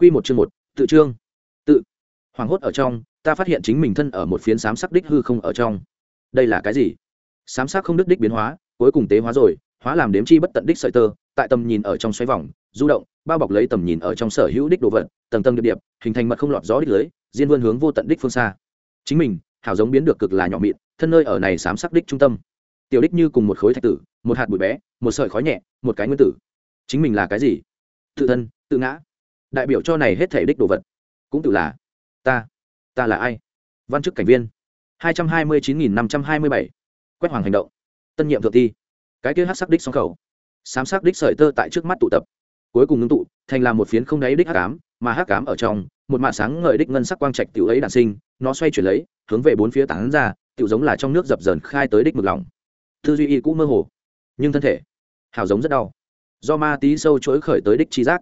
Quy một chương một, tự trương. Tự. Hoàng hốt ở trong, ta phát hiện chính mình thân ở một phiến xám sắc đích hư không ở trong. Đây là cái gì? Xám sắc không đứt đích biến hóa, cuối cùng tế hóa rồi, hóa làm đếm chi bất tận đích sợi tơ, tại tầm nhìn ở trong xoáy vòng, du động, bao bọc lấy tầm nhìn ở trong sở hữu đích đồ vật, tầng tầng điệp điệp, hình thành mật không lọt gió đích lưới, diên vươn hướng vô tận đích phương xa. Chính mình, hảo giống biến được cực là nhỏ mịn, thân nơi ở này xám sắc đích trung tâm. Tiểu đích như cùng một khối thạch tử, một hạt bụi bé, một sợi khói nhẹ, một cái nguyên tử. Chính mình là cái gì? Tự thân, tự ngã đại biểu cho này hết thể đích đồ vật. Cũng tự là, ta ta là ai? Văn chức cảnh viên, hai trăm hai mươi chín nghìn năm trăm hai mươi bảy. Quét hoàng hành động. Tân nhiệm thượng thi cái kia hát sắc đích song khẩu. Sám sắc đích sợi tơ tại trước mắt tụ tập. Cuối cùng ngưng tụ, thành là một phiến không đáy đích hắc ám, mà hắc ám ở trong, một mạ sáng ngời đích ngân sắc quang trạch tiểu ấy đản sinh, nó xoay chuyển lấy, hướng về bốn phía tán ra, tiểu giống là trong nước dập dờn khai tới đích mực lòng tư duy y cũ mơ hồ, nhưng thân thể, hào giống rất đau. Do ma tí sâu chối khởi tới đích chi giác.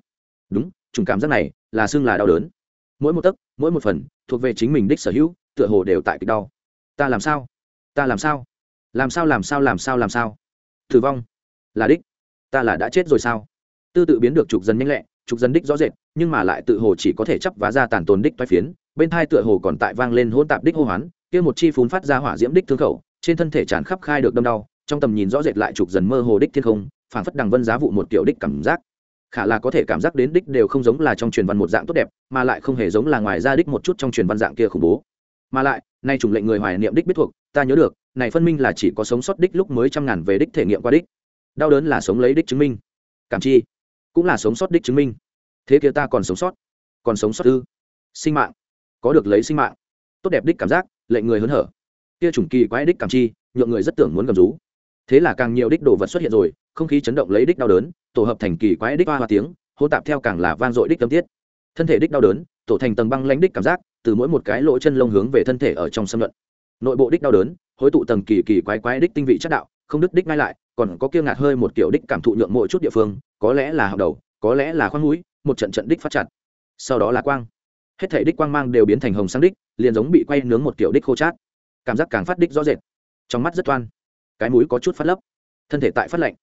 Đúng chủng cảm giác này là xương là đau đớn. Mỗi một tấc, mỗi một phần, thuộc về chính mình đích sở hữu, tựa hồ đều tại kịch đau. Ta làm sao? Ta làm sao? Làm sao làm sao làm sao làm sao? Thử vong là đích. Ta là đã chết rồi sao? Tư tự biến được trục dân nhanh lẹ, trục dân đích rõ rệt, nhưng mà lại tự hồ chỉ có thể chấp vá ra tàn tồn đích toái phiến, bên thai tựa hồ còn tại vang lên hôn tạp đích hô hoán, kia một chi phún phát ra hỏa diễm đích thương khẩu, trên thân thể tràn khắp khai được đâm đau, trong tầm nhìn rõ rệt lại trục dần mơ hồ đích thiên không, phảng phất đằng vân giá vụ một kiểu đích cảm giác khả là có thể cảm giác đến đích đều không giống là trong truyền văn một dạng tốt đẹp, mà lại không hề giống là ngoài ra đích một chút trong truyền văn dạng kia khủng bố. Mà lại, nay chủng lệnh người hoài niệm đích biết thuộc, ta nhớ được, này phân minh là chỉ có sống sót đích lúc mới trăm ngàn về đích thể nghiệm qua đích. Đau đớn là sống lấy đích chứng minh. Cảm chi, cũng là sống sót đích chứng minh. Thế kia ta còn sống sót, còn sống sót ư? Sinh mạng, có được lấy sinh mạng. Tốt đẹp đích cảm giác, lệnh người hớn hở. Kia chủng kỳ quái đích cảm chi, nhượng người rất tưởng muốn cầm rú thế là càng nhiều đích đồ vật xuất hiện rồi, không khí chấn động lấy đích đau đớn, tổ hợp thành kỳ quái đích hoa hoa tiếng hô tạp theo càng là vang dội đích tâm tiết. Thân thể đích đau đớn, tổ thành tầng băng lãnh đích cảm giác, từ mỗi một cái lỗ chân lông hướng về thân thể ở trong xâm luận. Nội bộ đích đau đớn, hối tụ tầng kỳ kỳ quái quái đích tinh vị chất đạo, không đứt đích ngay lại, còn có kia ngạt hơi một kiểu đích cảm thụ nhượng mỗi chút địa phương, có lẽ là học đầu, có lẽ là khoang mũi, một trận trận đích phát chặt. Sau đó là quang. Hết thể đích quang mang đều biến thành hồng sang đích, liền giống bị quay nướng một kiểu đích khô chát. Cảm giác càng phát đích rõ rệt. Trong mắt rất toan cái mũi có chút phát lấp. Thân thể tại phát lạnh.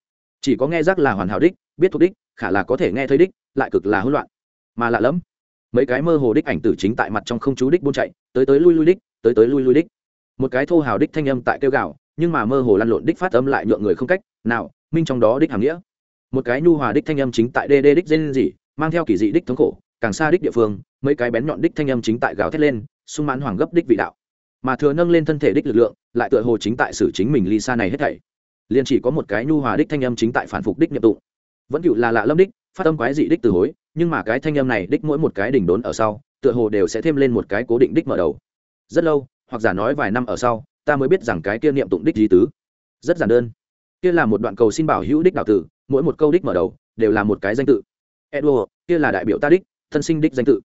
Chỉ có nghe rác là hoàn hảo đích, biết thuộc đích, khả là có thể nghe thấy đích, lại cực là hỗn loạn. Mà lạ lẫm. Mấy cái mơ hồ đích ảnh tử chính tại mặt trong không chú đích buôn chạy, tới tới lui lui đích, tới tới lui lui đích. Một cái thô hào đích thanh âm tại kêu gạo nhưng mà mơ hồ lăn lộn đích phát âm lại nhượng người không cách nào minh trong đó đích hàm nghĩa. Một cái nhu hòa đích thanh âm chính tại đê đê đích dên gì mang theo kỳ dị đích thống khổ, càng xa đích địa phương, mấy cái bén nhọn đích thanh âm chính tại gào thét lên, sung mãn hoàng gấp đích vị đạo mà thừa nâng lên thân thể đích lực lượng, lại tựa hồ chính tại xử chính mình ly xa này hết thảy. Liền chỉ có một cái nhu hòa đích thanh âm chính tại phản phục đích nhiệm tụng. Vẫn cựu là lạ lâm đích, phát âm quái dị đích từ hối, nhưng mà cái thanh âm này đích mỗi một cái đỉnh đốn ở sau, tựa hồ đều sẽ thêm lên một cái cố định đích mở đầu. Rất lâu, hoặc giả nói vài năm ở sau, ta mới biết rằng cái kia niệm tụng đích di tứ. Rất giản đơn. Kia là một đoạn cầu xin bảo hữu đích đạo tử, mỗi một câu đích mở đầu, đều là một cái danh tự. Edward, kia là đại biểu ta đích, thân sinh đích danh tự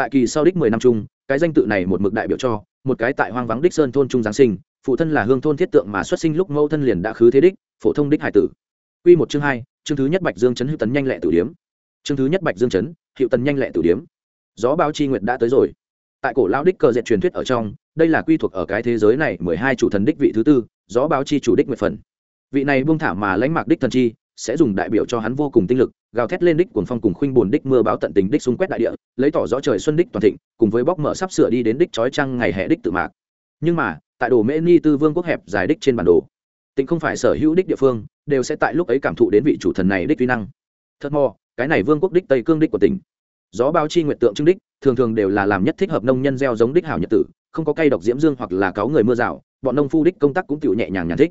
tại kỳ sau đích mười năm chung, cái danh tự này một mực đại biểu cho, một cái tại hoang vắng đích sơn thôn trung giáng sinh, phụ thân là hương thôn thiết tượng mà xuất sinh lúc mẫu thân liền đã khứ thế đích, phổ thông đích hải tử. Quy một chương hai, chương thứ nhất bạch dương chấn hữu tấn nhanh lẹ tử điếm. Chương thứ nhất bạch dương chấn hiệu tấn nhanh lẹ tử điếm. Gió báo chi nguyệt đã tới rồi. Tại cổ lao đích cờ dệt truyền thuyết ở trong, đây là quy thuộc ở cái thế giới này mười hai chủ thần đích vị thứ tư, gió báo chi chủ đích nguyệt phần. Vị này buông thả mà lãnh mạc đích thần chi sẽ dùng đại biểu cho hắn vô cùng tinh lực, gào thét lên đích cuồng phong cùng khuynh bồn đích mưa báo tận tình đích xung quét đại địa, lấy tỏ rõ trời xuân đích toàn thịnh, cùng với bóc mở sắp sửa đi đến đích trói trăng ngày hè đích tự mạc. Nhưng mà, tại đồ mễ ni tư vương quốc hẹp dài đích trên bản đồ tỉnh không phải sở hữu đích địa phương, đều sẽ tại lúc ấy cảm thụ đến vị chủ thần này đích vi năng. Thật mò, cái này vương quốc đích tây cương đích của tỉnh. Gió bao chi nguyện tượng trưng đích, thường thường đều là làm nhất thích hợp nông nhân gieo giống đích hảo nhật tử, không có cây độc diễm dương hoặc là cáo người mưa rào, bọn nông phu đích công tác cũng tiểu nhẹ nhàng nhàn thích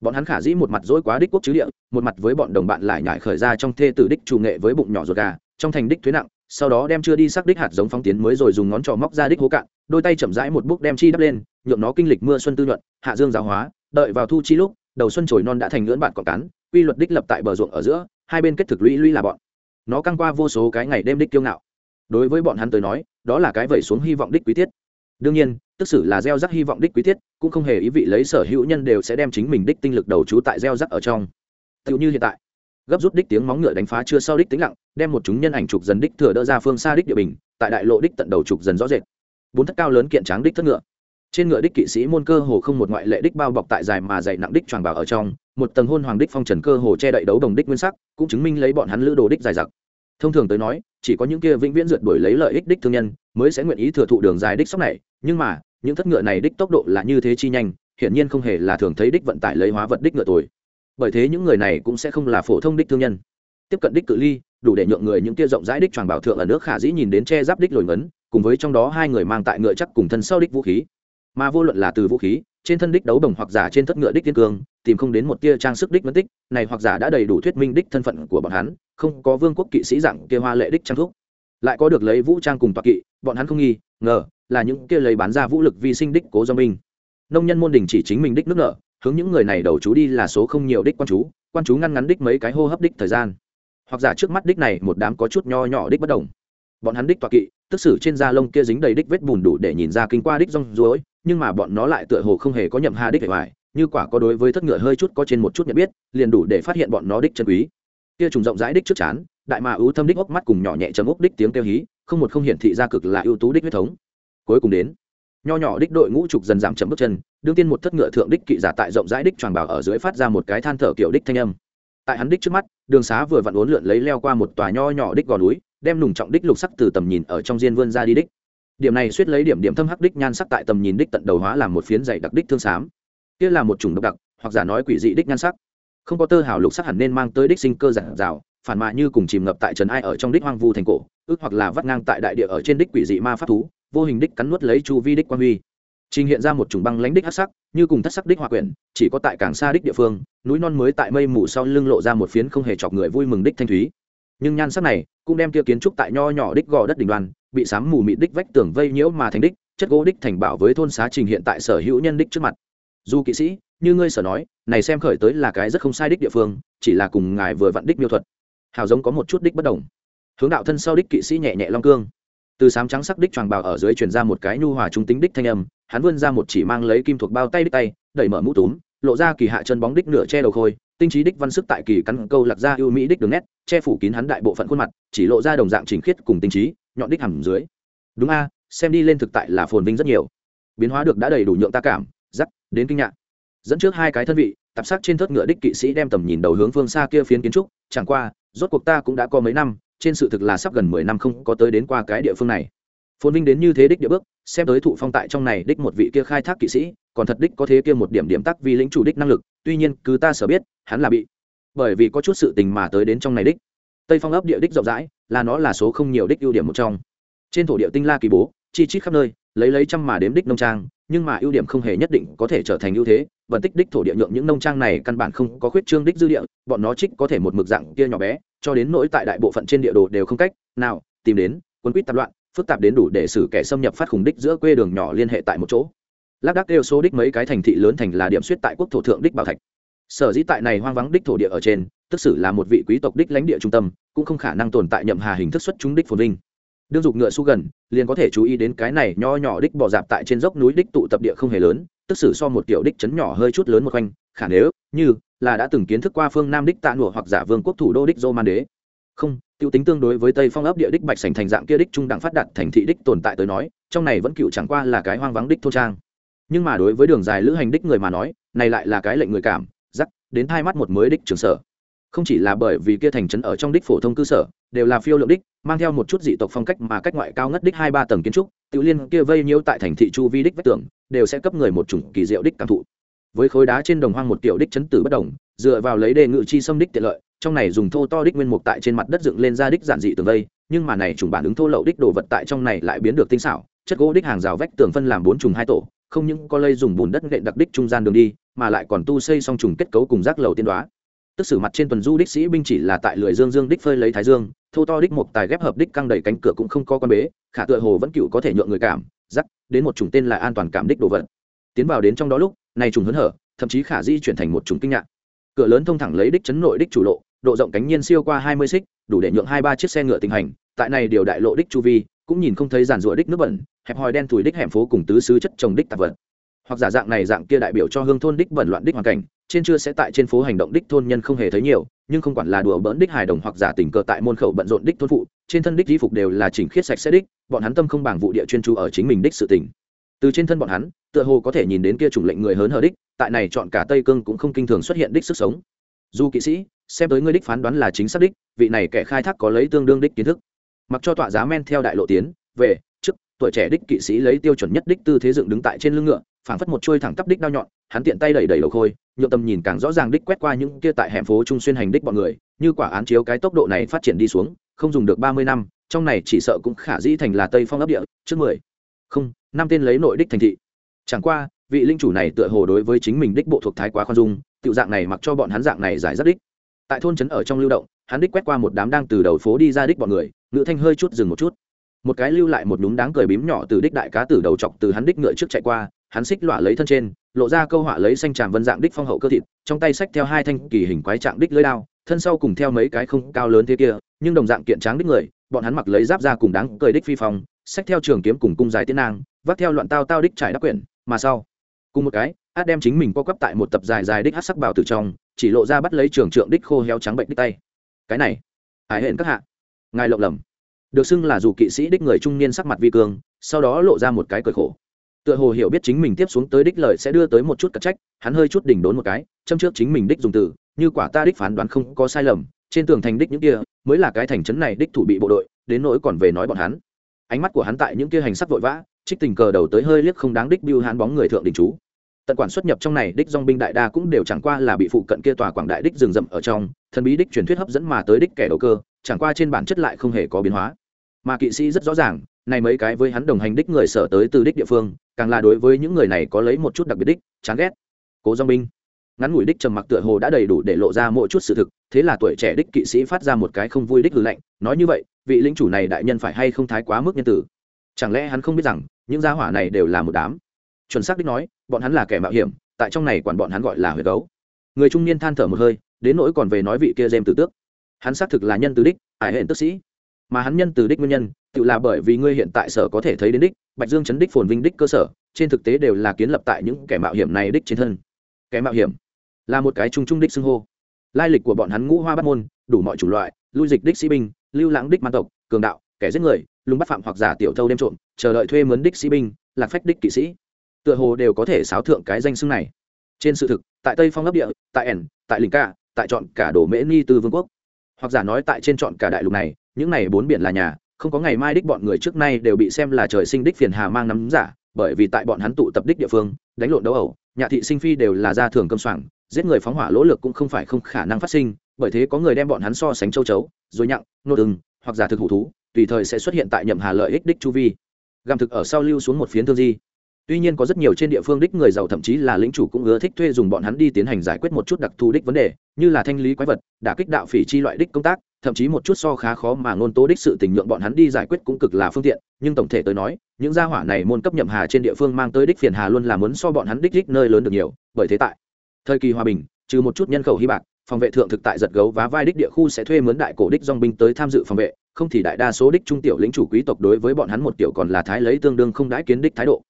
bọn hắn khả dĩ một mặt dỗi quá đích quốc chứ địa, một mặt với bọn đồng bạn lại nhải khởi ra trong thê tử đích chủ nghệ với bụng nhỏ ruột gà, trong thành đích thuế nặng, sau đó đem chưa đi sắc đích hạt giống phóng tiến mới rồi dùng ngón trỏ móc ra đích hố cạn, đôi tay chậm rãi một bước đem chi đắp lên nhuộm nó kinh lịch mưa xuân tư nhuận, hạ dương giáo hóa, đợi vào thu chi lúc, đầu xuân trồi non đã thành lưỡn bạn cọc cán, quy luật đích lập tại bờ ruộng ở giữa, hai bên kết thực lũy lũy là bọn. Nó căng qua vô số cái ngày đêm đích kiêu ngạo. Đối với bọn hắn tới nói, đó là cái vẩy xuống hy vọng đích quý tiết đương nhiên, tức xử là gieo rắc hy vọng đích quý thiết, cũng không hề ý vị lấy sở hữu nhân đều sẽ đem chính mình đích tinh lực đầu trú tại gieo rắc ở trong. Tựu như hiện tại, gấp rút đích tiếng móng ngựa đánh phá chưa sau đích tính lặng, đem một chúng nhân ảnh trục dần đích thừa đỡ ra phương xa đích địa bình, tại đại lộ đích tận đầu trục dần rõ rệt. Bốn thất cao lớn kiện tráng đích thất ngựa. Trên ngựa đích kỵ sĩ môn cơ hồ không một ngoại lệ đích bao bọc tại dài mà dày nặng đích tròn bảo ở trong, một tầng hôn hoàng đích phong trần cơ hồ che đậy đấu đồng đích nguyên sắc, cũng chứng minh lấy bọn hắn lữ đồ đích dài dặc thông thường tới nói, chỉ có những kia vĩnh viễn rượt đuổi lấy lợi ích đích thương nhân mới sẽ nguyện ý thừa thụ đường dài đích sóc này, nhưng mà, những thất ngựa này đích tốc độ là như thế chi nhanh, hiển nhiên không hề là thường thấy đích vận tải lấy hóa vật đích ngựa tuổi bởi thế những người này cũng sẽ không là phổ thông đích thương nhân. Tiếp cận đích cự ly, đủ để nhượng người những kia rộng rãi đích tròn bảo thượng ở nước khả dĩ nhìn đến che giáp đích lồi ngấn, cùng với trong đó hai người mang tại ngựa chắc cùng thân sau đích vũ khí. Mà vô luận là từ vũ khí, trên thân đích đấu đồng hoặc giả trên thất ngựa đích tiên cương, tìm không đến một tia trang sức đích mất tích, này hoặc giả đã đầy đủ thuyết minh đích thân phận của bọn hắn không có vương quốc kỵ sĩ dạng kia hoa lệ đích trang thuốc lại có được lấy vũ trang cùng toạc kỵ, bọn hắn không nghi, ngờ, là những kia lấy bán ra vũ lực vi sinh đích cố do minh nông nhân môn đình chỉ chính mình đích nước nợ, hướng những người này đầu chú đi là số không nhiều đích quan chú quan chú ngăn ngắn đích mấy cái hô hấp đích thời gian. Hoặc giả trước mắt đích này một đám có chút nho nhỏ đích bất đồng. Bọn hắn đích toạc kỵ, tức xử trên da lông kia dính đầy đích vết bùn đủ để nhìn ra kinh qua đích rong ruối, nhưng mà bọn nó lại tựa hồ không hề có nhậm hà đích hề hoài như quả có đối với thất ngựa hơi chút có trên một chút nhận biết, liền đủ để phát hiện bọn nó đích chân quý kia trùng rộng rãi đích trước chán, đại mà ưu thâm đích ốc mắt cùng nhỏ nhẹ chấm ốc đích tiếng kêu hí, không một không hiển thị ra cực là ưu tú đích huyết thống. Cuối cùng đến, nho nhỏ đích đội ngũ trục dần giảm chậm bước chân, đương tiên một thất ngựa thượng đích kỵ giả tại rộng rãi đích tròn bảo ở dưới phát ra một cái than thở kiểu đích thanh âm. Tại hắn đích trước mắt, đường xá vừa vặn uốn lượn lấy leo qua một tòa nho nhỏ đích gò núi, đem nùng trọng đích lục sắc từ tầm nhìn ở trong diên vươn ra đi đích. Điểm này suýt lấy điểm điểm thâm hắc đích nhan sắc tại tầm nhìn đích tận đầu hóa làm một phiến dày đặc đích thương xám. Kia là một chủng độc đặc, hoặc giả nói quỷ dị đích nhan sắc không có tơ hào lục sắc hẳn nên mang tới đích sinh cơ giản rào phản mạ như cùng chìm ngập tại trần ai ở trong đích hoang vu thành cổ, ước hoặc là vắt ngang tại đại địa ở trên đích quỷ dị ma pháp thú, vô hình đích cắn nuốt lấy chu vi đích quan huy. Trình hiện ra một chủng băng lãnh đích hắc sắc, như cùng thất sắc đích hòa quyển, chỉ có tại càng xa đích địa phương, núi non mới tại mây mù sau lưng lộ ra một phiến không hề chọc người vui mừng đích thanh thúy. Nhưng nhan sắc này cũng đem kia kiến trúc tại nho nhỏ đích gò đất đỉnh đoàn, bị sám mù mịt đích vách tường vây nhiễu mà thành đích, chất gỗ đích thành bảo với thôn xá trình hiện tại sở hữu nhân đích trước mặt dù kỵ sĩ, như ngươi sở nói, này xem khởi tới là cái rất không sai đích địa phương, chỉ là cùng ngài vừa vặn đích miêu thuật. Hào giống có một chút đích bất đồng. Hướng đạo thân sau đích kỵ sĩ nhẹ nhẹ long cương. Từ sám trắng sắc đích tròn bào ở dưới truyền ra một cái nhu hòa trung tính đích thanh âm, hắn vươn ra một chỉ mang lấy kim thuộc bao tay đích tay, đẩy mở mũ túm, lộ ra kỳ hạ chân bóng đích nửa che đầu khôi, tinh trí đích văn sức tại kỳ cắn câu lạc ra ưu mỹ đích đường nét, che phủ kín hắn đại bộ phận khuôn mặt, chỉ lộ ra đồng dạng trình khiết cùng tinh trí, nhọn đích hẳn dưới. Đúng a, xem đi lên thực tại là phồn vinh rất nhiều. Biến hóa được đã đầy đủ nhượng ta cảm đến kinh ngạc. Dẫn trước hai cái thân vị, tạp sắc trên thớt ngựa đích kỵ sĩ đem tầm nhìn đầu hướng phương xa kia phiến kiến trúc, chẳng qua, rốt cuộc ta cũng đã có mấy năm, trên sự thực là sắp gần mười năm không có tới đến qua cái địa phương này. Phồn vinh đến như thế đích địa bước, xem tới thụ phong tại trong này đích một vị kia khai thác kỵ sĩ, còn thật đích có thế kia một điểm điểm tắc vì lĩnh chủ đích năng lực, tuy nhiên cứ ta sở biết, hắn là bị, bởi vì có chút sự tình mà tới đến trong này đích. Tây phong ấp địa đích rộng rãi, là nó là số không nhiều đích ưu điểm một trong. Trên thổ địa tinh la kỳ bố, chi chít khắp nơi, lấy lấy trăm mà đếm đích nông trang nhưng mà ưu điểm không hề nhất định có thể trở thành ưu thế vận tích đích thổ địa nhượng những nông trang này căn bản không có khuyết trương đích dư địa, bọn nó trích có thể một mực dạng kia nhỏ bé, cho đến nỗi tại đại bộ phận trên địa đồ đều không cách nào tìm đến quân quýt tạp loạn, phức tạp đến đủ để xử kẻ xâm nhập phát khủng đích giữa quê đường nhỏ liên hệ tại một chỗ. Lác đác đều số đích mấy cái thành thị lớn thành là điểm suýt tại quốc thổ thượng đích bảo thạch. Sở dĩ tại này hoang vắng đích thổ địa ở trên, tức xử là một vị quý tộc đích lãnh địa trung tâm, cũng không khả năng tồn tại nhậm hà hình thức xuất chúng đích phồn vinh đương dục ngựa su gần, liền có thể chú ý đến cái này nho nhỏ đích bỏ dạp tại trên dốc núi đích tụ tập địa không hề lớn, tức xử so một kiểu đích chấn nhỏ hơi chút lớn một khoanh, khả nếu, như là đã từng kiến thức qua phương nam đích tạ nụa hoặc giả vương quốc thủ đô đích dô man đế. Không tiêu tính tương đối với tây phong ấp địa đích bạch sành thành dạng kia đích trung đẳng phát đạt thành thị đích tồn tại tới nói, trong này vẫn cựu chẳng qua là cái hoang vắng đích thô trang. Nhưng mà đối với đường dài lữ hành đích người mà nói, này lại là cái lệnh người cảm giắc đến hai mắt một mới đích trường sở. Không chỉ là bởi vì kia thành trấn ở trong đích phổ thông cơ sở đều là phiêu lượng đích, mang theo một chút dị tộc phong cách mà cách ngoại cao ngất đích hai ba tầng kiến trúc, tự liên kia vây nhiễu tại thành thị chu vi đích vách tường, đều sẽ cấp người một chủng kỳ diệu đích cảm thụ. Với khối đá trên đồng hoang một tiểu đích chấn tử bất đồng, dựa vào lấy đề ngự chi xâm đích tiện lợi, trong này dùng thô to đích nguyên mục tại trên mặt đất dựng lên ra đích giản dị tường vây, nhưng mà này chủng bản ứng thô lậu đích đồ vật tại trong này lại biến được tinh xảo, chất gỗ đích hàng rào vách tường phân làm bốn trùng hai tổ, không những có lây dùng bùn đất nghệ đặc đích trung gian đường đi, mà lại còn tu xây song trùng kết cấu cùng rác lầu tiên đoá tức sử mặt trên tuần du đích sĩ binh chỉ là tại lưỡi dương dương đích phơi lấy thái dương, thô to đích một tài ghép hợp đích căng đầy cánh cửa cũng không có quan bế, khả tựa hồ vẫn cựu có thể nhượng người cảm, rắc, đến một chủng tên là an toàn cảm đích đồ vật. Tiến vào đến trong đó lúc, này trùng hớn hở, thậm chí khả di chuyển thành một chủng kinh ngạc. Cửa lớn thông thẳng lấy đích chấn nội đích chủ lộ, độ rộng cánh nhiên siêu qua hai mươi xích, đủ để nhượng hai ba chiếc xe ngựa tình hành, tại này điều đại lộ đích chu vi, cũng nhìn không thấy giàn rủa đích nước bẩn, hẹp hòi đen thùi đích hẻm phố cùng tứ xứ chất trồng đích tạp vật hoặc giả dạng này dạng kia đại biểu cho hương thôn đích bẩn loạn đích hoàn cảnh, trên chưa sẽ tại trên phố hành động đích thôn nhân không hề thấy nhiều, nhưng không quản là đùa bỡn đích hài đồng hoặc giả tình cờ tại môn khẩu bận rộn đích thôn phụ, trên thân đích di phục đều là chỉnh khiết sạch sẽ đích, bọn hắn tâm không bằng vụ địa chuyên chú ở chính mình đích sự tình. Từ trên thân bọn hắn, tựa hồ có thể nhìn đến kia chủng lệnh người hớn hở đích, tại này chọn cả tây cương cũng không kinh thường xuất hiện đích sức sống. Dù kỵ sĩ, xem tới ngươi đích phán đoán là chính xác đích, vị này kẻ khai thác có lấy tương đương đích kiến thức. Mặc cho tọa giá men theo đại lộ tiến, về, trước, tuổi trẻ đích kỵ sĩ lấy tiêu chuẩn nhất đích tư thế dựng đứng tại trên lưng ngựa phảng phất một chuôi thẳng tắp đích đao nhọn, hắn tiện tay đẩy đẩy đầu khôi, nhượng tầm nhìn càng rõ ràng đích quét qua những kia tại hẻm phố trung xuyên hành đích bọn người, như quả án chiếu cái tốc độ này phát triển đi xuống, không dùng được ba mươi năm, trong này chỉ sợ cũng khả dĩ thành là tây phong ấp địa, trước mười. Không, năm tên lấy nội đích thành thị. Chẳng qua, vị linh chủ này tựa hồ đối với chính mình đích bộ thuộc thái quá khoan dung tự dạng này mặc cho bọn hắn dạng này giải rất đích. Tại thôn trấn ở trong lưu động, hắn đích quét qua một đám đang từ đầu phố đi ra đích bọn người ngựa thanh hơi chút dừng một chút. Một cái lưu lại một đúng đáng cười bím nhỏ từ đích đại cá từ đầu chọc từ hắn đích ngựa trước chạy qua hắn xích lọa lấy thân trên lộ ra câu họa lấy xanh tràm vân dạng đích phong hậu cơ thịt trong tay xách theo hai thanh kỳ hình quái trạng đích lưới đao thân sau cùng theo mấy cái không cao lớn thế kia nhưng đồng dạng kiện tráng đích người bọn hắn mặc lấy giáp ra cùng đáng cười đích phi phong xách theo trường kiếm cùng cung dài tiên nang vác theo loạn tao tao đích trải đắc quyển mà sau cùng một cái át đem chính mình co quắp tại một tập dài dài đích hát sắc bào từ trong chỉ lộ ra bắt lấy trường trượng đích khô héo trắng bệnh đích tay. Cái này hải hẹn các hạ? Ngài lộng lầm được xưng là dù kỵ sĩ đích người trung niên sắc mặt vi cường, sau đó lộ ra một cái cười khổ tựa hồ hiểu biết chính mình tiếp xuống tới đích lợi sẽ đưa tới một chút cật trách, hắn hơi chút đỉnh đốn một cái, châm trước chính mình đích dùng từ, như quả ta đích phán đoán không có sai lầm, trên tường thành đích những kia, mới là cái thành trấn này đích thủ bị bộ đội, đến nỗi còn về nói bọn hắn. Ánh mắt của hắn tại những kia hành sắc vội vã, trích tình cờ đầu tới hơi liếc không đáng đích biêu hắn bóng người thượng đình chú. Tận quản xuất nhập trong này đích dong binh đại đa cũng đều chẳng qua là bị phụ cận kia tòa quảng đại đích rừng rậm ở trong, thần bí đích truyền thuyết hấp dẫn mà tới đích kẻ đầu cơ, chẳng qua trên bản chất lại không hề có biến hóa. Mà kỵ sĩ rất rõ ràng này mấy cái với hắn đồng hành đích người sở tới từ đích địa phương, càng là đối với những người này có lấy một chút đặc biệt đích, chán ghét. Cố dong binh ngắn ngủi đích trầm mặc tựa hồ đã đầy đủ để lộ ra mỗi chút sự thực, thế là tuổi trẻ đích kỵ sĩ phát ra một cái không vui đích hư lệnh, nói như vậy, vị lĩnh chủ này đại nhân phải hay không thái quá mức nhân tử? Chẳng lẽ hắn không biết rằng, những gia hỏa này đều là một đám? Chuẩn xác đích nói, bọn hắn là kẻ mạo hiểm, tại trong này quản bọn hắn gọi là huyệt gấu. Người trung niên than thở một hơi, đến nỗi còn về nói vị kia dêm tử tước. Hắn xác thực là nhân tử đích ải hẹn tức sĩ? Mà hắn nhân từ đích nguyên nhân, tự là bởi vì ngươi hiện tại sở có thể thấy đến đích, bạch dương chấn đích phồn vinh đích cơ sở, trên thực tế đều là kiến lập tại những kẻ mạo hiểm này đích trên thân. Kẻ mạo hiểm là một cái trung trung đích xưng hô. Lai lịch của bọn hắn ngũ hoa bắt môn, đủ mọi chủng loại, lui dịch đích sĩ binh, lưu lãng đích man tộc, cường đạo, kẻ giết người, lùng bắt phạm hoặc giả tiểu thâu đêm trộm, chờ đợi thuê mướn đích sĩ binh, lạc phách đích kỵ sĩ. Tựa hồ đều có thể xáo thượng cái danh xưng này. Trên sự thực, tại tây phong ấp địa, tại ẻn, tại lình ca tại chọn cả đồ mễ ni tư vương quốc. Hoặc giả nói tại trên chọn cả đại lục này những này bốn biển là nhà không có ngày mai đích bọn người trước nay đều bị xem là trời sinh đích phiền hà mang nắm giả bởi vì tại bọn hắn tụ tập đích địa phương đánh lộn đấu ẩu nhà thị sinh phi đều là gia thường cơm soảng giết người phóng hỏa lỗ lực cũng không phải không khả năng phát sinh bởi thế có người đem bọn hắn so sánh châu chấu rồi nhặng nô đừng, hoặc giả thực hủ thú tùy thời sẽ xuất hiện tại nhậm hà lợi ích đích chu vi. Găm thực ở sau lưu xuống một phiến thương di. Tuy nhiên có rất nhiều trên địa phương đích người giàu thậm chí là lĩnh chủ cũng ưa thích thuê dùng bọn hắn đi tiến hành giải quyết một chút đặc thù đích vấn đề như là thanh lý quái vật đả kích đạo phỉ chi loại đích công tác thậm chí một chút so khá khó mà ngôn tố đích sự tình nhượng bọn hắn đi giải quyết cũng cực là phương tiện, nhưng tổng thể tới nói, những gia hỏa này môn cấp nhậm hà trên địa phương mang tới đích phiền hà luôn là muốn so bọn hắn đích đích nơi lớn được nhiều, bởi thế tại thời kỳ hòa bình, trừ một chút nhân khẩu hy bạc, phòng vệ thượng thực tại giật gấu và vai đích địa khu sẽ thuê mướn đại cổ đích dong binh tới tham dự phòng vệ, không thì đại đa số đích trung tiểu lĩnh chủ quý tộc đối với bọn hắn một tiểu còn là thái lấy tương đương không đãi kiến đích thái độ.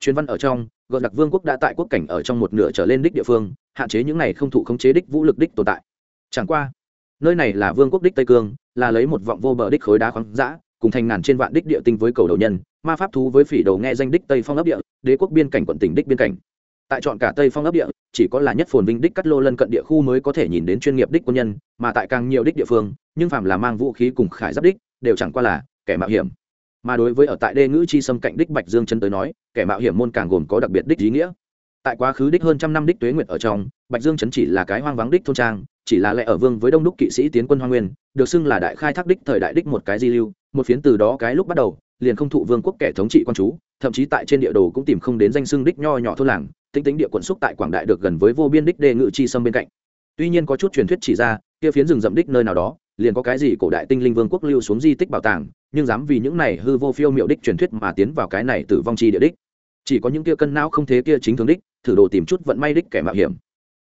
Chuyên văn ở trong gọi đặc vương quốc đã tại quốc cảnh ở trong một nửa trở lên đích địa phương, hạn chế những này không thụ khống chế đích vũ lực đích tồn tại. Chẳng qua nơi này là vương quốc đích tây cương, là lấy một vọng vô bờ đích khối đá khoáng dã, cùng thành ngàn trên vạn đích địa tinh với cầu đầu nhân, ma pháp thú với phỉ đầu nghe danh đích tây phong ấp địa, đế quốc biên cảnh quận tỉnh đích biên cảnh. Tại chọn cả tây phong ấp địa, chỉ có là nhất phồn vinh đích cắt lô lân cận địa khu mới có thể nhìn đến chuyên nghiệp đích quân nhân, mà tại càng nhiều đích địa phương, nhưng phạm là mang vũ khí cùng khải giáp đích, đều chẳng qua là kẻ mạo hiểm. Mà đối với ở tại đê ngữ chi xâm cạnh đích bạch dương chân tới nói, kẻ mạo hiểm môn càng gồm có đặc biệt đích ý nghĩa. Tại quá khứ đích hơn trăm năm đích tuế nguyệt ở trong, bạch dương chấn chỉ là cái hoang vắng đích thôn trang chỉ là lẽ ở vương với đông đúc kỵ sĩ tiến quân hoa nguyên, được xưng là đại khai thác đích thời đại đích một cái di lưu, một phiến từ đó cái lúc bắt đầu, liền không thụ vương quốc kẻ thống trị quan chú, thậm chí tại trên địa đồ cũng tìm không đến danh xưng đích nho nhỏ thôn làng, tính tính địa quận xúc tại quảng đại được gần với vô biên đích đề ngự chi xâm bên cạnh. Tuy nhiên có chút truyền thuyết chỉ ra, kia phiến rừng rậm đích nơi nào đó, liền có cái gì cổ đại tinh linh vương quốc lưu xuống di tích bảo tàng, nhưng dám vì những này hư vô phiêu miệu đích truyền thuyết mà tiến vào cái này tử vong chi địa đích. Chỉ có những kia cân não không thế kia chính thường đích, thử đồ tìm chút vận may đích kẻ mạo hiểm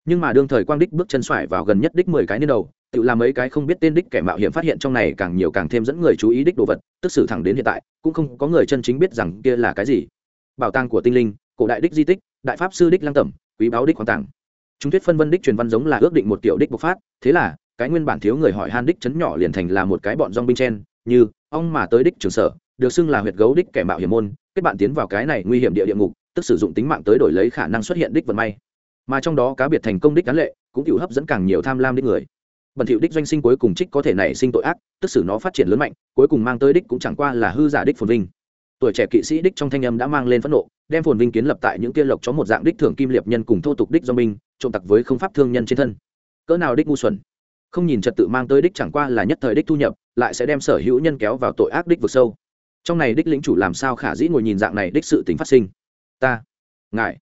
nhưng mà đương thời quang đích bước chân xoải vào gần nhất đích mười cái niên đầu, tự làm mấy cái không biết tên đích kẻ mạo hiểm phát hiện trong này càng nhiều càng thêm dẫn người chú ý đích đồ vật, tức sự thẳng đến hiện tại, cũng không có người chân chính biết rằng kia là cái gì. Bảo tàng của tinh linh, cổ đại đích di tích, đại pháp sư đích lăng tẩm, quý báo đích hoàng tàng. Chúng thuyết phân vân đích truyền văn giống là ước định một tiểu đích bộc phát, thế là, cái nguyên bản thiếu người hỏi han đích chấn nhỏ liền thành là một cái bọn dong binh chen, như ông mà tới đích trường sở, được xưng là huyệt gấu đích kẻ mạo hiểm môn, kết bạn tiến vào cái này nguy hiểm địa địa ngục, tức sử dụng tính mạng tới đổi lấy khả năng xuất hiện đích vận may mà trong đó cá biệt thành công đích án lệ cũng chịu hấp dẫn càng nhiều tham lam đích người. Bẩn thiệu đích doanh sinh cuối cùng trích có thể nảy sinh tội ác, tức xử nó phát triển lớn mạnh, cuối cùng mang tới đích cũng chẳng qua là hư giả đích phồn vinh. Tuổi trẻ kỵ sĩ đích trong thanh âm đã mang lên phẫn nộ, đem phồn vinh kiến lập tại những kia lộc cho một dạng đích thưởng kim liệp nhân cùng thô tục đích do minh trộm tặc với không pháp thương nhân trên thân. Cỡ nào đích ngu xuẩn. Không nhìn trật tự mang tới đích chẳng qua là nhất thời đích thu nhập, lại sẽ đem sở hữu nhân kéo vào tội ác đích vực sâu. Trong này đích lĩnh chủ làm sao khả dĩ ngồi nhìn dạng này đích sự tính phát sinh? Ta, ngài,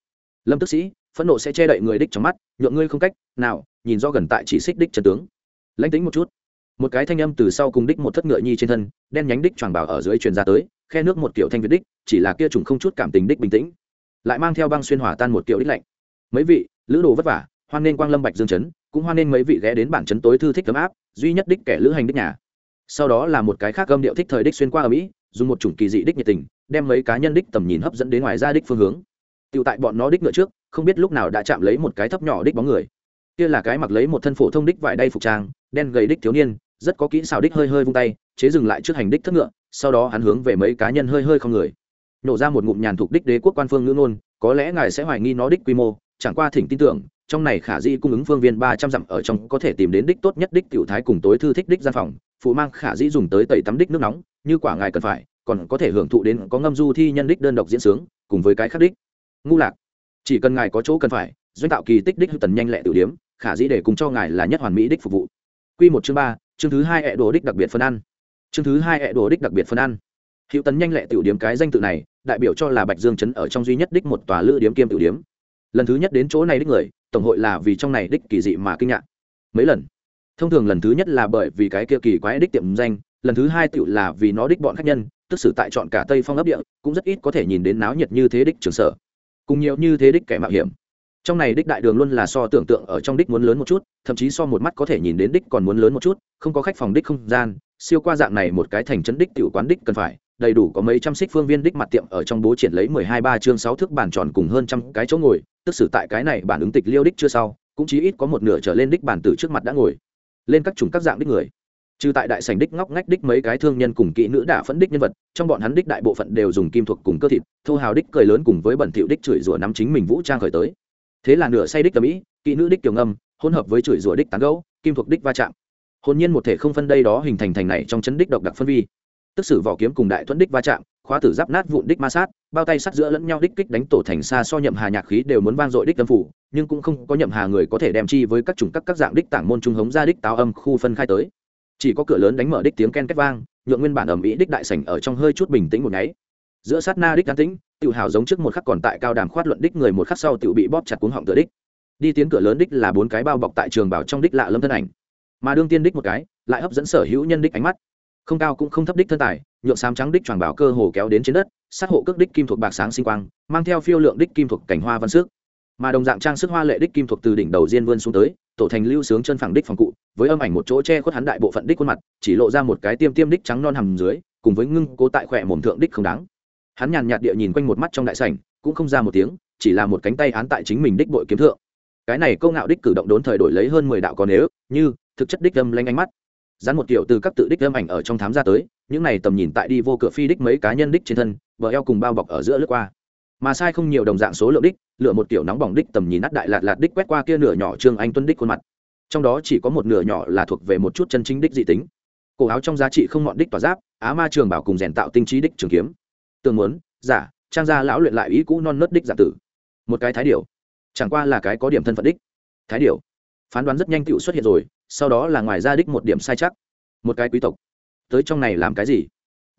lâm tức sĩ phẫn nộ sẽ che đậy người đích trong mắt, nhượng ngươi không cách nào nhìn do gần tại chỉ xích đích trần tướng. Lãnh tính một chút. Một cái thanh âm từ sau cùng đích một thất ngựa nhi trên thân, đen nhánh đích tròn bảo ở dưới truyền ra tới, khe nước một kiểu thanh việt đích, chỉ là kia trùng không chút cảm tình đích bình tĩnh. Lại mang theo băng xuyên hỏa tan một kiểu đích lạnh. Mấy vị, lữ đồ vất vả, hoan nên quang lâm bạch dương chấn, cũng hoan nên mấy vị ghé đến bản chấn tối thư thích tấm áp, duy nhất đích kẻ lữ hành đích nhà. Sau đó là một cái khác âm điệu thích thời đích xuyên qua ở mỹ, dùng một chủng kỳ dị đích nhiệt tình, đem mấy cá nhân đích tầm nhìn hấp dẫn đến ngoài ra đích phương hướng tựu tại bọn nó đích ngựa trước, không biết lúc nào đã chạm lấy một cái thấp nhỏ đích bóng người. Kia là cái mặc lấy một thân phổ thông đích vải đay phục trang, đen gầy đích thiếu niên, rất có kỹ xảo đích hơi hơi vung tay, chế dừng lại trước hành đích thất ngựa, sau đó hắn hướng về mấy cá nhân hơi hơi không người. Nổ ra một ngụm nhàn thuộc đích đế quốc quan phương ngữ ngôn, có lẽ ngài sẽ hoài nghi nó đích quy mô, chẳng qua thỉnh tin tưởng, trong này khả di cung ứng phương viên ba trăm dặm ở trong có thể tìm đến đích tốt nhất đích tiểu thái cùng tối thư thích đích gian phòng, phụ mang khả dĩ dùng tới tẩy tắm đích nước nóng, như quả ngài cần phải, còn có thể hưởng thụ đến có ngâm du thi nhân đích đơn độc diễn sướng, cùng với cái khác đích ngu lạc. Chỉ cần ngài có chỗ cần phải, doanh tạo kỳ tích đích tần nhanh lẹ tiểu điếm, khả dĩ để cùng cho ngài là nhất hoàn mỹ đích phục vụ. Quy một chương ba, chương thứ hai hẹ đồ đích đặc biệt phân ăn. Chương thứ hai hẹ đồ đích đặc biệt phân ăn. Hữu tấn nhanh lẹ tiểu điếm cái danh tự này, đại biểu cho là bạch dương chấn ở trong duy nhất đích một tòa lữ điếm kiêm tiểu điếm. Lần thứ nhất đến chỗ này đích người, tổng hội là vì trong này đích kỳ dị mà kinh ngạc. Mấy lần? Thông thường lần thứ nhất là bởi vì cái kia kỳ quái đích tiệm danh, lần thứ hai tựu là vì nó đích bọn khách nhân, tức sử tại chọn cả tây phong ấp địa, cũng rất ít có thể nhìn đến náo nhiệt như thế đích trường sở cùng nhiều như thế đích kẻ mạo hiểm. Trong này đích đại đường luôn là so tưởng tượng ở trong đích muốn lớn một chút, thậm chí so một mắt có thể nhìn đến đích còn muốn lớn một chút, không có khách phòng đích không gian, siêu qua dạng này một cái thành trấn đích tiểu quán đích cần phải, đầy đủ có mấy trăm xích phương viên đích mặt tiệm ở trong bố triển lấy mười hai ba chương sáu thước bàn tròn cùng hơn trăm cái chỗ ngồi, tức xử tại cái này bản ứng tịch liêu đích chưa sau, cũng chí ít có một nửa trở lên đích bản tử trước mặt đã ngồi, lên các chủng các dạng đích người trừ tại đại sảnh đích ngóc ngách đích mấy cái thương nhân cùng kỹ nữ đả phẫn đích nhân vật, trong bọn hắn đích đại bộ phận đều dùng kim thuộc cùng cơ thịt, thô hào đích cười lớn cùng với bẩn thỉu đích chửi rủa nắm chính mình vũ trang khởi tới. Thế là nửa say đích tầm ý, kỹ nữ đích kiều ngâm, hỗn hợp với chửi rủa đích tán gấu kim thuộc đích va chạm. Hồn nhiên một thể không phân đây đó hình thành thành này trong chấn đích độc đặc phân vi. Tức sử vỏ kiếm cùng đại thuẫn đích va chạm, khóa tử giáp nát vụn đích ma sát, bao tay sắt giữa lẫn nhau đích kích đánh tổ thành xa so nhậm hà nhạc khí đều muốn vang dội đích tâm phủ, nhưng cũng không có nhậm hà người có thể đem chi với các chủng các các dạng đích tảng môn trung hống ra đích táo âm khu phân khai tới chỉ có cửa lớn đánh mở đích tiếng ken két vang, nhượng nguyên bản ẩm ý đích đại sảnh ở trong hơi chút bình tĩnh một nháy. Giữa sát na đích an tĩnh tự hào giống trước một khắc còn tại cao đàm khoát luận đích người một khắc sau tự bị bóp chặt cuống họng tựa đích. Đi tiến cửa lớn đích là bốn cái bao bọc tại trường bảo trong đích lạ lâm thân ảnh. Mà đương tiên đích một cái, lại hấp dẫn sở hữu nhân đích ánh mắt. Không cao cũng không thấp đích thân tài, nhượng sám trắng đích tròn bảo cơ hồ kéo đến trên đất, sát hộ cước đích kim thuộc bạc sáng sinh quang, mang theo phiêu lượng đích kim thuộc cảnh hoa văn sức mà đồng dạng trang sức hoa lệ đích kim thuộc từ đỉnh đầu diên vươn xuống tới, tổ thành lưu sướng chân phẳng đích phòng cụ, với âm ảnh một chỗ che khuất hắn đại bộ phận đích khuôn mặt, chỉ lộ ra một cái tiêm tiêm đích trắng non hầm dưới, cùng với ngưng cố tại khỏe mồm thượng đích không đáng. Hắn nhàn nhạt địa nhìn quanh một mắt trong đại sảnh, cũng không ra một tiếng, chỉ là một cánh tay án tại chính mình đích bội kiếm thượng. Cái này câu ngạo đích cử động đốn thời đổi lấy hơn mười đạo có nếu, như, thực chất đích âm lanh ánh mắt. Dán một kiểu từ các tự đích âm ảnh ở trong thám ra tới, những này tầm nhìn tại đi vô cửa phi đích mấy cá nhân đích trên thân vợ eo cùng bao bọc ở giữa lướt qua mà sai không nhiều đồng dạng số lượng đích, lựa một tiểu nóng bỏng đích tầm nhìn nát đại lạt lạt đích quét qua kia nửa nhỏ trương anh tuân đích khuôn mặt. Trong đó chỉ có một nửa nhỏ là thuộc về một chút chân chính đích dị tính. Cổ áo trong giá trị không mọn đích tỏa giáp, á ma trường bảo cùng rèn tạo tinh trí đích trường kiếm. Tường muốn, giả, trang gia lão luyện lại ý cũ non nớt đích giả tử. Một cái thái điểu. Chẳng qua là cái có điểm thân phận đích. Thái điểu. Phán đoán rất nhanh tựu xuất hiện rồi, sau đó là ngoài ra đích một điểm sai chắc. Một cái quý tộc. Tới trong này làm cái gì?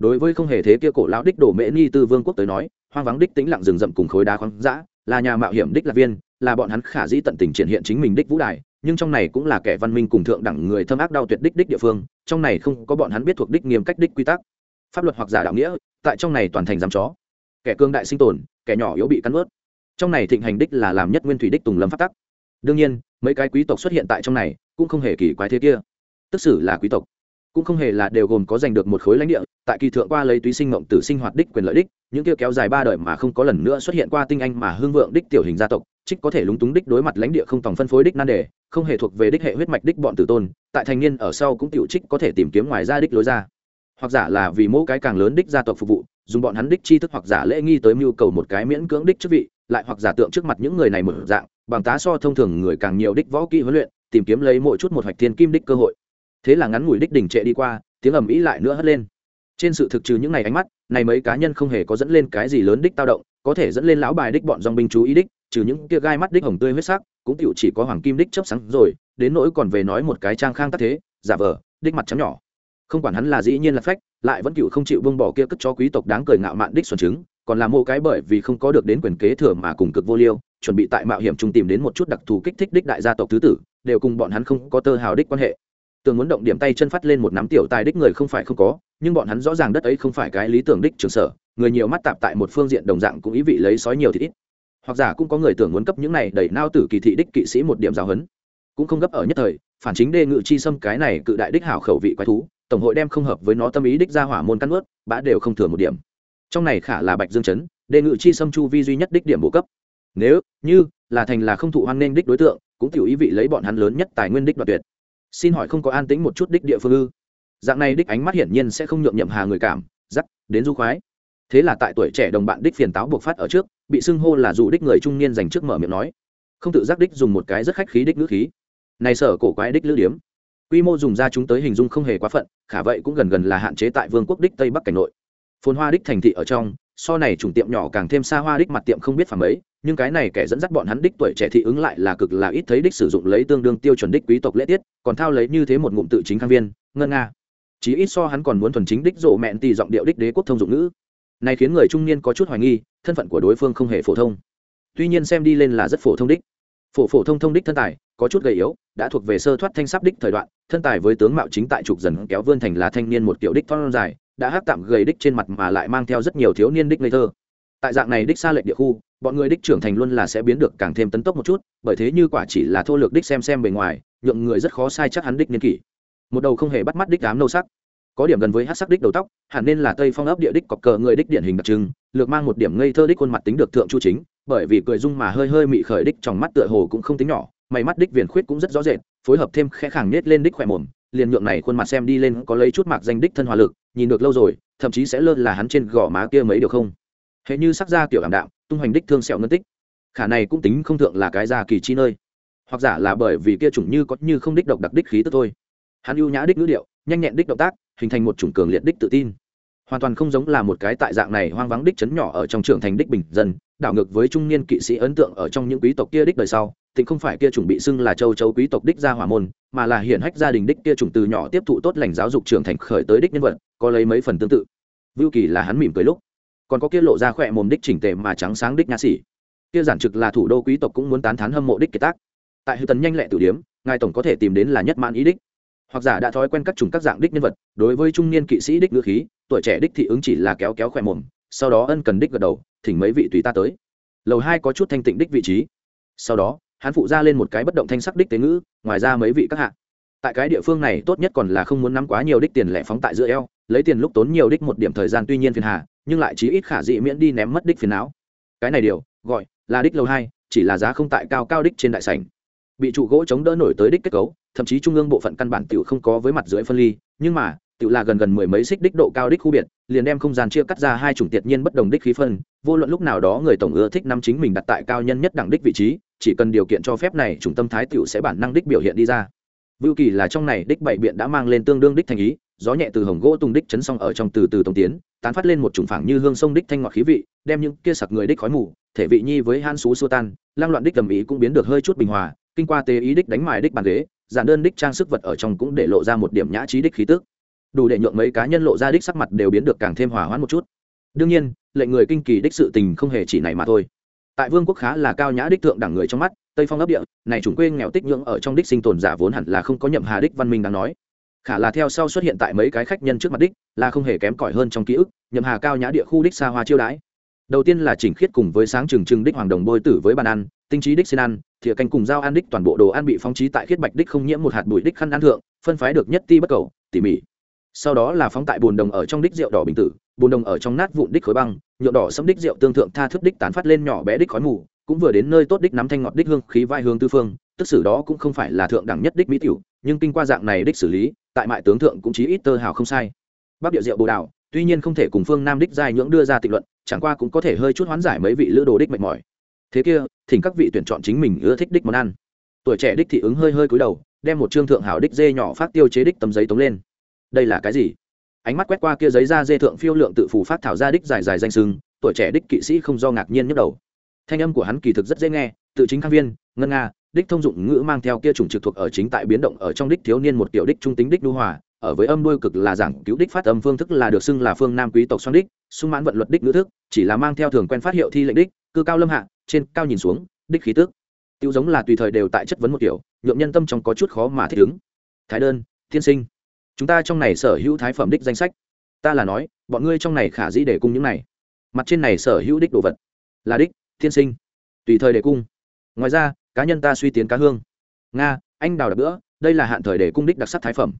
Đối với không hề thế kia cổ lão đích đổ mễ ni tư vương quốc tới nói, hoang vắng đích tĩnh lặng rừng rậm cùng khối đá khoáng dã, là nhà mạo hiểm đích lạc viên, là bọn hắn khả dĩ tận tình triển hiện chính mình đích vũ đài, nhưng trong này cũng là kẻ văn minh cùng thượng đẳng người thâm ác đau tuyệt đích đích địa phương, trong này không có bọn hắn biết thuộc đích nghiêm cách đích quy tắc. Pháp luật hoặc giả đạo nghĩa, tại trong này toàn thành giám chó. Kẻ cương đại sinh tồn, kẻ nhỏ yếu bị cắn ướt trong này thịnh hành đích là làm nhất nguyên thủy đích tùng lâm phát tắc. Đương nhiên, mấy cái quý tộc xuất hiện tại trong này, cũng không hề kỳ quái thế kia. Tức xử là quý tộc, cũng không hề là đều gồm có giành được một khối lãnh địa tại kỳ thượng qua lấy túy sinh mộng tử sinh hoạt đích quyền lợi đích, những kia kéo dài ba đời mà không có lần nữa xuất hiện qua tinh anh mà hương vượng đích tiểu hình gia tộc, trích có thể lúng túng đích đối mặt lãnh địa không tòng phân phối đích nan đề, không hề thuộc về đích hệ huyết mạch đích bọn tử tôn, tại thành niên ở sau cũng tiểu trích có thể tìm kiếm ngoài ra đích lối ra. Hoặc giả là vì mỗi cái càng lớn đích gia tộc phục vụ, dùng bọn hắn đích chi thức hoặc giả lễ nghi tới mưu cầu một cái miễn cưỡng đích chức vị, lại hoặc giả tượng trước mặt những người này mở dạng, bằng tá so thông thường người càng nhiều đích võ kỹ huấn luyện, tìm kiếm lấy mỗi chút một hoạch thiên kim đích cơ hội. Thế là ngắn ngủi đích đỉnh trệ đi qua, tiếng ầm ĩ lại nữa hất lên trên sự thực trừ những ngày ánh mắt, này mấy cá nhân không hề có dẫn lên cái gì lớn đích tao động, có thể dẫn lên lão bài đích bọn dòng binh chú ý đích, trừ những kia gai mắt đích hồng tươi huyết sắc, cũng tiểu chỉ có hoàng kim đích chớp sáng rồi, đến nỗi còn về nói một cái trang khang tác thế, giả vờ, đích mặt chấm nhỏ. Không quản hắn là dĩ nhiên là phách, lại vẫn cựu không chịu vương bỏ kia cất cho quý tộc đáng cười ngạo mạn đích xuân chứng, còn là mô cái bởi vì không có được đến quyền kế thừa mà cùng cực vô liêu, chuẩn bị tại mạo hiểm trung tìm đến một chút đặc thù kích thích đích đại gia tộc thứ tử, đều cùng bọn hắn không có tơ hào đích quan hệ. Tường muốn động điểm tay chân phát lên một nắm tiểu tài đích người không phải không có nhưng bọn hắn rõ ràng đất ấy không phải cái lý tưởng đích trường sở, người nhiều mắt tạp tại một phương diện đồng dạng cũng ý vị lấy sói nhiều thì ít. Hoặc giả cũng có người tưởng muốn cấp những này đẩy nao tử kỳ thị đích kỵ sĩ một điểm giáo hấn cũng không gấp ở nhất thời, phản chính đề ngự chi xâm cái này cự đại đích hảo khẩu vị quái thú, tổng hội đem không hợp với nó tâm ý đích ra hỏa môn căn ướt bã đều không thừa một điểm. Trong này khả là bạch dương chấn đề ngự chi xâm chu vi duy nhất đích điểm bổ cấp. Nếu như là thành là không thụ hoan nghênh đích đối tượng, cũng tiểu ý vị lấy bọn hắn lớn nhất tài nguyên đích đoạt tuyệt. Xin hỏi không có an tĩnh một chút đích địa phương ư? Dạng này đích ánh mắt hiển nhiên sẽ không nhượng nhậm hà người cảm dắt đến du khoái. Thế là tại tuổi trẻ đồng bạn đích phiền táo buộc phát ở trước, bị xưng hô là dù đích người trung niên dành trước mở miệng nói. Không tự giác đích dùng một cái rất khách khí đích ngữ khí. Này sở cổ quái đích lữ điếm. Quy mô dùng ra chúng tới hình dung không hề quá phận, khả vậy cũng gần gần là hạn chế tại vương quốc đích tây bắc cảnh nội. Phồn hoa đích thành thị ở trong, so này chủng tiệm nhỏ càng thêm xa hoa đích mặt tiệm không biết phàm ấy, nhưng cái này kẻ dẫn dắt bọn hắn đích tuổi trẻ thị ứng lại là cực là ít thấy đích sử dụng lấy tương đương tiêu chuẩn đích quý tộc lễ tiết, còn thao lấy như thế một ngụm tự chính khang viên, ngân nga chí ít so hắn còn muốn thuần chính đích rộ mẹn tì giọng điệu đích đế quốc thông dụng ngữ. Này khiến người trung niên có chút hoài nghi, thân phận của đối phương không hề phổ thông. Tuy nhiên xem đi lên là rất phổ thông đích. Phổ phổ thông thông đích thân tài, có chút gầy yếu, đã thuộc về sơ thoát thanh sắp đích thời đoạn, thân tài với tướng mạo chính tại trục dần kéo vươn thành là thanh niên một kiểu đích thon dài, đã hát tạm gầy đích trên mặt mà lại mang theo rất nhiều thiếu niên đích ngây thơ. Tại dạng này đích xa lệnh địa khu, bọn người đích trưởng thành luôn là sẽ biến được càng thêm tấn tốc một chút, bởi thế như quả chỉ là thô lược đích xem xem bề ngoài, nhượng người rất khó sai chắc hắn đích niên kỷ một đầu không hề bắt mắt đích ám nâu sắc. Có điểm gần với hát sắc đích đầu tóc, hẳn nên là tây phong ấp địa đích cọc cờ người đích điển hình đặc trưng, lược mang một điểm ngây thơ đích khuôn mặt tính được thượng chu chính, bởi vì cười dung mà hơi hơi mị khởi đích trong mắt tựa hồ cũng không tính nhỏ, mày mắt đích viền khuyết cũng rất rõ rệt, phối hợp thêm khẽ khàng nết lên đích khỏe mồm, liền nhượng này khuôn mặt xem đi lên có lấy chút mạc danh đích thân hòa lực, nhìn được lâu rồi, thậm chí sẽ lơ là hắn trên gò má kia mấy điều không. Hệ như sắc da kiểu ảm đạm, tung hoành đích thương sẹo ngân tích. Khả này cũng tính không thượng là cái da kỳ chi nơi. Hoặc giả là bởi vì kia chủng như có như không đích độc đặc đích khí tức thôi hắn ưu nhã đích ngữ điệu, nhanh nhẹn đích động tác, hình thành một chủng cường liệt đích tự tin. Hoàn toàn không giống là một cái tại dạng này hoang vắng đích chấn nhỏ ở trong trưởng thành đích bình dân, đảo ngược với trung niên kỵ sĩ ấn tượng ở trong những quý tộc kia đích đời sau thì không phải kia chủng bị xưng là châu châu quý tộc đích gia hỏa môn, mà là hiển hách gia đình đích kia chủng từ nhỏ tiếp thụ tốt lành giáo dục trưởng thành khởi tới đích nhân vật, có lấy mấy phần tương tự. Vưu kỳ là hắn mỉm cười lúc, còn có kia lộ ra khỏe mồm đích chỉnh tề mà trắng sáng đích nha sĩ. Kia giản trực là thủ đô quý tộc cũng muốn tán thán hâm mộ đích kiệt tác. Tại hư Tấn nhanh lẹ tử điếm, ngài tổng có thể tìm đến là nhất mãn ý đích hoặc giả đã thói quen các chủng các dạng đích nhân vật, đối với trung niên kỵ sĩ đích ngữ khí, tuổi trẻ đích thị ứng chỉ là kéo kéo khỏe mồm, sau đó ân cần đích gật đầu, thỉnh mấy vị tùy ta tới. Lầu hai có chút thanh tịnh đích vị trí. Sau đó, hắn phụ ra lên một cái bất động thanh sắc đích tế ngữ, ngoài ra mấy vị các hạ. Tại cái địa phương này tốt nhất còn là không muốn nắm quá nhiều đích tiền lẻ phóng tại giữa eo, lấy tiền lúc tốn nhiều đích một điểm thời gian tuy nhiên phiền hà, nhưng lại chí ít khả dị miễn đi ném mất đích phiền não. Cái này điều, gọi là đích lầu hai, chỉ là giá không tại cao cao đích trên đại sảnh. Bị trụ gỗ chống đỡ nổi tới đích kết cấu thậm chí trung ương bộ phận căn bản tiểu không có với mặt dưới phân ly, nhưng mà, tiểu là gần gần mười mấy xích đích độ cao đích khu biệt, liền đem không gian chia cắt ra hai chủng tiệt nhiên bất đồng đích khí phân, vô luận lúc nào đó người tổng ưa thích năm chính mình đặt tại cao nhân nhất đẳng đích vị trí, chỉ cần điều kiện cho phép này chủng tâm thái tiểu sẽ bản năng đích biểu hiện đi ra. Vưu kỳ là trong này đích bảy biện đã mang lên tương đương đích thành ý, gió nhẹ từ hồng gỗ tung đích chấn xong ở trong từ từ tông tiến, tán phát lên một chủng phảng như hương sông đích thanh ngọt khí vị, đem những kia sặc người đích khói mù, thể vị nhi với han xú xua tan, lang loạn đích cầm ý cũng biến được hơi chút bình hòa, kinh qua tế ý đích đánh mài đích bàn ghế giản đơn đích trang sức vật ở trong cũng để lộ ra một điểm nhã trí đích khí tức. Đủ để nhượng mấy cá nhân lộ ra đích sắc mặt đều biến được càng thêm hòa hoãn một chút. Đương nhiên, lệnh người kinh kỳ đích sự tình không hề chỉ này mà thôi. Tại vương quốc khá là cao nhã đích thượng đẳng người trong mắt, tây phong ấp địa, này chủng quê nghèo tích nhưỡng ở trong đích sinh tồn giả vốn hẳn là không có nhậm hà đích văn minh đáng nói. Khả là theo sau xuất hiện tại mấy cái khách nhân trước mặt đích, là không hề kém cỏi hơn trong ký ức, nhậm hà cao nhã địa khu đích xa hoa chiêu đãi. Đầu tiên là chỉnh khiết cùng với sáng trừng trừng đích hoàng đồng bôi tử với bàn ăn tinh trí đích xin ăn, thìa canh cùng dao ăn đích toàn bộ đồ ăn bị phóng trí tại khiết bạch đích không nhiễm một hạt bụi đích khăn ăn thượng, phân phái được nhất ti bất cầu, tỉ mỉ. Sau đó là phóng tại bồn đồng ở trong đích rượu đỏ bình tử, bồn đồng ở trong nát vụn đích khối băng, nhuộm đỏ sẫm đích rượu tương thượng tha thức đích tán phát lên nhỏ bé đích khói mù, cũng vừa đến nơi tốt đích nắm thanh ngọt đích hương khí vai hương tư phương, tức xử đó cũng không phải là thượng đẳng nhất đích mỹ tiểu, nhưng kinh qua dạng này đích xử lý, tại mại tướng thượng cũng chí ít tơ hào không sai. Bắc địa rượu bồ đào, tuy nhiên không thể cùng phương nam đích giai nhưỡng đưa ra tịch luận, chẳng qua cũng có thể hơi chút hoán giải mấy vị lữ đồ đích mệt mỏi thế kia, thỉnh các vị tuyển chọn chính mình ưa thích đích món ăn. Tuổi trẻ đích thị ứng hơi hơi cúi đầu, đem một trương thượng hảo đích dê nhỏ phát tiêu chế đích tấm giấy tống lên. Đây là cái gì? Ánh mắt quét qua kia giấy ra dê thượng phiêu lượng tự phủ phát thảo ra đích dài dài danh sưng, tuổi trẻ đích kỵ sĩ không do ngạc nhiên nhức đầu. Thanh âm của hắn kỳ thực rất dễ nghe, tự chính khang viên, ngân nga, đích thông dụng ngữ mang theo kia chủng trực thuộc ở chính tại biến động ở trong đích thiếu niên một kiểu đích trung tính đích đu hòa, ở với âm đuôi cực là giảng cứu đích phát âm phương thức là được xưng là phương nam quý tộc xoan đích, sung mãn vận luật đích ngữ thức, chỉ là mang theo thường quen phát hiệu thi lệnh đích, cư cao lâm hạ trên cao nhìn xuống, đích khí tức. Tiêu giống là tùy thời đều tại chất vấn một kiểu, nhượng nhân tâm trong có chút khó mà thích ứng. Thái đơn, tiên sinh, chúng ta trong này sở hữu thái phẩm đích danh sách. Ta là nói, bọn ngươi trong này khả dĩ để cung những này. Mặt trên này sở hữu đích đồ vật là đích, tiên sinh. Tùy thời để cung. Ngoài ra, cá nhân ta suy tiến cá hương. Nga, anh đào đặc bữa, đây là hạn thời để cung đích đặc sắc thái phẩm.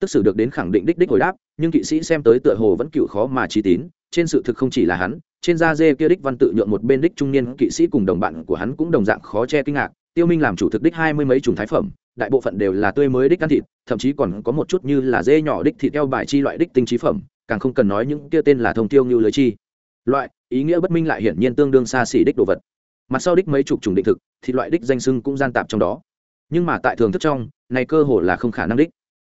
Tức sự được đến khẳng định đích đích hồi đáp, nhưng kỵ sĩ xem tới tựa hồ vẫn cựu khó mà trí tín, trên sự thực không chỉ là hắn trên da dê kia đích văn tự nhượng một bên đích trung niên kỵ sĩ cùng đồng bạn của hắn cũng đồng dạng khó che kinh ngạc. Tiêu minh làm chủ thực đích hai mươi mấy chủng thái phẩm, đại bộ phận đều là tươi mới đích ăn thịt, thậm chí còn có một chút như là dê nhỏ đích thịt theo bài chi loại đích tinh trí phẩm, càng không cần nói những kia tên là thông tiêu như lưới chi. Loại, ý nghĩa bất minh lại hiển nhiên tương đương xa xỉ đích đồ vật. Mặt sau đích mấy chục chủng định thực thì loại đích danh sưng cũng gian tạp trong đó. Nhưng mà tại thường thức trong, này cơ hồ là không khả năng đích.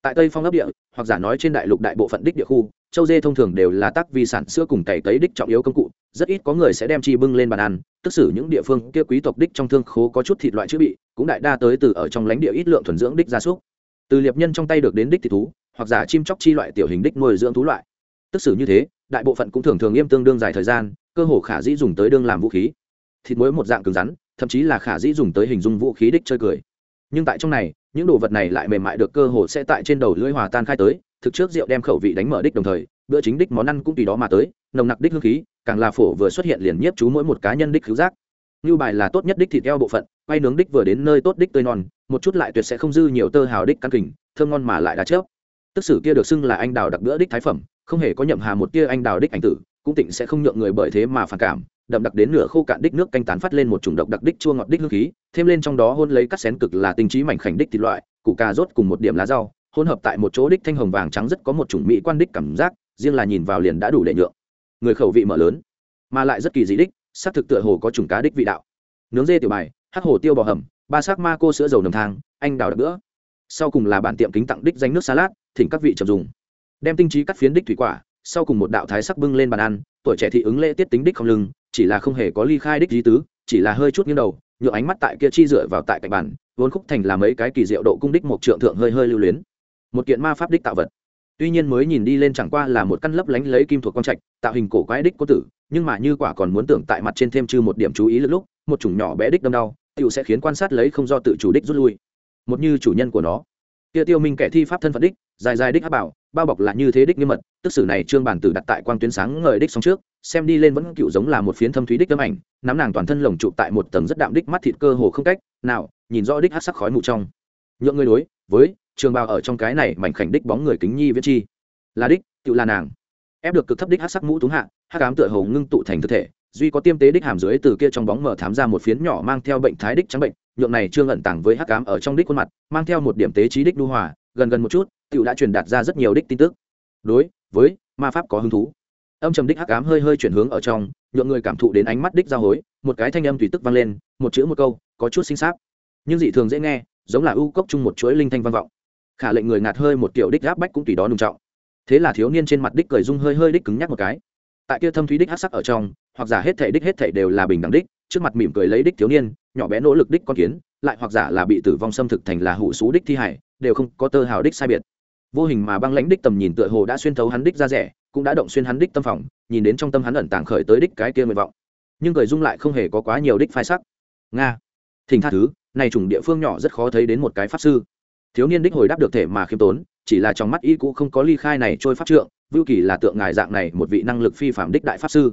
Tại tây phong ấp địa, hoặc giả nói trên đại lục đại bộ phận đích địa khu châu dê thông thường đều là tác vi sản sữa cùng cày cấy đích trọng yếu công cụ, rất ít có người sẽ đem chi bưng lên bàn ăn, tức xử những địa phương kia quý tộc đích trong thương khố có chút thịt loại chữ bị, cũng đại đa tới từ ở trong lãnh địa ít lượng thuần dưỡng đích gia súc. Từ liệp nhân trong tay được đến đích thì thú, hoặc giả chim chóc chi loại tiểu hình đích nuôi dưỡng thú loại. Tức xử như thế, đại bộ phận cũng thường thường im tương đương dài thời gian, cơ hồ khả dĩ dùng tới đương làm vũ khí. Thịt muối một dạng cứng rắn, thậm chí là khả dĩ dùng tới hình dung vũ khí đích chơi cười. Nhưng tại trong này, những đồ vật này lại mềm mại được cơ hồ sẽ tại trên đầu lưỡi hòa tan khai tới thực trước rượu đem khẩu vị đánh mở đích đồng thời, bữa chính đích món ăn cũng tùy đó mà tới, nồng nặc đích hương khí, càng là phổ vừa xuất hiện liền nhiếp chú mỗi một cá nhân đích khứu giác. Như bài là tốt nhất đích thịt eo bộ phận, quay nướng đích vừa đến nơi tốt đích tươi non một chút lại tuyệt sẽ không dư nhiều tơ hào đích căn kình, thơm ngon mà lại đã chớp. Tức sử kia được xưng là anh đào đặc bữa đích thái phẩm, không hề có nhậm hà một tia anh đào đích ảnh tử, cũng tịnh sẽ không nhượng người bởi thế mà phản cảm, đậm đặc đến nửa khô cạn đích nước canh tán phát lên một chủng độc đặc đích chua ngọt đích hương khí, thêm lên trong đó hôn lấy cắt xén cực là tinh trí mảnh khảnh đích thịt loại, củ cà rốt cùng một điểm lá rau hỗn hợp tại một chỗ đích thanh hồng vàng trắng rất có một chủng mỹ quan đích cảm giác, riêng là nhìn vào liền đã đủ để nhượng. Người khẩu vị mở lớn, mà lại rất kỳ dị đích xác thực tựa hồ có chủng cá đích vị đạo. Nướng dê tiểu bài, hắc hồ tiêu bò hầm, ba sắc ma cô sữa dầu nầm thang, anh đào đặc bữa. Sau cùng là bản tiệm kính tặng đích danh nước salad, thỉnh các vị trầm dùng. Đem tinh trí cắt phiến đích thủy quả, sau cùng một đạo thái sắc bưng lên bàn ăn, tuổi trẻ thị ứng lễ tiết tính đích không lưng, chỉ là không hề có ly khai đích di tứ, chỉ là hơi chút nghiêng đầu nhựa ánh mắt tại kia chi dựa vào tại cạnh bàn vốn khúc thành là mấy cái kỳ diệu độ cung đích một trượng thượng hơi hơi lưu luyến một kiện ma pháp đích tạo vật. Tuy nhiên mới nhìn đi lên chẳng qua là một căn lấp lánh lấy kim thuộc quang trạch, tạo hình cổ quái đích có tử, nhưng mà như quả còn muốn tưởng tại mặt trên thêm chư một điểm chú ý lúc lúc, một chủng nhỏ bé đích đâm đau tựu sẽ khiến quan sát lấy không do tự chủ đích rút lui. Một như chủ nhân của nó. Kia tiêu minh kẻ thi pháp thân phận đích, dài dài đích áp bảo, bao bọc là như thế đích nghiêm mật, tức sử này trương bản tử đặt tại quang tuyến sáng ngời đích song trước, xem đi lên vẫn cựu giống là một phiến thâm thúy đích tấm ảnh, nắm nàng toàn thân lồng trụ tại một tầng rất đạm đích mắt thịt cơ hồ không cách nào nhìn rõ đích hát sắc khói mù trong. Nhượng người đối, với trường bào ở trong cái này mảnh khảnh đích bóng người kính nhi viết chi. Là đích, tự là nàng. Ép được cực thấp đích hát sắc mũ túng hạ hát cám tựa hồ ngưng tụ thành thực thể, duy có tiêm tế đích hàm dưới từ kia trong bóng mở thám ra một phiến nhỏ mang theo bệnh thái đích trắng bệnh, nhượng này trương ẩn tàng với hắc cám ở trong đích khuôn mặt, mang theo một điểm tế trí đích đu hòa, gần gần một chút, tự đã truyền đạt ra rất nhiều đích tin tức. Đối với ma pháp có hứng thú. Âm trầm đích hắc ám hơi hơi chuyển hướng ở trong, nhượng người cảm thụ đến ánh mắt đích giao hối, một cái thanh âm tùy tức vang lên, một chữ một câu, có chút sinh sáp nhưng dị thường dễ nghe, giống là ưu cốc chung một chuỗi linh thanh vang vọng khả lệnh người ngạt hơi một kiểu đích gáp bách cũng tùy đó nùng trọng. Thế là thiếu niên trên mặt đích cười dung hơi hơi đích cứng nhắc một cái. Tại kia thâm thúy đích hát sắc ở trong, hoặc giả hết thể đích hết thể đều là bình đẳng đích, trước mặt mỉm cười lấy đích thiếu niên, nhỏ bé nỗ lực đích con kiến, lại hoặc giả là bị tử vong xâm thực thành là hủ xú đích thi hải, đều không có tơ hào đích sai biệt. Vô hình mà băng lãnh đích tầm nhìn tựa hồ đã xuyên thấu hắn đích ra rẻ, cũng đã động xuyên hắn đích tâm phòng, nhìn đến trong tâm hắn ẩn tàng khởi tới đích cái kia nguyện vọng. Nhưng cười dung lại không hề có quá nhiều đích phai sắc. Nga, thỉnh tha thứ, này chủng địa phương nhỏ rất khó thấy đến một cái pháp sư thiếu niên đích hồi đáp được thể mà khiêm tốn, chỉ là trong mắt y cũ không có ly khai này trôi pháp trượng, vưu kỳ là tượng ngài dạng này một vị năng lực phi phạm đích đại pháp sư.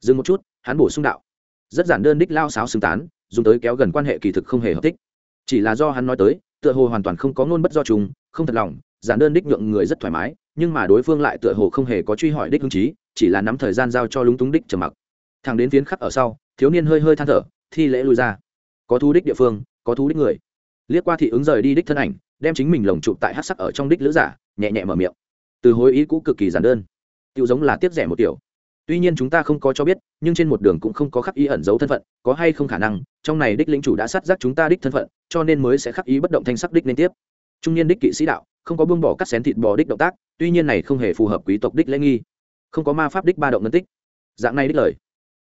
Dừng một chút, hắn bổ sung đạo. Rất giản đơn đích lao sáo xứng tán, dùng tới kéo gần quan hệ kỳ thực không hề hợp tích chỉ là do hắn nói tới, tựa hồ hoàn toàn không có ngôn bất do chúng không thật lòng, giản đơn đích nhượng người rất thoải mái, nhưng mà đối phương lại tựa hồ không hề có truy hỏi đích hưng trí chỉ là nắm thời gian giao cho lúng túng đích trầm mặc. Thằng đến phiến khắc ở sau, thiếu niên hơi hơi than thở, thi lễ lui ra. Có thu đích địa phương, có thu đích người. Liếc qua thị ứng rời đi đích thân ảnh đem chính mình lồng chụp tại hát sắc ở trong đích lữ giả, nhẹ nhẹ mở miệng. Từ hối ý cũ cực kỳ giản đơn. Tiêu giống là tiếp rẻ một tiểu tuy nhiên chúng ta không có cho biết, nhưng trên một đường cũng không có khắc ý ẩn giấu thân phận, có hay không khả năng, trong này đích lĩnh chủ đã sát giác chúng ta đích thân phận, cho nên mới sẽ khắc ý bất động thanh sắc đích liên tiếp. Trung niên đích kỵ sĩ đạo, không có buông bỏ cắt xén thịt bò đích động tác, tuy nhiên này không hề phù hợp quý tộc đích lễ nghi. Không có ma pháp đích ba động ngân tích. Dạng này đích lời.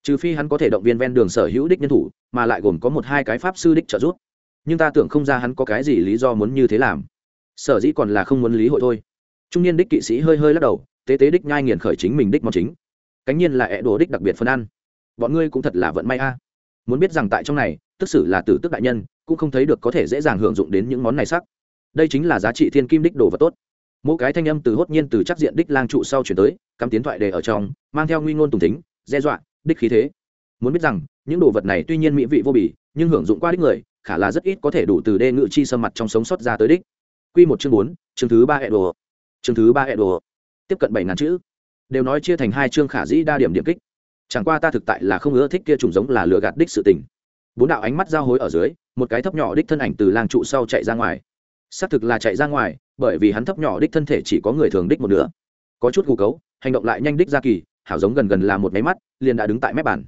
Trừ phi hắn có thể động viên ven đường sở hữu đích nhân thủ, mà lại gồm có một hai cái pháp sư đích trợ giúp nhưng ta tưởng không ra hắn có cái gì lý do muốn như thế làm. Sở dĩ còn là không muốn lý hội thôi. Trung niên đích kỵ sĩ hơi hơi lắc đầu, tế tế đích nhai nghiền khởi chính mình đích mong chính. Cánh nhiên là ẹ đồ đích đặc biệt phân ăn. Bọn ngươi cũng thật là vận may a. Muốn biết rằng tại trong này, tức xử là tử tức đại nhân, cũng không thấy được có thể dễ dàng hưởng dụng đến những món này sắc. Đây chính là giá trị thiên kim đích đồ vật tốt. Mỗi cái thanh âm từ hốt nhiên từ chắc diện đích lang trụ sau chuyển tới, cắm tiến thoại đề ở trong, mang theo nguy ngôn tùng tính, đe dọa, đích khí thế. Muốn biết rằng, những đồ vật này tuy nhiên mỹ vị vô bì, nhưng hưởng dụng qua đích người khả là rất ít có thể đủ từ đê ngự chi sâm mặt trong sống sót ra tới đích. Q một chương bốn, chương thứ ba hệ đồ. Chương thứ ba hệ đồ. Tiếp cận bảy ngàn chữ. Đều nói chia thành hai chương khả dĩ đa điểm điểm kích. Chẳng qua ta thực tại là không ưa thích kia trùng giống là lừa gạt đích sự tình. Bốn đạo ánh mắt giao hối ở dưới, một cái thấp nhỏ đích thân ảnh từ làng trụ sau chạy ra ngoài. Xác thực là chạy ra ngoài, bởi vì hắn thấp nhỏ đích thân thể chỉ có người thường đích một nửa. Có chút gù cấu, hành động lại nhanh đích ra kỳ, hảo giống gần gần là một máy mắt, liền đã đứng tại mép bàn.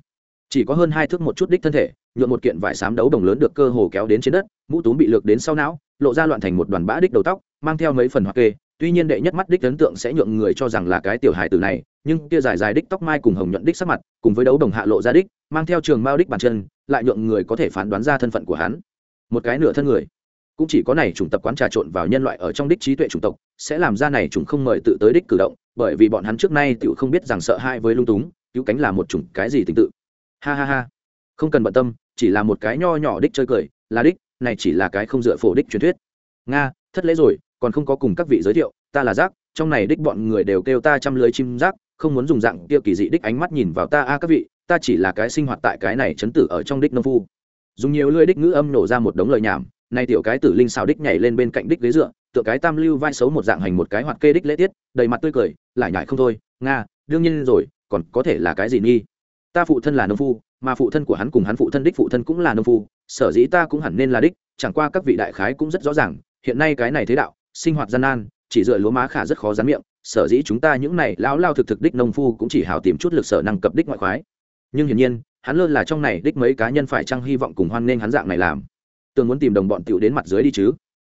Chỉ có hơn hai thước một chút đích thân thể nhuộm một kiện vải xám đấu đồng lớn được cơ hồ kéo đến trên đất, mũ túm bị lược đến sau não, lộ ra loạn thành một đoàn bã đích đầu tóc, mang theo mấy phần hoặc kê. Tuy nhiên đệ nhất mắt đích ấn tượng sẽ nhượng người cho rằng là cái tiểu hài tử này, nhưng kia dài dài đích tóc mai cùng hồng nhuận đích sắc mặt, cùng với đấu đồng hạ lộ ra đích, mang theo trường mao đích bàn chân, lại nhượng người có thể phán đoán ra thân phận của hắn. Một cái nửa thân người. Cũng chỉ có này chủng tập quán trà trộn vào nhân loại ở trong đích trí tuệ chủng tộc, sẽ làm ra này chủng không mời tự tới đích cử động, bởi vì bọn hắn trước nay tự không biết rằng sợ hai với lung túng, cứu cánh là một chủng cái gì tình tự. Ha ha ha. Không cần bận tâm chỉ là một cái nho nhỏ đích chơi cười, là đích, này chỉ là cái không dựa phổ đích truyền thuyết. Nga, thất lễ rồi, còn không có cùng các vị giới thiệu, ta là giác, trong này đích bọn người đều kêu ta chăm lưới chim giác, không muốn dùng dạng kia kỳ dị đích ánh mắt nhìn vào ta. A các vị, ta chỉ là cái sinh hoạt tại cái này chấn tử ở trong đích nông phu. Dùng nhiều lưỡi đích ngữ âm nổ ra một đống lời nhảm nay tiểu cái tử linh xào đích nhảy lên bên cạnh đích ghế dựa, tựa cái tam lưu vai xấu một dạng hành một cái hoạt kê đích lễ tiết, đầy mặt tươi cười, lại nhải không thôi. Nga, đương nhiên rồi, còn có thể là cái gì nghi? Ta phụ thân là nông phu mà phụ thân của hắn cùng hắn phụ thân đích phụ thân cũng là nông phu, sở dĩ ta cũng hẳn nên là đích, chẳng qua các vị đại khái cũng rất rõ ràng, hiện nay cái này thế đạo, sinh hoạt gian nan, chỉ dựa lúa má khả rất khó dán miệng, sở dĩ chúng ta những này lão lao thực thực đích nông phu cũng chỉ hào tìm chút lực sở năng cập đích ngoại khoái. Nhưng hiển nhiên, hắn lơ là trong này đích mấy cá nhân phải chăng hy vọng cùng hoan nghênh hắn dạng này làm? Tường muốn tìm đồng bọn tiểu đến mặt dưới đi chứ?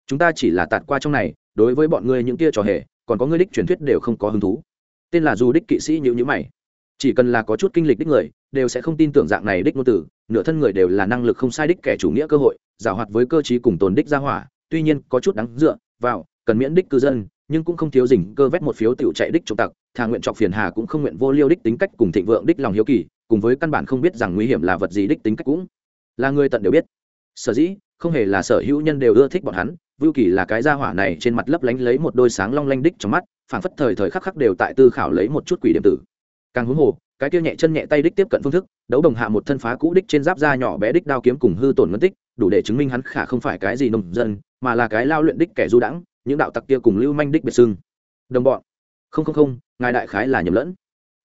Chúng ta chỉ là tạt qua trong này, đối với bọn ngươi những kia trò hề, còn có ngươi đích truyền thuyết đều không có hứng thú. Tên là du đích kỵ sĩ như như mày chỉ cần là có chút kinh lịch đích người, đều sẽ không tin tưởng dạng này đích ngôn tử nửa thân người đều là năng lực không sai đích kẻ chủ nghĩa cơ hội, giảo hoạt với cơ chí cùng tồn đích gia hỏa, tuy nhiên có chút đáng dựa, vào, cần miễn đích cư dân, nhưng cũng không thiếu dình cơ vét một phiếu tiểu chạy đích trộm tặc, thà nguyện trọc phiền hà cũng không nguyện vô liêu đích tính cách cùng thịnh vượng đích lòng hiếu kỳ, cùng với căn bản không biết rằng nguy hiểm là vật gì đích tính cách cũng là người tận đều biết. Sở dĩ, không hề là sở hữu nhân đều ưa thích bọn hắn, vưu kỳ là cái gia hỏa này trên mặt lấp lánh lấy một đôi sáng long lanh đích trong mắt, phảng phất thời thời khắc khắc đều tại tư khảo lấy một chút quỷ điểm tử càng huống hồ, cái kia nhẹ chân nhẹ tay đích tiếp cận phương thức, đấu đồng hạ một thân phá cũ đích trên giáp da nhỏ bé đích đao kiếm cùng hư tổn ngân tích, đủ để chứng minh hắn khả không phải cái gì nông dân, mà là cái lao luyện đích kẻ du đãng, những đạo tặc kia cùng lưu manh đích biệt xưng. Đồng bọn. Không không không, ngài đại khái là nhầm lẫn.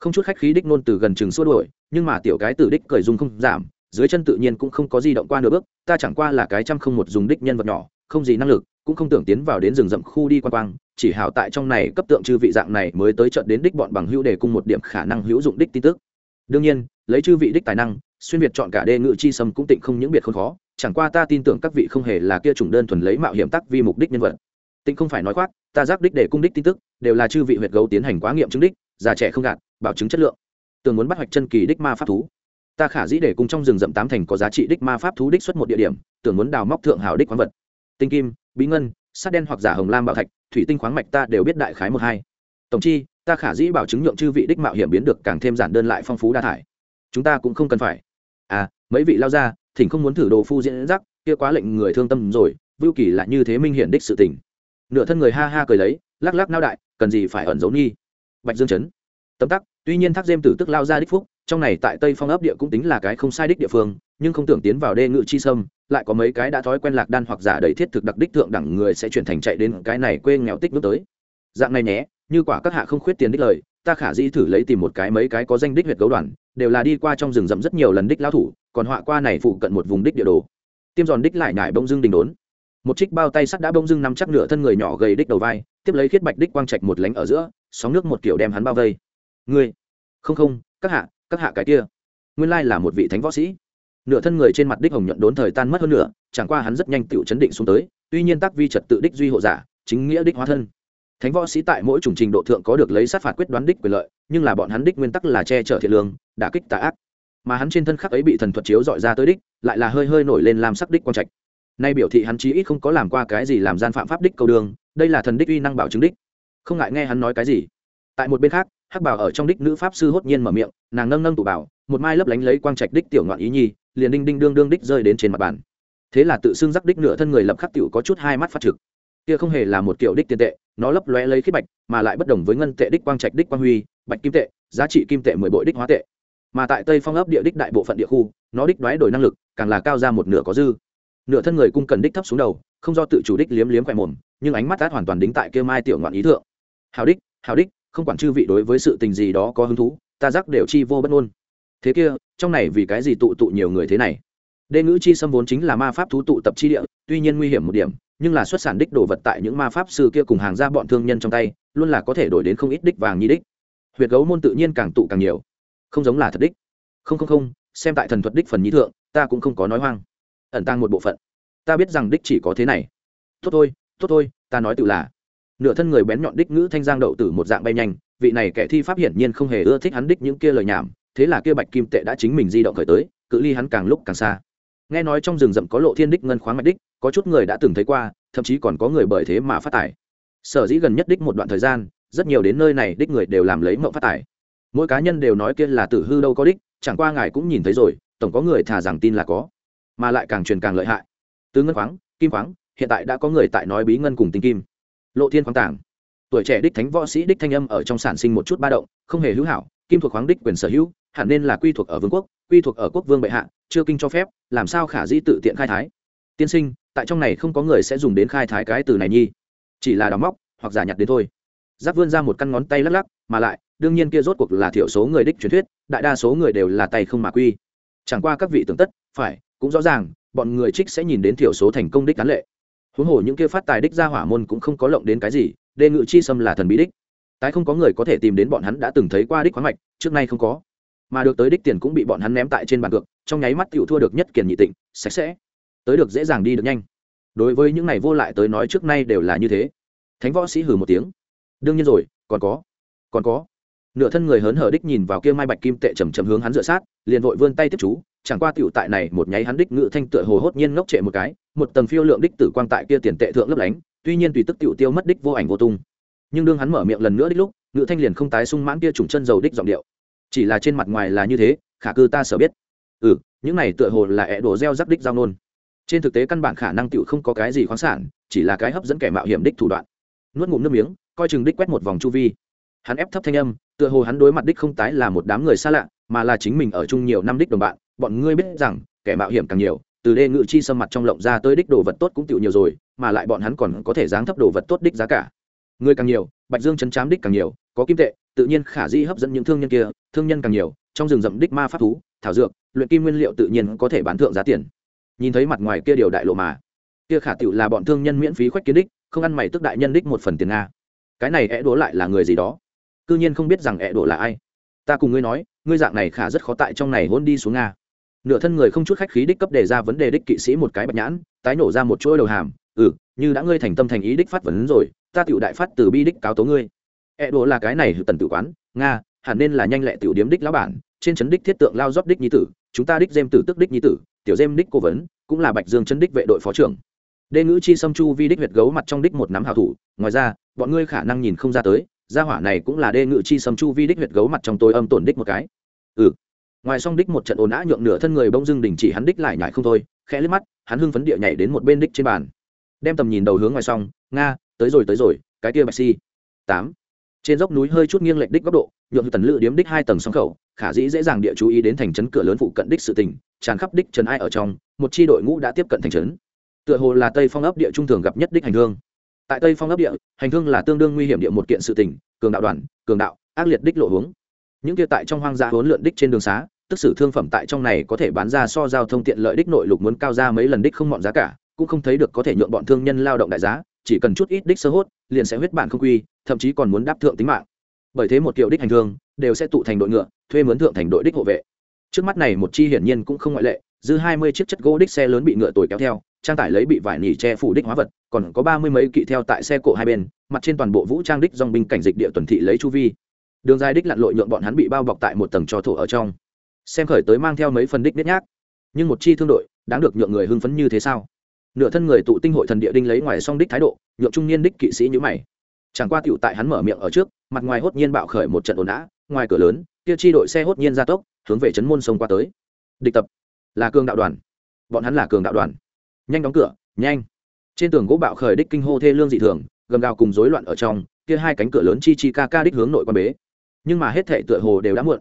Không chút khách khí đích nôn từ gần chừng xua đuổi, nhưng mà tiểu cái tử đích cởi dung không giảm, dưới chân tự nhiên cũng không có di động qua nửa bước, ta chẳng qua là cái trăm không một dùng đích nhân vật nhỏ, không gì năng lực cũng không tưởng tiến vào đến rừng rậm khu đi quan quang, chỉ hảo tại trong này cấp tượng chư vị dạng này mới tới trận đến đích bọn bằng hữu để cung một điểm khả năng hữu dụng đích tin tức. Đương nhiên, lấy chư vị đích tài năng, xuyên việt chọn cả đê ngự chi sâm cũng tịnh không những biệt không khó, chẳng qua ta tin tưởng các vị không hề là kia chủng đơn thuần lấy mạo hiểm tắc vì mục đích nhân vật. Tịnh không phải nói khoác, ta giác đích để cung đích tin tức, đều là chư vị huyệt gấu tiến hành quá nghiệm chứng đích, già trẻ không gạt, bảo chứng chất lượng. Tường muốn bắt hoạch chân kỳ đích ma pháp thú. Ta khả dĩ để cung trong rừng rậm tám thành có giá trị đích ma pháp thú đích xuất một địa điểm tưởng muốn đào móc thượng hảo đích khoáng vật tinh kim, bí ngân, sắt đen hoặc giả hồng lam bảo thạch, thủy tinh khoáng mạch ta đều biết đại khái một hai. Tổng chi, ta khả dĩ bảo chứng nhượng chư vị đích mạo hiểm biến được càng thêm giản đơn lại phong phú đa thải. Chúng ta cũng không cần phải. À mấy vị lao ra, thỉnh không muốn thử đồ phu diễn giác kia quá lệnh người thương tâm rồi, vưu kỳ lại như thế minh hiển đích sự tình. Nửa thân người ha ha cười lấy, lắc lắc nao đại, cần gì phải ẩn giấu nghi. Bạch dương chấn. Tấm tắc, tuy nhiên thác dêm tử tức lao ra đích phúc trong này tại tây phong ấp địa cũng tính là cái không sai đích địa phương, nhưng không tưởng tiến vào đê ngự chi sâm, lại có mấy cái đã thói quen lạc đan hoặc giả đầy thiết thực đặc đích thượng đẳng người sẽ chuyển thành chạy đến cái này quê nghèo tích nước tới. Dạng này nhé, như quả các hạ không khuyết tiền đích lời, ta khả dĩ thử lấy tìm một cái mấy cái có danh đích huyệt gấu đoàn, đều là đi qua trong rừng rậm rất nhiều lần đích lao thủ, còn họa qua này phụ cận một vùng đích địa đồ. Tiêm giòn đích lại nhải bông dưng đình đốn. Một trích bao tay sắt đã bông dưng nắm chắc nửa thân người nhỏ gầy đích đầu vai, tiếp lấy khiết bạch đích quang trạch một lánh ở giữa, sóng nước một kiểu đem hắn bao vây. Ngươi, không không, các hạ các hạ cái kia. Nguyên lai là một vị thánh võ sĩ. Nửa thân người trên mặt đích hồng nhuận đốn thời tan mất hơn nửa, chẳng qua hắn rất nhanh tựu chấn định xuống tới, tuy nhiên tác vi trật tự đích duy hộ giả, chính nghĩa đích hóa thân. Thánh võ sĩ tại mỗi chủng trình độ thượng có được lấy sát phạt quyết đoán đích quyền lợi, nhưng là bọn hắn đích nguyên tắc là che chở thiện lương, đả kích tà ác. Mà hắn trên thân khắc ấy bị thần thuật chiếu dọi ra tới đích, lại là hơi hơi nổi lên làm sắc đích quang trạch. Nay biểu thị hắn chí ít không có làm qua cái gì làm gian phạm pháp đích cầu đường, đây là thần đích uy năng bảo chứng đích. Không ngại nghe hắn nói cái gì. Tại một bên khác hắc bảo ở trong đích nữ pháp sư hốt nhiên mở miệng, nàng nâng nâng tủ bảo, một mai lấp lánh lấy quang trạch đích tiểu ngoạn ý nhi, liền đinh đinh đương đương đích rơi đến trên mặt bàn. Thế là tự xưng rắc đích nửa thân người lập khắc tiểu có chút hai mắt phát trực. Kia không hề là một kiểu đích tiền tệ, nó lấp lóe lấy khí bạch, mà lại bất đồng với ngân tệ đích quang trạch đích quang huy, bạch kim tệ, giá trị kim tệ mười bội đích hóa tệ. Mà tại tây phong ấp địa đích đại bộ phận địa khu, nó đích đoái đổi năng lực, càng là cao ra một nửa có dư. Nửa thân người cung cần đích thấp xuống đầu, không do tự chủ đích liếm liếm khỏe mồm, nhưng ánh mắt át hoàn toàn đính tại kia mai tiểu ngoạn ý thượng. Hào đích hào đích không quản chư vị đối với sự tình gì đó có hứng thú, ta giác đều chi vô bất ngôn. Thế kia, trong này vì cái gì tụ tụ nhiều người thế này? Đê ngữ chi xâm vốn chính là ma pháp thú tụ tập chi địa, tuy nhiên nguy hiểm một điểm, nhưng là xuất sản đích đồ vật tại những ma pháp sư kia cùng hàng ra bọn thương nhân trong tay, luôn là có thể đổi đến không ít đích vàng nhi đích. Huyệt gấu môn tự nhiên càng tụ càng nhiều. Không giống là thật đích. Không không không, xem tại thần thuật đích phần nhí thượng, ta cũng không có nói hoang. Ẩn tăng một bộ phận. Ta biết rằng đích chỉ có thế này. Tốt thôi tốt thôi, ta nói tự là nửa thân người bén nhọn đích ngữ thanh giang đậu tử một dạng bay nhanh, vị này kẻ thi pháp hiển nhiên không hề ưa thích hắn đích những kia lời nhảm, thế là kia bạch kim tệ đã chính mình di động khởi tới, cự ly hắn càng lúc càng xa. Nghe nói trong rừng rậm có lộ thiên đích ngân khoáng mạch đích, có chút người đã từng thấy qua, thậm chí còn có người bởi thế mà phát tải. Sở dĩ gần nhất đích một đoạn thời gian, rất nhiều đến nơi này đích người đều làm lấy mộng phát tải. Mỗi cá nhân đều nói kia là tử hư đâu có đích, chẳng qua ngài cũng nhìn thấy rồi, tổng có người thà rằng tin là có, mà lại càng truyền càng lợi hại. Từ ngân khoáng, kim khoáng, hiện tại đã có người tại nói bí ngân cùng tinh kim lộ thiên khoáng tàng tuổi trẻ đích thánh võ sĩ đích thanh âm ở trong sản sinh một chút ba động, không hề hữu hảo, kim thuộc khoáng đích quyền sở hữu, hẳn nên là quy thuộc ở vương quốc, quy thuộc ở quốc vương bệ hạ, chưa kinh cho phép, làm sao khả dĩ tự tiện khai thái? Tiên sinh, tại trong này không có người sẽ dùng đến khai thái cái từ này nhi. Chỉ là đóng móc, hoặc giả nhặt đến thôi. Giáp vươn ra một căn ngón tay lắc lắc, mà lại, đương nhiên kia rốt cuộc là thiểu số người đích truyền thuyết, đại đa số người đều là tay không mà quy. Chẳng qua các vị tưởng tất, phải, cũng rõ ràng, bọn người trích sẽ nhìn đến thiểu số thành công đích cán lệ huống hồ những kia phát tài đích ra hỏa môn cũng không có lộng đến cái gì đề ngự chi xâm là thần bí đích. Tái không có người có thể tìm đến bọn hắn đã từng thấy qua đích khoáng mạch, trước nay không có. Mà được tới đích tiền cũng bị bọn hắn ném tại trên bàn cược, trong nháy mắt t thua được nhất kiền nhị tịnh, sạch sẽ. Tới được dễ dàng đi được nhanh. Đối với những này vô lại tới nói trước nay đều là như thế. Thánh võ sĩ hừ một tiếng. Đương nhiên rồi, còn có còn có nửa thân người hớn hở đích nhìn vào kia mai bạch kim tệ chầm chầm hướng hắn dựa sát, liền vội vươn tay tiếp chú, chẳng qua tiểu tại này một nháy hắn đích ngự thanh tựa hồ hốt nhiên ngốc trệ một cái, một tầng phiêu lượng đích tử quang tại kia tiền tệ thượng lấp lánh, tuy nhiên tùy tức tiểu tiêu mất đích vô ảnh vô tung. Nhưng đương hắn mở miệng lần nữa đích lúc, ngự thanh liền không tái sung mãn kia trùng chân dầu đích giọng điệu. Chỉ là trên mặt ngoài là như thế, khả cư ta sở biết. Ừ những này tựa hồ là ẹ đổ gieo rắc đích giao nôn. Trên thực tế căn bản khả năng tiểu không có cái gì khoáng sản, chỉ là cái hấp dẫn kẻ mạo hiểm đích thủ đoạn. Nuốt ngụm nước miếng, coi chừng đích quét một vòng chu vi. Hắn ép thấp thanh âm tựa hồ hắn đối mặt đích không tái là một đám người xa lạ, mà là chính mình ở chung nhiều năm đích đồng bạn. Bọn ngươi biết rằng, kẻ mạo hiểm càng nhiều, từ đê ngự chi xâm mặt trong lộng ra tới đích đồ vật tốt cũng tiểu nhiều rồi, mà lại bọn hắn còn có thể giáng thấp đồ vật tốt đích giá cả. Người càng nhiều, bạch dương chấn chám đích càng nhiều, có kim tệ, tự nhiên khả di hấp dẫn những thương nhân kia, thương nhân càng nhiều, trong rừng rậm đích ma pháp thú, thảo dược, luyện kim nguyên liệu tự nhiên có thể bán thượng giá tiền. Nhìn thấy mặt ngoài kia điều đại lộ mà, kia khả tiểu là bọn thương nhân miễn phí khoách kiến đích, không ăn mày tức đại nhân đích một phần tiền nga. Cái này é đố lại là người gì đó? Cư nhiên không biết rằng ẹ đổ là ai. Ta cùng ngươi nói, ngươi dạng này khả rất khó tại trong này hôn đi xuống nga. Nửa thân người không chút khách khí đích cấp đề ra vấn đề đích kỵ sĩ một cái bạch nhãn, tái nổ ra một chuỗi đầu hàm. Ừ như đã ngươi thành tâm thành ý đích phát vấn rồi, ta tiểu đại phát từ bi đích cáo tố ngươi. Ẹ đổ là cái này tần tự quán, nga, hẳn nên là nhanh lẹ tiểu điếm đích lão bản, trên trấn đích thiết tượng lao dóp đích nhi tử, chúng ta đích dêm tử tức đích nhi tử, tiểu dêm đích cố vấn, cũng là bạch dương chân đích vệ đội phó trưởng. Đê ngữ chi xâm chu vi đích huyệt gấu mặt trong đích một nắm hào thủ, ngoài ra, bọn ngươi khả năng nhìn không ra tới gia hỏa này cũng là đê ngự chi sầm chu vi đích huyệt gấu mặt trong tôi âm tổn đích một cái. Ừ. Ngoài song đích một trận ồn ã nhượng nửa thân người bông dưng đình chỉ hắn đích lại nhải không thôi, khẽ liếc mắt, hắn hưng phấn địa nhảy đến một bên đích trên bàn. Đem tầm nhìn đầu hướng ngoài song, nga, tới rồi tới rồi, cái kia bạch si. Tám. Trên dốc núi hơi chút nghiêng lệch đích góc độ, nhượng tần lự điếm đích hai tầng song khẩu, khả dĩ dễ dàng địa chú ý đến thành trấn cửa lớn phụ cận đích sự tình, tràn khắp đích trần ai ở trong, một chi đội ngũ đã tiếp cận thành trấn. Tựa hồ là tây phong ấp địa trung thường gặp nhất đích hành hương tại tây phong ấp địa, hành hương là tương đương nguy hiểm địa một kiện sự tình, cường đạo đoàn, cường đạo, ác liệt đích lộ hướng. Những kia tại trong hoang dã huấn lượn đích trên đường xá, tức sử thương phẩm tại trong này có thể bán ra so giao thông tiện lợi đích nội lục muốn cao ra mấy lần đích không mọn giá cả, cũng không thấy được có thể nhượng bọn thương nhân lao động đại giá, chỉ cần chút ít đích sơ hốt, liền sẽ huyết bản không quy, thậm chí còn muốn đáp thượng tính mạng. Bởi thế một kiểu đích hành thương đều sẽ tụ thành đội ngựa, thuê mướn thượng thành đội đích hộ vệ. Trước mắt này một chi hiển nhiên cũng không ngoại lệ dư hai mươi chiếc chất gỗ đích xe lớn bị ngựa tồi kéo theo, trang tải lấy bị vải nỉ che phủ đích hóa vật, còn có ba mươi mấy kỵ theo tại xe cộ hai bên, mặt trên toàn bộ vũ trang đích dòng binh cảnh dịch địa tuần thị lấy chu vi. Đường dài đích lặn lội nhượng bọn hắn bị bao bọc tại một tầng trò thổ ở trong. Xem khởi tới mang theo mấy phần đích nết nhác. Nhưng một chi thương đội, đáng được nhượng người hưng phấn như thế sao? Nửa thân người tụ tinh hội thần địa đinh lấy ngoài song đích thái độ, nhượng trung niên đích kỵ sĩ như mày. Chẳng qua tựu tại hắn mở miệng ở trước, mặt ngoài hốt nhiên bạo khởi một trận ồn ã ngoài cửa lớn, kia chi đội xe hốt nhiên ra tốc, hướng về trấn môn sông qua tới. Địch tập là cường đạo đoàn. Bọn hắn là cường đạo đoàn. Nhanh đóng cửa, nhanh. Trên tường gỗ bạo khởi đích kinh hô thê lương dị thường, gầm gào cùng rối loạn ở trong, kia hai cánh cửa lớn chi chi ca ca đích hướng nội quan bế. Nhưng mà hết thệ tựa hồ đều đã muộn.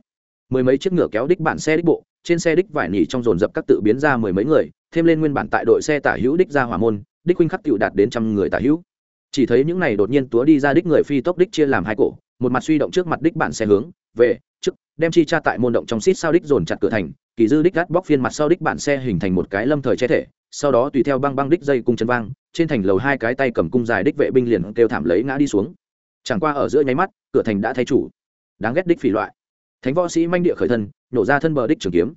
Mười mấy chiếc ngựa kéo đích bản xe đích bộ, trên xe đích vải nỉ trong dồn dập các tự biến ra mười mấy người, thêm lên nguyên bản tại đội xe tả hữu đích ra hỏa môn, đích huynh khắc tựu đạt đến trăm người tả hữu. Chỉ thấy những này đột nhiên túa đi ra đích người phi tốc đích chia làm hai cổ, một mặt suy động trước mặt đích bản xe hướng, về, trước, đem chi tra tại môn động trong xít sao đích dồn chặt cửa thành kỳ dư đích gắt bóc phiên mặt sau đích bản xe hình thành một cái lâm thời che thể, sau đó tùy theo băng băng đích dây cung chân vang trên thành lầu hai cái tay cầm cung dài đích vệ binh liền kêu thảm lấy ngã đi xuống. Chẳng qua ở giữa nháy mắt, cửa thành đã thay chủ. Đáng ghét đích phỉ loại. Thánh võ sĩ manh địa khởi thân, nổ ra thân bờ đích trường kiếm.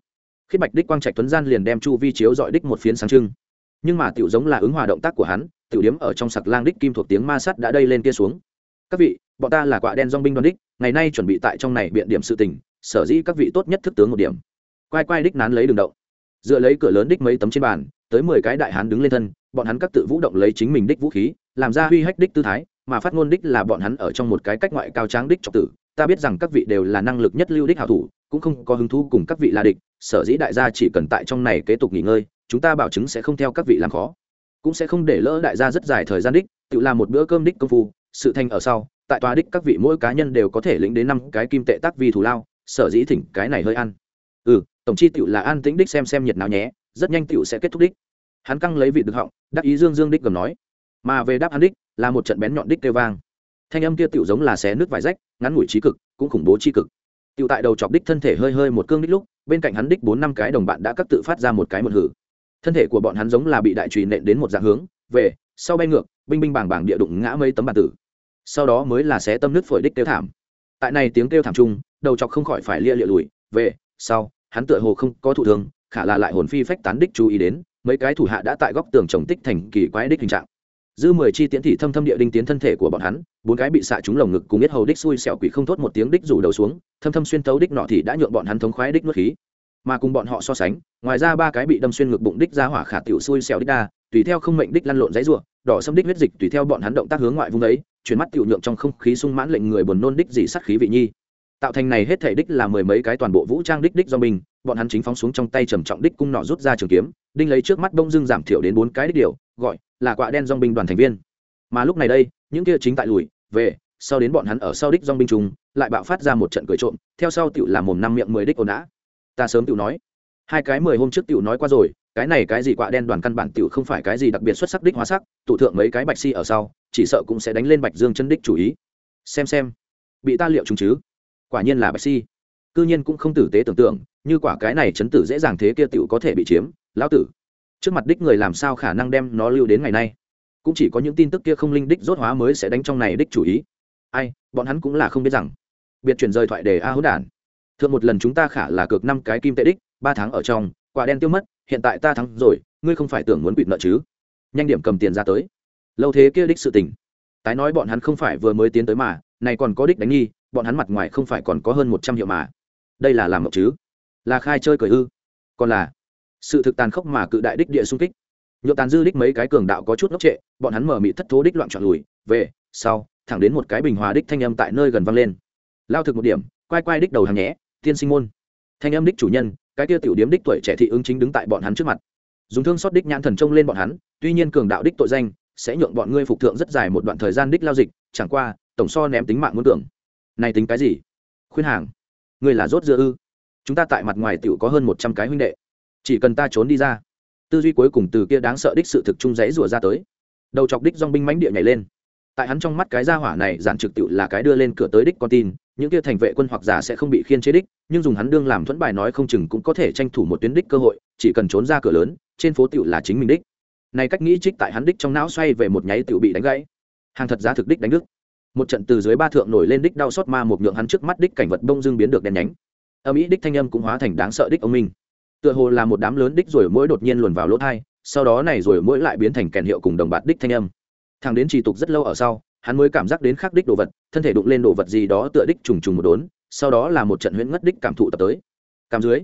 Khiết bạch đích quang trạch tuấn gian liền đem chu vi chiếu dọi đích một phiến sáng trưng. Nhưng mà tiểu giống là ứng hòa động tác của hắn, tiểu điếm ở trong sặc lang đích kim thuộc tiếng ma sắt đã đây lên kia xuống. Các vị, bọn ta là quạ đen dong binh đoàn đích, ngày nay chuẩn bị tại trong này biện điểm sự tình, sở dĩ các vị tốt nhất thức tướng một điểm quay quay đích nán lấy đường động. Dựa lấy cửa lớn đích mấy tấm trên bàn, tới mười cái đại hán đứng lên thân, bọn hắn các tự vũ động lấy chính mình đích vũ khí, làm ra huy hách đích tư thái, mà phát ngôn đích là bọn hắn ở trong một cái cách ngoại cao tráng đích trọng tử. Ta biết rằng các vị đều là năng lực nhất lưu đích hảo thủ, cũng không có hứng thú cùng các vị là địch, sở dĩ đại gia chỉ cần tại trong này kế tục nghỉ ngơi, chúng ta bảo chứng sẽ không theo các vị làm khó. Cũng sẽ không để lỡ đại gia rất dài thời gian đích, tự làm một bữa cơm đích công phu, sự thành ở sau, tại tòa đích các vị mỗi cá nhân đều có thể lĩnh đến năm cái kim tệ tác vi thù lao, sở dĩ thỉnh cái này hơi ăn. Ừ tổng chi tiểu là an tĩnh đích xem xem nhiệt nào nhé, rất nhanh tiểu sẽ kết thúc đích. Hắn căng lấy vị được họng, đắc ý dương dương đích gầm nói. Mà về đáp án đích, là một trận bén nhọn đích kêu vang. Thanh âm kia tiểu giống là xé nước vải rách, ngắn ngủi trí cực, cũng khủng bố trí cực. Tiểu tại đầu chọc đích thân thể hơi hơi một cương đích lúc, bên cạnh hắn đích bốn năm cái đồng bạn đã cắt tự phát ra một cái một hử. Thân thể của bọn hắn giống là bị đại trùy nện đến một dạng hướng, về, sau bay ngược, binh binh bảng bảng địa đụng ngã mấy tấm bàn tử. Sau đó mới là xé tâm nước phổi đích kêu thảm. Tại này tiếng kêu thảm chung, đầu chọc không khỏi phải lia lịa lùi, về, sau hắn tựa hồ không có thụ thương, khả là lại hồn phi phách tán đích chú ý đến, mấy cái thủ hạ đã tại góc tường trồng tích thành kỳ quái đích hình trạng. Dư mười chi tiễn thị thâm thâm địa đinh tiến thân thể của bọn hắn, bốn cái bị xạ trúng lồng ngực cùng biết hầu đích xui xẻo quỷ không thốt một tiếng đích rủ đầu xuống, thâm thâm xuyên tấu đích nọ thì đã nhượng bọn hắn thống khoái đích nuốt khí. Mà cùng bọn họ so sánh, ngoài ra ba cái bị đâm xuyên ngực bụng đích ra hỏa khả tiểu xui xẻo đích đa, tùy theo không mệnh đích lăn lộn dãy ruộng đỏ xâm đích huyết dịch tùy theo bọn hắn động tác hướng ngoại vung ấy, chuyển mắt tiểu nhượng trong không khí sung mãn lệnh người buồn nôn đích dị sắt khí vị nhi tạo thành này hết thể đích là mười mấy cái toàn bộ vũ trang đích đích do mình, bọn hắn chính phóng xuống trong tay trầm trọng đích cung nọ rút ra trường kiếm, đinh lấy trước mắt bông dưng giảm thiểu đến bốn cái đích điều, gọi là quạ đen dong binh đoàn thành viên. Mà lúc này đây, những kia chính tại lùi, về, sau đến bọn hắn ở sau đích dong binh trùng, lại bạo phát ra một trận cười trộm, theo sau tiểu làm mồm năm miệng mười đích ồn ào. Ta sớm tiểu nói, hai cái mười hôm trước tiểu nói qua rồi, cái này cái gì quạ đen đoàn căn bản tiểu không phải cái gì đặc biệt xuất sắc đích hóa sắc, tụ thượng mấy cái bạch si ở sau, chỉ sợ cũng sẽ đánh lên bạch dương chân đích chủ ý. Xem xem, bị ta liệu chúng chứ? Quả nhiên là bạch si. Cư nhiên cũng không tử tế tưởng tượng, như quả cái này chấn tử dễ dàng thế kia tiểu có thể bị chiếm, lão tử. Trước mặt đích người làm sao khả năng đem nó lưu đến ngày nay? Cũng chỉ có những tin tức kia không linh đích rốt hóa mới sẽ đánh trong này đích chủ ý. Ai, bọn hắn cũng là không biết rằng. Biệt chuyển rời thoại đề a hữu đản. Thượng một lần chúng ta khả là cược năm cái kim tệ đích, ba tháng ở trong, quả đen tiêu mất, hiện tại ta thắng rồi, ngươi không phải tưởng muốn quỵt nợ chứ? Nhanh điểm cầm tiền ra tới. Lâu thế kia đích sự tình. Tái nói bọn hắn không phải vừa mới tiến tới mà, này còn có đích đánh nghi bọn hắn mặt ngoài không phải còn có hơn một trăm hiệu mà. Đây là làm mộng chứ? Là khai chơi cười ư? Còn là sự thực tàn khốc mà cự đại đích địa xung kích. Nhộn tàn dư đích mấy cái cường đạo có chút ngốc trệ, bọn hắn mở mị thất thố đích loạn trọn lùi, về, sau, thẳng đến một cái bình hòa đích thanh âm tại nơi gần vang lên. Lao thực một điểm, quay quay đích đầu hàng nhé tiên sinh môn. Thanh âm đích chủ nhân, cái kia tiểu điếm đích tuổi trẻ thị ứng chính đứng tại bọn hắn trước mặt. Dùng thương xót đích nhãn thần trông lên bọn hắn, tuy nhiên cường đạo đích tội danh, sẽ nhượng bọn ngươi phục thượng rất dài một đoạn thời gian đích lao dịch, chẳng qua, tổng so ném tính mạng muốn tưởng này tính cái gì? Khuyên hàng. Người là rốt dưa ư? Chúng ta tại mặt ngoài tiểu có hơn một trăm cái huynh đệ. Chỉ cần ta trốn đi ra. Tư duy cuối cùng từ kia đáng sợ đích sự thực trung giấy rủa ra tới. Đầu chọc đích dong binh mãnh địa nhảy lên. Tại hắn trong mắt cái gia hỏa này giản trực tiệu là cái đưa lên cửa tới đích con tin, những kia thành vệ quân hoặc giả sẽ không bị khiên chế đích, nhưng dùng hắn đương làm thuẫn bài nói không chừng cũng có thể tranh thủ một tuyến đích cơ hội, chỉ cần trốn ra cửa lớn, trên phố tiệu là chính mình đích. Này cách nghĩ trích tại hắn đích trong não xoay về một nháy tiệu bị đánh gãy. Hàng thật giá thực đích đánh đức một trận từ dưới ba thượng nổi lên đích đau xót ma một nhượng hắn trước mắt đích cảnh vật đông dương biến được đen nhánh. Âm ý đích thanh âm cũng hóa thành đáng sợ đích ông minh tựa hồ là một đám lớn đích rồi mỗi đột nhiên luồn vào lỗ thai, sau đó này rồi mỗi lại biến thành kèn hiệu cùng đồng bạt đích thanh âm. Thằng đến trì tục rất lâu ở sau, hắn mới cảm giác đến khắc đích đồ vật, thân thể đụng lên đồ vật gì đó tựa đích trùng trùng một đốn, sau đó là một trận huyễn ngất đích cảm thụ tập tới. Cảm dưới,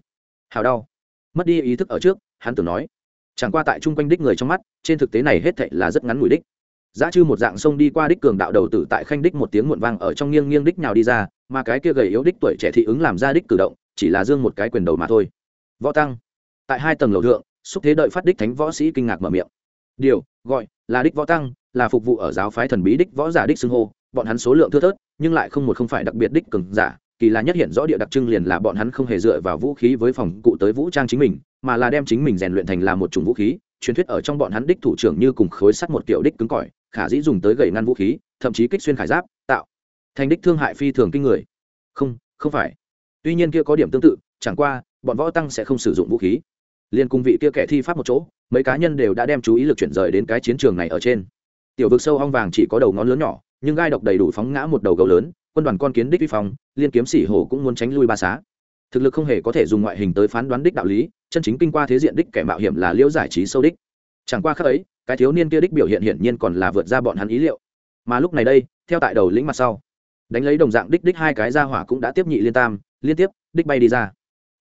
hào đau. Mất đi ý thức ở trước, hắn tưởng nói, chẳng qua tại chung quanh đích người trong mắt, trên thực tế này hết thệ là rất ngắn ngủi đích giá chư một dạng sông đi qua đích cường đạo đầu tử tại khanh đích một tiếng muộn vang ở trong nghiêng nghiêng đích nhào đi ra, mà cái kia gầy yếu đích tuổi trẻ thị ứng làm ra đích cử động, chỉ là dương một cái quyền đầu mà thôi. Võ tăng, tại hai tầng lầu thượng, xúc thế đợi phát đích thánh võ sĩ kinh ngạc mở miệng. Điều, gọi, là đích võ tăng, là phục vụ ở giáo phái thần bí đích võ giả đích xưng hô, bọn hắn số lượng thưa thớt, nhưng lại không một không phải đặc biệt đích cường giả, kỳ là nhất hiện rõ địa đặc trưng liền là bọn hắn không hề dựa vào vũ khí với phòng cụ tới vũ trang chính mình, mà là đem chính mình rèn luyện thành là một chủng vũ khí, truyền thuyết ở trong bọn hắn đích thủ trưởng như cùng khối sắt một kiểu đích cứng cỏi khả dĩ dùng tới gậy ngăn vũ khí, thậm chí kích xuyên khải giáp, tạo thành đích thương hại phi thường kinh người. Không không phải. Tuy nhiên kia có điểm tương tự, chẳng qua, bọn võ tăng sẽ không sử dụng vũ khí. Liên cung vị kia kẻ thi pháp một chỗ, mấy cá nhân đều đã đem chú ý lực chuyển rời đến cái chiến trường này ở trên. Tiểu vực sâu hong vàng chỉ có đầu ngón lớn nhỏ, nhưng gai độc đầy đủ phóng ngã một đầu gấu lớn, quân đoàn con kiến đích vi phong, liên kiếm sĩ hồ cũng muốn tránh lui ba xá. Thực lực không hề có thể dùng ngoại hình tới phán đoán đích đạo lý, chân chính kinh qua thế diện đích kẻ mạo hiểm là liễu giải trí sâu đích chẳng qua khác ấy, cái thiếu niên kia đích biểu hiện hiển nhiên còn là vượt ra bọn hắn ý liệu. Mà lúc này đây, theo tại đầu lĩnh mặt sau, đánh lấy đồng dạng đích đích hai cái ra hỏa cũng đã tiếp nhị liên tam, liên tiếp, đích bay đi ra.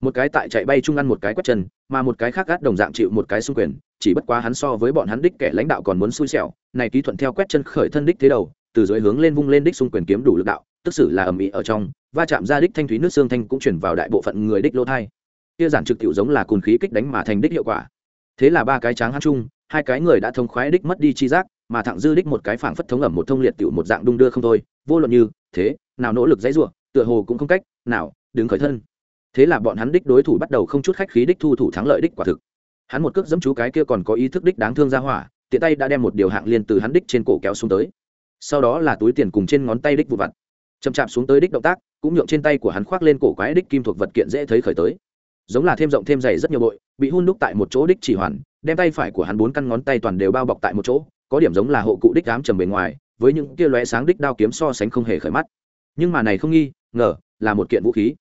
Một cái tại chạy bay chung ăn một cái quét chân, mà một cái khác gắt đồng dạng chịu một cái xung quyền, chỉ bất quá hắn so với bọn hắn đích kẻ lãnh đạo còn muốn xui xẻo, này ký thuận theo quét chân khởi thân đích thế đầu, từ dưới hướng lên vung lên đích xung quyền kiếm đủ lực đạo, tức xử là ầm ĩ ở trong, va chạm ra đích thanh thúy nước xương thanh cũng chuyển vào đại bộ phận người đích lô thai. Kia giản trực tiểu giống là cồn khí kích đánh mà thành đích hiệu quả. Thế là ba cái tráng hát chung hai cái người đã thông khoái đích mất đi chi giác, mà thẳng dư đích một cái phảng phất thống ẩm một thông liệt tiểu một dạng đung đưa không thôi, vô luận như, thế, nào nỗ lực dãy rủa, tựa hồ cũng không cách nào đứng khởi thân. Thế là bọn hắn đích đối thủ bắt đầu không chút khách khí đích thu thủ thắng lợi đích quả thực. Hắn một cước dẫm chú cái kia còn có ý thức đích đáng thương ra hỏa, tiện tay đã đem một điều hạng liên từ hắn đích trên cổ kéo xuống tới. Sau đó là túi tiền cùng trên ngón tay đích vụ vặt. Chậm chạp xuống tới đích động tác, cũng nhượng trên tay của hắn khoác lên cổ quái đích kim thuộc vật kiện dễ thấy khởi tới giống là thêm rộng thêm dày rất nhiều bội, bị hun đúc tại một chỗ đích chỉ hoàn, đem tay phải của hắn bốn căn ngón tay toàn đều bao bọc tại một chỗ, có điểm giống là hộ cụ đích ám trầm bề ngoài, với những kia lóe sáng đích đao kiếm so sánh không hề khởi mắt. Nhưng mà này không nghi, ngờ, là một kiện vũ khí.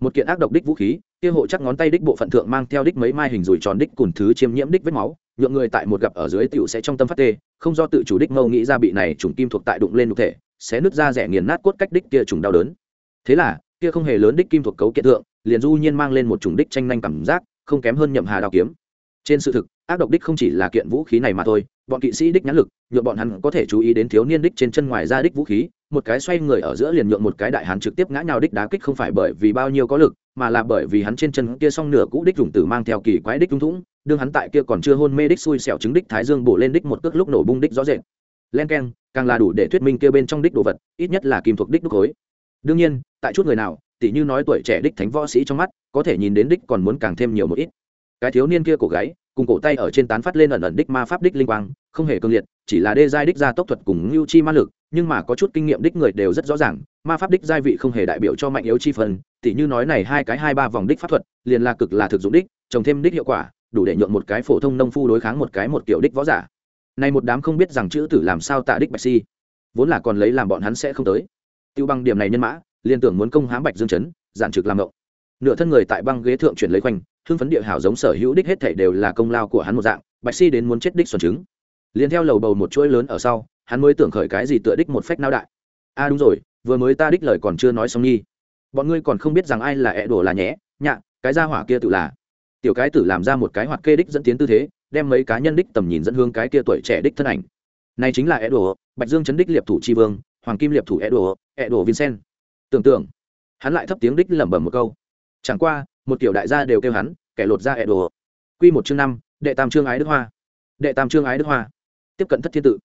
Một kiện ác độc đích vũ khí, kia hộ chắc ngón tay đích bộ phận thượng mang theo đích mấy mai hình rủi tròn đích cùng thứ chiêm nhiễm đích vết máu, nhượng người tại một gặp ở dưới tiểu sẽ trong tâm phát tê, không do tự chủ đích mâu nghĩ ra bị này trùng kim thuộc tại đụng lên nhục thể, sẽ nứt ra rẻ nghiền nát cốt cách đích kia trùng đau đớn. Thế là, kia không hề lớn đích kim thuộc cấu kiện thượng liền du nhiên mang lên một chủng đích tranh nhanh cảm giác, không kém hơn nhậm hà đao kiếm. Trên sự thực, ác độc đích không chỉ là kiện vũ khí này mà thôi, bọn kỵ sĩ đích nhãn lực nhuộm bọn hắn có thể chú ý đến thiếu niên đích trên chân ngoài ra đích vũ khí, một cái xoay người ở giữa liền nhượng một cái đại hán trực tiếp ngã nhào đích đá kích không phải bởi vì bao nhiêu có lực, mà là bởi vì hắn trên chân kia song nửa cũ đích dùng tử mang theo kỳ quái đích trung thủng, đương hắn tại kia còn chưa hôn mê đích xui xẻo chứng đích thái dương bổ lên đích một cước lúc nổ bung đích rõ rệt. Len keng, càng là đủ để thuyết minh kia bên trong đích đồ vật, ít nhất là kim thuộc đích đúc khối. Đương nhiên, tại chút người nào tỷ như nói tuổi trẻ đích thánh võ sĩ trong mắt, có thể nhìn đến đích còn muốn càng thêm nhiều một ít. Cái thiếu niên kia cổ gáy, cùng cổ tay ở trên tán phát lên ẩn ẩn đích ma pháp đích linh quang, không hề cương liệt, chỉ là đê giai đích gia tốc thuật cùng lưu chi ma lực, nhưng mà có chút kinh nghiệm đích người đều rất rõ ràng, ma pháp đích giai vị không hề đại biểu cho mạnh yếu chi phần tỷ như nói này hai cái hai ba vòng đích pháp thuật, liền là cực là thực dụng đích, trồng thêm đích hiệu quả, đủ để nhượng một cái phổ thông nông phu đối kháng một cái một kiểu đích võ giả. Này một đám không biết rằng chữ tử làm sao tạ đích bạch si, vốn là còn lấy làm bọn hắn sẽ không tới. Tiêu băng điểm này nhân mã liên tưởng muốn công hám bạch dương chấn, giản trực làm động nửa thân người tại băng ghế thượng chuyển lấy khoanh, hưng phấn địa hảo giống sở hữu đích hết thể đều là công lao của hắn một dạng, bạch si đến muốn chết đích xuẩn chứng. Liền theo lầu bầu một chuỗi lớn ở sau, hắn mới tưởng khởi cái gì tựa đích một phách nao đại. A à đúng rồi, vừa mới ta đích lời còn chưa nói xong nhi bọn ngươi còn không biết rằng ai là ẹ đổ là nhé nhạ, cái gia hỏa kia tự là. Tiểu cái tử làm ra một cái hoạt kê đích dẫn tiến tư thế, đem mấy cá nhân đích tầm nhìn dẫn hương cái kia tuổi trẻ đích thân ảnh. Này chính là ẹ đổ, bạch dương chấn đích liệp thủ tri vương, hoàng kim liệp thủ ẹ đổ ẹ đổ vincent tưởng tượng. Hắn lại thấp tiếng đích lẩm bẩm một câu. Chẳng qua, một kiểu đại gia đều kêu hắn, kẻ lột ra ẹ đồ. Q một chương năm, đệ tam chương ái đức hoa. Đệ tam chương ái đức hoa. Tiếp cận thất thiên tự.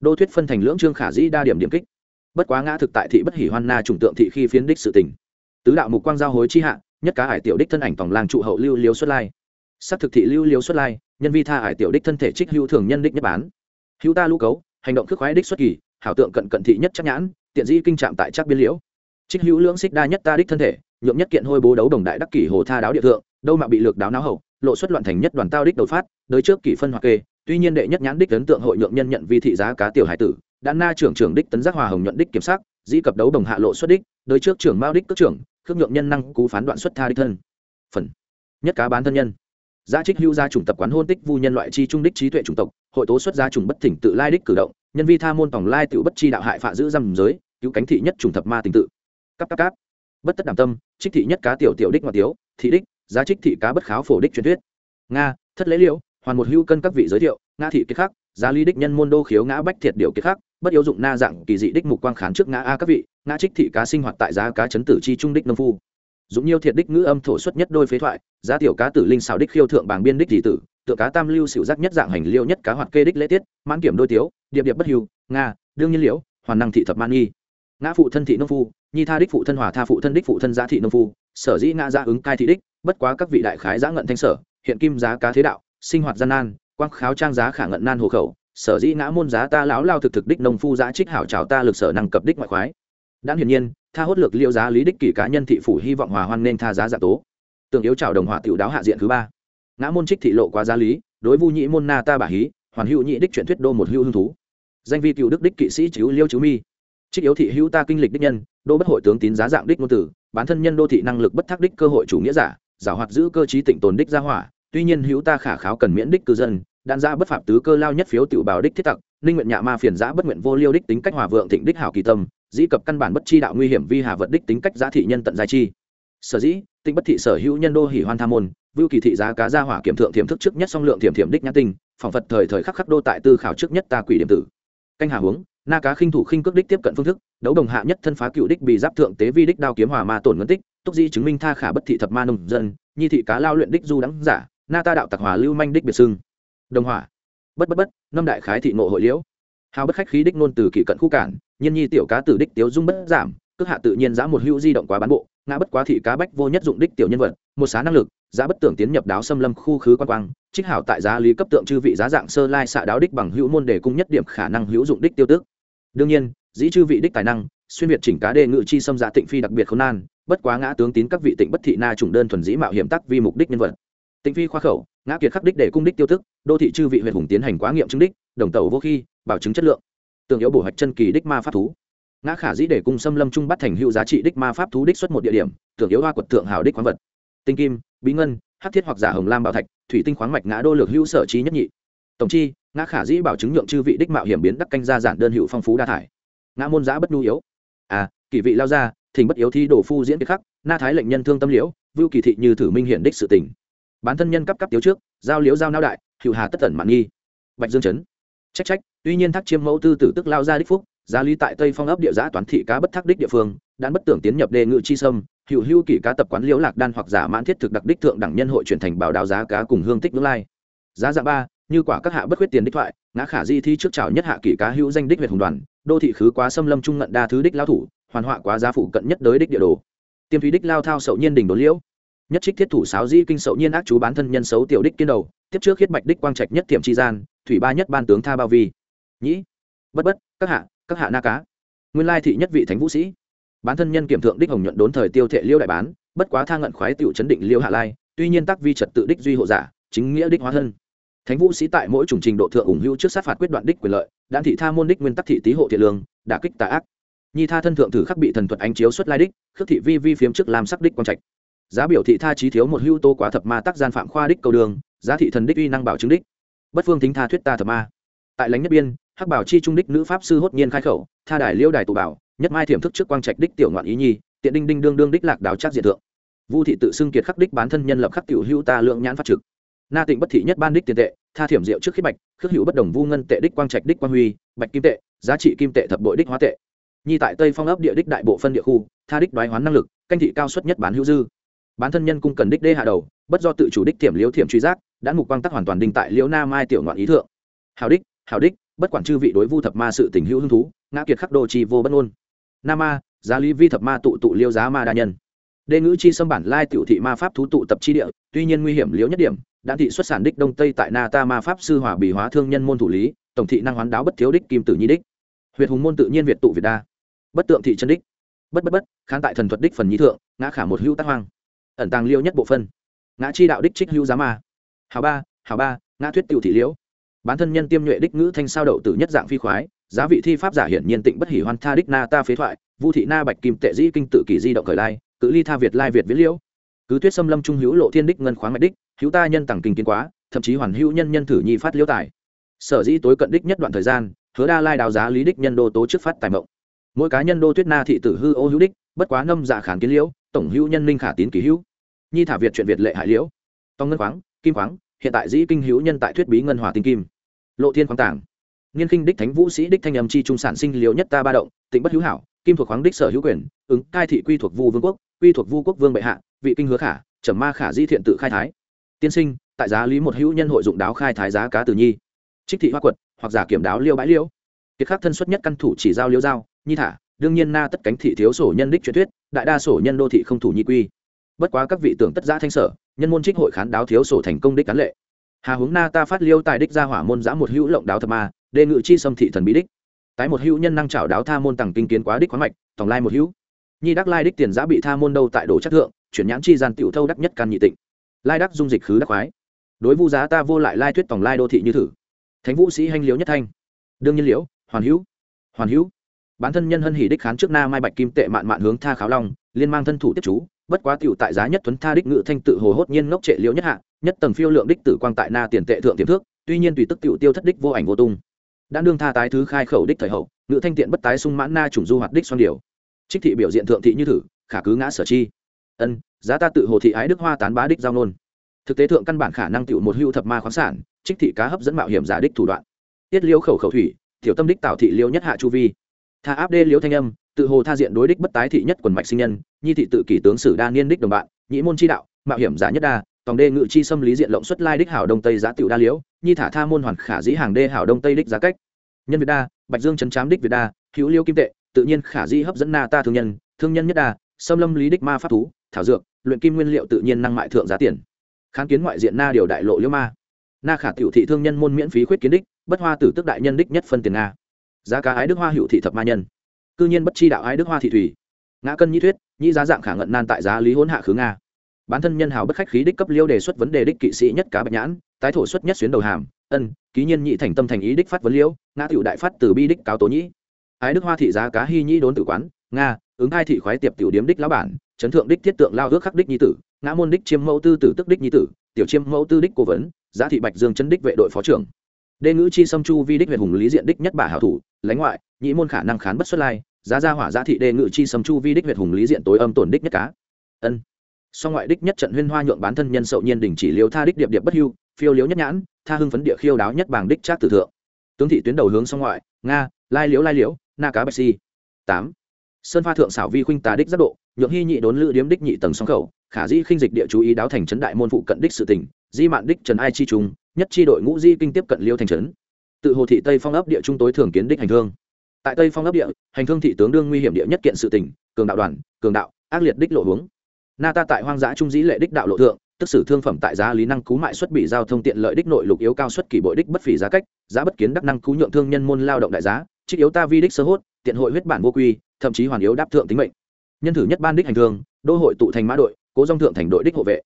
Đô thuyết phân thành lưỡng chương khả dĩ đa điểm điểm kích. Bất quá ngã thực tại thị bất hỉ hoan na trùng tượng thị khi phiến đích sự tình. Tứ đạo mục quang giao hối chi hạ, nhất cá hải tiểu đích thân ảnh tổng làng trụ hậu lưu liếu xuất lai. Sắc thực thị lưu liếu xuất lai, nhân vi tha hải tiểu đích thân thể trích hữu thường nhân đích nhất bán. Hữu ta lũ cấu, hành động khước khoái đích xuất kỳ, hảo tượng cận cận thị nhất chắc nhãn, tiện dĩ kinh trạm tại chắc biên liễu trích hữu lưỡng xích đa nhất ta đích thân thể nhuộm nhất kiện hôi bố đấu đồng đại đắc kỷ hồ tha đáo địa thượng đâu mà bị lược đáo náo hậu lộ xuất loạn thành nhất đoàn tao đích đột phát đới trước kỷ phân hoặc kê. Tuy nhiên đệ nhất nhãn đích ấn tượng hội nhượng nhân nhận vi thị giá cá tiểu hải tử đã na trưởng trưởng đích tấn giác hòa hồng nhuận đích kiểm sát, dĩ cập đấu đồng hạ lộ xuất đích Đới trước trưởng mao đích cước trưởng khước nhượng nhân năng cú phán đoạn xuất tha đích thân. Phần. Nhất cá bán thân nhân. Giá trích hữu gia chủng tập quán hôn tích vu nhân loại chi trung đích trí tuệ chủng tộc hội tố xuất gia chủng bất thỉnh tự lai đích cử động nhân vi tha môn tổng lai tự bất chi đạo hại phạ giữ dâm giới cứu cánh thị nhất chủng thập ma tình tự cắp cắp cắp bất tất đảm tâm, trích thị nhất cá tiểu tiểu đích ngoại tiếu, thị đích, giá trích thị cá bất kháo phổ đích truyền thuyết. Nga, thất lễ liễu hoàn một hữu cân các vị giới thiệu nga thị kiệt khắc, giá ly đích nhân môn đô khiếu ngã bách thiệt điều kiệt khắc, bất yếu dụng na dạng kỳ dị đích mục quang khán trước ngã a các vị, ngã trích thị cá sinh hoạt tại giá cá chấn tử chi trung đích nông phu. Dũng nhiêu thiệt đích ngữ âm thổ xuất nhất đôi phế thoại, giá tiểu cá tử linh xào đích khiêu thượng bảng biên đích dị tử, tượng cá tam lưu xỉu giác nhất dạng hành liêu nhất cá hoạt kê đích lễ tiết, mãn kiểm đôi tiếu, điệp điệp bất hưu, nga, đương nhiên liễu, hoàn năng thị thập man nghi ngã phụ thân thị nông phu nhi tha đích phụ thân hòa tha phụ thân đích phụ thân giá thị nông phu, sở dĩ ngã gia ứng cai thị đích, bất quá các vị đại khái giá ngận thanh sở, hiện kim giá cá thế đạo, sinh hoạt gian nan, quang kháo trang giá khả ngận nan hồ khẩu, sở dĩ ngã môn giá ta lão lao thực thực đích nông phu giá trích hảo trào ta lực sở năng cập đích ngoại khoái. Đã hiển nhiên, tha hốt lược liêu giá lý đích kỷ cá nhân thị phủ hy vọng hòa hoan nên tha giá giả tố. Tưởng yếu trào đồng hòa tiểu đáo hạ diện thứ ba. Ngã môn trích thị lộ quá giá lý, đối vu nhị môn na ta bà hí, hoàn hữu nhị đích truyền thuyết đô một hữu hương thú. Danh vi cựu đức đích kỵ sĩ chiếu liêu chiếu mi trích yếu thị hữu ta kinh lịch đích nhân, đô bất hội tướng tín giá dạng đích ngôn tử bản thân nhân đô thị năng lực bất thác đích cơ hội chủ nghĩa giả giả hoạt giữ cơ chí tịnh tồn đích gia hỏa. Tuy nhiên hữu ta khả kháo cần miễn đích cư dân, đạn ra bất phạm tứ cơ lao nhất phiếu tiểu bảo đích thiết tặc, ninh nguyện nhạ ma phiền giã bất nguyện vô liêu đích tính cách hòa vượng thịnh đích hảo kỳ tâm, dĩ cập căn bản bất chi đạo nguy hiểm vi hà vật đích tính cách giá thị nhân tận giai chi. Sở dĩ tinh bất thị sở hữu nhân đô hỉ hoan tham môn, vưu kỳ thị giá cá gia hỏa kiểm thượng thiểm thức trước nhất song lượng thiểm thiểm đích nhãn tinh phỏng phật thời thời khắc khắc đô tại tư khảo trước nhất ta quỷ điểm tử. Canh hà hướng na cá khinh thủ khinh cước đích tiếp cận phương thức, đấu đồng hạ nhất thân phá cựu đích bị giáp thượng tế vi đích đao kiếm hòa ma tổn ngân tích, túc di chứng minh tha khả bất thị thập ma nông dân, nhi thị cá lao luyện đích du đắng giả, na ta đạo tặc hòa lưu manh đích biệt xưng. Đồng hỏa. Bất bất bất năm đại khái thị nộ hội liễu. Hào bất khách khí đích nôn từ kỷ cận khu cản, nhiên nhi tiểu cá tử đích tiếu dung bất giảm, cước hạ tự nhiên giã một hữu di động quá bán bộ, ngã bất quá thị cá bách vô nhất dụng đích tiểu nhân vật, một xá năng lực giá bất tưởng tiến nhập đáo xâm lâm khu khứ quan quang, trích hảo tại giá lý cấp tượng chư vị giá dạng sơ lai xạ đáo đích bằng hữu môn để cung nhất điểm khả năng hữu dụng đích tiêu tước đương nhiên, dĩ chư vị đích tài năng, xuyên việt chỉnh cá đề ngự chi xâm giá tịnh phi đặc biệt khốn nan, bất quá ngã tướng tín các vị tịnh bất thị na chủng đơn thuần dĩ mạo hiểm tắc vì mục đích nhân vật. Tịnh phi khoa khẩu, ngã kiệt khắc đích để cung đích tiêu tức đô thị chư vị huyện hùng tiến hành quá nghiệm chứng đích, đồng tàu vô khi, bảo chứng chất lượng. Tưởng yếu bổ hạch chân kỳ đích ma pháp thú. Ngã khả dĩ để cung xâm lâm trung bắt thành hữu giá trị đích ma pháp thú đích xuất một địa điểm tưởng yếu hoa quật tượng hào đích khoáng vật. Tinh kim, bí ngân hát thiết hoặc giả hồng lam bảo thạch, thủy tinh khoáng mạch ngã đô lược hữu sở trí nhất nhị tổng chi, ngã khả dĩ bảo chứng nhượng chư vị đích mạo hiểm biến đắc canh gia giản đơn hữu phong phú đa thải. Ngã môn giã bất nhu yếu. À kỳ vị lao ra, thỉnh bất yếu thi đổ phu diễn kiệt khắc, na thái lệnh nhân thương tâm liễu, vưu kỳ thị như thử minh hiển đích sự tình. Bán thân nhân cấp cấp tiếu trước, giao liễu giao nao đại, hữu hà tất tẩn mạn nghi. Bạch dương chấn. Trách trách, tuy nhiên thác chiêm mẫu tư tử tức lao ra đích phúc, giá lý tại tây phong ấp địa giã toán thị cá bất thác đích địa phương đan bất tưởng tiến nhập đề ngự chi sâm, hữu hữu kỷ cá tập quán liễu lạc đan hoặc giả mãn thiết thực đặc đích thượng đẳng nhân hội chuyển thành bảo đào giá cá cùng hương tích ngưỡng lai. Giá dạ ba như quả các hạ bất khuyết tiền đích thoại, ngã khả di thi trước trào nhất hạ kỷ cá hữu danh đích việt hùng đoàn, đô thị khứ quá xâm lâm trung ngận đa thứ đích lao thủ, hoàn họa quá giá phủ cận nhất đới đích địa đồ. Tiêm thúy đích lao thao sậu nhiên đỉnh đốn liễu. Nhất trích thiết thủ sáo di kinh sậu nhiên ác chú bán thân nhân xấu tiểu đích kiên đầu, tiếp trước khiết bạch đích quang trạch nhất tiệm tri gian, thủy ba nhất ban tướng tha bao vi. Nhĩ, bất bất, các hạ các hạ na cá. Nguyên lai thị nhất vị thánh vũ sĩ. Bán thân nhân kiểm thượng đích hồng nhuận đốn thời tiêu thệ liêu đại bán, bất quá tha ngận khoái tiểu chấn định liêu hạ lai, tuy nhiên tác vi trật tự đích duy hộ giả, chính nghĩa đích hóa thân thánh vũ sĩ tại mỗi chủng trình độ thượng ủng hưu trước sát phạt quyết đoạn đích quyền lợi đan thị tha môn đích nguyên tắc thị tý hộ thiện lương, đả kích tà ác. Nhi tha thân thượng thử khắc bị thần thuật ánh chiếu xuất lai đích, khước thị vi vi phiếm trước làm sắc đích quang trạch. Giá biểu thị tha trí thiếu một hưu tô quá thập ma tác gian phạm khoa đích cầu đường, giá thị thần đích uy năng bảo chứng đích. Bất phương tính tha thuyết ta thập ma. Tại lãnh nhất biên, hắc bảo chi trung đích nữ pháp sư hốt nhiên khai khẩu, tha đài liêu đài tù bảo, nhất mai thiểm thức trước quang trạch đích tiểu ngoạn ý nhi, tiện đinh đinh đương đương đích lạc đào trác diện thượng. Vu thị tự xưng kiệt khắc đích bán thân nhân lập khắc tiểu hưu ta lượng nhãn phát trực na tịnh bất thị nhất ban đích tiền tệ, tha thiểm diệu trước khiết bạch, khước hữu bất đồng vu ngân tệ đích quang trạch đích quang huy, bạch kim tệ, giá trị kim tệ thập bội đích hóa tệ. Nhi tại tây phong ấp địa đích đại bộ phân địa khu, tha đích đoái hoán năng lực, canh thị cao suất nhất bán hữu dư. Bán thân nhân cung cần đích đê hạ đầu, bất do tự chủ đích thiểm liếu thiểm truy giác, đã mục quang tắc hoàn toàn đình tại liễu na mai tiểu ngoạn ý thượng. Hào đích hào đích, bất quản chư vị đối vu thập ma sự tình hữu hứng thú, ngã kiệt khắc đồ chi vô bất ngôn. Na ma, giá lý vi thập ma tụ tụ liêu giá ma đa nhân. Đê ngữ chi xâm bản lai tiểu thị ma pháp thú tụ tập chi địa, tuy nhiên nguy hiểm liễu nhất điểm đã thị xuất sản đích đông tây tại na ta ma pháp sư hòa bì hóa thương nhân môn thủ lý, tổng thị năng hoán đáo bất thiếu đích kim tử nhi đích. Huyệt hùng môn tự nhiên việt tụ việt đa. Bất tượng thị chân đích. Bất bất bất, khán tại thần thuật đích phần nhi thượng, ngã khả một hữu tác hoang. Ẩn tàng liêu nhất bộ phân. Ngã chi đạo đích trích hữu giá ma. Hào ba hào ba, ngã thuyết tiểu thị liễu. Bán thân nhân tiêm nhuệ đích ngữ thanh sao đậu tử nhất dạng phi khoái. Giá vị thi pháp giả hiển nhiên tịnh bất hỉ hoan tha đích na ta phế thoại. Vu thị na bạch kim tệ dĩ kinh tự kỷ di động khởi lai. Cự ly tha việt lai việt viết liễu cứ tuyết xâm lâm trung hữu lộ thiên đích ngân khoáng mạch đích, hữu ta nhân tặng kinh kiến quá, thậm chí hoàn hữu nhân nhân thử nhi phát liễu tài. Sở dĩ tối cận đích nhất đoạn thời gian, hứa đa lai đào giá lý đích nhân đô tố trước phát tài mộng. Mỗi cá nhân đô tuyết na thị tử hư ô hữu đích, bất quá ngâm dạ khản kiến liễu, tổng hữu nhân linh khả tín kỷ hữu. Nhi thả việt chuyện việt lệ hải liễu. Tông ngân khoáng, kim khoáng, hiện tại dĩ kinh hữu nhân tại thuyết bí ngân hòa tinh kim. Lộ thiên khoáng tảng. Nghiên kinh đích thánh vũ sĩ đích thanh âm chi trung sản sinh liễu nhất ta ba động, tịnh bất hữu hảo, kim thuộc khoáng đích sở hữu quyền, ứng cai thị quy thuộc vu vương quốc, quy thuộc vu quốc vương bệ hạ vị kinh hứa khả, trầm ma khả di thiện tự khai thái. Tiên sinh, tại giá lý một hữu nhân hội dụng đáo khai thái giá cá tử nhi. Trích thị hoa quật, hoặc giả kiểm đáo liêu bãi liêu. Kiệt khắc thân xuất nhất căn thủ chỉ giao liêu giao, nhi thả, đương nhiên na tất cánh thị thiếu sổ nhân đích truyền thuyết, đại đa sổ nhân đô thị không thủ nhi quy. Bất quá các vị tưởng tất giã thanh sở, nhân môn trích hội khán đáo thiếu sổ thành công đích cán lệ. Hà hướng na ta phát liêu tài đích ra hỏa môn giã một hữu lộng đáo thập ma, đề ngự chi xâm thị thần bí đích. Tái một hữu nhân năng trảo đáo tha môn tằng kinh kiến quá đích khoáng mạch, tổng lai một hữu. Nhi đắc lai đích tiền giã bị tha môn đâu tại đồ chất thượng chuyển nhãn chi gian tiểu thâu đắc nhất can nhị tịnh. Lai đắc dung dịch khứ đắc khoái. Đối vu giá ta vô lại lai thuyết tổng lai đô thị như thử. Thánh vũ sĩ hanh liễu nhất thanh. Đương nhiên liễu, hoàn hữu. Hoàn hữu. Bản thân nhân hân hỉ đích khán trước na mai bạch kim tệ mạn mạn hướng tha kháo long, liên mang thân thủ tiếp chú, bất quá tiểu tại giá nhất tuấn tha đích ngự thanh tự hồ hốt nhiên ngốc trệ liễu nhất hạ, nhất tầng phiêu lượng đích tử quang tại na tiền tệ thượng tiềm thước, tuy nhiên tùy tức tiểu tiêu thất đích vô ảnh vô tung. Đã đương tha tái thứ khai khẩu đích thời hậu, ngự thanh tiện bất tái sung mãn na trùng du hoạt đích xoan điều. Trích thị biểu diện thượng thị như thử, khả cứ ngã sở chi ân, giá ta tự hồ thị ái đức hoa tán bá đích giao nôn. Thực tế thượng căn bản khả năng tựu một hưu thập ma khoáng sản, trích thị cá hấp dẫn mạo hiểm giả đích thủ đoạn. Tiết liêu khẩu khẩu thủy, tiểu tâm đích tạo thị liêu nhất hạ chu vi. Tha áp đê liêu thanh âm, tự hồ tha diện đối đích bất tái thị nhất quần mạch sinh nhân, nhi thị tự kỷ tướng sử đa niên đích đồng bạn, nhĩ môn chi đạo, mạo hiểm giả nhất đa, tòng đê ngự chi xâm lý diện lộng xuất lai đích hảo đông tây giá tiểu đa liễu, nhi thả tha môn hoàn khả dĩ hàng đê hảo đông tây đích giá cách. Nhân việt đa, bạch dương chấn chám đích việt đa, hữu liêu kim tệ, tự nhiên khả dĩ hấp dẫn na ta thương nhân thương nhân nhất đa, xâm lâm lý đích ma pháp thú thảo dược, luyện kim nguyên liệu tự nhiên năng mại thượng giá tiền. Kháng kiến ngoại diện na điều đại lộ liêu ma. Na khả tiểu thị thương nhân môn miễn phí khuyết kiến đích, bất hoa tử tức đại nhân đích nhất phân tiền nga. Giá cá ái đức hoa hữu thị thập ma nhân. Cư nhiên bất chi đạo ái đức hoa thị thủy. Ngã cân nhi thuyết, nhĩ giá dạng khả ngận nan tại giá lý hỗn hạ khứ nga. Bản thân nhân hào bất khách khí đích cấp liêu đề xuất vấn đề đích kỵ sĩ nhất cá bạch nhãn, tái thổ xuất nhất xuyến đầu hàm, ân, ký nhiên nhị thành tâm thành ý đích phát vấn liễu, ngã tiểu đại phát từ bi đích cáo tố nhĩ. Ái đức hoa thị giá cá hy nhĩ đốn tử quán, nga ứng hai thị khoái tiệp tiểu điếm đích lão bản, chấn thượng đích thiết tượng lao ước khắc đích nhi tử, ngã môn đích chiêm mẫu tư tử tức đích nhi tử, tiểu chiêm mẫu tư đích cố vấn, giá thị bạch dương chân đích vệ đội phó trưởng. Đê ngữ chi xâm chu vi đích huyện hùng lý diện đích nhất bà hảo thủ, lãnh ngoại, nhĩ môn khả năng khán bất xuất lai, giá gia hỏa giá thị đê ngữ chi xâm chu vi đích huyện hùng lý diện tối âm tổn đích nhất cá. Ân. Song ngoại đích nhất trận huyên hoa nhượng bán thân nhân sậu nhiên đình chỉ liếu tha đích điệp điệp bất hưu, phiêu liếu nhất nhãn, tha hưng phấn địa khiêu đáo nhất bảng đích trác tử thượng. Tướng thị tuyến đầu hướng song ngoại, nga, lai liếu lai liếu na cá bạch si. Tám sơn pha thượng xảo vi khuynh tà đích giác độ, nhượng hy nhị đốn lữ điếm đích nhị tầng song khẩu, khả di khinh dịch địa chú ý đáo thành trấn đại môn phụ cận đích sự tỉnh di mạn đích trần ai chi trung, nhất chi đội ngũ di kinh tiếp cận liêu thành trấn. Tự hồ thị tây phong ấp địa trung tối thường kiến đích hành thương. Tại tây phong ấp địa, hành thương thị tướng đương nguy hiểm địa nhất kiện sự tỉnh cường đạo đoàn, cường đạo, ác liệt đích lộ hướng. Na ta tại hoang dã trung dĩ lệ đích đạo lộ thượng, tức sử thương phẩm tại giá lý năng cú mại xuất bị giao thông tiện lợi đích nội lục yếu cao xuất kỷ bội đích bất phỉ giá cách, giá bất kiến đắc năng cú nhượng thương nhân môn lao động đại giá, trích yếu ta vi đích sơ hốt, tiện hội huyết bản vô quy thậm chí hoàn yếu đáp thượng tính mệnh. Nhân thử nhất ban đích hành thương, đô hội tụ thành mã đội, cố dòng thượng thành đội đích hộ vệ.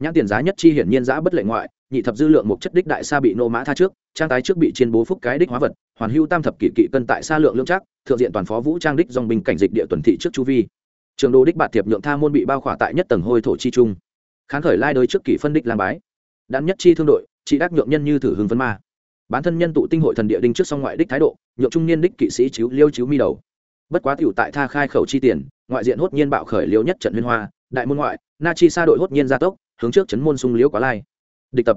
Nhãn tiền giá nhất chi hiển nhiên giá bất lệ ngoại, nhị thập dư lượng một chất đích đại sa bị nô mã tha trước, trang tái trước bị chiến bố phúc cái đích hóa vật, hoàn hưu tam thập kỷ kỵ cân tại sa lượng lương chắc, thượng diện toàn phó vũ trang đích dòng binh cảnh dịch địa tuần thị trước chu vi. Trường đô đích bạt thiệp nhượng tha môn bị bao khỏa tại nhất tầng hôi thổ chi trung. Kháng khởi lai đối trước kỷ phân đích làm bái. Đan nhất chi thương đội chỉ đắc nhượng nhân như thử hưng phấn ma. Bản thân nhân tụ tinh hội thần địa đinh trước song ngoại đích thái độ, nhượng trung niên đích kỵ sĩ chiếu liêu chiếu mi đầu bất quá tiểu tại tha khai khẩu chi tiền, ngoại diện hốt nhiên bạo khởi liêu nhất trận huyên hoa, đại môn ngoại, na chi sa đội hốt nhiên gia tốc, hướng trước chấn môn sung liễu quá lai. Địch tập,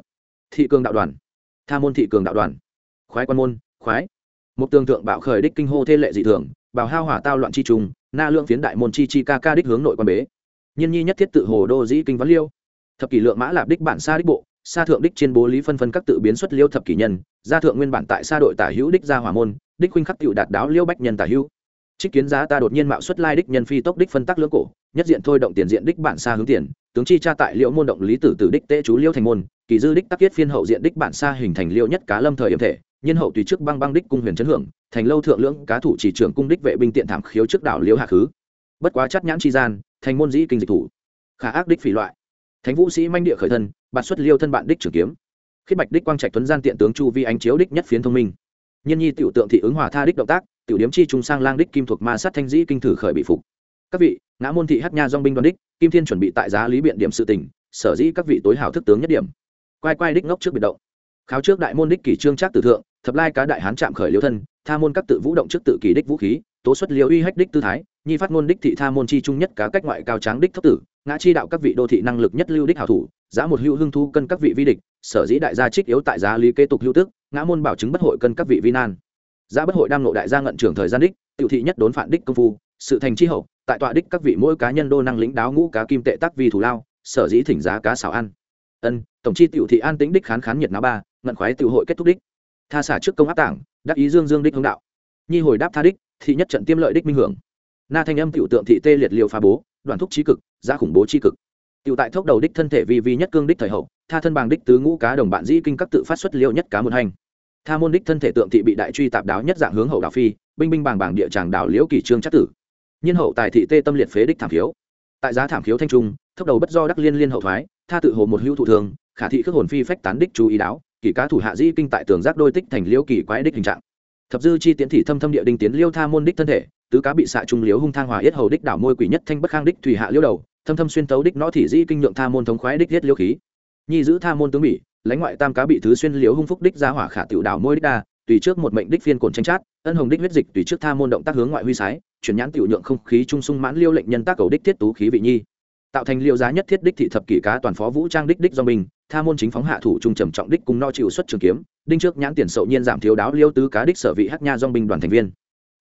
thị cường đạo đoàn. Tha môn thị cường đạo đoàn. Khoái quan môn, khoái. Một tường thượng bạo khởi đích kinh hô thê lệ dị thường, bào hao hỏa tao loạn chi trùng, na lượng phiến đại môn chi chi ca ca đích hướng nội quan bế. Nhân nhi nhất thiết tự hồ đô dĩ kinh văn liêu. Thập kỷ lượng mã lạp đích bản xa đích bộ xa thượng đích trên bố lý phân phân các tự biến xuất liêu thập kỷ nhân, gia thượng nguyên bản tại xa đội tả hữu đích gia hỏa môn, đích huynh khắc tiểu đạt đáo liêu bách nhân tả hữu trích kiến giá ta đột nhiên mạo xuất lai đích nhân phi tốc đích phân tắc lưỡng cổ, nhất diện thôi động tiền diện đích bản xa hướng tiền, tướng chi tra tại liễu môn động lý tử tử đích tế chú liễu thành môn, kỳ dư đích tắc kiết phiên hậu diện đích bản xa hình thành liễu nhất cá lâm thời yểm thể nhân hậu tùy trước băng băng đích cung huyền chấn hưởng, thành lâu thượng lưỡng cá thủ chỉ trưởng cung đích vệ binh tiện thảm khiếu trước đảo liễu hạ khứ. Bất quá chắc nhãn chi gian, thành môn dĩ kinh dịch thủ, khả ác đích phỉ loại. Thánh vũ sĩ manh địa khởi thân, bạt xuất liêu thân bạn đích trưởng kiếm. Khiết bạch đích quang trạch tuấn gian tiện tướng chu vi ánh chiếu đích nhất phiến thông minh. Nhân nhi tiểu tượng thị ứng hòa tha đích động tác tiểu điếm chi trung sang lang đích kim thuộc ma sát thanh dĩ kinh thử khởi bị phục. Các vị, ngã môn thị hát nha dong binh đoàn đích, kim thiên chuẩn bị tại giá lý biện điểm sự tình, sở dĩ các vị tối hảo thức tướng nhất điểm. Quay quay đích ngốc trước biệt động. Kháo trước đại môn đích kỷ trương trác tử thượng, thập lai cá đại hán chạm khởi liêu thân, tha môn các tự vũ động trước tự kỳ đích vũ khí, tố xuất liêu uy hách đích tư thái, nhi phát ngôn đích thị tha môn chi trung nhất cá cách ngoại cao tráng đích thấp tử, ngã chi đạo các vị đô thị năng lực nhất lưu đích hảo thủ, giá một hữu hưng thu cân các vị vi địch, sở dĩ đại gia trích yếu tại giá lý kế tục hữu tức ngã môn bảo chứng bất hội cân các vị vi nan giá bất hội đang nộ đại gia ngận trưởng thời gian đích, tiểu thị nhất đốn phản đích công phu, sự thành chi hậu, tại tọa đích các vị mỗi cá nhân đô năng lĩnh đáo ngũ cá kim tệ tác vì thủ lao, sở dĩ thỉnh giá cá xảo ăn. Ân, tổng chi tiểu thị an tĩnh đích khán khán nhiệt náo ba, ngận khoái tiểu hội kết thúc đích. Tha xả trước công áp tảng, đắc ý dương dương đích hướng đạo. Nhi hồi đáp tha đích, thị nhất trận tiêm lợi đích minh hưởng. Na thanh âm tiểu tượng thị tê liệt liều phá bố đoàn thúc trí cực ra khủng bố trí cực. Tiểu tại thốc đầu đích thân thể vi vi nhất cương đích thời hậu, tha thân bằng đích tứ ngũ cá đồng bạn dĩ kinh các tự phát xuất liệu nhất cá một hành tha môn đích thân thể tượng thị bị đại truy tạp đáo nhất dạng hướng hậu đảo phi, binh binh bàng bàng địa tràng đảo liễu kỳ trương chắc tử. Nhân hậu tài thị tê tâm liệt phế đích thảm khiếu. Tại giá thảm khiếu thanh trung thốc đầu bất do đắc liên liên hậu thoái, tha tự hồ một hữu thụ thường, khả thị khước hồn phi phách tán đích chú ý đáo, kỳ cá thủ hạ dĩ kinh tại tường giác đôi tích thành liễu kỳ quái đích hình trạng. Thập dư chi tiến thị thâm thâm địa đinh tiến liêu tha môn đích thân thể, tứ cá bị xạ trung liếu hung thang hòa yết hầu đích đảo môi quỷ nhất thanh bất khang đích thủy hạ liêu đầu, thâm thâm xuyên tấu đích nó thị dĩ kinh nhượng tha môn thống khoái đích thiết liêu khí. Nhi giữ tha môn tướng bỉ lãnh ngoại tam cá bị thứ xuyên liếu hung phúc đích ra hỏa khả tiểu đảo môi đích đa, tùy trước một mệnh đích phiên cồn tranh chát, ân hồng đích huyết dịch tùy trước tha môn động tác hướng ngoại huy sái, chuyển nhãn tiểu nhượng không khí trung sung mãn liêu lệnh nhân tác cầu đích thiết tú khí vị nhi. Tạo thành liêu giá nhất thiết đích thị thập kỷ cá toàn phó vũ trang đích đích do mình, tha môn chính phóng hạ thủ trung trầm trọng đích cùng no chịu xuất trường kiếm, đinh trước nhãn tiền sậu nhiên giảm thiếu đáo liêu tứ cá đích sở vị hắc nha dong binh đoàn thành viên.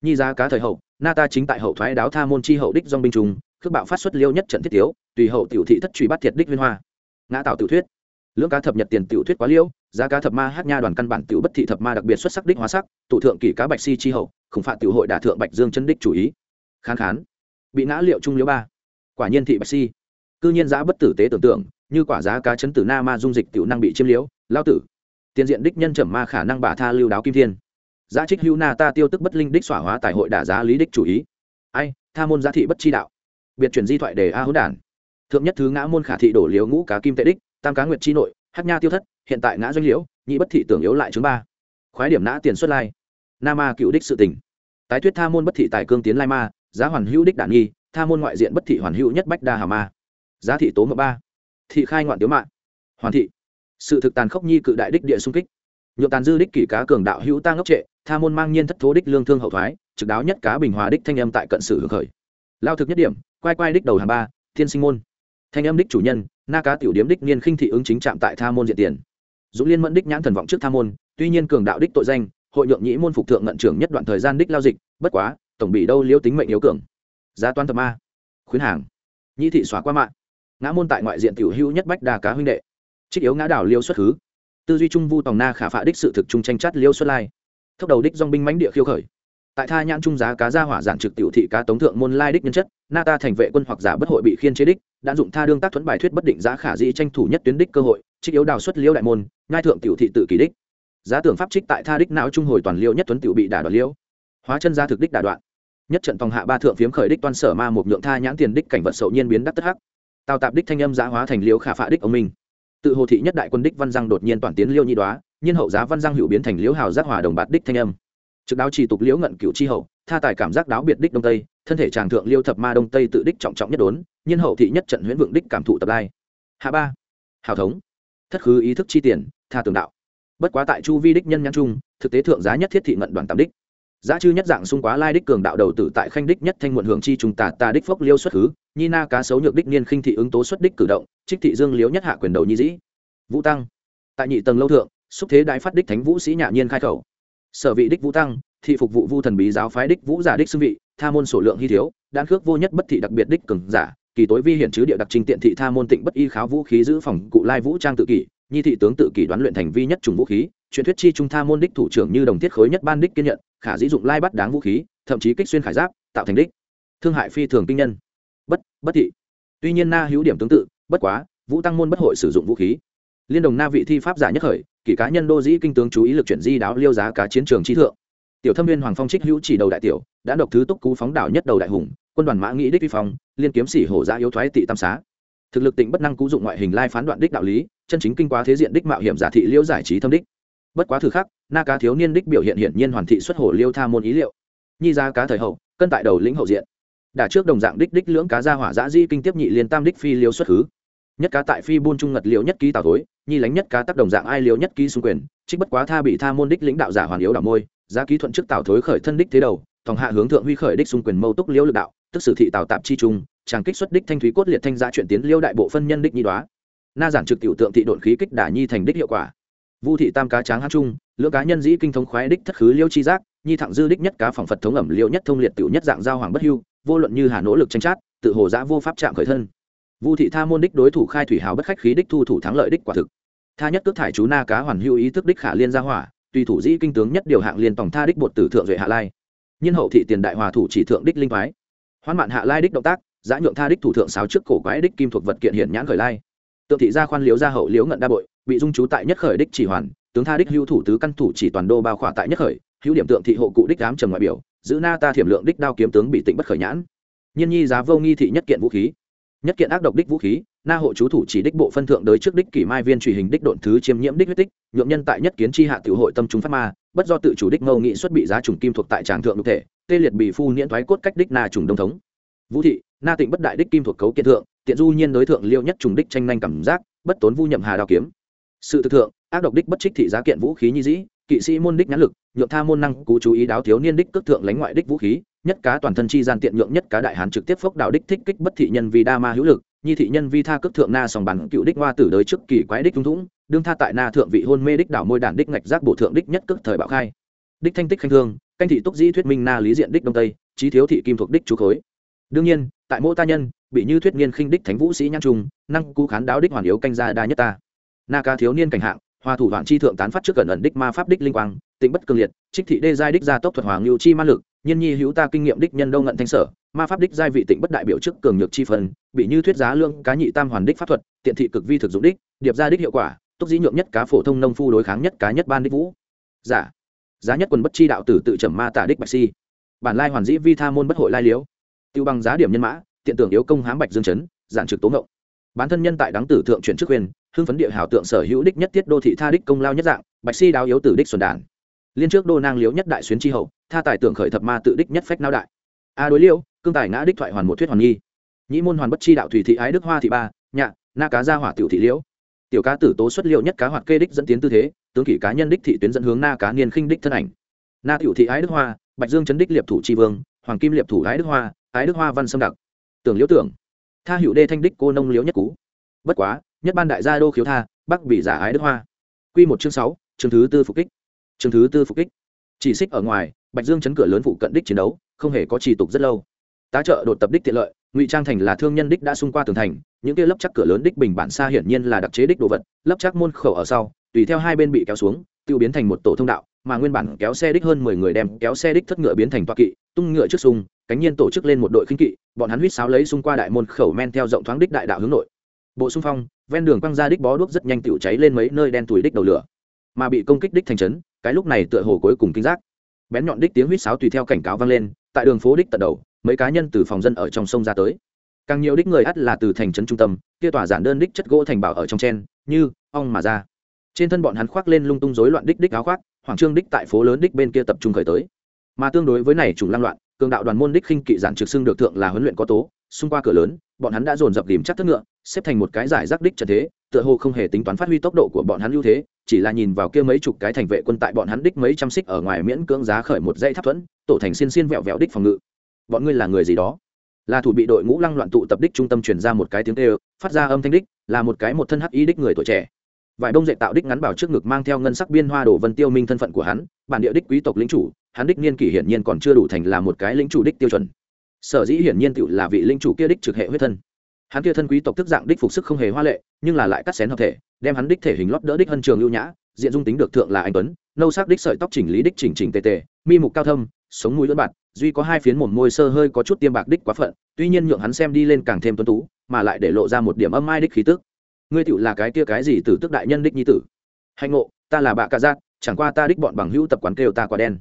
Nhi giá cá thời hậu, na ta chính tại hậu thoái đáo tha môn chi hậu đích dong binh trung khước bạo phát xuất liêu nhất trận thiết tiếu, tùy hậu tiểu thị thất truy bắt thiệt đích viên hoa. Ngã tạo tiểu thuyết lưỡng cá thập nhật tiền tiểu thuyết quá liêu, giá cá thập ma hát nha đoàn căn bản tiểu bất thị thập ma đặc biệt xuất sắc đích hóa sắc tụ thượng kỷ cá bạch si chi hậu, khủng phạt tiểu hội đả thượng bạch dương chân đích chủ ý. Kháng khán, bị ngã liệu trung liễu ba. Quả nhiên thị bạch si. Cư nhiên giá bất tử tế tưởng tượng, như quả giá cá chấn tử na ma dung dịch tiểu năng bị chiếm liễu lao tử. Tiền diện đích nhân trầm ma khả năng bà tha lưu đáo kim thiên. Giá trích hữu na ta tiêu tức bất linh đích xỏa hóa tại hội đả giá lý đích chủ ý. Ai, tha môn giá thị bất chi đạo. Biệt chuyển di thoại đề a hữu đản. Thượng nhất thứ ngã môn khả thị đổ liếu ngũ cá kim tệ đích tam cá nguyệt chi nội, hát nha tiêu thất, hiện tại ngã doanh liễu, nhị bất thị tưởng yếu lại chứng ba. Khoái điểm nã tiền xuất lai. Nam ma cựu đích sự tình. Tái thuyết tha môn bất thị tài cương tiến lai ma, giá hoàn hữu đích đản nghi, tha môn ngoại diện bất thị hoàn hữu nhất bách đa hà ma. Giá thị tố mộ ba. Thị khai ngoạn tiếu mạng. Hoàn thị. Sự thực tàn khốc nhi cự đại đích địa xung kích. Nhượng tàn dư đích kỷ cá cường đạo hữu ta ngốc trệ, tha môn mang nhiên thất thố đích lương thương hậu thoái, trực đáo nhất cá bình hòa đích thanh âm tại cận sử hưởng khởi. Lao thực nhất điểm, quay quay đích đầu hàng ba, thiên sinh môn. Thanh âm đích chủ nhân na cá tiểu điếm đích niên khinh thị ứng chính trạm tại tha môn diện tiền. Dũng liên mẫn đích nhãn thần vọng trước tha môn, tuy nhiên cường đạo đích tội danh, hội nhượng nhĩ môn phục thượng ngận trưởng nhất đoạn thời gian đích lao dịch, bất quá, tổng bị đâu liêu tính mệnh yếu cường. Giá toán thập ma. Khuyến hàng. Nhĩ thị xóa qua mạng. Ngã môn tại ngoại diện tiểu hữu nhất bách đà cá huynh đệ. Trích yếu ngã đảo liêu xuất khứ. Tư duy trung vu tòng na khả phạ đích sự thực trung tranh chát liêu xuất lai. Thốc đầu đích dong binh mãnh địa khiêu khởi tại tha nhãn trung giá cá gia hỏa giản trực tiểu thị cá tống thượng môn lai đích nhân chất, na ta thành vệ quân hoặc giả bất hội bị khiên chế đích, đã dụng tha đương tác thuẫn bài thuyết bất định giá khả dĩ tranh thủ nhất tuyến đích cơ hội, trích yếu đào xuất liêu đại môn ngai thượng tiểu thị tự kỳ đích. Giá tưởng pháp trích tại tha đích não trung hồi toàn liêu nhất tuấn tiểu bị đả đoạn liêu hóa chân gia thực đích đả đoạn. Nhất trận tòng hạ ba thượng phiếm khởi đích toan sở ma một lượng tha nhãn tiền đích cảnh vật sậu nhiên biến đắc tất hắc. Tào tạp đích thanh âm giá hóa thành liêu khả phạ đích ông minh tự hồ thị nhất đại quân đích văn giang đột nhiên toàn tiến liêu nhi đoá, nhiên hậu giá văn giang hữu biến thành liễu hào giác hòa đồng bạt đích thanh âm trực đáo chỉ tục liễu ngận cựu chi hậu, tha tài cảm giác đáo biệt đích đông tây, thân thể tràng thượng liêu thập ma đông tây tự đích trọng trọng nhất đốn, nhiên hậu thị nhất trận huyễn vượng đích cảm thụ tập lai. Hạ ba. Hào thống. Thất khứ ý thức chi tiền, tha tường đạo. Bất quá tại chu vi đích nhân nhãn trung thực tế thượng giá nhất thiết thị ngận đoàn tam đích. Giá chư nhất dạng xung quá lai đích cường đạo đầu tử tại khanh đích nhất thanh muộn hưởng chi trùng tà tà đích phốc liêu xuất khứ, nhi na cá sấu nhược đích niên khinh thị ứng tố xuất đích cử động, trích thị dương liếu nhất hạ quyền đầu nhi dĩ. Vũ tăng. Tại nhị tầng lâu thượng, xúc thế đại phát đích thánh vũ sĩ nhạ nhiên khai khẩu sở vị đích vũ tăng, thị phục vụ vu thần bí giáo phái đích vũ giả đích xưng vị, tha môn sổ lượng hy thiếu, đan khước vô nhất bất thị đặc biệt đích cường giả, kỳ tối vi hiển chứ địa đặc trình tiện thị tha môn tịnh bất y kháo vũ khí giữ phòng cụ lai vũ trang tự kỷ, nhi thị tướng tự kỷ đoán luyện thành vi nhất trùng vũ khí, truyền thuyết chi trung tha môn đích thủ trưởng như đồng thiết khối nhất ban đích kiên nhận, khả dĩ dụng lai bắt đáng vũ khí, thậm chí kích xuyên khải giáp, tạo thành đích thương hại phi thường kinh nhân. Bất bất thị. Tuy nhiên na hữu điểm tương tự, bất quá, vũ tăng môn bất hội sử dụng vũ khí. Liên đồng na vị thi pháp giả nhất khởi kỷ cá nhân đô dĩ kinh tướng chú ý lực chuyển di đáo liêu giá cá chiến trường trí thượng. Tiểu thâm viên hoàng phong trích hữu chỉ đầu đại tiểu, đã độc thứ túc cú phóng đảo nhất đầu đại hùng, quân đoàn mã nghĩ đích vi phong, liên kiếm sĩ hổ giã yếu thoái tị tam xá. Thực lực tỉnh bất năng cú dụng ngoại hình lai phán đoạn đích đạo lý, chân chính kinh quá thế diện đích mạo hiểm giả thị liễu giải trí thâm đích. Bất quá thử khắc, na cá thiếu niên đích biểu hiện hiển nhiên hoàn thị xuất hồ liêu tha môn ý liệu. Nhi ra cá thời hậu, cân tại đầu lĩnh hậu diện. Đả trước đồng dạng đích đích lưỡng cá ra hỏa giã di kinh tiếp nhị liên tam đích phi liêu xuất khứ nhất cá tại phi buôn trung ngật liễu nhất ký tào thối, nhi lánh nhất cá tác đồng dạng ai liễu nhất ký xung quyền, trích bất quá tha bị tha môn đích lãnh đạo giả hoàn yếu đảo môi, giá ký thuận trước tào thối khởi thân đích thế đầu, thòng hạ hướng thượng huy khởi đích xung quyền mâu túc liễu lực đạo, tức sử thị tào tạp chi trung, chàng kích xuất đích thanh thúy cốt liệt thanh giá chuyển tiến liêu đại bộ phân nhân đích nhi đoá. Na giản trực tiểu tượng thị độn khí kích đả nhi thành đích hiệu quả. Vu thị tam cá tráng hát trung, lưỡng cá nhân dĩ kinh thống khoái đích thất khứ liêu chi giác, nhi thẳng dư đích nhất cá phòng phật thống ẩm liêu nhất thông liệt tiểu nhất dạng giao hoàng bất hưu, vô luận như hà nỗ lực tranh chát, tự hồ giã vô pháp chạm khởi thân vu thị tha môn đích đối thủ khai thủy hào bất khách khí đích thu thủ thắng lợi đích quả thực. Tha nhất tước thải chú na cá hoàn hưu ý thức đích khả liên gia hỏa, tùy thủ dĩ kinh tướng nhất điều hạng liên tổng tha đích bột tử thượng duệ hạ lai. Nhân hậu thị tiền đại hòa thủ chỉ thượng đích linh thoái. Hoán mạn hạ lai đích động tác, giã nhượng tha đích thủ thượng sáo trước cổ quái đích kim thuộc vật kiện hiển nhãn khởi lai. Tượng thị gia khoan liếu gia hậu liếu ngận đa bội, bị dung trú tại nhất khởi đích chỉ hoàn, tướng tha đích hữu thủ tứ căn thủ chỉ toàn đô bao khỏa tại nhất khởi, hữu điểm tượng thị hộ cụ đích ám trầm ngoại biểu, giữ na ta thiểm lượng đích đao kiếm tướng bị tịnh bất khởi nhãn. Nhiên nhi giá vô nghi thị nhất kiện vũ khí nhất kiện ác độc đích vũ khí, na hộ chú thủ chỉ đích bộ phân thượng đới trước đích kỷ mai viên truy hình đích độn thứ chiêm nhiễm đích huyết tích, nhượng nhân tại nhất kiến tri hạ tiểu hội tâm chúng phát ma, bất do tự chủ đích ngâu nghị xuất bị giá trùng kim thuộc tại tràng thượng đục thể, tê liệt bị phu niễn thoái cốt cách đích na trùng đông thống. Vũ thị, na tịnh bất đại đích kim thuộc cấu kiện thượng, tiện du nhiên đối thượng liêu nhất trùng đích tranh nhanh cảm giác, bất tốn vu nhậm hà đao kiếm. Sự thực thượng, ác độc đích bất trích thị giá kiện vũ khí như dĩ, kỵ sĩ môn đích nhãn lực, nhượng tha môn năng cú chú ý đáo thiếu niên đích cước thượng lãnh ngoại đích vũ khí nhất cá toàn thân chi gian tiện nhượng nhất cá đại hán trực tiếp phốc đạo đích thích kích bất thị nhân vì đa ma hữu lực, nhi thị nhân vi tha cước thượng na sòng bắn cựu đích hoa tử đới trước kỳ quái đích trung thũng, đương tha tại na thượng vị hôn mê đích đảo môi đản đích ngạch giác bổ thượng đích nhất cước thời bạo khai. Đích thanh tích khanh thương, canh thị túc dĩ thuyết minh na lý diện đích đông tây trí thiếu thị kim thuộc đích chú khối. Đương nhiên, tại mô ta nhân, bị như thuyết niên khinh đích thánh vũ sĩ nhan trung năng cú khán đáo đích hoàn yếu canh gia đa nhất ta. Na ca thiếu niên cảnh hạng hòa thủ đoạn chi thượng tán phát trước cẩn ẩn đích ma pháp đích linh quang, tịnh bất cường liệt, trích thị đê giai đích gia tốc thuật hoàng lưu chi ma lực Nhiên nhi hữu ta kinh nghiệm đích nhân đâu ngận thanh sở, ma pháp đích giai vị tịnh bất đại biểu trước cường nhược chi phần, bị như thuyết giá lương cá nhị tam hoàn đích pháp thuật, tiện thị cực vi thực dụng đích, điệp ra đích hiệu quả, túc dĩ nhượng nhất cá phổ thông nông phu đối kháng nhất cá nhất ban đích vũ. Giả, giá nhất quần bất chi đạo tử tự trầm ma tả đích bạch si. Bản lai hoàn dĩ vi tha môn bất hội lai liếu. Tiêu bằng giá điểm nhân mã, tiện tưởng yếu công hám bạch dương chấn, giản trực tố ngộng bán thân nhân tại đáng tử thượng chuyển chức quyền, hưng phấn địa hảo tượng sở hữu đích nhất tiết đô thị tha đích công lao nhất dạng, bạch si đáo yếu tử đích xuân đản liên trước đô nang liếu nhất đại xuyến tri hậu, tha tài tưởng khởi thập ma tự đích nhất phách nao đại. A đối liêu, cương tài ngã đích thoại hoàn một thuyết hoàn nhi nhĩ môn hoàn bất chi đạo thủy thị ái đức hoa thị ba, nhạ, na cá gia hỏa tiểu thị liễu. Tiểu cá tử tố xuất liệu nhất cá hoạt kê đích dẫn tiến tư thế, tướng kỷ cá nhân đích thị tuyến dẫn hướng na cá niên khinh đích thân ảnh. Na tiểu thị ái đức hoa, bạch dương chấn đích liệp thủ tri vương, hoàng kim liệp thủ ái đức hoa, ái đức hoa văn sâm đặc. Tưởng liễu tưởng. Tha hữu đê thanh đích cô nông liễu nhất cú. Bất quá, nhất ban đại gia đô khiếu tha, bắc bị giả ái đức hoa. Quy một chương sáu, chương thứ tư phục kích chương thứ tư phục kích. Chỉ xích ở ngoài, bạch dương chấn cửa lớn phụ cận đích chiến đấu, không hề có trì tục rất lâu. Tá trợ đột tập đích tiện lợi, ngụy trang thành là thương nhân đích đã xung qua tường thành, những kia lấp chắc cửa lớn đích bình bản xa hiển nhiên là đặc chế đích đồ vật, lấp chắc môn khẩu ở sau, tùy theo hai bên bị kéo xuống, tiêu biến thành một tổ thông đạo, mà nguyên bản kéo xe đích hơn mười người đem kéo xe đích thất ngựa biến thành toa kỵ, tung ngựa trước sung, cánh nhiên tổ chức lên một đội khinh kỵ, bọn hắn huýt sáo lấy xung qua đại môn khẩu men theo rộng thoáng đích đại đạo hướng nội. Bộ xung phong, ven đường quăng ra đích bó đuốc rất nhanh tựu cháy lên mấy nơi đen tủi đích đầu lửa, mà bị công kích đích thành trấn cái lúc này tựa hồ cuối cùng kinh giác. Bén nhọn đích tiếng huýt sáo tùy theo cảnh cáo vang lên, tại đường phố đích tận đầu, mấy cá nhân từ phòng dân ở trong sông ra tới. Càng nhiều đích người ắt là từ thành trấn trung tâm, kia tỏa giản đơn đích chất gỗ thành bảo ở trong chen, như, ong mà ra. Trên thân bọn hắn khoác lên lung tung rối loạn đích đích áo khoác hoàng trương đích tại phố lớn đích bên kia tập trung khởi tới. Mà tương đối với này chủng lang loạn, cường đạo đoàn môn đích khinh kỵ giản trực xưng được thượng là huấn luyện có tố, xung qua cửa lớn, bọn hắn đã dồn dập tìm chắc thất ngựa xếp thành một cái giải rác đích trận thế, tựa hồ không hề tính toán phát huy tốc độ của bọn hắn ưu thế, chỉ là nhìn vào kia mấy chục cái thành vệ quân tại bọn hắn đích mấy trăm xích ở ngoài miễn cưỡng giá khởi một dãy tháp thuẫn, tổ thành xiên xiên vẹo vẹo đích phòng ngự. Bọn ngươi là người gì đó? Là thủ bị đội ngũ lăng loạn tụ tập đích trung tâm truyền ra một cái tiếng kêu, phát ra âm thanh đích, là một cái một thân hắc y đích người tuổi trẻ. Vài bông dạy tạo đích ngắn bảo trước ngực mang theo ngân sắc biên hoa đổ vân tiêu minh thân phận của hắn, bản địa đích quý tộc lĩnh chủ, hắn đích niên kỷ hiển nhiên còn chưa đủ thành là một cái lĩnh chủ đích tiêu chuẩn. Sở dĩ hiển nhiên tựu là vị lĩnh chủ kia đích trực hệ huyết thân hắn kia thân quý tộc tức dạng đích phục sức không hề hoa lệ, nhưng là lại cắt xén hợp thể, đem hắn đích thể hình lót đỡ đích hân trường lưu nhã, diện dung tính được thượng là anh tuấn, nâu sắc đích sợi tóc chỉnh lý đích chỉnh chỉnh tề tề, mi mục cao thâm, sống mũi lưỡn bạt, duy có hai phiến mồm môi sơ hơi có chút tiêm bạc đích quá phận, tuy nhiên nhượng hắn xem đi lên càng thêm tuấn tú, mà lại để lộ ra một điểm âm mai đích khí tức. Ngươi tựu là cái kia cái gì tử tức đại nhân đích nhi tử? Hạnh ngộ, ta là bạ ca giác chẳng qua ta đích bọn bằng hữu tập quán kêu ta quả đen.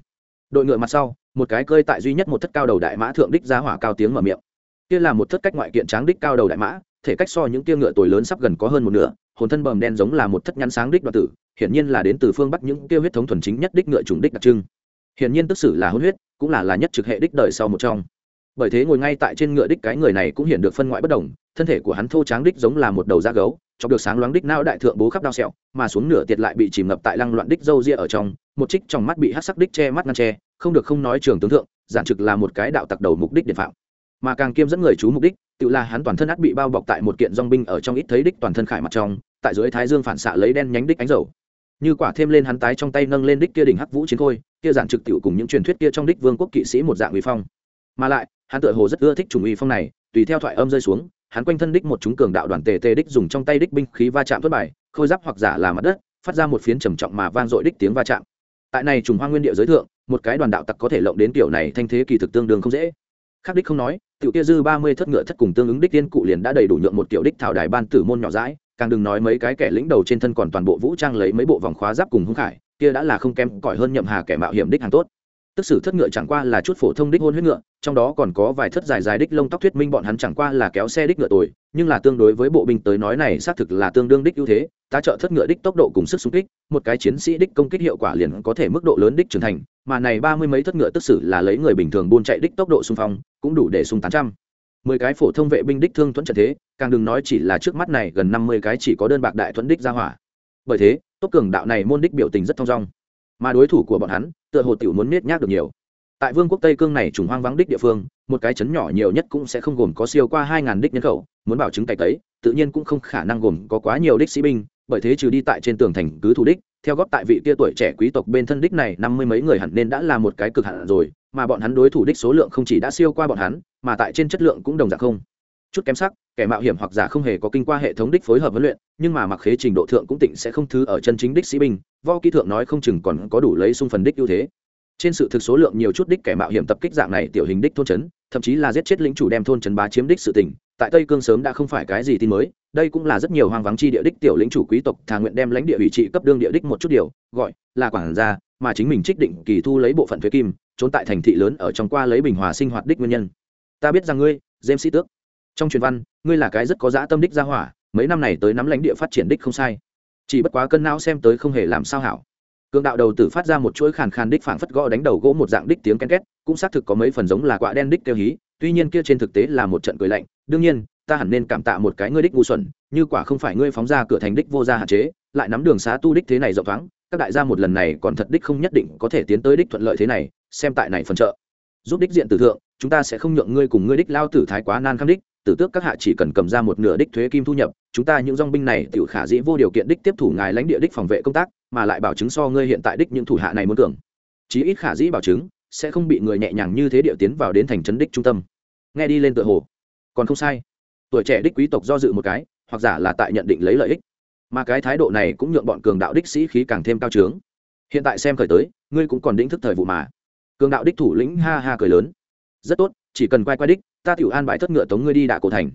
Đội ngựa mặt sau, một cái cơi tại duy nhất một thất cao đầu đại mã thượng đích giá hỏa cao tiếng mở miệng kia là một thất cách ngoại kiện tráng đích cao đầu đại mã, thể cách so những kia ngựa tuổi lớn sắp gần có hơn một nửa, hồn thân bầm đen giống là một thất nhắn sáng đích đoạt tử, hiển nhiên là đến từ phương bắc những kia huyết thống thuần chính nhất đích ngựa trùng đích đặc trưng. Hiển nhiên tức sử là hôn huyết, cũng là là nhất trực hệ đích đời sau một trong. Bởi thế ngồi ngay tại trên ngựa đích cái người này cũng hiện được phân ngoại bất đồng, thân thể của hắn thô tráng đích giống là một đầu da gấu, chọc được sáng loáng đích não đại thượng bố khắp đao sẹo, mà xuống nửa tiệt lại bị chìm ngập tại lăng loạn đích dâu ria ở trong, một trích trong mắt bị hát sắc đích che mắt ngăn che, không được không nói trường tướng thượng, giản trực là một cái đạo tặc đầu mục đích điện phạm mà càng kiêm dẫn người chú mục đích, tự là hắn toàn thân át bị bao bọc tại một kiện dong binh ở trong ít thấy đích toàn thân khải mặt trong, tại dưới thái dương phản xạ lấy đen nhánh đích ánh dầu. Như quả thêm lên hắn tái trong tay nâng lên đích kia đỉnh hắc vũ chiến khôi, kia giản trực tiểu cùng những truyền thuyết kia trong đích vương quốc kỵ sĩ một dạng uy phong. Mà lại, hắn tựa hồ rất ưa thích chủng uy phong này, tùy theo thoại âm rơi xuống, hắn quanh thân đích một chúng cường đạo đoàn tề tề đích dùng trong tay đích binh khí va chạm thất bài, khôi giáp hoặc giả là mặt đất, phát ra một phiến trầm trọng mà vang dội đích tiếng va chạm. Tại này trùng hoa nguyên địa giới thượng, một cái đoàn đạo tặc có thể lộng đến kiểu này thanh thế kỳ thực tương đương không dễ. Khắc đích không nói tiểu kia dư ba mươi thất ngựa thất cùng tương ứng đích tiên cụ liền đã đầy đủ nhượng một tiểu đích thảo đài ban tử môn nhỏ rãi, càng đừng nói mấy cái kẻ lĩnh đầu trên thân còn toàn bộ vũ trang lấy mấy bộ vòng khóa giáp cùng hung khải, kia đã là không kém cỏi hơn nhậm hà kẻ mạo hiểm đích hàng tốt. Tức sử thất ngựa chẳng qua là chút phổ thông đích hôn huyết ngựa trong đó còn có vài thất dài dài đích lông tóc thuyết minh bọn hắn chẳng qua là kéo xe đích ngựa tuổi nhưng là tương đối với bộ binh tới nói này xác thực là tương đương đích ưu thế, tá trợ thất ngựa đích tốc độ cùng sức xung kích, một cái chiến sĩ đích công kích hiệu quả liền có thể mức độ lớn đích trưởng thành, mà này ba mươi mấy thất ngựa tức xử là lấy người bình thường buôn chạy đích tốc độ xung phong, cũng đủ để xung tám trăm. Mười cái phổ thông vệ binh đích thương thuẫn trận thế, càng đừng nói chỉ là trước mắt này gần năm mươi cái chỉ có đơn bạc đại thuẫn đích ra hỏa. Bởi thế, tốc cường đạo này môn đích biểu tình rất thong dong. Mà đối thủ của bọn hắn, tựa hồ tiểu muốn nết nhác được nhiều tại vương quốc tây cương này trùng hoang vắng đích địa phương, một cái chấn nhỏ nhiều nhất cũng sẽ không gồm có siêu qua hai ngàn đích nhân khẩu, muốn bảo chứng cày tấy, tự nhiên cũng không khả năng gồm có quá nhiều đích sĩ binh, bởi thế trừ đi tại trên tường thành cứ thủ đích, theo góp tại vị kia tuổi trẻ quý tộc bên thân đích này, năm mươi mấy người hẳn nên đã là một cái cực hạn rồi, mà bọn hắn đối thủ đích số lượng không chỉ đã siêu qua bọn hắn, mà tại trên chất lượng cũng đồng dạng không. Chút kém sắc, kẻ mạo hiểm hoặc giả không hề có kinh qua hệ thống đích phối hợp huấn luyện, nhưng mà mặc khế trình độ thượng cũng tịnh sẽ không thứ ở chân chính đích sĩ binh vo kỹ thượng nói không chừng còn có đủ lấy xung phần đích ưu thế trên sự thực số lượng nhiều chút đích kẻ mạo hiểm tập kích dạng này tiểu hình đích thôn trấn, thậm chí là giết chết lính chủ đem thôn trấn bá chiếm đích sự tỉnh tại tây cương sớm đã không phải cái gì tin mới, đây cũng là rất nhiều hoang vắng chi địa đích tiểu lính chủ quý tộc thà nguyện đem lãnh địa ủy trị cấp đương địa đích một chút điều, gọi là quản gia, mà chính mình trích định kỳ thu lấy bộ phận thuế kim, trốn tại thành thị lớn ở trong qua lấy bình hòa sinh hoạt đích nguyên nhân. Ta biết rằng ngươi, james sĩ tước. Trong truyền văn, ngươi là cái rất có dã tâm đích gia hỏa, mấy năm này tới nắm lãnh địa phát triển đích không sai. Chỉ bất quá cân não xem tới không hề làm sao hảo cường đạo đầu tử phát ra một chuỗi khàn khàn đích phảng phất gõ đánh đầu gỗ một dạng đích tiếng ken két, cũng xác thực có mấy phần giống là quạ đen đích kêu hí, tuy nhiên kia trên thực tế là một trận cười lạnh. Đương nhiên, ta hẳn nên cảm tạ một cái ngươi đích ngu xuẩn, như quả không phải ngươi phóng ra cửa thành đích vô gia hạn chế, lại nắm đường xá tu đích thế này rộng thoáng, các đại gia một lần này còn thật đích không nhất định có thể tiến tới đích thuận lợi thế này, xem tại này phần trợ. Giúp đích diện tử thượng, chúng ta sẽ không nhượng ngươi cùng ngươi đích lao tử thái quá nan kham đích tử tước các hạ chỉ cần cầm ra một nửa đích thuế kim thu nhập, chúng ta những dong binh này tự khả dĩ vô điều kiện đích tiếp thủ ngài lãnh địa đích phòng vệ công tác, mà lại bảo chứng so ngươi hiện tại đích những thủ hạ này muốn tưởng chí ít khả dĩ bảo chứng, sẽ không bị người nhẹ nhàng như thế địa tiến vào đến thành trấn đích trung tâm. Nghe đi lên tựa hồ. Còn không sai. Tuổi trẻ đích quý tộc do dự một cái, hoặc giả là tại nhận định lấy lợi ích. Mà cái thái độ này cũng nhượng bọn cường đạo đích sĩ khí càng thêm cao trướng. Hiện tại xem khởi tới, ngươi cũng còn đĩnh thức thời vụ mà. Cường đạo đích thủ lĩnh ha ha cười lớn. Rất tốt, chỉ cần quay quay đích ta tiểu an bài thất ngựa tống ngươi đi đạ cổ thành.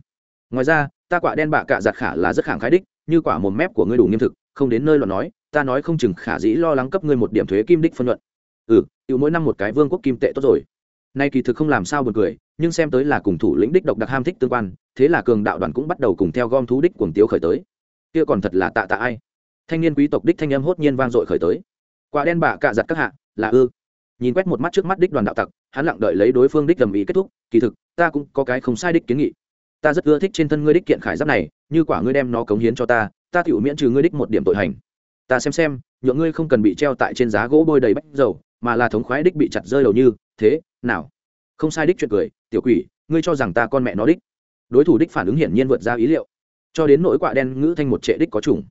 Ngoài ra, ta quả đen bạ cạ giặt khả là rất khẳng khái đích, như quả mồm mép của ngươi đủ nghiêm thực, không đến nơi lo nói, ta nói không chừng khả dĩ lo lắng cấp ngươi một điểm thuế kim đích phân luận. Ừ tiểu mỗi năm một cái vương quốc kim tệ tốt rồi. Nay kỳ thực không làm sao buồn cười, nhưng xem tới là cùng thủ lĩnh đích độc đặc ham thích tương quan, thế là cường đạo đoàn cũng bắt đầu cùng theo gom thú đích cuồng tiêu khởi tới. Kia còn thật là tạ tạ ai. Thanh niên quý tộc đích thanh âm hốt nhiên vang dội khởi tới. Quả đen bạ cạ giặt các hạ, là ư? Nhìn quét một mắt trước mắt đích đoàn đạo tặc, hắn lặng đợi lấy đối phương đích gầm ý kết thúc, kỳ thực, ta cũng có cái không sai đích kiến nghị. Ta rất ưa thích trên thân ngươi đích kiện khải giáp này, như quả ngươi đem nó cống hiến cho ta ta tự miễn trừ ngươi đích một điểm tội hành. Ta xem xem, nhượng ngươi không cần bị treo tại trên giá gỗ bôi đầy bách dầu, mà là thống khoái đích bị chặt rơi đầu như thế, nào? Không sai đích chuyện cười, tiểu quỷ, ngươi cho rằng ta con mẹ nó đích? Đối thủ đích phản ứng hiển nhiên vượt ra ý liệu. Cho đến nỗi quạ đen ngữ thanh một trệ đích có chủng.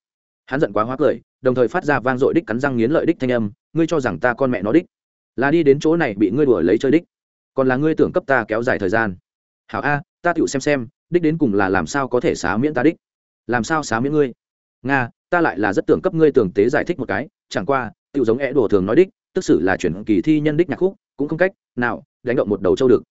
Hắn giận quá hóa cười, đồng thời phát ra vang dội đích cắn răng nghiến lợi đích thanh âm, ngươi cho rằng ta con mẹ nó đích? Là đi đến chỗ này bị ngươi đuổi lấy chơi đích. Còn là ngươi tưởng cấp ta kéo dài thời gian. Hảo a, ta tựu xem xem, đích đến cùng là làm sao có thể xá miễn ta đích. Làm sao xá miễn ngươi? Nga, ta lại là rất tưởng cấp ngươi tưởng tế giải thích một cái, chẳng qua, tựu giống é đồ thường nói đích, tức xử là chuyển kỳ thi nhân đích nhạc khúc, cũng không cách nào đánh động một đầu châu được.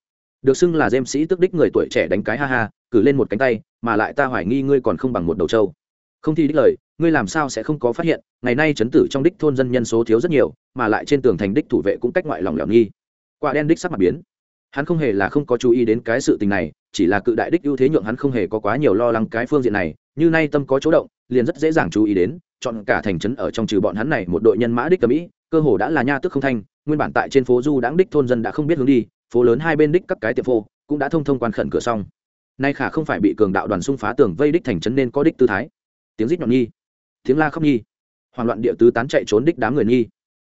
Được xưng là dêm sĩ tức đích người tuổi trẻ đánh cái ha ha, cử lên một cánh tay, mà lại ta hoài nghi ngươi còn không bằng một đầu châu. Không thi đích lời ngươi làm sao sẽ không có phát hiện, ngày nay chấn tử trong đích thôn dân nhân số thiếu rất nhiều, mà lại trên tường thành đích thủ vệ cũng cách ngoại lòng lẻo nghi. Quả đen đích sắc mặt biến. Hắn không hề là không có chú ý đến cái sự tình này, chỉ là cự đại đích ưu thế nhượng hắn không hề có quá nhiều lo lắng cái phương diện này, như nay tâm có chỗ động, liền rất dễ dàng chú ý đến, chọn cả thành trấn ở trong trừ bọn hắn này một đội nhân mã đích cầm mỹ cơ hồ đã là nha tức không thanh, nguyên bản tại trên phố du đãng đích thôn dân đã không biết hướng đi, phố lớn hai bên đích các cái tiệm phô cũng đã thông thông quan khẩn cửa xong. Nay khả không phải bị cường đạo đoàn xung phá tường vây đích thành trấn nên có đích tư thái. Tiếng rít nhọn nhi tiếng la khóc nhi hoàn loạn địa tứ tán chạy trốn đích đám người nhi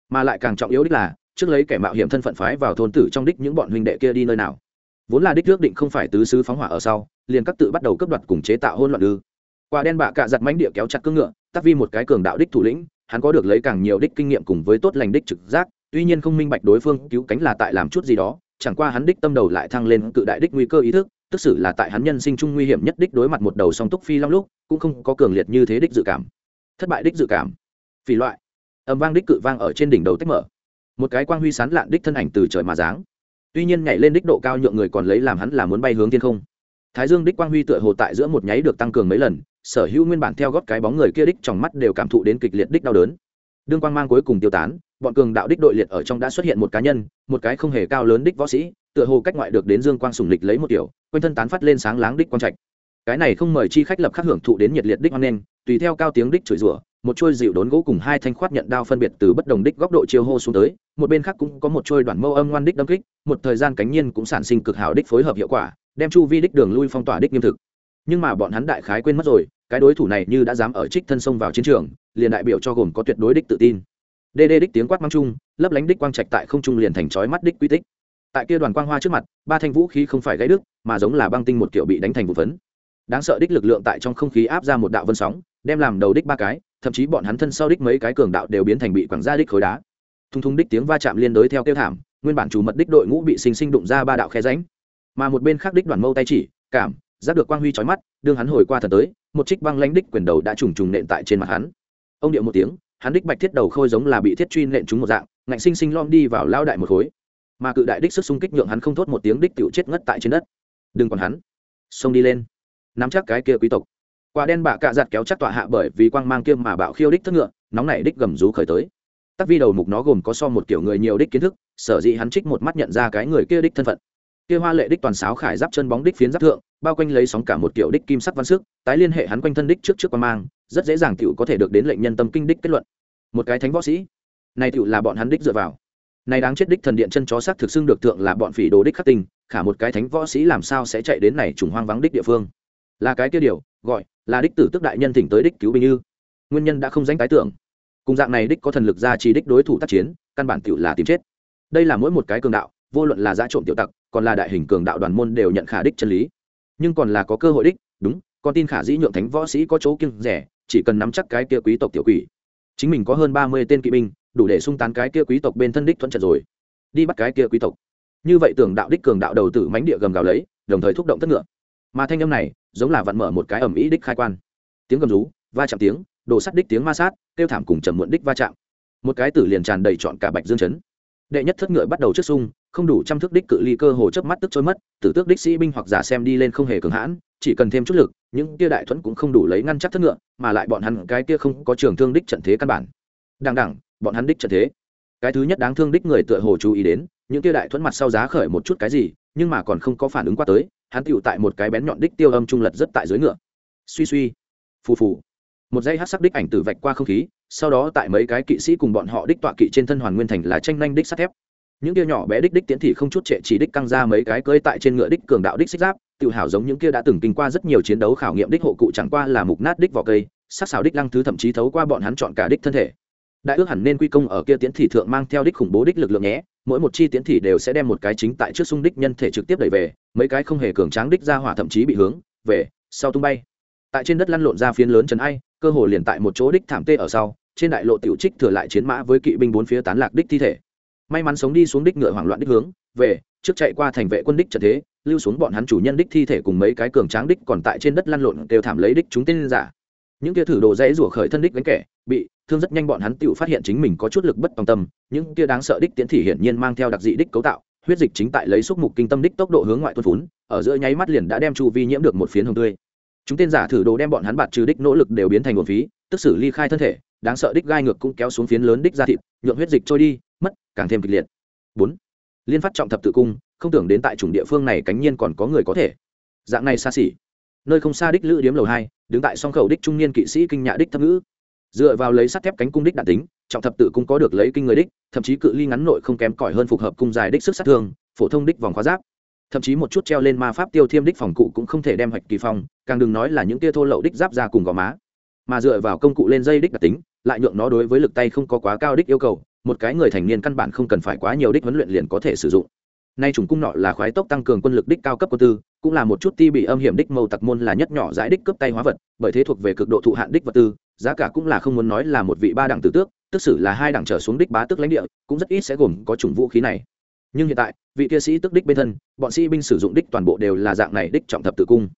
mà lại càng trọng yếu đích là, trước lấy kẻ mạo hiểm thân phận phái vào thôn tử trong đích những bọn huynh đệ kia đi nơi nào. Vốn là đích ước định không phải tứ sứ phóng hỏa ở sau, liền các tự bắt đầu cấp đoạt cùng chế tạo hôn loạn ư. Quả đen bạ cạ giặt mánh địa kéo chặt cưỡng ngựa, tắc vi một cái cường đạo đích thủ lĩnh, hắn có được lấy càng nhiều đích kinh nghiệm cùng với tốt lành đích trực giác, tuy nhiên không minh bạch đối phương cứu cánh là tại làm chút gì đó, chẳng qua hắn đích tâm đầu lại thăng lên cự đại đích nguy cơ ý thức, tức xử là tại hắn nhân sinh chung nguy hiểm nhất đích đối mặt một đầu song túc phi long lúc, cũng không có cường liệt như thế đích dự cảm thất bại đích dự cảm. Phỉ loại. Âm vang đích cự vang ở trên đỉnh đầu tách mở. Một cái quang huy sán lạn đích thân ảnh từ trời mà dáng tuy nhiên nhảy lên đích độ cao nhượng người còn lấy làm hắn là muốn bay hướng thiên không. Thái dương đích quang huy tựa hồ tại giữa một nháy được tăng cường mấy lần, sở hữu nguyên bản theo gót cái bóng người kia đích trong mắt đều cảm thụ đến kịch liệt đích đau đớn. Đương quang mang cuối cùng tiêu tán, bọn cường đạo đích đội liệt ở trong đã xuất hiện một cá nhân, một cái không hề cao lớn đích võ sĩ, tựa hồ cách ngoại được đến dương quang sùng lịch lấy một tiểu quanh thân tán phát lên sáng láng đích quang trạch cái này không mời chi khách lập khắc hưởng thụ đến nhiệt liệt đích hoan nghênh, tùy theo cao tiếng đích chửi rủa, một trôi dịu đốn gỗ cùng hai thanh khoát nhận đao phân biệt từ bất đồng đích góc độ chiêu hô xuống tới, một bên khác cũng có một trôi đoạn mâu âm ngoan đích đâm kích, một thời gian cánh nhiên cũng sản sinh cực hảo đích phối hợp hiệu quả, đem chu vi đích đường lui phong tỏa đích nghiêm thực. Nhưng mà bọn hắn đại khái quên mất rồi, cái đối thủ này như đã dám ở trích thân sông vào chiến trường, liền đại biểu cho gồm có tuyệt đối đích tự tin. Đê đê đích tiếng quát mang trung lấp lánh đích quang trạch tại không trung liền thành chói mắt đích quy tích. Tại kia đoàn quang hoa trước mặt, ba thanh vũ khí không phải gãy đứt, mà giống là băng tinh một kiểu bị đánh thành vụ phấn đáng sợ đích lực lượng tại trong không khí áp ra một đạo vân sóng, đem làm đầu đích ba cái, thậm chí bọn hắn thân sau đích mấy cái cường đạo đều biến thành bị quẳng ra đích khối đá. Thung thung đích tiếng va chạm liên đối theo kêu thảm, nguyên bản chủ mật đích đội ngũ bị sinh sinh đụng ra ba đạo khe ránh mà một bên khác đích đoàn mâu tay chỉ, cảm, giác được quang huy chói mắt, đương hắn hồi qua thần tới, một trích băng lãnh đích quyền đầu đã trùng trùng nện tại trên mặt hắn. Ông điệu một tiếng, hắn đích bạch thiết đầu khôi giống là bị thiết truy nện trúng một dạng, ngạnh sinh sinh lom đi vào lao đại một khối. Mà cự đại đích sức xung kích nhượng hắn không thốt một tiếng đích tựu chết ngất tại trên đất. Đừng còn hắn. Xông đi lên nắm chắc cái kia quý tộc. Quả đen bạ cạ giặt kéo chắc tọa hạ bởi vì quang mang kia mà bạo khiêu đích thất ngựa nóng nảy đích gầm rú khởi tới. Tắc vi đầu mục nó gồm có so một kiểu người nhiều đích kiến thức sở dĩ hắn trích một mắt nhận ra cái người kia đích thân phận. Kia hoa lệ đích toàn sáo khải giáp chân bóng đích phiến giáp thượng bao quanh lấy sóng cả một kiểu đích kim sắc văn sức tái liên hệ hắn quanh thân đích trước trước quang mang rất dễ dàng tiểu có thể được đến lệnh nhân tâm kinh đích kết luận. Một cái thánh võ sĩ. Này tiểu là bọn hắn đích dựa vào. Này đáng chết đích thần điện chân chó sắc thực xưng được thượng là bọn phỉ đồ đích khắc tình, khả một cái thánh võ sĩ làm sao sẽ chạy đến này trùng hoang vắng đích địa phương là cái kia điều, gọi là đích tử tức đại nhân thỉnh tới đích cứu binh như nguyên nhân đã không danh tái tưởng cùng dạng này đích có thần lực ra chỉ đích đối thủ tác chiến, căn bản tiểu là tìm chết. Đây là mỗi một cái cường đạo, vô luận là giã trộm tiểu tặc, còn là đại hình cường đạo đoàn môn đều nhận khả đích chân lý. Nhưng còn là có cơ hội đích, đúng, con tin khả dĩ nhượng thánh võ sĩ có chỗ kiêng rẻ, chỉ cần nắm chắc cái kia quý tộc tiểu quỷ. Chính mình có hơn ba mươi tên kỵ binh, đủ để sung tán cái kia quý tộc bên thân đích thuận trận rồi. Đi bắt cái kia quý tộc. Như vậy tưởng đạo đích cường đạo đầu tử mánh địa gầm gào lấy, đồng thời thúc động tất ngựa mà thanh âm này giống là vặn mở một cái ẩm ý đích khai quan. Tiếng gầm rú, va chạm tiếng, đồ sắt đích tiếng ma sát, kêu thảm cùng trầm muộn đích va chạm. Một cái tử liền tràn đầy trọn cả bạch dương chấn. Đệ nhất thất ngựa bắt đầu trước sung không đủ trăm thước đích cự ly cơ hồ chớp mắt tức trôi mất, tử tước đích sĩ binh hoặc giả xem đi lên không hề cường hãn, chỉ cần thêm chút lực, những kia đại thuẫn cũng không đủ lấy ngăn chắc thất ngựa, mà lại bọn hắn cái kia không có trường thương đích trận thế căn bản. Đằng đẳng bọn hắn đích trận thế. Cái thứ nhất đáng thương đích người tựa hồ chú ý đến, những kia đại thuẫn mặt sau giá khởi một chút cái gì, nhưng mà còn không có phản ứng qua tới hắn tựu tại một cái bén nhọn đích tiêu âm trung lật rất tại dưới ngựa. Suy suy, phù phù. Một dây hát sắc đích ảnh tử vạch qua không khí, sau đó tại mấy cái kỵ sĩ cùng bọn họ đích tọa kỵ trên thân hoàn nguyên thành là tranh nhanh đích sắt thép. Những kia nhỏ bé đích đích tiến thì không chút trệ chỉ đích căng ra mấy cái cơi tại trên ngựa đích cường đạo đích xích giáp tự hào giống những kia đã từng kinh qua rất nhiều chiến đấu khảo nghiệm đích hộ cụ chẳng qua là mục nát đích vỏ cây, sắc xào đích lăng thứ thậm chí thấu qua bọn hắn chọn cả đích thân thể đại ước hẳn nên quy công ở kia tiến thị thượng mang theo đích khủng bố đích lực lượng nhé, mỗi một chi tiến thị đều sẽ đem một cái chính tại trước xung đích nhân thể trực tiếp đẩy về, mấy cái không hề cường tráng đích ra hỏa thậm chí bị hướng về sau tung bay. Tại trên đất lăn lộn ra phiến lớn trần ai, cơ hồ liền tại một chỗ đích thảm tê ở sau, trên đại lộ tiểu trích thừa lại chiến mã với kỵ binh bốn phía tán lạc đích thi thể. May mắn sống đi xuống đích ngựa hoảng loạn đích hướng về, trước chạy qua thành vệ quân đích trận thế, lưu xuống bọn hắn chủ nhân đích thi thể cùng mấy cái cường tráng đích còn tại trên đất lăn lộn đều thảm lấy đích chúng tên giả những kia thử đồ dễ rủa khởi thân đích đánh kẻ, bị thương rất nhanh bọn hắn tự phát hiện chính mình có chút lực bất tòng tâm, những kia đáng sợ đích tiến thị hiển nhiên mang theo đặc dị đích cấu tạo, huyết dịch chính tại lấy xúc mục kinh tâm đích tốc độ hướng ngoại tuôn phún, ở giữa nháy mắt liền đã đem chu vi nhiễm được một phiến hồng tươi. Chúng tên giả thử đồ đem bọn hắn bạt trừ đích nỗ lực đều biến thành nguồn phí, tức xử ly khai thân thể, đáng sợ đích gai ngược cũng kéo xuống phiến lớn đích ra thịt, nhượng huyết dịch trôi đi, mất, càng thêm kịch liệt. Bốn, liên phát trọng thập tự cung, không tưởng đến tại chủng địa phương này cánh nhiên còn có người có thể. Dạng này xa xỉ nơi không xa đích lữ điếm lầu hai, đứng tại song khẩu đích trung niên kỵ sĩ kinh nhạ đích thâm ngữ. Dựa vào lấy sắt thép cánh cung đích đạn tính, trọng thập tự cung có được lấy kinh người đích, thậm chí cự ly ngắn nội không kém cỏi hơn phục hợp cung dài đích sức sát thương, phổ thông đích vòng khóa giáp. Thậm chí một chút treo lên ma pháp tiêu thiêm đích phòng cụ cũng không thể đem hoạch kỳ phong càng đừng nói là những tia thô lậu đích giáp ra cùng gò má. Mà dựa vào công cụ lên dây đích đặc tính, lại nhượng nó đối với lực tay không có quá cao đích yêu cầu, một cái người thành niên căn bản không cần phải quá nhiều đích huấn luyện liền có thể sử dụng nay chủng cung nọ là khoái tốc tăng cường quân lực đích cao cấp quân tư, cũng là một chút ti bị âm hiểm đích mâu tặc môn là nhất nhỏ giải đích cướp tay hóa vật, bởi thế thuộc về cực độ thụ hạn đích vật tư, giá cả cũng là không muốn nói là một vị ba đẳng tử tước, tức xử là hai đẳng trở xuống đích bá tước lãnh địa, cũng rất ít sẽ gồm có chủng vũ khí này. Nhưng hiện tại, vị kia sĩ tức đích bên thân, bọn sĩ binh sử dụng đích toàn bộ đều là dạng này đích trọng thập tự cung.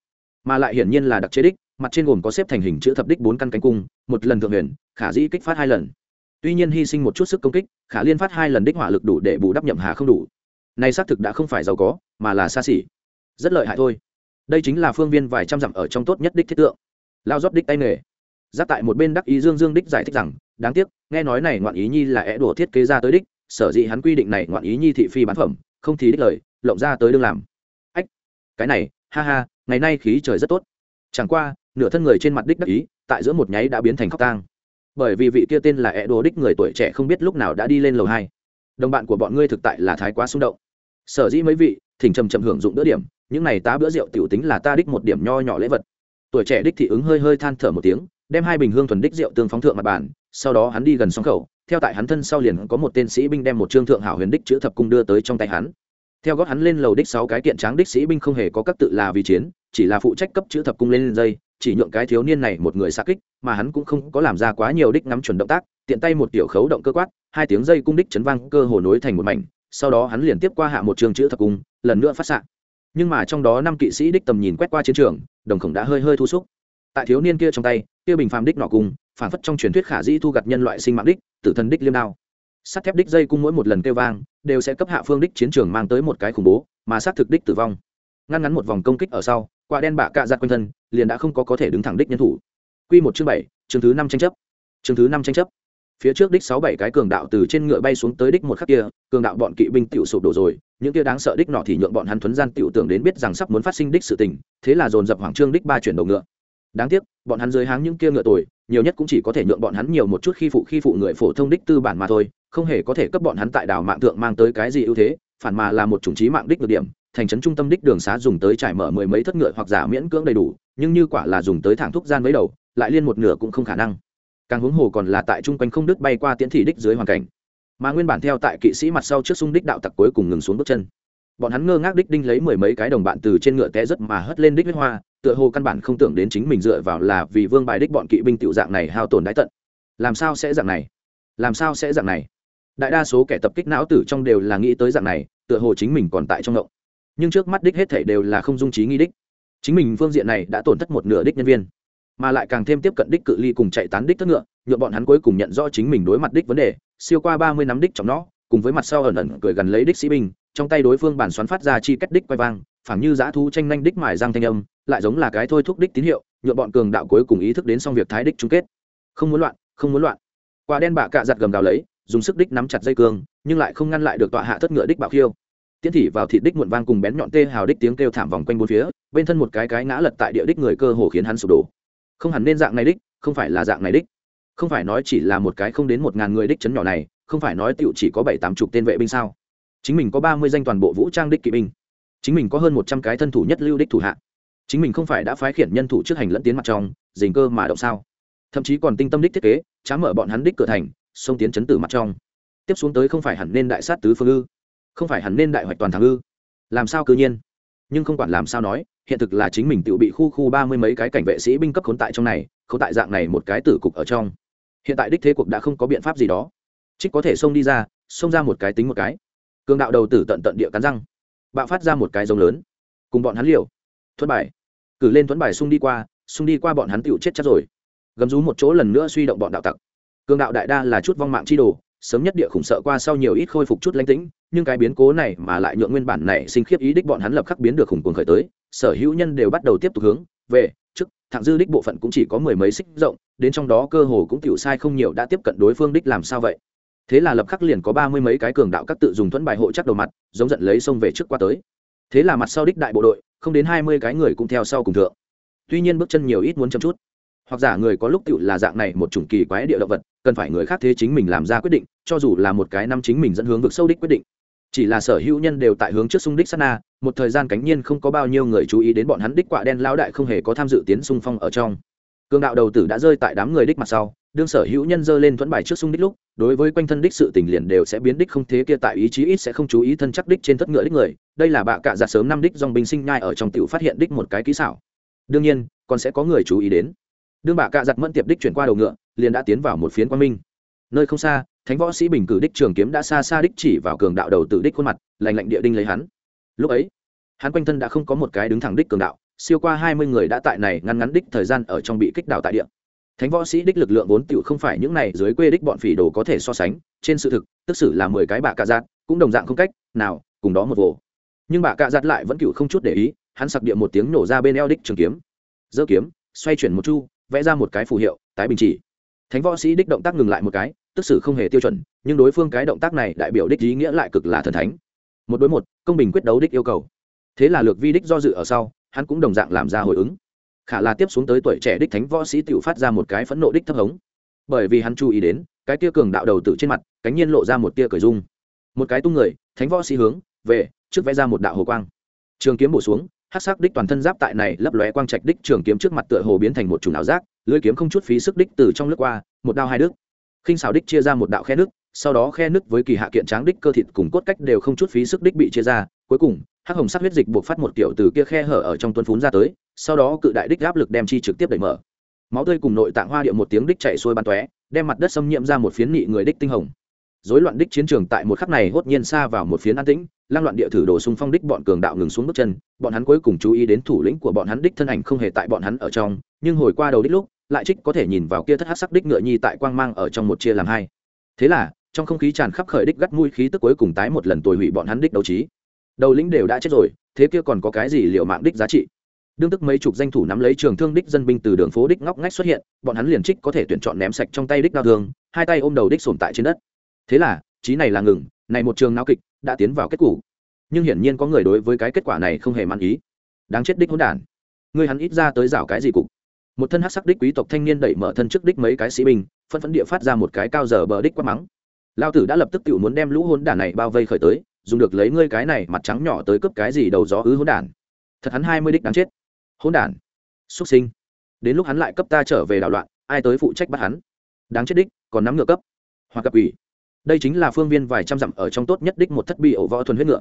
Mà lại hiển nhiên là đặc chế đích, mặt trên gồm có xếp thành hình chữ thập đích bốn căn cánh cung, một lần thượng huyền, khả dĩ kích phát hai lần. Tuy nhiên hy sinh một chút sức công kích, khả liên phát hai lần đích hỏa lực đủ để bù đắp nhậm hà không đủ nay xác thực đã không phải giàu có, mà là xa xỉ. Rất lợi hại thôi. Đây chính là phương viên vài trăm dặm ở trong tốt nhất đích thiết tượng. Lao rót đích tay nghề. Giáp tại một bên đắc ý dương dương đích giải thích rằng, đáng tiếc, nghe nói này ngoạn ý nhi là é đùa thiết kế ra tới đích, sở dĩ hắn quy định này ngoạn ý nhi thị phi bán phẩm, không thì đích lời, lộng ra tới đương làm. Ách, cái này, ha ha, ngày nay khí trời rất tốt. Chẳng qua, nửa thân người trên mặt đích đắc ý, tại giữa một nháy đã biến thành khóc tang. Bởi vì vị kia tên là é đùa đích người tuổi trẻ không biết lúc nào đã đi lên lầu hai. Đồng bạn của bọn ngươi thực tại là thái quá xung động sở dĩ mấy vị, thỉnh trầm trầm hưởng dụng đỡ điểm, những này tá bữa rượu tiểu tính là ta đích một điểm nho nhỏ lễ vật. Tuổi trẻ đích thị ứng hơi hơi than thở một tiếng, đem hai bình hương thuần đích rượu tương phóng thượng mặt bàn, sau đó hắn đi gần sóng khẩu, theo tại hắn thân sau liền có một tên sĩ binh đem một trương thượng hảo huyền đích chữ thập cung đưa tới trong tay hắn. Theo gót hắn lên lầu đích sáu cái kiện tráng đích sĩ binh không hề có các tự là vì chiến, chỉ là phụ trách cấp chữ thập cung lên dây, chỉ nhượng cái thiếu niên này một người xa kích, mà hắn cũng không có làm ra quá nhiều đích ngắm chuẩn động tác, tiện tay một tiểu khấu động cơ quát, hai tiếng dây cung đích chấn vang cơ hồ nối thành một mảnh sau đó hắn liền tiếp qua hạ một trường chữ thập cung, lần nữa phát xạ nhưng mà trong đó năm kỵ sĩ đích tầm nhìn quét qua chiến trường, đồng khổng đã hơi hơi thu xúc. Tại thiếu niên kia trong tay, kia bình phàm đích nọ cung phản phất trong truyền thuyết khả dĩ thu gặt nhân loại sinh mạng đích, tử thần đích liêm đao. Sắt thép đích dây cung mỗi một lần kêu vang, đều sẽ cấp hạ phương đích chiến trường mang tới một cái khủng bố, mà sát thực đích tử vong. Ngăn ngắn một vòng công kích ở sau, quả đen bạ cạ giặt quanh thân, liền đã không có có thể đứng thẳng đích nhân thủ. Q một chương bảy, chương thứ năm tranh chấp. Chương thứ năm tranh chấp phía trước đích sáu bảy cái cường đạo từ trên ngựa bay xuống tới đích một khắc kia, cường đạo bọn kỵ binh tiểu sụp đổ rồi, những kia đáng sợ đích nọ thì nhượng bọn hắn thuấn gian tiểu tưởng đến biết rằng sắp muốn phát sinh đích sự tình, thế là dồn dập hoàng trương đích ba chuyển đầu ngựa. Đáng tiếc, bọn hắn dưới háng những kia ngựa tồi, nhiều nhất cũng chỉ có thể nhượng bọn hắn nhiều một chút khi phụ khi phụ người phổ thông đích tư bản mà thôi, không hề có thể cấp bọn hắn tại đảo mạng thượng mang tới cái gì ưu thế, phản mà là một chủng trí mạng đích được điểm, thành trấn trung tâm đích đường xá dùng tới trải mở mười mấy thất ngựa hoặc giả miễn cưỡng đầy đủ, nhưng như quả là dùng tới thẳng thúc gian mấy đầu, lại liên một nửa cũng không khả năng càng huống hồ còn là tại trung quanh không đứt bay qua tiễn thị đích dưới hoàn cảnh. Mà nguyên bản theo tại kỵ sĩ mặt sau trước xung đích đạo tặc cuối cùng ngừng xuống bước chân. Bọn hắn ngơ ngác đích đinh lấy mười mấy cái đồng bạn từ trên ngựa té rất mà hất lên đích huyết hoa, tựa hồ căn bản không tưởng đến chính mình dựa vào là vì vương bài đích bọn kỵ binh tiểu dạng này hao tổn đái tận. Làm sao sẽ dạng này? Làm sao sẽ dạng này? Đại đa số kẻ tập kích não tử trong đều là nghĩ tới dạng này, tựa hồ chính mình còn tại trong ngộng. Nhưng trước mắt đích hết thể đều là không dung trí nghi đích. Chính mình phương diện này đã tổn thất một nửa đích nhân viên mà lại càng thêm tiếp cận đích cự ly cùng chạy tán đích thất ngựa nhuộm bọn hắn cuối cùng nhận rõ chính mình đối mặt đích vấn đề, siêu qua ba mươi năm đích trong nó, cùng với mặt sau ẩn ẩn cười gần lấy đích sĩ binh, trong tay đối phương bản xoắn phát ra chi cách đích quay vang, phảng như dã thu tranh nhanh đích mài giang thanh âm, lại giống là cái thôi thúc đích tín hiệu nhuộm bọn cường đạo cuối cùng ý thức đến xong việc thái đích chung kết. Không muốn loạn, không muốn loạn. Quả đen bạ cạ giặt gầm gào lấy, dùng sức đích nắm chặt dây cương, nhưng lại không ngăn lại được tọa hạ thất ngựa đích bạo khiêu. Tiễn thị vào thị đích muộn vang cùng bén nhọn tê hào đích tiếng kêu thảm vòng quanh bốn phía, bên thân một cái cái ngã lật tại địa đích người cơ hồ khiến hắn sụp đổ không hẳn nên dạng này đích, không phải là dạng này đích. Không phải nói chỉ là một cái không đến một ngàn người đích chấn nhỏ này, không phải nói tựu chỉ có bảy tám chục tên vệ binh sao? Chính mình có ba mươi danh toàn bộ vũ trang đích kỵ binh. Chính mình có hơn một trăm cái thân thủ nhất lưu đích thủ hạ. Chính mình không phải đã phái khiển nhân thủ trước hành lẫn tiến mặt trong, dình cơ mà động sao? Thậm chí còn tinh tâm đích thiết kế trá mở bọn hắn đích cửa thành, xông tiến chấn tử mặt trong. Tiếp xuống tới không phải hẳn nên đại sát tứ phương ư? Không phải hẳn nên đại hoạch toàn thắng ư? Làm sao cứ nhiên? Nhưng không quản làm sao nói, hiện thực là chính mình tự bị khu khu ba mươi mấy cái cảnh vệ sĩ binh cấp khốn tại trong này, khốn tại dạng này một cái tử cục ở trong. Hiện tại đích thế cuộc đã không có biện pháp gì đó. Trích có thể xông đi ra, xông ra một cái tính một cái. Cường đạo đầu tử tận tận địa cắn răng. Bạo phát ra một cái giống lớn. Cùng bọn hắn liều. Thuẫn bài. Cử lên thuẫn bài xung đi qua, xung đi qua bọn hắn tựu chết chắc rồi. Gầm rú một chỗ lần nữa suy động bọn đạo tặc. Cường đạo đại đa là chút vong mạng chi đồ sớm nhất địa khủng sợ qua sau nhiều ít khôi phục chút lãnh tĩnh, nhưng cái biến cố này mà lại nhượng nguyên bản này sinh khiếp ý đích bọn hắn lập khắc biến được khủng cuồng khởi tới, sở hữu nhân đều bắt đầu tiếp tục hướng về trước, thẳng dư đích bộ phận cũng chỉ có mười mấy xích rộng, đến trong đó cơ hồ cũng tiểu sai không nhiều đã tiếp cận đối phương đích làm sao vậy. Thế là lập khắc liền có ba mươi mấy cái cường đạo các tự dùng thuẫn bài hộ chắc đầu mặt, giống giận lấy sông về trước qua tới. Thế là mặt sau đích đại bộ đội, không đến hai mươi cái người cũng theo sau cùng thượng. Tuy nhiên bước chân nhiều ít muốn chậm chút hoặc giả người có lúc tựu là dạng này một chủng kỳ quái địa động vật, cần phải người khác thế chính mình làm ra quyết định, cho dù là một cái năm chính mình dẫn hướng vực sâu đích quyết định. Chỉ là sở hữu nhân đều tại hướng trước xung đích sát na, một thời gian cánh nhiên không có bao nhiêu người chú ý đến bọn hắn đích quạ đen lao đại không hề có tham dự tiến xung phong ở trong. Cường đạo đầu tử đã rơi tại đám người đích mặt sau, đương sở hữu nhân dơ lên thuẫn bài trước xung đích lúc, đối với quanh thân đích sự tình liền đều sẽ biến đích không thế kia tại ý chí ít sẽ không chú ý thân chắc đích trên thất ngựa đích người, đây là bạ cạ giả sớm năm đích dòng binh sinh nhai ở trong tiểu phát hiện đích một cái kỹ xảo. Đương nhiên, còn sẽ có người chú ý đến đương bà cạ giặt mẫn tiệp đích chuyển qua đầu ngựa, liền đã tiến vào một phiến quan minh. Nơi không xa, thánh võ sĩ bình cử đích trường kiếm đã xa xa đích chỉ vào cường đạo đầu tử đích khuôn mặt lành lạnh địa đinh lấy hắn. Lúc ấy, hắn quanh thân đã không có một cái đứng thẳng đích cường đạo, siêu qua hai mươi người đã tại này ngăn ngắn đích thời gian ở trong bị kích đảo tại địa. Thánh võ sĩ đích lực lượng vốn tựu không phải những này dưới quê đích bọn phỉ đồ có thể so sánh, trên sự thực, tức xử là mười cái bà cạ giặt, cũng đồng dạng không cách nào cùng đó một vồ. Nhưng bà cạ giặt lại vẫn cựu không chút để ý, hắn sặc địa một tiếng nổ ra bên eo đích trường kiếm. Giơ kiếm, xoay chuyển một chu vẽ ra một cái phù hiệu, tái bình chỉ. Thánh võ sĩ đích động tác ngừng lại một cái, tức xử không hề tiêu chuẩn, nhưng đối phương cái động tác này đại biểu đích ý nghĩa lại cực là thần thánh. Một đối một, công bình quyết đấu đích yêu cầu. Thế là lược vi đích do dự ở sau, hắn cũng đồng dạng làm ra hồi ứng. Khả là tiếp xuống tới tuổi trẻ đích thánh võ sĩ tự phát ra một cái phẫn nộ đích thấp hống. Bởi vì hắn chú ý đến, cái tia cường đạo đầu tử trên mặt, cánh nhiên lộ ra một tia cởi dung một cái tung người, thánh võ sĩ hướng, về, trước vẽ ra một đạo hồ quang. Trường kiếm bổ xuống hát sắc đích toàn thân giáp tại này lấp lóe quang trạch đích trường kiếm trước mặt tựa hồ biến thành một chủng ảo giác, lưỡi kiếm không chút phí sức đích từ trong nước qua, một đao hai đứt. Khinh xào đích chia ra một đạo khe nước sau đó khe nước với kỳ hạ kiện tráng đích cơ thịt cùng cốt cách đều không chút phí sức đích bị chia ra, cuối cùng, hắc hồng sắc huyết dịch buộc phát một kiểu từ kia khe hở ở trong tuấn phún ra tới, sau đó cự đại đích áp lực đem chi trực tiếp đẩy mở. Máu tươi cùng nội tạng hoa điệu một tiếng đích chạy xuôi ban tóe, đem mặt đất xâm nhiễm ra một phiến nị người đích tinh hồng rối loạn đích chiến trường tại một khắc này hốt nhiên xa vào một phiến an tĩnh, lang loạn địa thử đồ xung phong đích bọn cường đạo ngừng xuống bước chân, bọn hắn cuối cùng chú ý đến thủ lĩnh của bọn hắn đích thân ảnh không hề tại bọn hắn ở trong, nhưng hồi qua đầu đích lúc, lại trích có thể nhìn vào kia thất hát sắc đích ngựa nhi tại quang mang ở trong một chia làm hai. Thế là, trong không khí tràn khắp khởi đích gắt mũi khí tức cuối cùng tái một lần tồi hủy bọn hắn đích đấu trí. Đầu lĩnh đều đã chết rồi, thế kia còn có cái gì liệu mạng đích giá trị? Đương tức mấy chục danh thủ nắm lấy trường thương đích dân binh từ đường phố đích ngóc ngách xuất hiện, bọn hắn liền trích có thể tuyển chọn ném sạch trong tay đích đao thương, hai tay ôm đầu đích sồn tại trên đất thế là trí này là ngừng, này một trường nao kịch đã tiến vào kết cục nhưng hiển nhiên có người đối với cái kết quả này không hề mang ý. Đáng chết đích hỗn đản. Người hắn ít ra tới rảo cái gì cục? Một thân hắc sắc đích quý tộc thanh niên đẩy mở thân trước đích mấy cái sĩ binh, phân phấn địa phát ra một cái cao giờ bờ đích quát mắng. Lao tử đã lập tức tự muốn đem lũ hỗn đản này bao vây khởi tới, dùng được lấy ngươi cái này mặt trắng nhỏ tới cướp cái gì đầu gió ứ hỗn đản. Thật hắn hai mươi đích đáng chết. Hỗn đản. Xuất sinh. Đến lúc hắn lại cấp ta trở về đảo loạn, ai tới phụ trách bắt hắn? Đáng chết đích, còn nắm ngựa cấp. Hoặc cấp ủy đây chính là phương viên vài trăm dặm ở trong tốt nhất đích một thất bị ổ võ thuần huyết ngựa.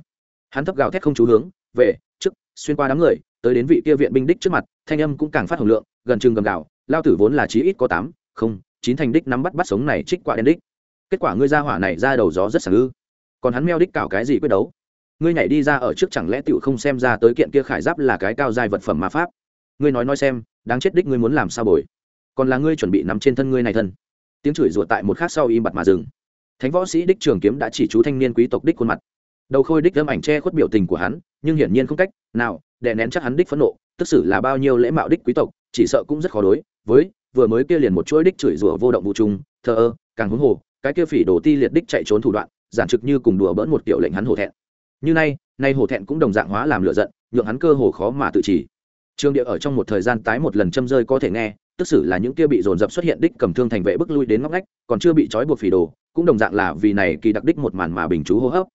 Hắn thấp gào thét không chú hướng, về, trước, xuyên qua đám người, tới đến vị kia viện binh đích trước mặt, thanh âm cũng càng phát hồng lượng, gần chừng gầm gào, lao tử vốn là chí ít có tám, không, chín thành đích nắm bắt bắt sống này trích quả đen đích. Kết quả ngươi ra hỏa này ra đầu gió rất sảng ư. Còn hắn meo đích cào cái gì quyết đấu? Ngươi nhảy đi ra ở trước chẳng lẽ tựu không xem ra tới kiện kia khải giáp là cái cao dài vật phẩm ma pháp? Ngươi nói nói xem, đáng chết đích ngươi muốn làm sao bồi? Còn là ngươi chuẩn bị nằm trên thân ngươi này thân. Tiếng chửi rủa tại một khác sau im bặt mà dừng thánh võ sĩ đích trường kiếm đã chỉ chú thanh niên quý tộc đích khuôn mặt. Đầu khôi đích âm ảnh che khuất biểu tình của hắn, nhưng hiển nhiên không cách nào đè nén chắc hắn đích phẫn nộ. Tức xử là bao nhiêu lễ mạo đích quý tộc, chỉ sợ cũng rất khó đối với vừa mới kia liền một chuỗi đích chửi rủa vô động vụ trung thờ ơ, càng huống hồ, cái kia phỉ đồ ti liệt đích chạy trốn thủ đoạn, giản trực như cùng đùa bỡn một tiểu lệnh hắn hổ thẹn. Như nay nay hổ thẹn cũng đồng dạng hóa làm lựa giận, nhượng hắn cơ hồ khó mà tự chỉ trường địa ở trong một thời gian tái một lần châm rơi có thể nghe tức xử là những kia bị dồn dập xuất hiện đích cầm thương thành vệ bức lui đến ngóc ngách, còn chưa bị trói buộc phỉ đồ, cũng đồng dạng là vì này kỳ đặc đích một màn mà bình chú hô hấp.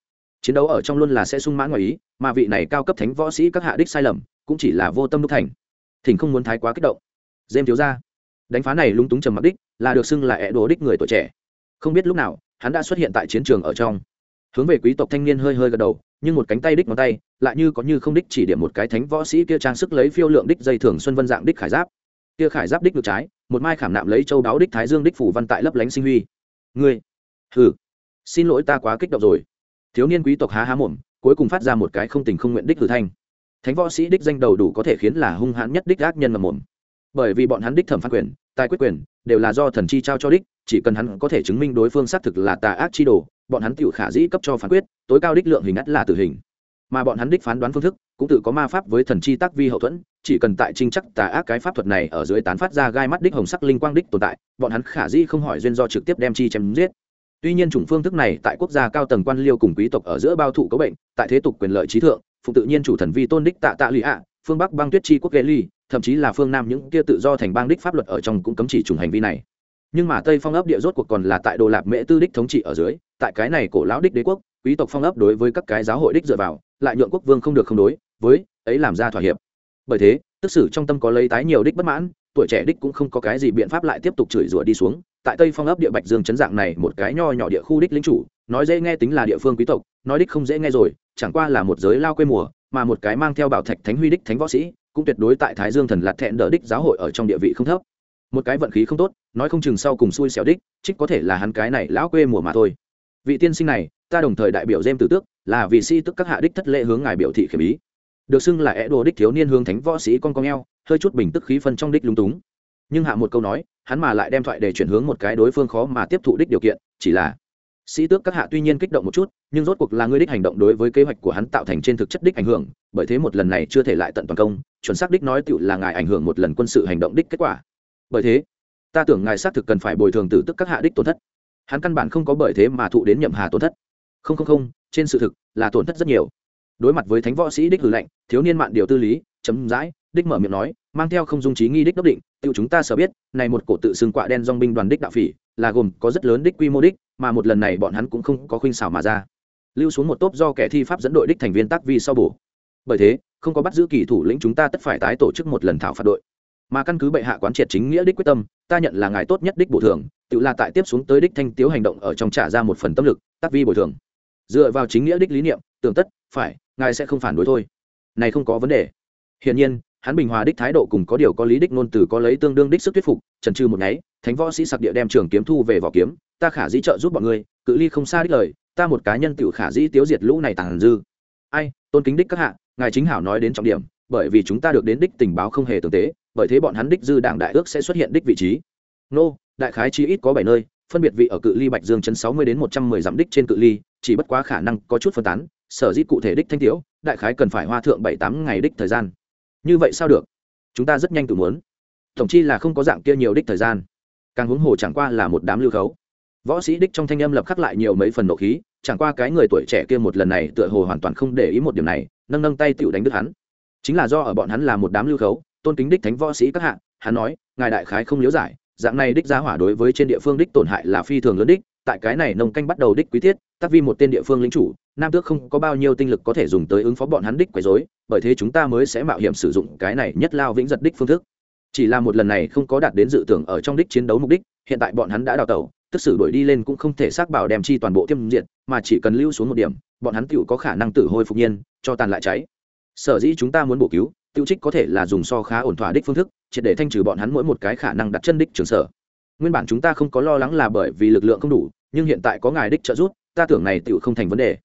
Chiến đấu ở trong luôn là sẽ sung mãn ngoài ý, mà vị này cao cấp thánh võ sĩ các hạ đích sai lầm, cũng chỉ là vô tâm đúc thành. Thỉnh không muốn thái quá kích động. Dêm thiếu ra đánh phá này lung túng trầm mặc đích, là được xưng là ẹ đồ đích người tuổi trẻ. Không biết lúc nào, hắn đã xuất hiện tại chiến trường ở trong. Hướng về quý tộc thanh niên hơi hơi gật đầu, nhưng một cánh tay đích ngón tay, lại như có như không đích chỉ điểm một cái thánh võ sĩ kia trang sức lấy phiêu lượng đích dây thường xuân vân dạng đích khải giáp kia khải giáp đích ngược trái, một mai khảm nạm lấy châu đáo đích thái dương đích phủ văn tại lấp lánh sinh huy. Ngươi, hừ, xin lỗi ta quá kích động rồi. Thiếu niên quý tộc há há mồm, cuối cùng phát ra một cái không tình không nguyện đích hử thanh. Thánh võ sĩ đích danh đầu đủ có thể khiến là hung hãn nhất đích ác nhân mà mồm. Bởi vì bọn hắn đích thẩm phán quyền, tài quyết quyền, đều là do thần chi trao cho đích, chỉ cần hắn có thể chứng minh đối phương xác thực là tà ác chi đồ, bọn hắn tiểu khả dĩ cấp cho phán quyết, tối cao đích lượng hình ắt là tử hình mà bọn hắn đích phán đoán phương thức cũng tự có ma pháp với thần chi tác vi hậu thuẫn, chỉ cần tại trinh chắc tà ác cái pháp thuật này ở dưới tán phát ra gai mắt đích hồng sắc linh quang đích tồn tại, bọn hắn khả dĩ không hỏi duyên do trực tiếp đem chi chém giết. Tuy nhiên chủng phương thức này tại quốc gia cao tầng quan liêu cùng quý tộc ở giữa bao thủ có bệnh, tại thế tục quyền lợi trí thượng, phụ tự nhiên chủ thần vi tôn đích tạ tạ lụy ạ, phương bắc băng tuyết chi quốc ghê ly thậm chí là phương nam những kia tự do thành bang đích pháp luật ở trong cũng cấm chỉ trùng hành vi này. Nhưng mà tây phong ấp địa rốt cuộc còn là tại đồ lạp mễ tư đích thống trị ở dưới, tại cái này cổ lão đích đế quốc, quý tộc phong ấp đối với các cái giáo hội đích dựa vào lại nhượng quốc vương không được không đối, với ấy làm ra thỏa hiệp. Bởi thế, tức sử trong tâm có lấy tái nhiều đích bất mãn, tuổi trẻ đích cũng không có cái gì biện pháp lại tiếp tục chửi rủa đi xuống. Tại tây phong ấp địa bạch dương chấn dạng này một cái nho nhỏ địa khu đích lính chủ, nói dễ nghe tính là địa phương quý tộc, nói đích không dễ nghe rồi, chẳng qua là một giới lao quê mùa, mà một cái mang theo bảo thạch thánh huy đích thánh võ sĩ, cũng tuyệt đối tại thái dương thần lạt thẹn đỡ đích giáo hội ở trong địa vị không thấp. Một cái vận khí không tốt, nói không chừng sau cùng xui xẻo đích trích có thể là hắn cái này lão quê mùa mà thôi. Vị tiên sinh này ta đồng thời đại biểu dêm tử tước, là vì sĩ tức các hạ đích thất lễ hướng ngài biểu thị khiểm ý. Được xưng là é đồ đích thiếu niên hướng thánh võ sĩ con con eo, hơi chút bình tức khí phân trong đích lung túng. Nhưng hạ một câu nói, hắn mà lại đem thoại để chuyển hướng một cái đối phương khó mà tiếp thụ đích điều kiện, chỉ là sĩ tước các hạ tuy nhiên kích động một chút, nhưng rốt cuộc là ngươi đích hành động đối với kế hoạch của hắn tạo thành trên thực chất đích ảnh hưởng, bởi thế một lần này chưa thể lại tận toàn công, chuẩn xác đích nói tựu là ngài ảnh hưởng một lần quân sự hành động đích kết quả. Bởi thế, ta tưởng ngài xác thực cần phải bồi thường tử tức các hạ đích tổn thất. Hắn căn bản không có bởi thế mà thụ đến nhậm hà tổn thất không không không, trên sự thực là tổn thất rất nhiều. Đối mặt với thánh võ sĩ đích hử lệnh thiếu niên mạn điều tư lý, chấm dãi, đích mở miệng nói, mang theo không dung trí nghi đích đốc định tự chúng ta sở biết, này một cổ tự xưng quạ đen dong binh đoàn đích đạo phỉ, là gồm có rất lớn đích quy mô đích, mà một lần này bọn hắn cũng không có khuynh xảo mà ra. Lưu xuống một tốp do kẻ thi pháp dẫn đội đích thành viên tác vi sau bổ. Bởi thế, không có bắt giữ kỳ thủ lĩnh chúng ta tất phải tái tổ chức một lần thảo phạt đội. Mà căn cứ bệ hạ quán triệt chính nghĩa đích quyết tâm, ta nhận là ngài tốt nhất đích bổ thường, tự là tại tiếp xuống tới đích thanh tiếu hành động ở trong trả ra một phần tâm lực, tác vi bồi thường dựa vào chính nghĩa đích lý niệm, tưởng tất, phải, ngài sẽ không phản đối thôi. Này không có vấn đề. Hiển nhiên, hắn bình hòa đích thái độ cùng có điều có lý đích ngôn từ có lấy tương đương đích sức thuyết phục, trần trừ một nháy, thánh võ sĩ sặc địa đem trường kiếm thu về vỏ kiếm, ta khả dĩ trợ giúp bọn người cự ly không xa đích lời, ta một cá nhân tự khả dĩ tiêu diệt lũ này tàn dư. Ai, tôn kính đích các hạ, ngài chính hảo nói đến trọng điểm, bởi vì chúng ta được đến đích tình báo không hề tưởng tế, bởi thế bọn hắn đích dư đảng đại ước sẽ xuất hiện đích vị trí. Nô, đại khái chi ít có bảy nơi, phân biệt vị ở cự ly bạch dương chấn sáu mươi đến một trăm mười dặm đích trên cự ly chỉ bất quá khả năng có chút phân tán, sở dĩ cụ thể đích thanh tiếu đại khái cần phải hoa thượng bảy tám ngày đích thời gian. Như vậy sao được? Chúng ta rất nhanh tự muốn. Tổng chi là không có dạng kia nhiều đích thời gian. Càng huống hồ chẳng qua là một đám lưu khấu. Võ sĩ đích trong thanh âm lập khắc lại nhiều mấy phần nộ khí, chẳng qua cái người tuổi trẻ kia một lần này tựa hồ hoàn toàn không để ý một điểm này, nâng nâng tay tựu đánh đứt hắn. Chính là do ở bọn hắn là một đám lưu khấu, tôn kính đích thánh võ sĩ các hạng hắn nói, ngài đại khái không liếu giải, dạng này đích giá hỏa đối với trên địa phương đích tổn hại là phi thường lớn đích tại cái này nông canh bắt đầu đích quý tiết tác vi một tên địa phương lính chủ, nam tước không có bao nhiêu tinh lực có thể dùng tới ứng phó bọn hắn đích quấy rối, bởi thế chúng ta mới sẽ mạo hiểm sử dụng cái này nhất lao vĩnh giật đích phương thức. Chỉ là một lần này không có đạt đến dự tưởng ở trong đích chiến đấu mục đích, hiện tại bọn hắn đã đào tẩu, tức sử đuổi đi lên cũng không thể xác bảo đem chi toàn bộ tiêm diện mà chỉ cần lưu xuống một điểm, bọn hắn tựu có khả năng tử hồi phục nhiên, cho tàn lại cháy. Sở dĩ chúng ta muốn bổ cứu, tiêu trích có thể là dùng so khá ổn thỏa đích phương thức, triệt để thanh trừ bọn hắn mỗi một cái khả năng đặt chân đích trường sở nguyên bản chúng ta không có lo lắng là bởi vì lực lượng không đủ, nhưng hiện tại có ngài đích trợ giúp, ta tưởng này tựu không thành vấn đề.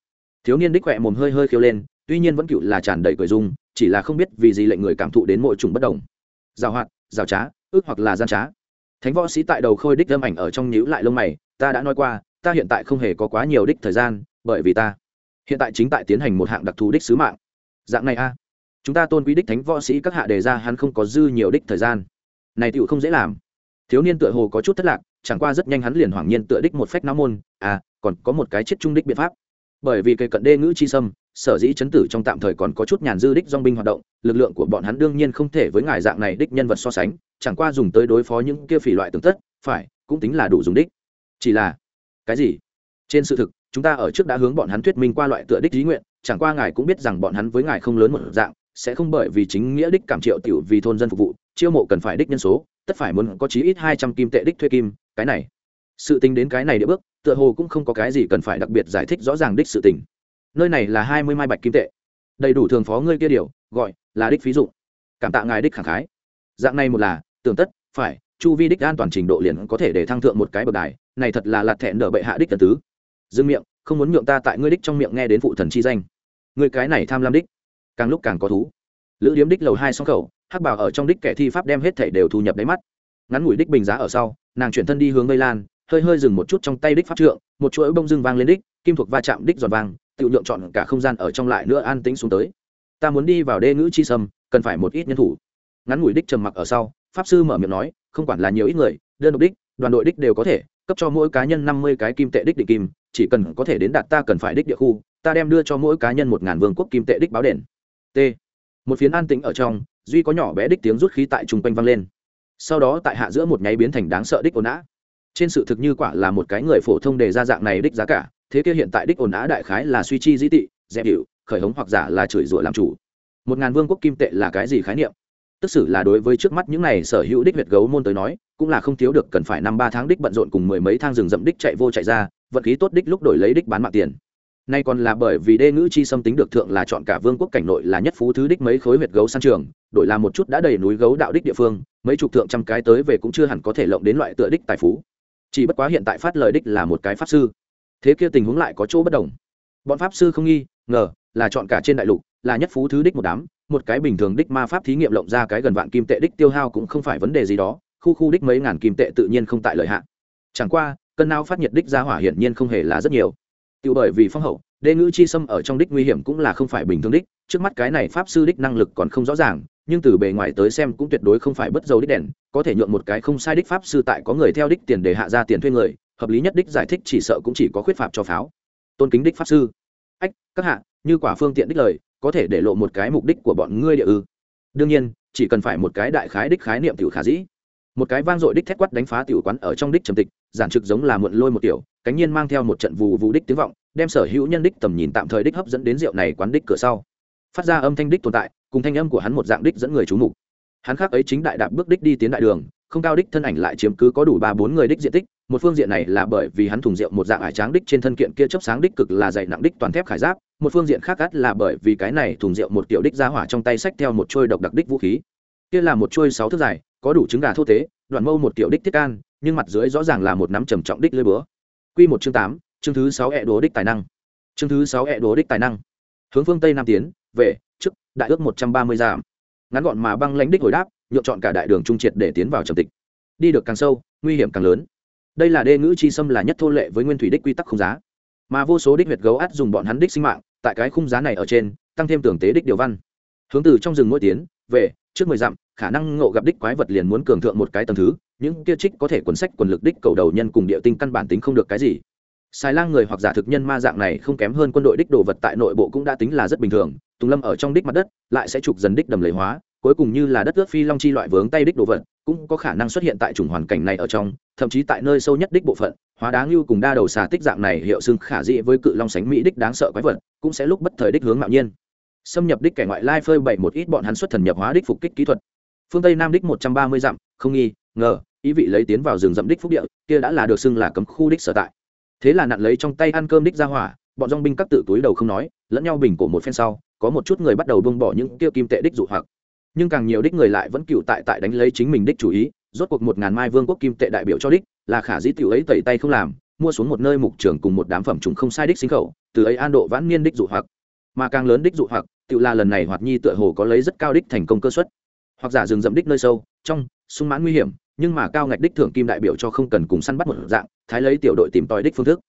Thiếu niên đích khỏe mồm hơi hơi khiêu lên, tuy nhiên vẫn cựu là tràn đầy cười dung chỉ là không biết vì gì lệnh người cảm thụ đến mỗi chủng bất đồng. Giao hoạt giao trá, ước hoặc là gian trá. Thánh võ sĩ tại đầu khôi đích âm ảnh ở trong nhíu lại lông mày, ta đã nói qua, ta hiện tại không hề có quá nhiều đích thời gian, bởi vì ta hiện tại chính tại tiến hành một hạng đặc thù đích sứ mạng. Dạng này a. Chúng ta tôn quý đích thánh võ sĩ các hạ đề ra hắn không có dư nhiều đích thời gian. Này tựu không dễ làm thiếu niên tựa hồ có chút thất lạc, chẳng qua rất nhanh hắn liền hoảng nhiên tựa đích một phách não môn à còn có một cái chết trung đích biện pháp. Bởi vì cây cận đê ngữ chi sâm, sở dĩ chấn tử trong tạm thời còn có chút nhàn dư đích dong binh hoạt động, lực lượng của bọn hắn đương nhiên không thể với ngài dạng này đích nhân vật so sánh, chẳng qua dùng tới đối phó những kia phỉ loại tương tất phải, cũng tính là đủ dùng đích. Chỉ là, cái gì? Trên sự thực, chúng ta ở trước đã hướng bọn hắn thuyết minh qua loại tựa đích lý nguyện, chẳng qua ngài cũng biết rằng bọn hắn với ngài không lớn một dạng, sẽ không bởi vì chính nghĩa đích cảm triệu tiểu vì thôn dân phục vụ, chiêu mộ cần phải đích nhân số tất phải muốn có chí ít hai trăm kim tệ đích thuê kim, cái này. Sự tính đến cái này địa bước, tựa hồ cũng không có cái gì cần phải đặc biệt giải thích rõ ràng đích sự tình. Nơi này là hai mươi mai bạch kim tệ. Đầy đủ thường phó ngươi kia điều, gọi là đích ví dụ cảm tạ ngài đích khẳng khái. Dạng này một là, tưởng tất, phải, chu vi đích an toàn trình độ liền có thể để thăng thượng một cái bậc đài, này thật là lạt thẹn nở bệ hạ đích tần tứ. Dương miệng, không muốn nhượng ta tại ngươi đích trong miệng nghe đến phụ thần chi danh. Ngươi cái này tham lam đích, càng lúc càng có thú. Lữ điếm đích lầu hai song khẩu hắc bảo ở trong đích kẻ thi pháp đem hết thể đều thu nhập đáy mắt. Ngắn ngủi đích bình giá ở sau, nàng chuyển thân đi hướng vây lan, hơi hơi dừng một chút trong tay đích pháp trượng, một chuỗi bông dưng vang lên đích, kim thuộc va chạm đích giòn vang, tự lượng chọn cả không gian ở trong lại nữa an tĩnh xuống tới. Ta muốn đi vào đê ngữ chi sâm, cần phải một ít nhân thủ. Ngắn ngủi đích trầm mặc ở sau, pháp sư mở miệng nói, không quản là nhiều ít người, đơn độc đích, đoàn đội đích đều có thể, cấp cho mỗi cá nhân năm mươi cái kim tệ đích định kim, chỉ cần có thể đến đạt ta cần phải đích địa khu, ta đem đưa cho mỗi cá nhân một ngàn vương quốc kim tệ đích báo đền. T. Một phiến an tĩnh ở trong duy có nhỏ bé đích tiếng rút khí tại chung quanh vang lên. Sau đó tại hạ giữa một nháy biến thành đáng sợ đích ồn ã trên sự thực như quả là một cái người phổ thông đề ra dạng này đích giá cả, thế kia hiện tại đích ồn ã đại khái là suy chi dĩ tị, dẹp hiệu khởi hống hoặc giả là chửi rủa làm chủ. Một ngàn vương quốc kim tệ là cái gì khái niệm? Tức xử là đối với trước mắt những này sở hữu đích huyệt gấu môn tới nói, cũng là không thiếu được cần phải năm ba tháng đích bận rộn cùng mười mấy thang rừng rậm đích chạy vô chạy ra, vận khí tốt đích lúc đổi lấy đích bán mạng tiền nay còn là bởi vì đê ngữ chi xâm tính được thượng là chọn cả vương quốc cảnh nội là nhất phú thứ đích mấy khối huyệt gấu săn trường, đổi là một chút đã đầy núi gấu đạo đích địa phương, mấy chục thượng trăm cái tới về cũng chưa hẳn có thể lộng đến loại tựa đích tài phú. Chỉ bất quá hiện tại phát lời đích là một cái pháp sư. Thế kia tình huống lại có chỗ bất đồng. Bọn pháp sư không nghi, ngờ, là chọn cả trên đại lục, là nhất phú thứ đích một đám, một cái bình thường đích ma pháp thí nghiệm lộng ra cái gần vạn kim tệ đích tiêu hao cũng không phải vấn đề gì đó, khu khu đích mấy ngàn kim tệ tự nhiên không tại lợi hạn chẳng qua, cân nào phát nhiệt đích ra hỏa hiển nhiên không hề là rất nhiều. Tiểu bởi vì phong hậu, đê ngữ chi xâm ở trong đích nguy hiểm cũng là không phải bình thường đích, trước mắt cái này pháp sư đích năng lực còn không rõ ràng, nhưng từ bề ngoài tới xem cũng tuyệt đối không phải bất dầu đích đèn, có thể nhượng một cái không sai đích pháp sư tại có người theo đích tiền để hạ ra tiền thuê người, hợp lý nhất đích giải thích chỉ sợ cũng chỉ có khuyết phạm cho pháo. Tôn kính đích pháp sư. Ách, các hạ, như quả phương tiện đích lời, có thể để lộ một cái mục đích của bọn ngươi địa ư. Đương nhiên, chỉ cần phải một cái đại khái đích khái niệm tiểu khả dĩ một cái vang dội đích thét quát đánh phá tiểu quán ở trong đích trầm tịch, giản trực giống là muộn lôi một tiểu, cánh nhiên mang theo một trận vù vù đích tiếng vọng, đem sở hữu nhân đích tầm nhìn tạm thời đích hấp dẫn đến rượu này quán đích cửa sau. Phát ra âm thanh đích tồn tại, cùng thanh âm của hắn một dạng đích dẫn người chú mục. Hắn khác ấy chính đại đạp bước đích đi tiến đại đường, không cao đích thân ảnh lại chiếm cứ có đủ ba bốn người đích diện tích, một phương diện này là bởi vì hắn thùng rượu một dạng ải tráng đích trên thân kiện kia chấp sáng đích cực là dày nặng đích toàn thép khải giáp, một phương diện khác cắt là bởi vì cái này thùng rượu một kiểu đích ra hỏa trong tay sách theo một trôi độc đặc đích vũ khí. Kia là một trôi sáu thước dài có đủ trứng gà thô tế, đoạn mâu một tiểu đích thiết can, nhưng mặt dưới rõ ràng là một nắm trầm trọng đích lưỡi búa. Quy một chương tám, chương thứ sáu ẹ đố đích tài năng. Chương thứ sáu ẹ đố đích tài năng. Hướng phương tây nam tiến, về, trước, đại ước một trăm ba mươi giảm. Ngắn gọn mà băng lãnh đích hồi đáp nhượng chọn cả đại đường trung triệt để tiến vào trầm tịch. Đi được càng sâu, nguy hiểm càng lớn. Đây là đê ngữ chi xâm là nhất thô lệ với nguyên thủy đích quy tắc không giá. Mà vô số đích huyệt gấu át dùng bọn hắn đích sinh mạng, tại cái khung giá này ở trên, tăng thêm tưởng tế đích điều văn. Hướng từ trong rừng mỗi tiến, về trước mười dặm, khả năng ngộ gặp đích quái vật liền muốn cường thượng một cái tầng thứ, những kia trích có thể cuốn sách quần lực đích cầu đầu nhân cùng địa tinh căn bản tính không được cái gì. Xài lang người hoặc giả thực nhân ma dạng này không kém hơn quân đội đích đồ vật tại nội bộ cũng đã tính là rất bình thường, tùng lâm ở trong đích mặt đất, lại sẽ trục dần đích đầm lầy hóa, cuối cùng như là đất ướt phi long chi loại vướng tay đích đồ vật, cũng có khả năng xuất hiện tại chủng hoàn cảnh này ở trong, thậm chí tại nơi sâu nhất đích bộ phận, hóa đáng như cùng đa đầu xà tích dạng này hiệu xưng khả dĩ với cự long sánh mỹ đích đáng sợ quái vật, cũng sẽ lúc bất thời đích hướng mạo nhiên xâm nhập đích kẻ ngoại lai phơi bày một ít bọn hắn xuất thần nhập hóa đích phục kích kỹ thuật. Phương tây nam đích một trăm ba mươi dặm, không nghi, ngờ, ý vị lấy tiến vào rừng rậm đích phúc địa, kia đã là được xưng là cấm khu đích sở tại. Thế là nặn lấy trong tay ăn cơm đích ra hỏa, bọn dong binh các tự túi đầu không nói, lẫn nhau bình cổ một phen sau, có một chút người bắt đầu buông bỏ những kia kim tệ đích dụ hoặc. Nhưng càng nhiều đích người lại vẫn cựu tại tại đánh lấy chính mình đích chủ ý, rốt cuộc một ngàn mai vương quốc kim tệ đại biểu cho đích, là khả dĩ tiểu ấy tẩy tay không làm, mua xuống một nơi mục trường cùng một đám phẩm trùng không sai đích sinh khẩu, từ ấy an độ vãn niên đích dụ hoặc. Mà càng lớn đích dụ hoặc tự là lần này hoạt nhi tựa hồ có lấy rất cao đích thành công cơ suất. Hoặc giả rừng rậm đích nơi sâu, trong, sung mãn nguy hiểm, nhưng mà cao ngạch đích thưởng kim đại biểu cho không cần cùng săn bắt một dạng, thái lấy tiểu đội tìm tòi đích phương thức.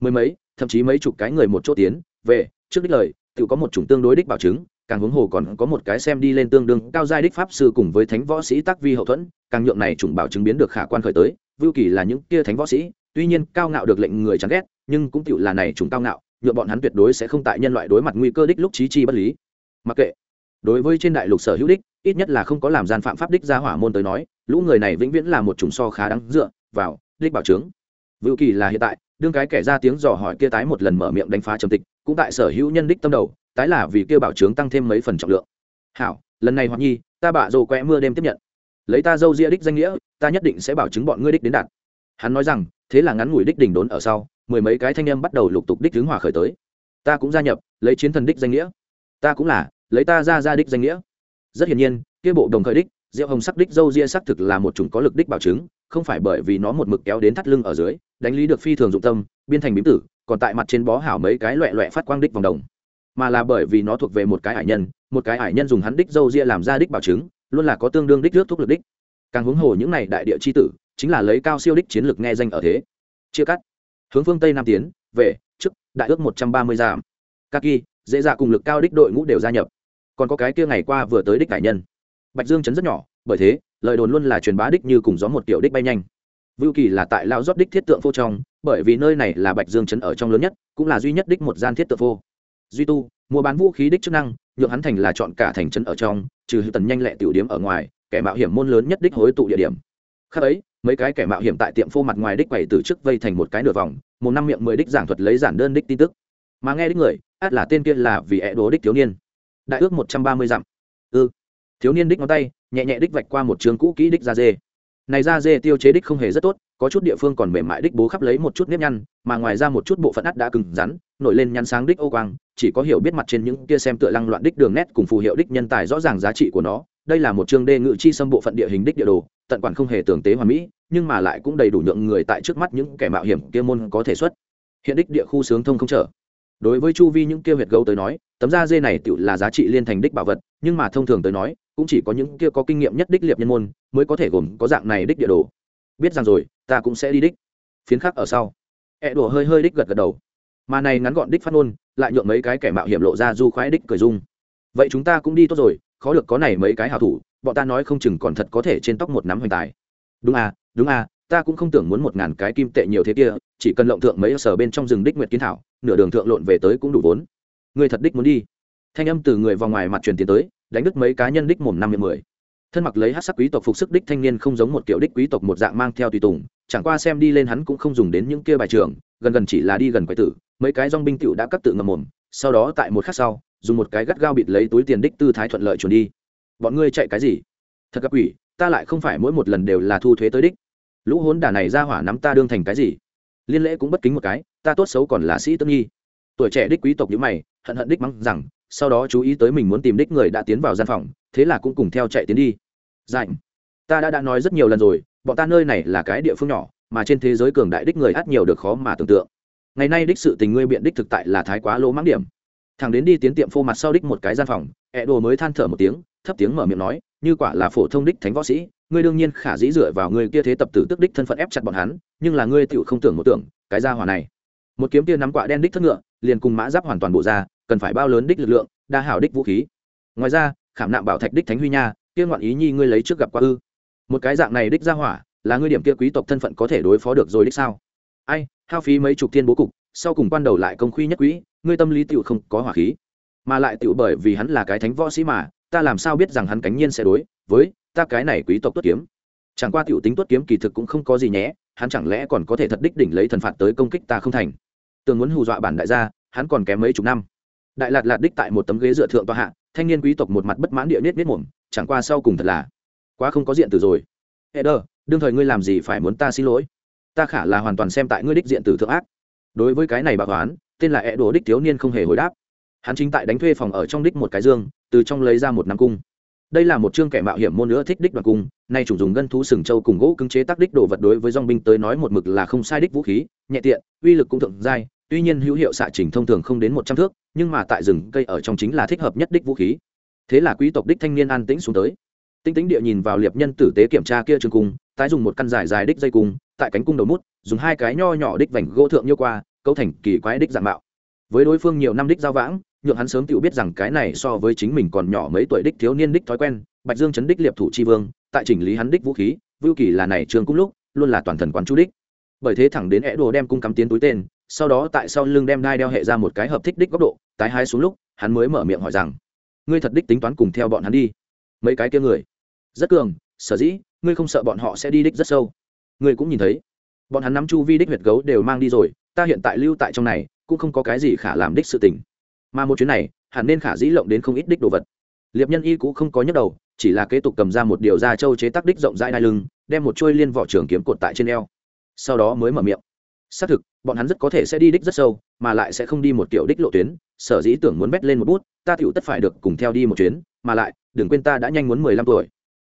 Mười mấy, thậm chí mấy chục cái người một chỗ tiến, về, trước đích lời tự có một chủng tương đối đích bảo chứng, càng huống hồ còn có một cái xem đi lên tương đương cao giai đích pháp sư cùng với thánh võ sĩ tác vi hậu thuẫn, càng nhượng này chủng bảo chứng biến được khả quan khởi tới. Vưu kỳ là những kia thánh võ sĩ, tuy nhiên cao ngạo được lệnh người chán ghét, nhưng cũng tự là này chủng cao ngạo, nhượng bọn hắn tuyệt đối sẽ không tại nhân loại đối mặt nguy cơ đích lúc trí chi bất lý mặc kệ. Đối với trên đại lục sở hữu đích, ít nhất là không có làm gian phạm pháp đích ra hỏa môn tới nói, lũ người này vĩnh viễn là một chủng so khá đáng dựa vào, đích bảo chứng. Vự kỳ là hiện tại, đương cái kẻ ra tiếng dò hỏi kia tái một lần mở miệng đánh phá trầm tịch, cũng tại sở hữu nhân đích tâm đầu, tái là vì kia bảo chứng tăng thêm mấy phần trọng lượng. Hảo, lần này hoặc nhi, ta bạ rồ quẹ mưa đêm tiếp nhận. Lấy ta dâu ria đích danh nghĩa, ta nhất định sẽ bảo chứng bọn ngươi đích đến đạt. Hắn nói rằng, thế là ngắn ngủi đích đỉnh đốn ở sau, mười mấy cái thanh em bắt đầu lục tục đích hướng hòa khởi tới. Ta cũng gia nhập, lấy chiến thần đích danh nghĩa. Ta cũng là lấy ta ra ra đích danh nghĩa. Rất hiển nhiên, kia bộ đồng khởi đích, rượu hồng sắc đích dâu ria sắc thực là một chủng có lực đích bảo chứng, không phải bởi vì nó một mực kéo đến thắt lưng ở dưới, đánh lý được phi thường dụng tâm, biên thành bím tử, còn tại mặt trên bó hảo mấy cái loẹ loẹ phát quang đích vòng đồng. Mà là bởi vì nó thuộc về một cái ải nhân, một cái ải nhân dùng hắn đích dâu ria làm ra đích bảo chứng, luôn là có tương đương đích rước thuốc lực đích. Càng huống hồ những này đại địa chi tử, chính là lấy cao siêu đích chiến lược nghe danh ở thế. Chia cắt. Hướng phương tây nam tiến, về, trước, đại ước một trăm ba mươi giảm. Kaki, dễ dạ cùng lực cao đích đội ngũ đều gia nhập còn có cái kia ngày qua vừa tới đích cải nhân. Bạch dương chấn rất nhỏ, bởi thế, lời đồn luôn là truyền bá đích như cùng gió một tiểu đích bay nhanh. Vưu kỳ là tại lao rót đích thiết tượng phô trong, bởi vì nơi này là bạch dương chấn ở trong lớn nhất, cũng là duy nhất đích một gian thiết tượng phô. Duy tu, mua bán vũ khí đích chức năng, nhượng hắn thành là chọn cả thành chân ở trong, trừ tần nhanh lẹ tiểu điểm ở ngoài, kẻ mạo hiểm môn lớn nhất đích hối tụ địa điểm. Khác ấy, mấy cái kẻ mạo hiểm tại tiệm phô mặt ngoài đích quầy từ trước vây thành một cái nửa vòng, một năm miệng mười đích giảng thuật lấy giản đơn đích tin tức. Mà nghe đích người át là tên kia là vì ẹ đố đích thiếu niên đại ước một trăm ba mươi dặm. Ư ừ. thiếu niên đích ngón tay, nhẹ nhẹ đích vạch qua một trường cũ kỹ đích da dê. Này da dê tiêu chế đích không hề rất tốt, có chút địa phương còn mềm mại đích bố khắp lấy một chút nếp nhăn, mà ngoài ra một chút bộ phận ắt đã cứng rắn, nổi lên nhăn sáng đích ô quang, chỉ có hiểu biết mặt trên những kia xem tựa lăng loạn đích đường nét cùng phù hiệu đích nhân tài rõ ràng giá trị của nó. Đây là một chương đê ngự chi xâm bộ phận địa hình đích địa đồ, tận quản không hề tưởng tế hoàn mỹ, nhưng mà lại cũng đầy đủ nhượng người tại trước mắt những kẻ mạo hiểm kia môn có thể xuất. Hiện đích địa khu sướng thông không trở. Đối với chu vi những kia huyệt gấu tới nói tấm da dê này tự là giá trị liên thành đích bảo vật, nhưng mà thông thường tới nói, cũng chỉ có những kia có kinh nghiệm nhất đích liệp nhân môn mới có thể gồm có dạng này đích địa đồ. Biết rằng rồi, ta cũng sẽ đi đích. Phiến khác ở sau. Ẹ đùa hơi hơi đích gật gật đầu. Mà này ngắn gọn đích phát ngôn, lại nhượng mấy cái kẻ mạo hiểm lộ ra du khoái đích cười dung vậy chúng ta cũng đi tốt rồi, khó được có này mấy cái hào thủ, bọn ta nói không chừng còn thật có thể trên tóc một nắm hoành tài. Đúng à đúng à ta cũng không tưởng muốn một ngàn cái kim tệ nhiều thế kia, chỉ cần lộng thượng mấy sở bên trong rừng đích nguyệt kiến thảo, nửa đường thượng lộn về tới cũng đủ vốn. Ngươi thật đích muốn đi. Thanh âm từ người vào ngoài mặt truyền tiến tới, đánh đứt mấy cá nhân đích mồm năm mươi mười. Thân mặc lấy hát sắc quý tộc phục sức đích thanh niên không giống một kiểu đích quý tộc một dạng mang theo tùy tùng, chẳng qua xem đi lên hắn cũng không dùng đến những kia bài trường, gần gần chỉ là đi gần quái tử, mấy cái dong binh tựu đã cắt tự ngầm mồm, sau đó tại một khắc sau, dùng một cái gắt gao bịt lấy túi tiền đích tư thái thuận lợi chuẩn đi. Bọn ngươi chạy cái gì? Thật gặp ủy ta lại không phải mỗi một lần đều là thu thuế tới đích. Lũ hốn đả này ra hỏa nắm ta đương thành cái gì? Liên lễ cũng bất kính một cái, ta tốt xấu còn là sĩ tương nhi tuổi trẻ đích quý tộc như mày, hận hận đích mắng rằng, sau đó chú ý tới mình muốn tìm đích người đã tiến vào gian phòng, thế là cũng cùng theo chạy tiến đi. Dạnh ta đã đã nói rất nhiều lần rồi, bọn ta nơi này là cái địa phương nhỏ, mà trên thế giới cường đại đích người ắt nhiều được khó mà tưởng tượng. Ngày nay đích sự tình ngươi biện đích thực tại là thái quá lỗ mắng điểm. Thằng đến đi tiến tiệm phô mặt sau đích một cái gian phòng, ẹ đồ mới than thở một tiếng, thấp tiếng mở miệng nói, như quả là phổ thông đích thánh võ sĩ, ngươi đương nhiên khả dĩ dựa vào người kia thế tập tử tức đích thân phận ép chặt bọn hắn, nhưng là ngươi tựu không tưởng một tưởng, cái gia hỏa này. Một kiếm tiên nắm quạ đen đích thất ngựa liền cùng mã giáp hoàn toàn bộ ra, cần phải bao lớn đích lực lượng, đa hảo đích vũ khí. Ngoài ra, khảm nạm bảo thạch đích thánh huy nha, kia ngoạn ý nhi ngươi lấy trước gặp qua ư? Một cái dạng này đích ra hỏa, là ngươi điểm kia quý tộc thân phận có thể đối phó được rồi đích sao? Ai, hao phí mấy chục thiên bố cục, sau cùng ban đầu lại công khuy nhất quý, ngươi tâm lý tựu không có hỏa khí. Mà lại tựu bởi vì hắn là cái thánh võ sĩ mà, ta làm sao biết rằng hắn cánh nhiên sẽ đối với ta cái này quý tộc tuất kiếm? Chẳng qua tựu tính tuất kiếm kỳ thực cũng không có gì nhé, hắn chẳng lẽ còn có thể thật đích đỉnh lấy thần phạt tới công kích ta không thành? Tường muốn hù dọa bản đại gia, hắn còn kém mấy chục năm. Đại lạt lạt đích tại một tấm ghế dựa thượng tòa hạ, thanh niên quý tộc một mặt bất mãn địa niết niết mồm, chẳng qua sau cùng thật là quá không có diện tử rồi. Ê đơ đương thời ngươi làm gì phải muốn ta xin lỗi? Ta khả là hoàn toàn xem tại ngươi đích diện tử thượng ác. Đối với cái này bà toán tên là ẹ đồ đích thiếu niên không hề hồi đáp. Hắn chính tại đánh thuê phòng ở trong đích một cái dương, từ trong lấy ra một nắm cung. Đây là một chương kẻ mạo hiểm môn nữa thích đích đoàn cung, nay chủ dùng gân thú sừng châu cùng gỗ cứng chế tác đích đồ vật đối với dong binh tới nói một mực là không sai đích vũ khí, nhẹ tiện, uy lực cũng thượng giai tuy nhiên hữu hiệu xạ trình thông thường không đến một trăm thước, nhưng mà tại rừng cây ở trong chính là thích hợp nhất đích vũ khí. Thế là quý tộc đích thanh niên an tĩnh xuống tới. Tinh tĩnh địa nhìn vào liệp nhân tử tế kiểm tra kia trường cung, tái dùng một căn dài dài đích dây cung, tại cánh cung đầu mút, dùng hai cái nho nhỏ đích vành gỗ thượng như qua, cấu thành kỳ quái đích dạng mạo. Với đối phương nhiều năm đích giao vãng, nhượng hắn sớm tự biết rằng cái này so với chính mình còn nhỏ mấy tuổi đích thiếu niên đích thói quen, bạch dương chấn đích liệp thủ tri vương, tại chỉnh lý hắn đích vũ khí, vưu kỳ là này trường cung lúc, luôn là toàn thần quán chú đích. Bởi thế thẳng đến é đồ đem cung cắm tiến túi tên sau đó tại sau lưng đem đai đeo hệ ra một cái hợp thích đích góc độ, tái hai xuống lúc, hắn mới mở miệng hỏi rằng, ngươi thật đích tính toán cùng theo bọn hắn đi. Mấy cái kia người, rất cường, sở dĩ, ngươi không sợ bọn họ sẽ đi đích rất sâu. Ngươi cũng nhìn thấy, bọn hắn nắm chu vi đích huyệt gấu đều mang đi rồi, ta hiện tại lưu tại trong này, cũng không có cái gì khả làm đích sự tình. Mà một chuyến này, hẳn nên khả dĩ lộng đến không ít đích đồ vật. Liệp nhân y cũng không có nhức đầu, chỉ là kế tục cầm ra một điều da trâu chế tác đích rộng rãi đai lưng, đem một chuôi liên vỏ trường kiếm cột tại trên eo. Sau đó mới mở miệng xác thực, bọn hắn rất có thể sẽ đi đích rất sâu, mà lại sẽ không đi một kiểu đích lộ tuyến. Sở dĩ tưởng muốn bét lên một bút, ta tựu tất phải được cùng theo đi một chuyến, mà lại, đừng quên ta đã nhanh muốn mười lăm tuổi.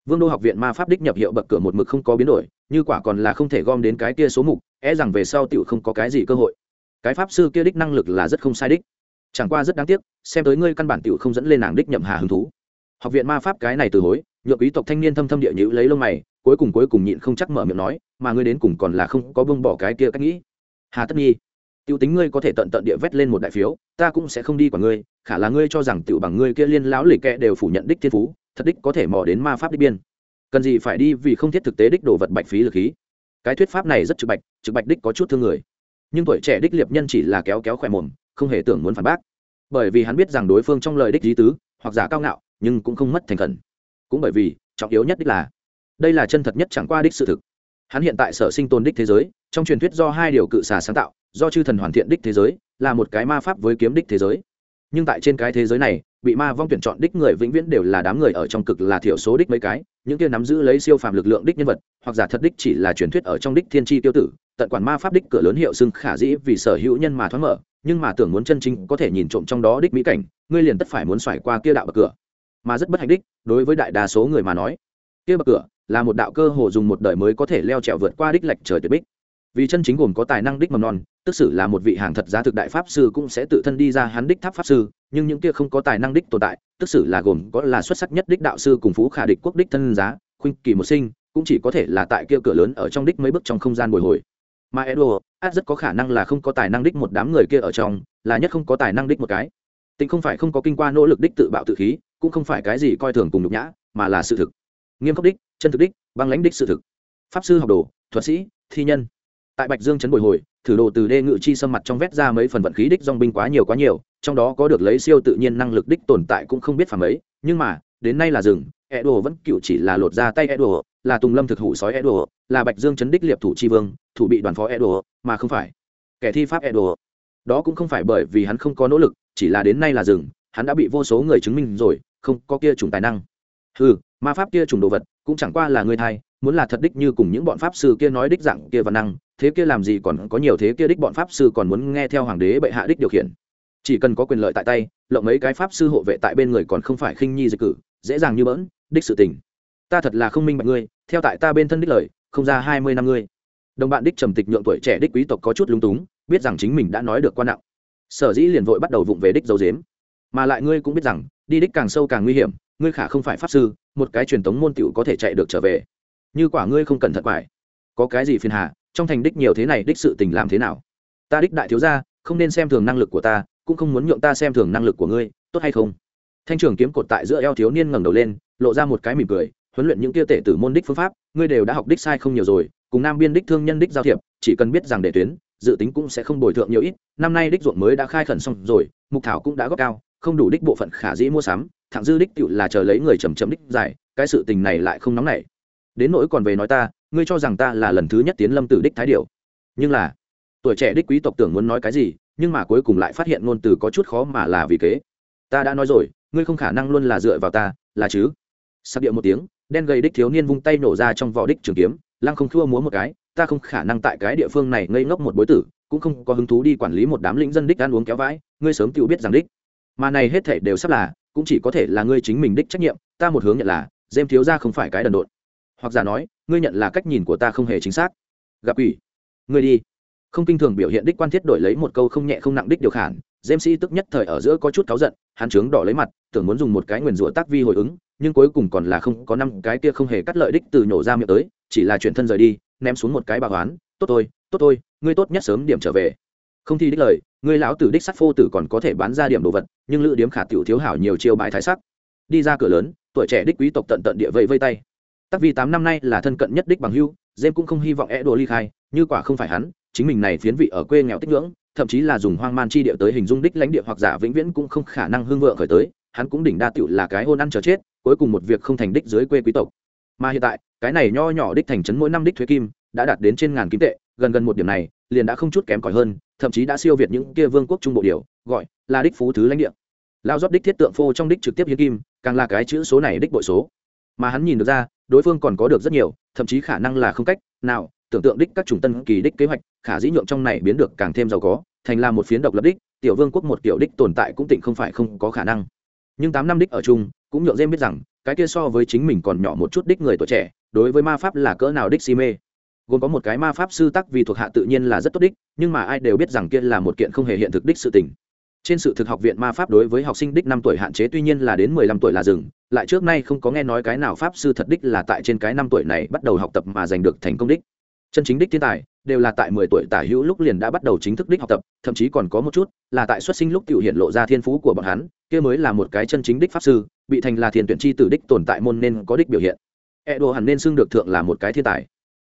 Vương đô học viện ma pháp đích nhập hiệu bậc cửa một mực không có biến đổi, như quả còn là không thể gom đến cái kia số mục é rằng về sau tựu không có cái gì cơ hội. Cái pháp sư kia đích năng lực là rất không sai đích. Chẳng qua rất đáng tiếc, xem tới ngươi căn bản tựu không dẫn lên nàng đích nhậm hà hứng thú. Học viện ma pháp cái này từ hối nhượng quý tộc thanh niên thâm thâm địa nhữ lấy lông mày, cuối cùng cuối cùng nhịn không chắc mở miệng nói, mà ngươi đến cùng còn là không có bông bỏ cái kia cách nghĩ. Hà tất nhi tiêu tính ngươi có thể tận tận địa vét lên một đại phiếu, ta cũng sẽ không đi quả ngươi, khả là ngươi cho rằng tiểu bằng ngươi kia liên lão lịch kệ đều phủ nhận đích thiên phú, thật đích có thể mò đến ma pháp đích biên. Cần gì phải đi vì không thiết thực tế đích đồ vật bạch phí lực khí. Cái thuyết pháp này rất trực bạch trực bạch đích có chút thương người. Nhưng tuổi trẻ đích liệp nhân chỉ là kéo kéo khỏe mồm, không hề tưởng muốn phản bác. Bởi vì hắn biết rằng đối phương trong lời đích lý tứ, hoặc giả cao ngạo, nhưng cũng không mất thành khẩn cũng bởi vì, trọng yếu nhất đích là, đây là chân thật nhất chẳng qua đích sự thực. Hắn hiện tại sở sinh tồn đích thế giới, trong truyền thuyết do hai điều cự xà sáng tạo, do chư thần hoàn thiện đích thế giới, là một cái ma pháp với kiếm đích thế giới. Nhưng tại trên cái thế giới này, bị ma vong tuyển chọn đích người vĩnh viễn đều là đám người ở trong cực là thiểu số đích mấy cái, những kia nắm giữ lấy siêu phàm lực lượng đích nhân vật, hoặc giả thật đích chỉ là truyền thuyết ở trong đích thiên tri tiêu tử, tận quản ma pháp đích cửa lớn hiệu xưng khả dĩ vì sở hữu nhân mà thoáng mở, nhưng mà tưởng muốn chân chính có thể nhìn trộm trong đó đích mỹ cảnh, ngươi liền tất phải muốn xoải qua kia đạo bậc cửa mà rất bất hạnh đích đối với đại đa số người mà nói. Kia bậc cửa là một đạo cơ hồ dùng một đời mới có thể leo trèo vượt qua đích lệch trời tuyệt bích. Vì chân chính gồm có tài năng đích mầm non tức xử là một vị hàng thật giá thực đại pháp sư cũng sẽ tự thân đi ra hắn đích tháp pháp sư nhưng những kia không có tài năng đích tồn tại tức xử là gồm có là xuất sắc nhất đích đạo sư cùng phú khả địch quốc đích thân giá khuynh kỳ một sinh cũng chỉ có thể là tại kia cửa lớn ở trong đích mấy bước trong không gian bồi hồi. Mà Edward, át rất có khả năng là không có tài năng đích một đám người kia ở trong, là nhất không có tài năng đích một cái. Tính không phải không có kinh qua nỗ lực đích tự bạo tự khí, cũng không phải cái gì coi thường cùng nhục nhã, mà là sự thực. Nghiêm khắc đích, chân thực đích, băng lãnh đích sự thực. Pháp sư học đồ, thuật sĩ, thi nhân. Tại Bạch Dương trấn bồi hồi, thử đồ từ đê ngự chi xâm mặt trong vét ra mấy phần vận khí đích dòng binh quá nhiều quá nhiều, trong đó có được lấy siêu tự nhiên năng lực đích tồn tại cũng không biết phàm ấy, nhưng mà, đến nay là dừng, đồ vẫn cựu chỉ là lột ra tay Edo, là Tùng Lâm thực hủ sói Edo, là Bạch Dương chấn đích liệp thủ chi vương, thủ bị đoàn phó Edo, mà không phải kẻ thi pháp Edo. Đó cũng không phải bởi vì hắn không có nỗ lực, chỉ là đến nay là dừng, hắn đã bị vô số người chứng minh rồi, không có kia chủng tài năng. Hừ, ma pháp kia chủng đồ vật, cũng chẳng qua là người thay, muốn là thật đích như cùng những bọn pháp sư kia nói đích dạng kia văn năng, thế kia làm gì còn có nhiều thế kia đích bọn pháp sư còn muốn nghe theo hoàng đế bệ hạ đích điều khiển. Chỉ cần có quyền lợi tại tay, lộng mấy cái pháp sư hộ vệ tại bên người còn không phải khinh nhi dịch cử, dễ dàng như bỡn, đích sự tình ta thật là không minh bạch ngươi theo tại ta bên thân đích lời không ra hai mươi năm ngươi đồng bạn đích trầm tịch nhượng tuổi trẻ đích quý tộc có chút lung túng biết rằng chính mình đã nói được quan nặng sở dĩ liền vội bắt đầu vụng về đích dấu dếm mà lại ngươi cũng biết rằng đi đích càng sâu càng nguy hiểm, ngươi khả không phải pháp sư, một cái truyền thống môn t có thể chạy được trở về. Như quả ngươi không cẩn thận phải có cái gì phiền hà, trong thành đích nhiều thế này, đích sự tình làm thế nào? Ta đích đại thiếu gia, không nên xem thường năng lực của ta, cũng không muốn nhượng ta xem thường năng lực của ngươi, tốt hay không? Thanh trường kiếm cột tại giữa eo thiếu niên ngẩng đầu lên, lộ ra một cái mỉm cười, huấn luyện những tia tể tử môn đích phương pháp, ngươi đều đã học đích sai không nhiều rồi, cùng nam biên đích thương nhân đích giao thiệp, chỉ cần biết rằng để tuyến, dự tính cũng sẽ không bồi thượng nhiều ít, năm nay đích ruộng mới đã khai khẩn xong rồi, mục thảo cũng đã góp cao không đủ đích bộ phận khả dĩ mua sắm, thẳng dư đích tựu là chờ lấy người chầm chậm đích giải, cái sự tình này lại không nóng nảy. Đến nỗi còn về nói ta, ngươi cho rằng ta là lần thứ nhất tiến lâm tử đích thái điệu nhưng là, tuổi trẻ đích quý tộc tưởng muốn nói cái gì, nhưng mà cuối cùng lại phát hiện ngôn từ có chút khó mà là vì kế. Ta đã nói rồi, ngươi không khả năng luôn là dựa vào ta, là chứ? Sắc điệu một tiếng, đen gầy đích thiếu niên vung tay nổ ra trong vỏ đích trường kiếm, lăng không thua múa một cái, ta không khả năng tại cái địa phương này ngây ngốc một bối tử, cũng không có hứng thú đi quản lý một đám lĩnh dân đích ăn uống kéo vãi, ngươi sớm tự biết rằng đích mà này hết thể đều sắp là cũng chỉ có thể là ngươi chính mình đích trách nhiệm ta một hướng nhận là dêm thiếu ra không phải cái đần độn. Hoặc giả nói ngươi nhận là cách nhìn của ta không hề chính xác. Gặp ủy ngươi đi. Không kinh thường biểu hiện đích quan thiết đổi lấy một câu không nhẹ không nặng đích điều khản dêm sĩ tức nhất thời ở giữa có chút cáu giận hắn trướng đỏ lấy mặt tưởng muốn dùng một cái nguyền rủa tác vi hồi ứng nhưng cuối cùng còn là không có năm cái kia không hề cắt lợi đích từ nhổ ra miệng tới chỉ là chuyển thân rời đi ném xuống một cái bà hoán tốt thôi, tốt thôi, ngươi tốt nhất sớm điểm trở về không thi đích lời ngươi lão tử đích sắt phô tử còn có thể bán ra điểm đồ vật, nhưng lữ điếm khả tiểu thiếu hảo nhiều chiêu bãi thái sắc. Đi ra cửa lớn, tuổi trẻ đích quý tộc tận tận địa vây vây tay. Tắc vì tám năm nay là thân cận nhất đích bằng hưu, dêm cũng không hy vọng é đồ ly khai, như quả không phải hắn, chính mình này phiến vị ở quê nghèo tích ngưỡng, thậm chí là dùng hoang man chi địa tới hình dung đích lãnh địa hoặc giả vĩnh viễn cũng không khả năng hương vượng khởi tới, hắn cũng đỉnh đa tựu là cái hôn ăn chờ chết, cuối cùng một việc không thành đích dưới quê quý tộc. Mà hiện tại, cái này nho nhỏ đích thành trấn mỗi năm đích thuế kim, đã đạt đến trên ngàn kim tệ, gần gần một điểm này, liền đã không chút kém cỏi hơn thậm chí đã siêu việt những kia vương quốc trung bộ điều, gọi là đích phú thứ lãnh địa. Lao dóp đích thiết tượng phô trong đích trực tiếp hiến kim, càng là cái chữ số này đích bội số. Mà hắn nhìn được ra, đối phương còn có được rất nhiều, thậm chí khả năng là không cách nào tưởng tượng đích các chủng tân kỳ đích kế hoạch, khả dĩ nhượng trong này biến được càng thêm giàu có, thành là một phiến độc lập đích, tiểu vương quốc một tiểu đích tồn tại cũng tịnh không phải không có khả năng. Nhưng tám năm đích ở chung, cũng nhượng dêm biết rằng, cái kia so với chính mình còn nhỏ một chút đích người tuổi trẻ, đối với ma pháp là cỡ nào đích si mê gồm có một cái ma pháp sư tắc vì thuộc hạ tự nhiên là rất tốt đích, nhưng mà ai đều biết rằng kia là một kiện không hề hiện thực đích sự tình. Trên sự thực học viện ma pháp đối với học sinh đích năm tuổi hạn chế tuy nhiên là đến mười lăm tuổi là dừng, lại trước nay không có nghe nói cái nào pháp sư thật đích là tại trên cái năm tuổi này bắt đầu học tập mà giành được thành công đích. Chân chính đích thiên tài, đều là tại mười tuổi tả hữu lúc liền đã bắt đầu chính thức đích học tập, thậm chí còn có một chút là tại xuất sinh lúc tự hiện lộ ra thiên phú của bọn hắn, kia mới là một cái chân chính đích pháp sư, bị thành là thiên tuyển chi tử đích tồn tại môn nên có đích biểu hiện. E đồ hẳn nên xưng được thượng là một cái thiên tài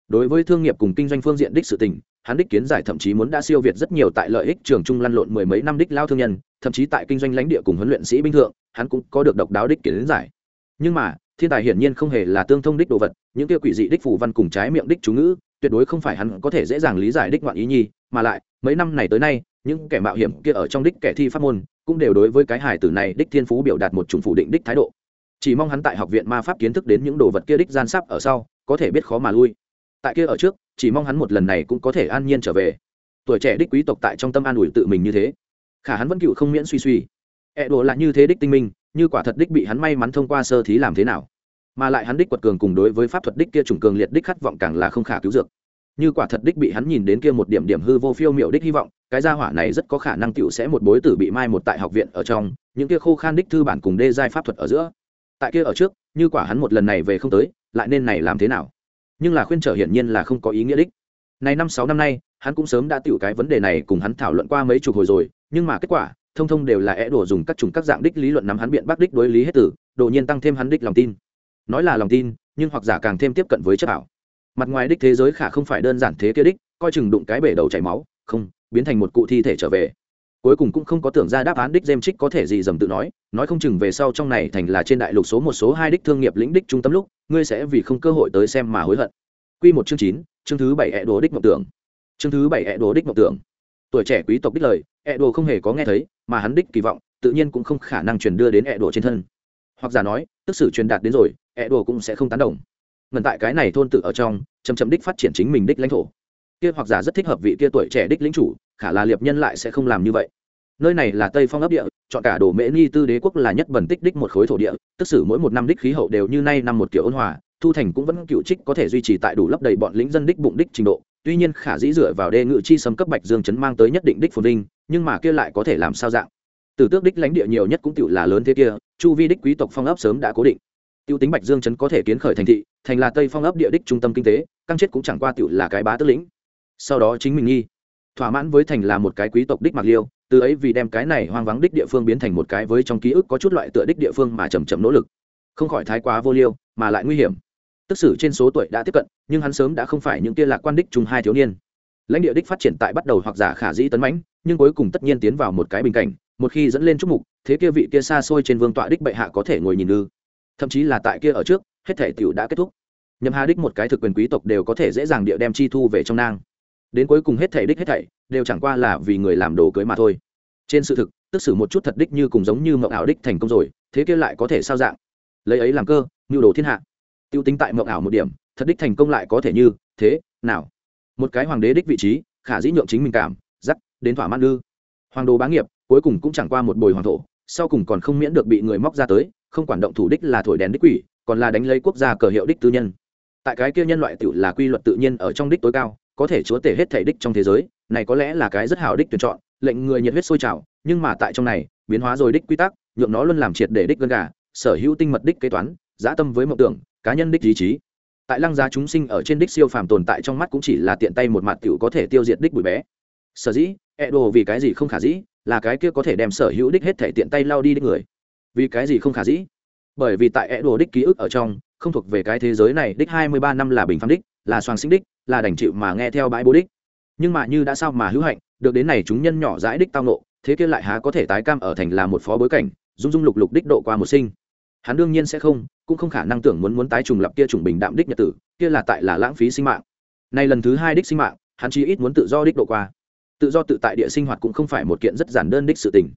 đối với thương nghiệp cùng kinh doanh phương diện đích sự tình, hắn đích kiến giải thậm chí muốn đã siêu việt rất nhiều tại lợi ích trường trung lăn lộn mười mấy năm đích lao thương nhân, thậm chí tại kinh doanh lãnh địa cùng huấn luyện sĩ binh thượng, hắn cũng có được độc đáo đích kiến giải. Nhưng mà, thiên tài hiển nhiên không hề là tương thông đích đồ vật, những kia quỷ dị đích phù văn cùng trái miệng đích chú ngữ, tuyệt đối không phải hắn có thể dễ dàng lý giải đích ngoạn ý nhi, mà lại, mấy năm này tới nay, những kẻ mạo hiểm kia ở trong đích kẻ thi pháp môn, cũng đều đối với cái hài tử này đích thiên phú biểu đạt một chủng phủ định đích thái độ. Chỉ mong hắn tại học viện ma pháp kiến thức đến những đồ vật kia đích gian sắp ở sau, có thể biết khó mà lui tại kia ở trước, chỉ mong hắn một lần này cũng có thể an nhiên trở về. Tuổi trẻ đích quý tộc tại trong tâm an ủi tự mình như thế. Khả hắn vẫn cựu không miễn suy suy. Ẹ đồ là như thế đích tinh minh, như quả thật đích bị hắn may mắn thông qua sơ thí làm thế nào. Mà lại hắn đích quật cường cùng đối với pháp thuật đích kia chủng cường liệt đích khát vọng càng là không khả cứu dược. Như quả thật đích bị hắn nhìn đến kia một điểm điểm hư vô phiêu miệu đích hy vọng, cái gia hỏa này rất có khả năng tựu sẽ một bối tử bị mai một tại học viện ở trong, những kia khô khan đích thư bản cùng đê giai pháp thuật ở giữa. Tại kia ở trước, như quả hắn một lần này về không tới, lại nên này làm thế nào? Nhưng là khuyên trở hiển nhiên là không có ý nghĩa đích. Này năm sáu năm nay, hắn cũng sớm đã tựu cái vấn đề này cùng hắn thảo luận qua mấy chục hồi rồi, nhưng mà kết quả, thông thông đều là é đổ dùng các chủng các dạng đích lý luận nắm hắn biện bác đích đối lý hết tử, đột nhiên tăng thêm hắn đích lòng tin. Nói là lòng tin, nhưng hoặc giả càng thêm tiếp cận với chất ảo. Mặt ngoài đích thế giới khả không phải đơn giản thế kia đích, coi chừng đụng cái bể đầu chảy máu, không, biến thành một cụ thi thể trở về cuối cùng cũng không có tưởng ra đáp án đích jem trích có thể gì dầm tự nói nói không chừng về sau trong này thành là trên đại lục số một số hai đích thương nghiệp lĩnh đích trung tâm lúc, ngươi sẽ vì không cơ hội tới xem mà hối hận. Q một chương chín, chương thứ bảy ẹ đồ đích mộng tưởng. Chương thứ bảy ẹ đồ đích mộng tưởng. Tuổi trẻ quý tộc đích lời, ẹ đồ không hề có nghe thấy, mà hắn đích kỳ vọng, tự nhiên cũng không khả năng truyền đưa đến ẹ đồ trên thân. Hoặc giả nói, tức sự truyền đạt đến rồi, ẹ đồ cũng sẽ không tán đồng. Ngần tại cái này thôn tự ở trong chầm chậm đích phát triển chính mình đích lãnh thổ. Kia hoặc giả rất thích hợp vị kia tuổi trẻ đích lính chủ, khả là liệp nhân lại sẽ không làm như vậy nơi này là tây phong ấp địa, chọn cả đồ mễ nghi tư đế quốc là nhất bẩn tích đích một khối thổ địa, tức xử mỗi một năm đích khí hậu đều như nay năm một kiểu ôn hòa, thu thành cũng vẫn cựu trích có thể duy trì tại đủ lấp đầy bọn lính dân đích bụng đích trình độ. Tuy nhiên khả dĩ dựa vào đê ngự chi sấm cấp bạch dương chấn mang tới nhất định đích phồn vinh, nhưng mà kia lại có thể làm sao dạng? Từ tước đích lãnh địa nhiều nhất cũng tựu là lớn thế kia, chu vi đích quý tộc phong ấp sớm đã cố định. Tiêu tính bạch dương chấn có thể kiến khởi thành thị, thành là tây phong ấp địa đích trung tâm kinh tế, căng chết cũng chẳng qua tựu là cái bá tước lĩnh. Sau đó chính mình nghi. Thỏa mãn với thành là một cái quý tộc đích mạc liêu từ ấy vì đem cái này hoang vắng đích địa phương biến thành một cái với trong ký ức có chút loại tựa đích địa phương mà chầm chậm nỗ lực. Không khỏi thái quá vô liêu, mà lại nguy hiểm. Tức sử trên số tuổi đã tiếp cận, nhưng hắn sớm đã không phải những tia lạc quan đích chung hai thiếu niên. Lãnh địa đích phát triển tại bắt đầu hoặc giả khả dĩ tấn mãnh, nhưng cuối cùng tất nhiên tiến vào một cái bình cảnh, một khi dẫn lên trúc mục, thế kia vị kia xa xôi trên vương tọa đích bệ hạ có thể ngồi nhìn ư. Thậm chí là tại kia ở trước, hết thể tiểu đã kết thúc. Nhậm hà đích một cái thực quyền quý tộc đều có thể dễ dàng địa đem chi thu về trong nang đến cuối cùng hết thảy đích hết thảy, đều chẳng qua là vì người làm đồ cưới mà thôi. Trên sự thực, tức xử một chút thật đích như cùng giống như mộng ảo đích thành công rồi, thế kia lại có thể sao dạng? Lấy ấy làm cơ, mưu đồ thiên hạ. Tiêu tính tại mộng ảo một điểm, thật đích thành công lại có thể như, thế, nào? Một cái hoàng đế đích vị trí, khả dĩ nhượng chính mình cảm dắt đến thỏa mãn ư. Hoàng đồ bá nghiệp, cuối cùng cũng chẳng qua một bồi hoàng thổ, sau cùng còn không miễn được bị người móc ra tới, không quản động thủ đích là thổi đèn đích quỷ, còn là đánh lấy quốc gia cờ hiệu đích tư nhân. Tại cái kia nhân loại tự là quy luật tự nhiên ở trong đích tối cao có thể chúa tể hết thể đích trong thế giới, này có lẽ là cái rất hảo đích tuyển chọn, lệnh người nhiệt huyết sôi trào, nhưng mà tại trong này, biến hóa rồi đích quy tắc, nhượng nó luôn làm triệt để đích gân gà, sở hữu tinh mật đích kế toán, dã tâm với mộng tưởng, cá nhân đích ý chí. Tại lăng giá chúng sinh ở trên đích siêu phàm tồn tại trong mắt cũng chỉ là tiện tay một mặt tiểu có thể tiêu diệt đích bụi bé. Sở dĩ e đồ vì cái gì không khả dĩ, là cái kia có thể đem sở hữu đích hết thể tiện tay lao đi đích người. Vì cái gì không khả dĩ? Bởi vì tại e đồ đích ký ức ở trong, không thuộc về cái thế giới này, đích hai mươi ba năm là bình phán đích, là soàng sinh đích là đành chịu mà nghe theo bãi bố đích. Nhưng mà như đã sao mà hữu hạnh, được đến này chúng nhân nhỏ dãi đích tao nộ thế kia lại há có thể tái cam ở thành là một phó bối cảnh dung dung lục lục đích độ qua một sinh. Hắn đương nhiên sẽ không, cũng không khả năng tưởng muốn muốn tái trùng lập kia trùng bình đạm đích nhật tử, kia là tại là lãng phí sinh mạng. Nay lần thứ hai đích sinh mạng, hắn chỉ ít muốn tự do đích độ qua. Tự do tự tại địa sinh hoạt cũng không phải một kiện rất giản đơn đích sự tình.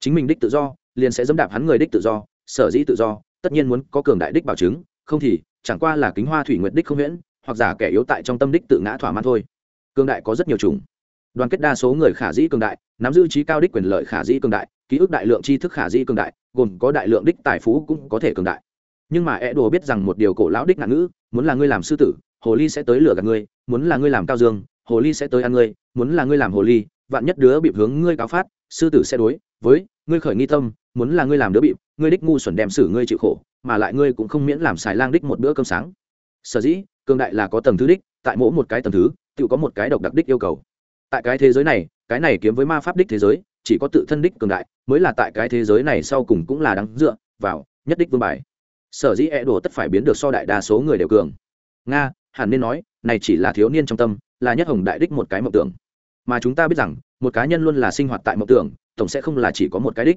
Chính mình đích tự do, liền sẽ dẫm đạp hắn người đích tự do, sở dĩ tự do, tất nhiên muốn có cường đại đích bảo chứng, không thì, chẳng qua là kính hoa thủy nguyệt đích không huyễn hoặc giả kẻ yếu tại trong tâm đích tự ngã thỏa mãn thôi. Cường đại có rất nhiều chủng. Đoàn kết đa số người khả dĩ cường đại, nắm giữ trí cao đích quyền lợi khả dĩ cường đại, ký ức đại lượng tri thức khả dĩ cường đại, gồm có đại lượng đích tài phú cũng có thể cường đại. Nhưng mà e đồ biết rằng một điều cổ lão đích ngạn ngữ, muốn là ngươi làm sư tử, hồ ly sẽ tới lửa gạt ngươi, muốn là ngươi làm cao dương, hồ ly sẽ tới ăn ngươi, muốn là ngươi làm hồ ly, vạn nhất đứa bị hướng ngươi cáo phát, sư tử sẽ đối với ngươi khởi nghi tâm, muốn là ngươi làm đứa bị ngươi đích ngu xuẩn đem xử ngươi chịu khổ, mà lại ngươi cũng không miễn làm xài lang đích một bữa cơm sáng. Sở dĩ cường đại là có tầng thứ đích, tại mỗi một cái tầng thứ, tự có một cái độc đặc đích yêu cầu. Tại cái thế giới này, cái này kiếm với ma pháp đích thế giới, chỉ có tự thân đích cường đại, mới là tại cái thế giới này sau cùng cũng là đáng dựa vào nhất đích vương bài. Sở dĩ e đồ tất phải biến được so đại đa số người đều cường. Nga, hẳn nên nói, này chỉ là thiếu niên trong tâm, là nhất hồng đại đích một cái mộng tưởng. Mà chúng ta biết rằng, một cá nhân luôn là sinh hoạt tại mộng tưởng, tổng sẽ không là chỉ có một cái đích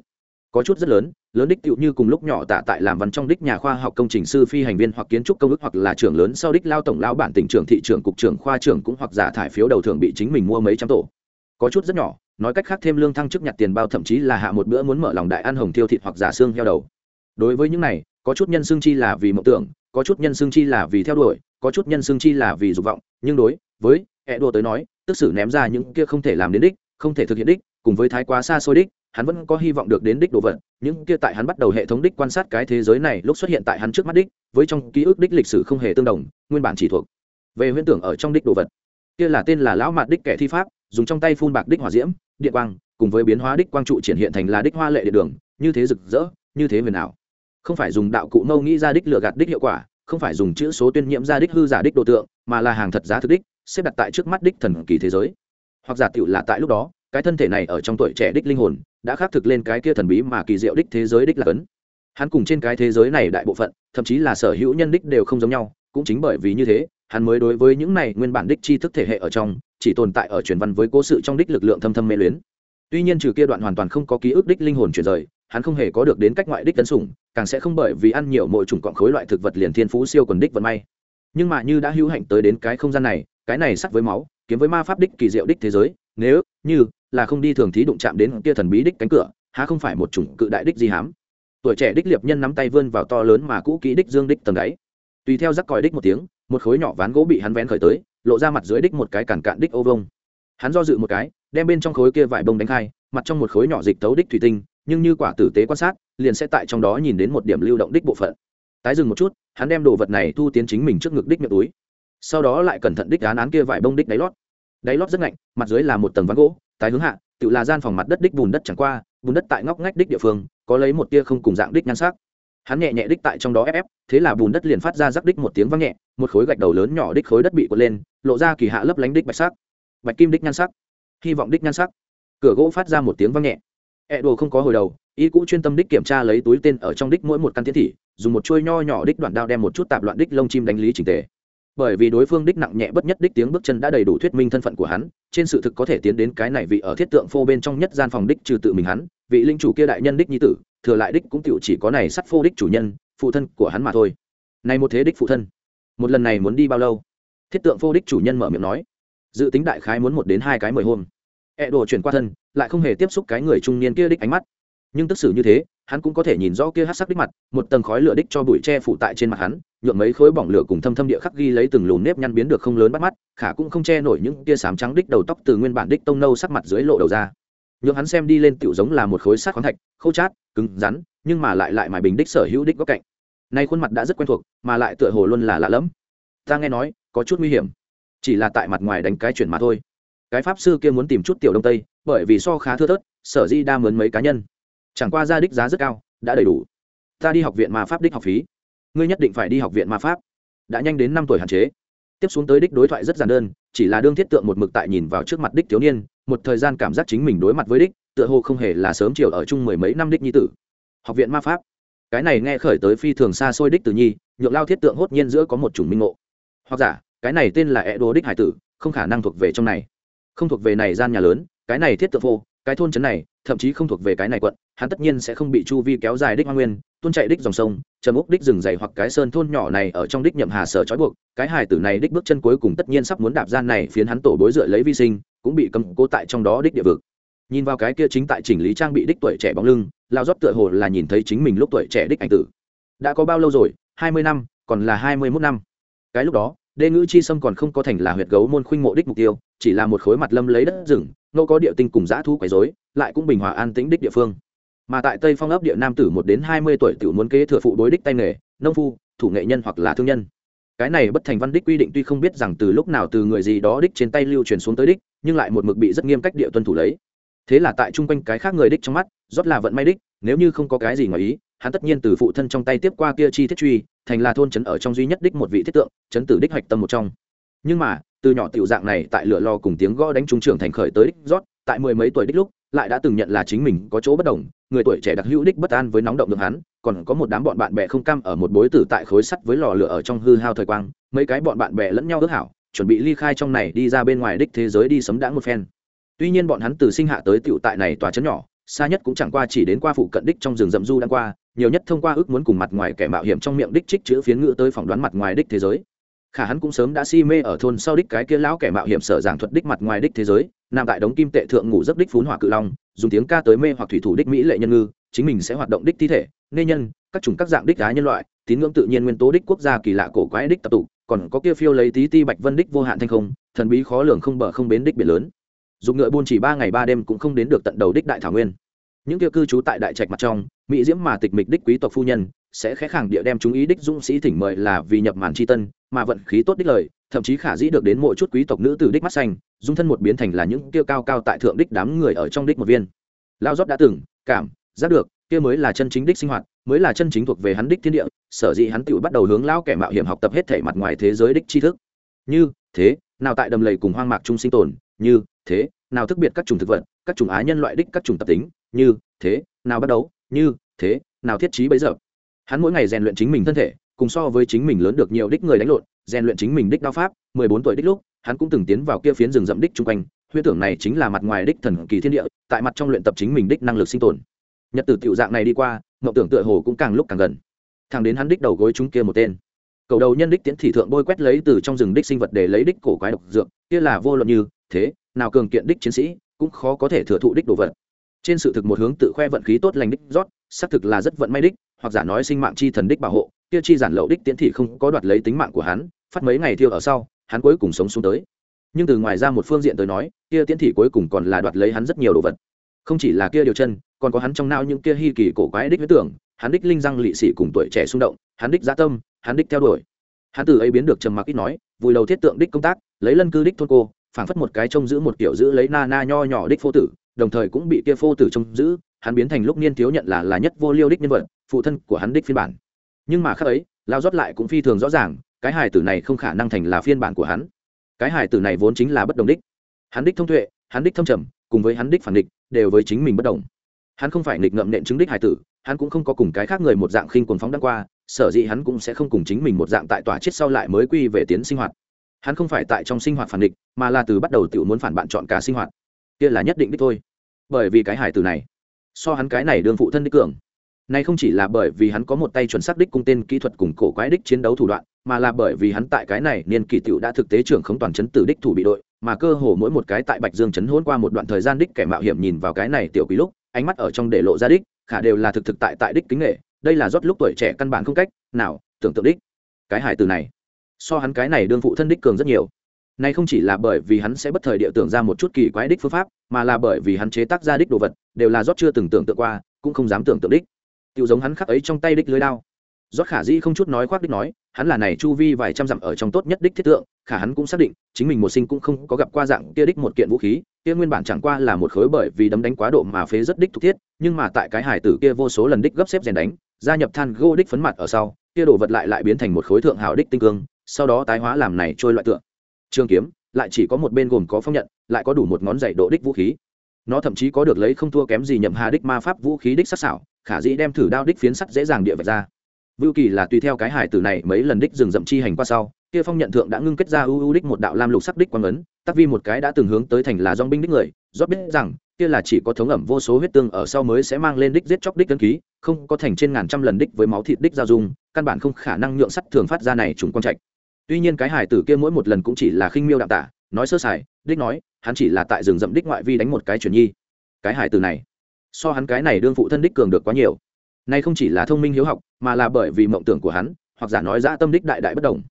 có chút rất lớn lớn đích tựu như cùng lúc nhỏ tạ tại làm văn trong đích nhà khoa học công trình sư phi hành viên hoặc kiến trúc công ước hoặc là trưởng lớn sau đích lao tổng lao bản tỉnh trưởng thị trưởng cục trưởng khoa trưởng cũng hoặc giả thải phiếu đầu thường bị chính mình mua mấy trăm tổ. Có chút rất nhỏ, nói cách khác thêm lương thăng chức nhặt tiền bao thậm chí là hạ một bữa muốn mở lòng đại ăn hồng thiêu thịt hoặc giả xương heo đầu. Đối với những này, có chút nhân xương chi là vì mộng tưởng, có chút nhân xương chi là vì theo đuổi, có chút nhân xương chi là vì dục vọng, nhưng đối với hệ đua tới nói, tức xử ném ra những kia không thể làm đến đích, không thể thực hiện đích, cùng với thái quá xa xôi đích hắn vẫn có hy vọng được đến đích đồ vật, những kia tại hắn bắt đầu hệ thống đích quan sát cái thế giới này lúc xuất hiện tại hắn trước mắt đích, với trong ký ức đích lịch sử không hề tương đồng, nguyên bản chỉ thuộc. Về huyễn tưởng ở trong đích đồ vật. Kia là tên là lão mạt đích kẻ thi pháp, dùng trong tay phun bạc đích hỏa diễm, điện quang, cùng với biến hóa đích quang trụ triển hiện thành là đích hoa lệ địa đường, như thế rực rỡ, như thế huyền ảo. Không phải dùng đạo cụ mâu nghĩ ra đích lựa gạt đích hiệu quả, không phải dùng chữ số tuyên nhiễm ra đích hư giả đích đồ tượng, mà là hàng thật giá thực đích, xếp đặt tại trước mắt đích thần kỳ thế giới. Hoặc giả tựu là tại lúc đó, cái thân thể này ở trong tuổi trẻ đích linh hồn đã khắc thực lên cái kia thần bí mà kỳ diệu đích thế giới đích là cấn hắn cùng trên cái thế giới này đại bộ phận, thậm chí là sở hữu nhân đích đều không giống nhau, cũng chính bởi vì như thế, hắn mới đối với những này nguyên bản đích tri thức thể hệ ở trong, chỉ tồn tại ở truyền văn với cố sự trong đích lực lượng thâm thâm mê luyến. Tuy nhiên trừ kia đoạn hoàn toàn không có ký ức đích linh hồn chuyển rời, hắn không hề có được đến cách ngoại đích tấn sủng, càng sẽ không bởi vì ăn nhiều mỗi chủng cọng khối loại thực vật liền thiên phú siêu quần đích vận may. Nhưng mà như đã hữu hạnh tới đến cái không gian này, cái này sắt với máu, kiếm với ma pháp đích kỳ diệu đích thế giới, nếu như là không đi thường thí đụng chạm đến kia thần bí đích cánh cửa, há không phải một chủng cự đại đích di hám. Tuổi trẻ đích liệp nhân nắm tay vươn vào to lớn mà cũ kỹ đích dương đích tầng đáy. Tùy theo rắc còi đích một tiếng, một khối nhỏ ván gỗ bị hắn vén khởi tới, lộ ra mặt dưới đích một cái cản cạn đích ô vông hắn do dự một cái, đem bên trong khối kia vải bông đánh khai, mặt trong một khối nhỏ dịch tấu đích thủy tinh, nhưng như quả tử tế quan sát, liền sẽ tại trong đó nhìn đến một điểm lưu động đích bộ phận. Tái dừng một chút, hắn đem đồ vật này thu tiến chính mình trước ngực đích miệng túi. Sau đó lại cẩn thận đích án án kia vải bông đích đáy lót. Đáy lót rất ngạnh, mặt dưới là một tầng ván gỗ tái hướng hạ, tự là gian phòng mặt đất đích bùn đất chẳng qua, bùn đất tại ngóc ngách đích địa phương, có lấy một tia không cùng dạng đích nhan sắc. Hắn nhẹ nhẹ đích tại trong đó ép ép, thế là bùn đất liền phát ra rắc đích một tiếng vang nhẹ, một khối gạch đầu lớn nhỏ đích khối đất bị quật lên, lộ ra kỳ hạ lấp lánh đích bạch sắc. Bạch kim đích nhan sắc. Hy vọng đích nhan sắc. Cửa gỗ phát ra một tiếng vang nhẹ. Ẹ đồ không có hồi đầu, y cũ chuyên tâm đích kiểm tra lấy túi tên ở trong đích mỗi một căn thiết thị dùng một chuôi nho nhỏ đích đoạn đao đem một chút tạp loạn đích lông chim đánh lý trình tề bởi vì đối phương đích nặng nhẹ bất nhất đích tiếng bước chân đã đầy đủ thuyết minh thân phận của hắn, trên sự thực có thể tiến đến cái này vị ở thiết tượng phô bên trong nhất gian phòng đích trừ tự mình hắn, vị linh chủ kia đại nhân đích nhi tử, thừa lại đích cũng tiểu chỉ có này sắt phô đích chủ nhân, phụ thân của hắn mà thôi. Này một thế đích phụ thân, một lần này muốn đi bao lâu? Thiết tượng phô đích chủ nhân mở miệng nói. Dự tính đại khái muốn một đến hai cái mười hôm. E đồ chuyển qua thân, lại không hề tiếp xúc cái người trung niên kia đích ánh mắt. Nhưng tức xử như thế, hắn cũng có thể nhìn rõ kia hát sắc đích mặt, một tầng khói lửa đích cho bụi che phủ tại trên mặt hắn nhuộm mấy khối bỏng lửa cùng thâm thâm địa khắc ghi lấy từng lùn nếp nhăn biến được không lớn bắt mắt, khả cũng không che nổi những tia sám trắng đích đầu tóc từ nguyên bản đích tông nâu sắc mặt dưới lộ đầu ra. Nhượng hắn xem đi lên tựu giống là một khối sắt khoáng thạch, khâu chát, cứng, rắn, nhưng mà lại lại mài bình đích sở hữu đích góc cạnh. Nay khuôn mặt đã rất quen thuộc, mà lại tựa hồ luôn là lạ lẫm. Ta nghe nói, có chút nguy hiểm. Chỉ là tại mặt ngoài đánh cái chuyển mà thôi. Cái pháp sư kia muốn tìm chút tiểu đông tây, bởi vì so khá thưa thớt, sở di đa mướn mấy cá nhân. Chẳng qua ra đích giá rất cao, đã đầy đủ. Ta đi học viện mà pháp đích học phí ngươi nhất định phải đi học viện ma pháp. Đã nhanh đến năm tuổi hạn chế. Tiếp xuống tới đích đối thoại rất giản đơn, chỉ là đương thiết tượng một mực tại nhìn vào trước mặt đích thiếu niên, một thời gian cảm giác chính mình đối mặt với đích, tựa hồ không hề là sớm chiều ở chung mười mấy năm đích nhi tử. Học viện ma pháp. Cái này nghe khởi tới phi thường xa xôi đích từ nhi, nhượng lao thiết tượng hốt nhiên giữa có một chủng minh ngộ. Hoặc giả, cái này tên là e đô đích hải tử, không khả năng thuộc về trong này. Không thuộc về này gian nhà lớn, cái này thiết tượng vô cái thôn trấn này, thậm chí không thuộc về cái này quận, hắn tất nhiên sẽ không bị chu vi kéo dài đích hoa nguyên, tuôn chạy đích dòng sông, trầm úc đích rừng dày hoặc cái sơn thôn nhỏ này ở trong đích nhậm hà sở trói buộc, cái hài tử này đích bước chân cuối cùng tất nhiên sắp muốn đạp gian này phiến hắn tổ bối dựa lấy vi sinh, cũng bị cầm cố tại trong đó đích địa vực. Nhìn vào cái kia chính tại chỉnh lý trang bị đích tuổi trẻ bóng lưng, lao rót tựa hồ là nhìn thấy chính mình lúc tuổi trẻ đích ảnh tử. Đã có bao lâu rồi? Hai mươi năm, còn là hai mươi mốt năm. Cái lúc đó, đê ngữ chi sâm còn không có thành là huyệt gấu môn khuynh mộ đích mục tiêu, chỉ là một khối mặt lâm lấy đất rừng ngẫu có địa tinh cùng dã thu quấy rối, lại cũng bình hòa an tĩnh đích địa phương. Mà tại tây phong ấp địa nam tử một đến hai mươi tuổi tiểu muốn kế thừa phụ đối đích tay nghề, nông phu, thủ nghệ nhân hoặc là thương nhân. Cái này bất thành văn đích quy định tuy không biết rằng từ lúc nào từ người gì đó đích trên tay lưu truyền xuống tới đích, nhưng lại một mực bị rất nghiêm cách địa tuân thủ lấy. Thế là tại chung quanh cái khác người đích trong mắt, rót là vận may đích, nếu như không có cái gì ngoài ý, hắn tất nhiên từ phụ thân trong tay tiếp qua kia chi thiết truy, thành là thôn trấn ở trong duy nhất đích một vị thiết tượng, trấn tử đích hạch tâm một trong nhưng mà, từ nhỏ tiểu dạng này tại lửa lò cùng tiếng gõ đánh trung trưởng thành khởi tới đích rót, tại mười mấy tuổi đích lúc, lại đã từng nhận là chính mình có chỗ bất đồng, người tuổi trẻ đặc hữu đích bất an với nóng động được hắn, còn có một đám bọn bạn bè không cam ở một bối tử tại khối sắt với lò lửa ở trong hư hao thời quang, mấy cái bọn bạn bè lẫn nhau ước hảo, chuẩn bị ly khai trong này đi ra bên ngoài đích thế giới đi sấm đãng một phen. Tuy nhiên bọn hắn từ sinh hạ tới tiểu tại này tòa chấn nhỏ, xa nhất cũng chẳng qua chỉ đến qua phụ cận đích trong rừng rậm du đang qua, nhiều nhất thông qua ước muốn cùng mặt ngoài kẻ mạo hiểm trong miệng đích trích chữ phiến ngữ tới phỏng đoán mặt ngoài đích thế giới khả hắn cũng sớm đã si mê ở thôn sau đích cái kia lão kẻ mạo hiểm sở giảng thuật đích mặt ngoài đích thế giới, nằm tại đống kim tệ thượng ngủ giấc đích phún hỏa cự long, dùng tiếng ca tới mê hoặc thủy thủ đích mỹ lệ nhân ngư, chính mình sẽ hoạt động đích thi thể nê nhân, các chủng các dạng đích cá nhân loại, tín ngưỡng tự nhiên nguyên tố đích quốc gia kỳ lạ cổ quái đích tập tụ, còn có kia phiêu lấy tí ti bạch vân đích vô hạn thanh không, thần bí khó lường không bờ không bến đích biển lớn. Dùng ngựa buôn chỉ ba ngày ba đêm cũng không đến được tận đầu đích đại thảo nguyên. Những kia cư trú tại đại trạch mặt trong, mỹ diễm mà tịch mịch đích quý tộc phu nhân sẽ khẽ khẳng địa đem chúng ý đích dũng sĩ thỉnh mời là vì nhập màn c h i tân, mà vận khí tốt đích lời, thậm chí khả dĩ được đến mỗi chút quý tộc nữ từ đích mắt xanh, dung thân một biến thành là những kia cao cao tại thượng đích đám người ở trong đích một viên. Lao dốc đã từng, cảm, giác được, kia mới là chân chính đích sinh hoạt, mới là chân chính thuộc về hắn đích thiên địa, sở dĩ hắn tự bắt đầu hướng lao kẻ mạo hiểm học tập hết thể mặt ngoài thế giới đích tri thức. Như, thế, nào tại đầm lầy cùng hoang mạc chung sinh tồn, như, thế, nào thức biệt các chủng thực vật, các chủng á nhân loại đích các chủng tập tính, như, thế, nào bắt đầu, như, thế, nào thiết trí bấy giờ hắn mỗi ngày rèn luyện chính mình thân thể, cùng so với chính mình lớn được nhiều đích người đánh lộn, rèn luyện chính mình đích đao pháp, mười bốn tuổi đích lúc, hắn cũng từng tiến vào kia phiến rừng rậm đích chung quanh. Huyễn tưởng này chính là mặt ngoài đích thần kỳ thiên địa, tại mặt trong luyện tập chính mình đích năng lực sinh tồn. Nhật tử tiểu dạng này đi qua, mộng tưởng tựa hồ cũng càng lúc càng gần. Thằng đến hắn đích đầu gối chúng kia một tên. Cầu đầu nhân đích tiến thị thượng bôi quét lấy từ trong rừng đích sinh vật để lấy đích cổ quái độc dược, kia là vô luận như, thế, nào cường kiện đích chiến sĩ, cũng khó có thể thừa thụ đích đồ vật trên sự thực một hướng tự khoe vận khí tốt lành đích rót, xác thực là rất vận may đích, hoặc giả nói sinh mạng chi thần đích bảo hộ, kia chi giản lậu đích tiến thị không có đoạt lấy tính mạng của hắn, phát mấy ngày thiêu ở sau, hắn cuối cùng sống xuống tới. Nhưng từ ngoài ra một phương diện tới nói, kia tiến thị cuối cùng còn là đoạt lấy hắn rất nhiều đồ vật. Không chỉ là kia điều chân, còn có hắn trong não những kia hi kỳ cổ quái đích huyết tưởng, hắn đích linh răng lị sĩ cùng tuổi trẻ xung động, hắn đích gia tâm, hắn đích theo đuổi. Hắn từ ấy biến được trầm mặc ít nói, vùi đầu thiết tượng đích công tác, lấy lân cư đích thôn cô, phảng phất một cái trông giữ một kiểu giữ lấy na na nho nhỏ đích phô tử đồng thời cũng bị kia phô tử trông giữ, hắn biến thành lúc niên thiếu nhận là là nhất vô liêu đích nhân vật, phụ thân của hắn đích phiên bản. Nhưng mà khác ấy, lao rót lại cũng phi thường rõ ràng, cái hài tử này không khả năng thành là phiên bản của hắn. Cái hài tử này vốn chính là bất đồng đích. Hắn đích thông tuệ, hắn đích thâm trầm, cùng với hắn đích phản địch đều với chính mình bất đồng. Hắn không phải nghịch ngậm nện chứng đích hài tử, hắn cũng không có cùng cái khác người một dạng khinh quần phóng đăng qua, sở dĩ hắn cũng sẽ không cùng chính mình một dạng tại tòa chết sau lại mới quy về tiến sinh hoạt. Hắn không phải tại trong sinh hoạt phản địch mà là từ bắt đầu tự muốn phản bạn chọn cả sinh hoạt kia là nhất định đích thôi bởi vì cái hải tử này so hắn cái này đương phụ thân đích cường này không chỉ là bởi vì hắn có một tay chuẩn xác đích cung tên kỹ thuật cùng cổ quái đích chiến đấu thủ đoạn, mà là bởi vì hắn tại cái này niên kỳ tiểu đã thực tế trưởng khống toàn chấn tử đích thủ bị đội, mà cơ hồ mỗi một cái tại Bạch Dương chấn hỗn qua một đoạn thời gian đích kẻ mạo hiểm nhìn vào cái này tiểu quý lúc, ánh mắt ở trong để lộ ra đích, khả đều là thực thực tại tại đích kính nghệ, đây là rốt lúc tuổi trẻ căn bản không cách, nào, tưởng tượng đích. Cái hải từ này, so hắn cái này đương phụ thân đích cường rất nhiều. Này không chỉ là bởi vì hắn sẽ bất thời địa tưởng ra một chút kỳ quái đích phương pháp, mà là bởi vì hắn chế tác ra đích đồ vật, đều là rốt chưa từng tưởng tượng qua, cũng không dám tưởng tượng đích. Tiêu giống hắn khắc ấy trong tay đích lưới đao. Rót khả dĩ không chút nói khoác đích nói hắn là này chu vi vài trăm dặm ở trong tốt nhất đích thiết tượng khả hắn cũng xác định chính mình một sinh cũng không có gặp qua dạng kia đích một kiện vũ khí kia nguyên bản chẳng qua là một khối bởi vì đấm đánh quá độ mà phế rất đích thuộc thiết nhưng mà tại cái hải tử kia vô số lần đích gấp xếp rèn đánh gia nhập than gô đích phấn mặt ở sau kia đồ vật lại lại biến thành một khối thượng hảo đích tinh cương sau đó tái hóa làm này trôi loại tượng trường kiếm, lại chỉ có một bên gồm có phong nhận, lại có đủ một ngón dạy độ đích vũ khí. Nó thậm chí có được lấy không thua kém gì nhậm hà đích ma pháp vũ khí đích sắc xảo, khả dĩ đem thử đao đích phiến sắt dễ dàng địa vạch ra. Vưu kỳ là tùy theo cái hải tử này mấy lần đích dừng dậm chi hành qua sau, kia phong nhận thượng đã ngưng kết ra ưu ưu đích một đạo lam lục sắc đích quang ấn, tắc vi một cái đã từng hướng tới thành là dong binh đích người rót biết rằng, kia là chỉ có thống ẩm vô số huyết tương ở sau mới sẽ mang lên đích giết chóc đích ấn ký, không có thành trên ngàn trăm lần đích với máu thịt đích giao dung, căn bản không khả năng nhượng sắt thường phát ra này trùng quang trạch tuy nhiên cái hải tử kia mỗi một lần cũng chỉ là khinh miêu đạm tả, nói sơ sài, đích nói, hắn chỉ là tại rừng rậm đích ngoại vi đánh một cái chuyển nhi. Cái hải tử này, so hắn cái này đương phụ thân đích cường được quá nhiều. Nay không chỉ là thông minh hiếu học, mà là bởi vì mộng tưởng của hắn, hoặc giả nói ra tâm đích đại đại bất đồng.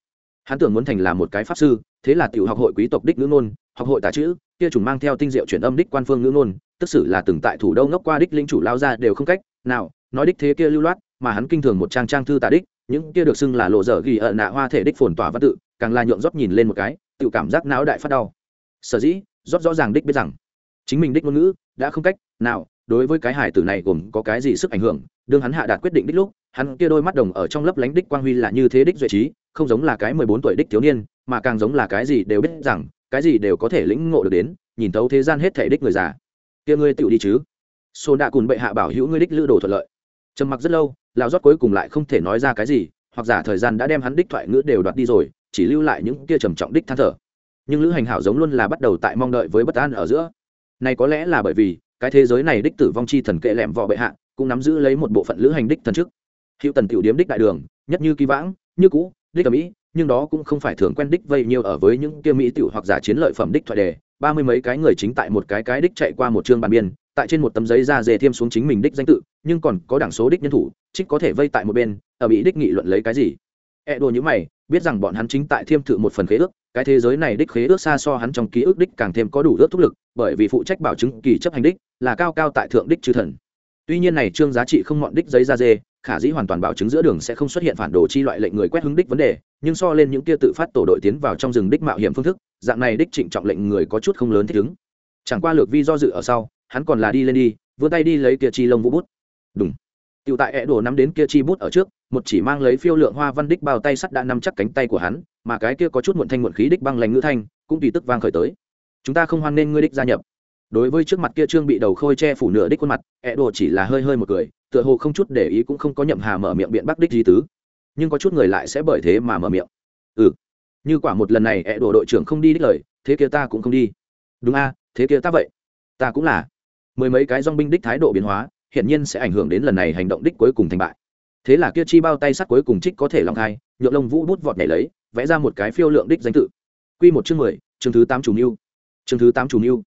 Hắn tưởng muốn thành là một cái pháp sư, thế là tiểu học hội quý tộc đích ngữ ngôn, học hội tả chữ, kia trùng mang theo tinh diệu chuyển âm đích quan phương ngữ ngôn, tức xử là từng tại thủ đô ngốc qua đích linh chủ lao ra đều không cách nào, nói đích thế kia lưu loát, mà hắn kinh thường một trang trang thư tả đích những kia được xưng là lộ dở ghi ở nạ hoa thể đích phồn tỏa văn tự, càng là nhượng rót nhìn lên một cái tự cảm giác não đại phát đau. Sở dĩ rót rõ ràng đích biết rằng, chính mình đích ngôn ngữ đã không cách nào đối với cái hải tử này gồm có cái gì sức ảnh hưởng, đương hắn hạ đạt quyết định đích lúc, hắn kia đôi mắt đồng ở trong lấp lánh đích quang huy là như thế đích duy trí, không giống là cái mười bốn tuổi đích thiếu niên, mà càng giống là cái gì đều biết rằng, cái gì đều có thể lĩnh ngộ được đến, nhìn thấu thế gian hết thể đích người già. Kia ngươi tự đi chứ. Xô đạ cùn bệ hạ bảo hữu ngươi đích lữ đồ thuận lợi. Trầm mặc rất lâu lão rót cuối cùng lại không thể nói ra cái gì, hoặc giả thời gian đã đem hắn đích thoại ngữ đều đoạt đi rồi, chỉ lưu lại những kia trầm trọng đích than thở. Nhưng lữ hành hảo giống luôn là bắt đầu tại mong đợi với bất an ở giữa. Này có lẽ là bởi vì, cái thế giới này đích tử vong chi thần kệ lẹm vọ bệ hạ, cũng nắm giữ lấy một bộ phận lữ hành đích thần chức. Hiệu tần tiểu điếm đích đại đường, nhất như kỳ vãng, như cũ, đích ở mỹ nhưng đó cũng không phải thường quen đích vây nhiều ở với những kia mỹ tiểu hoặc giả chiến lợi phẩm đích thoại đề. Ba mươi mấy cái người chính tại một cái cái đích chạy qua một chương bàn biên tại trên một tấm giấy da dề thêm xuống chính mình đích danh tự, nhưng còn có đảng số đích nhân thủ, trích có thể vây tại một bên, ở mỹ đích nghị luận lấy cái gì? E đồ như mày, biết rằng bọn hắn chính tại thiêm thự một phần khế ước, cái thế giới này đích khế ước xa so hắn trong ký ức đích càng thêm có đủ ước thúc lực, bởi vì phụ trách bảo chứng kỳ chấp hành đích, là cao cao tại thượng đích chư thần. Tuy nhiên này trương giá trị không mọn đích giấy da dê, khả dĩ hoàn toàn bảo chứng giữa đường sẽ không xuất hiện phản đồ chi loại lệnh người quét hứng đích vấn đề, nhưng so lên những kia tự phát tổ đội tiến vào trong rừng đích mạo hiểm phương thức, dạng này đích trịnh trọng lệnh người có chút không lớn thích ứng. Chẳng qua lược vi do dự ở sau hắn còn là đi lên đi vươn tay đi lấy kia chi lông vũ bút đúng Tiểu tại ẹ đổ nắm đến kia chi bút ở trước, một chỉ mang lấy phiêu lượng hoa văn đích bao tay sắt đã nắm chắc cánh tay của hắn, mà cái kia có chút muộn thanh muộn khí đích băng lành ngữ thanh, cũng tùy tức vang khởi tới. Chúng ta không hoan nên ngươi đích gia nhập. Đối với trước mặt kia trương bị đầu khôi che phủ nửa đích khuôn mặt, ẹ đổ chỉ là hơi hơi một cười, tựa hồ không chút để ý cũng không có nhậm hà mở miệng biện bắc đích gì tứ. Nhưng có chút người lại sẽ bởi thế mà mở miệng. Ừ, như quả một lần này ẹ đổ đội trưởng không đi đích lời, thế kia ta cũng không đi. Đúng a, thế kia ta vậy. Ta cũng là. Mười mấy cái dòng binh đích thái độ biến hóa, hiện nhiên sẽ ảnh hưởng đến lần này hành động đích cuối cùng thành bại. Thế là kia chi bao tay sắt cuối cùng trích có thể lòng thai nhượng lông vũ bút vọt nhảy lấy vẽ ra một cái phiêu lượng đích danh tự. Quy một chương mười chương thứ tám chủ mưu. Chương thứ tám chủ mưu.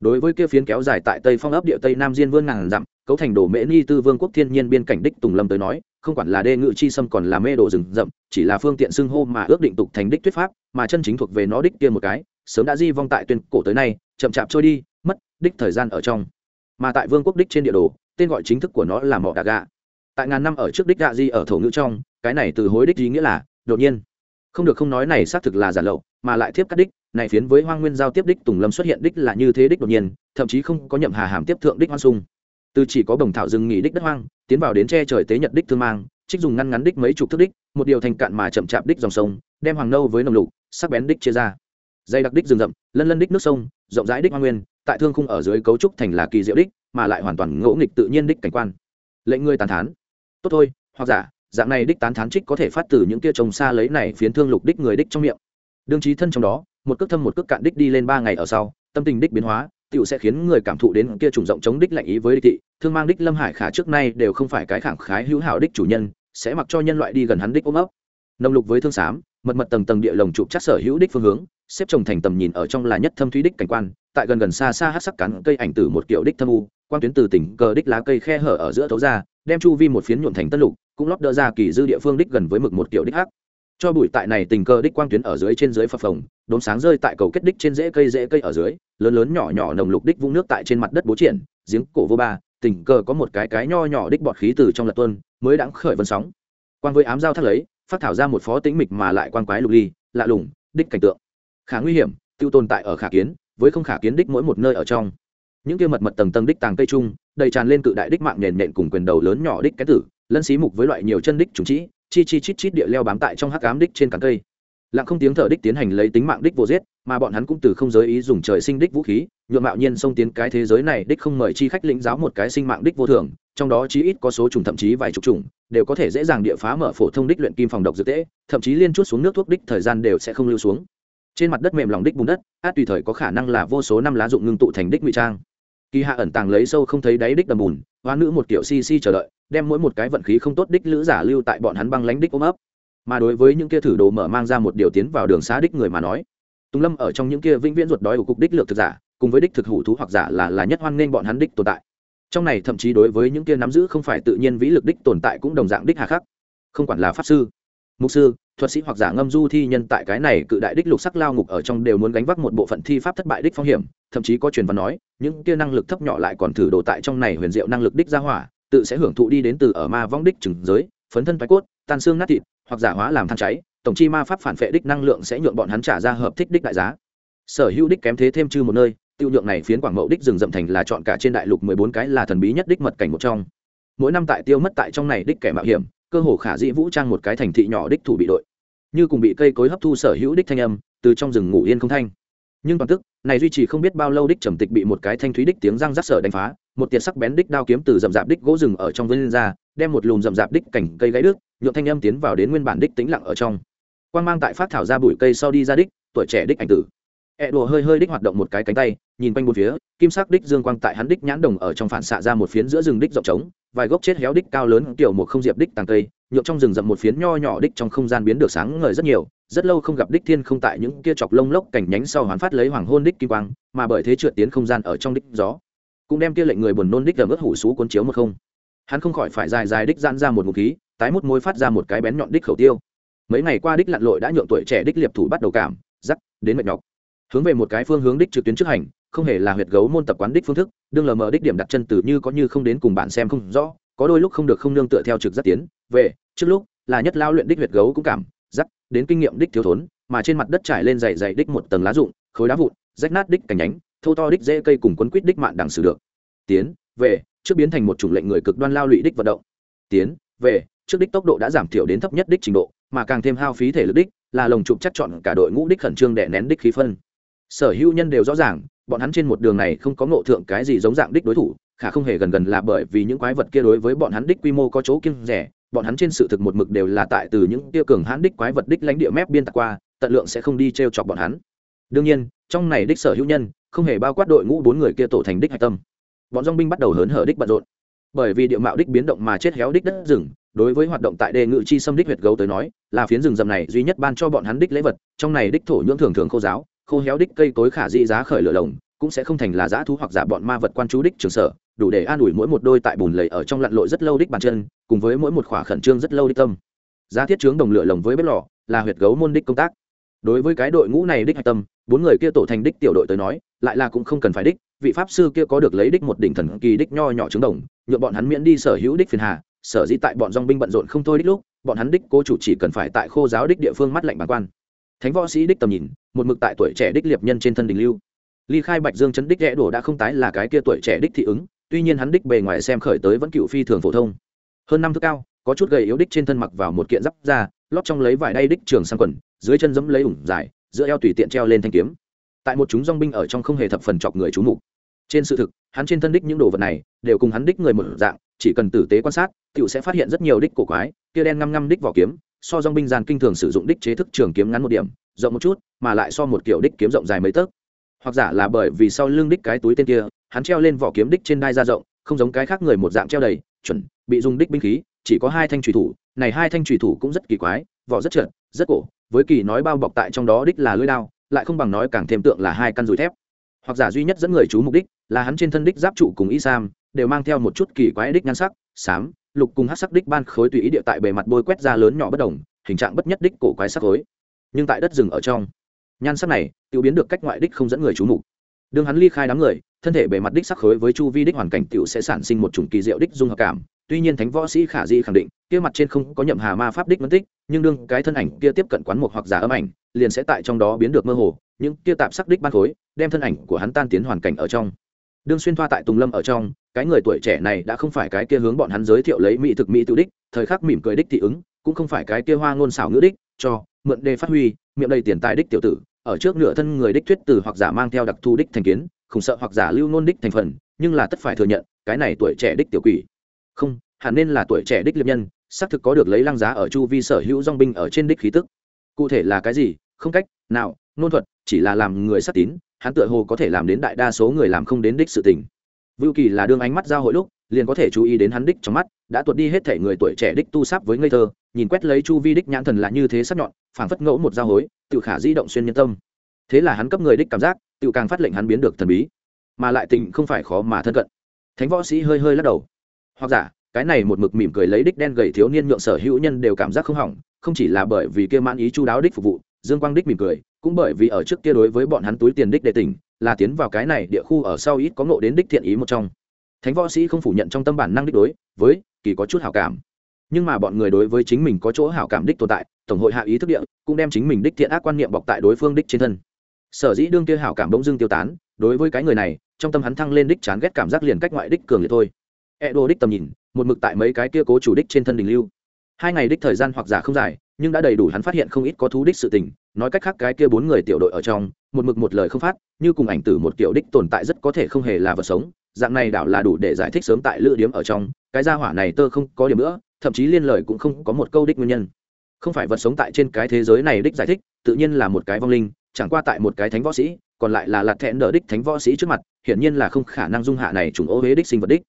Đối với kia phiến kéo dài tại tây phong ấp địa tây nam diên vương ngàn dặm cấu thành đồ mễ ni tư vương quốc thiên nhiên biên cảnh đích tùng lâm tới nói không quản là đê ngự chi sâm còn là mê đồ rừng rậm chỉ là phương tiện xưng hô mà ước định tục thành đích thuyết pháp mà chân chính thuộc về nó đích kia một cái sớm đã di vong tại tuyên cổ tới nay chậm chạp trôi đi mất đích thời gian ở trong mà tại vương quốc đích trên địa đồ, tên gọi chính thức của nó là mỏ đà gà. Tại ngàn năm ở trước đích gà di ở thổ ngữ trong, cái này từ hối đích ý nghĩa là, đột nhiên. Không được không nói này xác thực là giả lậu, mà lại thiếp cắt đích, này phiến với hoang nguyên giao tiếp đích tùng lâm xuất hiện đích là như thế đích đột nhiên, thậm chí không có nhậm hà hàm tiếp thượng đích hoang sung. Từ chỉ có bồng thảo rừng nghỉ đích đất hoang, tiến vào đến che trời tế nhật đích thương mang, trích dùng ngăn ngắn đích mấy chục thước đích, một điều thành cạn mà chậm chạp đích dòng sông, đem hoàng nâu với nồng lục, sắc bén đích chia ra dây đặc đích rừng rậm, lân lân đích nước sông, rộng rãi đích hoa nguyên, tại thương khung ở dưới cấu trúc thành là kỳ diệu đích, mà lại hoàn toàn ngỗ nghịch tự nhiên đích cảnh quan. Lệnh ngươi tàn thán. Tốt thôi, hoặc giả, dạng này đích tán thán trích có thể phát từ những kia trồng xa lấy này phiến thương lục đích người đích trong miệng. Đương trí thân trong đó, một cước thâm một cước cạn đích đi lên ba ngày ở sau, tâm tình đích biến hóa, tựu sẽ khiến người cảm thụ đến kia trùng rộng chống đích lạnh ý với đích thị, thương mang đích lâm hải khả trước nay đều không phải cái khẳng khái hữu hảo đích chủ nhân, sẽ mặc cho nhân loại đi gần hắn đích ôm ấp. Nông lục với thương xám mật mật tầng tầng địa lồng trục chắc sở hữu đích phương hướng, xếp trồng thành tầm nhìn ở trong là nhất thâm thúy đích cảnh quan, tại gần gần xa xa hát sắc cắn cây ảnh từ một kiểu đích thâm u quan tuyến từ tỉnh cờ đích lá cây khe hở ở giữa thấu ra, đem chu vi một phiến nhuộm thành tân lục, cũng lót đỡ ra kỳ dư địa phương đích gần với mực một kiểu đích hắc. Cho bụi tại này tình cờ đích quang tuyến ở dưới trên dưới phập phồng, đốm sáng rơi tại cầu kết đích trên rễ cây rễ cây ở dưới, lớn lớn nhỏ nhỏ nồng lục đích vũng nước tại trên mặt đất bố triển, giếng cổ vô ba, tình cờ có một cái cái nho nhỏ đích bọt khí từ trong lật tuân mới đãng khởi vân sóng. Quan với ám giao thắt lấy phát thảo ra một phó tĩnh mịch mà lại quan quái lục ly, lạ lùng, đích cảnh tượng. Khá nguy hiểm, tiêu tồn tại ở khả kiến, với không khả kiến đích mỗi một nơi ở trong. Những kia mật mật tầng tầng đích tàng cây trung, đầy tràn lên cự đại đích mạng nền nện cùng quyền đầu lớn nhỏ đích cái tử, lân xí mục với loại nhiều chân đích trùng trĩ chi chi chít chít địa leo bám tại trong hắc ám đích trên cán cây. Lặng không tiếng thở đích tiến hành lấy tính mạng đích vô giết, mà bọn hắn cũng từ không giới ý dùng trời sinh đích vũ khí, nhuộm mạo nhiên xông tiến cái thế giới này đích không mời chi khách lĩnh giáo một cái sinh mạng đích vô thường, trong đó chí ít có số trùng thậm chí vài chục trùng đều có thể dễ dàng địa phá mở phổ thông đích luyện kim phòng độc dược tễ thậm chí liên chút xuống nước thuốc đích thời gian đều sẽ không lưu xuống. Trên mặt đất mềm lòng đích bùn đất, át tùy thời có khả năng là vô số năm lá dụng ngưng tụ thành đích ngụy trang. Kỳ hạ ẩn tàng lấy sâu không thấy đáy đích đầm bùn, hoa nữ một kiểu si si chờ đợi, đem mỗi một cái vận khí không tốt đích lữ giả lưu tại bọn hắn băng lánh đích ôm ấp. Mà đối với những kia thử đồ mở mang ra một điều tiến vào đường xá đích người mà nói, tùng lâm ở trong những kia vĩnh viễn ruột đói của cục đích lược thực giả, cùng với đích thực hủ thú hoặc giả là là nhất hoan nghênh bọn hắn đích tồn tại trong này thậm chí đối với những kia nắm giữ không phải tự nhiên vĩ lực đích tồn tại cũng đồng dạng đích hà khắc. Không quản là pháp sư, mục sư, thuật sĩ hoặc giả ngâm du thi nhân tại cái này cự đại đích lục sắc lao ngục ở trong đều muốn gánh vác một bộ phận thi pháp thất bại đích phong hiểm, thậm chí có truyền văn nói, những kia năng lực thấp nhỏ lại còn thử đồ tại trong này huyền diệu năng lực đích ra hỏa, tự sẽ hưởng thụ đi đến từ ở ma vong đích trừng giới, phấn thân thoái cốt, tan xương nát thịt, hoặc giả hóa làm than cháy, tổng chi ma pháp phản phệ đích năng lượng sẽ nhuộn bọn hắn trả ra hợp thích đích đại giá. Sở hữu đích kém thế thêm chư một nơi tiêu nhượng này phiến quảng mậu đích rừng rậm thành là chọn cả trên đại lục mười bốn cái là thần bí nhất đích mật cảnh một trong. Mỗi năm tại tiêu mất tại trong này đích kẻ mạo hiểm, cơ hồ khả dĩ vũ trang một cái thành thị nhỏ đích thủ bị đội. Như cùng bị cây cối hấp thu sở hữu đích thanh âm, từ trong rừng ngủ yên không thanh. Nhưng toàn tức, này duy trì không biết bao lâu đích trầm tịch bị một cái thanh thúy đích tiếng răng rắc sở đánh phá, một tiệt sắc bén đích đao kiếm từ rậm rạp đích gỗ rừng ở trong vân ra, đem một lùm rậm rạp đích cảnh cây gãy đứt nhuộm thanh âm tiến vào đến nguyên bản đích tĩnh lặng ở trong. Quan mang tại phát thảo ra bụi cây sau đi ra đích, tuổi trẻ đích ảnh tử. E đùa hơi hơi đích hoạt động một cái cánh tay, nhìn quanh bốn phía, kim sắc đích dương quang tại hắn đích nhãn đồng ở trong phản xạ ra một phiến giữa rừng đích rộng trống, vài gốc chết héo đích cao lớn kiểu một không diệp đích tàng cây nhộn trong rừng rậm một phiến nho nhỏ đích trong không gian biến được sáng ngời rất nhiều, rất lâu không gặp đích thiên không tại những kia chọc lông lốc cảnh nhánh sau hoán phát lấy hoàng hôn đích kim quang, mà bởi thế trượt tiến không gian ở trong đích gió, cũng đem kia lệnh người buồn nôn đích ẩm ướt hủ xú cuốn chiếu một không. Hắn không khỏi phải dài dài đích giãn ra một ngụm khí, tái mút môi phát ra một cái bén nhọn đích khẩu tiêu. Mấy ngày qua đích lặn lội đã nhượng tuổi trẻ đích liệp thủ bắt đầu cảm, rắc, đến mệt nhọc hướng về một cái phương hướng đích trực tuyến trước hành, không hề là huyệt gấu môn tập quán đích phương thức, đương lờ mờ đích điểm đặt chân từ như có như không đến cùng bạn xem không rõ, có đôi lúc không được không nương tựa theo trực giác tiến, về, trước lúc, là nhất lao luyện đích huyệt gấu cũng cảm, giác, đến kinh nghiệm đích thiếu thốn, mà trên mặt đất trải lên dày dày đích một tầng lá rụng, khối đá vụn, rách nát đích cành nhánh, thô to đích dễ cây cùng quấn quýt đích mạn đằng xử được. Tiến, về, trước biến thành một chủng lệnh người cực đoan lao lụy đích vận động. Tiến, về, trước đích tốc độ đã giảm thiểu đến thấp nhất đích trình độ, mà càng thêm hao phí thể lực đích, là lồng trục chắc chọn cả đội ngũ đích khẩn trương đè nén đích khí phân sở hữu nhân đều rõ ràng, bọn hắn trên một đường này không có ngộ thượng cái gì giống dạng đích đối thủ, khả không hề gần gần là bởi vì những quái vật kia đối với bọn hắn đích quy mô có chỗ kiêng rẻ, bọn hắn trên sự thực một mực đều là tại từ những tiêu cường hãn đích quái vật đích lãnh địa mép biên tạc qua, tận lượng sẽ không đi t r e o chọc bọn hắn. Đương nhiên, trong này đích sở hữu nhân, không hề bao quát đội ngũ bốn người kia tổ thành đích hạch tâm. Bọn dong binh bắt đầu hớn hở đích bận rộn. Bởi vì địa mạo đích biến động mà chết héo đích đất rừng, đối với hoạt động tại đề ngự chi xâm đích huyệt gấu tới nói, là phiến rừng rầm này duy nhất ban cho bọn hắn đích lễ vật, trong này đích thổ nhưỡng thường thường khô giáo khô héo đích cây tối khả dị giá khởi lửa lồng, cũng sẽ không thành là giã thú hoặc giả bọn ma vật quan chú đích trường sở, đủ để an ủi mỗi một đôi tại bùn lầy ở trong lặn lội rất lâu đích bàn chân, cùng với mỗi một khỏa khẩn trương rất lâu đích tâm. Giá thiết trướng đồng lửa lồng với bếp lò, là huyệt gấu môn đích công tác. Đối với cái đội ngũ này đích hạch tâm, bốn người kia tổ thành đích tiểu đội tới nói, lại là cũng không cần phải đích, vị pháp sư kia có được lấy đích một đỉnh thần kỳ đích nho nhỏ trứng đồng nhuộm bọn hắn miễn đi sở hữu đích phiền hà, sở dĩ tại bọn dong binh bận rộn không thôi đích lúc, bọn hắn đích cố chủ chỉ cần phải tại khô giáo đích địa phương mắt lạnh bàng quan thánh võ sĩ đích tầm nhìn, một mực tại tuổi trẻ đích liệp nhân trên thân đình lưu. Ly khai bạch dương chấn đích rẽ đổ đã không tái là cái kia tuổi trẻ đích thị ứng, tuy nhiên hắn đích bề ngoài xem khởi tới vẫn cựu phi thường phổ thông. Hơn năm thước cao, có chút gầy yếu đích trên thân mặc vào một kiện giáp da, lót trong lấy vải đay đích trường sang quần, dưới chân giẫm lấy ủng dài, giữa eo tùy tiện treo lên thanh kiếm. Tại một chúng dong binh ở trong không hề thập phần chọc người chú mục. Trên sự thực, hắn trên thân đích những đồ vật này, đều cùng hắn đích người một dạng, chỉ cần tử tế quan sát cựu sẽ phát hiện rất nhiều đích cổ quái, kia đen ngăm ngăm đích vỏ kiếm so dong binh giàn kinh thường sử dụng đích chế thức trường kiếm ngắn một điểm, rộng một chút, mà lại so một kiểu đích kiếm rộng dài mấy tấc. Hoặc giả là bởi vì sau lưng đích cái túi tên kia, hắn treo lên vỏ kiếm đích trên đai ra rộng, không giống cái khác người một dạng treo đầy, chuẩn, bị dùng đích binh khí, chỉ có hai thanh trùy thủ, này hai thanh trùy thủ cũng rất kỳ quái, vỏ rất trượt, rất cổ, với kỳ nói bao bọc tại trong đó đích là lưỡi đao, lại không bằng nói càng thêm tượng là hai căn dùi thép. Hoặc giả duy nhất dẫn người chú mục đích là hắn trên thân đích giáp trụ cùng y sam, đều mang theo một chút kỳ quái đích nhan sắc, xám lục cùng hát sắc đích ban khối tùy ý địa tại bề mặt bôi quét ra lớn nhỏ bất đồng, hình trạng bất nhất đích cổ quái sắc khối. Nhưng tại đất rừng ở trong, nhan sắc này tự biến được cách ngoại đích không dẫn người chú mục. Đương hắn ly khai đám người, thân thể bề mặt đích sắc khối với chu vi đích hoàn cảnh tiểu sẽ sản sinh một chủng kỳ diệu đích dung hợp cảm. Tuy nhiên thánh võ sĩ khả di khẳng định, kia mặt trên không có nhậm hà ma pháp đích phân tích, nhưng đương cái thân ảnh kia tiếp cận quán một hoặc giả âm ảnh, liền sẽ tại trong đó biến được mơ hồ. Những kia tạp sắc đích ban khối, đem thân ảnh của hắn tan tiến hoàn cảnh ở trong đương xuyên thoa tại tùng lâm ở trong, cái người tuổi trẻ này đã không phải cái kia hướng bọn hắn giới thiệu lấy mỹ thực mỹ tự đích, thời khắc mỉm cười đích thị ứng, cũng không phải cái kia hoa ngôn xảo ngữ đích, cho, mượn đề phát huy, miệng đầy tiền tài đích tiểu tử, ở trước nửa thân người đích thuyết từ hoặc giả mang theo đặc thù đích thành kiến không sợ hoặc giả lưu ngôn đích thành phần, nhưng là tất phải thừa nhận, cái này tuổi trẻ đích tiểu quỷ. Không, hẳn nên là tuổi trẻ đích liệp nhân, xác thực có được lấy lăng giá ở chu vi sở hữu dong binh ở trên đích khí tức. Cụ thể là cái gì? Không cách nào nôn thuật chỉ là làm người sắc tín, hắn tựa hồ có thể làm đến đại đa số người làm không đến đích sự tình. Vưu kỳ là đương ánh mắt giao hội lúc, liền có thể chú ý đến hắn đích trong mắt, đã tuột đi hết thể người tuổi trẻ đích tu sáp với ngây thơ, nhìn quét lấy chu vi đích nhãn thần là như thế sắc nhọn, phảng phất ngẫu một giao hối, tự khả di động xuyên nhân tâm. Thế là hắn cấp người đích cảm giác, tự càng phát lệnh hắn biến được thần bí. Mà lại tình không phải khó mà thân cận. Thánh võ sĩ hơi hơi lắc đầu. Hoặc giả, cái này một mực mỉm cười lấy đích đen gầy thiếu niên nhượng sở hữu nhân đều cảm giác không hỏng, không chỉ là bởi vì kia mãn ý chu đáo đích phục vụ dương quang đích mỉm cười, cũng bởi vì ở trước kia đối với bọn hắn túi tiền đích đệ tỉnh, là tiến vào cái này địa khu ở sau ít có ngộ đến đích thiện ý một trong. Thánh võ sĩ không phủ nhận trong tâm bản năng đích đối, với, kỳ có chút hảo cảm. Nhưng mà bọn người đối với chính mình có chỗ hảo cảm đích tồn tại, tổng hội hạ ý thức địa, cũng đem chính mình đích thiện ác quan niệm bọc tại đối phương đích trên thân. Sở dĩ đương kia hảo cảm bỗng dưng tiêu tán, đối với cái người này, trong tâm hắn thăng lên đích chán ghét cảm giác liền cách ngoại đích cường liệt thôi. E đô đích tầm nhìn, một mực tại mấy cái kia cố chủ đích trên thân đình lưu. Hai ngày đích thời gian hoặc giả không dài nhưng đã đầy đủ hắn phát hiện không ít có thú đích sự tình, nói cách khác cái kia bốn người tiểu đội ở trong, một mực một lời không phát, như cùng ảnh tử một kiểu đích tồn tại rất có thể không hề là vật sống, dạng này đảo là đủ để giải thích sớm tại lựa điếm ở trong, cái gia hỏa này tơ không có điểm nữa, thậm chí liên lời cũng không có một câu đích nguyên nhân. Không phải vật sống tại trên cái thế giới này đích giải thích, tự nhiên là một cái vong linh, chẳng qua tại một cái thánh võ sĩ, còn lại là lạt thẹn đỡ đích thánh võ sĩ trước mặt, hiển nhiên là không khả năng dung hạ này trùng ô huế đích sinh vật đích.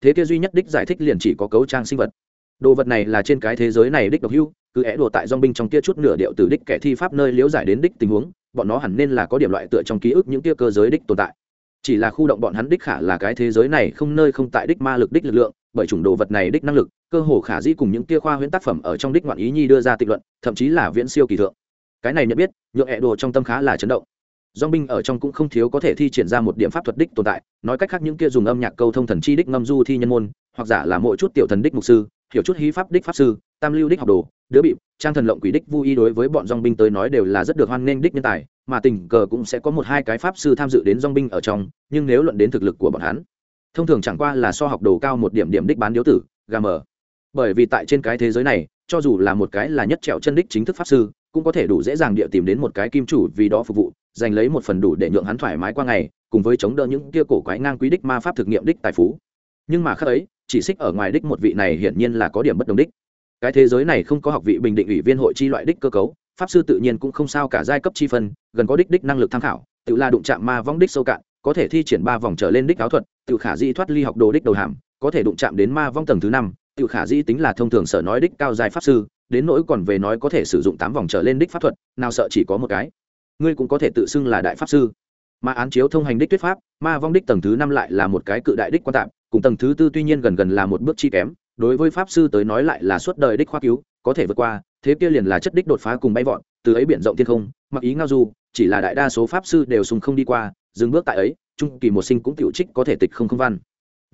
Thế kia duy nhất đích giải thích liền chỉ có cấu trang sinh vật đồ vật này là trên cái thế giới này đích độc hưu, cứ é đồ tại dong binh trong kia chút nửa điệu từ đích kẻ thi pháp nơi liễu giải đến đích tình huống, bọn nó hẳn nên là có điểm loại tựa trong ký ức những kia cơ giới đích tồn tại. Chỉ là khu động bọn hắn đích khả là cái thế giới này không nơi không tại đích ma lực đích lực lượng, bởi chủng đồ vật này đích năng lực, cơ hồ khả dĩ cùng những kia khoa huyễn tác phẩm ở trong đích ngoạn ý nhi đưa ra tịch luận, thậm chí là viễn siêu kỳ thượng. Cái này nhận biết, nhượng hẹ đồ trong tâm khá là chấn động. Dong binh ở trong cũng không thiếu có thể thi triển ra một điểm pháp thuật đích tồn tại, nói cách khác những kia dùng âm nhạc câu thông thần chi đích ngâm du thi nhân môn, hoặc giả là mỗi chút tiểu thần đích mục sư hiểu chút hí pháp đích pháp sư, tam lưu đích học đồ, đứa bị trang thần lộng quỷ đích vui đối với bọn dong binh tới nói đều là rất được hoan nghênh đích nhân tài, mà tình cờ cũng sẽ có một hai cái pháp sư tham dự đến dong binh ở trong, nhưng nếu luận đến thực lực của bọn hắn, thông thường chẳng qua là so học đồ cao một điểm điểm đích bán điếu tử, gà mờ. Bởi vì tại trên cái thế giới này, cho dù là một cái là nhất trẹo chân đích chính thức pháp sư, cũng có thể đủ dễ dàng địa tìm đến một cái kim chủ vì đó phục vụ, giành lấy một phần đủ để nhượng hắn thoải mái qua ngày, cùng với chống đỡ những kia cổ quái ngang quý đích ma pháp thực nghiệm đích tài phú. Nhưng mà khác ấy chỉ xích ở ngoài đích một vị này hiển nhiên là có điểm bất đồng đích. Cái thế giới này không có học vị bình định ủy viên hội chi loại đích cơ cấu, pháp sư tự nhiên cũng không sao cả giai cấp chi phân, gần có đích đích năng lực tham khảo, tự là đụng chạm ma vong đích sâu cạn, có thể thi triển ba vòng trở lên đích áo thuật, tự khả di thoát ly học đồ đích đầu hàm, có thể đụng chạm đến ma vong tầng thứ năm, tự khả di tính là thông thường sở nói đích cao giai pháp sư, đến nỗi còn về nói có thể sử dụng tám vòng trở lên đích pháp thuật, nào sợ chỉ có một cái. Ngươi cũng có thể tự xưng là đại pháp sư mà án chiếu thông hành đích tuyết pháp, ma vong đích tầng thứ năm lại là một cái cự đại đích quan tạp, cùng tầng thứ tư tuy nhiên gần gần là một bước chi kém, đối với pháp sư tới nói lại là suốt đời đích khoa cứu, có thể vượt qua, thế kia liền là chất đích đột phá cùng bay vọt, từ ấy biển rộng thiên không, mặc ý ngao du, chỉ là đại đa số pháp sư đều sùng không đi qua, dừng bước tại ấy, trung kỳ một sinh cũng tiểu trích có thể tịch không không văn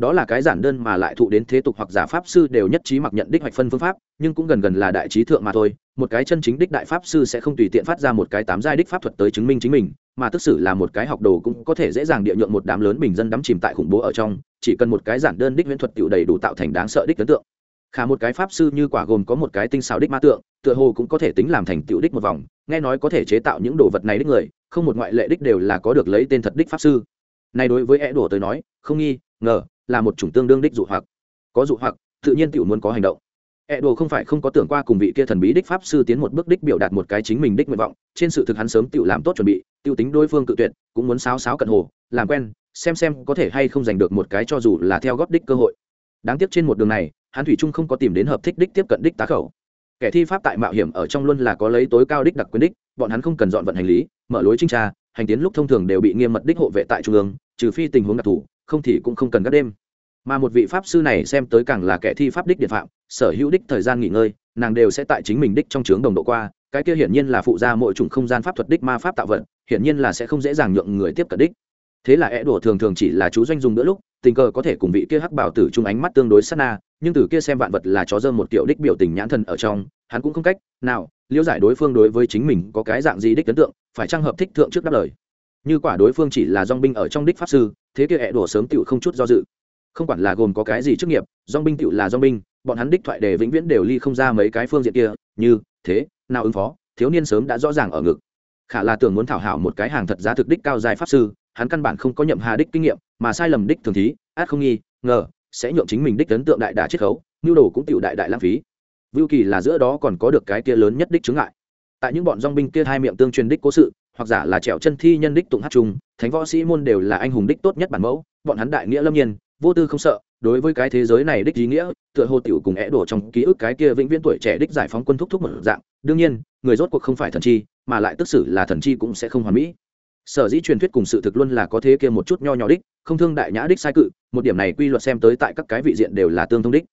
đó là cái giản đơn mà lại thụ đến thế tục hoặc giả pháp sư đều nhất trí mặc nhận đích hoạch phân phương pháp, nhưng cũng gần gần là đại trí thượng mà thôi. Một cái chân chính đích đại pháp sư sẽ không tùy tiện phát ra một cái tám giai đích pháp thuật tới chứng minh chính mình, mà tức xử là một cái học đồ cũng có thể dễ dàng địa nhượng một đám lớn bình dân đắm chìm tại khủng bố ở trong, chỉ cần một cái giản đơn đích viễn thuật tiểu đầy đủ tạo thành đáng sợ đích ấn tượng. Khả một cái pháp sư như quả gồm có một cái tinh xảo đích ma tượng, tựa hồ cũng có thể tính làm thành tiểu đích một vòng, nghe nói có thể chế tạo những đồ vật này đích người, không một ngoại lệ đích đều là có được lấy tên thật đích pháp sư. Này đối với e đùa tới nói, không nghi, ngờ là một chủng tương đương đích dụ hoặc. Có dụ hoặc, tự nhiên tiểu muốn có hành động. Ẹ đồ không phải không có tưởng qua cùng vị kia thần bí đích pháp sư tiến một bước đích biểu đạt một cái chính mình đích nguyện vọng, trên sự thực hắn sớm tự làm tốt chuẩn bị tiêu tính đối phương cự tuyệt, cũng muốn sáo sáo cận hồ, làm quen, xem xem có thể hay không giành được một cái cho dù là theo góp đích cơ hội. Đáng tiếc trên một đường này, hắn thủy trung không có tìm đến hợp thích đích tiếp cận đích tá khẩu. Kẻ thi pháp tại mạo hiểm ở trong luôn là có lấy tối cao đích đặc quyền đích, bọn hắn không cần dọn vận hành lý, mở lối trinh tra, hành tiến lúc thông thường đều bị nghiêm mật đích hộ vệ tại trung ương, trừ phi tình huống đặc thù không thì cũng không cần các đêm. Mà một vị pháp sư này xem tới càng là kẻ thi pháp đích điện phạm, sở hữu đích thời gian nghỉ ngơi, nàng đều sẽ tại chính mình đích trong trướng đồng độ qua, cái kia hiển nhiên là phụ gia mỗi chủng không gian pháp thuật đích ma pháp tạo vận hiển nhiên là sẽ không dễ dàng nhượng người tiếp cận đích. Thế là é đùa thường thường chỉ là chú doanh dùng nữa lúc, tình cờ có thể cùng vị kia hắc bảo tử chung ánh mắt tương đối sát na, nhưng từ kia xem vạn vật là chó dơm một kiểu đích biểu tình nhãn thần ở trong, hắn cũng không cách nào liễu giải đối phương đối với chính mình có cái dạng gì đích ấn tượng, phải trang hợp thích thượng trước đáp lời như quả đối phương chỉ là dong binh ở trong đích pháp sư, thế kia hẹ đổ sớm tựu không chút do dự. Không quản là gồm có cái gì chức nghiệp, dong binh tựu là dong binh, bọn hắn đích thoại đề vĩnh viễn đều ly không ra mấy cái phương diện kia, như, thế, nào ứng phó, thiếu niên sớm đã rõ ràng ở ngực. Khả là tưởng muốn thảo hảo một cái hàng thật giá thực đích cao dài pháp sư, hắn căn bản không có nhậm hà đích kinh nghiệm, mà sai lầm đích thường thí, át không nghi, ngờ, sẽ nhượng chính mình đích ấn tượng đại đà chiết khấu nhu đồ cũng tiểu đại đại lãng phí. Vưu kỳ là giữa đó còn có được cái kia lớn nhất đích chứng ngại. Tại những bọn dong binh kia hai miệng tương truyền đích cố sự hoặc giả là trèo chân thi nhân đích tụng hát chung, thánh võ sĩ môn đều là anh hùng đích tốt nhất bản mẫu, bọn hắn đại nghĩa lâm nhiên, vô tư không sợ, đối với cái thế giới này đích ý nghĩa, tựa hồ tiểu cùng é đổ trong ký ức cái kia vĩnh viễn tuổi trẻ đích giải phóng quân thúc thúc một dạng, đương nhiên, người rốt cuộc không phải thần chi, mà lại tức xử là thần chi cũng sẽ không hoàn mỹ. Sở dĩ truyền thuyết cùng sự thực luôn là có thế kia một chút nho nhỏ đích, không thương đại nhã đích sai cự, một điểm này quy luật xem tới tại các cái vị diện đều là tương thông đích.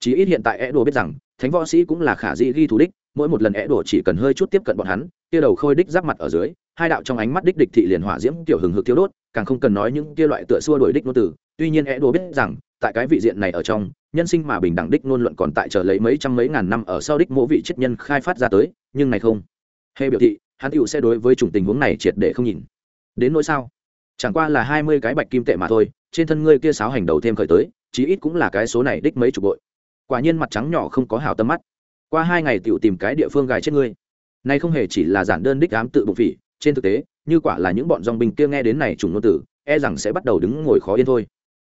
Chí ít hiện tại é đổ biết rằng, thánh võ sĩ cũng là khả dĩ ghi thù đích, mỗi một lần é đổ chỉ cần hơi chút tiếp cận bọn hắn, kia đầu khôi đích giáp mặt ở dưới hai đạo trong ánh mắt đích địch thị liền hỏa diễm tiểu hừng hực thiếu đốt, càng không cần nói những kia loại tựa xua đuổi đích nô tử tuy nhiên é đồ biết rằng, tại cái vị diện này ở trong, nhân sinh mà bình đẳng đích ngôn luận còn tại chờ lấy mấy trăm mấy ngàn năm ở sau đích mỗi vị chết nhân khai phát ra tới, nhưng này không. Hề biểu thị, hắn tựu sẽ đối với chủng tình huống này triệt để không nhìn. Đến nỗi sao? Chẳng qua là hai mươi cái bạch kim tệ mà thôi, trên thân ngươi kia sáo hành đầu thêm khởi tới, chí ít cũng là cái số này đích mấy chục bội. Quả nhiên mặt trắng nhỏ không có hào tâm mắt. Qua hai ngày tựu tìm cái địa phương gài chết ngươi. Nay không hề chỉ là giản đơn đích ám tự bụng phỉ trên thực tế, như quả là những bọn dòng binh kia nghe đến này trùng ngôn tử e rằng sẽ bắt đầu đứng ngồi khó yên thôi.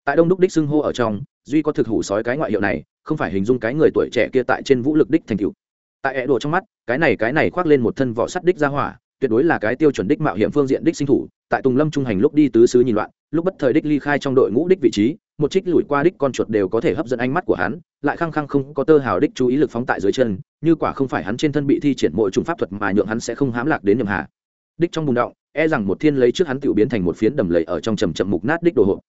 Tại đông đúc đích xưng hô ở trong, duy có thực hủ sói cái ngoại hiệu này, không phải hình dung cái người tuổi trẻ kia tại trên vũ lực đích thành cựu tại ẹ đồ trong mắt, cái này cái này khoác lên một thân vỏ sắt đích ra hỏa, tuyệt đối là cái tiêu chuẩn đích mạo hiểm phương diện đích sinh thủ, tại tùng lâm trung hành lúc đi tứ xứ nhìn loạn, lúc bất thời đích ly khai trong đội ngũ đích vị trí, một trích lùi qua đích con chuột đều có thể hấp dẫn ánh mắt của hắn, lại khăng khăng không có tơ hào đích chú ý lực phóng tại dưới chân, như quả không phải hắn trên thân bị thi triển mỗi trùng pháp thuật mà nhượng hắn sẽ không hám lạc đến nhầm hạ đích trong bùn động e rằng một thiên lấy trước hắn tiểu biến thành một phiến đầm lầy ở trong trầm chậm mục nát đích đồ hộ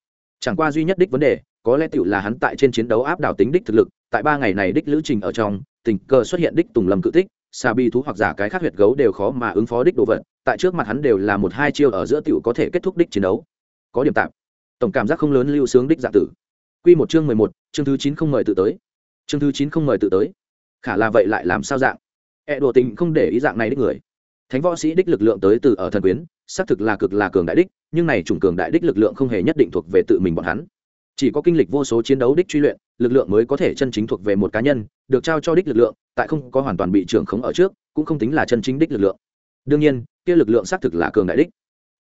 chẳng qua duy nhất đích vấn đề, có lẽ tiểu là hắn tại trên chiến đấu áp đảo tính đích thực lực, tại ba ngày này đích lữ trình ở trong, tình cờ xuất hiện đích tùng lâm cự tích, xà bi thú hoặc giả cái khác huyệt gấu đều khó mà ứng phó đích đồ vật, tại trước mặt hắn đều là một hai chiêu ở giữa tiểu có thể kết thúc đích chiến đấu. Có điểm tạm. Tổng cảm giác không lớn lưu sướng đích dạ tử. Quy một chương mười một, chương thứ chín không mời tự tới. Chương thứ chín không mời tự tới. Khả là vậy lại làm sao dạng? E đùa tình không để ý dạng này đích người thánh võ sĩ đích lực lượng tới từ ở thần quyến, xác thực là cực là cường đại đích, nhưng này chủng cường đại đích lực lượng không hề nhất định thuộc về tự mình bọn hắn. Chỉ có kinh lịch vô số chiến đấu đích truy luyện, lực lượng mới có thể chân chính thuộc về một cá nhân, được trao cho đích lực lượng, tại không có hoàn toàn bị trưởng khống ở trước, cũng không tính là chân chính đích lực lượng. Đương nhiên, kia lực lượng xác thực là cường đại đích.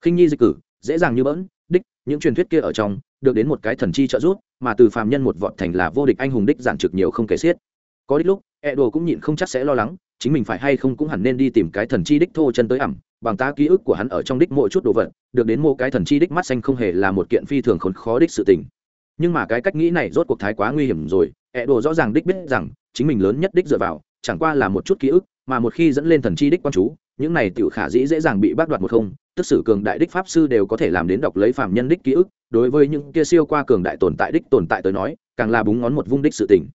Khinh nhi dịch cử, dễ dàng như bỡn, đích, những truyền thuyết kia ở trong, được đến một cái thần chi trợ giúp, mà từ phàm nhân một vọt thành là vô địch anh hùng đích giản trực nhiều không kể xiết. Có đích lúc e đồ cũng nhịn không chắc sẽ lo lắng, chính mình phải hay không cũng hẳn nên đi tìm cái thần chi đích thô chân tới ẩm, bằng ta ký ức của hắn ở trong đích mỗi chút đồ vật, được đến một cái thần chi đích mắt xanh không hề là một kiện phi thường khốn khó đích sự tình. Nhưng mà cái cách nghĩ này rốt cuộc thái quá nguy hiểm rồi ẹ đồ rõ ràng đích biết rằng, chính mình lớn nhất đích dựa vào, chẳng qua là một chút ký ức, mà một khi dẫn lên thần chi đích quan chú, những này tiểu khả dĩ dễ dàng bị bác đoạt một không, tức sử cường đại đích pháp sư đều có thể làm đến đọc lấy phạm nhân đích ký ức, đối với những kia siêu qua cường đại tồn tại đích tồn tại tới nói, càng là búng ngón một vung đích sự tình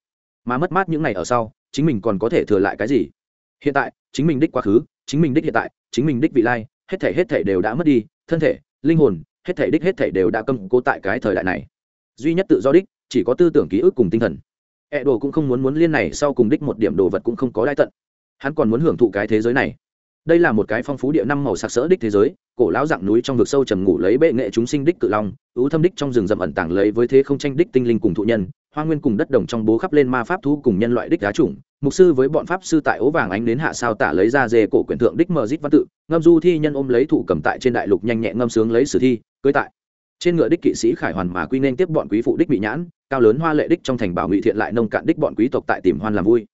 mà mất mát những ngày ở sau, chính mình còn có thể thừa lại cái gì? Hiện tại, chính mình đích quá khứ, chính mình đích hiện tại, chính mình đích vị lai, hết thể hết thể đều đã mất đi, thân thể, linh hồn, hết thể đích hết thể đều đã cầm cố tại cái thời đại này. Duy nhất tự do đích, chỉ có tư tưởng ký ức cùng tinh thần. E đồ cũng không muốn muốn liên này sau cùng đích một điểm đồ vật cũng không có đai tận. Hắn còn muốn hưởng thụ cái thế giới này. Đây là một cái phong phú địa năm màu sặc sỡ đích thế giới, cổ lão dạng núi trong vực sâu trầm ngủ lấy bệ nghệ chúng sinh đích cự long ứ thâm đích trong rừng rậm ẩn tàng lấy với thế không tranh đích tinh linh cùng thụ nhân hoa nguyên cùng đất đồng trong bố khắp lên ma pháp thu cùng nhân loại đích giá chủng. Mục sư với bọn pháp sư tại ố vàng ánh đến hạ sao tả lấy ra dề cổ quyển thượng đích mờ dít văn tự, ngâm du thi nhân ôm lấy thủ cầm tại trên đại lục nhanh nhẹ ngâm sướng lấy sử thi, cưới tại. Trên ngựa đích kỵ sĩ khải hoàn mà quy nên tiếp bọn quý phụ đích bị nhãn, cao lớn hoa lệ đích trong thành bảo ngụy thiện lại nông cạn đích bọn quý tộc tại tìm hoan làm vui.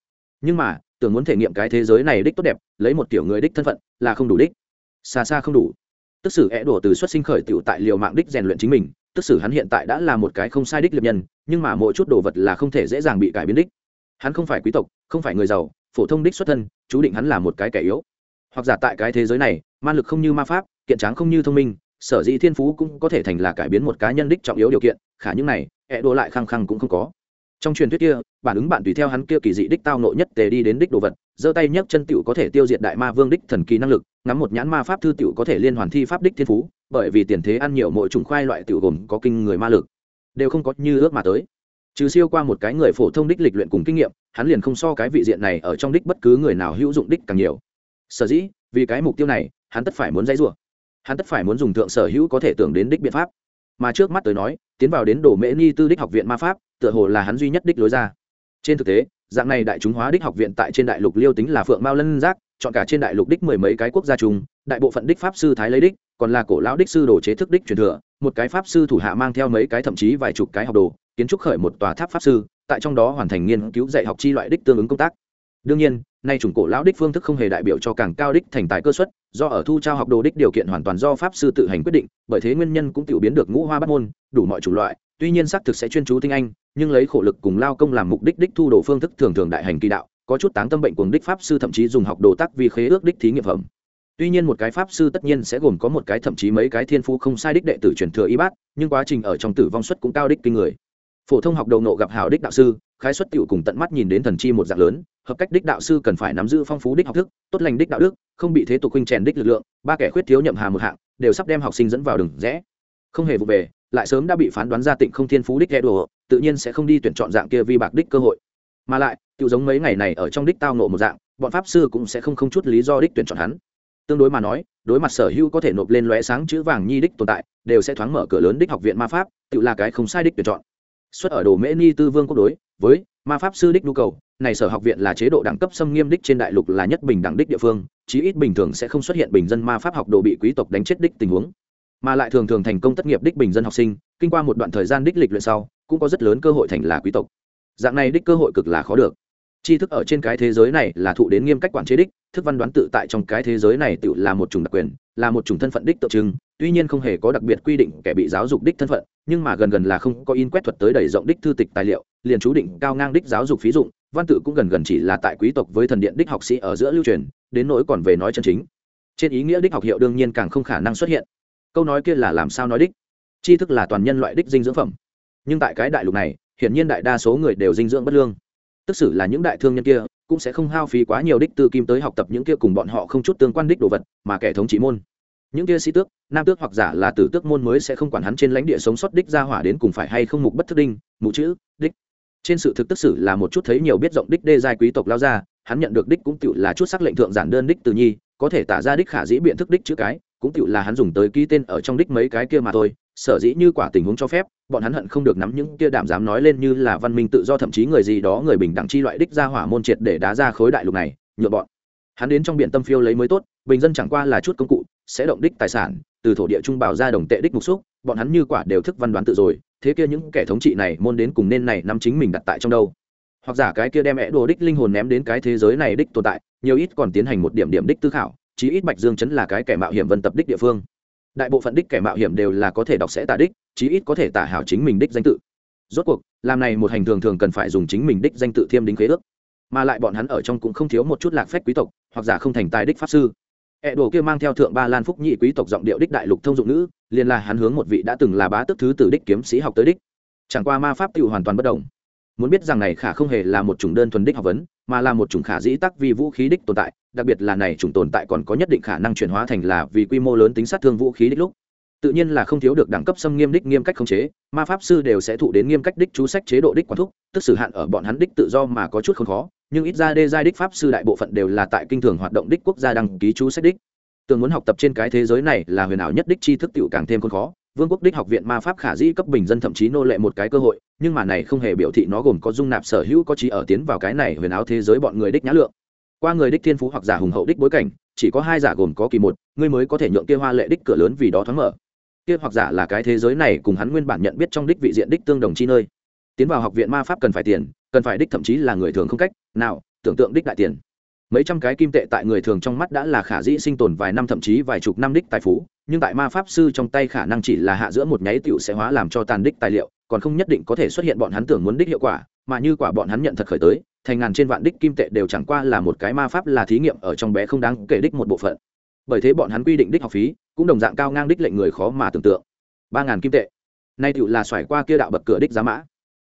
Nhưng mà, tưởng muốn thể nghiệm cái thế giới này đích tốt đẹp, lấy một kiểu người đích thân phận là không đủ đích. Xa xa không đủ. Tức sử é đổ từ xuất sinh khởi tựu tại liều mạng đích rèn luyện chính mình tức xử hắn hiện tại đã là một cái không sai đích liệp nhân, nhưng mà mỗi chút đồ vật là không thể dễ dàng bị cải biến đích. Hắn không phải quý tộc, không phải người giàu, phổ thông đích xuất thân, chú định hắn là một cái kẻ yếu. Hoặc giả tại cái thế giới này, ma lực không như ma pháp, kiện tráng không như thông minh, sở dĩ thiên phú cũng có thể thành là cải biến một cá nhân đích trọng yếu điều kiện, khả những này ẹ đồ lại khăng khăng cũng không có trong truyền thuyết kia, bản ứng bạn tùy theo hắn kia kỳ dị đích tao nộ nhất tề đi đến đích đồ vật, giơ tay nhấc chân tiểu có thể tiêu diệt đại ma vương đích thần kỳ năng lực, ngắm một nhãn ma pháp thư tiểu có thể liên hoàn thi pháp đích thiên phú, bởi vì tiền thế ăn nhiều mỗi chủng khoai loại tiểu gồm có kinh người ma lực, đều không có như ước mà tới. Trừ siêu qua một cái người phổ thông đích lịch luyện cùng kinh nghiệm, hắn liền không so cái vị diện này ở trong đích bất cứ người nào hữu dụng đích càng nhiều. Sở dĩ, vì cái mục tiêu này, hắn tất phải muốn dãy rủa. Hắn tất phải muốn dùng thượng sở hữu có thể tưởng đến đích biện pháp mà trước mắt tới nói, tiến vào đến đồ mễ ni tư đích học viện ma pháp, tựa hồ là hắn duy nhất đích lối ra. Trên thực tế, dạng này đại chúng hóa đích học viện tại trên đại lục liêu tính là phượng mao lân giác, chọn cả trên đại lục đích mười mấy cái quốc gia chung, đại bộ phận đích pháp sư thái lấy đích, còn là cổ lão đích sư đồ chế thức đích truyền thừa, một cái pháp sư thủ hạ mang theo mấy cái thậm chí vài chục cái học đồ, kiến trúc khởi một tòa tháp pháp sư, tại trong đó hoàn thành nghiên cứu dạy học chi loại đích tương ứng công tác đương nhiên, nay chủng cổ lão đích phương thức không hề đại biểu cho càng cao đích thành tài cơ suất, do ở thu trao học đồ đích điều kiện hoàn toàn do pháp sư tự hành quyết định, bởi thế nguyên nhân cũng tự biến được ngũ hoa bắt môn, đủ mọi chủng loại, tuy nhiên xác thực sẽ chuyên chú tinh anh, nhưng lấy khổ lực cùng lao công làm mục đích đích thu đồ phương thức thường thường đại hành kỳ đạo, có chút táng tâm bệnh cuồng đích pháp sư thậm chí dùng học đồ tác vì khế ước đích thí nghiệm phẩm. Tuy nhiên một cái pháp sư tất nhiên sẽ gồm có một cái thậm chí mấy cái thiên phú không sai đích đệ tử truyền thừa y bát, nhưng quá trình ở trong tử vong suất cũng cao đích kinh người. Phổ thông học đầu nộ gặp hảo đích đạo sư khái xuất tiểu cùng tận mắt nhìn đến thần chi một dạng lớn, hợp cách đích đạo sư cần phải nắm giữ phong phú đích học thức, tốt lành đích đạo đức, không bị thế tục huynh chèn đích lực lượng, ba kẻ khuyết thiếu nhậm hà một hạng, đều sắp đem học sinh dẫn vào đường rẽ. Không hề vụ về, lại sớm đã bị phán đoán ra tịnh không thiên phú đích ghé đùa tự nhiên sẽ không đi tuyển chọn dạng kia vi bạc đích cơ hội. Mà lại, tiểu giống mấy ngày này ở trong đích tao ngộ một dạng, bọn pháp sư cũng sẽ không không chút lý do đích tuyển chọn hắn. Tương đối mà nói, đối mặt sở hữu có thể nộp lên lóe sáng chữ vàng nhi đích tồn tại, đều sẽ thoáng mở cửa lớn đích học viện ma pháp, tự là cái không sai đích tuyển chọn. Xuất ở đồ mễ ni tư vương quốc đối với ma pháp sư đích nhu cầu, này sở học viện là chế độ đẳng cấp xâm nghiêm đích trên đại lục là nhất bình đẳng đích địa phương, chí ít bình thường sẽ không xuất hiện bình dân ma pháp học đồ bị quý tộc đánh chết đích tình huống. Mà lại thường thường thành công tất nghiệp đích bình dân học sinh, kinh qua một đoạn thời gian đích lịch luyện sau, cũng có rất lớn cơ hội thành là quý tộc. Dạng này đích cơ hội cực là khó được tri thức ở trên cái thế giới này là thụ đến nghiêm cách quản chế đích, thức văn đoán tự tại trong cái thế giới này tự là một chủng đặc quyền, là một chủng thân phận đích tượng trưng, tuy nhiên không hề có đặc biệt quy định kẻ bị giáo dục đích thân phận, nhưng mà gần gần là không có in quét thuật tới đẩy rộng đích thư tịch tài liệu, liền chú định cao ngang đích giáo dục phí dụng, văn tự cũng gần gần chỉ là tại quý tộc với thần điện đích học sĩ ở giữa lưu truyền, đến nỗi còn về nói chân chính. Trên ý nghĩa đích học hiệu đương nhiên càng không khả năng xuất hiện. Câu nói kia là làm sao nói đích? Tri thức là toàn nhân loại đích dinh dưỡng phẩm. Nhưng tại cái đại lục này, hiển nhiên đại đa số người đều dinh dưỡng bất lương tức xử là những đại thương nhân kia, cũng sẽ không hao phí quá nhiều đích tư kim tới học tập những kia cùng bọn họ không chút tương quan đích đồ vật, mà kẻ thống trị môn. Những kia sĩ tước, nam tước hoặc giả là tử tước môn mới sẽ không quản hắn trên lãnh địa sống sót đích ra hỏa đến cùng phải hay không mục bất thức đinh, mụ chữ, đích. Trên sự thực tức xử là một chút thấy nhiều biết rộng đích đê giai quý tộc lao ra, hắn nhận được đích cũng tự là chút sắc lệnh thượng giản đơn đích từ nhi, có thể tả ra đích khả dĩ biện thức đích chữ cái, cũng tự là hắn dùng tới ký tên ở trong đích mấy cái kia mà thôi, sở dĩ như quả tình huống cho phép bọn hắn hận không được nắm những kia đảm dám nói lên như là văn minh tự do, thậm chí người gì đó người bình đẳng chi loại đích ra hỏa môn triệt để đá ra khối đại lục này nhựa bọn hắn đến trong biển tâm phiêu lấy mới tốt, bình dân chẳng qua là chút công cụ, sẽ động đích tài sản, từ thổ địa trung bảo ra đồng tệ đích mục xúc, bọn hắn như quả đều thức văn đoán tự rồi, thế kia những kẻ thống trị này môn đến cùng nên này nắm chính mình đặt tại trong đâu. Hoặc giả cái kia đem mẹ đồ đích linh hồn ném đến cái thế giới này đích tồn tại, nhiều ít còn tiến hành một điểm điểm đích tư khảo, chí ít bạch dương chấn là cái kẻ mạo hiểm vân tập đích địa phương đại bộ phận đích kẻ mạo hiểm đều là có thể đọc sẽ tả đích, chí ít có thể tả hảo chính mình đích danh tự. Rốt cuộc, làm này một hành thường thường cần phải dùng chính mình đích danh tự thiêm đính khế ước. Mà lại bọn hắn ở trong cũng không thiếu một chút lạc phép quý tộc, hoặc giả không thành tài đích pháp sư. Ẹ đồ kia mang theo thượng ba lan phúc nhị quý tộc giọng điệu đích đại lục thông dụng nữ, liền là hắn hướng một vị đã từng là bá tước thứ từ đích kiếm sĩ học tới đích. Chẳng qua ma pháp tự hoàn toàn bất đồng. Muốn biết rằng này khả không hề là một chủng đơn thuần đích học vấn mà là một chủng khả dĩ tác vì vũ khí đích tồn tại, đặc biệt là này chủng tồn tại còn có nhất định khả năng chuyển hóa thành là vì quy mô lớn tính sát thương vũ khí đích lúc. Tự nhiên là không thiếu được đẳng cấp xâm nghiêm đích nghiêm cách khống chế, ma pháp sư đều sẽ thụ đến nghiêm cách đích chú sách chế độ đích quản thúc, tức xử hạn ở bọn hắn đích tự do mà có chút không khó, nhưng ít ra đê giai đích pháp sư đại bộ phận đều là tại kinh thường hoạt động đích quốc gia đăng ký chú sách đích. Tường muốn học tập trên cái thế giới này là huyền ảo nhất đích tri thức tựu càng thêm khôn khó vương quốc đích học viện ma pháp khả dĩ cấp bình dân thậm chí nô lệ một cái cơ hội, nhưng mà này không hề biểu thị nó gồm có dung nạp sở hữu có trí ở tiến vào cái này huyền áo thế giới bọn người đích nhã lượng. Qua người đích thiên phú hoặc giả hùng hậu đích bối cảnh, chỉ có hai giả gồm có kỳ một, ngươi mới có thể nhượng kia hoa lệ đích cửa lớn vì đó thoáng mở. Kia hoặc giả là cái thế giới này cùng hắn nguyên bản nhận biết trong đích vị diện đích tương đồng chi nơi. Tiến vào học viện ma pháp cần phải tiền, cần phải đích thậm chí là người thường không cách, nào, tưởng tượng đích đại tiền mấy trăm cái kim tệ tại người thường trong mắt đã là khả dĩ sinh tồn vài năm, thậm chí vài chục năm đích tài phú, nhưng tại ma pháp sư trong tay khả năng chỉ là hạ giữa một nháy tiểu sẽ hóa làm cho tàn đích tài liệu, còn không nhất định có thể xuất hiện bọn hắn tưởng muốn đích hiệu quả, mà như quả bọn hắn nhận thật khởi tới, thành ngàn trên vạn đích kim tệ đều chẳng qua là một cái ma pháp là thí nghiệm ở trong bé không đáng kể đích một bộ phận. Bởi thế bọn hắn quy định đích học phí, cũng đồng dạng cao ngang đích lệnh người khó mà tưởng tượng. Ba ngàn kim tệ. Nay tựu là xoải qua kia đạo bậc cửa đích giá mã.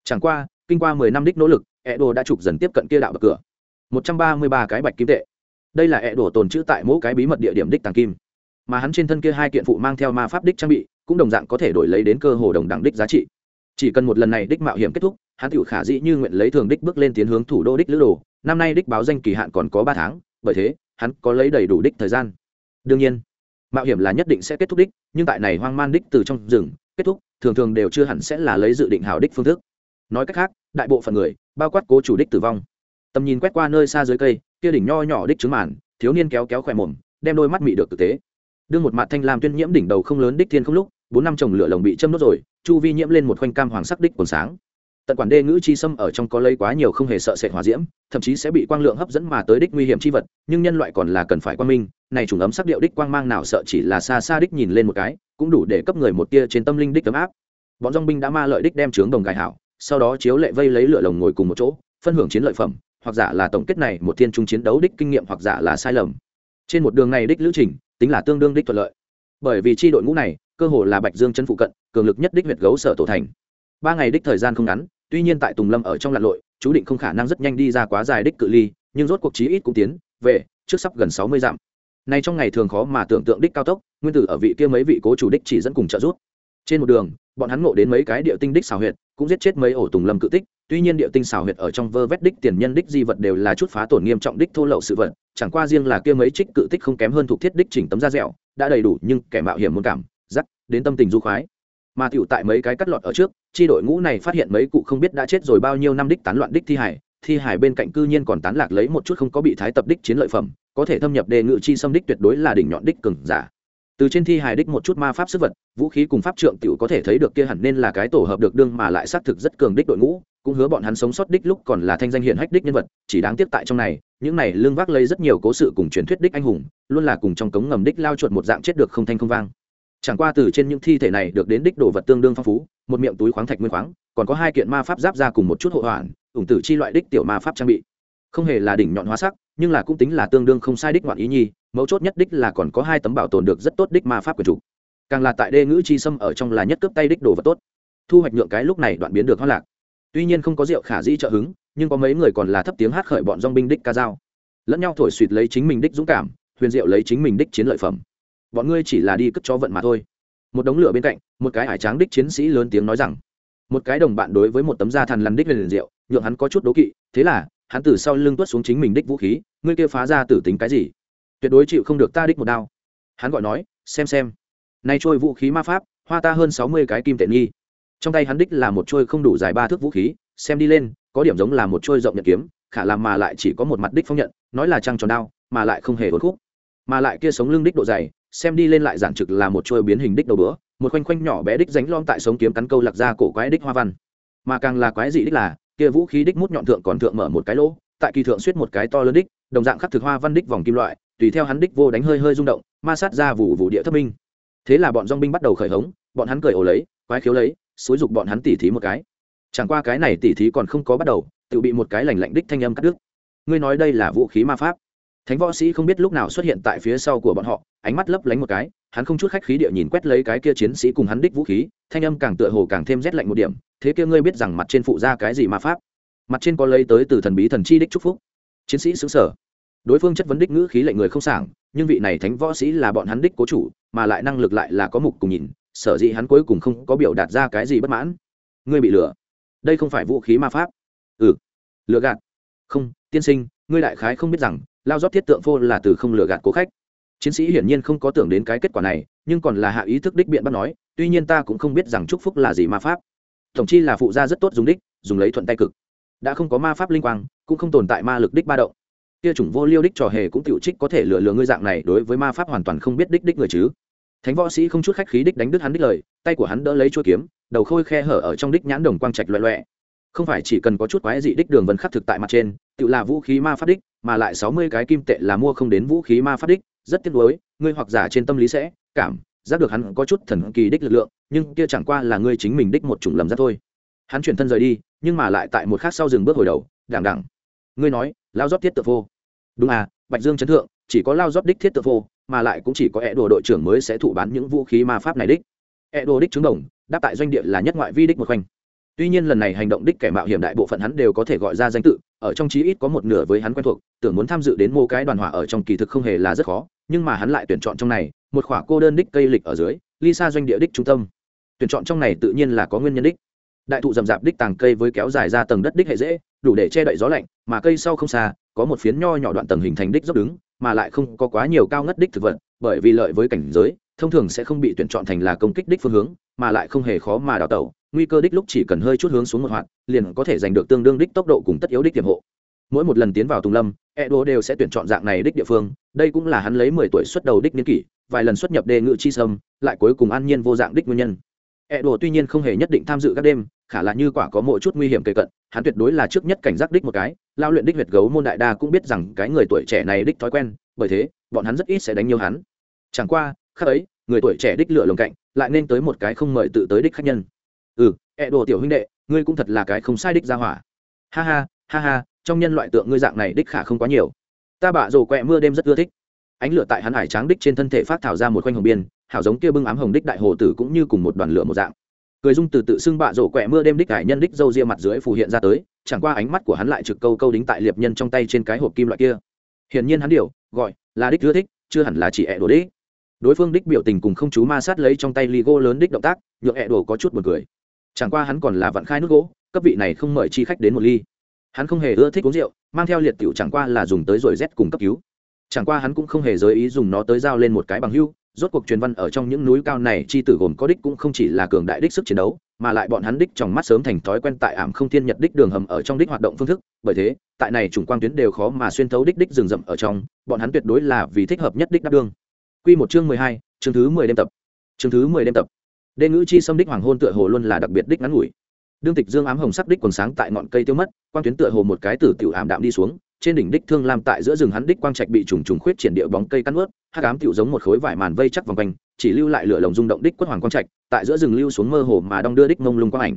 Chẳng qua, kinh qua mười năm đích nỗ lực ẹ đồ đã trục dần tiếp cận kia đạo bậc cửa một trăm ba mươi ba cái bạch kim tệ. Đây là ẹ đổ tồn trữ tại mỗi cái bí mật địa điểm đích tàng kim. Mà hắn trên thân kia hai kiện phụ mang theo ma pháp đích trang bị, cũng đồng dạng có thể đổi lấy đến cơ hồ đồng đẳng đích giá trị. Chỉ cần một lần này đích mạo hiểm kết thúc, hắn tiểu khả dĩ như nguyện lấy thường đích bước lên tiến hướng thủ đô đích lữ đồ. Năm nay đích báo danh kỳ hạn còn có ba tháng, bởi thế, hắn có lấy đầy đủ đích thời gian. Đương nhiên, mạo hiểm là nhất định sẽ kết thúc đích, nhưng tại này hoang man đích từ trong rừng, kết thúc, thường thường đều chưa hẳn sẽ là lấy dự định hào đích phương thức. Nói cách khác, đại bộ phận người, bao quát cố chủ đích tử vong tầm nhìn quét qua nơi xa dưới cây, kia đỉnh nho nhỏ đích trứng màn, thiếu niên kéo kéo khỏe mồm, đem đôi mắt mị được thực tế. Đương một mặt thanh lam tuyên nhiễm đỉnh đầu không lớn đích thiên không lúc, bốn năm chồng lửa lồng bị châm nốt rồi, chu vi nhiễm lên một khoanh cam hoàng sắc đích còn sáng. Tận quản đê ngữ chi xâm ở trong có lây quá nhiều không hề sợ sệt hỏa diễm, thậm chí sẽ bị quang lượng hấp dẫn mà tới đích nguy hiểm chi vật, nhưng nhân loại còn là cần phải quan minh, này trùng ấm sắc điệu đích quang mang nào sợ chỉ là xa xa đích nhìn lên một cái, cũng đủ để cấp người một tia trên tâm linh đích ấm áp. Bọn dong binh đã ma lợi đích đem trướng đồng gài hảo, sau đó chiếu lệ vây lấy lửa lồng ngồi cùng một chỗ, phân hưởng chiến lợi phẩm hoặc giả là tổng kết này một thiên trung chiến đấu đích kinh nghiệm hoặc giả là sai lầm. Trên một đường này đích lữ trình, tính là tương đương đích thuận lợi. Bởi vì chi đội ngũ này, cơ hồ là bạch dương chân phụ cận, cường lực nhất đích huyệt gấu sở tổ thành. Ba ngày đích thời gian không ngắn, tuy nhiên tại tùng lâm ở trong lặn lội, chú định không khả năng rất nhanh đi ra quá dài đích cự ly, nhưng rốt cuộc chí ít cũng tiến về trước sắp gần sáu mươi dặm. Nay trong ngày thường khó mà tưởng tượng đích cao tốc, nguyên tử ở vị kia mấy vị cố chủ đích chỉ dẫn cùng trợ giúp. Trên một đường, bọn hắn ngộ đến mấy cái địa tinh đích xào huyệt, cũng giết chết mấy ổ tùng lâm cự tích tuy nhiên địa tinh xào huyệt ở trong vơ vét đích tiền nhân đích di vật đều là chút phá tổn nghiêm trọng đích thô lậu sự vật, chẳng qua riêng là kia mấy trích cự tích không kém hơn thuộc thiết đích chỉnh tấm da dẻo, đã đầy đủ nhưng kẻ mạo hiểm muốn cảm dắt đến tâm tình du khoái. Mà tiểu tại mấy cái cắt lọt ở trước, chi đội ngũ này phát hiện mấy cụ không biết đã chết rồi bao nhiêu năm đích tán loạn đích thi hải thi hải bên cạnh cư nhiên còn tán lạc lấy một chút không có bị thái tập đích chiến lợi phẩm, có thể thâm nhập đề ngự chi xâm đích tuyệt đối là đỉnh nhọn đích cường giả từ trên thi hài đích một chút ma pháp sức vật, vũ khí cùng pháp trượng t i ể u có thể thấy được kia hẳn nên là cái tổ hợp được đương mà lại xác thực rất cường đích đội ngũ, cũng hứa bọn hắn sống sót đích lúc còn là thanh danh hiện hách đích nhân vật, chỉ đáng tiếc tại trong này, những này lương vác lấy rất nhiều cố sự cùng truyền thuyết đích anh hùng, luôn là cùng trong cống ngầm đích lao chuột một dạng chết được không thanh không vang. Chẳng qua từ trên những thi thể này được đến đích đồ vật tương đương phong phú, một miệng túi khoáng thạch nguyên khoáng, còn có hai kiện ma pháp giáp ra cùng một chút hộ hoàn, ủng tử chi loại đích tiểu ma pháp trang bị. Không hề là đỉnh nhọn hóa sắc nhưng là cũng tính là tương đương không sai đích ngoạn ý nhi, mấu chốt nhất đích là còn có hai tấm bảo tồn được rất tốt đích ma pháp quyền chủ. Càng là tại đê ngữ chi xâm ở trong là nhất cướp tay đích đồ vật tốt. Thu hoạch nhượng cái lúc này đoạn biến được hoa lạc. Tuy nhiên không có rượu khả dĩ trợ hứng, nhưng có mấy người còn là thấp tiếng hát khởi bọn dong binh đích ca dao. Lẫn nhau thổi suỵt lấy chính mình đích dũng cảm, huyền diệu lấy chính mình đích chiến lợi phẩm. Bọn ngươi chỉ là đi cất cho vận mà thôi. Một đống lửa bên cạnh, một cái hải tráng đích chiến sĩ lớn tiếng nói rằng, một cái đồng bạn đối với một tấm da thằn lằn đích huyền diệu, nhượng hắn có chút đố kỵ, thế là hắn từ sau lưng tuốt xuống chính mình đích vũ khí, ngươi kia phá ra tử tính cái gì? Tuyệt đối chịu không được ta đích một đao. Hắn gọi nói, xem xem. Nay trôi vũ khí ma pháp, hoa ta hơn sáu mươi cái kim tệ nghi. Trong tay hắn đích là một trôi không đủ dài ba thước vũ khí, xem đi lên, có điểm giống là một trôi rộng nhật kiếm, khả làm mà lại chỉ có một mặt đích phong nhận, nói là trăng tròn đao, mà lại không hề hốt khúc. Mà lại kia sống lưng đích độ dày, xem đi lên lại giản trực là một trôi biến hình đích đầu bữa một khoanh khoanh nhỏ bé đích ránh lom tại sống kiếm cắn câu lạc ra cổ quái đích hoa văn. Mà càng là quái dị đích là kia vũ khí đích mút nhọn thượng còn thượng mở một cái lỗ, tại kỳ thượng suýt một cái to lớn đích, đồng dạng khắc thực hoa văn đích vòng kim loại, tùy theo hắn đích vô đánh hơi hơi rung động, ma sát ra vụ vụ địa thất minh thế là bọn dong binh bắt đầu khởi hống, bọn hắn cười ổ lấy, quái khiếu lấy, xúi dục bọn hắn tỉ thí một cái. Chẳng qua cái này tỉ thí còn không có bắt đầu, tự bị một cái lành lạnh đích thanh âm cắt đứt. Ngươi nói đây là vũ khí ma pháp thánh võ sĩ không biết lúc nào xuất hiện tại phía sau của bọn họ, ánh mắt lấp lánh một cái, hắn không chút khách khí địa nhìn quét lấy cái kia chiến sĩ cùng hắn đích vũ khí, thanh âm càng tựa hồ càng thêm rét lạnh một điểm, thế kia ngươi biết rằng mặt trên phụ ra cái gì ma pháp? Mặt trên có lấy tới từ thần bí thần chi đích chúc phúc. Chiến sĩ xứng sở đối phương chất vấn đích ngữ khí lệnh người không sảng, nhưng vị này thánh võ sĩ là bọn hắn đích cố chủ, mà lại năng lực lại là có mục cùng nhìn, sở dĩ hắn cuối cùng không có biểu đạt ra cái gì bất mãn. Ngươi bị lừa. Đây không phải vũ khí ma pháp. Ừ. Lừa gạt. Không, tiên sinh, ngươi đại khái không biết rằng lao rót thiết tượng phô là từ không lừa gạt cố khách. Chiến sĩ hiển nhiên không có tưởng đến cái kết quả này, nhưng còn là hạ ý thức đích biện bắt nói, tuy nhiên ta cũng không biết rằng chúc phúc là gì ma pháp. Tổng chi là phụ gia rất tốt dùng đích, dùng lấy thuận tay cực. Đã không có ma pháp linh quang, cũng không tồn tại ma lực đích ba động. Kia chủng vô liêu đích trò hề cũng tiểu trích có thể lừa lừa ngươi dạng này đối với ma pháp hoàn toàn không biết đích đích người chứ. Thánh võ sĩ không chút khách khí đích đánh đứt hắn đích lời, tay của hắn đỡ lấy chuôi kiếm, đầu khôi khe hở ở trong đích nhãn đồng quang trạch loẹ loẹ không phải chỉ cần có chút quái dị đích đường vân khắc thực tại mặt trên, tự là vũ khí ma pháp đích, mà lại sáu mươi cái kim tệ là mua không đến vũ khí ma pháp đích, rất tiếc nuối, ngươi hoặc giả trên tâm lý sẽ cảm giác được hắn có chút thần kỳ đích lực lượng, nhưng kia chẳng qua là ngươi chính mình đích một chủng lầm ra thôi. Hắn chuyển thân rời đi, nhưng mà lại tại một khác sau dừng bước hồi đầu đằng đằng ngươi nói, lao dóp thiết tự vô đúng à bạch dương chấn thượng, chỉ có lao dóp đích thiết tự vô mà lại cũng chỉ có ẹ đồ đội trưởng mới sẽ thụ bán những vũ khí ma pháp này đích. Ẹ đồ đích trứng đồng, đáp tại doanh địa là nhất ngoại vi đích một khoanh tuy nhiên lần này hành động đích kẻ mạo hiểm đại bộ phận hắn đều có thể gọi ra danh tự, ở trong chí ít có một nửa với hắn quen thuộc, tưởng muốn tham dự đến mô cái đoàn hỏa ở trong kỳ thực không hề là rất khó, nhưng mà hắn lại tuyển chọn trong này, một khỏa cô đơn đích cây lịch ở dưới ly xa doanh địa đích trung tâm. Tuyển chọn trong này tự nhiên là có nguyên nhân đích. Đại thụ rậm rạp đích tàng cây với kéo dài ra tầng đất đích hệ dễ, đủ để che đậy gió lạnh, mà cây sau không xa, có một phiến nho nhỏ đoạn tầng hình thành đích dốc đứng, mà lại không có quá nhiều cao ngất đích thực vật, bởi vì lợi với cảnh giới, thông thường sẽ không bị tuyển chọn thành là công kích đích phương hướng, mà lại không hề khó mà đào tẩu nguy cơ đích lúc chỉ cần hơi chút hướng xuống một hoạt, liền có thể giành được tương đương đích tốc độ cùng tất yếu đích tiềm hộ. Mỗi một lần tiến vào tùng lâm, edo đều sẽ tuyển chọn dạng này đích địa phương. Đây cũng là hắn lấy mười tuổi xuất đầu đích niên kỷ, vài lần xuất nhập đề ngự chi sâm, lại cuối cùng an nhiên vô dạng đích nguyên nhân. Edo tuy nhiên không hề nhất định tham dự các đêm, khả là như quả có mỗi chút nguy hiểm kề cận, hắn tuyệt đối là trước nhất cảnh giác đích một cái. Lao luyện đích huyệt gấu môn đại đa cũng biết rằng cái người tuổi trẻ này đích thói quen, bởi thế, bọn hắn rất ít sẽ đánh nhiều hắn. Chẳng qua, khác ấy, người tuổi trẻ đích lựa lồng cạnh, lại nên tới một cái không mời tự tới đích khách nhân ừ ẹ đồ tiểu huynh đệ, ngươi cũng thật là cái không sai đích ra hỏa. Ha ha ha ha, trong nhân loại tượng ngươi dạng này đích khả không quá nhiều. Ta bạ rồ quẹ mưa đêm rất ưa thích. Ánh lửa tại hắn hải tráng đích trên thân thể phát thảo ra một khoanh hồng biên, hảo giống kia bưng ám hồng đích đại hồ tử cũng như cùng một đoàn lửa một dạng. Cười dung từ tự xưng bạ rổ quẹ mưa đêm đích cải nhân đích dâu ria mặt dưới phù hiện ra tới, chẳng qua ánh mắt của hắn lại trực câu câu đính tại liệp nhân trong tay trên cái hộp kim loại kia. Hiển nhiên hắn điều, gọi, là đích ưa thích, chưa hẳn là chỉ ẹ đồ đích. Đối phương đích biểu tình cùng không chú ma sát lấy trong tay ly gỗ lớn đích động tác, nhượng ẹ đồ có chút buồn cười chẳng qua hắn còn là vận khai nước gỗ, cấp vị này không mời chi khách đến một ly. Hắn không hề ưa thích uống rượu, mang theo liệt tiểu chẳng qua là dùng tới rồi rét cùng cấp cứu. Chẳng qua hắn cũng không hề giới ý dùng nó tới giao lên một cái bằng hưu, rốt cuộc truyền văn ở trong những núi cao này chi tử gồm có đích cũng không chỉ là cường đại đích sức chiến đấu, mà lại bọn hắn đích trong mắt sớm thành thói quen tại ảm không thiên nhật đích đường hầm ở trong đích hoạt động phương thức. Bởi thế, tại này chủng quang tuyến đều khó mà xuyên thấu đích đích rừng rậm ở trong, bọn hắn tuyệt đối là vì thích hợp nhất đích đáp đương quy một chương mười hai, chương thứ mười đêm tập. Chương thứ mười đêm tập đê ngữ chi xâm đích hoàng hôn tựa hồ luôn là đặc biệt đích ngắn ngủi. Đương tịch dương ám hồng sắc đích quần sáng tại ngọn cây tiêu mất, quang tuyến tựa hồ một cái tử tiểu ảm đạm đi xuống, trên đỉnh đích thương lam tại giữa rừng hắn đích quang trạch bị trùng trùng khuyết triển địa bóng cây cắn ướt, hắc ám tiểu giống một khối vải màn vây chắc vòng quanh, chỉ lưu lại lửa lồng rung động đích quất hoàng quang trạch, tại giữa rừng lưu xuống mơ hồ mà đong đưa đích mông lung quang ảnh.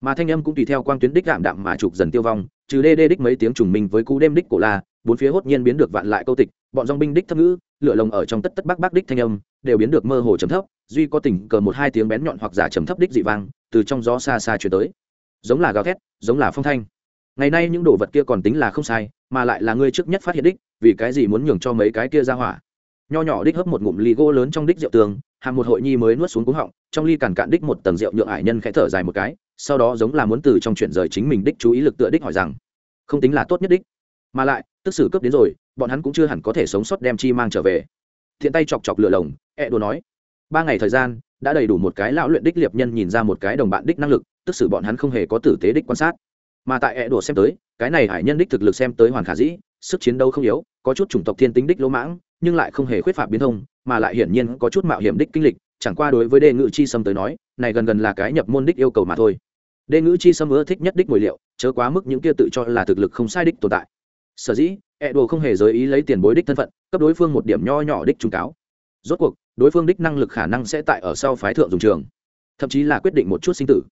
Mà thanh âm cũng tùy theo quang tuyến đích ảm đạm mà trục dần tiêu vong, trừ đê đê đích mấy tiếng trùng minh với cú đêm đích cổ la bốn phía hốt nhiên biến được vạn lại câu tịch, bọn dong binh đích thấp ngữ, lửa lồng ở trong tất tất bắc bắc đích thanh âm, đều biến được mơ hồ trầm thấp, duy có tình cờ một hai tiếng bén nhọn hoặc giả trầm thấp đích dị vang, từ trong gió xa xa chuyển tới. Giống là gào thét, giống là phong thanh. Ngày nay những đồ vật kia còn tính là không sai, mà lại là ngươi trước nhất phát hiện đích, vì cái gì muốn nhường cho mấy cái kia ra hỏa. Nho nhỏ đích hấp một ngụm ly gỗ lớn trong đích rượu tường hàng một hội nhi mới nuốt xuống cúng họng, trong ly càn cạn đích một tầng rượu nhượng ải nhân khẽ thở dài một cái, sau đó giống là muốn từ trong chuyển rời chính mình đích chú ý lực tựa đích hỏi rằng, không tính là tốt nhất đích. Mà lại tức xử cướp đến rồi, bọn hắn cũng chưa hẳn có thể sống sót đem chi mang trở về. Thiện tay chọc chọc lửa lồng, ẹ đồ nói. Ba ngày thời gian, đã đầy đủ một cái lão luyện đích liệp nhân nhìn ra một cái đồng bạn đích năng lực, tức xử bọn hắn không hề có tử tế đích quan sát. Mà tại ẹ đồ xem tới, cái này hải nhân đích thực lực xem tới hoàn khả dĩ, sức chiến đấu không yếu, có chút chủng tộc thiên tính đích lỗ mãng, nhưng lại không hề khuyết phạm biến thông, mà lại hiển nhiên có chút mạo hiểm đích kinh lịch, chẳng qua đối với đề ngữ chi sâm tới nói, này gần gần là cái nhập môn đích yêu cầu mà thôi. Đề ngữ chi sâm ưa thích nhất đích mùi liệu, chớ quá mức những kia tự cho là thực lực không sai đích tồn tại sở dĩ, ẹ đồ không hề giới ý lấy tiền bối đích thân phận, cấp đối phương một điểm nho nhỏ đích trung cáo. Rốt cuộc, đối phương đích năng lực khả năng sẽ tại ở sau phái thượng dùng trường, thậm chí là quyết định một chút sinh tử.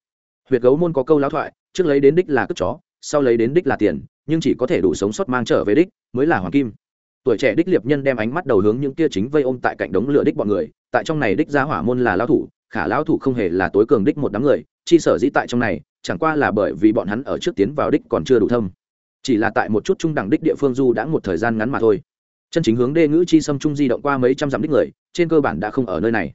Huyệt gấu môn có câu lão thoại, trước lấy đến đích là cất chó, sau lấy đến đích là tiền, nhưng chỉ có thể đủ sống sót mang trở về đích, mới là hoàng kim. Tuổi trẻ đích liệp nhân đem ánh mắt đầu hướng những kia chính vây ôm tại cạnh đống lửa đích bọn người, tại trong này đích gia hỏa môn là lao thủ, khả lao thủ không hề là tối cường đích một đám người, chi sở dĩ tại trong này, chẳng qua là bởi vì bọn hắn ở trước tiến vào đích còn chưa đủ thâm chỉ là tại một chút trung đẳng đích địa phương du đã một thời gian ngắn mà thôi. Chân chính hướng đê ngữ chi xâm trung di động qua mấy trăm dặm đích người, trên cơ bản đã không ở nơi này.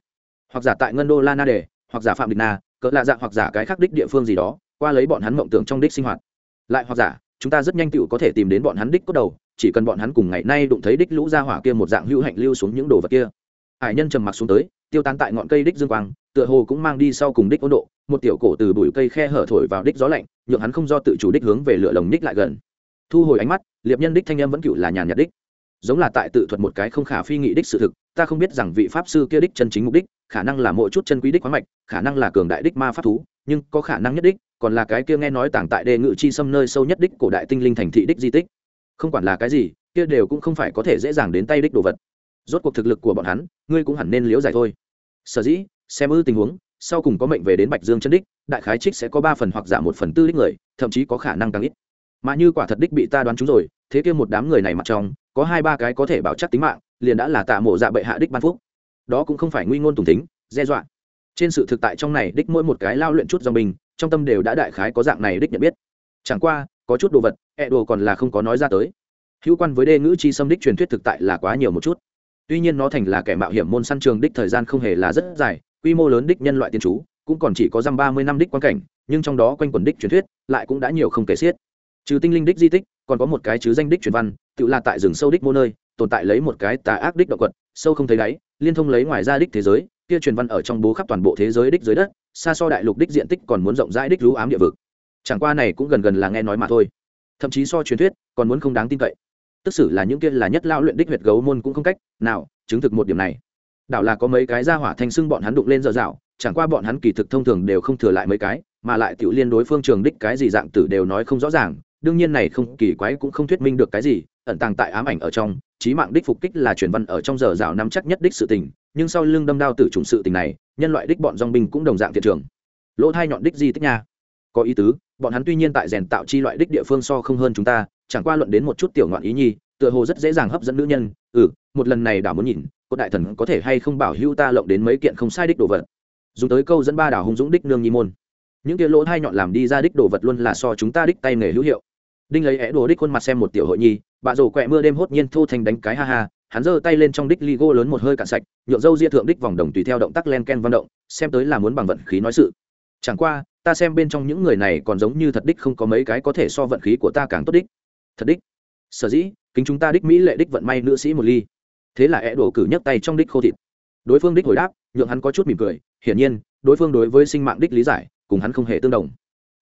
Hoặc giả tại ngân đô la na đề, hoặc giả phạm địch na, cỡ lạ dạng hoặc giả cái khác đích địa phương gì đó, qua lấy bọn hắn mộng tưởng trong đích sinh hoạt. Lại hoặc giả, chúng ta rất nhanh tựu có thể tìm đến bọn hắn đích cốt đầu, chỉ cần bọn hắn cùng ngày nay đụng thấy đích lũ ra hỏa kia một dạng hữu hạnh lưu xuống những đồ vật kia. Hải nhân trầm mặc xuống tới, tiêu tán tại ngọn cây đích dương quang, tựa hồ cũng mang đi sau cùng đích 温 độ, một tiểu cổ từ bụi cây khe hở thổi vào đích gió lạnh, nhượng hắn không do tự chủ đích hướng về lửa lồng đích lại gần thu hồi ánh mắt, liệp nhân đích thanh Em vẫn cựu là nhàn nhạt đích. Giống là tại tự thuật một cái không khả phi nghị đích sự thực, ta không biết rằng vị pháp sư kia đích chân chính mục đích, khả năng là mỗi chút chân quý đích khoáng mạch, khả năng là cường đại đích ma pháp thú, nhưng có khả năng nhất đích, còn là cái kia nghe nói tảng tại đề ngự chi xâm nơi sâu nhất đích cổ đại tinh linh thành thị đích di tích. Không quản là cái gì, kia đều cũng không phải có thể dễ dàng đến tay đích đồ vật. Rốt cuộc thực lực của bọn hắn, ngươi cũng hẳn nên liếu giải thôi. Sở dĩ, xem ư tình huống, sau cùng có mệnh về đến bạch dương chân đích, đại khái trích sẽ có ba phần hoặc giảm một phần tư đích người, thậm chí có khả năng càng ít mà như quả thật đích bị ta đoán chúng rồi, thế kia một đám người này mặt trong, có hai ba cái có thể bảo chắc tính mạng, liền đã là tạ mộ dạ bệ hạ đích ban phúc. Đó cũng không phải nguy ngôn tùng tính đe dọa. Trên sự thực tại trong này đích mỗi một cái lao luyện chút do mình trong tâm đều đã đại khái có dạng này đích nhận biết. Chẳng qua, có chút đồ vật, ẹ đồ còn là không có nói ra tới. Hữu quan với đê ngữ chi xâm đích truyền thuyết thực tại là quá nhiều một chút. Tuy nhiên nó thành là kẻ mạo hiểm môn săn trường đích thời gian không hề là rất dài, quy mô lớn đích nhân loại tiên chú, cũng còn chỉ có dăm ba mươi năm đích quan cảnh, nhưng trong đó quanh quần đích truyền thuyết, lại cũng đã nhiều không kể xiết trừ tinh linh đích di tích, còn có một cái chứ danh đích truyền văn, tự là tại rừng sâu đích mô nơi, tồn tại lấy một cái tà ác đích động quật, sâu không thấy đáy, liên thông lấy ngoài ra đích thế giới, kia truyền văn ở trong bố khắp toàn bộ thế giới đích dưới đất, xa so đại lục đích diện tích còn muốn rộng rãi đích lũ ám địa vực. Chẳng qua này cũng gần gần là nghe nói mà thôi. Thậm chí so truyền thuyết, còn muốn không đáng tin cậy. Tức xử là những kia là nhất lao luyện đích huyệt gấu môn cũng không cách nào chứng thực một điểm này. Đảo là có mấy cái ra hỏa thanh xưng bọn hắn đụng lên dở dạo, chẳng qua bọn hắn kỳ thực thông thường đều không thừa lại mấy cái, mà lại tiểu liên đối phương trường đích cái gì dạng tử đều nói không rõ ràng đương nhiên này không kỳ quái cũng không thuyết minh được cái gì, ẩn tàng tại ám ảnh ở trong trí mạng đích phục kích là truyền văn ở trong giờ rào nắm chắc nhất đích sự tình, nhưng sau lưng đâm đao tử trùng sự tình này, nhân loại đích bọn dong binh cũng đồng dạng thiện trường lỗ thai nhọn đích di tích nha. Có ý tứ, bọn hắn tuy nhiên tại rèn tạo chi loại đích địa phương so không hơn chúng ta, chẳng qua luận đến một chút tiểu ngoạn ý nhi, tựa hồ rất dễ dàng hấp dẫn nữ nhân ừ một lần này đảo muốn nhìn, cốt đại thần có thể hay không bảo hưu ta lộng đến mấy kiện không sai đích đồ vật. Dùng tới câu dẫn ba đảo hung dũng đích nương nhi môn. Những kia lỗ thai nhọn làm đi ra đích đồ vật luôn là so chúng ta đích tay nghề hữu hiệu đinh lấy é đồ đích khuôn mặt xem một tiểu hội nhi, bà rổ quẹ mưa đêm hốt nhiên thu thành đánh cái ha ha, hắn giơ tay lên trong đích ly gô lớn một hơi cạn sạch nhộn dâu ria thượng đích vòng đồng tùy theo động tác len ken văn động, xem tới là muốn bằng vận khí nói sự. Chẳng qua, ta xem bên trong những người này còn giống như thật đích không có mấy cái có thể so vận khí của ta càng tốt đích. Thật đích. Sở dĩ, kính chúng ta đích mỹ lệ đích vận may nữ sĩ một ly. Thế là é đổ cử nhấc tay trong đích khô thịt. Đối phương đích hồi đáp, nhượng hắn có chút mỉm cười, hiển nhiên, đối phương đối với sinh mạng đích lý giải, cùng hắn không hề tương đồng.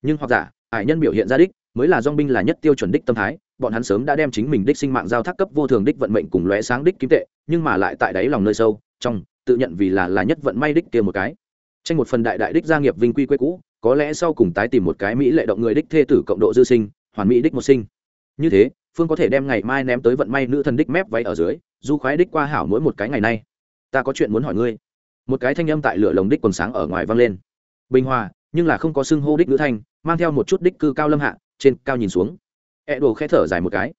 Nhưng hoặc giả, ải nhân biểu hiện ra đích mới là dong binh là nhất tiêu chuẩn đích tâm thái, bọn hắn sớm đã đem chính mình đích sinh mạng giao thác cấp vô thường đích vận mệnh cùng lóe sáng đích kim tệ, nhưng mà lại tại đáy lòng nơi sâu, trong, tự nhận vì là là nhất vận may đích kia một cái. Tranh một phần đại đại đích gia nghiệp vinh quy quê cũ, có lẽ sau cùng tái tìm một cái mỹ lệ động người đích thê tử cộng độ dư sinh, hoàn mỹ đích một sinh. Như thế, phương có thể đem ngày mai ném tới vận may nữ thần đích mép váy ở dưới, du khoái đích qua hảo mỗi một cái ngày nay. Ta có chuyện muốn hỏi ngươi. Một cái thanh âm tại lửa lồng đích quần sáng ở ngoài vang lên. Bình hòa, nhưng là không có xưng hô đích nữ thanh, mang theo một chút đích cư cao lâm hạ trên cao nhìn xuống. E đồ khẽ thở dài một cái.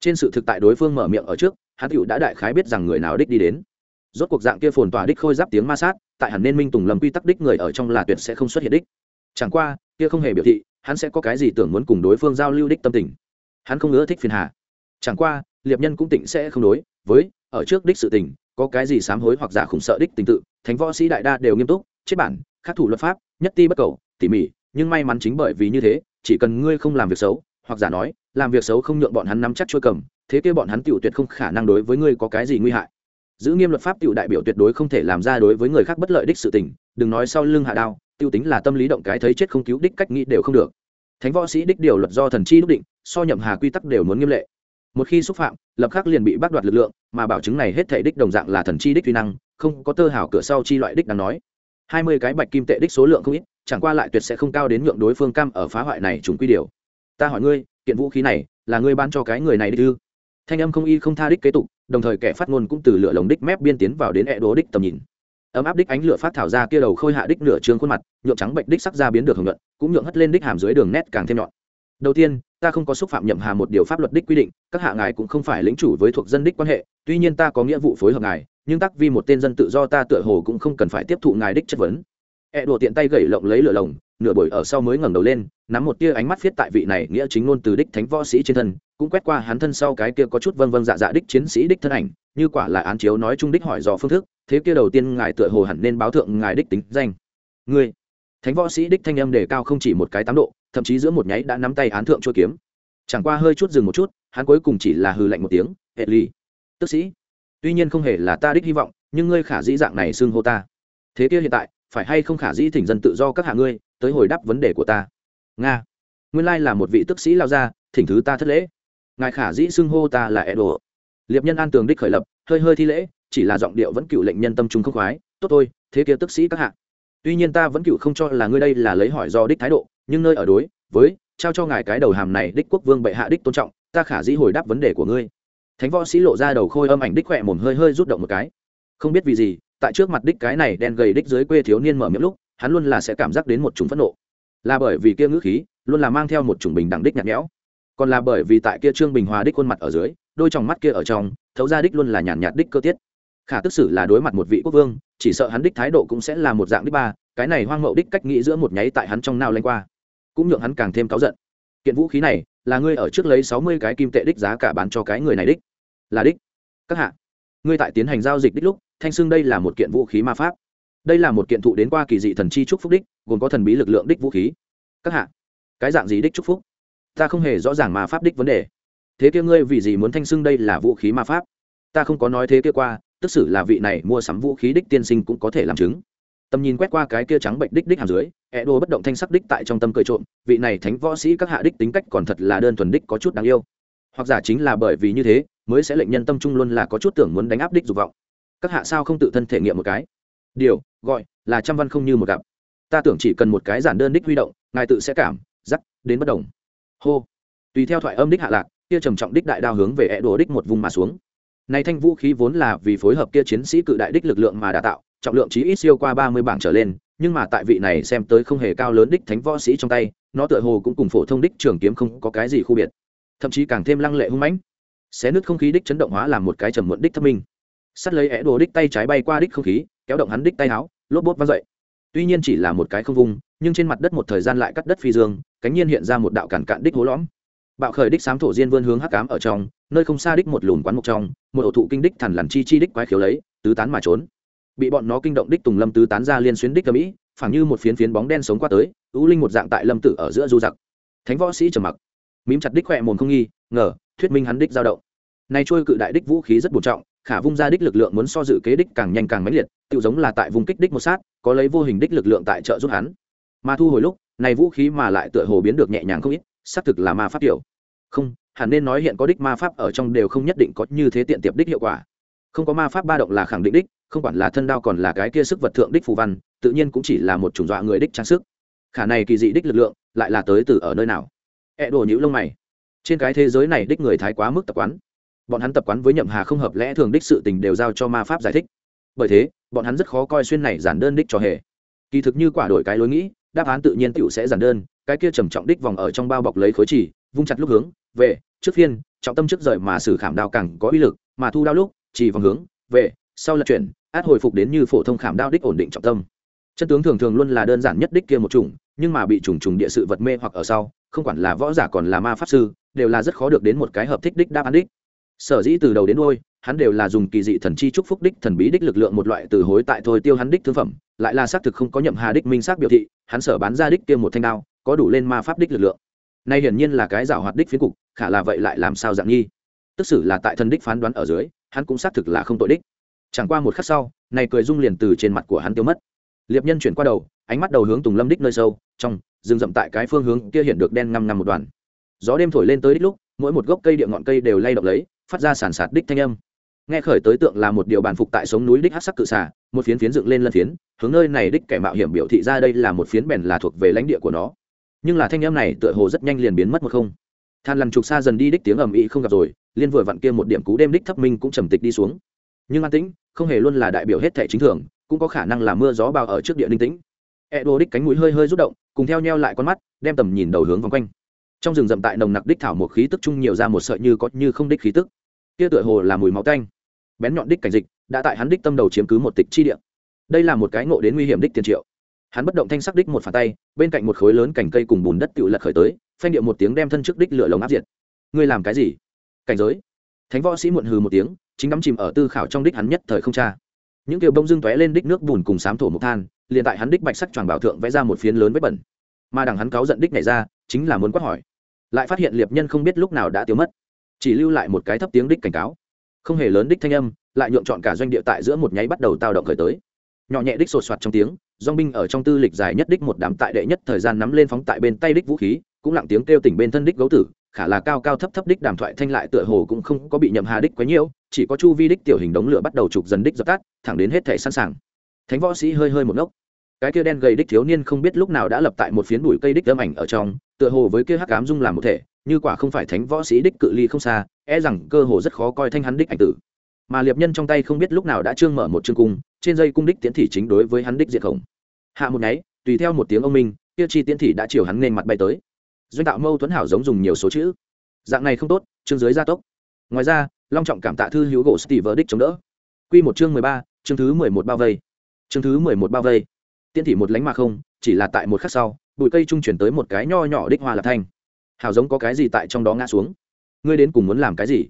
Trên sự thực tại đối phương mở miệng ở trước, hắn cựu đã đại khái biết rằng người nào đích đi đến. Rốt cuộc dạng kia phồn tỏa đích khôi giáp tiếng ma sát, tại hẳn nên minh tùng lầm quy tắc đích người ở trong là tuyệt sẽ không xuất hiện đích. Chẳng qua, kia không hề biểu thị, hắn sẽ có cái gì tưởng muốn cùng đối phương giao lưu đích tâm tình. Hắn không ưa thích phiền hà. Chẳng qua, liệp nhân cũng tỉnh sẽ không đối với, ở trước đích sự tình, có cái gì sám hối hoặc giả khủng sợ đích tình tự, thánh võ sĩ đại đa đều nghiêm túc, chết bản, khắc thủ luật pháp, nhất ti bất cầu, tỉ mỉ, nhưng may mắn chính bởi vì như thế chỉ cần ngươi không làm việc xấu, hoặc giả nói, làm việc xấu không nhượng bọn hắn nắm chắc trôi cầm, thế kia bọn hắn tiểu tuyệt không khả năng đối với ngươi có cái gì nguy hại. Giữ nghiêm luật pháp tiểu đại biểu tuyệt đối không thể làm ra đối với người khác bất lợi đích sự tình, đừng nói sau lưng hạ đao, tiêu tính là tâm lý động cái thấy chết không cứu đích cách nghĩ đều không được. Thánh võ sĩ đích điều luật do thần chi đúc định, so nhậm hà quy tắc đều muốn nghiêm lệ. Một khi xúc phạm, lập khắc liền bị bác đoạt lực lượng, mà bảo chứng này hết thể đích đồng dạng là thần chi đích vi năng, không có tơ hảo cửa sau chi loại đích đáng nói hai mươi cái bạch kim tệ đích số lượng không ít, chẳng qua lại tuyệt sẽ không cao đến nhượng đối phương cam ở phá hoại này trùng quy điều. Ta hỏi ngươi, kiện vũ khí này, là ngươi bán cho cái người này đích ư? Thanh âm không y không tha đích kế tục, đồng thời kẻ phát ngôn cũng từ lửa lồng đích mép biên tiến vào đến e đố đích tầm nhìn. Ấm áp đích ánh lửa phát thảo ra kia đầu khôi hạ đích nửa trương khuôn mặt, nhượng trắng bệnh đích sắc ra biến được hưởng luận cũng nhượng hất lên đích hàm dưới đường nét càng thêm nhọn. Đầu tiên, ta không có xúc phạm nhậm hà một điều pháp luật đích quy định, các hạ ngài cũng không phải lĩnh chủ với thuộc dân đích quan hệ, tuy nhiên ta có nghĩa vụ phối hợp ngài nhưng tắc vì một tên dân tự do ta tựa hồ cũng không cần phải tiếp thụ ngài đích chất vấn. E đùa tiện tay gậy lộng lấy lửa lồng, nửa buổi ở sau mới ngẩng đầu lên, nắm một tia ánh mắt viết tại vị này nghĩa chính ngôn từ đích thánh võ sĩ trên thân, cũng quét qua hắn thân sau cái kia có chút vâng vâng dạ dạ đích chiến sĩ đích thân ảnh, như quả là án chiếu nói chung đích hỏi dò phương thức, thế kia đầu tiên ngài tựa hồ hẳn nên báo thượng ngài đích tính danh. Ngươi, thánh võ sĩ đích thanh âm đề cao không chỉ một cái tám độ, thậm chí giữa một nháy đã nắm tay án thượng chua kiếm. Chẳng qua hơi chút dừng một chút, hắn cuối cùng chỉ là hừ lạnh một tiếng, hệ ly tức sĩ tuy nhiên không hề là ta đích hy vọng, nhưng ngươi khả dĩ dạng này xưng hô ta. Thế kia hiện tại, phải hay không khả dĩ thỉnh dân tự do các hạ ngươi, tới hồi đáp vấn đề của ta? Nga. Nguyên lai là một vị tức sĩ lao ra, thỉnh thứ ta thất lễ. Ngài khả dĩ xưng hô ta là edo. Liệp nhân an tường đích khởi lập, hơi hơi thi lễ, chỉ là giọng điệu vẫn cựu lệnh nhân tâm trung không khoái. Tốt thôi, thế kia tức sĩ các hạ. Tuy nhiên ta vẫn cựu không cho là ngươi đây là lấy hỏi do đích thái độ, nhưng nơi ở đối với, trao cho ngài cái đầu hàm này đích quốc vương bệ hạ đích tôn trọng, ta khả dĩ hồi đáp vấn đề của ngươi thánh võ sĩ lộ ra đầu khôi âm ảnh đích khỏe mồm hơi hơi rút động một cái. Không biết vì gì, tại trước mặt đích cái này đen gầy đích dưới quê thiếu niên mở miệng lúc, hắn luôn là sẽ cảm giác đến một chủng phẫn nộ. Là bởi vì kia ngữ khí, luôn là mang theo một chủng bình đẳng đích nhạt nhẽo. Còn là bởi vì tại kia trương bình hòa đích khuôn mặt ở dưới, đôi tròng mắt kia ở trong, thấu ra đích luôn là nhàn nhạt đích cơ tiết. Khả tức xử là đối mặt một vị quốc vương, chỉ sợ hắn đích thái độ cũng sẽ là một dạng đích ba, cái này hoang mậu đích cách nghĩ giữa một nháy tại hắn trong nao lanh qua. Cũng nhượng hắn càng thêm cáu giận. Kiện vũ khí này, là ngươi ở trước lấy sáu mươi cái kim tệ đích giá cả bán cho cái người này đích là đích. Các hạ, ngươi tại tiến hành giao dịch đích lúc, thanh xưng đây là một kiện vũ khí ma pháp. Đây là một kiện thụ đến qua kỳ dị thần chi trúc phúc đích, gồm có thần bí lực lượng đích vũ khí. Các hạ, cái dạng gì đích trúc phúc? Ta không hề rõ ràng ma pháp đích vấn đề. Thế kia ngươi vì gì muốn thanh xưng đây là vũ khí ma pháp? Ta không có nói thế kia qua, tức xử là vị này mua sắm vũ khí đích tiên sinh cũng có thể làm chứng. Tầm nhìn quét qua cái kia trắng bệnh đích đích hàm dưới e đô bất động thanh sắc đích tại trong tâm cười trộm, vị này thánh võ sĩ các hạ đích tính cách còn thật là đơn thuần đích có chút đáng yêu hoặc giả chính là bởi vì như thế, mới sẽ lệnh nhân tâm trung luôn là có chút tưởng muốn đánh áp đích dục vọng. Các hạ sao không tự thân thể nghiệm một cái? Điều, gọi là trăm văn không như một gặp. Ta tưởng chỉ cần một cái giản đơn đích huy động, ngài tự sẽ cảm dắt đến bất đồng. Hô. Tùy theo thoại âm đích hạ lạc, kia trầm trọng đích đại đao hướng về e đồ đích một vùng mà xuống. Này thanh vũ khí vốn là vì phối hợp kia chiến sĩ cự đại đích lực lượng mà đã tạo, trọng lượng chí ít siêu qua ba mươi bảng trở lên, nhưng mà tại vị này xem tới không hề cao lớn đích thánh võ sĩ trong tay, nó tựa hồ cũng cùng phổ thông đích trường kiếm không có cái gì khu biệt thậm chí càng thêm lăng lệ hung mãnh. Xé nứt không khí đích chấn động hóa làm một cái trầm muộn đích thất minh. Sắt lấy é đồ đích tay trái bay qua đích không khí, kéo động hắn đích tay áo, lốp bốt văng dậy. Tuy nhiên chỉ là một cái không vung, nhưng trên mặt đất một thời gian lại cắt đất phi dương, cánh nhiên hiện ra một đạo cản cạn đích hố lõm. Bạo khởi đích sám thổ diên vươn hướng hắc cám ở trong, nơi không xa đích một lùn quán mục trong, một ổ thụ kinh đích thằn lằn chi chi đích quái khiếu lấy, tứ tán mà trốn. Bị bọn nó kinh động đích tùng lâm tứ tán ra liên xuyến đích cơ mỹ phảng như một phiến phiến bóng đen sống qua tới, ưu linh một dạng tại lâm tử ở giữa du giặc. Thánh võ sĩ trầm mặc mím chặt đích khỏe mồm không nghi, ngờ, thuyết minh hắn đích dao động. Nay trôi cự đại đích vũ khí rất bổ trọng, khả vung ra đích lực lượng muốn so dự kế đích càng nhanh càng mãnh liệt tự giống là tại vùng kích đích một sát, có lấy vô hình đích lực lượng tại trợ giúp hắn. Mà thu hồi lúc, này vũ khí mà lại tựa hồ biến được nhẹ nhàng không ít, xác thực là ma pháp kiểu không, hẳn nên nói hiện có đích ma pháp ở trong đều không nhất định có như thế tiện tiệp đích hiệu quả. Không có ma pháp ba động là khẳng định đích, không quản là thân đao còn là cái kia sức vật thượng đích phù văn, tự nhiên cũng chỉ là một chủng dọa người đích trang sức. Khả này kỳ dị đích lực lượng lại là tới từ ở nơi nào? Ẹ đổ nhữ lông mày. Trên cái thế giới này đích người thái quá mức tập quán. Bọn hắn tập quán với nhậm hà không hợp lẽ thường đích sự tình đều giao cho ma pháp giải thích. Bởi thế, bọn hắn rất khó coi xuyên này giản đơn đích cho hề. Kỳ thực như quả đổi cái lối nghĩ, đáp án tự nhiên tựu sẽ giản đơn, cái kia trầm trọng đích vòng ở trong bao bọc lấy khối chỉ, vung chặt lúc hướng, về, trước phiên, trọng tâm trước rời mà xử khảm đao càng có uy lực, mà thu đao lúc, chỉ vòng hướng, về, sau lật chuyển, át hồi phục đến như phổ thông khảm đao đích ổn định trọng tâm. Chân tướng thường thường luôn là đơn giản nhất đích kia một chủng nhưng mà bị trùng trùng địa sự vật mê hoặc ở sau, không quản là võ giả còn là ma pháp sư, đều là rất khó được đến một cái hợp thích đích đáp án đích. Sở dĩ từ đầu đến đôi hắn đều là dùng kỳ dị thần chi chúc phúc đích thần bí đích lực lượng một loại từ hối tại thôi tiêu hắn đích thương phẩm, lại là xác thực không có nhậm hà đích minh xác biểu thị, hắn sở bán ra đích kia một thanh đao, có đủ lên ma pháp đích lực lượng. Nay hiển nhiên là cái giảo hoạt đích phiến cục, khả là vậy lại làm sao dạng nghi? Tức xử là tại thần đích phán đoán ở dưới, hắn cũng xác thực là không tội đích. Chẳng qua một khắc sau này cười rung liền từ trên mặt của hắn tiêu mất liệp nhân chuyển qua đầu, ánh mắt đầu hướng tùng lâm đích nơi sâu, trong, rừng rậm tại cái phương hướng kia hiện được đen ngăm ngăm một đoàn. Gió đêm thổi lên tới đích lúc, mỗi một gốc cây địa ngọn cây đều lay động lấy, phát ra sản sạt đích thanh âm. Nghe khởi tới tượng là một điều bàn phục tại sống núi đích hát sắc cự xà, một phiến phiến dựng lên lân phiến, hướng nơi này đích kẻ mạo hiểm biểu thị ra đây là một phiến bèn là thuộc về lãnh địa của nó. Nhưng là thanh âm này tựa hồ rất nhanh liền biến mất một không. Than lằn trục xa dần đi đích tiếng ầm ĩ không gặp rồi, liên vừa vặn kia một điểm cú đêm đích thấp minh cũng trầm tịch đi xuống. Nhưng an tĩnh, không hề luôn là đại biểu hết thẻ chính thường cũng có khả năng là mưa gió bao ở trước địa linh tĩnh. E đô đích cánh mũi hơi hơi rút động, cùng theo nheo lại con mắt, đem tầm nhìn đầu hướng vòng quanh. Trong rừng rậm tại nồng nặc đích thảo một khí tức chung nhiều ra một sợi như có như không đích khí tức. Kia tựa hồ là mùi máu tanh. Bén nhọn đích cảnh dịch, đã tại hắn đích tâm đầu chiếm cứ một tịch chi địa. Đây là một cái ngộ đến nguy hiểm đích tiền triệu. Hắn bất động thanh sắc đích một phản tay, bên cạnh một khối lớn cành cây cùng bùn đất tự lật khởi tới, phanh điệu một tiếng đem thân trước đích lửa lồng áp diệt. Ngươi làm cái gì? Cảnh giới. Thánh võ sĩ muộn hừ một tiếng, chính đắm chìm ở tư khảo trong đích hắn nhất thời không cha những kiểu bông dưng tóe lên đích nước bùn cùng sám thổ mộc than, liền tại hắn đích bạch sắc tròn bảo thượng vẽ ra một phiến lớn vết bẩn. Mà đằng hắn cáo giận đích này ra, chính là muốn quát hỏi. Lại phát hiện liệp nhân không biết lúc nào đã tiêu mất, chỉ lưu lại một cái thấp tiếng đích cảnh cáo. Không hề lớn đích thanh âm, lại nhượng chọn cả doanh địa tại giữa một nháy bắt đầu tao động khởi tới. Nhỏ nhẹ đích sột soạt trong tiếng dong binh ở trong tư lịch dài nhất đích một đám tại đệ nhất thời gian nắm lên phóng tại bên tay đích vũ khí, cũng lặng tiếng kêu tỉnh bên thân đích gấu tử, khả là cao cao thấp thấp đích đàm thoại thanh lại tựa hồ cũng không có bị nhậm hà đích quá nhiễu chỉ có chu vi đích tiểu hình đống lửa bắt đầu trục dần đích dập tắt, thẳng đến hết thể sẵn sàng. Thánh võ sĩ hơi hơi một ngốc. Cái kia đen gầy đích thiếu niên không biết lúc nào đã lập tại một phiến bụi cây đích âm ảnh ở trong, tựa hồ với kia hắc ám dung làm một thể, như quả không phải thánh võ sĩ đích cự ly không xa e rằng cơ hồ rất khó coi thanh hắn đích ảnh tử. Mà liệp nhân trong tay không biết lúc nào đã trương mở một chương cung, trên dây cung đích tiến thị chính đối với hắn đích diệt khổng. Hạ một nháy, tùy theo một tiếng ông minh, kia chi tiến thị đã chiều hắn nên mặt bay tới. Doanh tạo mâu thuẫn hảo giống dùng nhiều số chữ. Dạng này không tốt, chương dưới gia tốc. Ngoài ra long trọng cảm tạ thư hữu gỗ steve đích chống đỡ. Q một chương mười ba, chương thứ mười một bao vây. Chương thứ mười một bao vây. Tiên thị một lánh mà không, chỉ là tại một khắc sau, bụi cây trung chuyển tới một cái nho nhỏ đích hoa lạc thanh. Hào giống có cái gì tại trong đó ngã xuống? Ngươi đến cùng muốn làm cái gì?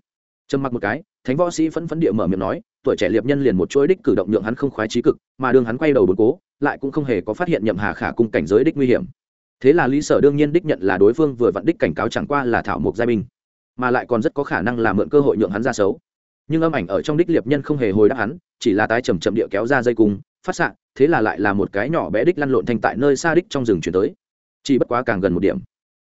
Trầm mặc một cái, thánh võ sĩ phẫn phẫn địa mở miệng nói, tuổi trẻ liệp nhân liền một chuỗi đích cử động nhượng hắn không khoái trí cực, mà đường hắn quay đầu đồn cố, lại cũng không hề có phát hiện nhậm hà khả cung cảnh giới đích nguy hiểm. Thế là lý sở đương nhiên đích nhận là đối phương vừa vặn đích cảnh cáo chẳng qua là thảo mộc giai binh mà lại còn rất có khả năng là mượn cơ hội nhượng hắn ra xấu. Nhưng âm ảnh ở trong đích liệp nhân không hề hồi đáp hắn, chỉ là tái chầm chậm địa kéo ra dây cung, phát xạ, thế là lại là một cái nhỏ bé đích lăn lộn thành tại nơi xa đích trong rừng chuyển tới. Chỉ bất quá càng gần một điểm.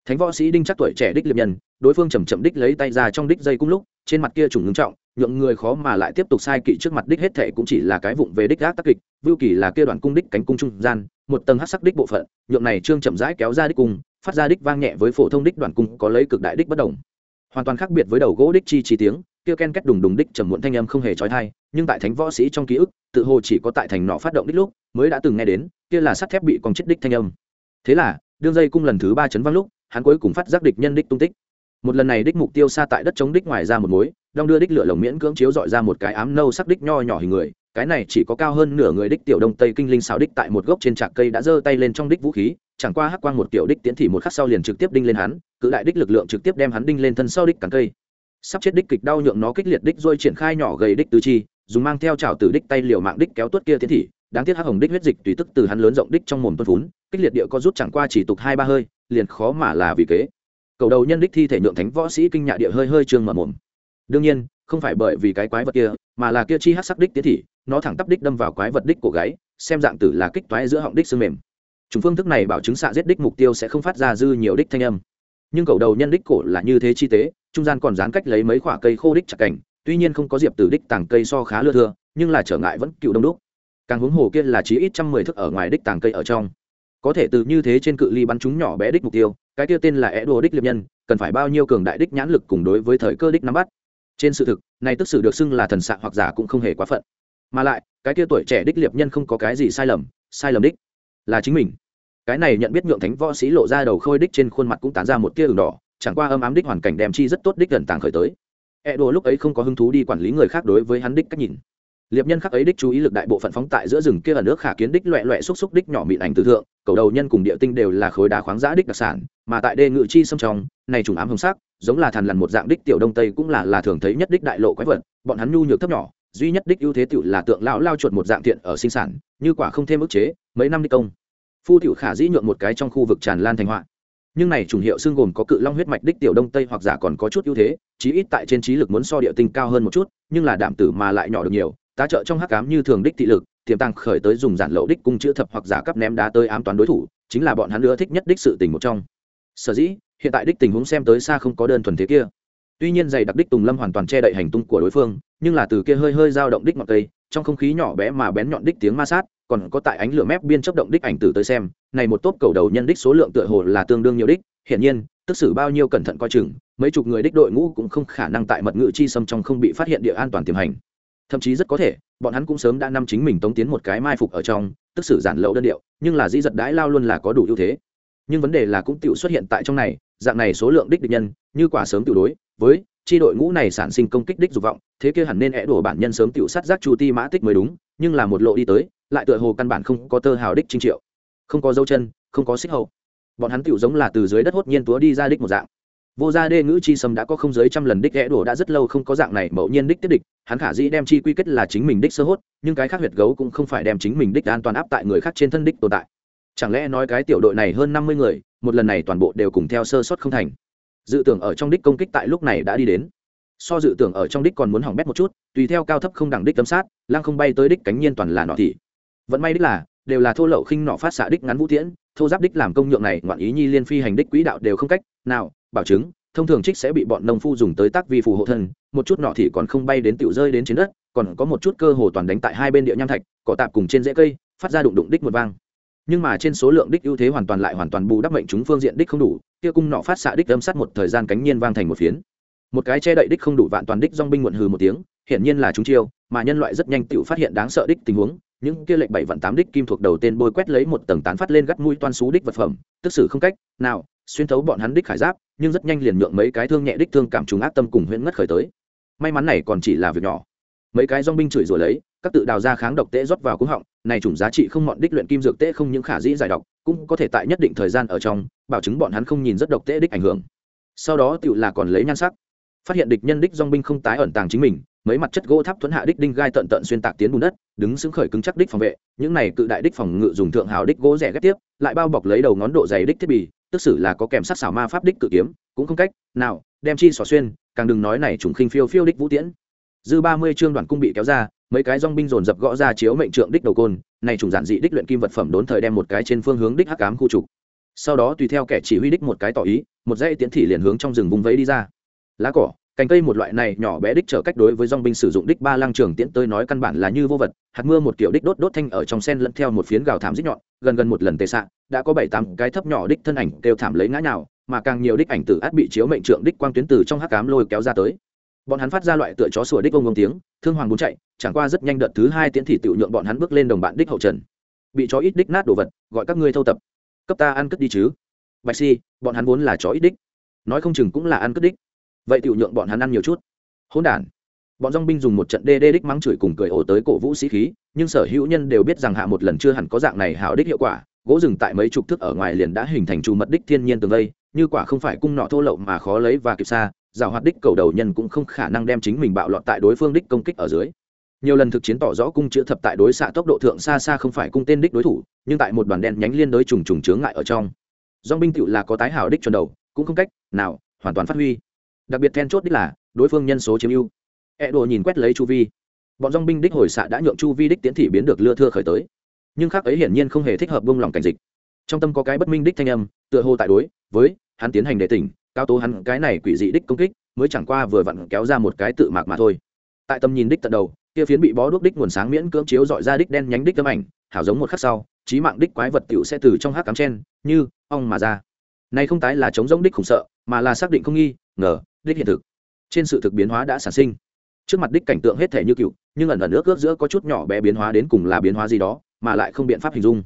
Thánh võ sĩ đinh chắc tuổi trẻ đích liệp nhân, đối phương chầm chậm đích lấy tay ra trong đích dây cung lúc, trên mặt kia trùng ngưng trọng, nhượng người khó mà lại tiếp tục sai kỵ trước mặt đích hết thể cũng chỉ là cái vụng về đích gác tác kịch, vưu kỳ là kia đoạn cung đích cánh cung trung gian, một tầng hát sắc đích bộ phận, nhượng này trương chậm rãi kéo ra đích cung, phát ra đích vang nhẹ với phổ thông đích đoạn cung có lấy cực đại đích bất đồng hoàn toàn khác biệt với đầu gỗ đích chi chi tiếng kia ken kết đùng đùng đích trầm muộn thanh âm không hề trói thai, nhưng tại thánh võ sĩ trong ký ức, tự hồ chỉ có tại thành nọ phát động đích lúc mới đã từng nghe đến, kia là sắt thép bị còn chết đích thanh âm. Thế là, đương dây cung lần thứ ba chấn văng lúc, hắn cuối cùng phát giác địch nhân đích tung tích. Một lần này đích mục tiêu xa tại đất chống đích ngoài ra một mối, đong đưa đích lửa lồng miễn cưỡng chiếu dọi ra một cái ám nâu sắc đích nho nhỏ hình người, cái này chỉ có cao hơn nửa người đích tiểu đông tây kinh linh xào đích tại một gốc trên trạc cây đã giơ tay lên trong đích vũ khí chẳng qua hắc quang một tiểu đích tiến thì một khắc sau liền trực tiếp đinh lên hắn, cự đại đích lực lượng trực tiếp đem hắn đinh lên thân sau đích cắn cây. Sắp chết đích kịch đau nhượng nó kích liệt đích rồi triển khai nhỏ gầy đích tứ chi, dùng mang theo chảo từ đích tay liều mạng đích kéo tuốt kia tiến thị, đáng tiếc hắc hồng đích huyết dịch tùy tức từ hắn lớn rộng đích trong mồm tuôn phún, kích liệt địa có rút chẳng qua chỉ tục hai ba hơi, liền khó mà là vì kế. Cầu đầu nhân đích thi thể nhượng thánh võ sĩ kinh nhạ địa hơi hơi trương mở mồm. Đương nhiên, không phải bởi vì cái quái vật kia, mà là kia chi hắc sắc đích tiến thị, nó thẳng tắp đích đâm vào quái vật đích cổ gáy, xem dạng tử là kích toái giữa họng đích xương mềm chúng phương thức này bảo chứng xạ giết đích mục tiêu sẽ không phát ra dư nhiều đích thanh âm. Nhưng cầu đầu nhân đích cổ là như thế chi tế, trung gian còn dán cách lấy mấy khoả cây khô đích chặt cảnh tuy nhiên không có diệp từ đích tàng cây so khá lưa thưa, nhưng là trở ngại vẫn cựu đông đúc. Càng huống hồ kia là chỉ ít trăm mười thước ở ngoài đích tàng cây ở trong. Có thể từ như thế trên cự ly bắn chúng nhỏ bé đích mục tiêu, cái tiêu tên là é đùa đích liệp nhân, cần phải bao nhiêu cường đại đích nhãn lực cùng đối với thời cơ đích nắm bắt. Trên sự thực, này tức sự được xưng là thần xạ hoặc giả cũng không hề quá phận. Mà lại, cái kia tuổi trẻ đích liệp nhân không có cái gì sai lầm sai lầm đích là chính mình. Cái này nhận biết nhượng thánh võ sĩ lộ ra đầu khôi đích trên khuôn mặt cũng tán ra một tia đường đỏ, chẳng qua âm ám đích hoàn cảnh đem chi rất tốt đích gần tàng khởi tới. E đồ lúc ấy không có hứng thú đi quản lý người khác đối với hắn đích cách nhìn. Liệp nhân khắc ấy đích chú ý lực đại bộ phận phóng tại giữa rừng kia ở nước khả kiến đích loẹ loẹ xúc xúc đích nhỏ mịn ảnh từ thượng, cầu đầu nhân cùng địa tinh đều là khối đá khoáng giã đích đặc sản, mà tại đê ngự chi sông trong, này trùng ám hồng sắc, giống là thằn lằn một dạng đích tiểu đông tây cũng là là thường thấy nhất đích đại lộ quái vật, bọn hắn nhu nhược thấp nhỏ, duy nhất đích ưu thế tiểu là tượng lão lao chuột một dạng thiện ở sinh sản, như quả không thêm ức chế mấy năm đi công. Phu tiểu khả dĩ nhượng một cái trong khu vực tràn lan thành họa. Nhưng này chủng hiệu xương gồm có cự long huyết mạch đích tiểu đông tây hoặc giả còn có chút ưu thế, chí ít tại trên trí lực muốn so địa tinh cao hơn một chút, nhưng là đảm tử mà lại nhỏ được nhiều, tá trợ trong hắc ám như thường đích thị lực, tiềm tàng khởi tới dùng giản lậu đích cung chữ thập hoặc giả cấp ném đá tới ám toán đối thủ, chính là bọn hắn nữa thích nhất đích sự tình một trong. Sở dĩ, hiện tại đích tình huống xem tới xa không có đơn thuần thế kia. Tuy nhiên dày đặc đích tùng lâm hoàn toàn che đậy hành tung của đối phương, nhưng là từ kia hơi hơi dao động đích ngọn cây, trong không khí nhỏ bé mà bén nhọn đích tiếng ma sát còn có tại ánh lửa mép biên chấp động đích ảnh tử tới xem, này một tốp cầu đầu nhân đích số lượng tựa hồ là tương đương nhiều đích, hiển nhiên, tức xử bao nhiêu cẩn thận coi chừng, mấy chục người đích đội ngũ cũng không khả năng tại mật ngữ chi xâm trong không bị phát hiện địa an toàn tiềm hành. Thậm chí rất có thể, bọn hắn cũng sớm đã năm chính mình tống tiến một cái mai phục ở trong, tức xử giản lậu đơn điệu, nhưng là dĩ giật đái lao luôn là có đủ ưu thế. Nhưng vấn đề là cũng tự xuất hiện tại trong này, dạng này số lượng đích địch nhân, như quả sớm tự đối, với chi đội ngũ này sản sinh công kích đích dục vọng, thế kia hẳn nên é đổ bản nhân sớm tự sát giác chu ti mã tích mới đúng, nhưng là một lộ đi tới lại tựa hồ căn bản không có tơ hào đích trinh triệu. Không có dấu chân, không có xích hậu. Bọn hắn tựu giống là từ dưới đất hốt nhiên túa đi ra đích một dạng. Vô gia đê ngữ chi sâm đã có không dưới trăm lần đích ghé đổ đã rất lâu không có dạng này mẫu nhiên đích tiết địch, hắn khả dĩ đem chi quy kết là chính mình đích sơ hốt, nhưng cái khác huyệt gấu cũng không phải đem chính mình đích an toàn áp tại người khác trên thân đích tồn tại. Chẳng lẽ nói cái tiểu đội này hơn năm mươi người, một lần này toàn bộ đều cùng theo sơ suất không thành? Dự tưởng ở trong đích công kích tại lúc này đã đi đến. So dự tưởng ở trong đích còn muốn hỏng bét một chút, tùy theo cao thấp không đẳng đích tấm sát, lăng không bay tới đích cánh nhiên toàn là nọ thị vẫn may đích là, đều là thô lậu khinh nọ phát xạ đích ngắn vũ tiễn, thô giáp đích làm công nhượng này, ngoạn ý nhi liên phi hành đích quỹ đạo đều không cách nào, bảo chứng, thông thường trích sẽ bị bọn nông phu dùng tới tác vi phù hộ thân, một chút nọ thì còn không bay đến tiểu rơi đến trên đất, còn có một chút cơ hồ toàn đánh tại hai bên địa nham thạch, cỏ tạp cùng trên rễ cây, phát ra đụng đụng đích một vang. Nhưng mà trên số lượng đích ưu thế hoàn toàn lại hoàn toàn bù đắp mệnh chúng phương diện đích không đủ, kia cung nọ phát xạ đích âm sát một thời gian cánh nhiên vang thành một phiến. Một cái che đậy đích không đủ vạn toàn đích dong binh muộn hừ một tiếng, hiển nhiên là chúng chiêu, mà nhân loại rất nhanh tiểu phát hiện đáng sợ đích tình huống những kia lệnh bảy vạn tám đích kim thuộc đầu tên bôi quét lấy một tầng tán phát lên gắt mũi toan xú đích vật phẩm, tức xử không cách nào xuyên thấu bọn hắn đích khải giáp, nhưng rất nhanh liền nhượng mấy cái thương nhẹ đích thương cảm trùng ác tâm cùng huyễn ngất khởi tới. May mắn này còn chỉ là việc nhỏ. Mấy cái dong binh chửi rồi lấy, các tự đào ra kháng độc tễ rót vào cúng họng, này chủng giá trị không mọn đích luyện kim dược tễ không những khả dĩ giải độc, cũng có thể tại nhất định thời gian ở trong, bảo chứng bọn hắn không nhìn rất độc tễ đích ảnh hưởng. Sau đó tựu là còn lấy nhan sắc. Phát hiện địch nhân đích dong binh không tái ẩn tàng chính mình mấy mặt chất gỗ tháp thuẫn hạ đích đinh gai tận tận xuyên tạc tiến bùn đất, đứng xứng khởi cứng chắc đích phòng vệ. Những này cự đại đích phòng ngự dùng thượng hào đích gỗ rẻ ghép tiếp, lại bao bọc lấy đầu ngón độ dày đích thiết bị, tức xử là có kèm sắc xảo ma pháp đích cự kiếm, cũng không cách nào đem chi xỏ xuyên, càng đừng nói này trùng khinh phiêu phiêu đích vũ tiễn. Dư ba mươi chương đoàn cung bị kéo ra, mấy cái dong binh dồn dập gõ ra chiếu mệnh trượng đích đầu côn, này trùng giản dị đích luyện kim vật phẩm đốn thời đem một cái trên phương hướng đích hắc ám khu trục. Sau đó tùy theo kẻ chỉ huy đích một cái tỏ ý, một dãy tiến thị liền hướng trong rừng vùng vẫy đi ra. Lá cỏ cành cây một loại này nhỏ bé đích trở cách đối với dong binh sử dụng đích ba lăng trường tiễn tới nói căn bản là như vô vật. Hạt mưa một kiểu đích đốt đốt thanh ở trong sen lẫn theo một phiến gào thảm dích nhọn, gần gần một lần tệ xạ, đã có bảy tám cái thấp nhỏ đích thân ảnh kêu thảm lấy ngã nào mà càng nhiều đích ảnh tử át bị chiếu mệnh trượng đích quang tuyến từ trong hắc cám lôi kéo ra tới. Bọn hắn phát ra loại tựa chó sủa đích ông ông tiếng, thương hoàng muốn chạy, chẳng qua rất nhanh đợt thứ hai tiễn thị tự nhượng bọn hắn bước lên đồng bạn đích hậu trần. Bị chó ít đích nát đồ vật, gọi các ngươi thâu tập. Cấp ta ăn cất đi chứ. Bạch si, bọn hắn vốn là chó ít đích. Nói không chừng cũng là ăn cất đích vậy tiểu nhượng bọn hắn ăn nhiều chút. Hỗn đản. Bọn dong binh dùng một trận đê đê đích mắng chửi cùng cười ổ tới cổ vũ sĩ khí, nhưng sở hữu nhân đều biết rằng hạ một lần chưa hẳn có dạng này hảo đích hiệu quả, gỗ rừng tại mấy chục thước ở ngoài liền đã hình thành trù mật đích thiên nhiên tường vây, như quả không phải cung nọ thô lậu mà khó lấy và kịp xa, rào hoạt đích cầu đầu nhân cũng không khả năng đem chính mình bạo lọt tại đối phương đích công kích ở dưới. Nhiều lần thực chiến tỏ rõ cung chữ thập tại đối xạ tốc độ thượng xa xa không phải cung tên đích đối thủ, nhưng tại một đoàn đen nhánh liên đối trùng trùng chướng ngại ở trong. Dong binh tựu là có tái hảo đích chuẩn đầu, cũng không cách nào hoàn toàn phát huy đặc biệt then chốt đích là, đối phương nhân số chiếm ưu. E đồ nhìn quét lấy chu vi. Bọn dong binh đích hồi xạ đã nhượng chu vi đích tiến thị biến được lưa thưa khởi tới. Nhưng khác ấy hiển nhiên không hề thích hợp bông lòng cảnh dịch. Trong tâm có cái bất minh đích thanh âm, tựa hồ tại đối với hắn tiến hành đệ tỉnh, cao tố hắn cái này quỷ dị đích công kích, mới chẳng qua vừa vặn kéo ra một cái tự mạc mà thôi. Tại tầm nhìn đích tận đầu, kia phiến bị bó đuốc đích nguồn sáng miễn cưỡng chiếu dọi ra đích đen nhánh đích tấm ảnh, hảo giống một khắc sau trí mạng đích quái vật tiểu sẽ từ trong hắc cắm chen, như ong mà ra. Này không tái là chống giống đích khủng sợ, mà là xác định không nghi, ngờ đích hiện thực. Trên sự thực biến hóa đã sản sinh. Trước mặt đích cảnh tượng hết thể như cựu nhưng ẩn ẩn ước ước giữa có chút nhỏ bé biến hóa đến cùng là biến hóa gì đó, mà lại không biện pháp hình dung.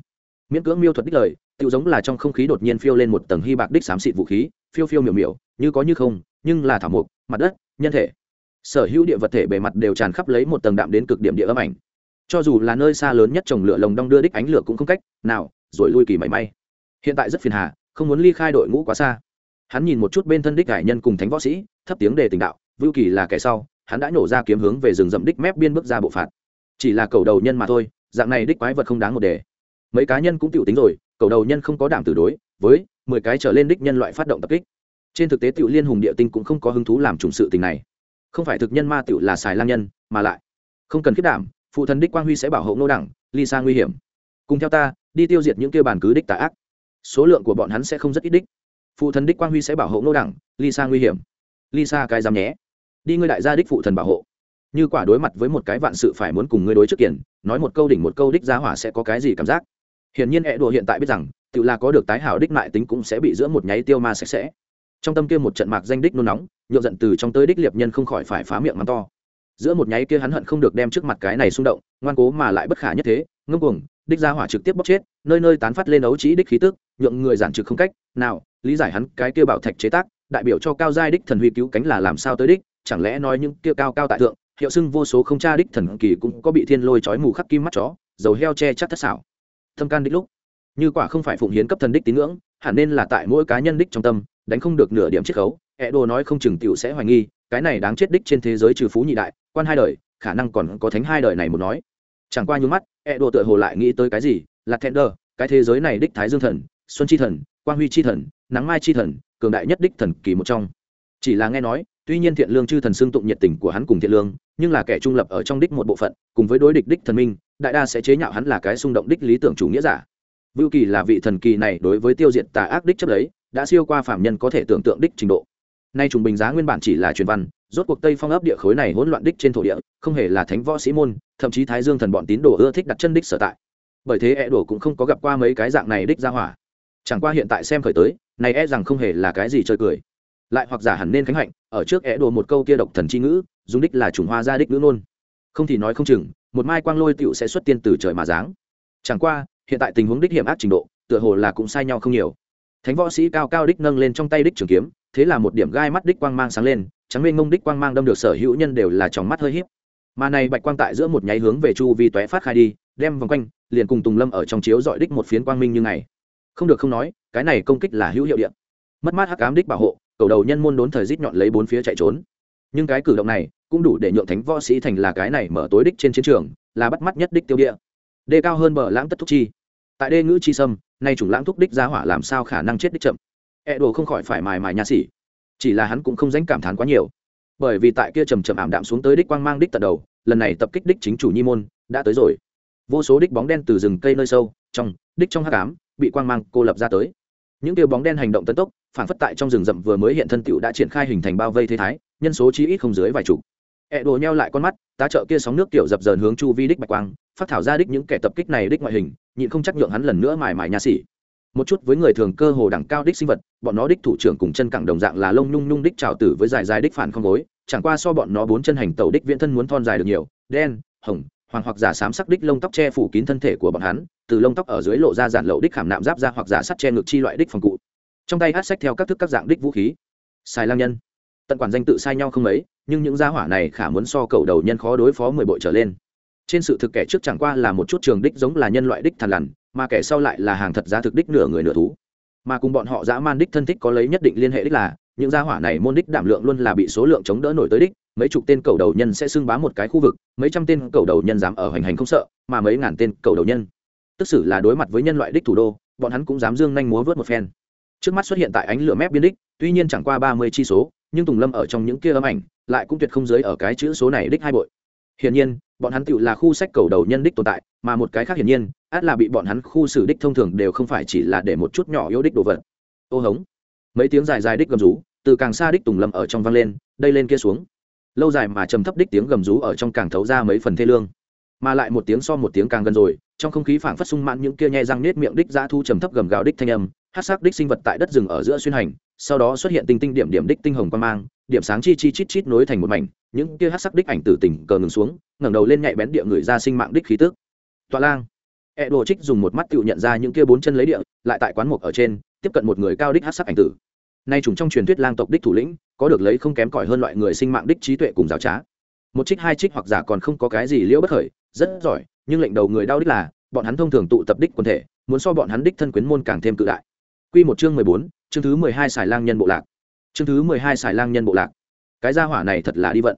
Miễn cưỡng miêu thuật đích lời tự giống là trong không khí đột nhiên phiêu lên một tầng hy bạc đích xám xịt vũ khí, phiêu phiêu miểu miểu, như có như không, nhưng là thảo mục mặt đất, nhân thể. Sở hữu địa vật thể bề mặt đều tràn khắp lấy một tầng đạm đến cực điểm địa âm ảnh. Cho dù là nơi xa lớn nhất trồng lửa lồng đong đưa đích ánh lửa cũng không cách nào, rồi lui kỳ mảy may. Hiện tại rất phiền hà, không muốn ly khai đội ngũ quá xa hắn nhìn một chút bên thân đích cải nhân cùng thánh võ sĩ, thấp tiếng đề tình đạo, vưu kỳ là kẻ sau. Hắn đã nổ ra kiếm hướng về rừng rậm đích mép biên bước ra bộ phạt. Chỉ là cầu đầu nhân mà thôi, dạng này đích quái vật không đáng một đề. Mấy cá nhân cũng tiểu tính rồi, cầu đầu nhân không có đảm từ đối, với mười cái trở lên đích nhân loại phát động tập kích. Trên thực tế tiểu liên hùng địa tinh cũng không có hứng thú làm trùng sự tình này. Không phải thực nhân ma tiểu là xài lang nhân, mà lại không cần khiết đảm, phụ thần đích quang huy sẽ bảo hộ nô đẳng, ly xa nguy hiểm. Cùng theo ta, đi tiêu diệt những kia bàn cứ đích tà ác. Số lượng của bọn hắn sẽ không rất ít đích phụ thần đích quang huy sẽ bảo hộ nô đẳng Lisa nguy hiểm. Lisa cái dám nhé. Đi ngươi đại gia đích phụ thần bảo hộ. Như quả đối mặt với một cái vạn sự phải muốn cùng ngươi đối trước kiển nói một câu đỉnh một câu đích giá hỏa sẽ có cái gì cảm giác? Hiển nhiên ẹ đùa hiện tại biết rằng, tự là có được tái hảo đích mại tính cũng sẽ bị giữa một nháy tiêu ma sạch sẽ. Trong tâm kia một trận mạc danh đích nôn nóng, nhộn giận từ trong tới đích liệp nhân không khỏi phải phá miệng mắng to. Giữa một nháy kia hắn hận không được đem trước mặt cái này xung động, ngoan cố mà lại bất khả nhất thế ngưng cuồng, đích gia hỏa trực tiếp bóc chết, nơi nơi tán phát lên ấu trĩ đích khí tức nhượng người giản trực không cách nào lý giải hắn cái kia bảo thạch chế tác đại biểu cho cao giai đích thần huy cứu cánh là làm sao tới đích chẳng lẽ nói những kia cao cao tại thượng hiệu xưng vô số không tra đích thần kỳ cũng có bị thiên lôi trói mù khắc kim mắt chó dầu heo che chắc thất xảo. Thâm can đích lúc như quả không phải phụng hiến cấp thần đích tín ngưỡng hẳn nên là tại mỗi cá nhân đích trong tâm đánh không được nửa điểm chiết khấu ẹ đồ nói không chừng tiểu sẽ hoài nghi cái này đáng chết đích trên thế giới trừ phú nhị đại quan hai đời khả năng còn có thánh hai đời này một nói. Chẳng qua nhún mắt ẹ đồ tựa hồ lại nghĩ tới cái gì là thẹn đờ, cái thế giới này đích thái dương thần xuân chi thần, quang huy chi thần, nắng mai chi thần, cường đại nhất đích thần kỳ một trong. Chỉ là nghe nói, tuy nhiên thiện lương chư thần xương tụng nhiệt tình của hắn cùng thiện lương, nhưng là kẻ trung lập ở trong đích một bộ phận, cùng với đối địch đích thần minh, đại đa sẽ chế nhạo hắn là cái xung động đích lý tưởng chủ nghĩa giả. Vưu kỳ là vị thần kỳ này đối với tiêu diệt tà ác đích chấp đấy đã siêu qua phạm nhân có thể tưởng tượng đích trình độ. Nay trùng bình giá nguyên bản chỉ là truyền văn, rốt cuộc tây phong ấp địa khối này hỗn loạn đích trên thổ địa, không hề là thánh võ sĩ môn, thậm chí thái dương thần bọn tín đồ ưa thích đặt chân đích sở tại. Bởi thế e đồ cũng không có gặp qua mấy cái dạng này đích ra hỏa chẳng qua hiện tại xem khởi tới, này e rằng không hề là cái gì chơi cười. Lại hoặc giả hẳn nên khánh hạnh, ở trước e é đồ một câu kia độc thần c h i ngữ, dùng đích là chủng hoa gia đích ngữ nôn không thì nói không chừng, một mai quang lôi tựu sẽ xuất tiên từ trời mà giáng. Chẳng qua, hiện tại tình huống đích hiểm ác trình độ, tựa hồ là cũng sai nhau không nhiều. Thánh võ sĩ cao cao đích nâng lên trong tay đích trường kiếm, thế là một điểm gai mắt đích quang mang sáng lên, trắng lên ngông đích quang mang đâm được sở hữu nhân đều là trong mắt hơi hiếp mà này bạch quang tại giữa một nháy hướng về chu vi tóe phát khai đi, đem vòng quanh, liền cùng tùng lâm ở trong chiếu dọi đích một phiến quang minh như ngày không được không nói, cái này công kích là hữu hiệu điện mất mát hắc ám đích bảo hộ, cầu đầu nhân môn đốn thời rít nhọn lấy bốn phía chạy trốn. Nhưng cái cử động này cũng đủ để nhượng thánh võ sĩ thành là cái này mở tối đích trên chiến trường, là bắt mắt nhất đích tiêu địa. Đê cao hơn bờ lãng tất thúc chi. Tại đê ngữ chi sâm, nay chủng lãng thúc đích ra hỏa làm sao khả năng chết đích chậm? E đồ không khỏi phải mài mài nhà sĩ. Chỉ là hắn cũng không dánh cảm thán quá nhiều. Bởi vì tại kia trầm trầm ảm đạm xuống tới đích quang mang đích tận đầu, lần này tập kích đích chính chủ nhi môn đã tới rồi. Vô số đích bóng đen từ rừng cây nơi sâu, trong, đích trong hắc ám bị quang mang cô lập ra tới. Những tiêu bóng đen hành động tấn tốc, phản phất tại trong rừng rậm vừa mới hiện thân tựu đã triển khai hình thành bao vây thế thái, nhân số chí ít không dưới vài chục. Ẹ đồ nheo lại con mắt, tá trợ kia sóng nước tiểu dập dờn hướng chu vi đích bạch quang, phát thảo ra đích những kẻ tập kích này đích ngoại hình, nhịn không chắc nhượng hắn lần nữa mài mài nhà xỉ. Một chút với người thường cơ hồ đẳng cao đích sinh vật, bọn nó đích thủ trưởng cùng chân cẳng đồng dạng là lông nhung nhung đích trào tử với dài dài đích phản không gối, chẳng qua so bọn nó bốn chân hành tàu đích viễn thân muốn thon dài được nhiều, đen, hồng, hoàng hoặc giả xám sắc đích lông tóc che phủ kín thân thể của bọn hắn từ lông tóc ở dưới lộ ra giản lậu đích khảm nạm giáp ra hoặc giả sắt che ngực chi loại đích phòng cụ. Trong tay hát sách theo các thức các dạng đích vũ khí. Sai lang nhân. Tận quản danh tự sai nhau không mấy, nhưng những gia hỏa này khả muốn so cầu đầu nhân khó đối phó mười bội trở lên. Trên sự thực kẻ trước chẳng qua là một chút trường đích giống là nhân loại đích thằn lằn, mà kẻ sau lại là hàng thật giá thực đích nửa người nửa thú. Mà cùng bọn họ dã man đích thân thích có lấy nhất định liên hệ đích là, những gia hỏa này môn đích đảm lượng luôn là bị số lượng chống đỡ nổi tới đích, mấy chục tên cầu đầu nhân sẽ xưng bá một cái khu vực, mấy trăm tên cầu đầu nhân dám ở hoành hành không sợ, mà mấy ngàn tên cầu đầu nhân tức xử là đối mặt với nhân loại đích thủ đô, bọn hắn cũng dám dương nhanh múa vớt một phen. Trước mắt xuất hiện tại ánh lửa mép biên đích, tuy nhiên chẳng qua ba mươi chi số, nhưng tùng lâm ở trong những kia âm ảnh, lại cũng tuyệt không dưới ở cái chữ số này đích hai bội. Hiển nhiên, bọn hắn tự là khu sách cầu đầu nhân đích tồn tại, mà một cái khác hiển nhiên, át là bị bọn hắn khu xử đích thông thường đều không phải chỉ là để một chút nhỏ yếu đích đồ vật. Ô hống. Mấy tiếng dài dài đích gầm rú, từ càng xa đích tùng lâm ở trong vang lên, đây lên kia xuống. Lâu dài mà trầm thấp đích tiếng gầm rú ở trong càng thấu ra mấy phần thê lương. Mà lại một tiếng so một tiếng càng gần rồi trong không khí phảng phất sung mãn những kia nhẹ răng nết miệng đích dã thu trầm thấp gầm gào đích thanh âm, hát sắc đích sinh vật tại đất rừng ở giữa xuyên hành, sau đó xuất hiện tinh tinh điểm điểm đích tinh hồng quan mang, điểm sáng chi chi chít chít nối thành một mảnh, những kia hát sắc đích ảnh tử tỉnh cờ ngừng xuống, ngẩng đầu lên nhạy bén địa người ra sinh mạng đích khí tức. Tọa lang. E đồ trích dùng một mắt tự nhận ra những kia bốn chân lấy địa, lại tại quán mục ở trên, tiếp cận một người cao đích hát sắc ảnh tử. Nay trùng trong truyền thuyết lang tộc đích thủ lĩnh, có được lấy không kém cỏi hơn loại người sinh mạng đích trí tuệ cùng giáo trá. Một trích, hai trích hoặc giả còn không có cái gì liễu bất khởi, rất giỏi nhưng lệnh đầu người đau đích là, bọn hắn thông thường tụ tập đích quần thể, muốn so bọn hắn đích thân quyến môn càng thêm cự đại. Quy một chương mười bốn, chương thứ mười hai xài lang nhân bộ lạc. Chương thứ mười hai xài lang nhân bộ lạc. Cái gia hỏa này thật là đi vận.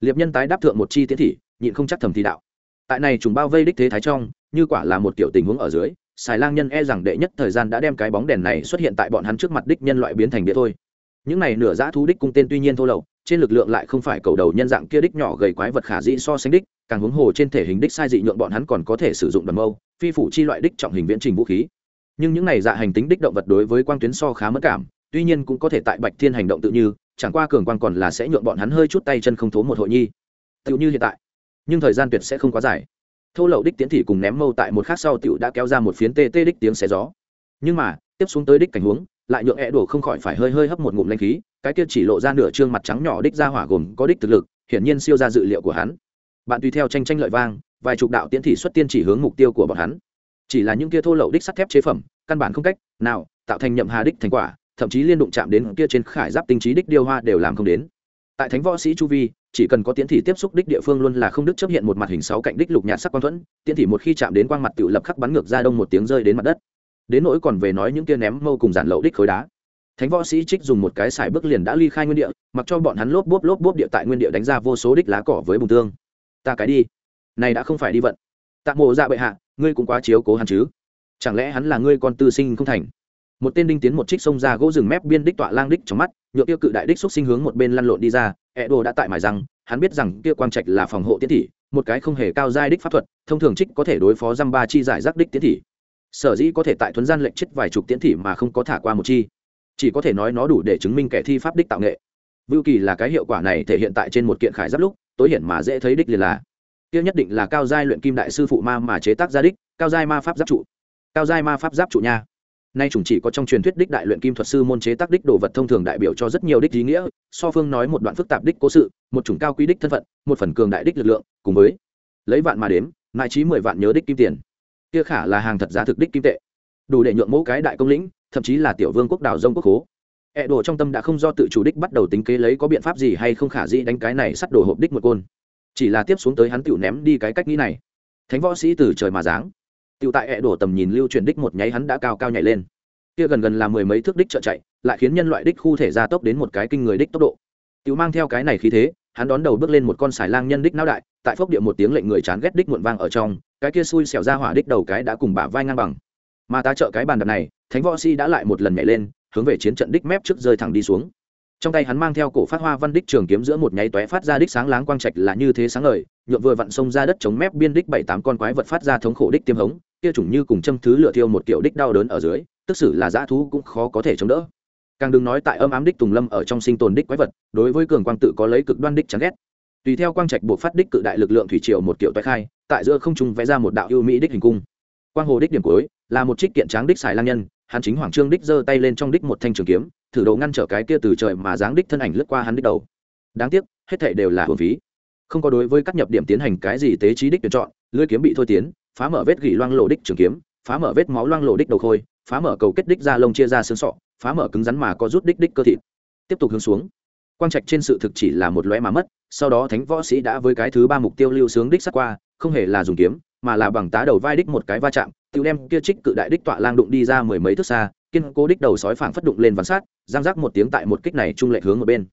Liệp nhân tái đáp thượng một chi tiến thị, nhịn không chắc thầm thì đạo. Tại này trùng bao vây đích thế thái trong, như quả là một kiểu tình huống ở dưới, xài lang nhân e rằng đệ nhất thời gian đã đem cái bóng đèn này xuất hiện tại bọn hắn trước mặt đích nhân loại biến thành đĩa thôi. Những này nửa giã thú đích cung tên tuy nhiên thô lậu, trên lực lượng lại không phải cầu đầu nhân dạng kia đích nhỏ gầy quái vật khả dĩ so sánh đích càng huống hồ trên thể hình đích sai dị nhượng bọn hắn còn có thể sử dụng đầm mâu, phi phủ chi loại đích trọng hình viễn trình vũ khí. Nhưng những này dạ hành tính đích động vật đối với quang tuyến so khá mất cảm, tuy nhiên cũng có thể tại bạch thiên hành động tự như, chẳng qua cường quang còn là sẽ nhượng bọn hắn hơi chút tay chân không thố một hội nhi. Tựu như hiện tại, nhưng thời gian tuyệt sẽ không quá dài. Thô lậu đích tiến thị cùng ném mâu tại một khác sau tựu đã kéo ra một phiến tê tê đích tiếng xé gió. Nhưng mà, tiếp xuống tới đích cảnh huống, lại nhượng e đổ không khỏi phải hơi hơi hấp một ngụm lanh khí, cái kia chỉ lộ ra nửa trương mặt trắng nhỏ đích ra hỏa gồm có đích thực lực, hiển nhiên siêu ra dự liệu của hắn bạn tùy theo tranh tranh lợi vang, vài chục đạo tiễn thị xuất tiên chỉ hướng mục tiêu của bọn hắn. Chỉ là những kia thô lậu đích sắt thép chế phẩm, căn bản không cách nào tạo thành nhậm hà đích thành quả, thậm chí liên đụng chạm đến kia trên khải giáp tinh trí đích điêu hoa đều làm không đến. Tại thánh võ sĩ chu vi, chỉ cần có tiến thị tiếp xúc đích địa phương luôn là không đức chấp hiện một mặt hình sáu cạnh đích lục nhạt sắc quang thuẫn tiến thị một khi chạm đến quang mặt tự lập khắc bắn ngược ra đông một tiếng rơi đến mặt đất. Đến nỗi còn về nói những kia ném mâu cùng giản lậu đích khối đá. Thánh võ sĩ trích dùng một cái xài bước liền đã ly khai nguyên địa, mặc cho bọn hắn lốp bốp lốp bốp địa tại nguyên địa đánh ra vô số đích lá cỏ với bùn tương ta cái đi. Này đã không phải đi vận. Tạ mộ dạ bệ hạ, ngươi cũng quá chiếu cố hắn chứ. Chẳng lẽ hắn là ngươi con tư sinh không thành? Một tên đinh tiến một trích sông ra gỗ rừng mép biên đích tọa lang đích trong mắt, nhựa tiêu cự đại đích xúc sinh hướng một bên lăn lộn đi ra ẹ đồ đã tại mài rằng hắn biết rằng kia quang trạch là phòng hộ tiến thị, một cái không hề cao giai đích pháp thuật, thông thường trích có thể đối phó dăm ba chi giải rác đích tiến thị. Sở dĩ có thể tại thuấn gian lệnh chết vài chục tiến thị mà không có thả qua một chi. Chỉ có thể nói nó đủ để chứng minh kẻ thi pháp đích tạo nghệ. Vưu kỳ là cái hiệu quả này thể hiện tại trên một kiện khải giáp lúc tối hiển mà dễ thấy đích liền là. Kia nhất định là cao giai luyện kim đại sư phụ ma mà chế tác ra đích, cao giai ma pháp giáp trụ. Cao giai ma pháp giáp trụ nha. Nay chủng chỉ có trong truyền thuyết đích đại luyện kim thuật sư môn chế tác đích đồ vật thông thường đại biểu cho rất nhiều đích ý nghĩa, so phương nói một đoạn phức tạp đích cố sự, một chủng cao quý đích thân phận, một phần cường đại đích lực lượng, cùng với lấy vạn mà đếm, nại trí mười vạn nhớ đích kim tiền. Kia khả là hàng thật giá thực đích kim tệ. Đủ để nhượng mẫu cái đại công lĩnh, thậm chí là tiểu vương quốc đảo dông quốc hố ẹ đồ trong tâm đã không do tự chủ đích bắt đầu tính kế lấy có biện pháp gì hay không khả dĩ đánh cái này sắt đồ hộp đích một côn. Chỉ là tiếp xuống tới hắn tiểu ném đi cái cách nghĩ này. Thánh võ sĩ từ trời mà giáng. Tiểu tại ẹ đổ tầm nhìn lưu truyền đích một nháy hắn đã cao cao nhảy lên. Kia gần gần là mười mấy thước đích trợ chạy, lại khiến nhân loại đích khu thể gia tốc đến một cái kinh người đích tốc độ. Tiểu mang theo cái này khí thế, hắn đón đầu bước lên một con xài lang nhân đích não đại, tại phốc địa một tiếng lệnh người chán ghét đích muộn vang ở trong, cái kia xui xẻo ra hỏa đích đầu cái đã cùng bả vai ngang bằng. Mà ta trợ cái bàn đập này, thánh võ si đã lại một lần nhảy lên hướng về chiến trận đích mép trước rơi thẳng đi xuống. Trong tay hắn mang theo cổ phát hoa văn đích trường kiếm giữa một nháy tóe phát ra đích sáng láng quang trạch là như thế sáng ngời, nhuộm vừa vặn sông ra đất chống mép biên đích bảy tám con quái vật phát ra thống khổ đích tiêm hống, kia chủng như cùng châm thứ lửa thiêu một kiểu đích đau đớn ở dưới, tức xử là dã thú cũng khó có thể chống đỡ. Càng đừng nói tại âm ám đích tùng lâm ở trong sinh tồn đích quái vật, đối với cường quang tự có lấy cực đoan đích chán ghét. Tùy theo quang trạch buộc phát đích cự đại lực lượng thủy triều một kiểu toái khai, tại giữa không trung vẽ ra một đạo ưu mỹ đích hình cung quang hồ đích điểm cuối, là một trích kiện tráng đích xài lang nhân, hắn chính hoàng trương đích giơ tay lên trong đích một thanh trường kiếm, thử độ ngăn trở cái kia từ trời mà dáng đích thân ảnh lướt qua hắn đích đầu. Đáng tiếc, hết thảy đều là hồn phí. Không có đối với các nhập điểm tiến hành cái gì tế trí đích tuyển chọn lưỡi kiếm bị thôi tiến, phá mở vết gỉ loang lộ đích trường kiếm, phá mở vết máu loang lộ đích đầu khôi, phá mở cầu kết đích ra lông chia ra xương sọ, phá mở cứng rắn mà có rút đích đích cơ thịt. Tiếp tục hướng xuống. Quang trạch trên sự thực chỉ là một lóe mà mất, sau đó thánh võ sĩ đã với cái thứ ba mục tiêu lưu sướng đích sát qua, không hề là dùng kiếm mà là bằng tá đầu vai đích một cái va chạm tự đem kia trích cự đại đích tọa lang đụng đi ra mười mấy thước xa, kiên cố đích đầu sói phảng phất đụng lên ván sát giang rác một tiếng tại một kích này trung lệ hướng ở bên.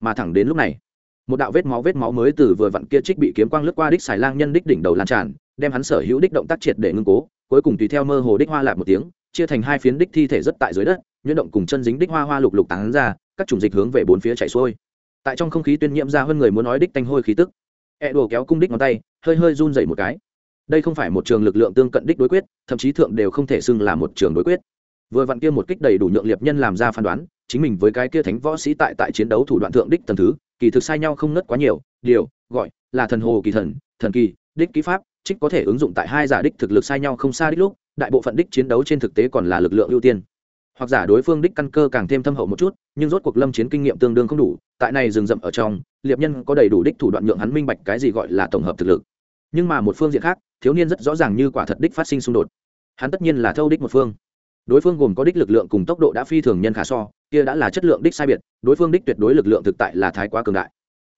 Mà thẳng đến lúc này, một đạo vết máu vết máu mới từ vừa vặn kia trích bị kiếm quang lướt qua đích xài lang nhân đích đỉnh đầu lan tràn, đem hắn sở hữu đích động tác triệt để ngưng cố, cuối cùng tùy theo mơ hồ đích hoa lạc một tiếng, chia thành hai phiến đích thi thể rất tại dưới đất, nhuyễn động cùng chân dính đích hoa hoa lục lục tán ra, các chủng dịch hướng về bốn phía chạy xuôi. Tại trong không khí tuyên nhiễm ra hơn người muốn nói đích tanh hôi khí tức e đồ kéo cung đích ngón tay, hơi hơi run dậy một cái đây không phải một trường lực lượng tương cận đích đối quyết, thậm chí thượng đều không thể xưng là một trường đối quyết. Vừa vặn kia một kích đầy đủ nhượng liệp nhân làm ra phán đoán, chính mình với cái kia thánh võ sĩ tại tại chiến đấu thủ đoạn thượng đích tầng thứ, kỳ thực sai nhau không nớt quá nhiều, điều, gọi, là thần hồ kỳ thần thần kỳ, đích ký pháp, trích có thể ứng dụng tại hai giả đích thực lực sai nhau không xa đích lúc, đại bộ phận đích chiến đấu trên thực tế còn là lực lượng ưu tiên. Hoặc giả đối phương đích căn cơ càng thêm thâm hậu một chút, nhưng rốt cuộc lâm chiến kinh nghiệm tương đương không đủ, tại này rừng rậm ở trong, liệp nhân có đầy đủ đích thủ đoạn nhượng hắn minh bạch cái gì gọi là tổng hợp thực lực nhưng mà một phương diện khác, thiếu niên rất rõ ràng như quả thật đích phát sinh xung đột. Hắn tất nhiên là thâu đích một phương. Đối phương gồm có đích lực lượng cùng tốc độ đã phi thường nhân khả so, kia đã là chất lượng đích sai biệt, đối phương đích tuyệt đối lực lượng thực tại là thái quá cường đại.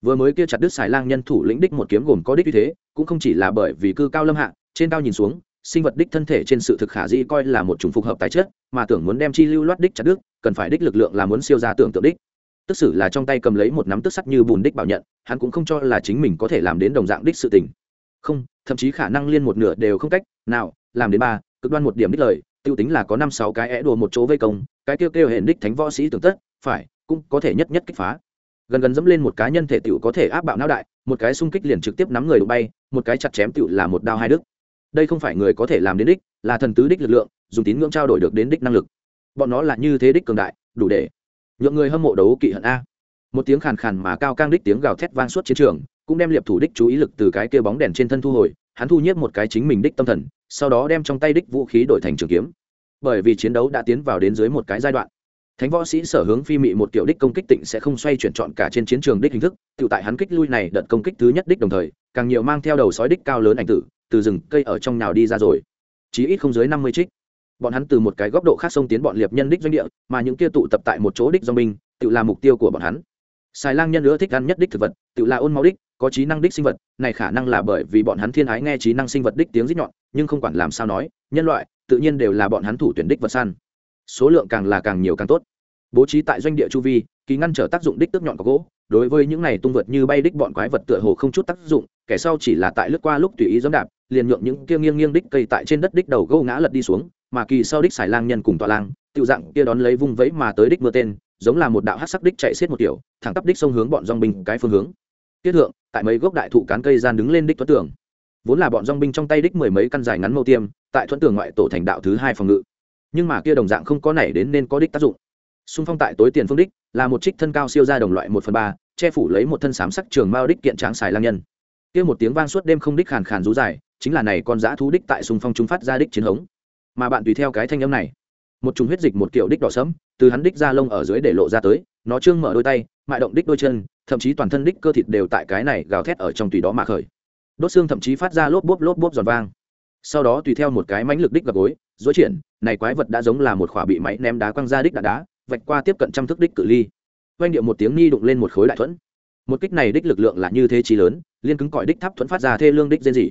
Vừa mới kia chặt đứt xài lang nhân thủ lĩnh đích một kiếm gồm có đích như thế, cũng không chỉ là bởi vì cư cao lâm hạ, trên cao nhìn xuống, sinh vật đích thân thể trên sự thực khả dĩ coi là một chủng phục hợp tài chất, mà tưởng muốn đem chi lưu loát đích chặt đứt, cần phải đích lực lượng là muốn siêu ra tưởng tượng đích. Tức xử là trong tay cầm lấy một nắm tức sắt như bùn đích bảo nhận, hắn cũng không cho là chính mình có thể làm đến đồng dạng đích sự tình không, thậm chí khả năng liên một nửa đều không cách. Nào, làm đến ba, cực đoan một điểm đích lời, tiêu tính là có năm, sáu cái é đùa một chỗ vây công, cái kêu kêu hển đích thánh võ sĩ tưởng tất, phải, cũng có thể nhất nhất kích phá. Gần gần dẫm lên một cá nhân thể tiểu có thể áp bạo não đại, một cái xung kích liền trực tiếp nắm người đụng bay, một cái chặt chém tiểu là một đao hai đức đây không phải người có thể làm đến đích, là thần tứ đích lực lượng, dùng tín ngưỡng trao đổi được đến đích năng lực. Bọn nó là như thế đích cường đại, đủ để nhượng người hâm mộ đấu kỵ hận a. Một tiếng khàn khàn mà cao cang đích tiếng gào thét vang suốt chiến trường cũng đem liệp thủ đích chú ý lực từ cái kia bóng đèn trên thân thu hồi, hắn thu nhiếp một cái chính mình đích tâm thần, sau đó đem trong tay đích vũ khí đổi thành trường kiếm. Bởi vì chiến đấu đã tiến vào đến dưới một cái giai đoạn, thánh võ sĩ sở hướng phi mị một kiểu đích công kích tịnh sẽ không xoay chuyển chọn cả trên chiến trường đích hình thức, tự tại hắn kích lui này đợt công kích thứ nhất đích đồng thời, càng nhiều mang theo đầu sói đích cao lớn ảnh tử, từ rừng cây ở trong nào đi ra rồi. Chí ít không dưới năm mươi trích. Bọn hắn từ một cái góc độ khác xông tiến bọn liệp nhân đích doanh địa, mà những kia tụ tập tại một chỗ đích do binh, tự là mục tiêu của bọn hắn xài lang nhân nữa thích ăn nhất đích thực vật, tự là ôn máu đích, có trí năng đích sinh vật, này khả năng là bởi vì bọn hắn thiên ái nghe trí năng sinh vật đích tiếng rít nhọn, nhưng không quản làm sao nói, nhân loại, tự nhiên đều là bọn hắn thủ tuyển đích vật săn. Số lượng càng là càng nhiều càng tốt. Bố trí tại doanh địa chu vi, kỳ ngăn trở tác dụng đích tước nhọn có gỗ, đối với những này tung vượt như bay đích bọn quái vật tựa hồ không chút tác dụng, kẻ sau chỉ là tại lướt qua lúc tùy ý dẫm đạp, liền nhượng những kia nghiêng nghiêng đích cây tại trên đất đích đầu gâu ngã lật đi xuống, mà kỳ sau đích xài lang nhân cùng tọa lang tự dạng kia đón lấy vung vẫy mà tới đích mưa tên giống là một đạo hát sắc đích chạy xiết một kiểu, thẳng tắp đích sông hướng bọn dong binh cái phương hướng. Tiết thượng, tại mấy gốc đại thụ cán cây gian đứng lên đích tuấn tưởng vốn là bọn dong binh trong tay đích mười mấy căn dài ngắn mâu tiêm, tại thuận tường ngoại tổ thành đạo thứ hai phòng ngự. Nhưng mà kia đồng dạng không có nảy đến nên có đích tác dụng. Xung phong tại tối tiền phương đích, là một trích thân cao siêu ra đồng loại một phần ba, che phủ lấy một thân sám sắc trường mao đích kiện tráng xài lang nhân. Kia một tiếng vang suốt đêm không đích khàn khàn rú dài, chính là này con dã thú đích tại xung phong chúng phát ra đích chiến hống. Mà bạn tùy theo cái thanh âm này, một trùng huyết dịch một kiểu đích đỏ sẫm từ hắn đích ra lông ở dưới để lộ ra tới, nó trương mở đôi tay, mại động đích đôi chân, thậm chí toàn thân đích cơ thịt đều tại cái này gào thét ở trong tùy đó mà khởi. Đốt xương thậm chí phát ra lốp bốp lốp bốp giòn vang. Sau đó tùy theo một cái mãnh lực đích gặp gối dối triển này quái vật đã giống là một khỏa bị máy ném đá quăng ra đích đạn đá, vạch qua tiếp cận trăm thước đích cự ly. Oanh điệu một tiếng ni đụng lên một khối đại thuẫn. Một kích này đích lực lượng là như thế trí lớn, liên cứng cỏi đích tháp thuẫn phát ra thê lương đích rên rỉ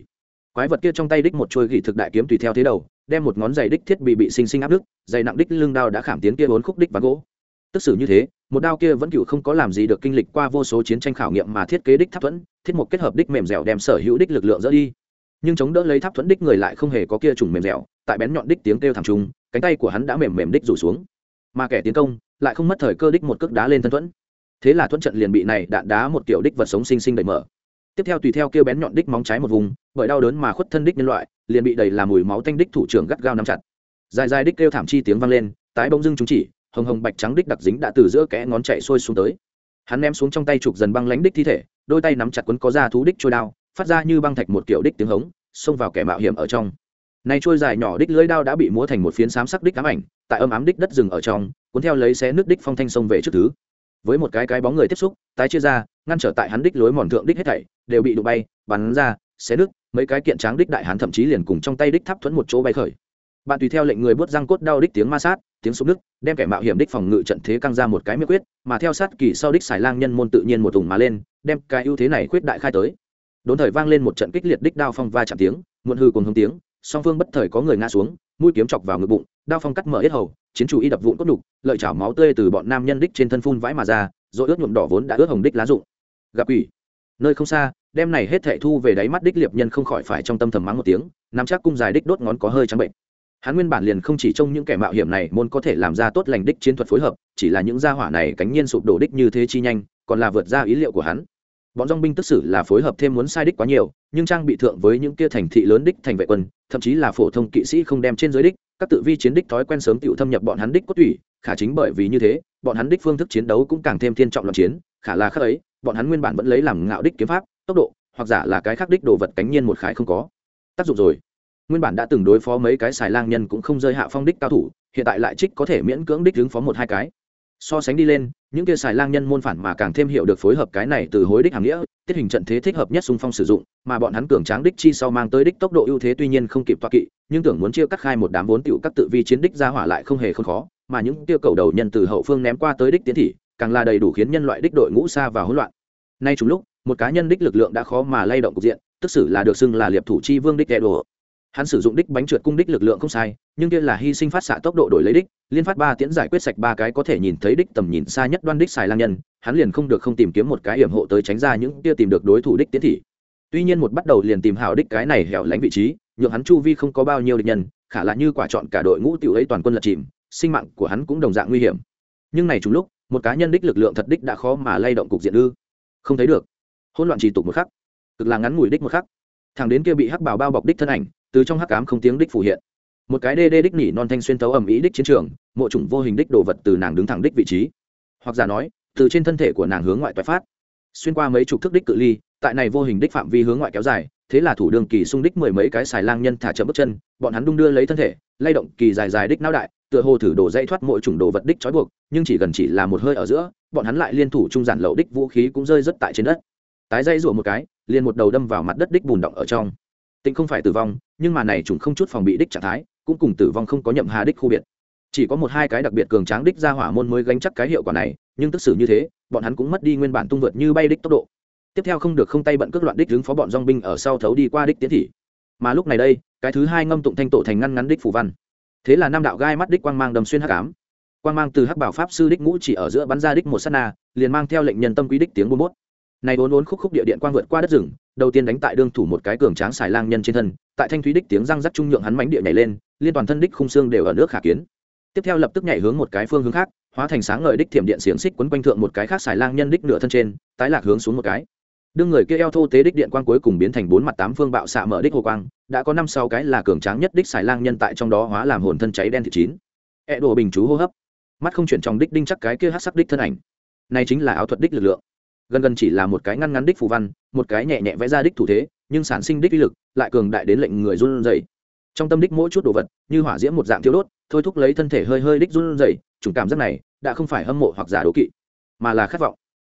quái vật kia trong tay đích một chuôi gỉ thực đại kiếm tùy theo thế đầu, đem một ngón giày đích thiết bị bị sinh sinh áp đức dày nặng đích lưng đao đã khảm tiến kia bốn khúc đích và gỗ. Tức xử như thế, một đao kia vẫn cựu không có làm gì được kinh lịch qua vô số chiến tranh khảo nghiệm mà thiết kế đích tháp thuẫn, thiết một kết hợp đích mềm dẻo đem sở hữu đích lực lượng dỡ đi. Nhưng chống đỡ lấy tháp thuẫn đích người lại không hề có kia trùng mềm dẻo, tại bén nhọn đích tiếng kêu thẳng trùng, cánh tay của hắn đã mềm mềm đích rủ xuống. Mà kẻ tiến công lại không mất thời cơ đích một cước đá lên thân thuẫn. Thế là thuẫn trận liền bị này đạn đá một kiểu đích vật sống sinh sinh đẩy mở tiếp theo tùy theo kêu bén nhọn đích móng trái một vùng, bởi đau đớn mà khuất thân đích nhân loại, liền bị đầy làm mùi máu tanh đích thủ trưởng gắt gao nắm chặt. Dài dài đích kêu thảm chi tiếng vang lên, tái bông dưng chúng chỉ, hồng hồng bạch trắng đích đặc dính đã từ giữa kẽ ngón chạy sôi xuống tới. Hắn ném xuống trong tay chụp dần băng lánh đích thi thể, đôi tay nắm chặt quấn có da thú đích trôi đao, phát ra như băng thạch một kiểu đích tiếng hống, xông vào kẻ mạo hiểm ở trong. Này trôi dài nhỏ đích lưỡi đao đã bị múa thành một phiến xám sắc đích ám ảnh, tại âm ám đích đất rừng ở trong, cuốn theo lấy xé nước đích phong thanh sông về trước thứ với một cái cái bóng người tiếp xúc, tái chia ra, ngăn trở tại hắn đích lối mòn thượng đích hết thảy, đều bị đụng bay, bắn ra, xé nước mấy cái kiện tráng đích đại hắn thậm chí liền cùng trong tay đích tháp thuẫn một chỗ bay khởi. Bạn tùy theo lệnh người bút răng cốt đau đích tiếng ma sát, tiếng súng nước đem kẻ mạo hiểm đích phòng ngự trận thế căng ra một cái miệng quyết, mà theo sát kỳ sau đích xài lang nhân môn tự nhiên một thùng mà lên, đem cái ưu thế này quyết đại khai tới. Đốn thời vang lên một trận kích liệt đích đao phong va chạm tiếng, muộn hư cùng hông tiếng, song phương bất thời có người ngã xuống, mũi kiếm chọc vào ngực bụng đao phong cắt mở yết hầu, chiến chủ y đập vụn cốt đục lợi chảo máu tươi từ bọn nam nhân đích trên thân phun vãi mà ra, rồi ướt nhuộm đỏ vốn đã ướt hồng đích lá rụng. Gặp ủy nơi không xa đem này hết thệ thu về đáy mắt đích liệp nhân không khỏi phải trong tâm thầm mắng một tiếng, nắm chắc cung dài đích đốt ngón có hơi trắng bệnh. Hắn nguyên bản liền không chỉ trông những kẻ mạo hiểm này môn có thể làm ra tốt lành đích chiến thuật phối hợp, chỉ là những gia hỏa này cánh nhiên sụp đổ đích như thế chi nhanh, còn là vượt ra ý liệu của hắn. Bọn dong binh tức xử là phối hợp thêm muốn sai đích quá nhiều, nhưng trang bị thượng với những kia thành thị lớn đích thành vệ quân, thậm chí là phổ thông kỵ sĩ không đem trên giới đích các tự vi chiến đích thói quen sớm tựu thâm nhập bọn hắn đích cốt tủy, khả chính bởi vì như thế, bọn hắn đích phương thức chiến đấu cũng càng thêm thiên trọng loạn chiến, khả là khác ấy, bọn hắn nguyên bản vẫn lấy làm ngạo đích kiếm pháp, tốc độ, hoặc giả là cái khác đích đồ vật cánh nhiên một khái không có. Tác dụng rồi. Nguyên bản đã từng đối phó mấy cái xài lang nhân cũng không rơi hạ phong đích cao thủ, hiện tại lại trích có thể miễn cưỡng đích ứng phó một hai cái. So sánh đi lên những kia xài lang nhân môn phản mà càng thêm hiểu được phối hợp cái này từ hối đích hàng nghĩa, tiết hình trận thế thích hợp nhất xung phong sử dụng, mà bọn hắn cường tráng đích chi sau mang tới đích tốc độ ưu thế tuy nhiên không kịp toa kỵ, nhưng tưởng muốn chia cắt khai một đám vốn tựu các tự vi chiến đích ra hỏa lại không hề không khó, mà những tiêu cầu đầu nhân từ hậu phương ném qua tới đích tiến thị, càng là đầy đủ khiến nhân loại đích đội ngũ xa và hỗn loạn. Nay chúng lúc, một cá nhân đích lực lượng đã khó mà lay động cục diện, tức xử là được xưng là liệp thủ chi vương đích kẻ đồ hắn sử dụng đích bánh trượt cung đích lực lượng không sai, nhưng kia là hy sinh phát xạ tốc độ đổi lấy đích, liên phát ba tiễn giải quyết sạch ba cái có thể nhìn thấy đích tầm nhìn xa nhất đoan đích xài lang nhân, hắn liền không được không tìm kiếm một cái hiểm hộ tới tránh ra những kia tìm được đối thủ đích tiến thị. Tuy nhiên một bắt đầu liền tìm hảo đích cái này hẻo lánh vị trí, nhượng hắn chu vi không có bao nhiêu địch nhân, khả là như quả chọn cả đội ngũ tiểu ấy toàn quân lật chìm, sinh mạng của hắn cũng đồng dạng nguy hiểm. Nhưng này chúng lúc, một cá nhân đích lực lượng thật đích đã khó mà lay động cục diện ư. Không thấy được. Hỗn loạn trì tục một khắc. Cực là ngắn ngủi đích một khắc. Thằng đến kia bị hắc bào bao bọc đích thân ảnh từ trong hắc cám không tiếng đích phủ hiện. Một cái đê đê đích nỉ non thanh xuyên tấu ẩm ý đích chiến trường, mộ chủng vô hình đích đồ vật từ nàng đứng thẳng đích vị trí. Hoặc giả nói, từ trên thân thể của nàng hướng ngoại toại phát. Xuyên qua mấy chục thước đích cự ly, tại này vô hình đích phạm vi hướng ngoại kéo dài, thế là thủ đường kỳ xung đích mười mấy cái xài lang nhân thả chậm bước chân, bọn hắn đung đưa lấy thân thể, lay động kỳ dài dài đích não đại, tựa hồ thử đổ dây thoát mỗi chủng đồ vật đích trói buộc, nhưng chỉ gần chỉ là một hơi ở giữa, bọn hắn lại liên thủ trung giản lậu đích vũ khí cũng rơi rất tại trên đất. Tái dây rủa một cái, liền một đầu đâm vào mặt đất đích bùn động ở trong tịnh không phải tử vong, nhưng mà này chúng không chút phòng bị đích trạng thái, cũng cùng tử vong không có nhậm hà đích khu biệt. Chỉ có một hai cái đặc biệt cường tráng đích ra hỏa môn mới gánh chắc cái hiệu quả này, nhưng tức xử như thế, bọn hắn cũng mất đi nguyên bản tung vượt như bay đích tốc độ. Tiếp theo không được không tay bận cước loạn đích đứng phó bọn dong binh ở sau thấu đi qua đích tiến thị. Mà lúc này đây, cái thứ hai ngâm tụng thanh tổ thành ngăn ngắn đích phù văn. Thế là nam đạo gai mắt đích quang mang đầm xuyên hắc ám. Quang mang từ hắc bảo pháp sư đích ngũ chỉ ở giữa bắn ra đích một sát na, liền mang theo lệnh nhân tâm quý đích tiếng buôn bốt này vốn vốn khúc khúc địa điện quang vượt qua đất rừng, đầu tiên đánh tại đương thủ một cái cường tráng xài lang nhân trên thân, tại thanh thúy đích tiếng răng rắc trung nhượng hắn mánh địa nhảy lên, liên toàn thân đích khung xương đều ở nước khả kiến. Tiếp theo lập tức nhảy hướng một cái phương hướng khác, hóa thành sáng ngời đích thiểm điện xiềng xích quấn quanh thượng một cái khác xài lang nhân đích nửa thân trên, tái lạc hướng xuống một cái. Đương người kia eo thô tế đích điện quang cuối cùng biến thành bốn mặt tám phương bạo xạ mở đích hồ quang, đã có năm sáu cái là cường tráng nhất đích xài lang nhân tại trong đó hóa làm hồn thân cháy đen thịt chín. E đồ bình chú hô hấp. Mắt không chuyển trong đích đinh chắc cái kia hát sắc đích thân ảnh. Này chính là áo thuật đích lực lượng gần gần chỉ là một cái ngăn ngắn đích phù văn, một cái nhẹ nhẹ vẽ ra đích thủ thế, nhưng sản sinh đích uy lực lại cường đại đến lệnh người run rẩy. Trong tâm đích mỗi chút đồ vật, như hỏa diễm một dạng thiếu đốt, thôi thúc lấy thân thể hơi hơi đích run rẩy, chủng cảm giác này đã không phải hâm mộ hoặc giả đố kỵ, mà là khát vọng.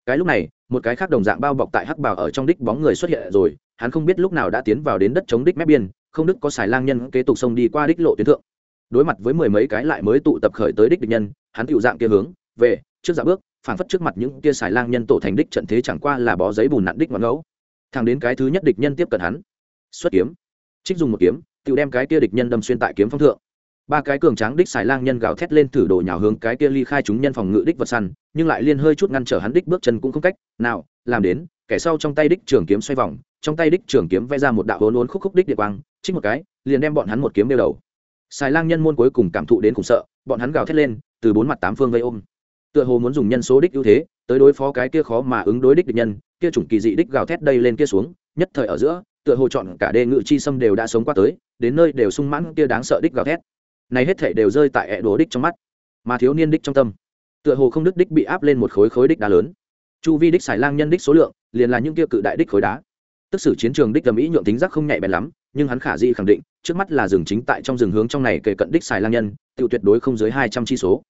Cái lúc này, một cái khác đồng dạng bao bọc tại hắc bào ở trong đích bóng người xuất hiện rồi, hắn không biết lúc nào đã tiến vào đến đất chống đích mép biên, không đức có xài lang nhân kế tục sông đi qua đích lộ tuyến thượng. Đối mặt với mười mấy cái lại mới tụ tập khởi tới đích địch nhân, hắn tựu dạng kia hướng về, trước dạ bước phản phất trước mặt những kia xài lang nhân tổ thành đích trận thế chẳng qua là bó giấy bùn nặn đích ngoạn ngẫu thằng đến cái thứ nhất địch nhân tiếp cận hắn. Xuất kiếm. Trích dùng một kiếm tự đem cái kia địch nhân đâm xuyên tại kiếm phong thượng. Ba cái cường tráng đích xài lang nhân gào thét lên thử đồ nhào hướng cái kia ly khai chúng nhân phòng ngự đích vật săn, nhưng lại liên hơi chút ngăn trở hắn đích bước chân cũng không cách nào làm đến, kẻ sau trong tay đích trường kiếm xoay vòng, trong tay đích trường kiếm vẽ ra một đạo hố hốn khúc khúc đích địa quang, trích một cái, liền đem bọn hắn một kiếm đeo đầu. Xài lang nhân môn cuối cùng cảm thụ đến khủng sợ, bọn hắn gào thét lên, từ bốn mặt tám phương vây ôm tựa hồ muốn dùng nhân số đích ưu thế, tới đối phó cái kia khó mà ứng đối đích địch nhân, kia chủng kỳ dị đích gào thét đây lên kia xuống, nhất thời ở giữa, tựa hồ chọn cả đê ngự chi xâm đều đã sống qua tới, đến nơi đều sung mãn kia đáng sợ đích gào thét. Này hết thể đều rơi tại ẹ đồ đích trong mắt, mà thiếu niên đích trong tâm, tựa hồ không đức đích bị áp lên một khối khối đích đá lớn. Chu vi đích xài lang nhân đích số lượng, liền là những kia cự đại đích khối đá. Tức sử chiến trường đích gầm ý nhuộm tính giác không nhạy bén lắm, nhưng hắn khả di khẳng định, trước mắt là rừng chính tại trong rừng hướng trong này kề cận đích xài lang nhân tự tuyệt đối không dưới hai trăm chi số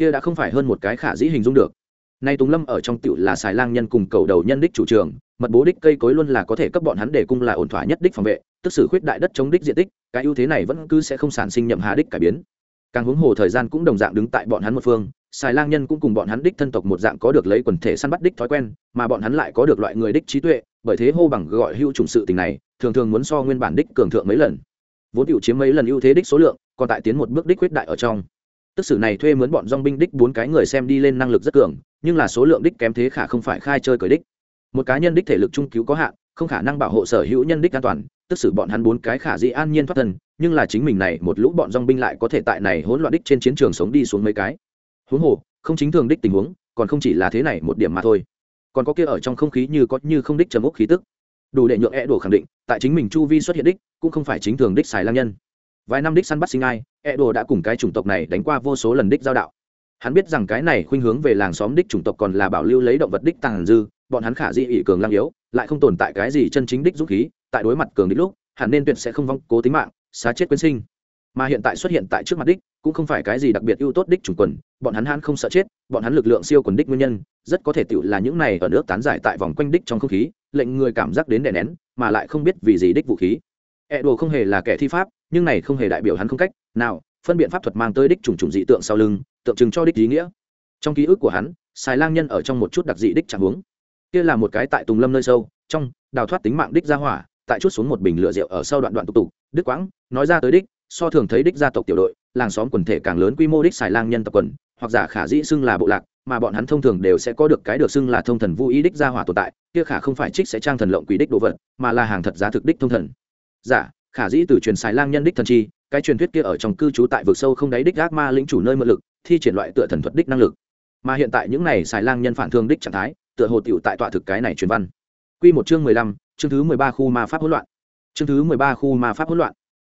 kia đã không phải hơn một cái khả dĩ hình dung được. Nay tùng lâm ở trong tiểu là xài lang nhân cùng cầu đầu nhân đích chủ trường, mật bố đích cây cối luôn là có thể cấp bọn hắn để cung là ổn thỏa nhất đích phòng vệ, tức sự khuyết đại đất chống đích diện tích, cái ưu thế này vẫn cứ sẽ không sản sinh nhậm hà đích cải biến. Càng huống hồ thời gian cũng đồng dạng đứng tại bọn hắn một phương, xài lang nhân cũng cùng bọn hắn đích thân tộc một dạng có được lấy quần thể săn bắt đích thói quen, mà bọn hắn lại có được loại người đích trí tuệ, bởi thế hô bằng gọi hưu trùng sự tình này, thường thường muốn so nguyên bản đích cường thượng mấy lần. Vốn tiểu chiếm mấy lần ưu thế đích số lượng, còn tại tiến một bước đích khuyết đại ở trong tức sử này thuê mướn bọn dong binh đích bốn cái người xem đi lên năng lực rất cường, nhưng là số lượng đích kém thế khả không phải khai chơi cởi đích. Một cá nhân đích thể lực trung cứu có hạn, không khả năng bảo hộ sở hữu nhân đích an toàn, tức sử bọn hắn bốn cái khả dĩ an nhiên thoát thân, nhưng là chính mình này một lũ bọn dong binh lại có thể tại này hỗn loạn đích trên chiến trường sống đi xuống mấy cái. Huống hồ, không chính thường đích tình huống, còn không chỉ là thế này một điểm mà thôi. Còn có kia ở trong không khí như có như không đích trầm ốc khí tức. Đủ để nhượng e đổ khẳng định, tại chính mình chu vi xuất hiện đích, cũng không phải chính thường đích xài lang nhân vài năm đích săn bắt sinh ai e đồ đã cùng cái chủng tộc này đánh qua vô số lần đích giao đạo. Hắn biết rằng cái này khuynh hướng về làng xóm đích chủng tộc còn là bảo lưu lấy động vật đích tàng dư, bọn hắn khả dĩ ỷ cường lang yếu, lại không tồn tại cái gì chân chính đích dũng khí, tại đối mặt cường đích lúc, hẳn nên tuyệt sẽ không vong, cố tính mạng, xá chết quyến sinh. Mà hiện tại xuất hiện tại trước mặt đích, cũng không phải cái gì đặc biệt ưu tốt đích chủng quần, bọn hắn hắn không sợ chết, bọn hắn lực lượng siêu quần đích nguyên nhân, rất có thể tựu là những này ở nước tán giải tại vòng quanh đích trong không khí, lệnh người cảm giác đến đè nén, mà lại không biết vì gì đích vũ khí. E đồ không hề là kẻ thi pháp nhưng này không hề đại biểu hắn không cách nào phân biện pháp thuật mang tới đích trùng trùng dị tượng sau lưng, tượng trưng cho đích ý nghĩa. Trong ký ức của hắn, xài lang nhân ở trong một chút đặc dị đích trạng uống kia là một cái tại tùng lâm nơi sâu, trong, đào thoát tính mạng đích ra hỏa, tại chút xuống một bình lửa rượu ở sau đoạn đoạn tục tục đức quãng, nói ra tới đích, so thường thấy đích gia tộc tiểu đội, làng xóm quần thể càng lớn quy mô đích xài lang nhân tập quần, hoặc giả khả dĩ xưng là bộ lạc, mà bọn hắn thông thường đều sẽ có được cái được xưng là thông thần vô ý đích gia hỏa tồn tại, kia khả không phải trích sẽ trang thần lộng quỷ đích đồ vật, mà là hàng thật giá thực đích thông thần. Giả khả dĩ từ truyền xài lang nhân đích thần chi, cái truyền thuyết kia ở trong cư trú tại vực sâu không đáy đích gác ma lĩnh chủ nơi mượn lực, thi triển loại tựa thần thuật đích năng lực. Mà hiện tại những này xài lang nhân phản thương đích trạng thái, tựa hồ tiểu tại tọa thực cái này truyền văn. Quy một chương mười lăm, chương thứ mười ba khu ma pháp hỗn loạn. Chương thứ mười ba khu ma pháp hỗn loạn.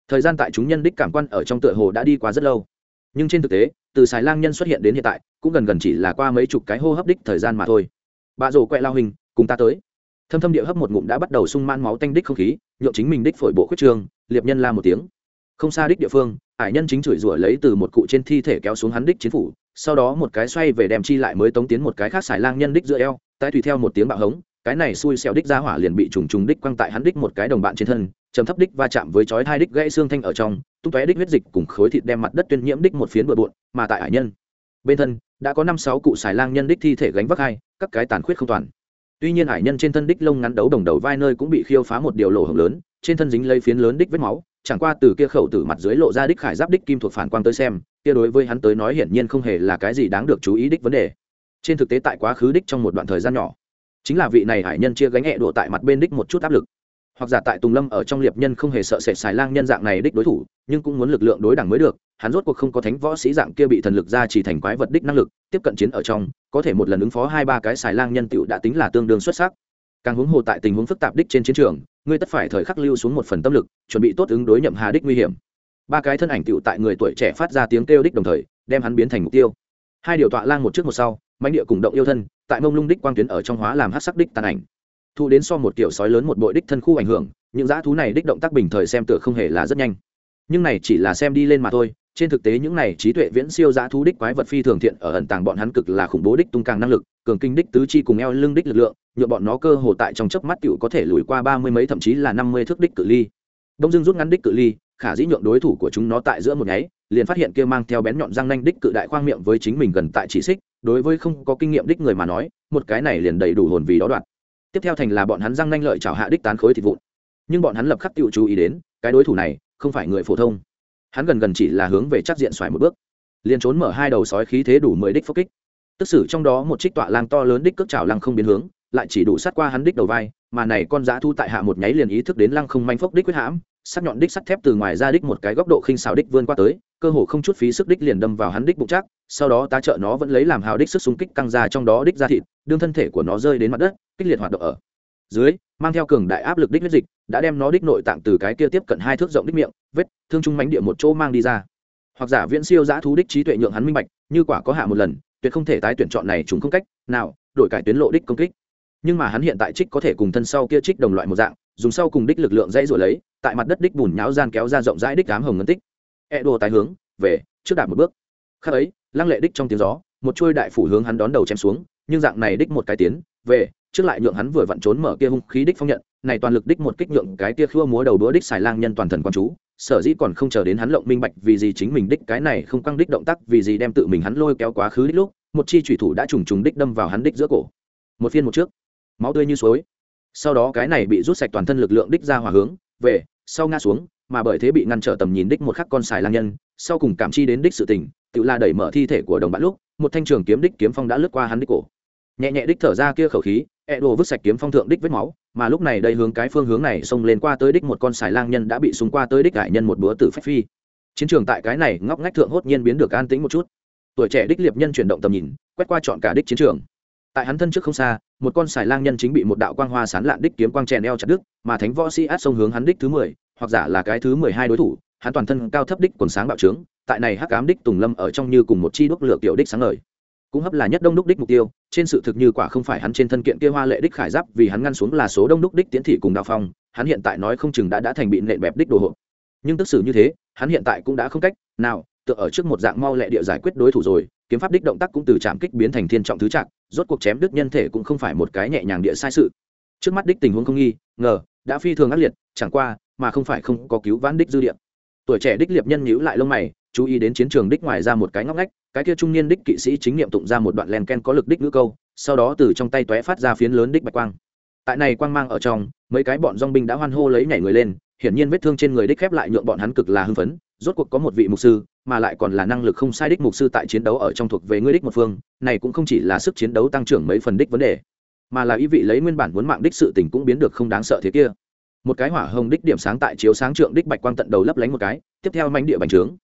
Thời gian tại chúng nhân đích cảm quan ở trong tựa hồ đã đi qua rất lâu. Nhưng trên thực tế, từ xài lang nhân xuất hiện đến hiện tại, cũng gần gần chỉ là qua mấy chục cái hô hấp đích thời gian mà thôi. Bà rồ quẹ lao hình, cùng ta tới thâm thâm địa hấp một ngụm đã bắt đầu sung man máu tanh đích không khí nhộn chính mình đích phổi bộ khuyết trương, liệp nhân la một tiếng. Không xa đích địa phương, ải nhân chính chửi rủa lấy từ một cụ trên thi thể kéo xuống hắn đích chiến phủ, sau đó một cái xoay về đem chi lại mới tống tiến một cái khác xài lang nhân đích giữa eo tại tùy theo một tiếng bạo hống, cái này xui xẻo đích ra hỏa liền bị trùng trùng đích quăng tại hắn đích một cái đồng bạn trên thân chấm thấp đích va chạm với chói hai đích gãy xương thanh ở trong, tung tóe đích huyết dịch cùng khối thịt đem mặt đất tuyên nhiễm đích một phiến bừa bộn, mà tại ải nhân bên thân, đã có năm sáu cụ xài lang nhân đích thi thể gánh vác hai, các cái tàn khuyết không toàn tuy nhiên hải nhân trên thân đích lông ngắn đấu đồng đầu vai nơi cũng bị khiêu phá một điều lỗ hồng lớn, trên thân dính lấy phiến lớn đích vết máu, chẳng qua từ kia khẩu tử mặt dưới lộ ra đích khải giáp đích kim thuộc phản quang tới xem, kia đối với hắn tới nói hiển nhiên không hề là cái gì đáng được chú ý đích vấn đề. Trên thực tế tại quá khứ đích trong một đoạn thời gian nhỏ, chính là vị này hải nhân chia gánh hẹ đổ tại mặt bên đích một chút áp lực. Hoặc giả tại tùng lâm ở trong liệp nhân không hề sợ sệt xài lang nhân dạng này đích đối thủ, nhưng cũng muốn lực lượng đối đẳng mới được hắn rốt cuộc không có thánh võ sĩ dạng kia bị thần lực ra chỉ thành quái vật đích năng lực, tiếp cận chiến ở trong, có thể một lần ứng phó hai ba cái xài lang nhân tựu đã tính là tương đương xuất sắc. Càng huống hồ tại tình huống phức tạp đích trên chiến trường, ngươi tất phải thời khắc lưu xuống một phần tâm lực, chuẩn bị tốt ứng đối nhậm hà đích nguy hiểm. Ba cái thân ảnh tựu tại người tuổi trẻ phát ra tiếng kêu đích đồng thời, đem hắn biến thành mục tiêu. Hai điều tọa lang một trước một sau mánh địa cùng động yêu thân, tại mông lung đích quang tuyến ở trong hóa làm hát sắc đích tàn ảnh. Thu đến so một kiểu sói lớn một bội đích thân khu ảnh hưởng, những dã thú này đích động tác bình thời xem tựa không hề là rất nhanh. Nhưng này chỉ là xem đi lên mà thôi trên thực tế những này trí tuệ viễn siêu giá thú đích quái vật phi thường thiện, ở ẩn tàng bọn hắn cực là khủng bố đích tung càng năng lực, cường kinh đích tứ chi cùng eo lưng đích lực lượng nhựa bọn nó cơ hồ tại trong chớp mắt tiểu có thể lùi qua ba mươi mấy, thậm chí là năm mươi thước đích cự ly. Đông dương rút ngắn đích cự ly, khả dĩ nhượng đối thủ của chúng nó tại giữa một nháy, liền phát hiện kia mang theo bén nhọn răng nanh đích cự đại khoang miệng với chính mình gần tại chỉ xích, đối với không có kinh nghiệm đích người mà nói, một cái này liền đầy đủ hồn vì đó đoạn tiếp theo thành là bọn hắn răng nanh lợi chảo hạ đích tán khối thịt vụn. Nhưng bọn hắn lập khắc tự chú ý đến, cái đối thủ này không phải người phổ thông hắn gần gần chỉ là hướng về chắc diện xoài một bước. Liền trốn mở hai đầu sói khí thế đủ mười đích phốc kích. Tức xử trong đó một trích tọa lang to lớn đích cước chảo lăng không biến hướng, lại chỉ đủ sát qua hắn đích đầu vai, mà này con dã thu tại hạ một nháy liền ý thức đến lăng không manh phốc đích quyết hãm, sắc nhọn đích sắt thép từ ngoài ra đích một cái góc độ khinh xào đích vươn qua tới, cơ hồ không chút phí sức đích liền đâm vào hắn đích bụng chắc, sau đó tá trợ nó vẫn lấy làm hào đích sức xung kích căng ra trong đó đích ra thịt, đương thân thể của nó rơi đến mặt đất, kích liệt hoạt động ở dưới, mang theo cường đại áp lực đích huyết dịch, đã đem nó đích nội tạng từ cái kia tiếp cận hai thước rộng đích miệng, vết thương trung mánh địa một chỗ mang đi ra. Hoặc giả viễn siêu giã thú đích trí tuệ nhượng hắn minh bạch, như quả có hạ một lần, tuyệt không thể tái tuyển chọn này chúng không cách, nào, đổi cải tuyến lộ đích công kích. Nhưng mà hắn hiện tại trích có thể cùng thân sau kia trích đồng loại một dạng, dùng sau cùng đích lực lượng dãy rồi lấy, tại mặt đất đích bùn nháo gian kéo ra rộng rãi đích cám hồng ngân tích. E đồ tái hướng, về, trước đạt một bước. Khác ấy, lăng lệ đích trong tiếng gió, một chuôi đại phủ hướng hắn đón đầu chém xuống, nhưng dạng này đích một cái tiến, về trước lại nhượng hắn vừa vặn trốn mở kia hung khí đích phong nhận, này toàn lực đích một kích nhượng cái kia khua múa đầu đũa đích xài lang nhân toàn thần quan chú. Sở dĩ còn không chờ đến hắn lộng minh bạch vì gì chính mình đích cái này không căng đích động tác, vì gì đem tự mình hắn lôi kéo quá khứ đích lúc, một chi thủy thủ đã trùng trùng đích đâm vào hắn đích giữa cổ. Một phiên một trước. Máu tươi như suối. Sau đó cái này bị rút sạch toàn thân lực lượng đích ra hỏa hướng, về, sau ngã xuống, mà bởi thế bị ngăn trở tầm nhìn đích một khắc con xài lang nhân, sau cùng cảm chi đến đích sự tình, tự la đẩy mở thi thể của đồng bạn lúc, một thanh trường kiếm đích kiếm phong đã lướt qua hắn đích cổ. Nhẹ nhẹ đích thở ra kia khẩu khí ẹ đồ vứt sạch kiếm phong thượng đích vết máu, mà lúc này đây hướng cái phương hướng này xông lên qua tới đích một con xài lang nhân đã bị súng qua tới đích cải nhân một búa tử phách phi. Chiến trường tại cái này ngóc ngách thượng hốt nhiên biến được an tĩnh một chút. Tuổi trẻ đích liệp nhân chuyển động tầm nhìn, quét qua chọn cả đích chiến trường. Tại hắn thân trước không xa, một con xài lang nhân chính bị một đạo quang hoa sán lạn đích kiếm quang chèn eo chặt đứt, mà thánh võ sĩ át sông hướng hắn đích thứ mười, hoặc giả là cái thứ mười hai đối thủ, hắn toàn thân cao thấp đích quần sáng bạo trướng, tại này hắc ám đích tùng lâm ở trong như cùng một chi đuốc lửa tiểu đích sáng ngời. Cũng hấp là nhất đông đúc đích mục tiêu trên sự thực như quả không phải hắn trên thân kiện kia hoa lệ đích khải giáp, vì hắn ngăn xuống là số đông đúc đích tiến thị cùng đào phong, hắn hiện tại nói không chừng đã đã thành bị nện bẹp đích đồ hộp. Nhưng tức xử như thế, hắn hiện tại cũng đã không cách nào, tựa ở trước một dạng mau lẹ địa giải quyết đối thủ rồi, kiếm pháp đích động tác cũng từ trạm kích biến thành thiên trọng thứ trạng, rốt cuộc chém đứt nhân thể cũng không phải một cái nhẹ nhàng địa sai sự. Trước mắt đích tình huống không nghi, ngờ, đã phi thường ác liệt, chẳng qua, mà không phải không có cứu vãn đích dư địa. Tuổi trẻ đích liệp nhân nhíu lại lông mày chú ý đến chiến trường đích ngoài ra một cái ngóc ngách, cái kia trung niên đích kỵ sĩ chính niệm tụng ra một đoạn len ken có lực đích ngữ câu, sau đó từ trong tay tóe phát ra phiến lớn đích bạch quang. Tại này quang mang ở trong, mấy cái bọn dong binh đã hoan hô lấy nhảy người lên, hiển nhiên vết thương trên người đích khép lại nhượng bọn hắn cực là hưng phấn, rốt cuộc có một vị mục sư, mà lại còn là năng lực không sai đích mục sư tại chiến đấu ở trong thuộc về ngươi đích một phương, này cũng không chỉ là sức chiến đấu tăng trưởng mấy phần đích vấn đề, mà là ý vị lấy nguyên bản muốn mạng đích sự tình cũng biến được không đáng sợ thế kia. Một cái hỏa hồng đích điểm sáng tại chiếu sáng trượng đích bạch quang tận đầu lấp lánh một cái, tiếp theo manh địa bành trướng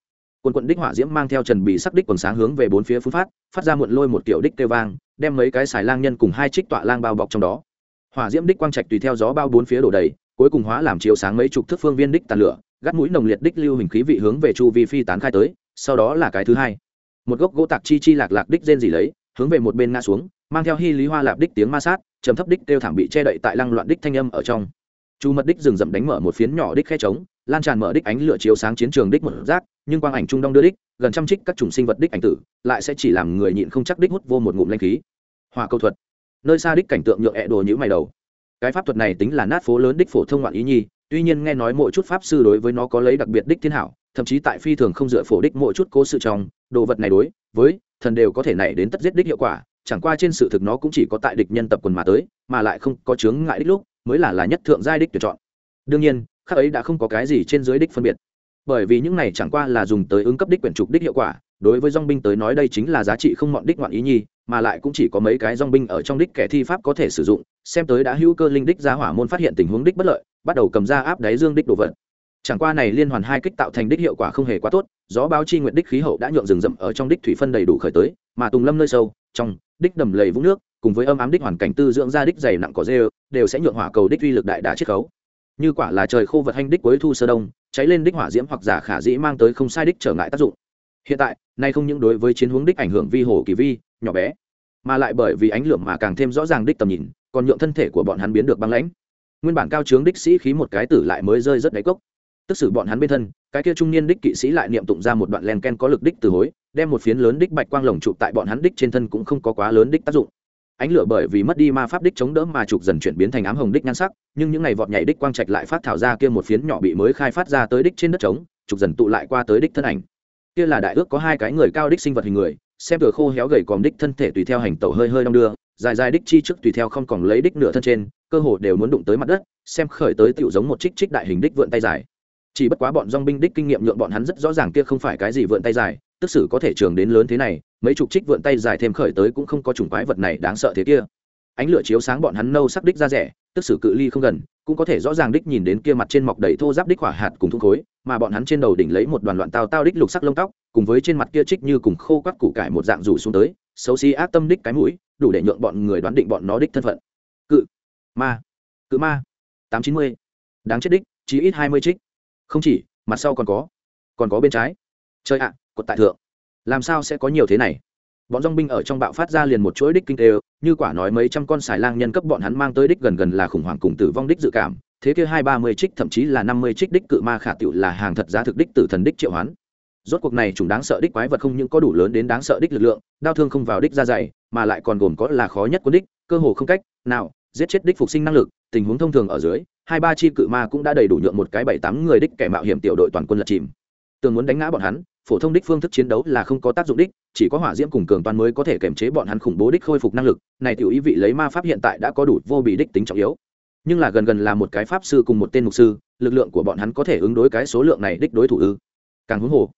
quần quận đích hỏa diễm mang theo trần bị sắc đích quần sáng hướng về bốn phía phun phát phát ra muộn lôi một kiểu đích kêu vang, đem mấy cái xài lang nhân cùng hai trích tọa lang bao bọc trong đó. Hỏa diễm đích quang trạch tùy theo gió bao bốn phía đổ đầy, cuối cùng hóa làm chiếu sáng mấy chục thước phương viên đích tàn lửa, gắt mũi nồng liệt đích lưu hình khí vị hướng về chu vi phi tán khai tới, sau đó là cái thứ hai. Một gốc gỗ tạc chi chi lạc lạc đích rên dỉ lấy, hướng về một bên ngã xuống, mang theo hy lý hoa lạp đích tiếng ma sát, trầm thấp đích kêu thảm bị che đậy tại lăng loạn đích thanh âm ở trong. Chu mật đích rừng rậm đánh mở một phiến nhỏ đích khe trống lan tràn mở đích ánh lửa chiếu sáng chiến trường đích một rác nhưng quang ảnh trung đông đưa đích, gần trăm trích các chủng sinh vật đích ảnh tử, lại sẽ chỉ làm người nhịn không chắc đích hút vô một ngụm lanh khí. Hòa câu thuật. Nơi xa đích cảnh tượng nhựa ẹ đồ nhữ mày đầu. Cái pháp thuật này tính là nát phố lớn đích phổ thông ngoạn ý nhi, tuy nhiên nghe nói mỗi chút pháp sư đối với nó có lấy đặc biệt đích thiên hảo, thậm chí tại phi thường không dựa phổ đích mỗi chút cố sự trong, đồ vật này đối với thần đều có thể nảy đến tất giết đích hiệu quả, chẳng qua trên sự thực nó cũng chỉ có tại địch nhân tập quần mà tới, mà lại không có chướng ngại đích lúc, mới là là nhất thượng giai đích tuyển chọn. Đương nhiên khác ấy đã không có cái gì trên dưới đích phân biệt. Bởi vì những này chẳng qua là dùng tới ứng cấp đích quyển trục đích hiệu quả, đối với dong binh tới nói đây chính là giá trị không mọn đích ngoạn ý nhi, mà lại cũng chỉ có mấy cái dong binh ở trong đích kẻ thi pháp có thể sử dụng, xem tới đã hữu cơ linh đích ra hỏa môn phát hiện tình huống đích bất lợi, bắt đầu cầm ra áp đáy dương đích đồ vật. Chẳng qua này liên hoàn hai kích tạo thành đích hiệu quả không hề quá tốt, gió báo chi nguyện đích khí hậu đã nhượng rừng rậm ở trong đích thủy phân đầy đủ khởi tới, mà tùng lâm nơi sâu, trong đích đầm lầy vũng nước, cùng với âm ám đích hoàn cảnh tư dưỡng ra đích dày nặng cỏ dê đều sẽ nhượng hỏa cầu đích uy lực đại đá chiết khấu như quả là trời khô vật hành đích cuối thu sơ đông, cháy lên đích hỏa diễm hoặc giả khả dĩ mang tới không sai đích trở ngại tác dụng. Hiện tại, nay không những đối với chiến hướng đích ảnh hưởng vi hồ kỳ vi, nhỏ bé, mà lại bởi vì ánh lửa mà càng thêm rõ ràng đích tầm nhìn, còn nhượng thân thể của bọn hắn biến được băng lãnh. Nguyên bản cao trướng đích sĩ khí một cái tử lại mới rơi rất đáy cốc. Tức xử bọn hắn bên thân, cái kia trung niên đích kỵ sĩ lại niệm tụng ra một đoạn len ken có lực đích từ hối, đem một phiến lớn đích bạch quang lồng trụ tại bọn hắn đích trên thân cũng không có quá lớn đích tác dụng ánh lửa bởi vì mất đi ma pháp đích chống đỡ mà trục dần chuyển biến thành ám hồng đích nhan sắc, nhưng những ngày vọt nhảy đích quang trạch lại phát thảo ra kia một phiến nhỏ bị mới khai phát ra tới đích trên đất trống, trục dần tụ lại qua tới đích thân ảnh. Kia là đại ước có hai cái người cao đích sinh vật hình người, xem từ khô héo gầy còm đích thân thể tùy theo hành tẩu hơi hơi đong đưa, dài dài đích chi trước tùy theo không còn lấy đích nửa thân trên, cơ hồ đều muốn đụng tới mặt đất, xem khởi tới tựu giống một trích trích đại hình đích vượn tay dài. Chỉ bất quá bọn dong binh đích kinh nghiệm nhượng bọn hắn rất rõ ràng kia không phải cái gì vượn tay dài tức sử có thể trường đến lớn thế này, mấy chục trích vượn tay dài thêm khởi tới cũng không có chủng quái vật này đáng sợ thế kia. Ánh lửa chiếu sáng bọn hắn nâu sắc đích ra rẻ, tức sử cự ly không gần, cũng có thể rõ ràng đích nhìn đến kia mặt trên mọc đầy thô giáp đích hỏa hạt cùng thung khối, mà bọn hắn trên đầu đỉnh lấy một đoàn loạn tao tao đích lục sắc lông tóc, cùng với trên mặt kia trích như cùng khô quắt củ cải một dạng rủ xuống tới, xấu xí ác tâm đích cái mũi, đủ để nhượng bọn người đoán định bọn nó đích thân phận. Cự ma cự ma, tám chín mươi, đáng chết đích, chí ít hai mươi trích. Không chỉ, mặt sau còn có còn có bên trái. Chơi ạ cột tại thượng. Làm sao sẽ có nhiều thế này? Bọn dong binh ở trong bạo phát ra liền một chuỗi đích kinh tế như quả nói mấy trăm con xài lang nhân cấp bọn hắn mang tới đích gần gần là khủng hoảng cùng tử vong đích dự cảm, thế kia hai ba mươi trích, thậm chí là năm mươi trích đích cự ma khả tiệu là hàng thật giá thực đích tử thần đích triệu hoán. Rốt cuộc này chúng đáng sợ đích quái vật không những có đủ lớn đến đáng sợ đích lực lượng, đau thương không vào đích ra dày, mà lại còn gồm có là khó nhất quân đích, cơ hồ không cách nào giết chết đích phục sinh năng lực, tình huống thông thường ở dưới, hai ba chi cự ma cũng đã đầy đủ nhượng một cái bảy tám người đích kẻ mạo hiểm tiểu đội toàn quân lật chìm. Tường muốn đánh ngã bọn hắn phổ thông đích phương thức chiến đấu là không có tác dụng đích, chỉ có hỏa diễm cùng cường toàn mới có thể kiềm chế bọn hắn khủng bố đích khôi phục năng lực, này tiểu ý vị lấy ma pháp hiện tại đã có đủ vô bị đích tính trọng yếu. Nhưng là gần gần là một cái pháp sư cùng một tên mục sư, lực lượng của bọn hắn có thể ứng đối cái số lượng này đích đối thủ ư. Càng huống hồ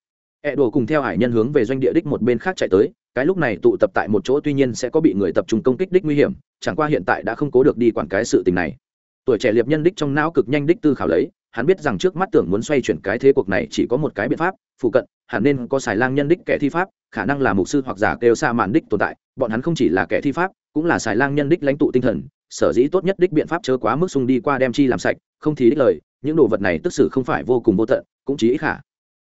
E đồ cùng theo hải nhân hướng về doanh địa đích một bên khác chạy tới, cái lúc này tụ tập tại một chỗ tuy nhiên sẽ có bị người tập trung công kích đích nguy hiểm, chẳng qua hiện tại đã không cố được đi quản cái sự tình này. Tuổi trẻ liệp nhân đích trong não cực nhanh đích tư khảo lấy hắn biết rằng trước mắt tưởng muốn xoay chuyển cái thế cuộc này chỉ có một cái biện pháp, phụ cận, hẳn nên có xài lang nhân đích kẻ thi pháp, khả năng là mục sư hoặc giả kêu xa màn đích tồn tại, bọn hắn không chỉ là kẻ thi pháp, cũng là xài lang nhân đích lãnh tụ tinh thần, sở dĩ tốt nhất đích biện pháp chớ quá mức sung đi qua đem chi làm sạch, không thì đích lời, những đồ vật này tức xử không phải vô cùng vô tận, cũng chỉ ý khả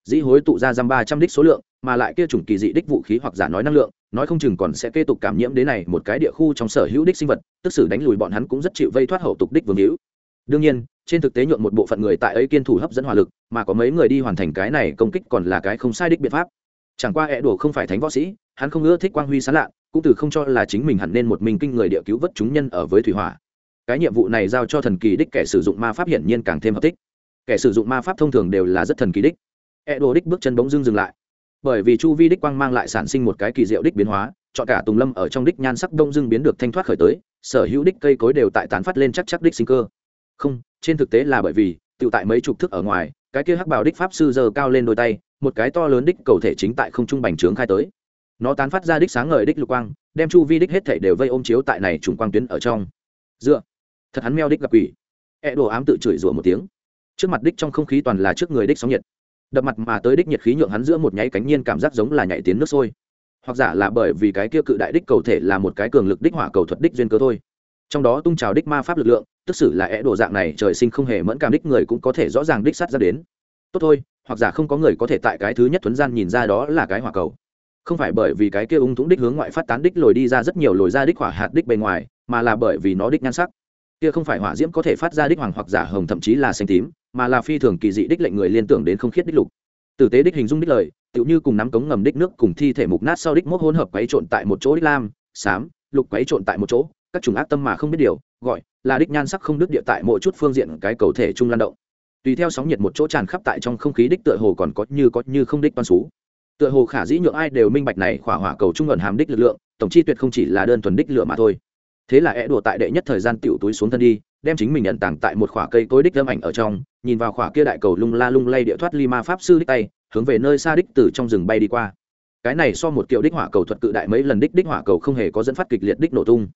dĩ hối tụ ra dăm ba trăm đích số lượng, mà lại kia chủng kỳ dị đích vũ khí hoặc giả nói năng lượng, nói không chừng còn sẽ kế tục cảm nhiễm đến này một cái địa khu trong sở hữu đích sinh vật, tức sử đánh lùi bọn hắn cũng rất chịu vây thoát hậu tục đích vương hữu. Đương nhiên trên thực tế nhuộm một bộ phận người tại ấy kiên thủ hấp dẫn hỏa lực, mà có mấy người đi hoàn thành cái này công kích còn là cái không sai đích biện pháp. Chẳng qua hẹ đổ không phải thánh võ sĩ, hắn không ưa thích quang huy sán lạ, cũng từ không cho là chính mình hẳn nên một mình kinh người địa cứu vớt chúng nhân ở với thủy hỏa. Cái nhiệm vụ này giao cho thần kỳ đích kẻ sử dụng ma pháp hiển nhiên càng thêm hợp thích. Kẻ sử dụng ma pháp thông thường đều là rất thần kỳ đích. Hẹ đổ đích bước chân bỗng dưng dừng lại. Bởi vì chu vi đích quang mang lại sản sinh một cái kỳ diệu đích biến hóa, chọn cả tùng lâm ở trong đích nhan sắc đông dưng biến được thanh thoát khởi tới, sở hữu đích cây cối đều tại tán phát lên chắc chắc đích sinh cơ. Không trên thực tế là bởi vì tự tại mấy chục thức ở ngoài, cái kia hắc bảo đích pháp sư giờ cao lên đôi tay, một cái to lớn đích cầu thể chính tại không trung bành trướng khai tới. Nó tán phát ra đích sáng ngời đích lục quang, đem chu vi đích hết thể đều vây ôm chiếu tại này trùng quang tuyến ở trong. Dựa. Thật hắn meo đích gặp quỷ. E đồ ám tự chửi rủa một tiếng. Trước mặt đích trong không khí toàn là trước người đích sóng nhiệt. Đập mặt mà tới đích nhiệt khí nhượng hắn giữa một nháy cánh nhiên cảm giác giống là nhảy tiến nước sôi. Hoặc giả là bởi vì cái kia cự đại đích cầu thể là một cái cường lực đích hỏa cầu thuật đích duyên cơ thôi. Trong đó tung trào đích ma pháp lực lượng tức xử là é đồ dạng này trời sinh không hề mẫn cảm đích người cũng có thể rõ ràng đích sát ra đến. Tốt thôi, hoặc giả không có người có thể tại cái thứ nhất thuấn gian nhìn ra đó là cái hỏa cầu. Không phải bởi vì cái kia ung thúng đích hướng ngoại phát tán đích lồi đi ra rất nhiều lồi ra đích hỏa hạt đích bề ngoài, mà là bởi vì nó đích nhan sắc. Kia không phải hỏa diễm có thể phát ra đích hoàng hoặc giả hồng thậm chí là xanh tím, mà là phi thường kỳ dị đích lệnh người liên tưởng đến không khiết đích lục. Tử tế đích hình dung đích lời, tựu như cùng nắm cống ngầm đích nước cùng thi thể mục nát sau đích mốc hỗn hợp quấy trộn tại một chỗ đích lam, xám, lục quấy trộn tại một chỗ các chủng ác tâm mà không biết điều, gọi là đích nhan sắc không đứt địa tại mỗi chút phương diện cái cầu thể trung lan động. Tùy theo sóng nhiệt một chỗ tràn khắp tại trong không khí đích tựa hồ còn có như có như không đích toan xú tựa hồ khả dĩ nhượng ai đều minh bạch này khỏa hỏa cầu trung ẩn hàm đích lực lượng, tổng chi tuyệt không chỉ là đơn thuần đích lửa mà thôi. Thế là é đùa tại đệ nhất thời gian tiểu túi xuống thân đi, đem chính mình nhận tàng tại một khỏa cây tối đích lâm ảnh ở trong, nhìn vào khỏa kia đại cầu lung la lung lay địa thoát ly ma pháp sư đích tay, hướng về nơi xa đích từ trong rừng bay đi qua. Cái này so một kiểu đích hỏa cầu thuật cự đại mấy lần đích đích hỏa cầu không hề có dẫn phát kịch liệt đích nổ tung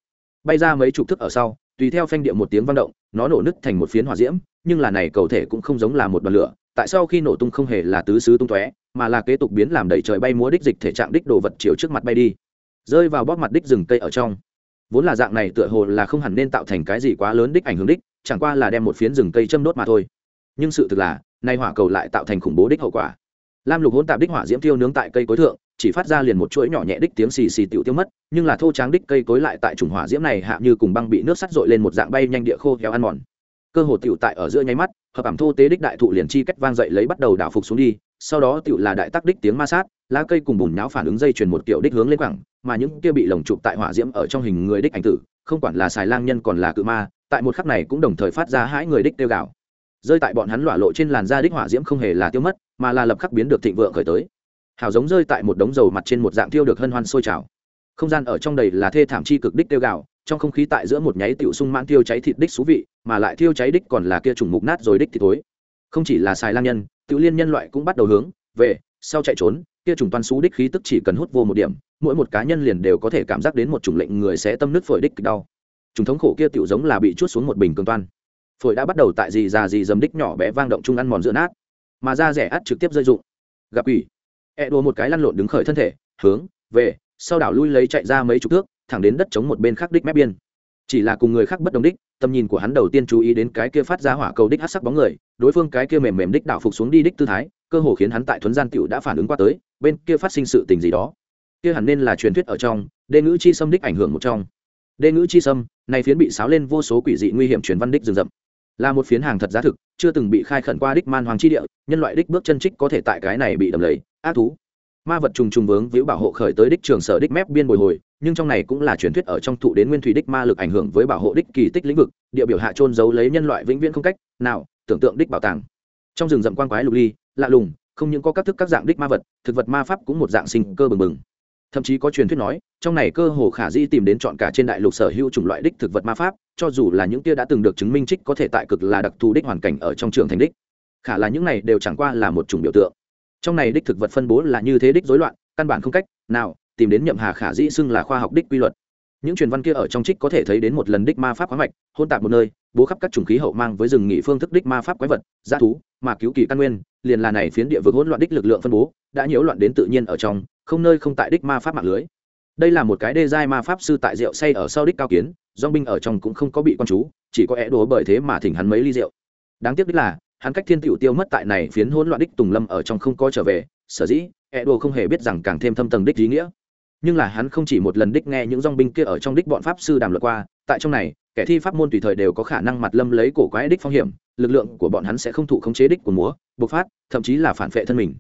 bay ra mấy chục thức ở sau, tùy theo phanh điệu một tiếng vang động, nó nổ nứt thành một phiến hỏa diễm, nhưng là này cầu thể cũng không giống là một bật lửa, tại sao khi nổ tung không hề là tứ xứ tung tóe, mà là kế tục biến làm đầy trời bay múa đích dịch thể trạng đích đồ vật chiều trước mặt bay đi, rơi vào bóp mặt đích rừng cây ở trong. Vốn là dạng này tựa hồ là không hẳn nên tạo thành cái gì quá lớn đích ảnh hưởng đích, chẳng qua là đem một phiến rừng cây châm đốt mà thôi. Nhưng sự thực là, nay hỏa cầu lại tạo thành khủng bố đích hậu quả. Lam lục hỗn tạp đích hỏa diễm tiêu nướng tại cây cối thượng chỉ phát ra liền một chuỗi nhỏ nhẹ đích tiếng xì xì tiểu tiêu mất, nhưng là thô tráng đích cây cối lại tại trùng hỏa diễm này hạ như cùng băng bị nước sắt dội lên một dạng bay nhanh địa khô héo ăn mòn. Cơ hồ tiểu tại ở giữa nháy mắt, hợp ẩm thô tế đích đại thụ liền chi cách vang dậy lấy bắt đầu đảo phục xuống đi, sau đó tiểu là đại tắc đích tiếng ma sát, lá cây cùng bùn nháo phản ứng dây chuyển một kiểu đích hướng lên quẳng, mà những kia bị lồng chụp tại hỏa diễm ở trong hình người đích ảnh tử, không quản là xài lang nhân còn là cự ma, tại một khắc này cũng đồng thời phát ra hai người đích tiêu gạo. Rơi tại bọn hắn lọa lộ trên làn da đích hỏa diễm không hề là tiêu mất, mà là lập khắc biến được thịnh vượng khởi tới hào giống rơi tại một đống dầu mặt trên một dạng thiêu được hân hoan sôi trào. Không gian ở trong đầy là thê thảm chi cực đích tiêu gạo, trong không khí tại giữa một nháy tiểu sung mãn tiêu cháy thịt đích xú vị, mà lại tiêu cháy đích còn là kia trùng mục nát rồi đích thì thối. Không chỉ là xài lang nhân tự liên nhân loại cũng bắt đầu hướng về, sau chạy trốn, kia trùng toàn xú đích khí tức chỉ cần hút vô một điểm, mỗi một cá nhân liền đều có thể cảm giác đến một chủng lệnh người sẽ tâm nứt phổi đích đau. Trùng thống khổ kia tiểu giống là bị chút xuống một bình cường toan. Phổi đã bắt đầu tại gì già gì dầm đích nhỏ bé vang động chung ăn mòn giữa nát, mà da rẻ át trực tiếp rơi dụng gặp ủy e đùa một cái lăn lộn đứng khởi thân thể, hướng, về, sau đảo lui lấy chạy ra mấy chục thước, thẳng đến đất chống một bên khác đích mép biên. Chỉ là cùng người khác bất đồng đích, tầm nhìn của hắn đầu tiên chú ý đến cái kia phát ra hỏa cầu đích hát sắc bóng người, đối phương cái kia mềm mềm đích đảo phục xuống đi đích tư thái, cơ hồ khiến hắn tại thuấn gian tựu đã phản ứng qua tới, bên kia phát sinh sự tình gì đó. Kia hẳn nên là truyền thuyết ở trong, đê ngữ chi xâm đích ảnh hưởng một trong. Đê ngữ chi xâm, này phiến bị sáo lên vô số quỷ dị nguy hiểm truyền văn đích rừng rậm. Là một phiến hàng thật giá thực, chưa từng bị khai khẩn qua đích man hoàng chi địa, nhân loại đích bước chân trích có thể tại cái này bị đầm lầy ác thú. Ma vật trùng trùng vướng víu bảo hộ khởi tới đích trường sở đích mép biên bồi hồi, nhưng trong này cũng là truyền thuyết ở trong thụ đến nguyên thủy đích ma lực ảnh hưởng với bảo hộ đích kỳ tích lĩnh vực, địa biểu hạ trôn giấu lấy nhân loại vĩnh viễn không cách nào tưởng tượng đích bảo tàng. Trong rừng rậm quan quái lục ly, lạ lùng, không những có các thức các dạng đích ma vật, thực vật ma pháp cũng một dạng sinh cơ bừng bừng. Thậm chí có truyền thuyết nói, trong này cơ hồ khả di tìm đến chọn cả trên đại lục sở hữu chủng loại đích thực vật ma pháp, cho dù là những tia đã từng được chứng minh trích có thể tại cực là đặc thù đích hoàn cảnh ở trong trường thành đích. Khả là những này đều chẳng qua là một chủng biểu tượng trong này đích thực vật phân bố là như thế đích rối loạn, căn bản không cách nào tìm đến nhậm hà khả dĩ xưng là khoa học đích quy luật. Những truyền văn kia ở trong trích có thể thấy đến một lần đích ma pháp khoáng mạch, hôn tạp một nơi, bố khắp các chủng khí hậu mang với rừng nghị phương thức đích ma pháp quái vật g thú, mà cứu kỳ căn nguyên, liền là này phiến địa vực hỗn loạn đích lực lượng phân bố, đã nhiễu loạn đến tự nhiên ở trong, không nơi không tại đích ma pháp mạng lưới. Đây là một cái đê giai ma pháp sư tại rượu say ở sau đích cao kiến, dong binh ở trong cũng không có bị con chú, chỉ có é đố bởi thế mà thỉnh hắn mấy ly rượu. Đáng tiếc đích là hắn cách thiên tiểu tiêu mất tại này phiến hỗn loạn đích tùng lâm ở trong không có trở về, sở dĩ e đồ không hề biết rằng càng thêm thâm tầng đích ý nghĩa. Nhưng là hắn không chỉ một lần đích nghe những dong binh kia ở trong đích bọn pháp sư đàm luận qua, tại trong này, kẻ thi pháp môn tùy thời đều có khả năng mặt lâm lấy cổ quái đích phong hiểm, lực lượng của bọn hắn sẽ không thụ khống chế đích của múa, bộc phát, thậm chí là phản vệ thân mình.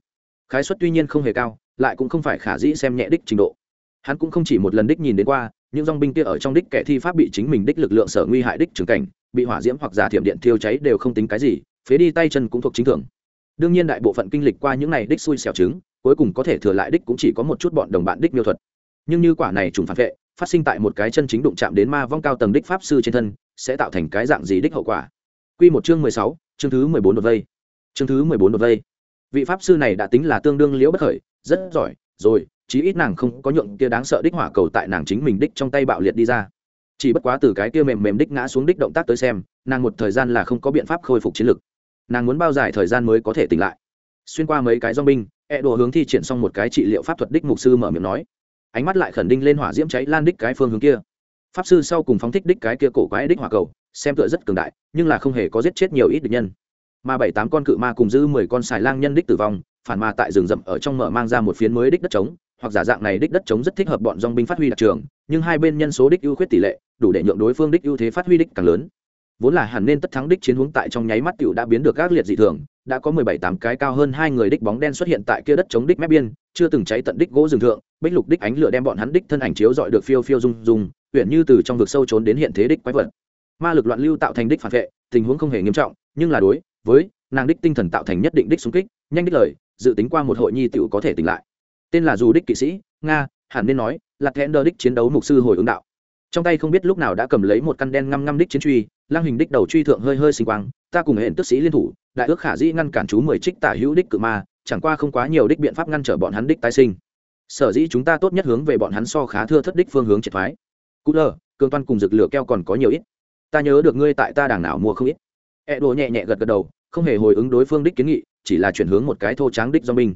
Khái suất tuy nhiên không hề cao, lại cũng không phải khả dĩ xem nhẹ đích trình độ. Hắn cũng không chỉ một lần đích nhìn đến qua, những dong binh kia ở trong đích kẻ thi pháp bị chính mình đích lực lượng sở nguy hại đích trường cảnh, bị hỏa diễm hoặc giả thiểm điện thiêu cháy đều không tính cái gì phế đi tay chân cũng thuộc chính thường đương nhiên đại bộ phận kinh lịch qua những này đích xui xẻo trứng cuối cùng có thể thừa lại đích cũng chỉ có một chút bọn đồng bạn đích miêu thuật nhưng như quả này trùng phản vệ phát sinh tại một cái chân chính đụng chạm đến ma vong cao tầng đích pháp sư trên thân sẽ tạo thành cái dạng gì đích hậu quả Quy một chương mười sáu, chương thứ mười bốn đột vây. Chương thứ mười bốn đột vây. Vị pháp sư này đã tính là tương đương liễu bất khởi, rất giỏi, rồi, chí ít nàng không có nhượng kia đáng sợ đích hỏa cầu tại nàng chính mình đích trong tay bạo liệt đi ra. Chỉ bất quá từ cái kia mềm mềm đích ngã xuống đích động tác tới xem, nàng một thời gian là không có biện pháp khôi phục chiến lực. Nàng muốn bao dài thời gian mới có thể tỉnh lại. Xuyên qua mấy cái dòng binh, e đồ hướng thi triển xong một cái trị liệu pháp thuật đích mục sư mở miệng nói. Ánh mắt lại khẩn đinh lên hỏa diễm cháy lan đích cái phương hướng kia. Pháp sư sau cùng phóng thích đích cái kia cổ quái đích hỏa cầu xem tựa rất cường đại nhưng là không hề có giết chết nhiều ít địch nhân. Mà bảy tám con cự ma cùng giữ mười con xài lang nhân đích tử vong phản ma tại rừng rậm ở trong mở mang ra một phiến mới đích đất trống hoặc giả dạng này đích đất trống rất thích hợp bọn dong binh phát huy đặc trường nhưng hai bên nhân số đích ưu khuyết tỷ lệ đủ để nhượng đối phương đích ưu thế phát huy đích càng lớn vốn là hẳn nên tất thắng đích chiến hướng tại trong nháy mắt tiểu đã biến được các liệt dị thường, đã có mười bảy tám cái cao hơn hai người đích bóng đen xuất hiện tại kia đất chống đích mép biên, chưa từng cháy tận đích gỗ rừng thượng, bích lục đích ánh lửa đem bọn hắn đích thân ảnh chiếu dọi được phiêu phiêu rung rung uyển như từ trong vực sâu trốn đến hiện thế đích quái vật. Ma lực loạn lưu tạo thành đích phản vệ, tình huống không hề nghiêm trọng, nhưng là đối với nàng đích tinh thần tạo thành nhất định đích xung kích, nhanh đích lời, dự tính qua một hội nhi tiểu có thể tỉnh lại. Tên là dù đích kỵ sĩ, nga, hẳn nên nói là thẹn đích chiến đấu mục sư hồi ứng đạo. Trong tay không biết lúc nào đã cầm lấy một căn đen ngăm ngăm đích chiến truy lang hình đích đầu truy thượng hơi hơi sinh quang, ta cùng hẹn tức sĩ liên thủ, đại ước khả dĩ ngăn cản chú mười trích tả hữu đích cự ma, chẳng qua không quá nhiều đích biện pháp ngăn trở bọn hắn đích tái sinh. Sở dĩ chúng ta tốt nhất hướng về bọn hắn so khá thưa thất đích phương hướng triệt thoái. Cụ lờ cương toan cùng rực lửa keo còn có nhiều ít. Ta nhớ được ngươi tại ta đảng nào mua không ít. E đồ nhẹ nhẹ gật gật đầu, không hề hồi ứng đối phương đích kiến nghị, chỉ là chuyển hướng một cái thô tráng đích do mình.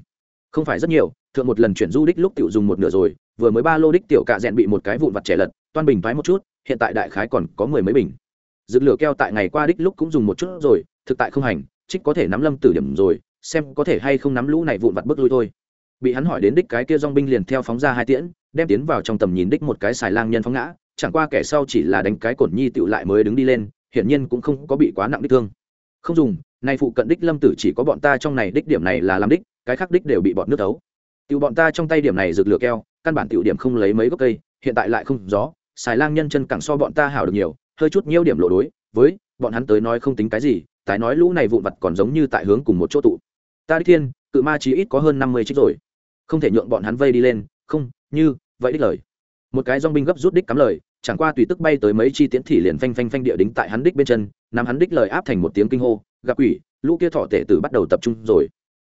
Không phải rất nhiều, thượng một lần chuyển du đích lúc tiểu dùng một nửa rồi, vừa mới ba lô đích tiểu cạ rẽn bị một cái vụn vặt trẻ lật, toan bình thoái một chút, hiện tại đại khái còn có mười mấy bình dược lửa keo tại ngày qua đích lúc cũng dùng một chút rồi, thực tại không hành, trích có thể nắm lâm tử điểm rồi, xem có thể hay không nắm lũ này vụn vặt bước lui thôi. Bị hắn hỏi đến đích cái kia dong binh liền theo phóng ra hai tiễn, đem tiến vào trong tầm nhìn đích một cái xài lang nhân phóng ngã, chẳng qua kẻ sau chỉ là đánh cái cổn nhi tựu lại mới đứng đi lên, hiển nhiên cũng không có bị quá nặng đích thương. Không dùng, nay phụ cận đích lâm tử chỉ có bọn ta trong này đích điểm này là làm đích, cái khác đích đều bị bọn nước thấu. Tiểu bọn ta trong tay điểm này rực lửa keo, căn bản tiểu điểm không lấy mấy gốc cây, hiện tại lại không gió xài lang nhân chân càng so bọn ta hảo được nhiều hơi chút nhiêu điểm lộ đối, với bọn hắn tới nói không tính cái gì, tái nói lũ này vụn vặt còn giống như tại hướng cùng một chỗ tụ. Ta đích thiên, cự ma chí ít có hơn năm mươi trích rồi. Không thể nhượng bọn hắn vây đi lên, không, như, vậy đích lời. Một cái dong binh gấp rút đích cắm lời, chẳng qua tùy tức bay tới mấy chi tiến thì liền phanh phanh phanh địa đính tại hắn đích bên chân, nắm hắn đích lời áp thành một tiếng kinh hô, gặp quỷ, lũ kia thọ tể tử bắt đầu tập trung rồi.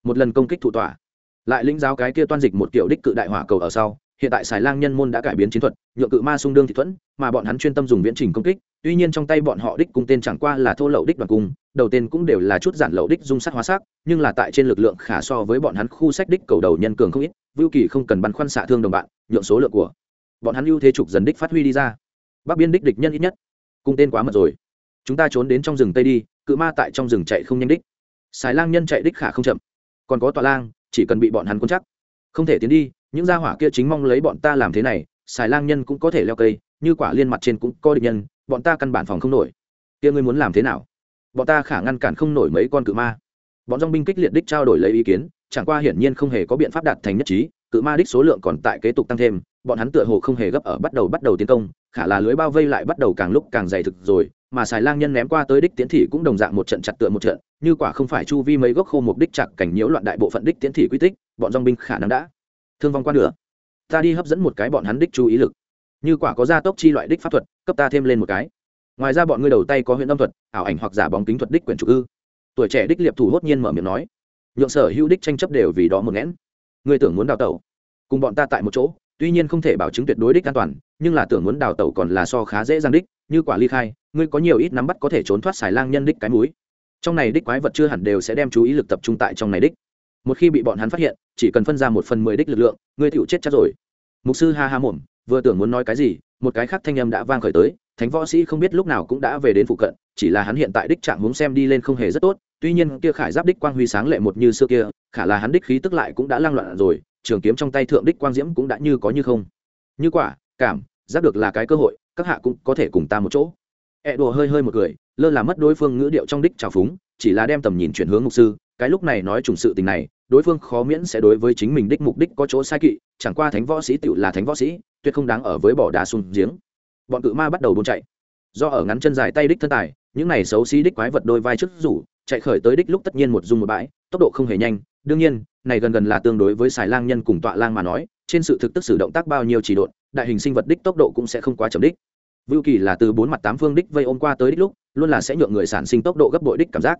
Một lần công kích thủ tỏa. Lại lĩnh giáo cái kia toan dịch một kiểu đích cự đại hỏa cầu ở sau hiện tại xài lang nhân môn đã cải biến chiến thuật, nhượng cự ma sung đương thị thuẫn, mà bọn hắn chuyên tâm dùng viễn trình công kích. Tuy nhiên trong tay bọn họ đích cung tên chẳng qua là thô lậu đích đoàn cung, đầu tên cũng đều là chút giản lậu đích dung sắc hóa sắc, nhưng là tại trên lực lượng khả so với bọn hắn khu sách đích cầu đầu nhân cường không ít, vưu kỳ không cần băn khoăn xạ thương đồng bạn, nhượng số lượng của bọn hắn ưu thế trục dần đích phát huy đi ra. Bắc biên đích địch nhân ít nhất, cung tên quá mật rồi. Chúng ta trốn đến trong rừng tây đi, cự ma tại trong rừng chạy không nhanh đích. Xài lang nhân chạy đích khả không chậm. Còn có tòa lang, chỉ cần bị bọn hắn quân chắc không thể tiến đi, những gia hỏa kia chính mong lấy bọn ta làm thế này, xài lang nhân cũng có thể leo cây, như quả liên mặt trên cũng có địch nhân, bọn ta căn bản phòng không nổi. Kia ngươi muốn làm thế nào? Bọn ta khả ngăn cản không nổi mấy con cự ma. Bọn dong binh kích liệt đích trao đổi lấy ý kiến, chẳng qua hiển nhiên không hề có biện pháp đạt thành nhất trí, cự ma đích số lượng còn tại kế tục tăng thêm, bọn hắn tựa hồ không hề gấp ở bắt đầu bắt đầu tiến công, khả là lưới bao vây lại bắt đầu càng lúc càng dày thực rồi mà xài lang nhân ném qua tới đích tiến thị cũng đồng dạng một trận chặt tựa một trận, như quả không phải chu vi mấy gốc khô mục đích chặt cảnh nhiễu loạn đại bộ phận đích tiến thị quy tích, bọn dong binh khả năng đã thương vong qua nữa ta đi hấp dẫn một cái bọn hắn đích chú ý lực. Như quả có gia tốc chi loại đích pháp thuật, cấp ta thêm lên một cái. Ngoài ra bọn ngươi đầu tay có huyện âm thuật, ảo ảnh hoặc giả bóng kính thuật đích quyển trục ư. Tuổi trẻ đích liệp thủ hốt nhiên mở miệng nói. Nhượng sở hữu đích tranh chấp đều vì đó một nghẽn. Ngươi tưởng muốn đào tẩu? Cùng bọn ta tại một chỗ, tuy nhiên không thể bảo chứng tuyệt đối đích an toàn, nhưng là tưởng muốn đào tẩu còn là so khá dễ dàng đích, như quả ly khai ngươi có nhiều ít nắm bắt có thể trốn thoát xài lang nhân đích cái mũi. trong này đích quái vật chưa hẳn đều sẽ đem chú ý lực tập trung tại trong này đích. Một khi bị bọn hắn phát hiện, chỉ cần phân ra một phần mười đích lực lượng, ngươi tựu chết chắc rồi. Mục sư ha ha mồm, vừa tưởng muốn nói cái gì, một cái khác thanh âm đã vang khởi tới, thánh võ sĩ không biết lúc nào cũng đã về đến phụ cận, chỉ là hắn hiện tại đích trạng muốn xem đi lên không hề rất tốt, tuy nhiên kia khải giáp đích quang huy sáng lệ một như xưa kia, khả là hắn đích khí tức lại cũng đã lang loạn rồi, trường kiếm trong tay thượng đích quang diễm cũng đã như có như không. Như quả, cảm, giáp được là cái cơ hội, các hạ cũng có thể cùng ta một chỗ ẹ đùa hơi hơi một cười, lơ là mất đối phương ngữ điệu trong đích trào phúng, chỉ là đem tầm nhìn chuyển hướng mục sư, cái lúc này nói trùng sự tình này, đối phương khó miễn sẽ đối với chính mình đích mục đích có chỗ sai kỵ, chẳng qua thánh võ sĩ tựu là thánh võ sĩ, tuyệt không đáng ở với bỏ đá xuống giếng. Bọn cự ma bắt đầu buôn chạy. Do ở ngắn chân dài tay đích thân tài, những này xấu xí đích quái vật đôi vai trước rủ, chạy khởi tới đích lúc tất nhiên một dung một bãi, tốc độ không hề nhanh. Đương nhiên, này gần gần là tương đối với xài lang nhân cùng tọa lang mà nói, trên sự thực tức sử động tác bao nhiêu chỉ độn, đại hình sinh vật đích tốc độ cũng sẽ không quá chậm đích vưu kỳ là từ bốn mặt tám phương đích vây ôm qua tới đích lúc, luôn là sẽ nhượng người sản sinh tốc độ gấp bội đích cảm giác.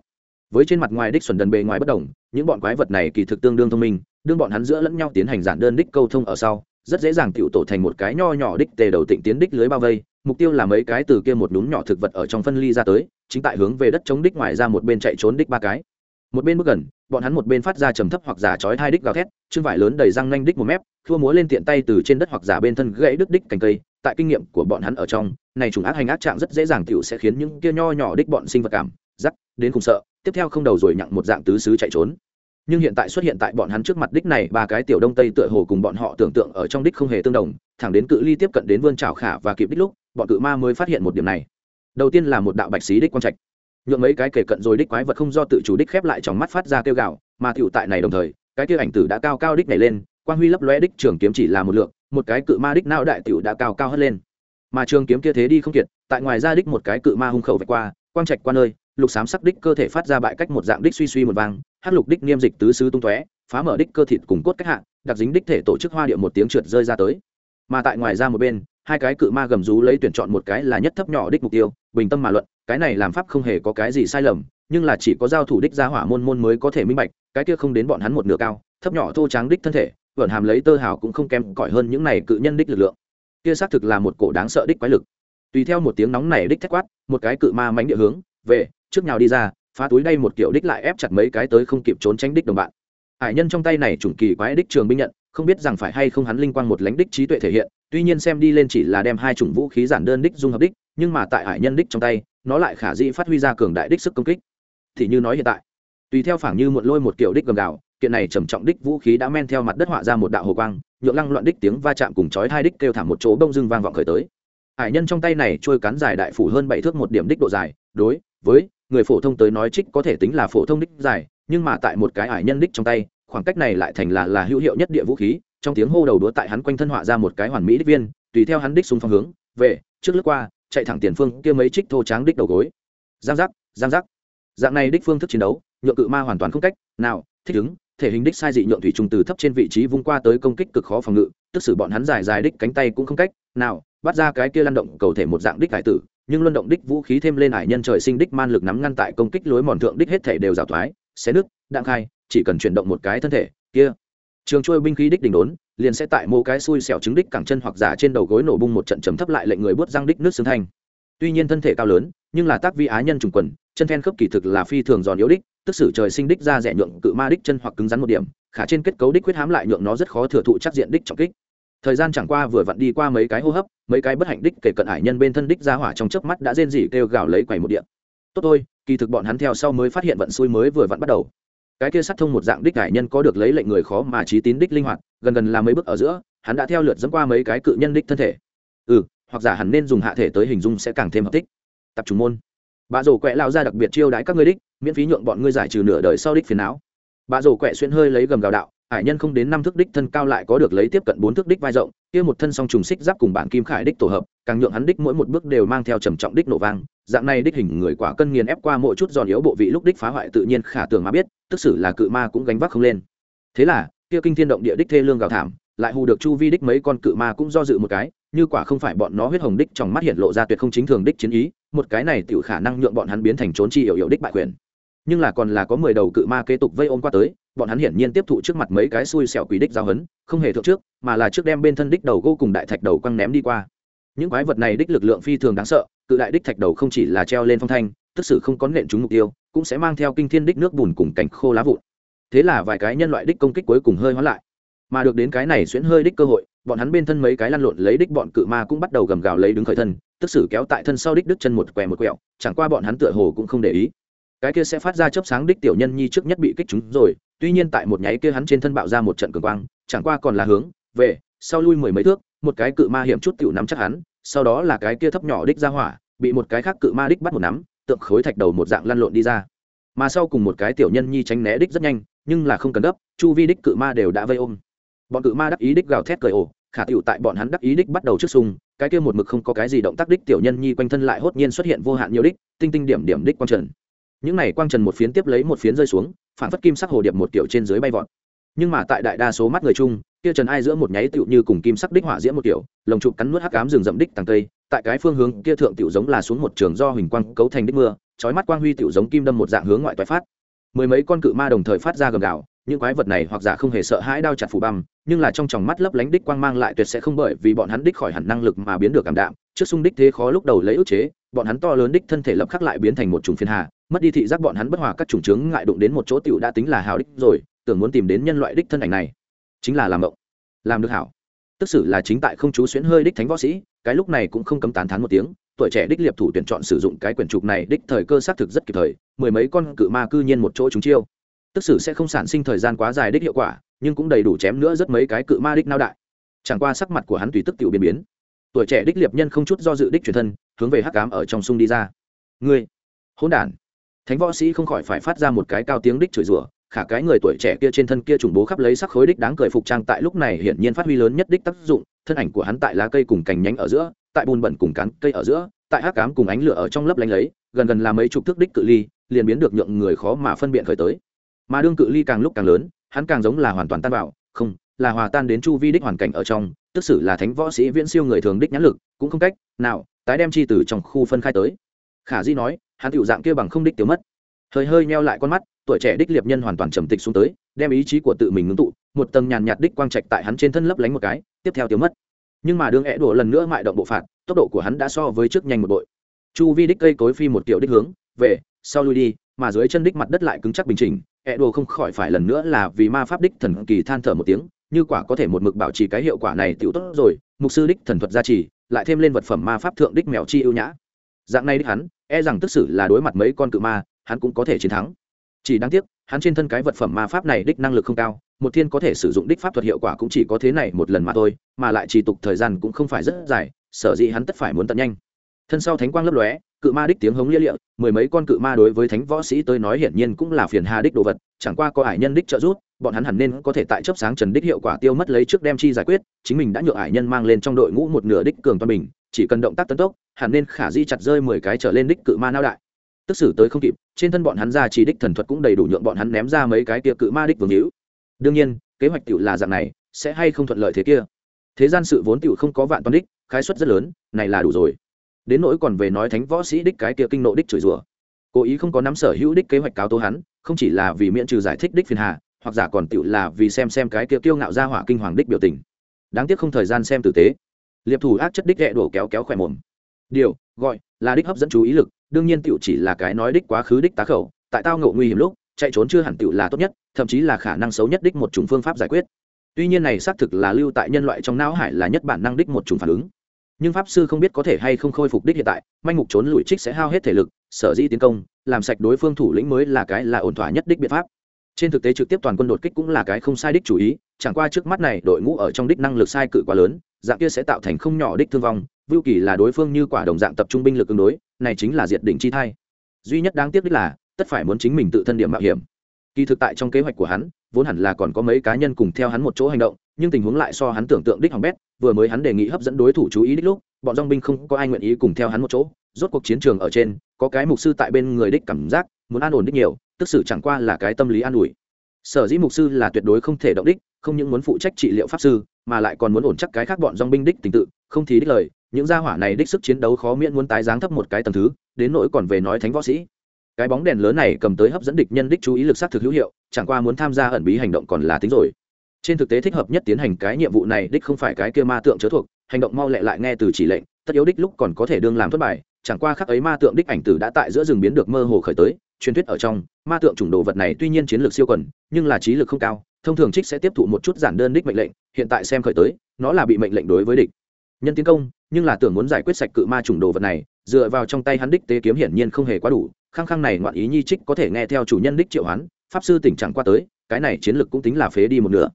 Với trên mặt ngoài đích xuẩn đần bề ngoài bất đồng, những bọn quái vật này kỳ thực tương đương thông minh, đương bọn hắn giữa lẫn nhau tiến hành giản đơn đích câu thông ở sau, rất dễ dàng tiểu tổ thành một cái nho nhỏ đích tề đầu tịnh tiến đích lưới bao vây, mục tiêu là mấy cái từ kia một núm nhỏ thực vật ở trong phân ly ra tới, chính tại hướng về đất chống đích ngoài ra một bên chạy trốn đích ba cái. Một bên bước gần, bọn hắn một bên phát ra trầm thấp hoặc giả chói hai đích gào thét chương vải lớn đầy răng nanh đích một mép, thua múa lên tiện tay từ trên đất hoặc giả bên thân gãy đứt đích cành cây tại kinh nghiệm của bọn hắn ở trong, này trùng ác hành ác trạng rất dễ dàng tiểu sẽ khiến những kia nho nhỏ đích bọn sinh vật cảm giác đến cùng sợ, tiếp theo không đầu rồi nhặng một dạng tứ xứ chạy trốn. Nhưng hiện tại xuất hiện tại bọn hắn trước mặt đích này, ba cái tiểu đông tây tựa hồ cùng bọn họ tưởng tượng ở trong đích không hề tương đồng, thẳng đến cự ly tiếp cận đến vươn trào khả và kịp đích lúc, bọn cự ma mới phát hiện một điểm này. Đầu tiên là một đạo bạch xí đích quang trạch. Nhượng mấy cái kể cận rồi đích quái vật không do tự chủ đích khép lại trong mắt phát ra kêu gạo mà tựu tại này đồng thời, cái kia ảnh tử đã cao cao đích này lên quang huy lấp lóe đích trường kiếm chỉ là một lượng, một cái cự ma đích não đại tiểu đã cao cao hất lên. Mà trường kiếm kia thế đi không kiệt, tại ngoài ra đích một cái cự ma hung khẩu vạch qua, quang trạch qua nơi, lục xám sắc đích cơ thể phát ra bại cách một dạng đích suy suy một vang hát lục đích niêm dịch tứ xứ tung tóe, phá mở đích cơ thịt cùng cốt cách hạ, đặc dính đích thể tổ chức hoa điệu một tiếng trượt rơi ra tới. Mà tại ngoài ra một bên, hai cái cự ma gầm rú lấy tuyển chọn một cái là nhất thấp nhỏ đích mục tiêu, bình tâm mà luận, cái này làm pháp không hề có cái gì sai lầm, nhưng là chỉ có giao thủ đích gia hỏa môn môn mới có thể minh bạch, cái kia không đến bọn hắn một nửa cao, thấp nhỏ thô tráng đích thân thể vẩn hàm lấy tơ hào cũng không kém cỏi hơn những này cự nhân đích lực lượng. Kia xác thực là một cổ đáng sợ đích quái lực. Tùy theo một tiếng nóng này đích thét quát, một cái cự ma mánh địa hướng, về, trước nhào đi ra, phá túi đây một kiểu đích lại ép chặt mấy cái tới không kịp trốn tránh đích đồng bạn. Hải nhân trong tay này chủng kỳ quái đích trường binh nhận, không biết rằng phải hay không hắn linh quang một lãnh đích trí tuệ thể hiện, tuy nhiên xem đi lên chỉ là đem hai chủng vũ khí giản đơn đích dung hợp đích, nhưng mà tại hải nhân đích trong tay, nó lại khả dĩ phát huy ra cường đại đích sức công kích. Thì như nói hiện tại, tùy theo phảng như muộn lôi một kiểu đích gầm gào kiện này trầm trọng đích vũ khí đã men theo mặt đất họa ra một đạo hồ quang, nhượng lăng loạn đích tiếng va chạm cùng chói hai đích kêu thảm một chỗ đông dưng vang vọng khởi tới. Hải nhân trong tay này trôi cán dài đại phủ hơn bảy thước một điểm đích độ dài, đối với người phổ thông tới nói trích có thể tính là phổ thông đích dài, nhưng mà tại một cái hải nhân đích trong tay, khoảng cách này lại thành là là hữu hiệu nhất địa vũ khí, trong tiếng hô đầu đúa tại hắn quanh thân họa ra một cái hoàn mỹ đích viên, tùy theo hắn đích xuống phong hướng, về, trước lướt qua, chạy thẳng tiền phương kia mấy trích thô tráng đích đầu gối. Giang giác giang giác. Dạng này đích phương thức chiến đấu, nhượng cự ma hoàn toàn không cách nào thích ứng thể hình đích sai dị nhượng thủy trung từ thấp trên vị trí vung qua tới công kích cực khó phòng ngự, tức xử bọn hắn dài dài đích cánh tay cũng không cách nào bắt ra cái kia lăn động cầu thể một dạng đích hải tử, nhưng luân động đích vũ khí thêm lên hải nhân trời sinh đích man lực nắm ngăn tại công kích lối mòn thượng đích hết thể đều rào thoái, xé nước đặng khai, chỉ cần chuyển động một cái thân thể, kia trường trôi binh khí đích đỉnh đốn, liền sẽ tại mô cái xui xẻo trứng đích cẳng chân hoặc giả trên đầu gối nổ bung một trận chấm thấp lại lệnh người bước răng đích nước xương thanh. Tuy nhiên thân thể cao lớn, nhưng là tác vi á nhân trùng quần, chân then khớp kỳ thực là phi thường giòn yếu đích tức sử trời sinh đích ra rẻ nhượng cự ma đích chân hoặc cứng rắn một điểm, khả trên kết cấu đích quyết hám lại nhượng nó rất khó thừa thụ chắc diện đích trọng kích. Thời gian chẳng qua vừa vặn đi qua mấy cái hô hấp, mấy cái bất hạnh đích kể cận ải nhân bên thân đích ra hỏa trong chớp mắt đã rên rỉ kêu gào lấy quầy một điện tốt thôi, kỳ thực bọn hắn theo sau mới phát hiện vận xui mới vừa vặn bắt đầu. Cái kia sát thông một dạng đích ải nhân có được lấy lệnh người khó mà trí tín đích linh hoạt, gần gần là mấy bước ở giữa, hắn đã theo lượt dẫn qua mấy cái cự nhân đích thân thể. Ừ hoặc giả hắn nên dùng hạ thể tới hình dung sẽ càng thêm hợp tích tập trung môn bà rổ quẹ lao ra đặc biệt chiêu đãi các ngươi đích, miễn phí nhượng bọn ngươi giải trừ nửa đời sau đích phiền não. Bà rổ quẹ xuyên hơi lấy gầm gào đạo, hải nhân không đến năm thước đích thân cao lại có được lấy tiếp cận bốn thước đích vai rộng, kia một thân song trùng xích giáp cùng bản kim khải đích tổ hợp, càng nhượng hắn đích mỗi một bước đều mang theo trầm trọng đích nổ vang. Dạng này đích hình người quả cân nghiền ép qua mỗi chút giòn yếu bộ vị lúc đích phá hoại tự nhiên khả tưởng mà biết, tức xử là cự ma cũng gánh vác không lên. Thế là, kia kinh thiên động địa đích thê lương gào thảm, lại hù được chu vi đích mấy con cự ma cũng do dự một cái, như quả không phải bọn nó huyết hồng đích trong mắt hiện lộ ra tuyệt không chính thường đích chiến ý một cái này tiểu khả năng nhượng bọn hắn biến thành trốn chi hiểu hiểu đích bại quyền. Nhưng là còn là có mười đầu cự ma kế tục vây ôm qua tới, bọn hắn hiển nhiên tiếp thụ trước mặt mấy cái xui xẻo quỷ đích giao hấn, không hề thượng trước, mà là trước đem bên thân đích đầu gỗ cùng đại thạch đầu quăng ném đi qua. Những quái vật này đích lực lượng phi thường đáng sợ, cự đại đích thạch đầu không chỉ là treo lên phong thanh, tức sự không có nện trúng mục tiêu, cũng sẽ mang theo kinh thiên đích nước bùn cùng cảnh khô lá vụn. Thế là vài cái nhân loại đích công kích cuối cùng hơi hóa lại. Mà được đến cái này xuyễn hơi đích cơ hội, bọn hắn bên thân mấy cái lăn lộn lấy đích bọn cự ma cũng bắt đầu gầm gào lấy đứng khởi thân tức xử kéo tại thân sau đích đứt chân một què một quẹo, chẳng qua bọn hắn tựa hồ cũng không để ý. Cái kia sẽ phát ra chớp sáng đích tiểu nhân nhi trước nhất bị kích chúng rồi, tuy nhiên tại một nháy kia hắn trên thân bạo ra một trận cường quang, chẳng qua còn là hướng, về, sau lui mười mấy thước, một cái cự ma hiểm chút tiểu nắm chắc hắn, sau đó là cái kia thấp nhỏ đích ra hỏa, bị một cái khác cự ma đích bắt một nắm, tượng khối thạch đầu một dạng lăn lộn đi ra. Mà sau cùng một cái tiểu nhân nhi tránh né đích rất nhanh, nhưng là không cần gấp, chu vi đích cự ma đều đã vây ôm. Bọn cự ma đắc ý đích gào thét cười ổ khả tiểu tại bọn hắn đắc ý đích bắt đầu trước sung cái kia một mực không có cái gì động tác đích tiểu nhân nhi quanh thân lại hốt nhiên xuất hiện vô hạn nhiều đích, tinh tinh điểm điểm đích quang trần. Những này quang trần một phiến tiếp lấy một phiến rơi xuống, phản phất kim sắc hồ điệp một kiểu trên dưới bay vọt. Nhưng mà tại đại đa số mắt người chung, kia trần ai giữa một nháy tựu như cùng kim sắc đích hỏa diễm một kiểu, lồng chụp cắn nuốt hắc ám rừng rậm đích tàng tây tại cái phương hướng kia thượng tựu giống là xuống một trường do huỳnh quang cấu thành đích mưa, chói mắt quang huy tựu giống kim đâm một dạng hướng ngoại toái phát. Mười mấy con cự ma đồng thời phát ra gầm gào những quái vật này hoặc giả không hề sợ hãi đao chặt phủ băm, nhưng là trong tròng mắt lấp lánh đích quang mang lại tuyệt sẽ không bởi vì bọn hắn đích khỏi hẳn năng lực mà biến được cảm đạm. Trước xung đích thế khó lúc đầu lấy ức chế, bọn hắn to lớn đích thân thể lập khắc lại biến thành một chủng phiên hà, mất đi thị giác bọn hắn bất hòa các chủng trướng ngại đụng đến một chỗ tiểu đã tính là hào đích rồi, tưởng muốn tìm đến nhân loại đích thân ảnh này. Chính là làm mộng. Làm được hảo. Tức sử là chính tại không chú xuyến hơi đích thánh võ sĩ, cái lúc này cũng không cấm tán thán một tiếng, tuổi trẻ đích liệp thủ tuyển chọn sử dụng cái quyển trục này đích thời cơ xác thực rất kịp thời, mười mấy con cự ma cư nhiên một chỗ chúng chiêu tức xử sẽ không sản sinh thời gian quá dài đích hiệu quả, nhưng cũng đầy đủ chém nữa rất mấy cái cự ma đích nao đại. Chẳng qua sắc mặt của hắn tùy tức tiểu biến biến. Tuổi trẻ đích liệp nhân không chút do dự đích truyền thân, hướng về hắc cám ở trong sung đi ra. Ngươi, hỗn đản. Thánh võ sĩ không khỏi phải phát ra một cái cao tiếng đích chửi rủa, khả cái người tuổi trẻ kia trên thân kia trùng bố khắp lấy sắc khối đích đáng cười phục trang tại lúc này hiển nhiên phát huy lớn nhất đích tác dụng, thân ảnh của hắn tại lá cây cùng cành nhánh ở giữa, tại bùn bẩn cùng cán cây ở giữa, tại hắc cám cùng ánh lửa ở trong lớp lánh lấy, gần gần là mấy chục thước đích cự ly, liền biến được nhượng người khó mà phân biệt khởi tới mà đương cự ly càng lúc càng lớn, hắn càng giống là hoàn toàn tan vào không, là hòa tan đến chu vi đích hoàn cảnh ở trong, tức xử là thánh võ sĩ viễn siêu người thường đích nhãn lực, cũng không cách nào tái đem chi từ trong khu phân khai tới. Khả di nói, hắn tiểu dạng kia bằng không đích tiêu mất. Hơi hơi meo lại con mắt, tuổi trẻ đích liệp nhân hoàn toàn trầm tịch xuống tới, đem ý chí của tự mình ngưng tụ, một tầng nhàn nhạt đích quang trạch tại hắn trên thân lấp lánh một cái, tiếp theo tiêu mất. Nhưng mà đương é đổ lần nữa mại động bộ phạt, tốc độ của hắn đã so với trước nhanh một bội. Chu vi đích cây cối phi một kiểu đích hướng, về, sau lui đi, mà dưới chân đích mặt đất lại cứng chắc bình chỉnh ẹ đồ không khỏi phải lần nữa là vì ma pháp đích thần kỳ than thở một tiếng, như quả có thể một mực bảo trì cái hiệu quả này tiểu tốt rồi, mục sư đích thần thuật gia trì, lại thêm lên vật phẩm ma pháp thượng đích mèo chi ưu nhã. Dạng này đích hắn e rằng tức xử là đối mặt mấy con cự ma, hắn cũng có thể chiến thắng. Chỉ đáng tiếc, hắn trên thân cái vật phẩm ma pháp này đích năng lực không cao, một thiên có thể sử dụng đích pháp thuật hiệu quả cũng chỉ có thế này một lần mà thôi, mà lại trì tục thời gian cũng không phải rất dài, sở dĩ hắn tất phải muốn tận nhanh. Thân sau thánh quang lấp lóe, cự ma đích tiếng hống lia lịa mười mấy con cự ma đối với thánh võ sĩ tới nói hiển nhiên cũng là phiền hà đích đồ vật chẳng qua có ải nhân đích trợ giúp bọn hắn hẳn nên có thể tại chấp sáng trần đích hiệu quả tiêu mất lấy trước đem chi giải quyết chính mình đã nhượng ải nhân mang lên trong đội ngũ một nửa đích cường toàn mình, chỉ cần động tác tấn tốc hẳn nên khả di chặt rơi mười cái trở lên đích cự ma nao đại. Tức xử tới không kịp trên thân bọn hắn ra chỉ đích thần thuật cũng đầy đủ nhượng bọn hắn ném ra mấy cái kia cự ma đích vương hữu. Đương nhiên kế hoạch tiểu là dạng này sẽ hay không thuận lợi thế kia. Thế gian sự vốn tiểu không có vạn toàn đích khái suất rất lớn này là đủ rồi đến nỗi còn về nói thánh võ sĩ đích cái kia kinh nộ đích chửi rủa. Cố ý không có nắm sở hữu đích kế hoạch cáo tố hắn, không chỉ là vì miễn trừ giải thích đích phiền hà, hoặc giả còn tựu là vì xem xem cái kia kiêu ngạo ra hỏa kinh hoàng đích biểu tình. Đáng tiếc không thời gian xem tử tế. Liệp thủ ác chất đích ghẹ đổ kéo kéo khỏe mồm. Điều, gọi, là đích hấp dẫn chú ý lực, đương nhiên tựu chỉ là cái nói đích quá khứ đích tá khẩu, tại tao ngộ nguy hiểm lúc, chạy trốn chưa hẳn tựu là tốt nhất, thậm chí là khả năng xấu nhất đích một chủng phương pháp giải quyết. Tuy nhiên này xác thực là lưu tại nhân loại trong não hải là nhất bản năng đích một chủng phản ứng nhưng pháp sư không biết có thể hay không khôi phục đích hiện tại, manh mục trốn lùi trích sẽ hao hết thể lực, sở dĩ tiến công, làm sạch đối phương thủ lĩnh mới là cái là ổn thỏa nhất đích biện pháp. Trên thực tế trực tiếp toàn quân đột kích cũng là cái không sai đích chủ ý, chẳng qua trước mắt này đội ngũ ở trong đích năng lực sai cự quá lớn, dạng kia sẽ tạo thành không nhỏ đích thương vong, vưu kỳ là đối phương như quả đồng dạng tập trung binh lực ứng đối, này chính là diệt đỉnh chi thai. Duy nhất đáng tiếc đích là, tất phải muốn chính mình tự thân điểm mạo hiểm. Kỳ thực tại trong kế hoạch của hắn, vốn hẳn là còn có mấy cá nhân cùng theo hắn một chỗ hành động nhưng tình huống lại so hắn tưởng tượng đích hỏng bét, vừa mới hắn đề nghị hấp dẫn đối thủ chú ý đích lúc, bọn dong binh không có ai nguyện ý cùng theo hắn một chỗ, rốt cuộc chiến trường ở trên, có cái mục sư tại bên người đích cảm giác, muốn an ổn đích nhiều, tức sự chẳng qua là cái tâm lý an ủi. Sở dĩ mục sư là tuyệt đối không thể động đích, không những muốn phụ trách trị liệu pháp sư, mà lại còn muốn ổn chắc cái khác bọn dong binh đích tình tự, không thì đích lời, những gia hỏa này đích sức chiến đấu khó miễn muốn tái giáng thấp một cái tầng thứ, đến nỗi còn về nói thánh võ sĩ. Cái bóng đèn lớn này cầm tới hấp dẫn địch nhân đích chú ý lực sát thực hữu hiệu, chẳng qua muốn tham gia ẩn bí hành động còn là tính rồi trên thực tế thích hợp nhất tiến hành cái nhiệm vụ này đích không phải cái kia ma tượng chớ thuộc, hành động mau lẹ lại nghe từ chỉ lệnh, tất yếu đích lúc còn có thể đương làm thất bại chẳng qua khắc ấy ma tượng đích ảnh tử đã tại giữa rừng biến được mơ hồ khởi tới, truyền thuyết ở trong, ma tượng chủng đồ vật này tuy nhiên chiến lược siêu quần, nhưng là trí lực không cao, thông thường trích sẽ tiếp thụ một chút giản đơn đích mệnh lệnh, hiện tại xem khởi tới, nó là bị mệnh lệnh đối với địch. Nhân tiến công, nhưng là tưởng muốn giải quyết sạch cự ma chủng đồ vật này, dựa vào trong tay hắn đích tế kiếm hiển nhiên không hề quá đủ, khăng khăng này ngoạn ý nhi trích có thể nghe theo chủ nhân đích triệu hoán, pháp sư tỉnh chẳng qua tới, cái này chiến lược cũng tính là phế đi một nửa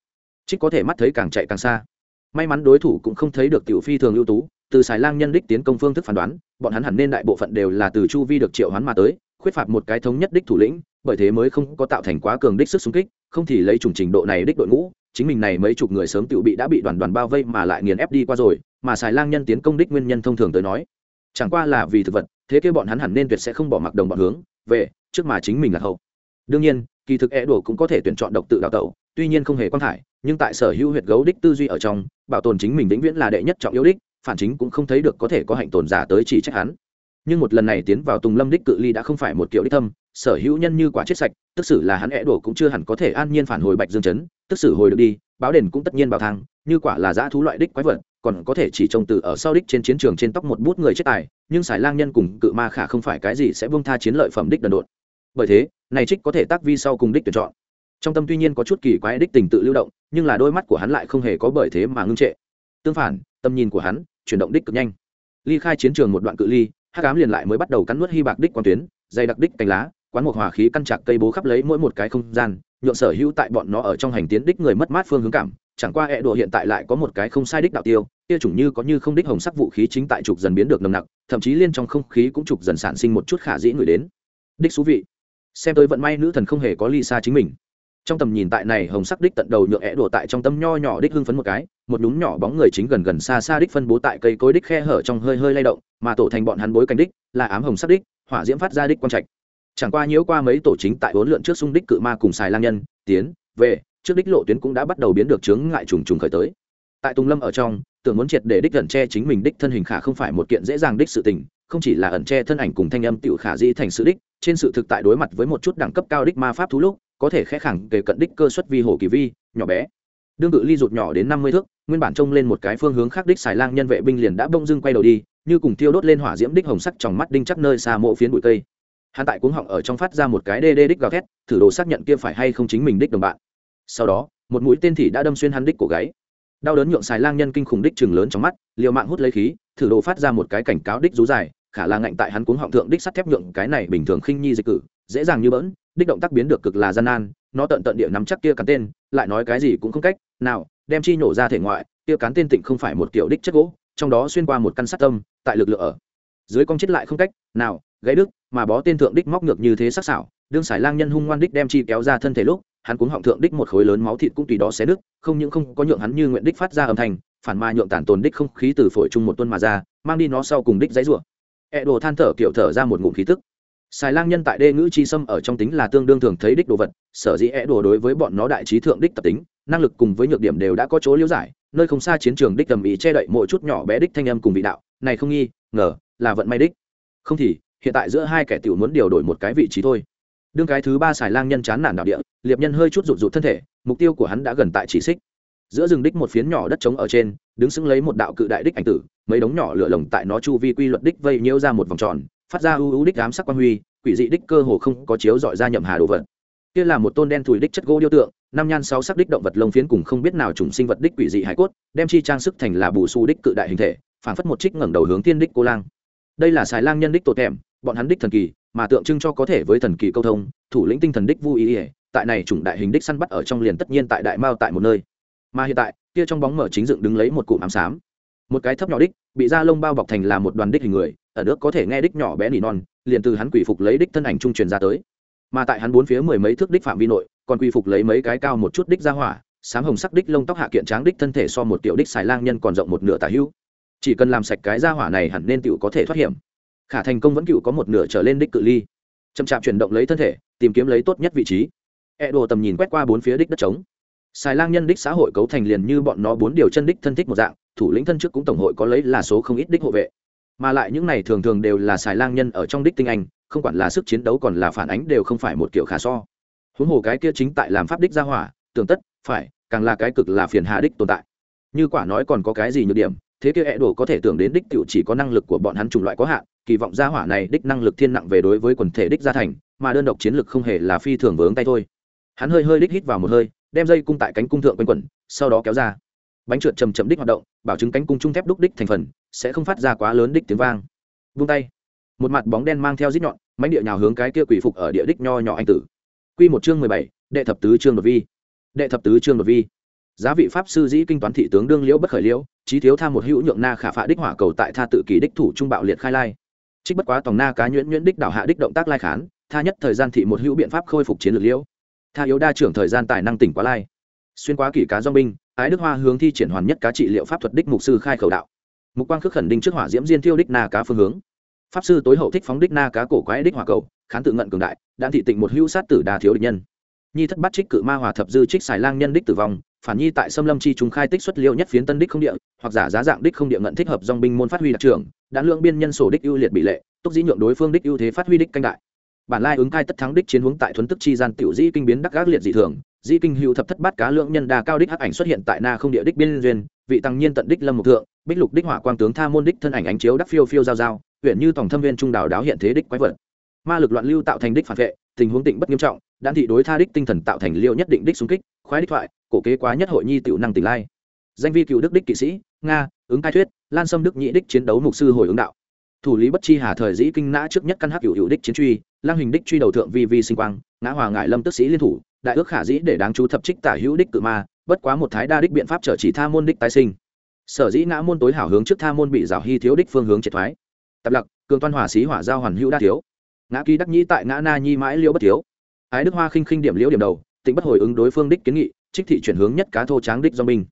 trích có thể mắt thấy càng chạy càng xa. May mắn đối thủ cũng không thấy được tiểu phi thường ưu tú, từ xài lang nhân đích tiến công phương thức phán đoán, bọn hắn hẳn nên đại bộ phận đều là từ chu vi được triệu hoán mà tới, khuyết phạt một cái thống nhất đích thủ lĩnh, bởi thế mới không có tạo thành quá cường đích sức xung kích, không thì lấy chủng trình độ này đích đội ngũ, chính mình này mấy chục người sớm tiểu bị đã bị đoàn đoàn bao vây mà lại nghiền ép đi qua rồi, mà xài lang nhân tiến công đích nguyên nhân thông thường tới nói, chẳng qua là vì thực vật, thế kia bọn hắn hẳn nên tuyệt sẽ không bỏ mặc đồng bọn hướng, về, trước mà chính mình là hậu. Đương nhiên kỳ thực e é đổ cũng có thể tuyển chọn độc tự đào tẩu, tuy nhiên không hề quan thải, nhưng tại sở hữu huyệt gấu đích tư duy ở trong, bảo tồn chính mình vĩnh viễn là đệ nhất trọng yếu đích, phản chính cũng không thấy được có thể có hạnh tồn giả tới chỉ trách hắn. Nhưng một lần này tiến vào tùng lâm đích cự ly đã không phải một kiểu đích thâm, sở hữu nhân như quả chết sạch, tức xử là hắn e é đổ cũng chưa hẳn có thể an nhiên phản hồi bạch dương chấn, tức xử hồi được đi, báo đền cũng tất nhiên bảo thang như quả là dã thú loại đích quái vật, còn có thể chỉ trông từ ở sau đích trên chiến trường trên tóc một bút người chết tài, nhưng xài lang nhân cùng cự ma khả không phải cái gì sẽ buông tha chiến lợi phẩm đích đần độn. Bởi thế này trích có thể tác vi sau cùng đích tuyển chọn. Trong tâm tuy nhiên có chút kỳ quái đích tình tự lưu động, nhưng là đôi mắt của hắn lại không hề có bởi thế mà ngưng trệ. Tương phản, tâm nhìn của hắn chuyển động đích cực nhanh. Ly khai chiến trường một đoạn cự ly hát cám liền lại mới bắt đầu cắn nuốt hy bạc đích quan tuyến, dày đặc đích cành lá, quán một hòa khí căn chặt cây bố khắp lấy mỗi một cái không gian, nhượng sở hữu tại bọn nó ở trong hành tiến đích người mất mát phương hướng cảm, chẳng qua e hệ độ hiện tại lại có một cái không sai đích đạo tiêu, kia chủng như có như không đích hồng sắc vũ khí chính tại trục dần biến được nồng nặc, thậm chí liên trong không khí cũng trục dần sản sinh một chút khả dĩ người đến. Đích thú vị xem tới vận may nữ thần không hề có ly xa chính mình. Trong tầm nhìn tại này, hồng sắc đích tận đầu nhựa é đổ tại trong tâm nho nhỏ đích hưng phấn một cái, một nhún nhỏ bóng người chính gần gần xa xa đích phân bố tại cây cối đích khe hở trong hơi hơi lay động, mà tổ thành bọn hắn bối cảnh đích là ám hồng sắc đích, hỏa diễm phát ra đích quang trạch. Chẳng qua nhiễu qua mấy tổ chính tại bốn lượn trước xung đích cự ma cùng xài lang nhân, tiến, về, trước đích lộ tuyến cũng đã bắt đầu biến được chướng ngại trùng trùng khởi tới. Tại tùng lâm ở trong, tưởng muốn triệt để đích gần che chính mình đích thân hình khả không phải một kiện dễ dàng đích sự tình không chỉ là ẩn che thân ảnh cùng thanh âm tiểu khả dĩ thành sự đích, trên sự thực tại đối mặt với một chút đẳng cấp cao đích ma pháp thú lúc, có thể khẽ khẳng kể cận đích cơ suất vi hồ kỳ vi, nhỏ bé. Đương cự ly rụt nhỏ đến năm mươi thước, nguyên bản trông lên một cái phương hướng khác đích xài lang nhân vệ binh liền đã bông dưng quay đầu đi, như cùng tiêu đốt lên hỏa diễm đích hồng sắc trong mắt đinh chắc nơi xa mộ phiến bụi cây. Hắn tại cuống họng ở trong phát ra một cái đê đê đích gào thét, thử đồ xác nhận kia phải hay không chính mình đích đồng bạn. Sau đó, một mũi tên thị đã đâm xuyên hắn đích cổ gáy. Đau đớn nhượng xài lang nhân kinh khủng đích chừng lớn trong mắt, liều mạng hút lấy khí, thử đồ phát ra một cái cảnh cáo đích rú dài khả là ngạnh tại hắn cuống họng thượng đích sắt thép nhượng cái này bình thường khinh nhi dịch cử, dễ dàng như bỡn, đích động tác biến được cực là gian nan, nó tận tận địa nắm chắc kia cắn tên, lại nói cái gì cũng không cách, nào, đem chi nhổ ra thể ngoại, kia cán tên tịnh không phải một kiểu đích chất gỗ, trong đó xuyên qua một căn sắt tâm, tại lực lượng ở dưới con chết lại không cách, nào, gãy đức mà bó tên thượng đích móc ngược như thế sắc sảo, đương sải lang nhân hung ngoan đích đem chi kéo ra thân thể lúc, hắn cuống họng thượng đích một khối lớn máu thịt cũng tùy đó xé đứt, không những không có nhượng hắn như nguyện đích phát ra âm thanh, phản mà nhượng tản tồn đích không khí từ phổi chung một tuân mà ra, mang đi nó sau cùng đích giấy rủa ẹ đồ than thở kiểu thở ra một ngụm khí tức. Xài lang nhân tại đê ngữ chi sâm ở trong tính là tương đương thường thấy đích đồ vật, sở dĩ é đồ đối với bọn nó đại trí thượng đích tập tính, năng lực cùng với nhược điểm đều đã có chỗ liễu giải, nơi không xa chiến trường đích tầm ý che đậy mỗi chút nhỏ bé đích thanh âm cùng vị đạo, này không nghi, ngờ, là vận may đích. Không thì, hiện tại giữa hai kẻ tiểu muốn điều đổi một cái vị trí thôi. Đương cái thứ ba xài lang nhân chán nản đạo địa, liệp nhân hơi chút rụt rụt thân thể, mục tiêu của hắn đã gần tại chỉ xích giữa rừng đích một phiến nhỏ đất trống ở trên, đứng xứng lấy một đạo cự đại đích ảnh tử, mấy đống nhỏ lửa lồng tại nó chu vi quy luật đích vây nhiễu ra một vòng tròn, phát ra ưu ưu đích ám sắc quan huy, quỷ dị đích cơ hồ không có chiếu dọi ra nhậm hà đồ vật. Kia là một tôn đen thùi đích chất gỗ điêu tượng, năm nhan sáu sắc đích động vật lông phiến cùng không biết nào chủng sinh vật đích quỷ dị hải cốt, đem chi trang sức thành là bù su đích cự đại hình thể, phảng phất một trích ngẩng đầu hướng thiên đích cô lang. Đây là xài lang nhân đích tột kèm bọn hắn đích thần kỳ, mà tượng trưng cho có thể với thần kỳ câu thông, thủ lĩnh tinh thần đích vui ý ỉa tại này chủng đại hình đích săn bắt ở trong liền tất nhiên tại đại mao tại một nơi mà hiện tại, kia trong bóng mở chính dựng đứng lấy một cụm ám xám. Một cái thấp nhỏ đích, bị da lông bao bọc thành là một đoàn đích hình người, ở nước có thể nghe đích nhỏ bé nỉ non, liền từ hắn quỷ phục lấy đích thân ảnh trung truyền ra tới. Mà tại hắn bốn phía mười mấy thước đích phạm vi nội, còn quỷ phục lấy mấy cái cao một chút đích ra hỏa sám hồng sắc đích lông tóc hạ kiện tráng đích thân thể so một tiểu đích xài lang nhân còn rộng một nửa tả hữu. Chỉ cần làm sạch cái ra hỏa này hẳn nên tiểu có thể thoát hiểm. Khả thành công vẫn cựu có một nửa trở lên đích cự ly. Chậm chạp chuyển động lấy thân thể, tìm kiếm lấy tốt nhất vị trí. E đồ tầm nhìn quét qua bốn phía đích đất trống xài lang nhân đích xã hội cấu thành liền như bọn nó bốn điều chân đích thân thích một dạng, thủ lĩnh thân trước cũng tổng hội có lấy là số không ít đích hộ vệ. Mà lại những này thường thường đều là xài lang nhân ở trong đích tinh anh, không quản là sức chiến đấu còn là phản ánh đều không phải một kiểu khả so. Huống hồ cái kia chính tại làm pháp đích ra hỏa, tưởng tất, phải, càng là cái cực là phiền hà đích tồn tại. Như quả nói còn có cái gì nhược điểm, thế kia ẹ đồ có thể tưởng đến đích tiểu chỉ có năng lực của bọn hắn chủng loại có hạn, kỳ vọng gia hỏa này đích năng lực thiên nặng về đối với quần thể đích gia thành, mà đơn độc chiến lực không hề là phi thường vướng tay thôi. Hắn hơi hơi đích hít vào một hơi đem dây cung tại cánh cung thượng quanh quẩn, sau đó kéo ra. Bánh trượt chầm chậm đích hoạt động, bảo chứng cánh cung trung thép đúc đích thành phần, sẽ không phát ra quá lớn đích tiếng vang. Vung tay. Một mặt bóng đen mang theo dít nhọn mánh địa nhào hướng cái kia quỷ phục ở địa đích nho nhỏ anh tử. Q một chương mười bảy, đệ thập tứ chương đột vi. Đệ thập tứ chương đột vi. Giá vị pháp sư dĩ kinh toán thị tướng đương liễu bất khởi liễu trí thiếu tham một hữu nhượng na khả phạ đích hỏa cầu tại tha tự kỷ đích thủ trung bạo liệt khai lai. Trích bất quá tòng na cá nhuyễn nhuyễn đích đảo hạ đích động tác lai khán, tha nhất thời gian thị một hữu biện pháp khôi phục chiến lược liễu tha yếu đa trưởng thời gian tài năng tỉnh quá lai. Xuyên quá kỷ cá do binh, ái đức hoa hướng thi triển hoàn nhất cá trị liệu pháp thuật đích mục sư khai khẩu đạo. Mục quang khước khẩn đinh trước hỏa diễm diên thiêu đích na cá phương hướng. Pháp sư tối hậu thích phóng đích na cá cổ quái đích hỏa cầu, khán tự ngận cường đại, đạn thị tịnh một hữu sát tử đa thiếu địch nhân. Nhi thất bắt trích cự ma hòa thập dư trích xài lang nhân đích tử vong, phản nhi tại xâm lâm chi chúng khai tích xuất liệu nhất phiến tân đích không địa, hoặc giả giá dạng đích không địa ngận thích hợp dòng binh môn phát huy đặc trưởng đã lượng biên nhân sổ đích ưu liệt bị lệ, túc dĩ nhượng đối phương đích ưu thế phát huy đích canh đại bản lai ứng cai tất thắng đích chiến hướng tại thuấn tức chi gian tiểu dĩ kinh biến đắc gác liệt dị thường, dĩ kinh hữu thập thất bát cá lượng nhân đa cao đích hắc ảnh xuất hiện tại na không địa đích biên duyên, vị tăng nhiên tận đích lâm mục thượng, bích lục đích hỏa quang tướng tha môn đích thân ảnh ánh chiếu đắc phiêu phiêu giao giao, huyện như tổng thâm viên trung đảo đáo hiện thế đích quái vật. Ma lực loạn lưu tạo thành đích phản vệ, tình huống tịnh bất nghiêm trọng, đan thị đối tha đích tinh thần tạo thành liêu nhất định đích xung kích, khoái đích thoại, cổ kế quá nhất hội nhi tiểu năng tỉnh lai. Danh vi cựu đức đích kỵ sĩ, nga, ứng cai thuyết, lan sâm đức nhị đích chiến đấu mục sư hồi ứng đạo thủ lý bất chi hà thời dĩ kinh nã trước nhất căn hắc hữu hữu đích chiến truy, lang hình đích truy đầu thượng vi vi sinh quang, ngã hòa ngại lâm tức sĩ liên thủ, đại ước khả dĩ để đáng chú thập trích tả hữu đích cự ma, bất quá một thái đa đích biện pháp trở chỉ tha môn đích tái sinh. Sở dĩ ngã môn tối hảo hướng trước tha môn bị rào hy thiếu đích phương hướng triệt thoái. Tập lặc, cường toan hỏa xí hỏa giao hoàn hữu đa thiếu. Ngã ký đắc nhĩ tại ngã na nhi mãi liễu bất thiếu. Ái đức hoa khinh khinh điểm liễu điểm đầu tỉnh bất hồi ứng đối phương đích kiến nghị, trích thị chuyển hướng nhất cá thô tráng đích do mình.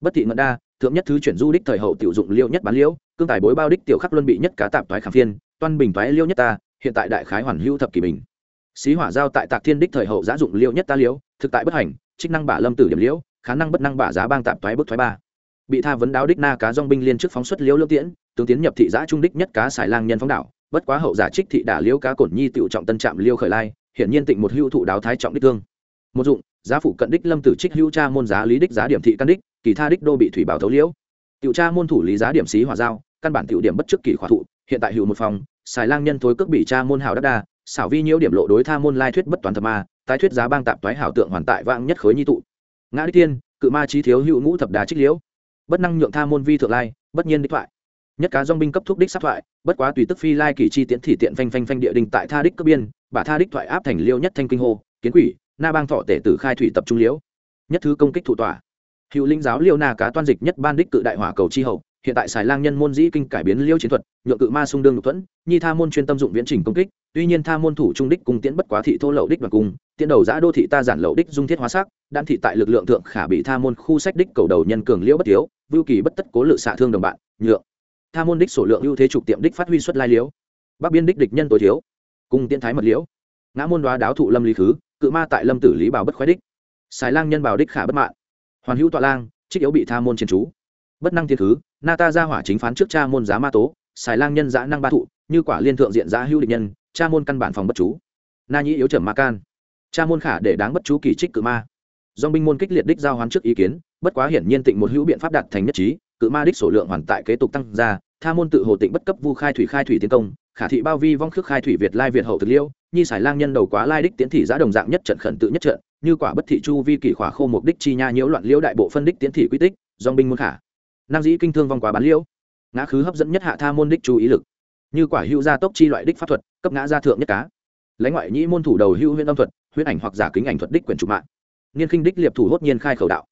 Bất thị ngận đa thượng nhất thứ chuyển du đích thời hậu tiểu dụng liêu nhất bán liễu cương tài bối bao đích tiểu khắc luân bị nhất cá tạp toái khảm phiên, toan bình toái liêu nhất ta, hiện tại đại khái hoàn hữu thập kỷ bình. Xí hỏa giao tại tạc thiên đích thời hậu giá dụng liêu nhất ta liễu thực tại bất hành, trích năng bả lâm tử điểm liễu khả năng bất năng bả giá bang tạp toái bức thoái ba. Bị tha vấn đáo đích na cá dòng binh liên trước phóng xuất liễu lương tiễn, tướng tiến nhập thị giã trung đích nhất cá xài lang nhân phóng đảo, bất quá hậu giả trích thị đả liễu cá cổn nhi tiểu trọng tân trạm liêu khởi lai, hiển nhiên tịnh một hữu thụ đáo thái trọng đích thương. Một dụng, giá phụ cận đích lâm tử trích hữu cha môn giá lý đích giá điểm thị căn đích kỳ tha đích đô bị thủy bảo thấu liễu. Tiểu tra môn thủ lý giá điểm xí hỏa giao, căn bản tiểu điểm bất chức kỳ khỏa thụ, hiện tại hữu một phòng, xài lang nhân thối cước bị tra môn hảo đắc đa, xảo vi nhiễu điểm lộ đối tha môn lai thuyết bất toàn thập ma, tái thuyết giá bang tạp toái hảo tượng hoàn tại vang nhất khối nhi tụ. Ngã đích tiên, cự ma trí thiếu hữu ngũ thập đà trích liễu. Bất năng nhượng tha môn vi thượng lai, bất nhiên đích thoại. Nhất cá dong binh cấp thúc đích sát thoại, bất quá tùy tức phi lai kỳ chi tiễn thị tiện phanh phanh phanh địa đình tại tha đích cấp biên bà tha đích thoại áp thành liêu nhất thanh kinh hô, kiến quỷ, na bang thọ tể tử khai thủy tập trung liễu. Nhất thứ công kích thủ tỏa hữu linh giáo liêu na cá toan dịch nhất ban đích cự đại hỏa cầu chi hậu, hiện tại xài lang nhân môn dĩ kinh cải biến liêu chiến thuật, nhượng cự ma sung đương lục thuẫn, nhi tha môn chuyên tâm dụng viễn trình công kích, tuy nhiên tha môn thủ trung đích cung tiễn bất quá thị thô lậu đích và cung, tiễn đầu giã đô thị ta giản lậu đích dung thiết hóa sắc, đan thị tại lực lượng thượng khả bị tha môn khu sách đích cầu đầu nhân cường liễu bất thiếu, vưu kỳ bất tất cố lự xạ thương đồng bạn, nhượng. Tha môn đích sổ lượng ưu thế trục tiệm đích phát huy xuất lai liễu bắc biên đích địch nhân tối thiếu, cung tiễn thái mật liễu ngã môn đoá đáo thụ lâm lý khứ, cự ma tại lâm tử lý bảo bất khoái đích. Xài lang nhân bảo đích khả bất mạng hoàn hữu tọa lang, trích yếu bị tha môn chiến chú. Bất năng thiên thứ na ta ra hỏa chính phán trước cha môn giá ma tố, xài lang nhân giã năng ba thụ, như quả liên thượng diện giã hữu địch nhân, cha môn căn bản phòng bất chú. Na nhĩ yếu trầm ma can. Cha môn khả để đáng bất chú kỳ trích cự ma. Do binh môn kích liệt đích giao hoán trước ý kiến, bất quá hiển nhiên tịnh một hữu biện pháp đạt thành nhất trí, cự ma đích số lượng hoàn tại kế tục tăng ra, tha môn tự hồ tịnh bất cấp vu khai thủy khai thủy tiến công, khả thị bao vi vong khước khai thủy việt lai việt hậu thực liêu nhi xài lang nhân đầu quá lai đích tiến thị giá đồng dạng nhất trận khẩn tự nhất trận, như quả bất thị chu vi kỷ khỏa khô mục đích chi nha nhiễu loạn liễu đại bộ phân đích tiến thị quy tích, dòng binh muôn khả. Nam dĩ kinh thương vong quá bán liễu. Ngã khứ hấp dẫn nhất hạ tha môn đích chú ý lực. Như quả hữu gia tốc chi loại đích pháp thuật, cấp ngã gia thượng nhất cá. Lãnh ngoại nhĩ môn thủ đầu hữu huyễn âm thuật, huyễn ảnh hoặc giả kính ảnh thuật đích quyền trục mạng. Nghiên khinh đích liệp thủ hốt nhiên khai khẩu đạo.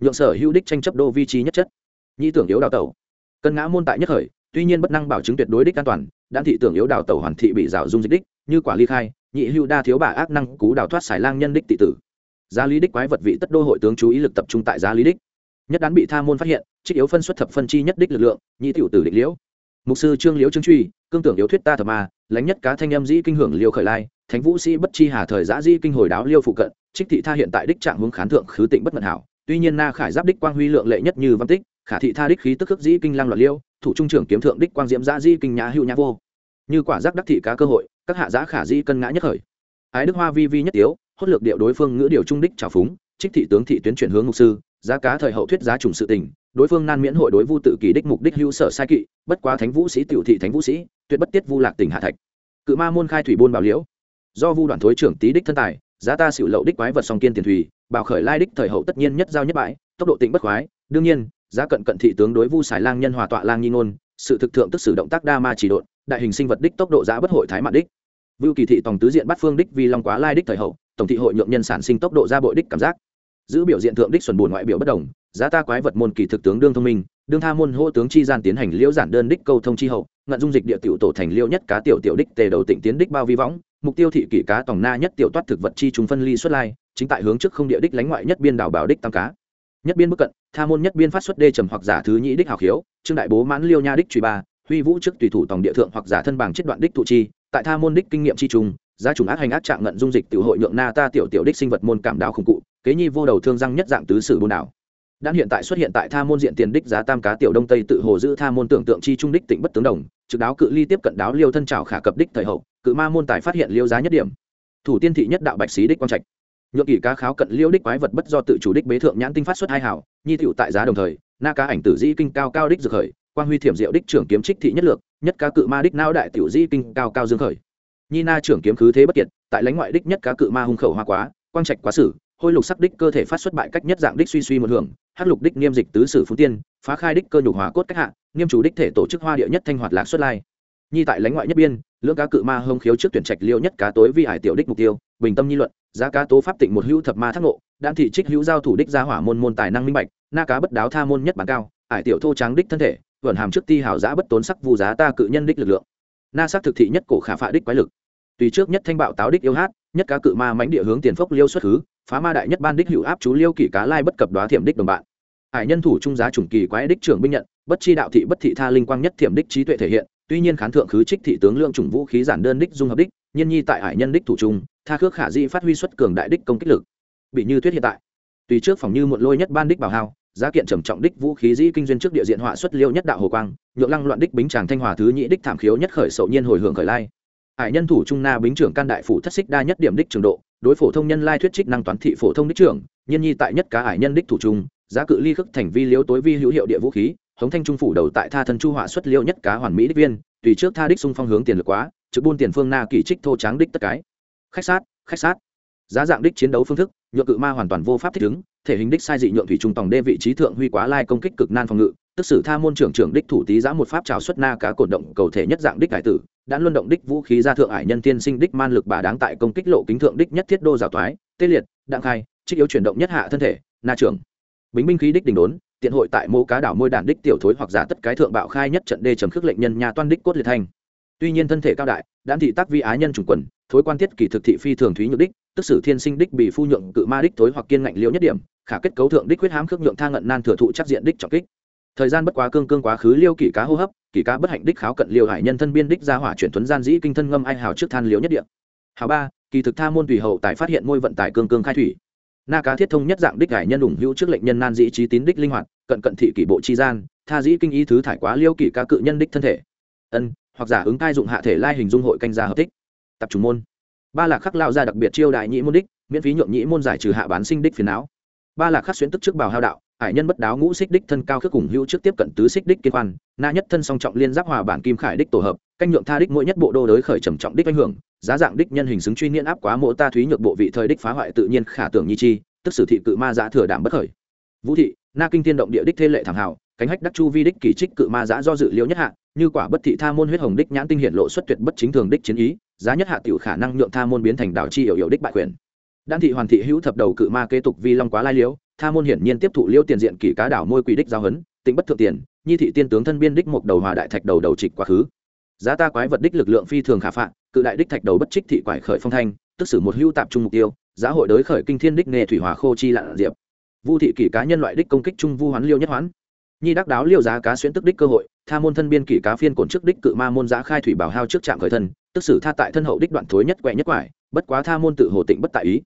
Nhượng sở hữu đích tranh chấp đô vi trí nhất chất. Nhĩ tưởng yếu đào tẩu. Cân ngã môn tại nhất khởi, tuy nhiên bất năng bảo chứng tuyệt đối đích an toàn, đan thị tưởng yếu đào tẩu hoàn thị bị rào dung dịch đích như quả ly khai, nhị hưu đa thiếu bà ác năng cú đào thoát xài lang nhân đích tị tử. Giá lý đích quái vật vị tất đô hội tướng chú ý lực tập trung tại giá lý đích. Nhất đán bị tha môn phát hiện, trích yếu phân xuất thập phân chi nhất đích lực lượng, nhị tiểu tử định liễu. Mục sư trương liễu trương truy, cương tưởng yếu thuyết ta thờ ma lánh nhất cá thanh âm dĩ kinh hưởng liêu khởi lai, thánh vũ sĩ bất chi hà thời giã di kinh hồi đáo liêu phụ cận, trích thị tha hiện tại đích trạng hướng khán thượng khứ tịnh bất mận hảo. Tuy nhiên na khải giáp đích quang huy lượng lệ nhất như văn tích, khả thị tha đích khí tức khước dĩ kinh lang loạn liêu, thủ trung trưởng kiếm thượng đích quang diễm giã di kinh nhã hữu nhã vô. Như quả giác đắc thị cá cơ hội các hạ giá khả di cân ngã nhất khởi. Ái đức hoa vi vi nhất tiếu hốt lược điệu đối phương ngữ điều trung đích trào phúng, trích thị tướng thị tuyến chuyển hướng mục sư, giá cá thời hậu thuyết giá trùng sự tình, đối phương nan miễn hội đối vu tự kỳ đích mục đích hữu sở sai kỵ, bất quá thánh vũ sĩ tiểu thị thánh vũ sĩ, tuyệt bất tiết vu lạc tỉnh hạ thạch. Cự ma môn khai thủy buôn bảo liễu. Do vu đoàn thối trưởng tý đích thân tài, giá ta xỉu lậu đích quái vật song kiên tiền thủy, bảo khởi lai đích thời hậu tất nhiên nhất giao nhất bãi tốc độ tịnh bất khoái, đương nhiên, giá cận cận thị tướng đối vu xài lang nhân hòa tọa lang nhi ngôn, sự thực thượng tức sử động tác đa ma chỉ độn đại hình sinh vật đích tốc độ giá bất hội thái mạng đích. Vưu kỳ thị tổng tứ diện bắt phương đích vì long quá lai đích thời hậu, tổng thị hội nhượng nhân sản sinh tốc độ ra bội đích cảm giác. Giữ biểu diện thượng đích xuẩn buồn ngoại biểu bất đồng, giá ta quái vật môn kỳ thực tướng đương thông minh, đương tha môn hô tướng chi gian tiến hành liễu giản đơn đích câu thông chi hậu, ngận dung dịch địa tiểu tổ thành liễu nhất cá tiểu tiểu đích tề đầu tịnh tiến đích bao vi võng, mục tiêu thị kỷ cá tổng na nhất tiểu toát thực vật chi chúng phân ly xuất lai, chính tại hướng trước không địa đích lánh ngoại nhất biên đảo bảo đích tam cá. Nhất biên bức cận, tha môn nhất biên phát xuất đê trầm hoặc giả thứ nhĩ đích hào khiếu, trương đại bố mãn liêu nha đích truy ba huy vũ trước tùy thủ tòng địa thượng hoặc giả thân bằng chết đoạn đích thụ chi, tại tha môn đích kinh nghiệm chi trùng giá trùng ác hành ác trạng ngận dung dịch tiểu hội nhượng na ta tiểu tiểu đích sinh vật môn cảm đáo khủng cụ, kế nhi vô đầu thương răng nhất dạng tứ sử bồn đảo đan hiện tại xuất hiện tại tha môn diện tiền đích giá tam cá tiểu đông tây tự hồ giữ tha môn tưởng tượng chi trung đích tịnh bất tướng đồng, trực đáo cự ly tiếp cận đáo liêu thân trào khả cập đích thời hậu, cự ma môn tài phát hiện liêu giá nhất điểm. Thủ tiên thị nhất đạo bạch sĩ đích quang trạch. Nhượng kỷ cá kháo cận liêu đích quái vật bất do tự chủ đích bế thượng nhãn tinh phát xuất hai hảo nhi tiểu tại giá đồng thời, na cá ảnh tử di kinh cao cao đích dược khởi quang huy thiểm diệu đích trưởng kiếm trích thị nhất lược, nhất cá cự ma đích não đại tiểu di kinh cao cao dương khởi. Nhi na trưởng kiếm khứ thế bất kiệt, tại lãnh ngoại đích nhất cá cự ma hung khẩu hoa quá, quang trạch quá sử, hôi lục sắc đích cơ thể phát xuất bại cách nhất dạng đích suy suy một hưởng, hắc lục đích niêm dịch tứ sử phú tiên, phá khai đích cơ nhục hòa cốt cách hạ nghiêm chủ đích thể tổ chức hoa địa nhất thanh hoạt lạc xuất lai. Nhi tại lãnh ngoại nhất biên, lưỡng cá cự ma hông khiếu trước tuyển trạch liêu nhất cá tối vi hải tiểu đích mục tiêu, bình tâm nhi luận, giá cá tố pháp tịnh một hữu thập ma thác nộ đan thị trích hữu giao thủ đích gia hỏa môn môn tài năng minh bạch, na cá bất đáo tha môn nhất bản cao, hải tiểu thô tráng đích thân thể vẩn hàm trước ti hảo giá bất tốn sắc vu giá ta cự nhân đích lực lượng. Na sắc thực thị nhất cổ khả phạ đích quái lực. Tùy trước nhất thanh bạo táo đích yêu hát, nhất cá cự ma mãnh địa hướng tiền phốc liêu xuất khứ phá ma đại nhất ban đích hữu áp chú liêu kỷ cá lai bất cập đoá thiểm đích đồng bạn. Hải nhân thủ trung giá chủng kỳ quái đích trưởng binh nhận, bất chi đạo thị bất thị tha linh quang nhất thiểm đích trí tuệ thể hiện, tuy nhiên khán thượng khứ trích thị tướng lượng chủng vũ khí giản đơn đích dung hợp đích, nhiên nhi tại hải nhân đích thủ trung, tha khước khả di phát huy xuất cường đại đích công kích lực. Bị như tuyết hiện tại. Tùy trước phòng như một lôi nhất ban đích bảo hao giá kiện trầm trọng đích vũ khí dĩ kinh duyên trước địa diện họa xuất liêu nhất đạo hồ quang, nhượng lăng loạn đích bính tràng thanh hòa thứ nhị đích thảm khiếu nhất khởi sậu nhiên hồi hưởng khởi lai. Hải nhân thủ trung na bính trưởng can đại phủ thất xích đa nhất điểm đích trường độ, đối phổ thông nhân lai thuyết trích năng toán thị phổ thông đích trưởng nhân nhi tại nhất cá hải nhân đích thủ trung, giá cự ly khức thành vi liếu tối vi hữu hiệu địa vũ khí, hống thanh trung phủ đầu tại tha thân chu họa xuất liêu nhất cá hoàn mỹ đích viên, tùy trước tha đích xung phong hướng tiền lực quá, trực buôn tiền phương na kỳ trích thô tráng đích tất cái. Khách sát khách sát giá dạng đích chiến đấu phương thức, nhượng cự ma hoàn toàn vô pháp thích ứng, thể hình đích sai dị nhượng thủy trung tòng đê vị trí thượng huy quá lai công kích cực nan phòng ngự, tức sử tha môn trưởng trưởng đích thủ tý giã một pháp trào xuất na cá cổn động cầu thể nhất dạng đích hải tử, đã luân động đích vũ khí ra thượng hải nhân tiên sinh đích man lực bà đáng tại công kích lộ kính thượng đích nhất thiết đô rào thoái, tê liệt, đặng khai, trích yếu chuyển động nhất hạ thân thể, na trưởng. Bính binh khí đích đình đốn, tiện hội tại mô cá đảo môi đàn đích tiểu thối hoặc giả tất cái thượng bạo khai nhất trận đê trầm khước lệnh nhân nhà toan đích cốt liệt thanh. Tuy nhiên thân thể cao đại đạn thị tác vi á nhân trùng quần thối quan tiết kỳ thực thị phi thường thúy nhược đích, tức sử thiên sinh đích bị phu nhượng cự ma đích thối hoặc kiên ngạnh liễu nhất điểm, khả kết cấu thượng đích huyết hám khước nhượng tha ngận nan thừa thụ chắc diện đích trọng kích. Thời gian bất quá cương cương quá khứ liêu kỷ cá hô hấp, kỷ cá bất hạnh đích kháo cận liêu hải nhân thân biên đích ra hỏa chuyển thuấn gian dĩ kinh thân ngâm ai hào trước than liễu nhất điểm. Hào ba, kỳ thực tha môn tùy hậu tại phát hiện môi vận tải cương cương khai thủy. Na cá thiết thông nhất dạng đích hải nhân ủng hữu trước lệnh nhân nan dĩ trí tín đích linh hoạt, cận cận thị kỷ bộ chi gian, tha dĩ kinh ý thứ thải quá liêu kỷ cá cự nhân đích thân thể. Ân, hoặc giả ứng cai dụng hạ thể lai hình dung hội canh gia hợp tích tập trung môn. Ba lạc khắc lao ra đặc biệt chiêu đại nhĩ môn đích, miễn phí nhượng nhĩ môn giải trừ hạ bán sinh đích phiền não. Ba lạc khắc xuyến tức trước bào hao đạo hải nhân bất đáo ngũ xích đích thân cao khước cùng hữu trước tiếp cận tứ xích đích kiên quan, na nhất thân song trọng liên giáp hòa bản kim khải đích tổ hợp, canh nhượng tha đích mỗi nhất bộ đô đới khởi trầm trọng đích ảnh hưởng, giá dạng đích nhân hình xứng truy niên áp quá mộ ta thúy nhược bộ vị thời đích phá hoại tự nhiên khả tưởng nhi chi, tức sử thị cự ma giã thừa đảm bất khởi. Vũ thị, na kinh thiên động địa đích thê lệ thảm hảo, cánh hách đắc chu vi đích kỳ trích cự ma giã do dự liễu nhất hạ, như quả bất thị tha môn huyết hồng đích nhãn tinh hiện lộ xuất tuyệt bất chính thường đích chiến ý giá nhất hạ tiểu khả năng nhượng tha môn biến thành đảo chi hiểu hiểu đích bại quyền. Đan thị hoàn thị hữu thập đầu cự ma kế tục vi long quá lai liễu tha môn hiển nhiên tiếp thụ liễu tiền diện kỷ cá đảo môi quỷ đích giao hấn tính bất thượng tiền, nhi thị tiên tướng thân biên đích một đầu hòa đại thạch đầu đầu trịch quá khứ. Giá ta quái vật đích lực lượng phi thường khả phạm. cự đại đích thạch đầu bất trích thị quải khởi phong thanh, tức sử một hữu tạp trung mục tiêu, giá hội đới khởi kinh thiên đích nghề thủy hòa khô chi lạn diệp. Vu thị kỷ cá nhân loại đích công kích trung vu hoán liêu nhất hoán nhi đắc đáo liêu giá cá xuyên tức đích cơ hội, tha môn thân biên kỷ cá phiên cổn trước đích cự ma môn giá khai thủy bảo hao trước trạm khởi thân, tức sử tha tại thân hậu đích đoạn thối nhất quẹ nhất quải, bất quá tha môn tự hồ tịnh bất tại ý.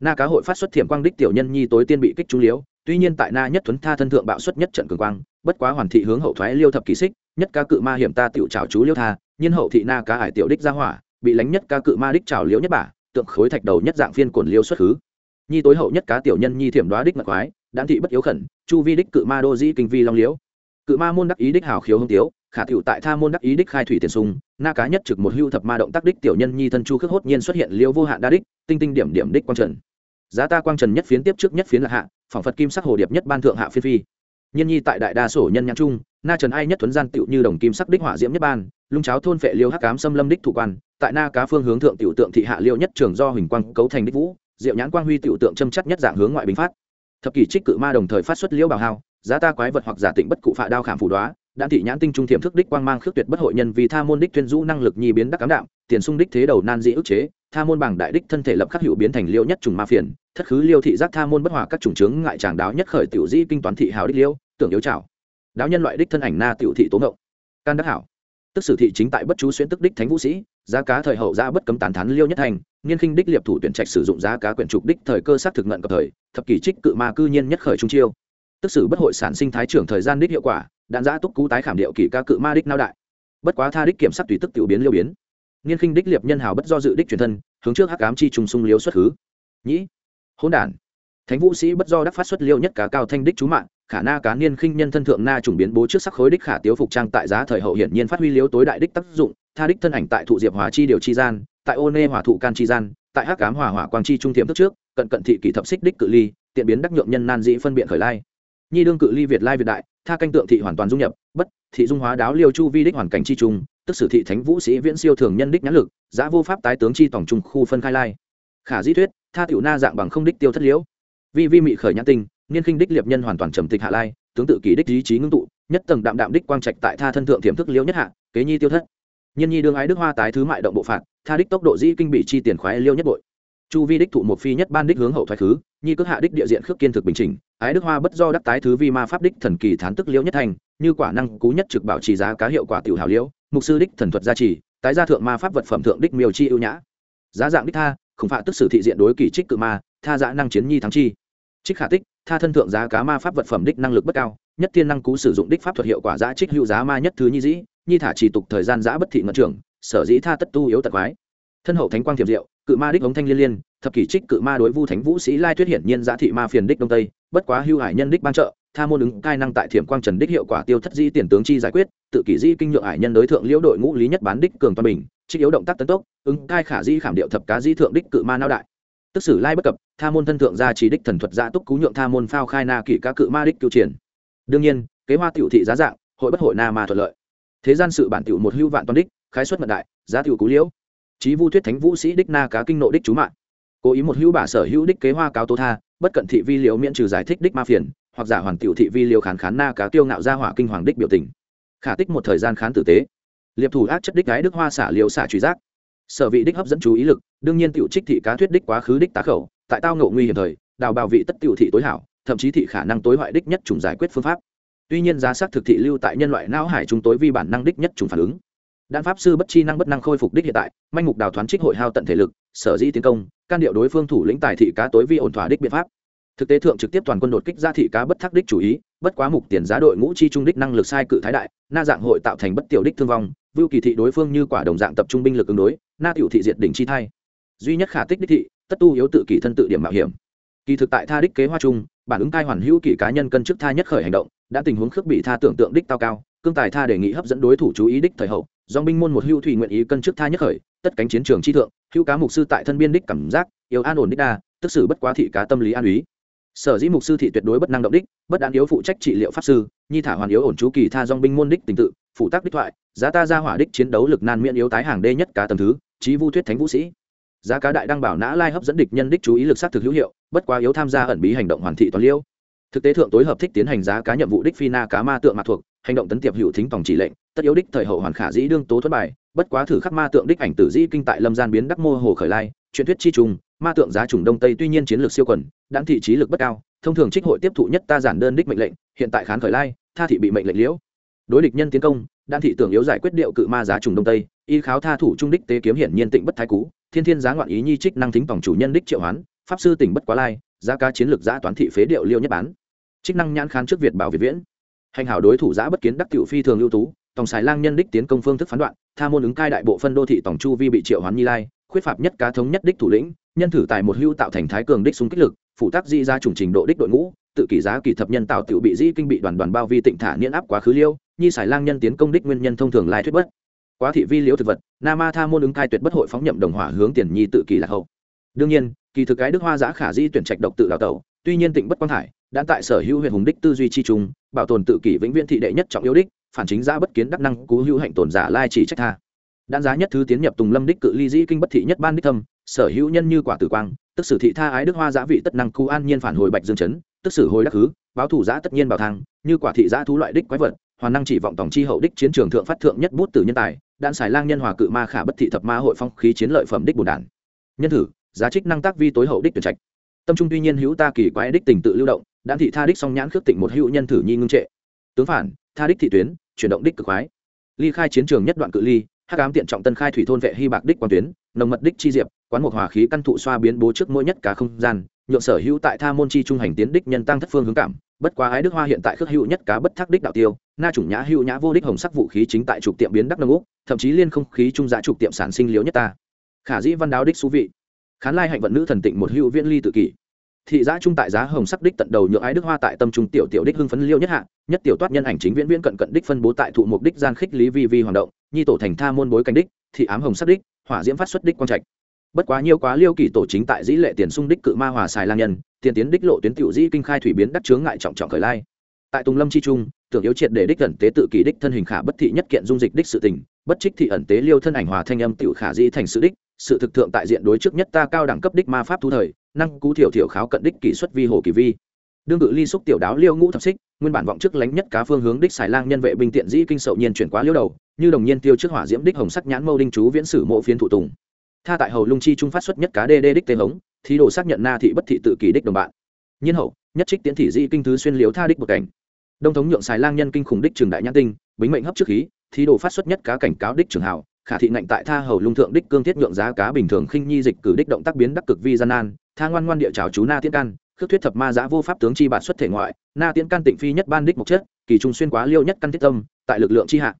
Na cá hội phát xuất thiểm quang đích tiểu nhân nhi tối tiên bị kích trung liếu, tuy nhiên tại na nhất thuấn tha thân thượng bạo xuất nhất trận cường quang, bất quá hoàn thị hướng hậu thoái liêu thập kỳ xích, nhất cá cự ma hiểm ta tiểu trào chú liêu tha, nhiên hậu thị na cá hải tiểu đích ra hỏa, bị lánh nhất cá cự ma đích trào liễu nhất bả, tượng khối thạch đầu nhất dạng phiên cổn liêu xuất khứ. Nhi tối hậu nhất cá tiểu nhân nhi thiểm đoá đích mật quái đan thị bất yếu khẩn, chu vi đích cự ma đô di kinh vi long liễu. Cự ma môn đắc ý đích hào khiếu hưng tiếu, khả tiểu tại tha môn đắc ý đích khai thủy tiền sung, na cá nhất trực một hưu thập ma động tác đích tiểu nhân nhi thân chu khước hốt nhiên xuất hiện liêu vô hạn đa đích, tinh tinh điểm điểm đích quang trần. Giá ta quang trần nhất phiến tiếp trước nhất phiến là hạ, phỏng phật kim sắc hồ điệp nhất ban thượng hạ phiên phi. Nhân nhi tại đại đa sổ nhân nhãn trung, na trần ai nhất tuấn gian tựu như đồng kim sắc đích hỏa diễm nhất ban, lung cháo thôn phệ liêu hắc cám xâm lâm đích thủ quan, tại na cá phương hướng thượng tiểu tượng thị hạ liêu nhất trường do huỳnh quang cấu thành đích vũ, diệu nhãn quang huy tiểu tượng châm chất nhất dạng hướng ngoại bình phát thập kỷ trích cự ma đồng thời phát xuất liễu bào hao, giá ta quái vật hoặc giả tịnh bất cụ phạ đao khảm phủ đoá, đạn thị nhãn tinh trung thiểm thức đích quang mang khước tuyệt bất hội nhân vì tha môn đích tuyên dũ năng lực nhi biến đắc cám đạm, tiền sung đích thế đầu nan dị ức chế, tha môn bảng đại đích thân thể lập khắc hữu biến thành liêu nhất trùng ma phiền, thất khứ liêu thị giác tha môn bất hòa các trùng trướng ngại tràng đáo nhất khởi tiểu di kinh toán thị hào đích liêu, tưởng yếu trảo. Đáo nhân loại đích thân ảnh na tiểu thị tố ngộng can đắc hảo. Tức sử thị chính tại bất chú xuyên tức đích thánh vũ sĩ, giá cá thời hậu ra bất cấm tán thán liêu nhất thành niên khinh đích liệp thủ tuyển trạch sử dụng giá cá quyển trục đích thời cơ sát thực ngận cập thời, thập kỷ trích cự ma cư nhiên nhất khởi trung chiêu. Tức sử bất hội sản sinh thái trưởng thời gian đích hiệu quả, đạn giã túc cú tái khảm điệu kỷ ca cự ma đích nao đại. Bất quá tha đích kiểm sát tùy tức tiểu biến liêu biến. Niên khinh đích liệp nhân hào bất do dự đích truyền thân, hướng trước hắc ám chi trùng sung liếu xuất hứ nhĩ, hỗn đản. Thánh vũ sĩ bất do đắc phát xuất liêu nhất cá cao thanh đích chú mạng, khả na cá niên khinh nhân thân thượng na trùng biến bố trước sắc khối đích khả tiếu phục trang tại giá thời hậu hiển nhiên phát huy liếu tối đại đích tác dụng, tha đích thân ảnh tại thụ diệp hòa chi điều chi gian tại ô nê hỏa thụ can chi gian, tại hắc cám hỏa hỏa quang chi trung tiềm thức trước, cận cận thị kỷ thập xích đích cự ly, tiện biến đắc nhượng nhân nan dĩ phân biện khởi lai. Nhi đương cự ly việt lai việt đại, tha canh tượng thị hoàn toàn dung nhập, bất, thị dung hóa đáo liêu chu vi đích hoàn cảnh chi trung, tức sử thị thánh vũ sĩ viễn siêu thường nhân đích nhãn lực, giã vô pháp tái tướng chi tổng trung khu phân khai lai. Khả di thuyết, tha tiểu na dạng bằng không đích tiêu thất liễu. Vi vi mị khởi nhãn tinh niên khinh đích liệp nhân hoàn toàn trầm tịch hạ lai, tướng tự kỷ đích ý chí ngưng tụ, nhất tầng đạm đạm đích quang trạch tại tha thân thượng tiềm thức liễu nhất hạ, kế nhi tiêu thất nhân nhi đương ái đức hoa tái thứ mại động bộ phạt, tha đích tốc độ dĩ kinh bị chi tiền khoái liêu nhất bội. Chu vi đích thụ một phi nhất ban đích hướng hậu thoái khứ, nhi cước hạ đích địa diện khước kiên thực bình chỉnh, ái đức hoa bất do đắc tái thứ vi ma pháp đích thần kỳ thán tức liêu nhất thành, như quả năng cú nhất trực bảo trì giá cá hiệu quả tiểu hảo liễu mục sư đích thần thuật gia trì, tái gia thượng ma pháp vật phẩm thượng đích miêu chi ưu nhã. Giá dạng đích tha, khủng phạ tức sử thị diện đối kỳ trích cự ma, tha dã năng chiến nhi thắng chi. Trích khả tích, tha thân thượng giá cá ma pháp vật phẩm đích năng lực bất cao, nhất thiên năng cú sử dụng đích pháp thuật hiệu quả giá trích hữu giá ma nhất thứ nhi dĩ nhi thả trì tục thời gian giã bất thị ngân trưởng sở dĩ tha tất tu yếu tật quái thân hậu thánh quang thiệp diệu, cự ma đích ống thanh liên liên, thập kỷ trích cự ma đối vu thánh vũ sĩ lai thuyết hiển nhiên giã thị ma phiền đích đông tây, bất quá hưu hải nhân đích ban trợ, tha môn ứng cai năng tại thiểm quang trần đích hiệu quả tiêu thất di tiền tướng chi giải quyết, tự kỷ di kinh nhượng hải nhân đối thượng liễu đội ngũ lý nhất bán đích cường toàn bình, trích yếu động tác tấn tốc, ứng cai khả di khảm điệu thập cá di thượng đích cự ma nao đại. Tức sử lai bất cập, tha môn thân thượng gia trí đích thần thuật gia túc cú nhượng tha môn phao khai na kỷ cá cự ma đích cứu triển đương nhiên, kế hoa tiểu thị giá dạng, hội bất hội na ma thuận lợi thế gian sự bản tiểu một hưu vạn toàn đích, khái xuất mật đại, giá tiểu cú liễu. Chí vu thuyết thánh vũ sĩ đích na cá kinh nộ đích chú mạng. Cố ý một hữu bả sở hữu đích kế hoa cáo tố tha, bất cận thị vi liễu miễn trừ giải thích đích ma phiền, hoặc giả hoàn tiểu thị vi liễu khán khán na cá tiêu ngạo ra hỏa kinh hoàng đích biểu tình. Khả tích một thời gian khán tử tế. Liệp thủ ác chất đích gái đức hoa xả liễu xả truy giác. Sở vị đích hấp dẫn chú ý lực, đương nhiên tiểu trích thị cá thuyết đích quá khứ đích tá khẩu, tại tao ngộ nguy hiểm thời, đào bào vị tất tiểu thị tối hảo, thậm chí thị khả năng tối hoại đích nhất trùng giải quyết phương pháp tuy nhiên giá sắc thực thị lưu tại nhân loại não hải chúng tối vi bản năng đích nhất trùng phản ứng. Đan pháp sư bất chi năng bất năng khôi phục đích hiện tại, manh mục đào thoán trích hội hao tận thể lực, sở dĩ tiến công, can điệu đối phương thủ lĩnh tài thị cá tối vi ổn thỏa đích biện pháp. Thực tế thượng trực tiếp toàn quân đột kích ra thị cá bất thác đích chủ ý, bất quá mục tiền giá đội ngũ chi trung đích năng lực sai cự thái đại, na dạng hội tạo thành bất tiểu đích thương vong, vưu kỳ thị đối phương như quả đồng dạng tập trung binh lực ứng đối, na tiểu thị diệt đỉnh chi thai. Duy nhất khả tích đích thị, tất tu yếu tự kỷ thân tự điểm mạo hiểm kỳ thực tại tha đích kế hoa chung, bản ứng thai hoàn hữu kỷ cá nhân cân chức tha nhất khởi hành động đã tình huống khước bị tha tưởng tượng đích cao cao cương tài tha đề nghị hấp dẫn đối thủ chú ý đích thời hậu do binh môn một hưu thủy nguyện ý cân chức tha nhất khởi tất cánh chiến trường chi thượng hữu cá mục sư tại thân biên đích cảm giác yếu an ổn đích đa tức xử bất quá thị cá tâm lý an ý sở dĩ mục sư thị tuyệt đối bất năng động đích bất đạn yếu phụ trách trị liệu pháp sư nhi thả hoàn yếu ổn chú kỳ tha dong binh môn đích tình tự phụ tác đích thoại giá ta ra hỏa đích chiến đấu lực nan miễn yếu tái hàng đê nhất cá tầm thứ trí vu thuyết thánh vũ sĩ giá cá đại đăng bảo nã lai hấp dẫn địch nhân đích chú ý lực sát thực hữu hiệu, bất quá yếu tham gia ẩn bí hành động hoàn thị toàn liêu. Thực tế thượng tối hợp thích tiến hành giá cá nhiệm vụ đích phi na cá ma tượng mạc thuộc, hành động tấn tiệp hữu thính tổng chỉ lệnh, tất yếu đích thời hậu hoàn khả dĩ đương tố thất bài, bất quá thử khắc ma tượng đích ảnh tử dĩ kinh tại lâm gian biến đắc mô hồ khởi lai, truyền thuyết chi trùng, ma tượng giá trùng đông tây tuy nhiên chiến lược siêu quần đáng thị trí lực bất cao, thông thường trích hội tiếp thụ nhất ta giản đơn đích mệnh lệnh, hiện tại khán khởi lai, tha thị bị mệnh lệnh liễu. Đối địch nhân tiến công đan thị tưởng yếu giải quyết điệu cự ma giá trùng đông tây, y kháo tha thủ trung đích tế kiếm hiển nhiên tịnh bất thái cú thiên thiên giá ngoạn ý nhi trích năng thính tổng chủ nhân đích triệu hoán, pháp sư tỉnh bất quá lai, giá ca chiến lược giã toán thị phế điệu liêu nhất bán. Trích năng nhãn khán trước việt bảo việt viễn. Hành hảo đối thủ giã bất kiến đắc cựu phi thường ưu tú, tổng xài lang nhân đích tiến công phương thức phán đoạn, tha môn ứng cai đại bộ phân đô thị tổng chu vi bị triệu hoán nhi lai, khuyết phạm nhất cá thống nhất đích thủ lĩnh, nhân thử tài một hưu tạo thành thái cường đích xung kích lực, phụ tác di ra chủng trình độ đích đội ngũ, tự kỷ giá kỳ thập nhân tạo tiểu bị di kinh bị đoàn đoàn bao vi tịnh thả niễn áp quá khứ liêu, nhi xài lang nhân tiến công đích nguyên nhân thông thường lai thuyết bất quá thị vi liễu thực vật na ma tha môn ứng cai tuyệt bất hội phóng nhậm đồng hỏa hướng tiền nhi tự kỳ lạc hậu. Đương nhiên, kỳ thực cái đức hoa giã khả di tuyển trạch độc tự đào tẩu, tuy nhiên tịnh bất quang thải, đã tại sở hữu huyện hùng đích tư duy chi trung, bảo tồn tự kỷ vĩnh viễn thị đệ nhất trọng yếu đích, phản chính giã bất kiến đắc năng cú hữu hạnh tồn giả lai chỉ trách tha. Đan giá nhất thứ tiến nhập tùng lâm đích cự ly dĩ kinh bất thị nhất ban đích thâm, sở hữu nhân như quả tử quang, tức sử thị tha ái đức hoa giã vị tất năng cú an nhiên phản hồi bạch dương chấn, tức sử hồi đắc hứ, báo thủ giã tất nhiên bảo thang, như quả thị giã thú loại đích quái vật, hoàn năng chỉ vọng tổng chi hậu đích chiến trường thượng phát thượng nhất bút tử nhân tài đạn xài lang nhân hòa cự ma khả bất thị thập ma hội phong khí chiến lợi phẩm đích bùn đản. Nhân thử, giá trích năng tác vi tối hậu đích tuyển trạch. Tâm trung tuy nhiên hữu ta kỳ quái đích tình tự lưu động đạn thị tha đích song nhãn khước tỉnh một hữu nhân thử nhi ngưng trệ. Tướng phản, tha đích thị tuyến, chuyển động đích cực khoái. Ly khai chiến trường nhất đoạn cự ly, hắc ám tiện trọng tân khai thủy thôn vệ hy bạc đích quan tuyến, nồng mật đích chi diệp, quán một hòa khí căn thụ xoa biến bố trước mỗi nhất cả không gian, nhượng sở hữu tại tha môn chi trung hành tiến đích nhân tăng thất phương hướng cảm, bất quá ái đức hoa hiện tại khước hữu nhất cá bất thác đích đạo tiêu na chủng nhã hữu nhã vô đích hồng sắc vũ khí chính tại trục tiệm biến đắc nâng úc, thậm chí liên không khí trung giá trục tiệm sản sinh liếu nhất ta. Khả dĩ văn đáo đích xú vị. Khán lai hạnh vận nữ thần tịnh một hữu viễn ly tự kỷ. Thị giá trung tại giá hồng sắc đích tận đầu nhựa ái đức hoa tại tâm trung tiểu tiểu đích hưng phấn liêu nhất hạ, nhất tiểu toát nhân ảnh chính viễn viễn cận cận đích phân bố tại thụ mục đích gian khích lý vi vi hoạt động, nhi tổ thành tha môn bối cảnh đích, thị ám hồng sắc đích, hỏa diễm phát xuất đích quang trạch. Bất quá nhiều quá liêu kỳ tổ chính tại dĩ lệ tiền sung đích cự ma hòa xài lang nhân, tiền tiến đích lộ tuyến tiểu dĩ kinh khai thủy biến đắc chướng ngại trọng trọng khởi lai tại tùng lâm chi trung, tưởng yếu triệt để đích ẩn tế tự kỷ đích thân hình khả bất thị nhất kiện dung dịch đích sự tình, bất trích thị ẩn tế liêu thân ảnh hòa thanh âm tiểu khả dĩ thành sự đích, sự thực thượng tại diện đối trước nhất ta cao đẳng cấp đích ma pháp thu thời, năng cú thiểu thiểu kháo cận đích kỷ xuất vi hồ kỳ vi. Đương cự ly xúc tiểu đáo liêu ngũ thập xích, nguyên bản vọng trước lánh nhất cá phương hướng đích xài lang nhân vệ binh tiện dĩ kinh sậu nhiên chuyển quá liêu đầu, như đồng nhiên tiêu trước hỏa diễm đích hồng sắc nhãn mâu đinh chú viễn sử mộ phiến thủ tùng. Tha tại hầu lung chi trung phát xuất nhất cá đê đê đích tê hống, thí đồ xác nhận na thị bất thị tự kỷ đích đồng bạn. Nhiên hậu, nhất trích tiến thị dĩ kinh thứ xuyên liếu tha đích một cảnh đông thống nhượng xài lang nhân kinh khủng đích trường đại nhãn tinh, bính mệnh hấp trước khí, thí đồ phát xuất nhất cá cảnh cáo đích trường hảo khả thị ngạnh tại tha hầu lung thượng đích cương thiết nhượng giá cá bình thường khinh nhi dịch cử đích động tác biến đắc cực vi gian nan, tha ngoan ngoan địa trào chú na tiễn can, khước thuyết thập ma giã vô pháp tướng chi bản xuất thể ngoại, na tiễn can tịnh phi nhất ban đích mục chất, kỳ trung xuyên quá liêu nhất căn thiết tâm, tại lực lượng chi hạ.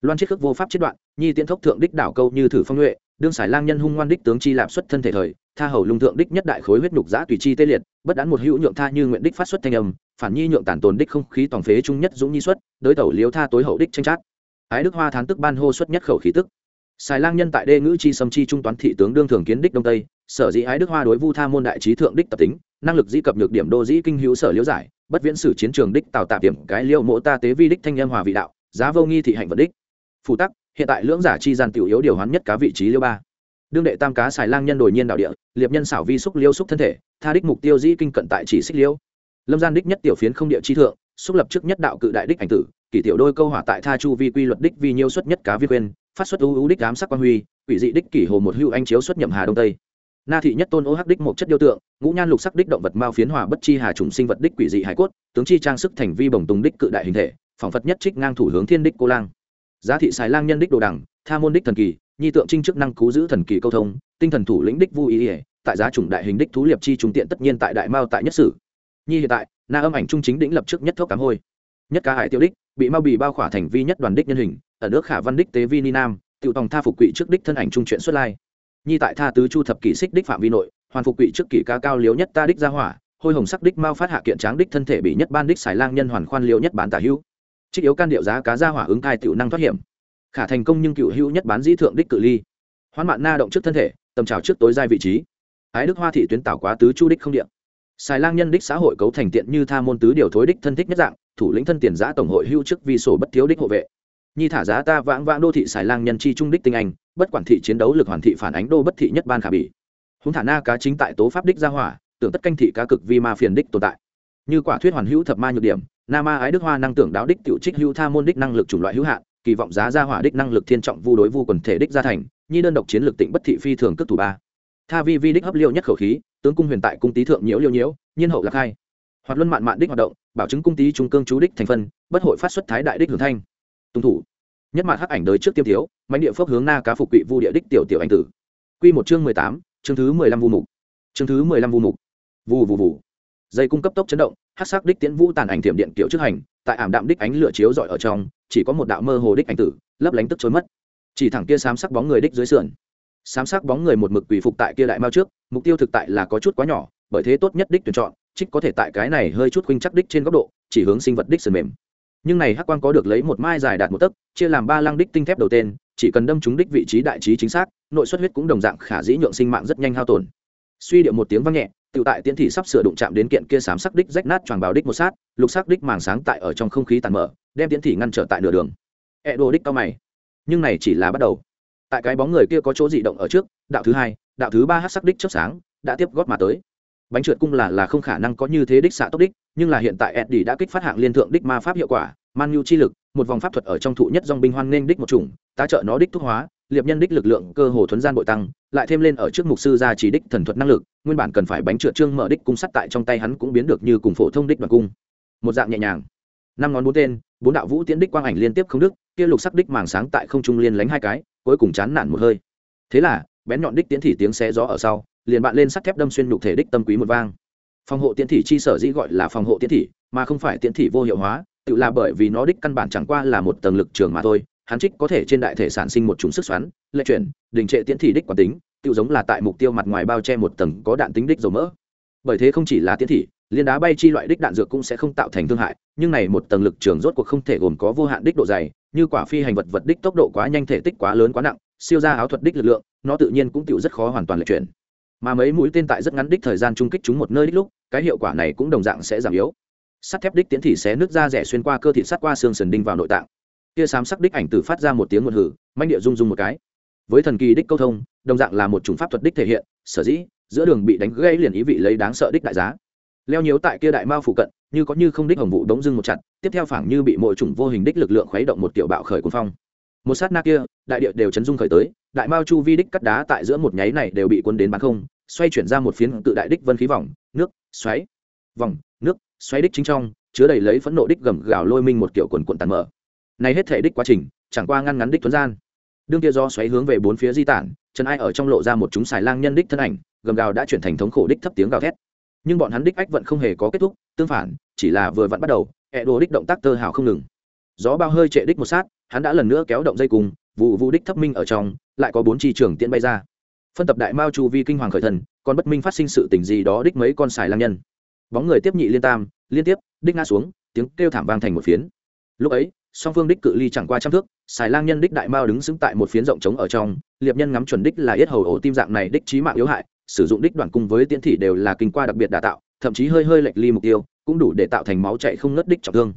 Loan chiết khước vô pháp chết đoạn, nhi tiễn thốc thượng đích đảo câu như thử phong nhuệ, đương xài lang nhân hung ngoan đích tướng chi lạp xuất thân thể thời, tha hầu lung thượng đích nhất đại khối huyết nhục giã tùy chi tê liệt, bất đán một hữu nhượng tha như nguyện đích phát xuất thanh âm phản nhi nhượng tản tồn đích không khí tòng phế trung nhất dũng nhi xuất, đối tẩu liếu tha tối hậu đích tranh chát. Ái đức hoa thán tức ban hô xuất nhất khẩu khí tức. Xài lang nhân tại đê ngữ chi sâm chi trung toán thị tướng đương thường kiến đích đông tây, sở dĩ ái đức hoa đối vu tha môn đại trí thượng đích tập tính, năng lực di cập nhược điểm đô dĩ kinh hữu sở liễu giải, bất viễn sử chiến trường đích tạo tạp điểm cái liêu mộ ta tế vi đích thanh em hòa vị đạo, giá vô nghi thị hạnh vật đích. Phụ tắc, hiện tại lưỡng giả chi gian tiểu yếu điều hoán nhất cá vị trí liêu ba. Đương đệ tam cá xài lang nhân đổi nhiên đạo địa, liệp nhân xảo vi xúc liêu xúc thân thể, tha đích mục tiêu dĩ kinh cận tại chỉ xích liêu lâm gian đích nhất tiểu phiến không địa chi thượng xúc lập trước nhất đạo cự đại đích ảnh tử kỷ tiểu đôi câu hỏa tại tha chu vi quy luật đích vi nhiêu xuất nhất cá vi quyên, phát xuất ưu ưu đích ám sắc quan huy quỷ dị đích kỷ hồ một hưu anh chiếu xuất nhậm hà đông tây. Na thị nhất tôn ô hắc đích một chất điêu tượng ngũ nhan lục sắc đích động vật mao phiến hòa bất chi hà trùng sinh vật đích quỷ dị hải cốt tướng chi trang sức thành vi bồng tùng đích cự đại hình thể phỏng phật nhất trích ngang thủ hướng thiên đích cô lang. Giá thị xài lang nhân đích đồ đẳng tha môn đích thần kỳ nhi tượng trinh chức năng cứu giữ thần kỳ câu thông tinh thần thủ lĩnh đích vu ý ỉa tại giá chủng đại hình đích thú liệp chi trùng tiện tất nhiên tại đại mao tại nhất sử nhi hiện tại, na âm ảnh trung chính đỉnh lập trước nhất thốc cám hôi. Nhất cá hải tiêu đích, bị mau bị bao khỏa thành vi nhất đoàn đích nhân hình, ở nước khả văn đích tế vi ni nam, tiểu tòng tha phục quỷ trước đích thân ảnh trung chuyện xuất lai. Nhi tại tha tứ chu thập kỷ xích đích phạm vi nội, hoàn phục quỷ trước kỷ ca cao liếu nhất ta đích ra hỏa, hôi hồng sắc đích mau phát hạ kiện tráng đích thân thể bị nhất ban đích xài lang nhân hoàn khoan liếu nhất bán tả hữu. Trích yếu can điệu giá cá ra hỏa ứng thai tiểu năng thoát hiểm. Khả thành công nhưng cựu hữu nhất bán dĩ thượng đích cự ly. Hoán mạn na động trước thân thể, tầm trào trước tối giai vị trí. Ái đức hoa thị tuyến tảo quá tứ chu đích không điện xài lang nhân đích xã hội cấu thành tiện như tha môn tứ điều thối đích thân thích nhất dạng, thủ lĩnh thân tiền giã tổng hội hưu chức vi sổ bất thiếu đích hộ vệ. Nhi thả giá ta vãng vãng đô thị xài lang nhân chi trung đích tinh anh, bất quản thị chiến đấu lực hoàn thị phản ánh đô bất thị nhất ban khả bỉ. Húng thả na cá chính tại tố pháp đích gia hỏa, tưởng tất canh thị cá cực vi ma phiền đích tồn tại. Như quả thuyết hoàn hữu thập ma nhược điểm, na ma ái đức hoa năng tưởng đáo đích tiểu trích hữu tha môn đích năng lực chủng loại hữu hạn, kỳ vọng giá gia hỏa đích năng lực thiên trọng vu đối vu quần thể đích gia thành, nhi đơn độc chiến lược tịnh bất thị phi thường cước thủ ba. Tha vi vi đích hấp liêu nhất khẩu khí tướng cung huyền tại cung tý thượng nhiễu liêu nhiễu, nhiên hậu lạc hai hoạt luân mạn mạn đích hoạt động, bảo chứng cung tý trung cương chú đích thành phân, bất hội phát xuất thái đại đích hưởng thanh. Tung thủ. Nhất mạn hắc ảnh đới trước tiêm thiếu mạnh địa phước hướng na cá phục quỵ vu địa đích tiểu tiểu anh tử. Quy một chương mười tám, chương thứ mười lăm vu mục. Chương thứ mười lăm vu mục. Vù vù vù. Dây cung cấp tốc chấn động, hắc sắc đích tiễn vũ tàn ảnh thiểm điện tiểu trước hành, tại ảm đạm đích ánh lửa chiếu rọi ở trong, chỉ có một đạo mơ hồ đích ảnh tử, lấp lánh tức trôi mất. Chỉ thẳng kia xám sắc bóng người đích dưới sườn sám sắc bóng người một mực quỳ phục tại kia đại mao trước, mục tiêu thực tại là có chút quá nhỏ, bởi thế tốt nhất đích tuyển chọn, trích có thể tại cái này hơi chút khuynh chắc đích trên góc độ, chỉ hướng sinh vật đích sườn mềm. Nhưng này hắc quang có được lấy một mai dài đạt một tấc, chia làm ba lăng đích tinh thép đầu tên, chỉ cần đâm trúng đích vị trí đại trí chính xác, nội xuất huyết cũng đồng dạng khả dĩ nhượng sinh mạng rất nhanh hao tổn. Suy điệu một tiếng vang nhẹ, tự tại tiễn thị sắp sửa đụng chạm đến kiện kia sám sắc đích rách nát tròn bào đích một sát, lục sắc đích màng sáng tại ở trong không khí tàn mở, đem tiễn thị ngăn trở tại nửa đường. E đồ đích cao mày. Nhưng này chỉ là bắt đầu tại cái bóng người kia có chỗ dị động ở trước, đạo thứ hai, đạo thứ ba hát sắc đích chớp sáng, đã tiếp gót mà tới. Bánh trượt cung là là không khả năng có như thế đích xạ tốc đích, nhưng là hiện tại eddie đã kích phát hạng liên thượng đích ma pháp hiệu quả, man nhu chi lực, một vòng pháp thuật ở trong thụ nhất dòng binh hoan nghênh đích một chủng, tá trợ nó đích thuốc hóa, liệp nhân đích lực lượng cơ hồ thuấn gian bội tăng, lại thêm lên ở trước mục sư gia chỉ đích thần thuật năng lực, nguyên bản cần phải bánh trượt trương mở đích cung sắt tại trong tay hắn cũng biến được như cùng phổ thông đích đoàn cung. Một dạng nhẹ nhàng. Năm ngón bốn tên, bốn đạo vũ tiễn đích quang ảnh liên tiếp không đức kia lục sắc đích màng sáng tại không trung liên lánh hai cái cuối cùng chán nản một hơi. Thế là, bén nhọn đích tiễn thị tiếng xé gió ở sau, liền bạn lên sắt thép đâm xuyên nhục thể đích tâm quý một vang. Phòng hộ tiễn thị chi sở dĩ gọi là phòng hộ tiễn thị, mà không phải tiễn thị vô hiệu hóa, tự là bởi vì nó đích căn bản chẳng qua là một tầng lực trường mà thôi, hắn trích có thể trên đại thể sản sinh một chủng sức xoắn lệ chuyển, đình trệ tiễn thị đích quán tính, tự giống là tại mục tiêu mặt ngoài bao che một tầng có đạn tính đích dầu mỡ. Bởi thế không chỉ là tiễn thị liên đá bay chi loại đích đạn dược cũng sẽ không tạo thành thương hại, nhưng này một tầng lực trường rốt cuộc không thể gồm có vô hạn đích độ dày, như quả phi hành vật vật đích tốc độ quá nhanh thể tích quá lớn quá nặng, siêu ra áo thuật đích lực lượng, nó tự nhiên cũng tựu rất khó hoàn toàn lệ chuyển. Mà mấy mũi tên tại rất ngắn đích thời gian trung kích chúng một nơi đích lúc, cái hiệu quả này cũng đồng dạng sẽ giảm yếu. Sắt thép đích tiến thị sẽ nước ra rẻ xuyên qua cơ thị sắt qua xương sườn đinh vào nội tạng. Kia sám sắc đích ảnh tử phát ra một tiếng một hử manh địa rung rung một cái. Với thần kỳ đích câu thông, đồng dạng là một chủng pháp thuật đích thể hiện, sở dĩ, giữa đường bị đánh gãy liền ý vị lấy đáng sợ đích đại giá leo nhiếu tại kia đại mao phụ cận, như có như không đích hồng vụ đống dưng một chặt, tiếp theo phảng như bị mỗi chủng vô hình đích lực lượng khuấy động một tiểu bạo khởi quân phong. Một sát na kia, đại địa đều chấn dung khởi tới, đại mao chu vi đích cắt đá tại giữa một nháy này đều bị quân đến bán không, xoay chuyển ra một phiến tự đại đích vân khí vòng, nước, xoáy, vòng, nước, xoáy đích chính trong, chứa đầy lấy phẫn nộ đích gầm gào lôi minh một kiểu quần quần tàn mở. Này hết thể đích quá trình, chẳng qua ngăn ngắn đích tuấn gian. Đương kia do xoáy hướng về bốn phía di tản, chân ai ở trong lộ ra một chúng xài lang nhân đích thân ảnh, gầm gào đã chuyển thành thống khổ đích thấp tiếng gào thét nhưng bọn hắn đích ách vẫn không hề có kết thúc, tương phản, chỉ là vừa vặn bắt đầu, ẹ đồ đích động tác tơ hào không ngừng. Gió bao hơi trệ đích một sát, hắn đã lần nữa kéo động dây cùng, vụ vụ đích thấp minh ở trong, lại có bốn chi trường tiễn bay ra. Phân tập đại mao chu vi kinh hoàng khởi thần, còn bất minh phát sinh sự tình gì đó đích mấy con xài lang nhân. Bóng người tiếp nhị liên tam, liên tiếp, đích ngã xuống, tiếng kêu thảm vang thành một phiến. Lúc ấy, song phương đích cự ly chẳng qua trăm thước xài lang nhân đích đại mao đứng xứng tại một phiến rộng trống ở trong, liệp nhân ngắm chuẩn đích là yết hầu ổ tim dạng này đích trí mạng yếu hại sử dụng đích đoạn cung với tiễn thị đều là kinh qua đặc biệt đả tạo, thậm chí hơi hơi lệch ly mục tiêu, cũng đủ để tạo thành máu chạy không ngất đích trọng thương.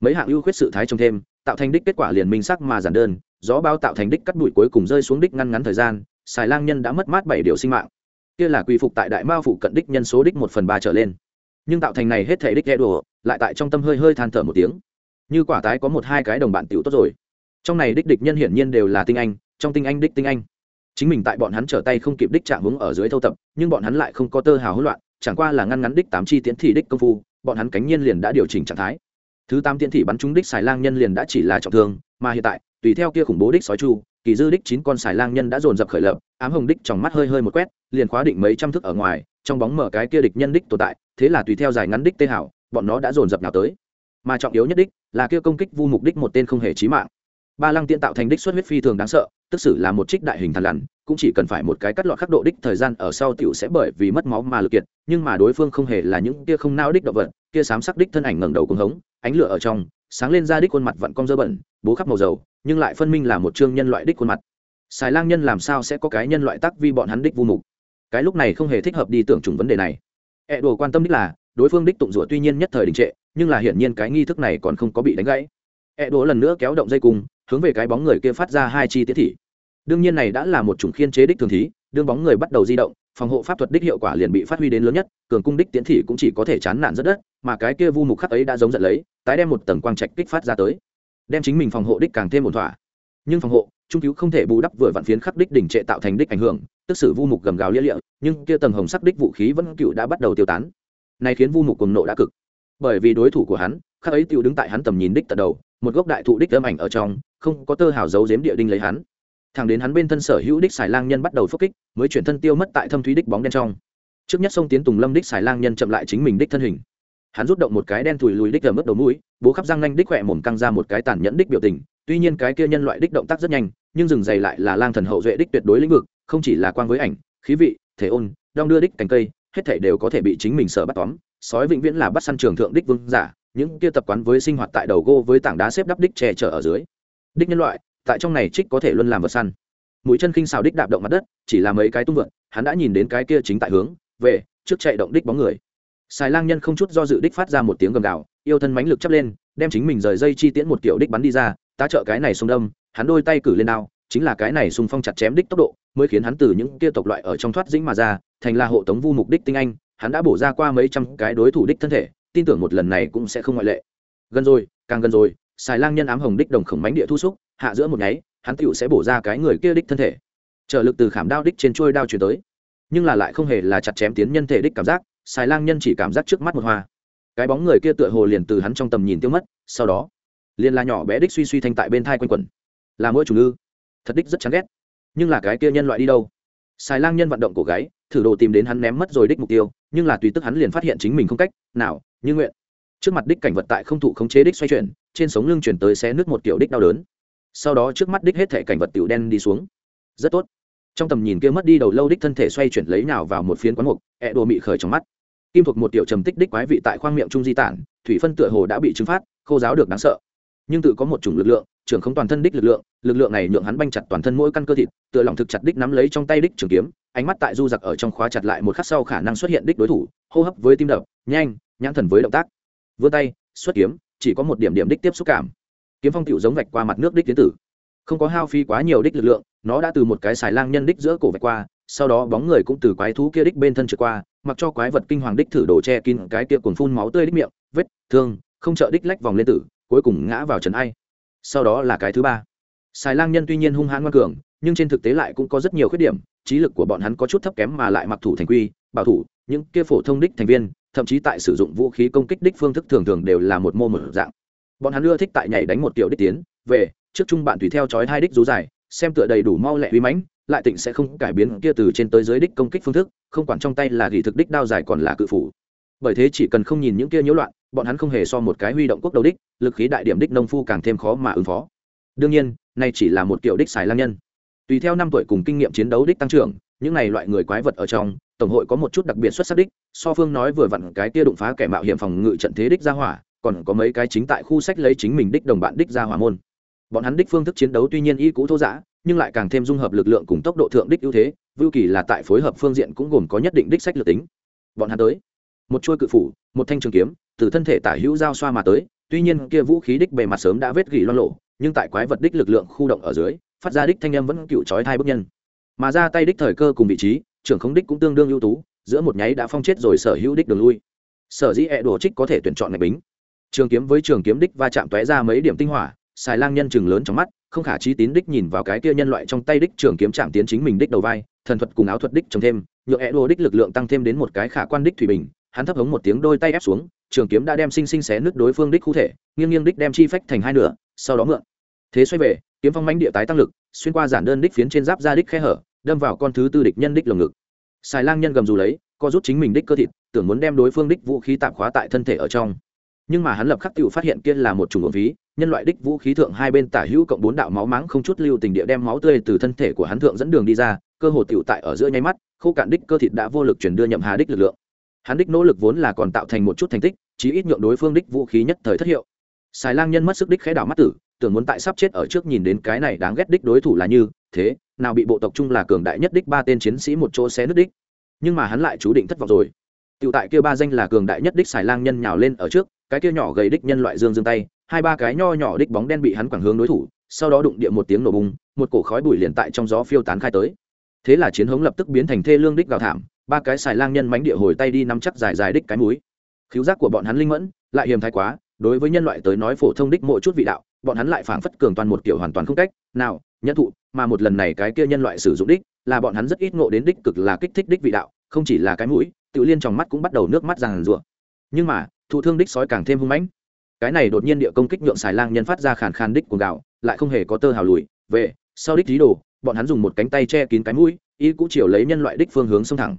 Mấy hạng ưu khuyết sự thái trong thêm, tạo thành đích kết quả liền minh sắc mà giản đơn, gió bao tạo thành đích cắt đuổi cuối cùng rơi xuống đích ngăn ngắn thời gian, xài lang nhân đã mất mát bảy điều sinh mạng. Kia là quy phục tại đại mao phụ cận đích nhân số đích một phần ba trở lên. Nhưng tạo thành này hết thể đích ghe đùa lại tại trong tâm hơi hơi than thở một tiếng. Như quả tái có một hai cái đồng bạn tiểu tốt rồi. Trong này đích địch nhân hiển nhiên đều là tinh anh, trong tinh anh đích tinh anh chính mình tại bọn hắn trở tay không kịp đích chạm hướng ở dưới thâu tập, nhưng bọn hắn lại không có tơ hào hỗn loạn, chẳng qua là ngăn ngắn đích tám chi tiến thị đích công phu, bọn hắn cánh nhiên liền đã điều chỉnh trạng thái. Thứ tám tiến thị bắn trúng đích xài lang nhân liền đã chỉ là trọng thương, mà hiện tại, tùy theo kia khủng bố đích sói chu, kỳ dư đích chín con xài lang nhân đã dồn dập khởi lập, ám hồng đích trong mắt hơi hơi một quét, liền khóa định mấy trăm thước ở ngoài, trong bóng mở cái kia địch nhân đích tồn tại, thế là tùy theo dài ngắn đích tê hảo bọn nó đã dồn dập nào tới. Mà trọng yếu nhất đích, là kia công kích vu mục đích một tên không hề chí mạng ba lăng tiện tạo thành đích xuất huyết phi thường đáng sợ, tức xử là một trích đại hình thằn lằn, cũng chỉ cần phải một cái cắt lọt khắc độ đích thời gian ở sau tiểu sẽ bởi vì mất máu mà lực kiệt, nhưng mà đối phương không hề là những kia không nao đích động vật, kia sám sắc đích thân ảnh ngẩng đầu cùng hống, ánh lửa ở trong, sáng lên ra đích khuôn mặt vặn cong dơ bẩn, bố khắp màu dầu, nhưng lại phân minh là một chương nhân loại đích khuôn mặt. Xài lang nhân làm sao sẽ có cái nhân loại tắc vi bọn hắn đích vu mục? Cái lúc này không hề thích hợp đi tưởng chủng vấn đề này. E đồ quan tâm đích là, đối phương đích tụng rủa tuy nhiên nhất thời đình trệ, nhưng là hiển nhiên cái nghi thức này còn không có bị đánh gãy. E đồ lần nữa kéo động dây cung hướng về cái bóng người kia phát ra hai chi tiết thị. Đương nhiên này đã là một chủng khiên chế đích thường thí, đương bóng người bắt đầu di động, phòng hộ pháp thuật đích hiệu quả liền bị phát huy đến lớn nhất, cường cung đích tiến thị cũng chỉ có thể chán nản rất đất, mà cái kia vu mục khắc ấy đã giống giận lấy, tái đem một tầng quang trạch kích phát ra tới, đem chính mình phòng hộ đích càng thêm ổn thỏa. Nhưng phòng hộ, trung cứu không thể bù đắp vừa vạn phiến khắc đích đỉnh trệ tạo thành đích ảnh hưởng, tức sự vu mục gầm gào lia lịa, nhưng kia tầng hồng sắc đích vũ khí vẫn cựu đã bắt đầu tiêu tán. Này khiến vu mục cùng nộ đã cực. Bởi vì đối thủ của hắn, khắc ấy tiêu đứng tại hắn tầm nhìn đích tận đầu, một gốc đại thụ đích âm ảnh ở trong không có tơ hào giấu giếm địa đinh lấy hắn. Thẳng đến hắn bên thân sở hữu đích xài lang nhân bắt đầu phúc kích, mới chuyển thân tiêu mất tại thâm thúy đích bóng đen trong. Trước nhất sông tiến tùng lâm đích xài lang nhân chậm lại chính mình đích thân hình. Hắn rút động một cái đen thùi lùi đích ở mức đầu mũi, bố khắp răng nanh đích khỏe mồm căng ra một cái tàn nhẫn đích biểu tình. Tuy nhiên cái kia nhân loại đích động tác rất nhanh, nhưng dừng dày lại là lang thần hậu duệ đích tuyệt đối lĩnh vực, không chỉ là quan với ảnh, khí vị, thể ôn, đong đưa đích cành cây, hết thể đều có thể bị chính mình sở bắt tóm. Sói vĩnh viễn là bắt săn trường thượng đích vương giả, những kia tập quán với sinh hoạt tại đầu gô với tảng đá xếp đắp đích che chở ở dưới đích nhân loại, tại trong này trích có thể luôn làm vật săn. Mũi chân khinh xào đích đạp động mặt đất, chỉ là mấy cái tung vượn, hắn đã nhìn đến cái kia chính tại hướng, về, trước chạy động đích bóng người. Xài lang nhân không chút do dự đích phát ra một tiếng gầm gào, yêu thân mãnh lực chắp lên, đem chính mình rời dây chi tiễn một kiểu đích bắn đi ra, tá trợ cái này xung đâm, hắn đôi tay cử lên đao, chính là cái này xung phong chặt chém đích tốc độ, mới khiến hắn từ những kia tộc loại ở trong thoát dĩnh mà ra, thành là hộ tống vu mục đích tinh anh, hắn đã bổ ra qua mấy trăm cái đối thủ đích thân thể, tin tưởng một lần này cũng sẽ không ngoại lệ. Gần rồi, càng gần rồi xài lang nhân ám hồng đích đồng khổng mánh địa thu xúc, hạ giữa một nháy, hắn tựu sẽ bổ ra cái người kia đích thân thể. Trợ lực từ khảm đao đích trên trôi đao chuyển tới. Nhưng là lại không hề là chặt chém tiến nhân thể đích cảm giác xài lang nhân chỉ cảm giác trước mắt một hoa. Cái bóng người kia tựa hồ liền từ hắn trong tầm nhìn tiêu mất, sau đó, liền là nhỏ bé đích suy suy thanh tại bên thai quanh quẩn. Là mỗi chủ ngư. Thật đích rất chán ghét. Nhưng là cái kia nhân loại đi đâu? Xài lang nhân vận động cổ gáy thử đồ tìm đến hắn ném mất rồi đích mục tiêu, nhưng là tùy tức hắn liền phát hiện chính mình không cách nào, như nguyện. Trước mặt đích cảnh vật tại không thụ khống chế đích xoay chuyển trên sống lưng chuyển tới xé nước một kiểu đích đau đớn. Sau đó trước mắt đích hết thể cảnh vật tiểu đen đi xuống. Rất tốt. Trong tầm nhìn kia mất đi đầu lâu đích thân thể xoay chuyển lấy nào vào một phiến quán mục, ẹ đồ mị khởi trong mắt. Kim thuộc một tiểu trầm tích đích quái vị tại khoang miệng trung di tản, thủy phân tựa hồ đã bị trừng phát, khô giáo được đáng sợ. Nhưng tự có một chủng lực lượng, trưởng không toàn thân đích lực lượng lực lượng này nhượng hắn banh chặt toàn thân mỗi căn cơ thịt, tựa lòng thực chặt đích nắm lấy trong tay đích trường kiếm, ánh mắt tại du giặc ở trong khóa chặt lại một khắc sau khả năng xuất hiện đích đối thủ, hô hấp với tim đập, nhanh, nhãn thần với động tác. Vươn tay, xuất kiếm chỉ có một điểm điểm đích tiếp xúc cảm. Kiếm phong tiểu giống vạch qua mặt nước đích tiến tử. Không có hao phí quá nhiều đích lực lượng, nó đã từ một cái xài lang nhân đích giữa cổ vạch qua, sau đó bóng người cũng từ quái thú kia đích bên thân trượt qua, mặc cho quái vật kinh hoàng đích thử đổ che kín cái kia cuồng phun máu tươi đích miệng, vết thương, không trợ đích lách vòng lên tử, cuối cùng ngã vào trần ai. Sau đó là cái thứ ba. Xài lang nhân tuy nhiên hung hãn ngoan cường, nhưng trên thực tế lại cũng có rất nhiều khuyết điểm, trí lực của bọn hắn có chút thấp kém mà lại mặc thủ thành quy, bảo thủ, những kia phổ thông đích thành viên thậm chí tại sử dụng vũ khí công kích đích phương thức thường thường đều là một mô một dạng. Bọn hắn ưa thích tại nhảy đánh một kiểu đích tiến, về, trước chung bạn tùy theo chói hai đích rú dài, xem tựa đầy đủ mau lẹ uy mãnh, lại tịnh sẽ không cải biến kia từ trên tới dưới đích công kích phương thức, không quản trong tay là gỉ thực đích đao dài còn là cự phủ. Bởi thế chỉ cần không nhìn những kia nhiễu loạn, bọn hắn không hề so một cái huy động quốc đầu đích, lực khí đại điểm đích nông phu càng thêm khó mà ứng phó. Đương nhiên, nay chỉ là một kiểu đích xài lang nhân. Tùy theo năm tuổi cùng kinh nghiệm chiến đấu đích tăng trưởng những này loại người quái vật ở trong, tổng hội có một chút đặc biệt xuất sắc đích, so phương nói vừa vặn cái kia đụng phá kẻ mạo hiểm phòng ngự trận thế đích ra hỏa, còn có mấy cái chính tại khu sách lấy chính mình đích đồng bạn đích ra hỏa môn. Bọn hắn đích phương thức chiến đấu tuy nhiên y cũ thô giã, nhưng lại càng thêm dung hợp lực lượng cùng tốc độ thượng đích ưu thế, vưu kỳ là tại phối hợp phương diện cũng gồm có nhất định đích sách lược tính. Bọn hắn tới, một chuôi cự phủ, một thanh trường kiếm, từ thân thể tả hữu giao xoa mà tới, tuy nhiên kia vũ khí đích bề mặt sớm đã vết gỉ loan lộ nhưng tại quái vật đích lực lượng khu động ở dưới, phát ra đích thanh âm vẫn cựu trói hai bước nhân mà ra tay đích thời cơ cùng vị trí, trưởng không đích cũng tương đương ưu tú, giữa một nháy đã phong chết rồi sở hữu đích đường lui. Sở dĩ ẹ đồ trích có thể tuyển chọn ngạch bính. Trường kiếm với trường kiếm đích va chạm tóe ra mấy điểm tinh hỏa, xài lang nhân chừng lớn trong mắt, không khả trí tín đích nhìn vào cái kia nhân loại trong tay đích trường kiếm chạm tiến chính mình đích đầu vai, thần thuật cùng áo thuật đích trồng thêm, nhựa ẹ đồ đích lực lượng tăng thêm đến một cái khả quan đích thủy bình, hắn thấp hống một tiếng đôi tay ép xuống, trường kiếm đã đem sinh sinh xé nứt đối phương đích cụ thể, nghiêng nghiêng đích đem chi phách thành hai nửa, sau đó mượn. Thế xoay về, kiếm phong mãnh địa tái tăng lực, xuyên qua giản đơn đích phiến trên giáp ra đích khe hở đâm vào con thứ tư địch nhân đích lồng ngực. Xài lang nhân gầm dù lấy, co rút chính mình đích cơ thịt, tưởng muốn đem đối phương đích vũ khí tạm khóa tại thân thể ở trong. Nhưng mà hắn lập khắc tự phát hiện kia là một chủng ổn ví, nhân loại đích vũ khí thượng hai bên tả hữu cộng bốn đạo máu máng không chút lưu tình địa đem máu tươi từ thân thể của hắn thượng dẫn đường đi ra, cơ hồ tiểu tại ở giữa nháy mắt, khô cạn đích cơ thịt đã vô lực chuyển đưa nhậm hà đích lực lượng. Hắn đích nỗ lực vốn là còn tạo thành một chút thành tích, chí ít nhượng đối phương đích vũ khí nhất thời thất hiệu. Xài lang nhân mất sức đích khẽ đảo mắt tử, tưởng muốn tại sắp chết ở trước nhìn đến cái này đáng ghét đích đối thủ là như thế nào bị bộ tộc chung là cường đại nhất đích ba tên chiến sĩ một chỗ xé nứt đích nhưng mà hắn lại chú định thất vọng rồi tựu tại kia ba danh là cường đại nhất đích xài lang nhân nhào lên ở trước, cái kia nhỏ gầy đích nhân loại dương dương tay, hai ba cái nho nhỏ đích bóng đen bị hắn quẳng hướng đối thủ, sau đó đụng địa một tiếng nổ bùng, một cổ khói bụi liền tại trong gió phiêu tán khai tới. Thế là chiến hống lập tức biến thành thê lương đích gào thảm, ba cái xài lang nhân mánh địa hồi tay đi nắm chắc dài dài đích cái mũi. Khiếu giác của bọn hắn linh mẫn, lại hiềm thái quá, đối với nhân loại tới nói phổ thông đích mỗi chút vị đạo, bọn hắn lại phảng phất cường toàn một kiểu hoàn toàn không cách, nào, nhẫn thụ, mà một lần này cái kia nhân loại sử dụng đích, là bọn hắn rất ít ngộ đến đích cực là kích thích đích vị đạo, không chỉ là cái mũi, tự liên trong mắt cũng bắt đầu nước mắt ràng rụa. Nhưng mà thụ thương đích sói càng thêm hung mãnh. Cái này đột nhiên địa công kích nhượng xài lang nhân phát ra khàn khàn đích của gạo lại không hề có tơ hào lùi. Về sau đích dí đồ bọn hắn dùng một cánh tay che kín cái mũi ý cũ chiều lấy nhân loại đích phương hướng xông thẳng.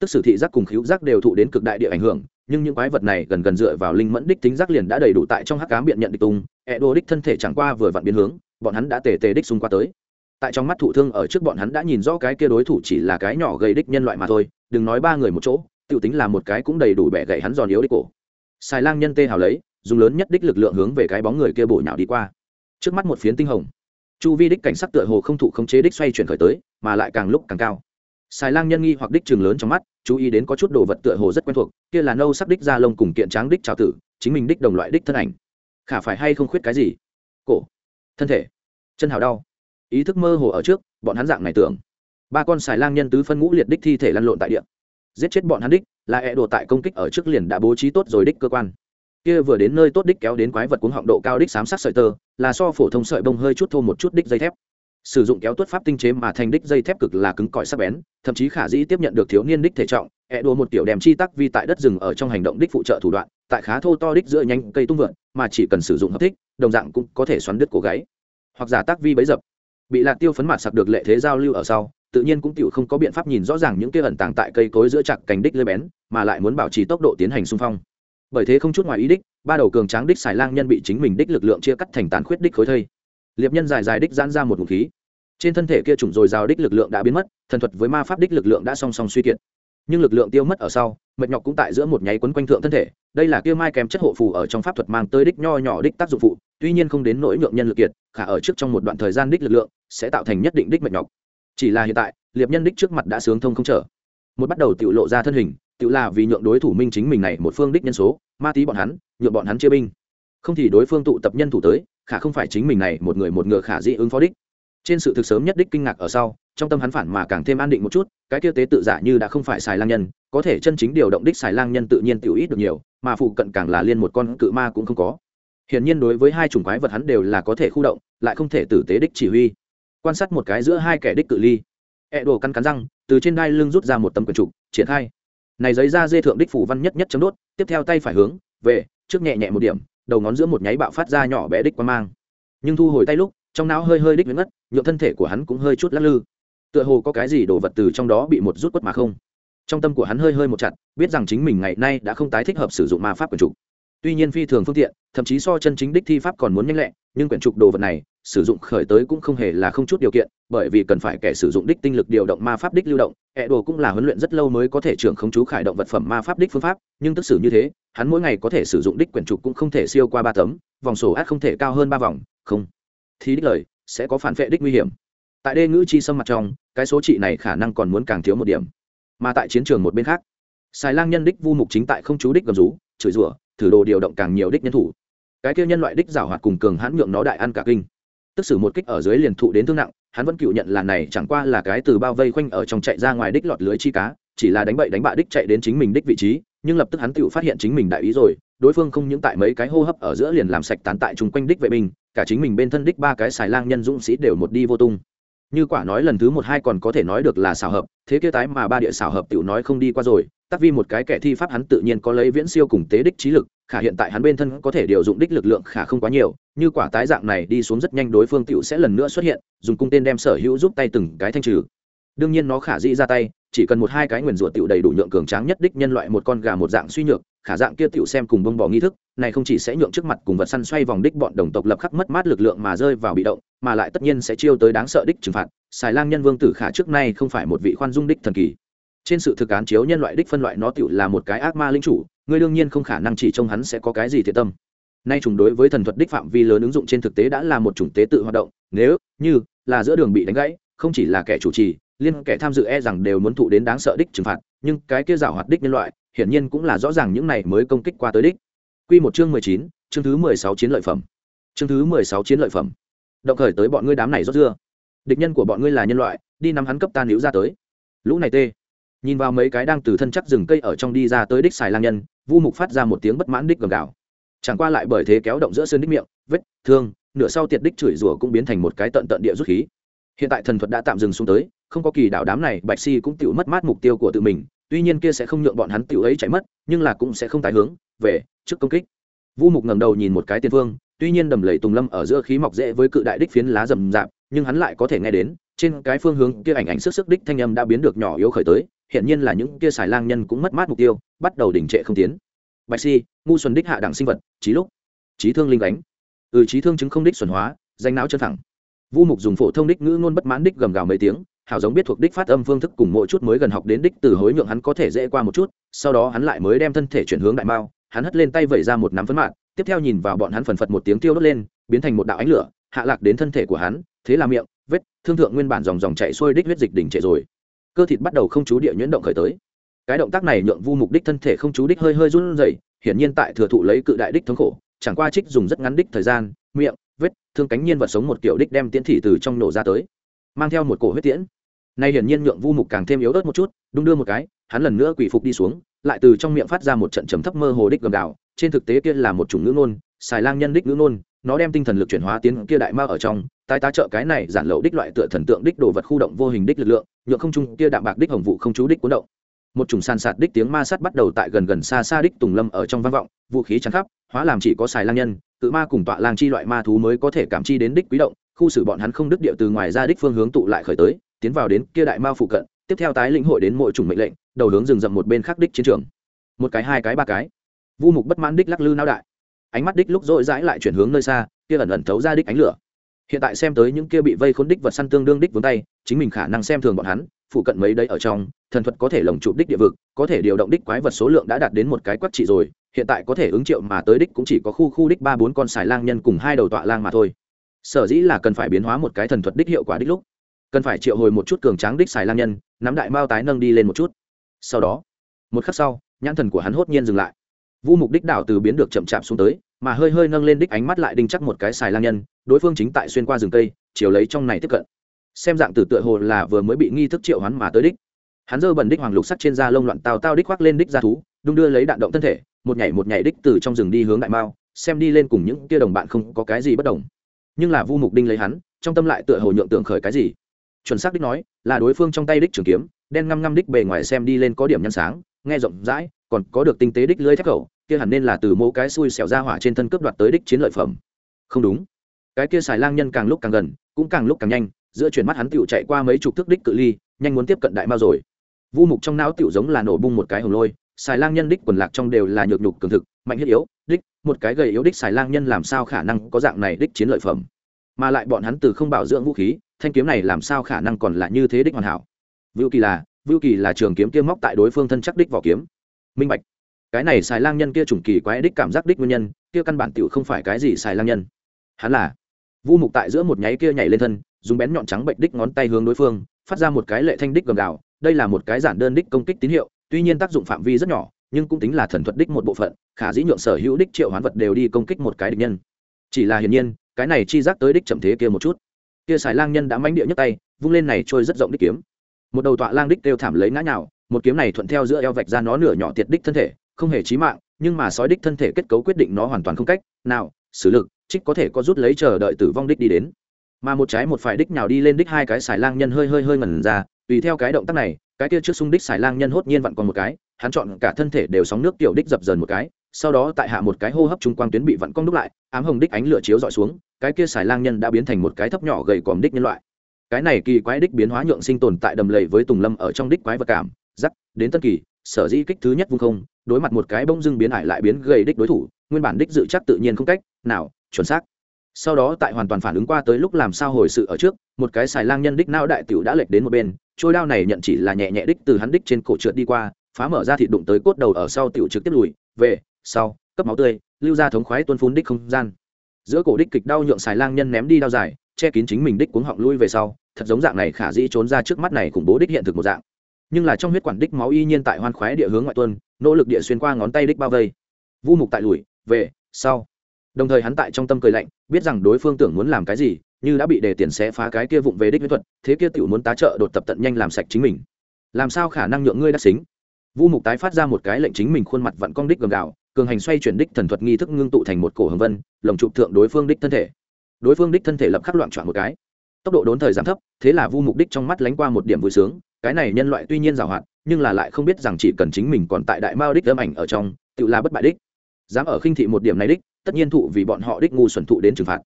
Tức sử thị giác cùng khíu giác đều thụ đến cực đại địa ảnh hưởng nhưng những quái vật này gần gần dựa vào linh mẫn đích tính giác liền đã đầy đủ tại trong hắc cám biện nhận địch tung ẹ đồ đích thân thể chẳng qua vừa vặn biến hướng bọn hắn đã tề tề đích xung qua tới. Tại trong mắt thụ thương ở trước bọn hắn đã nhìn rõ cái kia đối thủ chỉ là cái nhỏ gầy đích nhân loại mà thôi, đừng nói ba người một chỗ, Tiểu tính là một cái cũng đầy đủ bẻ gậy hắn giòn yếu đích cổ. Xài lang nhân tê hào lấy, dùng lớn nhất đích lực lượng hướng về cái bóng người kia bổ nhào đi qua. Trước mắt một phiến tinh hồng, chu vi đích cảnh sắc tựa hồ không thụ không chế đích xoay chuyển khởi tới, mà lại càng lúc càng cao. Xài lang nhân nghi hoặc đích trường lớn trong mắt, chú ý đến có chút đồ vật tựa hồ rất quen thuộc, kia là nâu sắc đích da lông cùng kiện tráng đích trào tử, chính mình đích đồng loại đích thân ảnh. Khả phải hay không khuyết cái gì? Cổ thân thể. Chân hào đau. Ý thức mơ hồ ở trước, bọn hắn dạng này tưởng. Ba con xài lang nhân tứ phân ngũ liệt đích thi thể lăn lộn tại địa. Giết chết bọn hắn đích, là e đồ tại công kích ở trước liền đã bố trí tốt rồi đích cơ quan. Kia vừa đến nơi tốt đích kéo đến quái vật cuống họng độ cao đích sám sát sợi tơ, là so phổ thông sợi bông hơi chút thô một chút đích dây thép. Sử dụng kéo tuất pháp tinh chế mà thành đích dây thép cực là cứng cỏi sắc bén, thậm chí khả dĩ tiếp nhận được thiếu niên đích thể trọng e đùa một tiểu đèm chi tắc vi tại đất rừng ở trong hành động đích phụ trợ thủ đoạn, tại khá thô to đích giữa nhánh cây tung vượn, mà chỉ cần sử dụng hợp thích, đồng dạng cũng có thể xoắn đứt cổ gáy. Hoặc giả tác vi bấy dập. Bị lạc tiêu phấn mặt sặc được lệ thế giao lưu ở sau, tự nhiên cũng tiểu không có biện pháp nhìn rõ ràng những kia ẩn tàng tại cây cối giữa chặt cành đích lơi bén, mà lại muốn bảo trì tốc độ tiến hành xung phong. Bởi thế không chút ngoài ý đích, ba đầu cường tráng đích xài lang nhân bị chính mình đích lực lượng chia cắt thành tàn khuyết đích khối thây. Liệp nhân dài dài đích giãn ra một ngụm khí. Trên thân thể kia chủng dồi dào đích lực lượng đã biến mất, thần thuật với ma pháp đích lực lượng đã song song suy kiệt nhưng lực lượng tiêu mất ở sau, mệt nhọc cũng tại giữa một nháy quấn quanh thượng thân thể, đây là kia mai kèm chất hộ phù ở trong pháp thuật mang tới đích nho nhỏ đích tác dụng phụ, tuy nhiên không đến nỗi nhượng nhân lực kiệt, khả ở trước trong một đoạn thời gian đích lực lượng, sẽ tạo thành nhất định đích mệt nhọc. Chỉ là hiện tại, liệp nhân đích trước mặt đã sướng thông không trở. Một bắt đầu tự lộ ra thân hình tự là vì nhượng đối thủ minh chính mình này một phương đích nhân số, ma tí bọn hắn, nhượng bọn hắn chia binh. Không thì đối phương tụ tập nhân thủ tới, khả không phải chính mình này một người một ngựa khả dị ứng phó đích trên sự thực sớm nhất đích kinh ngạc ở sau, trong tâm hắn phản mà càng thêm an định một chút, cái kia tế tự giả như đã không phải xài lang nhân, có thể chân chính điều động đích xài lang nhân tự nhiên tiểu ít được nhiều, mà phụ cận càng là liên một con cự ma cũng không có. Hiển nhiên đối với hai chủng quái vật hắn đều là có thể khu động, lại không thể tử tế đích chỉ huy. Quan sát một cái giữa hai kẻ đích cự ly e đồ cắn cắn răng, từ trên đai lưng rút ra một tấm quyển trục, triển khai. Này giấy ra dê thượng đích phủ văn nhất nhất chấm đốt, tiếp theo tay phải hướng, về, trước nhẹ nhẹ một điểm, đầu ngón giữa một nháy bạo phát ra nhỏ bé đích quan mang. Nhưng thu hồi tay lúc, trong não hơi hơi đích ngất nhượng thân thể của hắn cũng hơi chút lắc lư. Tựa hồ có cái gì đồ vật từ trong đó bị một rút quất mà không. Trong tâm của hắn hơi hơi một chặt, biết rằng chính mình ngày nay đã không tái thích hợp sử dụng ma pháp quyển trục. Tuy nhiên phi thường phương tiện, thậm chí so chân chính đích thi pháp còn muốn nhanh lẹ, nhưng quyển trục đồ vật này, sử dụng khởi tới cũng không hề là không chút điều kiện, bởi vì cần phải kẻ sử dụng đích tinh lực điều động ma pháp đích lưu động ẹ đồ cũng là huấn luyện rất lâu mới có thể trưởng không chú khải động vật phẩm ma pháp đích phương pháp, nhưng tức xử như thế, hắn mỗi ngày có thể sử dụng đích quyển trục cũng không thể siêu qua ba tấm, vòng sổ át không thể cao hơn ba vòng, không. Thì đích lời sẽ có phản vệ đích nguy hiểm. Tại đê ngữ chi xâm mặt trong, cái số trị này khả năng còn muốn càng thiếu một điểm. Mà tại chiến trường một bên khác xài lang nhân đích vu mục chính tại không chú đích gầm rú, chửi rủa, thử đồ điều động càng nhiều đích nhân thủ. Cái kia nhân loại đích giảo hoạt cùng cường hãn nhượng nó đại ăn cả kinh. Tức xử một kích ở dưới liền thụ đến thương nặng, hắn vẫn cựu nhận là này chẳng qua là cái từ bao vây khoanh ở trong chạy ra ngoài đích lọt lưới chi cá, chỉ là đánh bậy đánh bạ đích chạy đến chính mình đích vị trí, nhưng lập tức hắn tự phát hiện chính mình đại ý rồi, đối phương không những tại mấy cái hô hấp ở giữa liền làm sạch tán tại chung quanh đích vệ binh cả chính mình bên thân đích ba cái xài lang nhân dũng sĩ đều một đi vô tung. Như quả nói lần thứ một hai còn có thể nói được là xảo hợp, thế kia tái mà ba địa xảo hợp tiểu nói không đi qua rồi tắc vi một cái kẻ thi pháp hắn tự nhiên có lấy viễn siêu cùng tế đích trí lực, khả hiện tại hắn bên thân có thể điều dụng đích lực lượng khả không quá nhiều, như quả tái dạng này đi xuống rất nhanh đối phương tiểu sẽ lần nữa xuất hiện, dùng cung tên đem sở hữu giúp tay từng cái thanh trừ. Đương nhiên nó khả dĩ ra tay, chỉ cần một hai cái nguyền rủa tiểu đầy đủ nhượng cường tráng nhất đích nhân loại một con gà một dạng suy nhược khả dạng kia tiểu xem cùng bông bỏ nghi thức, này không chỉ sẽ nhượng trước mặt cùng vật săn xoay vòng đích bọn đồng tộc lập khắc mất mát lực lượng mà rơi vào bị động, mà lại tất nhiên sẽ chiêu tới đáng sợ đích trừng phạt. Xài lang nhân vương tử khả trước nay không phải một vị khoan dung đích thần kỳ. Trên sự thực án chiếu nhân loại đích phân loại nó tựu là một cái ác ma linh chủ, ngươi đương nhiên không khả năng chỉ trông hắn sẽ có cái gì thiệt tâm. Nay trùng đối với thần thuật đích phạm vi lớn ứng dụng trên thực tế đã là một chủng tế tự hoạt động, nếu như là giữa đường bị đánh gãy, không chỉ là kẻ chủ trì, liên kẻ tham dự e rằng đều muốn thụ đến đáng sợ đích trừng phạt nhưng cái kia giảo hoạt đích nhân loại, hiển nhiên cũng là rõ ràng những này mới công kích qua tới đích. Quy một chương mười chín, chương thứ mười sáu chiến lợi phẩm. Chương thứ mười sáu chiến lợi phẩm. Động khởi tới bọn ngươi đám này rốt dưa. Địch nhân của bọn ngươi là nhân loại, đi nắm hắn cấp tan níu ra tới. Lũ này tê. Nhìn vào mấy cái đang từ thân chắc rừng cây ở trong đi ra tới đích xài lang nhân, vu mục phát ra một tiếng bất mãn đích gầm gào. Chẳng qua lại bởi thế kéo động giữa sơn đích miệng, vết thương, nửa sau tiệt đích chửi rủa cũng biến thành một cái tận tận địa rút khí. Hiện tại thần thuật đã tạm dừng xuống tới không có kỳ đạo đám này, bạch si cũng tự mất mát mục tiêu của tự mình, tuy nhiên kia sẽ không nhượng bọn hắn tự ấy chạy mất, nhưng là cũng sẽ không tái hướng, về, trước công kích. Vu mục ngẩng đầu nhìn một cái tiên phương tuy nhiên đầm lầy tùng lâm ở giữa khí mọc dễ với cự đại đích phiến lá rầm rạp, nhưng hắn lại có thể nghe đến, trên cái phương hướng kia ảnh ảnh sức sức đích thanh âm đã biến được nhỏ yếu khởi tới hiện nhiên là những kia xài lang nhân cũng mất mát mục tiêu, bắt đầu đình trệ không tiến. Bạch si ngu xuân đích hạ đẳng sinh vật, trí lúc, trí thương linh đánh ừ trí thương chứng không đích xuẩn hóa, danh não chân thẳng. Vu mục dùng phổ thông đích ngữ ngôn bất mãn đích gầm gào mấy tiếng hảo giống biết thuộc đích phát âm phương thức cùng mỗi chút mới gần học đến đích từ hối nhượng hắn có thể dễ qua một chút, sau đó hắn lại mới đem thân thể chuyển hướng đại mao, hắn hất lên tay vẩy ra một nắm phấn mạng tiếp theo nhìn vào bọn hắn phần phật một tiếng tiêu đốt lên, biến thành một đạo ánh lửa, hạ lạc đến thân thể của hắn, thế là miệng, vết, thương thượng nguyên bản dòng dòng chạy xuôi đích huyết dịch đỉnh trệ rồi. Cơ thịt bắt đầu không chú địa nhuyễn động khởi tới. Cái động tác này nhượng vu mục đích thân thể không chú đích hơi hơi run rẩy, hiển nhiên tại thừa thụ lấy cự đại đích thống khổ, chẳng qua trích dùng rất ngắn đích thời gian, miệng, vết, thương cánh nhiên vật sống một kiểu đích đem tiễn thị từ trong nổ ra tới, mang theo một cổ huyết tiễn nay hiển nhiên nhượng vu mục càng thêm yếu ớt một chút, đung đưa một cái, hắn lần nữa quỷ phục đi xuống, lại từ trong miệng phát ra một trận trầm thấp mơ hồ đích gầm đạo trên thực tế kia là một chủng ngữ ngôn, xài lang nhân đích ngữ ngôn, nó đem tinh thần lực chuyển hóa tiến kia đại ma ở trong, tái tá trợ cái này giản lậu đích loại tựa thần tượng đích đồ vật khu động vô hình đích lực lượng, nhượng không trung kia đạm bạc đích hồng vụ không chú đích cuốn động. Một chủng sàn sạt đích tiếng ma sát bắt đầu tại gần gần xa xa đích tùng lâm ở trong vang vọng, vũ khí chắn khắp, hóa làm chỉ có xài lang nhân, cự ma cùng tọa lang chi loại ma thú mới có thể cảm chi đến đích quý động, khu xử bọn hắn không đứt địa từ ngoài ra đích phương hướng tụ lại khởi tới tiến vào đến kia đại ma phụ cận, tiếp theo tái lĩnh hội đến mỗi chủng mệnh lệnh, đầu hướng rừng rậm một bên khác đích chiến trường. Một cái, hai cái, ba cái. Vu mục bất mãn đích lắc lư nao đại. Ánh mắt đích lúc dội dãi lại chuyển hướng nơi xa, kia ẩn ẩn thấu ra đích ánh lửa. Hiện tại xem tới những kia bị vây khốn đích vật săn tương đương đích vướng tay, chính mình khả năng xem thường bọn hắn, phụ cận mấy đấy ở trong, thần thuật có thể lồng chụp đích địa vực, có thể điều động đích quái vật số lượng đã đạt đến một cái quắc trị rồi, hiện tại có thể ứng triệu mà tới đích cũng chỉ có khu khu đích ba bốn con xài lang nhân cùng hai đầu tọa lang mà thôi. Sở dĩ là cần phải biến hóa một cái thần thuật đích hiệu quả đích lúc cần phải triệu hồi một chút cường tráng đích xài lang nhân, nắm đại mao tái nâng đi lên một chút. Sau đó, một khắc sau, nhãn thần của hắn hốt nhiên dừng lại. Vu mục đích đảo từ biến được chậm chạp xuống tới, mà hơi hơi nâng lên đích ánh mắt lại đinh chắc một cái xài lang nhân, đối phương chính tại xuyên qua rừng cây, chiều lấy trong này tiếp cận. Xem dạng từ tựa hồ là vừa mới bị nghi thức triệu hoán mà tới đích. Hắn giơ bẩn đích hoàng lục sắt trên da lông loạn tào tao đích khoác lên đích ra thú, đung đưa lấy đạn động thân thể, một nhảy một nhảy đích từ trong rừng đi hướng đại mao, xem đi lên cùng những kia đồng bạn không có cái gì bất đồng. Nhưng là vu mục đinh lấy hắn, trong tâm lại tựa hồ nhượng tưởng khởi cái gì chuẩn xác đích nói, là đối phương trong tay đích trường kiếm, đen ngăm ngăm đích bề ngoài xem đi lên có điểm nhân sáng, nghe rộng rãi, còn có được tinh tế đích lưới thép khẩu kia hẳn nên là từ mẫu cái xui xẻo ra hỏa trên thân cướp đoạt tới đích chiến lợi phẩm. Không đúng. Cái kia xài lang nhân càng lúc càng gần, cũng càng lúc càng nhanh, giữa chuyển mắt hắn tựu chạy qua mấy chục thước đích cự ly, nhanh muốn tiếp cận đại mao rồi. Vu mục trong não tựu giống là nổ bung một cái hồng lôi, xài lang nhân đích quần lạc trong đều là nhược nhục cường thực, mạnh thiết yếu, đích, một cái gầy yếu đích xài lang nhân làm sao khả năng có dạng này đích chiến lợi phẩm? Mà lại bọn hắn từ không bảo dưỡng vũ khí, thanh kiếm này làm sao khả năng còn là như thế đích hoàn hảo? Vưu kỳ là, vưu kỳ là trường kiếm kia móc tại đối phương thân chắc đích vỏ kiếm. Minh bạch, cái này xài lang nhân kia trùng kỳ quái đích cảm giác đích nguyên nhân, kia căn bản tiểu không phải cái gì xài lang nhân. Hắn là, vu mục tại giữa một nháy kia nhảy lên thân, dùng bén nhọn trắng bệnh đích ngón tay hướng đối phương, phát ra một cái lệ thanh đích gầm gào. Đây là một cái giản đơn đích công kích tín hiệu, tuy nhiên tác dụng phạm vi rất nhỏ, nhưng cũng tính là thần thuật đích một bộ phận, khả dĩ nhượng sở hữu đích triệu hoán vật đều đi công kích một cái địch nhân. Chỉ là hiển nhiên cái này chi giác tới đích chậm thế kia một chút. Kia xài lang nhân đã mánh địa nhấc tay, vung lên này trôi rất rộng đích kiếm. Một đầu tọa lang đích kêu thảm lấy ngã nhào, một kiếm này thuận theo giữa eo vạch ra nó nửa nhỏ tiệt đích thân thể, không hề chí mạng, nhưng mà sói đích thân thể kết cấu quyết định nó hoàn toàn không cách nào xử lực, trích có thể có rút lấy chờ đợi tử vong đích đi đến. Mà một trái một phải đích nhào đi lên đích hai cái xài lang nhân hơi hơi hơi ngẩn ra, tùy theo cái động tác này, cái kia trước xung đích xài lang nhân hốt nhiên vặn còn một cái, hắn chọn cả thân thể đều sóng nước tiểu đích dập dần một cái sau đó tại hạ một cái hô hấp trung quang tuyến bị vặn cong đúc lại, ám hồng đích ánh lửa chiếu dọi xuống, cái kia xài lang nhân đã biến thành một cái thấp nhỏ gầy còm đích nhân loại. Cái này kỳ quái đích biến hóa nhượng sinh tồn tại đầm lầy với tùng lâm ở trong đích quái vật cảm giắc đến tân kỳ, sở dĩ kích thứ nhất vung không, đối mặt một cái bông dưng biến ải lại biến gầy đích đối thủ, nguyên bản đích dự chắc tự nhiên không cách nào, chuẩn xác. Sau đó tại hoàn toàn phản ứng qua tới lúc làm sao hồi sự ở trước, một cái xài lang nhân đích não đại tiểu đã lệch đến một bên, trôi đao này nhận chỉ là nhẹ nhẹ đích từ hắn đích trên cổ trượt đi qua, phá mở ra thịt đụng tới cốt đầu ở sau tiểu trực tiếp lùi, về sau, cấp máu tươi, lưu ra thống khoái tuân phun đích không gian. Giữa cổ đích kịch đau nhượng xài lang nhân ném đi đau dài, che kín chính mình đích cuống họng lui về sau, thật giống dạng này khả dĩ trốn ra trước mắt này khủng bố đích hiện thực một dạng. Nhưng là trong huyết quản đích máu y nhiên tại hoan khoái địa hướng ngoại tuân, nỗ lực địa xuyên qua ngón tay đích bao vây. Vu mục tại lùi, về, sau. Đồng thời hắn tại trong tâm cười lạnh, biết rằng đối phương tưởng muốn làm cái gì, như đã bị đề tiền xé phá cái kia vụng về đích viễn thuật, thế kia tiểu muốn tá trợ đột tập tận nhanh làm sạch chính mình. Làm sao khả năng nhượng ngươi đắc xính? Vu mục tái phát ra một cái lệnh chính mình khuôn mặt vặn cong đích gầm gạo cường hành xoay chuyển đích thần thuật nghi thức ngưng tụ thành một cổ hồng vân, lồng trụ thượng đối phương đích thân thể. Đối phương đích thân thể lập khắc loạn trọn một cái. Tốc độ đốn thời giảm thấp, thế là vu mục đích trong mắt lánh qua một điểm vui sướng, cái này nhân loại tuy nhiên giàu hạn, nhưng là lại không biết rằng chỉ cần chính mình còn tại đại mao đích âm ảnh ở trong, tự là bất bại đích. Dám ở khinh thị một điểm này đích, tất nhiên thụ vì bọn họ đích ngu xuẩn thụ đến trừng phạt.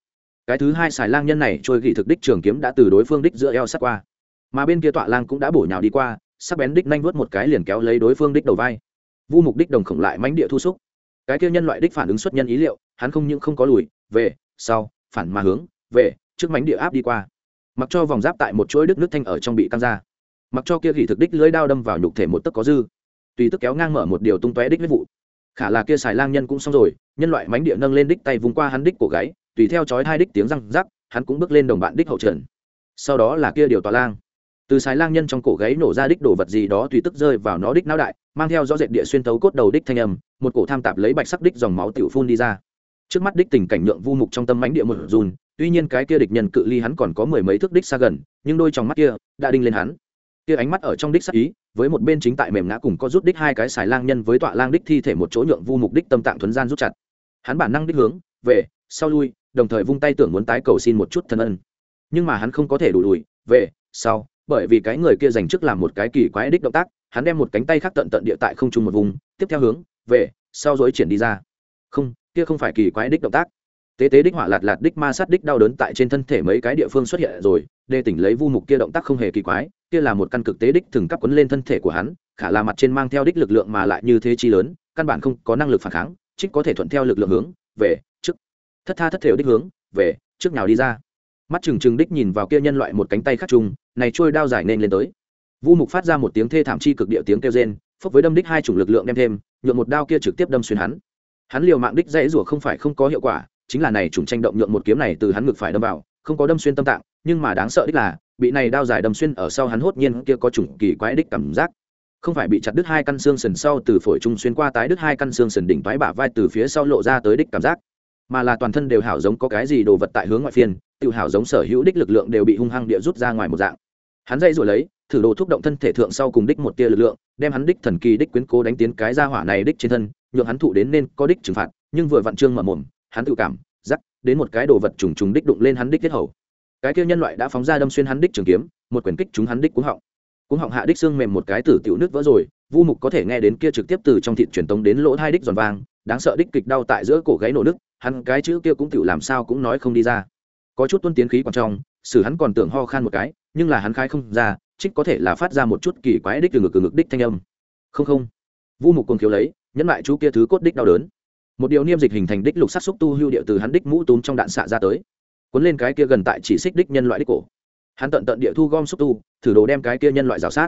Cái thứ hai xài lang nhân này trôi gỉ thực đích trường kiếm đã từ đối phương đích giữa eo sát qua. Mà bên kia tọa lang cũng đã bổ nhào đi qua, sắc bén đích nhanh vuốt một cái liền kéo lấy đối phương đích đầu vai. Vu mục đích đồng khổng lại mánh địa thu xúc cái kia nhân loại đích phản ứng xuất nhân ý liệu, hắn không những không có lùi, về, sau, phản mà hướng, về, trước mánh địa áp đi qua. Mặc cho vòng giáp tại một chuỗi đức nước thanh ở trong bị căng ra. Mặc cho kia gỉ thực đích lưỡi đao đâm vào nhục thể một tấc có dư. Tùy tức kéo ngang mở một điều tung tóe đích huyết vụ. Khả là kia xài lang nhân cũng xong rồi, nhân loại mánh địa nâng lên đích tay vùng qua hắn đích cổ gáy, tùy theo chói hai đích tiếng răng rắc, hắn cũng bước lên đồng bạn đích hậu trần. Sau đó là kia điều tòa lang từ xài lang nhân trong cổ gáy nổ ra đích đồ vật gì đó tùy tức rơi vào nó đích não đại, mang theo rõ rệt địa xuyên tấu cốt đầu đích thanh âm, một cổ tham tạp lấy bạch sắc đích dòng máu tiểu phun đi ra. Trước mắt đích tình cảnh nhượng vu mục trong tâm mánh địa một run, tuy nhiên cái kia địch nhân cự ly hắn còn có mười mấy thước đích xa gần, nhưng đôi trong mắt kia đã đinh lên hắn. Kia ánh mắt ở trong đích sắc ý, với một bên chính tại mềm ngã cùng có rút đích hai cái xài lang nhân với tọa lang đích thi thể một chỗ nhượng vu mục đích tâm tạng thuấn gian rút chặt. Hắn bản năng đích hướng, về, sau lui, đồng thời vung tay tưởng muốn tái cầu xin một chút thân ân. Nhưng mà hắn không có thể đủ đùi về, sau bởi vì cái người kia dành trước làm một cái kỳ quái đích động tác, hắn đem một cánh tay khác tận tận địa tại không trung một vùng, tiếp theo hướng, về, sau dối triển đi ra. Không, kia không phải kỳ quái đích động tác. Tế tế đích hỏa lạt lạt đích ma sát đích đau đớn tại trên thân thể mấy cái địa phương xuất hiện rồi, đê tỉnh lấy vu mục kia động tác không hề kỳ quái, kia là một căn cực tế đích thường cắp quấn lên thân thể của hắn, khả là mặt trên mang theo đích lực lượng mà lại như thế chi lớn, căn bản không có năng lực phản kháng, trích có thể thuận theo lực lượng hướng, về, trước. Thất tha thất thể đích hướng, về, trước nào đi ra. Mắt trừng trừng đích nhìn vào kia nhân loại một cánh tay khắc chung này trôi đao dài nên lên tới. Vu mục phát ra một tiếng thê thảm chi cực địa tiếng kêu rên, phốc với đâm đích hai chủng lực lượng đem thêm, nhuộm một đao kia trực tiếp đâm xuyên hắn. Hắn liều mạng đích dãy rủa không phải không có hiệu quả, chính là này chủng tranh động nhuộm một kiếm này từ hắn ngực phải đâm vào, không có đâm xuyên tâm tạng, nhưng mà đáng sợ đích là, bị này đao dài đâm xuyên ở sau hắn hốt nhiên kia có chủng kỳ quái đích cảm giác. Không phải bị chặt đứt hai căn xương sườn sau từ phổi trung xuyên qua tái đứt hai căn xương sườn đỉnh toái bả vai từ phía sau lộ ra tới đích cảm giác. Mà là toàn thân đều hảo giống có cái gì đồ vật tại hướng ngoại phiên, tự hảo giống sở hữu đích lực lượng đều bị hung hăng địa rút ra ngoài một dạng hắn dây rồi lấy thử đồ thúc động thân thể thượng sau cùng đích một tia lực lượng đem hắn đích thần kỳ đích quyến cố đánh tiến cái ra hỏa này đích trên thân nhượng hắn thụ đến nên có đích trừng phạt nhưng vừa vặn trương mở mồm hắn tự cảm giắc, đến một cái đồ vật trùng trùng đích đụng lên hắn đích tiết hầu. Cái kia nhân loại đã phóng ra đâm xuyên hắn đích trường kiếm một quyền kích chúng hắn đích cuống họng. Cuống họng hạ đích xương mềm một cái tử tiểu nước vỡ rồi vu mục có thể nghe đến kia trực tiếp từ trong thịt truyền tống đến lỗ hai đích giòn vang đáng sợ đích kịch đau tại giữa cổ gáy nổ nước hắn cái chữ kia cũng tiểu làm sao cũng nói không đi ra. Có chút tuân tiến khí còn trong xử hắn còn tưởng ho khan một cái nhưng là hắn khai không ra, trích có thể là phát ra một chút kỳ quái đích từ ngực từ ngực đích thanh âm. Không không. Vu mục cùng thiếu lấy, nhẫn lại chú kia thứ cốt đích đau đớn. Một điều niêm dịch hình thành đích lục sắc xúc tu hưu điệu từ hắn đích mũ túm trong đạn xạ ra tới. Cuốn lên cái kia gần tại chỉ xích đích nhân loại đích cổ. Hắn tận tận địa thu gom xúc tu, thử đồ đem cái kia nhân loại rào sát.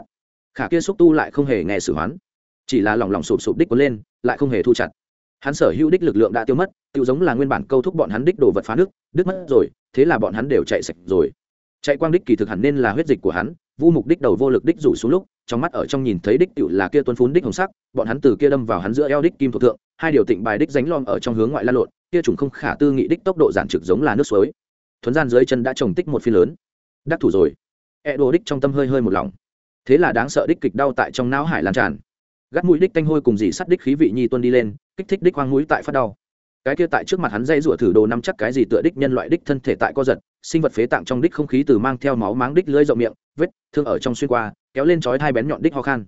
Khả kia xúc tu lại không hề nghe xử hoán. Chỉ là lỏng lỏng sụp sụp đích cuốn lên, lại không hề thu chặt. Hắn sở hữu đích lực lượng đã tiêu mất tự giống là nguyên bản câu thúc bọn hắn đích đồ vật phá nước, đứt mất rồi, thế là bọn hắn đều chạy sạch rồi chạy quang đích kỳ thực hẳn nên là huyết dịch của hắn, vu mục đích đầu vô lực đích rủ xuống lúc, trong mắt ở trong nhìn thấy đích cựu là kia tuân phún đích hồng sắc, bọn hắn từ kia đâm vào hắn giữa eo đích kim thuộc thượng, hai điều tịnh bài đích ránh lom ở trong hướng ngoại la lộn, kia trùng không khả tư nghị đích tốc độ giản trực giống là nước suối. Thuấn gian dưới chân đã trồng tích một phi lớn. Đắc thủ rồi. E đồ đích trong tâm hơi hơi một lòng. Thế là đáng sợ đích kịch đau tại trong não hải lan tràn. Gắt mũi đích tanh hôi cùng dì sắt đích khí vị nhi tuân đi lên, kích thích đích hoang mũi tại phát đau. Cái kia tại trước mặt hắn dây rủa thử đồ nắm chắc cái gì tựa đích nhân loại đích thân thể tại co giật sinh vật phế tạng trong đích không khí từ mang theo máu máng đích lưỡi rộng miệng, vết thương ở trong xuyên qua, kéo lên chói hai bén nhọn đích ho khan.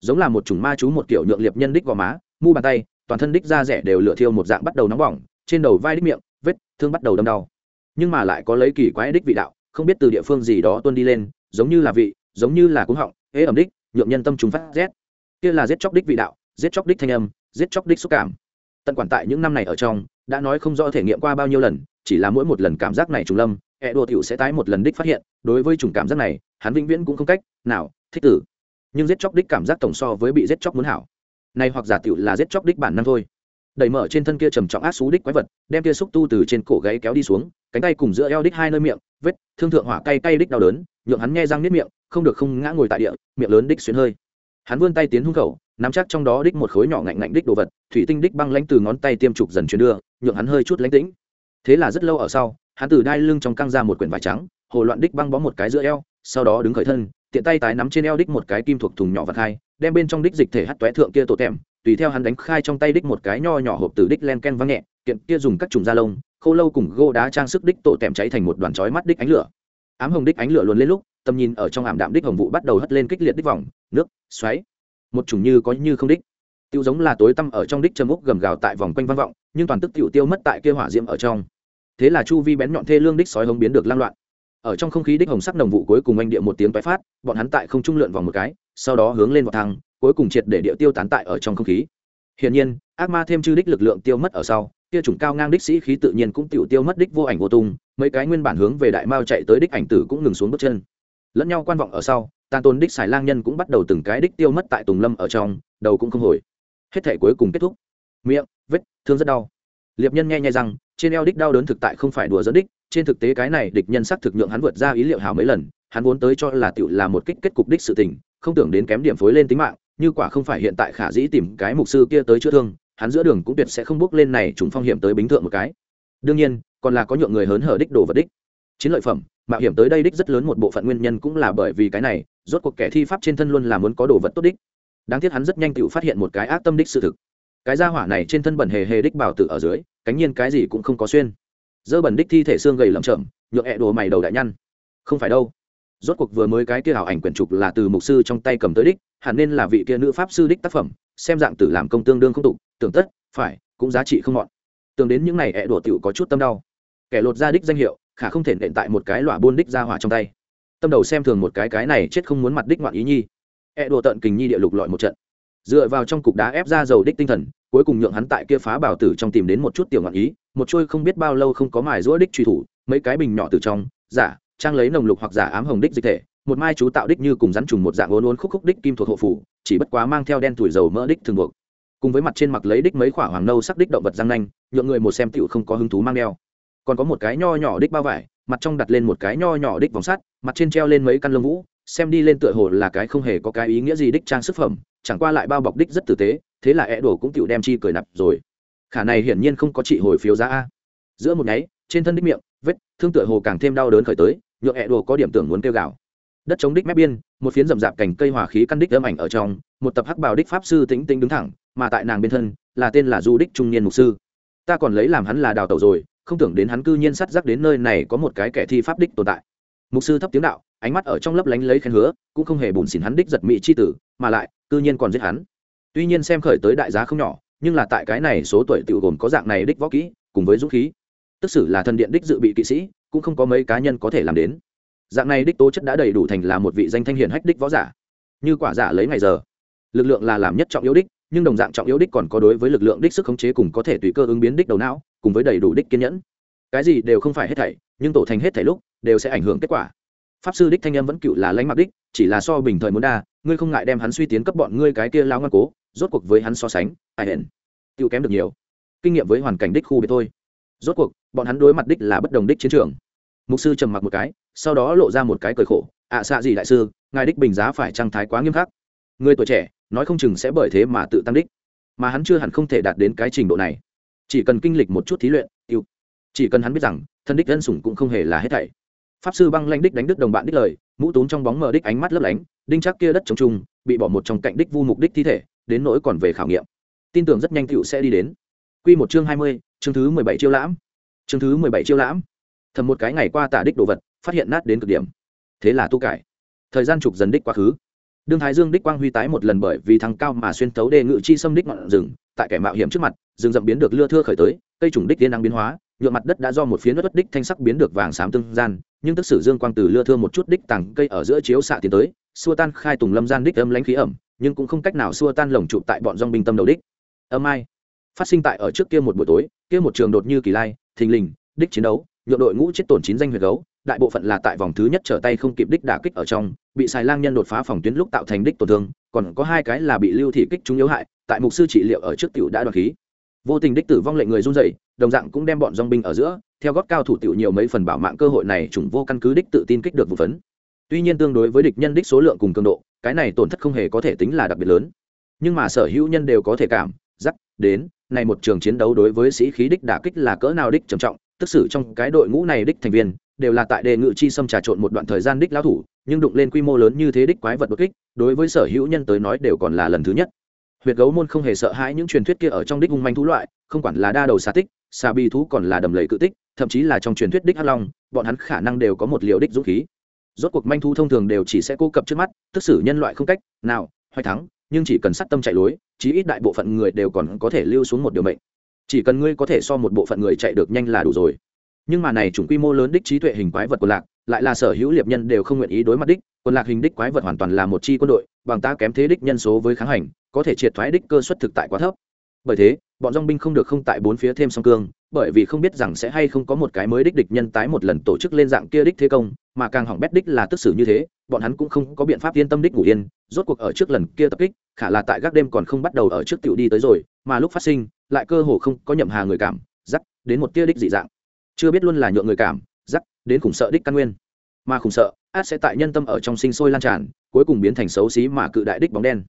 Giống là một chủng ma chú một kiểu nhượng liệp nhân đích gò má, mu bàn tay, toàn thân đích da rẻ đều lựa thiêu một dạng bắt đầu nóng bỏng, trên đầu vai đích miệng, vết thương bắt đầu đâm đau. Nhưng mà lại có lấy kỳ quái đích vị đạo, không biết từ địa phương gì đó tuôn đi lên, giống như là vị, giống như là cúng họng ế ẩm đích, nhượng nhân tâm chúng phát rét. Kia là giết chóc đích vị đạo, giết chóc đích thanh âm, giết chóc đích xúc cảm. Tận quản tại những năm này ở trong, đã nói không rõ thể nghiệm qua bao nhiêu lần, chỉ là mỗi một lần cảm giác này trùng lâm e đùa tiểu sẽ tái một lần đích phát hiện, đối với chủng cảm giác này, hắn vĩnh viễn cũng không cách nào thích tử. Nhưng giết chóc đích cảm giác tổng so với bị giết chóc muốn hảo. Này hoặc giả tiểu là giết chóc đích bản năng thôi. Đẩy mở trên thân kia trầm trọng ác xú đích quái vật, đem kia xúc tu từ trên cổ gáy kéo đi xuống, cánh tay cùng giữa eo đích hai nơi miệng, vết thương thượng hỏa cay cay đích đau đớn, nhượng hắn nghe răng niết miệng, không được không ngã ngồi tại địa, miệng lớn đích xuyên hơi. Hắn vươn tay tiến hung khẩu, nắm chắc trong đó đích một khối nhỏ ngạnh ngạnh đích đồ vật, thủy tinh đích băng lãnh từ ngón tay tiêm trục dần chuyển đưa, nhượng hắn hơi chút lánh tĩnh. Thế là rất lâu ở sau hắn từ đai lưng trong căng ra một quyển vải trắng, hồ loạn đích băng bó một cái giữa eo, sau đó đứng khởi thân, tiện tay tái nắm trên eo đích một cái kim thuộc thùng nhỏ vật hai, đem bên trong đích dịch thể hắt toé thượng kia tổ tèm, tùy theo hắn đánh khai trong tay đích một cái nho nhỏ hộp từ đích len ken văng nhẹ, kiện kia dùng các trùng da lông, khô lâu cùng gô đá trang sức đích tổ tèm cháy thành một đoàn chói mắt đích ánh lửa. Ám hồng đích ánh lửa luồn lên lúc, tầm nhìn ở trong ảm đạm đích hồng vụ bắt đầu hất lên kích liệt đích vòng, nước, xoáy. Một chủng như có như không đích. Tiêu giống là tối tăm ở trong đích châm úc gầm gào tại vòng quanh vang vọng, nhưng toàn tức tiểu tiêu mất tại kia hỏa diễm ở trong thế là chu vi bén nhọn thê lương đích sói hống biến được lan loạn. Ở trong không khí đích hồng sắc đồng vụ cuối cùng anh địa một tiếng tái phát, bọn hắn tại không trung lượn vòng một cái, sau đó hướng lên vào thang cuối cùng triệt để địa tiêu tán tại ở trong không khí. Hiển nhiên, ác ma thêm chư đích lực lượng tiêu mất ở sau, kia chủng cao ngang đích sĩ khí tự nhiên cũng tiểu tiêu mất đích vô ảnh vô tung, mấy cái nguyên bản hướng về đại mao chạy tới đích ảnh tử cũng ngừng xuống bước chân. Lẫn nhau quan vọng ở sau, tàn tôn đích xài lang nhân cũng bắt đầu từng cái đích tiêu mất tại tùng lâm ở trong, đầu cũng không hồi. Hết thể cuối cùng kết thúc. Miệng, vết, thương rất đau. Liệp nhân nghe nhai rằng trên eo đích đau đớn thực tại không phải đùa dẫn đích, trên thực tế cái này địch nhân sắc thực nhượng hắn vượt ra ý liệu hào mấy lần, hắn vốn tới cho là tiểu là một kích kết cục đích sự tình, không tưởng đến kém điểm phối lên tính mạng, như quả không phải hiện tại khả dĩ tìm cái mục sư kia tới chữa thương, hắn giữa đường cũng tuyệt sẽ không bước lên này trùng phong hiểm tới bính thượng một cái. Đương nhiên, còn là có nhượng người hớn hở đích đồ vật đích. Chiến lợi phẩm, mạo hiểm tới đây đích rất lớn một bộ phận nguyên nhân cũng là bởi vì cái này, rốt cuộc kẻ thi pháp trên thân luôn là muốn có đồ vật tốt đích. Đáng tiếc hắn rất nhanh tự phát hiện một cái ác tâm đích sự thực cái gia hỏa này trên thân bẩn hề hề đích bảo tử ở dưới, cánh nhiên cái gì cũng không có xuyên. Dơ bẩn đích thi thể xương gầy lầm chậm nhượng hẹ đồ mày đầu đại nhăn. Không phải đâu. Rốt cuộc vừa mới cái kia ảo ảnh quyển trục là từ mục sư trong tay cầm tới đích, hẳn nên là vị kia nữ pháp sư đích tác phẩm, xem dạng tử làm công tương đương không tục, tưởng tất, phải, cũng giá trị không ngọn tưởng đến những này hẹ đồ tiểu có chút tâm đau. Kẻ lột ra đích danh hiệu, khả không thể nện tại một cái lọa buôn đích ra hỏa trong tay. Tâm đầu xem thường một cái cái này chết không muốn mặt đích ngoạn ý nhi. Ẹ đồ tận kình nhi địa lục lọi một trận dựa vào trong cục đá ép ra dầu đích tinh thần, cuối cùng nhượng hắn tại kia phá bảo tử trong tìm đến một chút tiểu ngoạn ý, một trôi không biết bao lâu không có mài rũa đích truy thủ, mấy cái bình nhỏ từ trong, giả, trang lấy nồng lục hoặc giả ám hồng đích dịch thể, một mai chú tạo đích như cùng rắn trùng một dạng uốn uốn khúc khúc đích kim thuộc hộ phủ, chỉ bất quá mang theo đen tuổi dầu mỡ đích thường buộc. Cùng với mặt trên mặc lấy đích mấy khỏa hoàng nâu sắc đích động vật răng nanh, nhượng người một xem tiểu không có hứng thú mang đeo. Còn có một cái nho nhỏ đích bao vải, mặt trong đặt lên một cái nho nhỏ đích vòng sắt, mặt trên treo lên mấy căn lông vũ, xem đi lên tựa hồ là cái không hề có cái ý nghĩa gì đích trang sức phẩm chẳng qua lại bao bọc đích rất tử tế, thế là é đổ cũng tựu đem chi cười nạp rồi. Khả này hiển nhiên không có trị hồi phiếu giá a. Giữa một nháy, trên thân đích miệng, vết, thương tựa hồ càng thêm đau đớn khởi tới, nhượng é đổ có điểm tưởng muốn kêu gào. Đất chống đích mép biên, một phiến rậm rạp cành cây hỏa khí căn đích âm ảnh ở trong, một tập hắc bào đích pháp sư tĩnh tĩnh đứng thẳng, mà tại nàng bên thân, là tên là du đích trung niên mục sư. Ta còn lấy làm hắn là đào tẩu rồi, không tưởng đến hắn cư nhiên sắt rắc đến nơi này có một cái kẻ thi pháp đích tồn tại. Mục sư thấp tiếng đạo, ánh mắt ở trong lấp lánh lấy khen hứa, cũng không hề bùn xỉn hắn đích giật mỹ c h i tử, mà lại cư nhiên còn giết hắn. Tuy nhiên xem khởi tới đại giá không nhỏ, nhưng là tại cái này số tuổi tự gồm có dạng này đích võ kỹ, cùng với dũng khí. Tức xử là thần điện đích dự bị kỵ sĩ, cũng không có mấy cá nhân có thể làm đến. Dạng này đích tố chất đã đầy đủ thành là một vị danh thanh hiển hách đích võ giả. Như quả giả lấy ngày giờ. Lực lượng là làm nhất trọng yếu đích, nhưng đồng dạng trọng yếu đích còn có đối với lực lượng đích sức khống chế cùng có thể tùy cơ ứng biến đích đầu não, cùng với đầy đủ đích kiên nhẫn. Cái gì đều không phải hết thảy, nhưng tổ thành hết thảy lúc, đều sẽ ảnh hưởng kết quả. Pháp sư đích thanh âm vẫn cựu là lãnh mặc đích, chỉ là so bình thời muốn đa ngươi không ngại đem hắn suy tiến cấp bọn ngươi cái kia lao ngoan cố rốt cuộc với hắn so sánh ai hển cựu kém được nhiều. Kinh nghiệm với hoàn cảnh đích khu biệt thôi. Rốt cuộc bọn hắn đối mặt đích là bất đồng đích chiến trường. Mục sư trầm mặc một cái sau đó lộ ra một cái cười khổ. Ạ à, xạ gì đại sư ngài đích bình giá phải trăng thái quá nghiêm khắc. Người tuổi trẻ nói không chừng sẽ bởi thế mà tự tăng đích. Mà hắn chưa hẳn không thể đạt đến cái trình độ này. Chỉ cần kinh lịch một chút thí luyện yêu chỉ cần hắn biết rằng thân đích dân sủng cũng không hề là hết thảy pháp sư băng lanh đích đánh đứt đồng bạn đích lời, mũ túm trong bóng mờ đích ánh mắt lấp lánh, đinh chắc kia đất trống trung bị bỏ một trong cạnh đích vu mục đích thi thể, đến nỗi còn về khảo nghiệm. Tin tưởng rất nhanh cựu sẽ đi đến. Q một chương hai mươi, chương thứ mười bảy chiêu lãm. Chương thứ mười bảy chiêu lãm. Thầm một cái ngày qua tả đích đồ vật, phát hiện nát đến cực điểm. Thế là tu cải. Thời gian trục dần đích quá khứ. Đương thái dương đích quang huy tái một lần bởi vì thăng cao mà xuyên thấu đề ngự chi xâm đích ngọn rừng, tại kẻ mạo hiểm trước mặt, rừng rậm biến được lưa thưa khởi tới, cây trùng đích tiên năng biến hóa, nhuộm mặt đất đã do một phiến đất đích thanh sắc biến được vàng xám tương gian nhưng tức sử dương quang từ lưa thưa một chút đích tàng cây ở giữa chiếu xạ tiến tới, xua tan khai tùng lâm gian đích âm lãnh khí ẩm, nhưng cũng không cách nào xua tan lồng trụ tại bọn dong binh tâm đầu đích. Âm ai? Phát sinh tại ở trước kia một buổi tối, kia một trường đột như kỳ lai, thình lình, đích chiến đấu, nhượng đội ngũ chết tổn chín danh huyệt gấu, đại bộ phận là tại vòng thứ nhất trở tay không kịp đích đả kích ở trong, bị xài lang nhân đột phá phòng tuyến lúc tạo thành đích tổn thương, còn có hai cái là bị lưu thị kích chúng yếu hại, tại mục sư trị liệu ở trước tiểu đã đoạt khí. Vô tình đích tử vong lệnh người run rẩy, đồng dạng cũng đem bọn dong binh ở giữa theo gót cao thủ tiểu nhiều mấy phần bảo mạng cơ hội này, chủng vô căn cứ đích tự tin kích được vụ phấn. Tuy nhiên tương đối với địch nhân đích số lượng cùng cường độ, cái này tổn thất không hề có thể tính là đặc biệt lớn. Nhưng mà sở hữu nhân đều có thể cảm giác đến, này một trường chiến đấu đối với sĩ khí đích đả kích là cỡ nào đích trầm trọng, tức xử trong cái đội ngũ này đích thành viên, đều là tại đề ngự chi xâm trà trộn một đoạn thời gian đích lão thủ, nhưng đụng lên quy mô lớn như thế đích quái vật đột kích, đối với sở hữu nhân tới nói đều còn là lần thứ nhất. Huyệt gấu môn không hề sợ hãi những truyền thuyết kia ở trong đích hung manh thú loại, không quản là đa đầu xà tích, xà bi thú còn là đầm lầy cự tích thậm chí là trong truyền thuyết đích hắc long, bọn hắn khả năng đều có một liều đích dũng khí. Rốt cuộc manh thu thông thường đều chỉ sẽ cố cập trước mắt, tức xử nhân loại không cách nào hoài thắng, nhưng chỉ cần sát tâm chạy lối, chí ít đại bộ phận người đều còn có thể lưu xuống một điều mệnh. Chỉ cần ngươi có thể so một bộ phận người chạy được nhanh là đủ rồi. Nhưng mà này chủng quy mô lớn đích trí tuệ hình quái vật của lạc, lại là sở hữu liệp nhân đều không nguyện ý đối mặt đích. Quân lạc hình đích quái vật hoàn toàn là một chi quân đội, bằng ta kém thế đích nhân số với kháng hành, có thể triệt thoái đích cơ suất thực tại quá thấp. Bởi thế, bọn dong binh không được không tại bốn phía thêm song cương bởi vì không biết rằng sẽ hay không có một cái mới đích địch nhân tái một lần tổ chức lên dạng kia đích thế công, mà càng hỏng bét đích là tức xử như thế, bọn hắn cũng không có biện pháp yên tâm đích ngủ yên, rốt cuộc ở trước lần kia tập kích, khả là tại gác đêm còn không bắt đầu ở trước tiểu đi tới rồi, mà lúc phát sinh, lại cơ hồ không có nhậm hà người cảm dắt đến một tia đích dị dạng. Chưa biết luôn là nhượng người cảm dắt đến khủng sợ đích căn nguyên. Mà khủng sợ, át sẽ tại nhân tâm ở trong sinh sôi lan tràn, cuối cùng biến thành xấu xí mà cự đại đích bóng đen.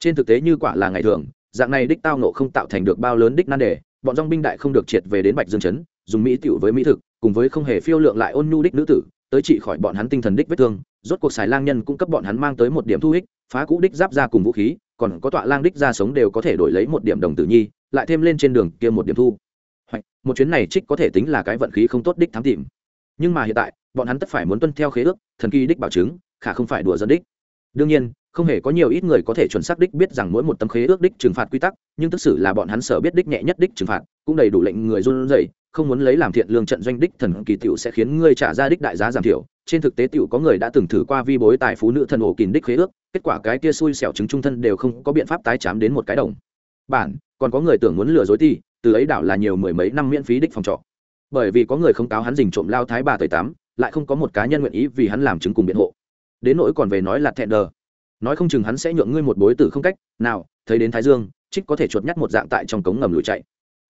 Trên thực tế như quả là ngày thường, dạng này đích tao nộ không tạo thành được bao lớn đích nan đề bọn dong binh đại không được triệt về đến bạch dương chấn dùng mỹ tiểu với mỹ thực, cùng với không hề phiêu lượng lại ôn nhu đích nữ tử, tới trị khỏi bọn hắn tinh thần đích vết thương, rốt cuộc xài lang nhân cung cấp bọn hắn mang tới một điểm thu ích phá cũ đích giáp ra cùng vũ khí, còn có tọa lang đích ra sống đều có thể đổi lấy một điểm đồng tử nhi, lại thêm lên trên đường kia một điểm thu. Hoặc một chuyến này trích có thể tính là cái vận khí không tốt đích thám tìm. Nhưng mà hiện tại, bọn hắn tất phải muốn tuân theo khế ước, thần kỳ đích bảo chứng, khả không phải đùa dân đích. Đương nhiên không hề có nhiều ít người có thể chuẩn xác đích biết rằng mỗi một tấm khế ước đích trừng phạt quy tắc, nhưng tức xử là bọn hắn sở biết đích nhẹ nhất đích trừng phạt, cũng đầy đủ lệnh người run rẩy, không muốn lấy làm thiện lương trận doanh đích thần kỳ tiểu sẽ khiến ngươi trả ra đích đại giá giảm thiểu. Trên thực tế tiểu có người đã từng thử qua vi bối tài phú nữ thần ổ kìn đích khế ước, kết quả cái kia xui xẻo chứng trung thân đều không có biện pháp tái chám đến một cái đồng. Bản, còn có người tưởng muốn lừa dối ti, từ ấy đảo là nhiều mười mấy năm miễn phí đích phòng trọ. Bởi vì có người không cáo hắn dình trộm lao thái bà tới tám, lại không có một cá nhân nguyện ý vì hắn làm chứng cùng biện hộ. Đến nỗi còn về nói là thẹn đờ nói không chừng hắn sẽ nhượng ngươi một bối tử không cách, nào, thấy đến thái dương, trích có thể chuột nhắt một dạng tại trong cống ngầm lùi chạy.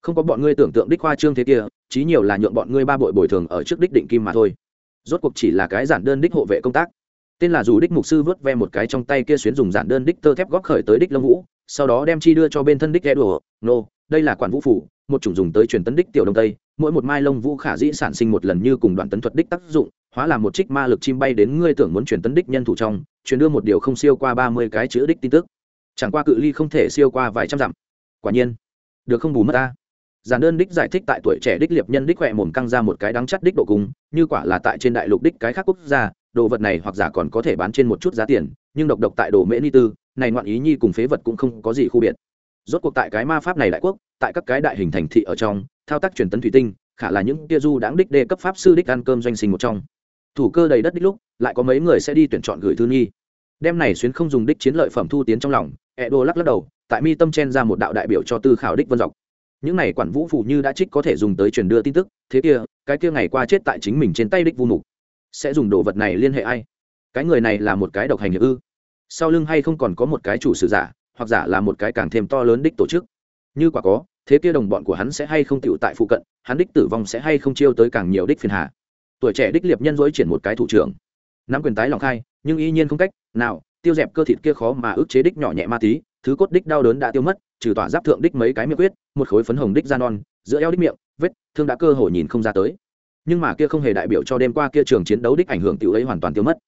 Không có bọn ngươi tưởng tượng đích hoa trương thế kia, chí nhiều là nhượng bọn ngươi ba bội bồi thường ở trước đích định kim mà thôi. Rốt cuộc chỉ là cái giản đơn đích hộ vệ công tác. Tên là dù đích mục sư vớt ve một cái trong tay kia xuyến dùng giản đơn đích tơ thép góp khởi tới đích lâm vũ, sau đó đem chi đưa cho bên thân đích ghé đùa nô đây là quản vũ phủ một chủng dùng tới truyền tấn đích tiểu đông tây, mỗi một mai lông vũ khả dĩ sản sinh một lần như cùng đoạn tấn thuật đích tác dụng, hóa làm một trích ma lực chim bay đến ngươi tưởng muốn truyền tấn đích nhân thủ trong, truyền đưa một điều không siêu qua ba mươi cái chữ đích tin tức. Chẳng qua cự ly không thể siêu qua vài trăm dặm. Quả nhiên, được không bù mất ta. Giản đơn đích giải thích tại tuổi trẻ đích liệp nhân đích khỏe mồm căng ra một cái đắng chắt đích độ cung như quả là tại trên đại lục đích cái khác quốc gia, đồ vật này hoặc giả còn có thể bán trên một chút giá tiền, nhưng độc độc tại đồ mễ ni tư, này ngoạn ý nhi cùng phế vật cũng không có gì khu biệt rốt cuộc tại cái ma pháp này đại quốc, tại các cái đại hình thành thị ở trong, thao tác truyền tấn thủy tinh, khả là những tia du đáng đích đê cấp pháp sư đích ăn cơm doanh sinh một trong. Thủ cơ đầy đất đích lúc, lại có mấy người sẽ đi tuyển chọn gửi thư nghi. Đem này xuyến không dùng đích chiến lợi phẩm thu tiến trong lòng ẹ đô lắc lắc đầu, tại mi tâm chen ra một đạo đại biểu cho tư khảo đích vân dọc. Những này quản vũ phủ như đã trích có thể dùng tới truyền đưa tin tức, thế kia, cái kia ngày qua chết tại chính mình trên tay đích vu mục. Sẽ dùng đồ vật này liên hệ ai? Cái người này là một cái độc hành hiệp ư? Sau lưng hay không còn có một cái chủ sử giả? Hoặc giả là một cái càng thêm to lớn đích tổ chức. Như quả có, thế kia đồng bọn của hắn sẽ hay không tựu tại phụ cận, hắn đích tử vong sẽ hay không chiêu tới càng nhiều đích phiền hà. Tuổi trẻ đích liệp nhân dối triển một cái thủ trưởng. Nắm quyền tái lòng khai, nhưng y nhiên không cách nào, tiêu dẹp cơ thịt kia khó mà ức chế đích nhỏ nhẹ ma tí, thứ cốt đích đau đớn đã tiêu mất, trừ tỏa giáp thượng đích mấy cái miệng quyết, một khối phấn hồng đích da non, giữa eo đích miệng, vết thương đã cơ hội nhìn không ra tới. Nhưng mà kia không hề đại biểu cho đêm qua kia trường chiến đấu đích ảnh hưởng tiểu ấy hoàn toàn tiêu mất.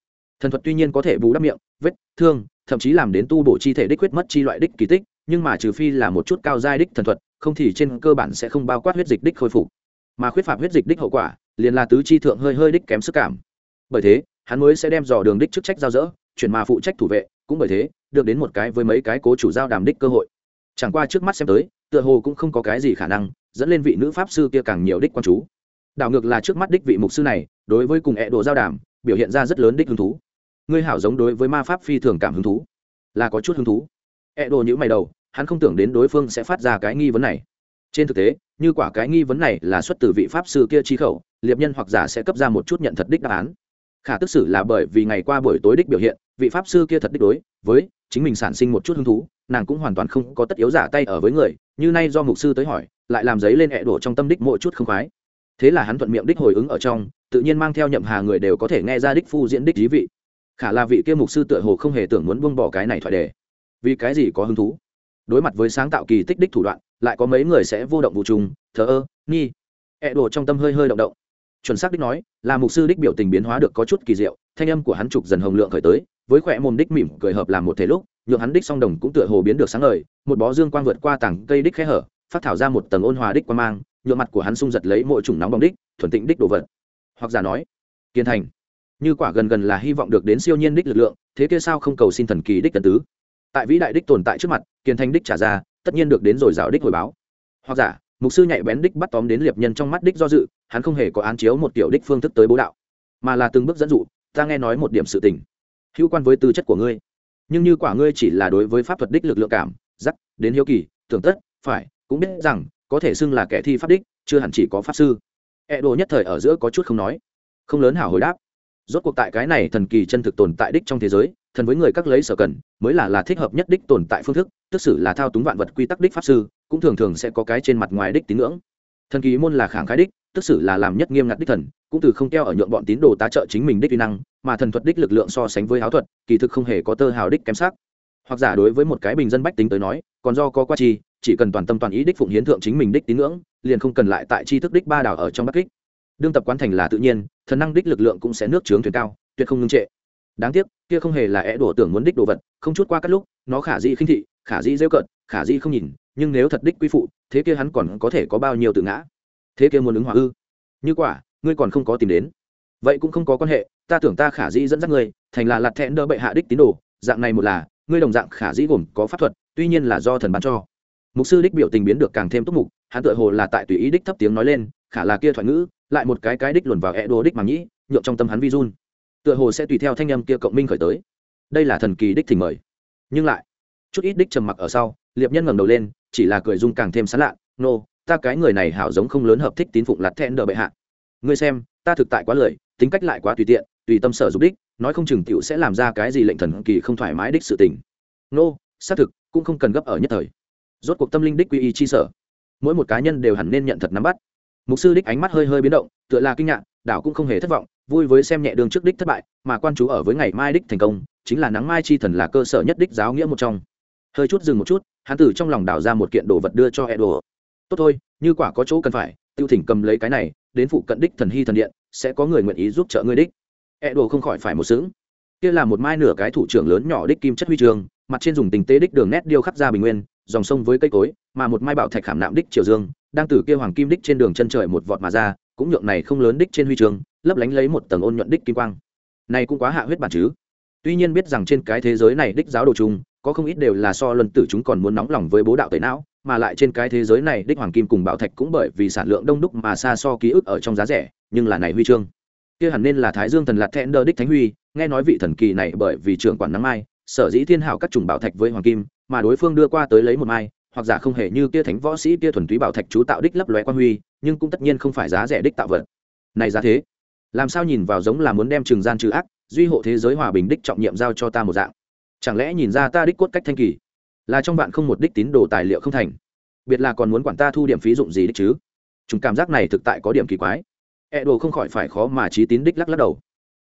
Thần thuật tuy nhiên có thể bù đắp miệng, vết thương thậm chí làm đến tu bổ chi thể đích huyết mất chi loại đích kỳ tích, nhưng mà trừ phi là một chút cao giai đích thần thuật, không thì trên cơ bản sẽ không bao quát huyết dịch đích khôi phục. Mà khuyết phạm huyết dịch đích hậu quả, liền là tứ chi thượng hơi hơi đích kém sức cảm. Bởi thế, hắn mới sẽ đem dò đường đích chức trách giao dỡ, chuyển mà phụ trách thủ vệ, cũng bởi thế, được đến một cái với mấy cái cố chủ giao đàm đích cơ hội. Chẳng qua trước mắt xem tới, tựa hồ cũng không có cái gì khả năng, dẫn lên vị nữ pháp sư kia càng nhiều đích quan chú. Đảo ngược là trước mắt đích vị mục sư này, đối với cùng ẹ độ giao đàm, biểu hiện ra rất lớn đích hứng thú ngươi hảo giống đối với ma pháp phi thường cảm hứng thú. Là có chút hứng thú. E đồ nhữ mày đầu, hắn không tưởng đến đối phương sẽ phát ra cái nghi vấn này. Trên thực tế, như quả cái nghi vấn này là xuất từ vị pháp sư kia chi khẩu, liệp nhân hoặc giả sẽ cấp ra một chút nhận thật đích đáp án. Khả tức xử là bởi vì ngày qua buổi tối đích biểu hiện, vị pháp sư kia thật đích đối, với chính mình sản sinh một chút hứng thú, nàng cũng hoàn toàn không có tất yếu giả tay ở với người, như nay do mục sư tới hỏi, lại làm giấy lên e hẹ đổ trong tâm đích mỗi chút không khoái. Thế là hắn thuận miệng đích hồi ứng ở trong, tự nhiên mang theo nhậm hà người đều có thể nghe ra đích phu diễn đích dí vị khả là vị kia mục sư tựa hồ không hề tưởng muốn buông bỏ cái này thoại đề. Vì cái gì có hứng thú? Đối mặt với sáng tạo kỳ tích đích thủ đoạn, lại có mấy người sẽ vô động vụ trùng thờ ơ, nghi. E Ẹ đổ trong tâm hơi hơi động động. Chuẩn xác đích nói, là mục sư đích biểu tình biến hóa được có chút kỳ diệu, thanh âm của hắn trục dần hồng lượng khởi tới, với khỏe mồm đích mỉm cười hợp làm một thể lúc, nhượng hắn đích song đồng cũng tựa hồ biến được sáng ngời, một bó dương quang vượt qua tảng cây đích khẽ hở, phát thảo ra một tầng ôn hòa đích quan mang, nhượng mặt của hắn sung giật lấy mỗi chủng nóng bóng đích, thuần tịnh đích đồ vật. Hoặc giả nói, kiên thành như quả gần gần là hy vọng được đến siêu nhiên đích lực lượng, thế kia sao không cầu xin thần kỳ đích tần tứ? Tại vĩ đại đích tồn tại trước mặt kiên thành đích trả ra, tất nhiên được đến rồi rào đích hồi báo. Hoặc giả, mục sư nhạy bén đích bắt tóm đến liệp nhân trong mắt đích do dự, hắn không hề có án chiếu một tiểu đích phương thức tới bố đạo, mà là từng bước dẫn dụ, ta nghe nói một điểm sự tình, hữu quan với tư chất của ngươi. Nhưng như quả ngươi chỉ là đối với pháp thuật đích lực lượng cảm giắc đến hiếu kỳ, tưởng tất, phải, cũng biết rằng, có thể xưng là kẻ thi pháp đích, chưa hẳn chỉ có pháp sư. E đồ nhất thời ở giữa có chút không nói. Không lớn hảo hồi đáp rốt cuộc tại cái này thần kỳ chân thực tồn tại đích trong thế giới, thần với người các lấy sở cần, mới là là thích hợp nhất đích tồn tại phương thức, tức xử là thao túng vạn vật quy tắc đích pháp sư, cũng thường thường sẽ có cái trên mặt ngoài đích tín ngưỡng. Thần kỳ môn là khẳng khái đích, tức xử là làm nhất nghiêm ngặt đích thần, cũng từ không keo ở nhượng bọn tín đồ tá trợ chính mình đích uy năng, mà thần thuật đích lực lượng so sánh với áo thuật, kỳ thực không hề có tơ hào đích kém sắc. Hoặc giả đối với một cái bình dân bách tính tới nói, còn do có qua chi, chỉ cần toàn tâm toàn ý đích phụng hiến thượng chính mình đích tín ngưỡng, liền không cần lại tại chi thức đích ba đảo ở trong bắc kích đương tập quán thành là tự nhiên, thần năng đích lực lượng cũng sẽ nước trướng thuyền cao, tuyệt không ngưng trệ. Đáng tiếc, kia không hề là é đổ tưởng muốn đích đồ vật, không chút qua các lúc, nó khả dĩ khinh thị, khả dĩ rêu cận khả dĩ không nhìn, nhưng nếu thật đích quy phụ, thế kia hắn còn có thể có bao nhiêu tự ngã? Thế kia muốn ứng hòa ư? Như quả, ngươi còn không có tìm đến. Vậy cũng không có quan hệ, ta tưởng ta khả dĩ dẫn dắt ngươi, thành là lặt thẹn đỡ bệ hạ đích tín đồ, dạng này một là, ngươi đồng dạng khả dĩ gồm có pháp thuật, tuy nhiên là do thần bán cho. Mục sư đích biểu tình biến được càng thêm túc mục, hắn tựa hồ là tại tùy ý đích thấp tiếng nói lên, khả là kia thoại ngữ lại một cái cái đích luồn vào e đồ đích mà nhĩ nhượng trong tâm hắn vi run. Tựa hồ sẽ tùy theo thanh âm kia cộng minh khởi tới. Đây là thần kỳ đích thỉnh mời. Nhưng lại chút ít đích trầm mặc ở sau liệp nhân ngẩng đầu lên chỉ là cười dung càng thêm sán lạ nô、no, ta cái người này hảo giống không lớn hợp thích tín phụng lặt thẹn đờ bệ hạ. Ngươi xem ta thực tại quá lười tính cách lại quá tùy tiện tùy tâm sở dục đích nói không chừng tiểu sẽ làm ra cái gì lệnh thần kỳ không thoải mái đích sự tình. Nô、no, xác thực cũng không cần gấp ở nhất thời. Rốt cuộc tâm linh đích quy y chi sở. Mỗi một cá nhân đều hẳn nên nhận thật nắm bắt mục sư đích ánh mắt hơi hơi biến động, tựa là kinh ngạc, đảo cũng không hề thất vọng, vui với xem nhẹ đường trước đích thất bại, mà quan chú ở với ngày mai đích thành công, chính là nắng mai chi thần là cơ sở nhất đích giáo nghĩa một trong. Hơi chút dừng một chút, hắn từ trong lòng đảo ra một kiện đồ vật đưa cho edo. Tốt thôi, như quả có chỗ cần phải, tiêu thỉnh cầm lấy cái này, đến phụ cận đích thần hy thần điện, sẽ có người nguyện ý giúp trợ ngươi đích. Edo không khỏi phải một sướng kia là một mai nửa cái thủ trưởng lớn nhỏ đích kim chất huy trường, mặt trên dùng tình tế đích đường nét điêu khắc ra bình nguyên, dòng sông với cây cối, mà một mai bảo thạch khảm nạm đích triều dương đang từ kia hoàng kim đích trên đường chân trời một vọt mà ra, cũng nhượng này không lớn đích trên huy trường, lấp lánh lấy một tầng ôn nhuận đích kim quang. Này cũng quá hạ huyết bản chứ. Tuy nhiên biết rằng trên cái thế giới này đích giáo đồ chung, có không ít đều là so luân tử chúng còn muốn nóng lòng với bố đạo tẩy não, mà lại trên cái thế giới này đích hoàng kim cùng bảo thạch cũng bởi vì sản lượng đông đúc mà xa so ký ức ở trong giá rẻ, nhưng là này huy chương. Kia hẳn nên là thái dương thần lạt thẹn đơ đích thánh huy, nghe nói vị thần kỳ này bởi vì trưởng quản nắng mai, sở dĩ thiên hảo các chủng bảo thạch với hoàng kim, mà đối phương đưa qua tới lấy một mai hoặc giả không hề như kia thánh võ sĩ kia thuần túy bảo thạch chú tạo đích lấp lóe quan huy, nhưng cũng tất nhiên không phải giá rẻ đích tạo vật. Này giá thế, làm sao nhìn vào giống là muốn đem trường gian trừ ác, duy hộ thế giới hòa bình đích trọng nhiệm giao cho ta một dạng? Chẳng lẽ nhìn ra ta đích cốt cách thanh kỳ, là trong bạn không một đích tín đồ tài liệu không thành? Biệt là còn muốn quản ta thu điểm phí dụng gì đích chứ? Chúng cảm giác này thực tại có điểm kỳ quái. E đồ không khỏi phải khó mà trí tín đích lắc lắc đầu.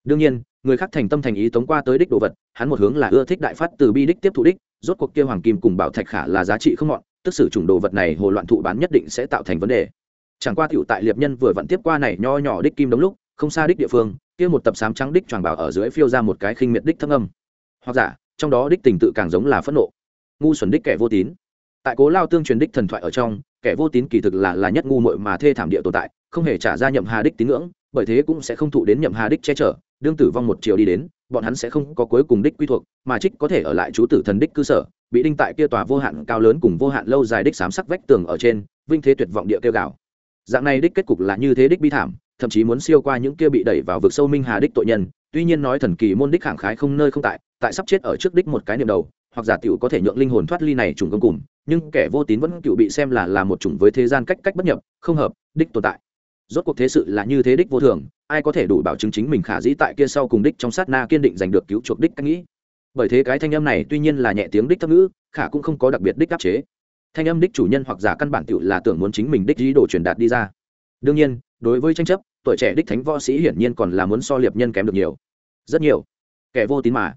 Đương nhiên, người khác thành tâm thành ý tống qua tới đích đồ vật, hắn một hướng là ưa thích đại phát từ bi đích tiếp thụ đích rốt cuộc kia hoàng kim cùng bảo thạch khả là giá trị không mọn, tức sử chủng đồ vật này hồ loạn thụ bán nhất định sẽ tạo thành vấn đề. Chẳng qua tiểu tại liệp nhân vừa vặn tiếp qua này nho nhỏ đích kim đống lúc, không xa đích địa phương, kia một tập sám trắng đích choàng bảo ở dưới phiêu ra một cái khinh miệt đích thâm âm. Hoặc giả, trong đó đích tình tự càng giống là phẫn nộ. Ngu xuẩn đích kẻ vô tín. Tại cố lao tương truyền đích thần thoại ở trong, kẻ vô tín kỳ thực là là nhất ngu muội mà thê thảm địa tồn tại, không hề trả ra nhậm hà đích tín ngưỡng, bởi thế cũng sẽ không thụ đến nhậm hà đích che chở đương tử vong một chiều đi đến, bọn hắn sẽ không có cuối cùng đích quy thuộc, mà trích có thể ở lại chú tử thần đích cư sở, bị đinh tại kia tòa vô hạn cao lớn cùng vô hạn lâu dài đích sám sắc vách tường ở trên, vinh thế tuyệt vọng địa kêu gào. Dạng này đích kết cục là như thế đích bi thảm, thậm chí muốn siêu qua những kia bị đẩy vào vực sâu minh hà đích tội nhân, tuy nhiên nói thần kỳ môn đích khẳng khái không nơi không tại tại sắp chết ở trước đích một cái niệm đầu, hoặc giả tiểu có thể nhượng linh hồn thoát ly này trùng công cùng, nhưng kẻ vô tín vẫn cựu bị xem là là một chủng với thế gian cách cách bất nhập, không hợp, đích tồn tại rốt cuộc thế sự là như thế đích vô thường, ai có thể đủ bảo chứng chính mình khả dĩ tại kia sau cùng đích trong sát na kiên định giành được cứu chuộc đích cách nghĩ? Bởi thế cái thanh âm này tuy nhiên là nhẹ tiếng đích thấp ngữ, khả cũng không có đặc biệt đích áp chế. Thanh âm đích chủ nhân hoặc giả căn bản tựu là tưởng muốn chính mình đích ý đồ truyền đạt đi ra. Đương nhiên, đối với tranh chấp, tuổi trẻ đích thánh võ sĩ hiển nhiên còn là muốn so liệp nhân kém được nhiều. Rất nhiều. Kẻ vô tín mà.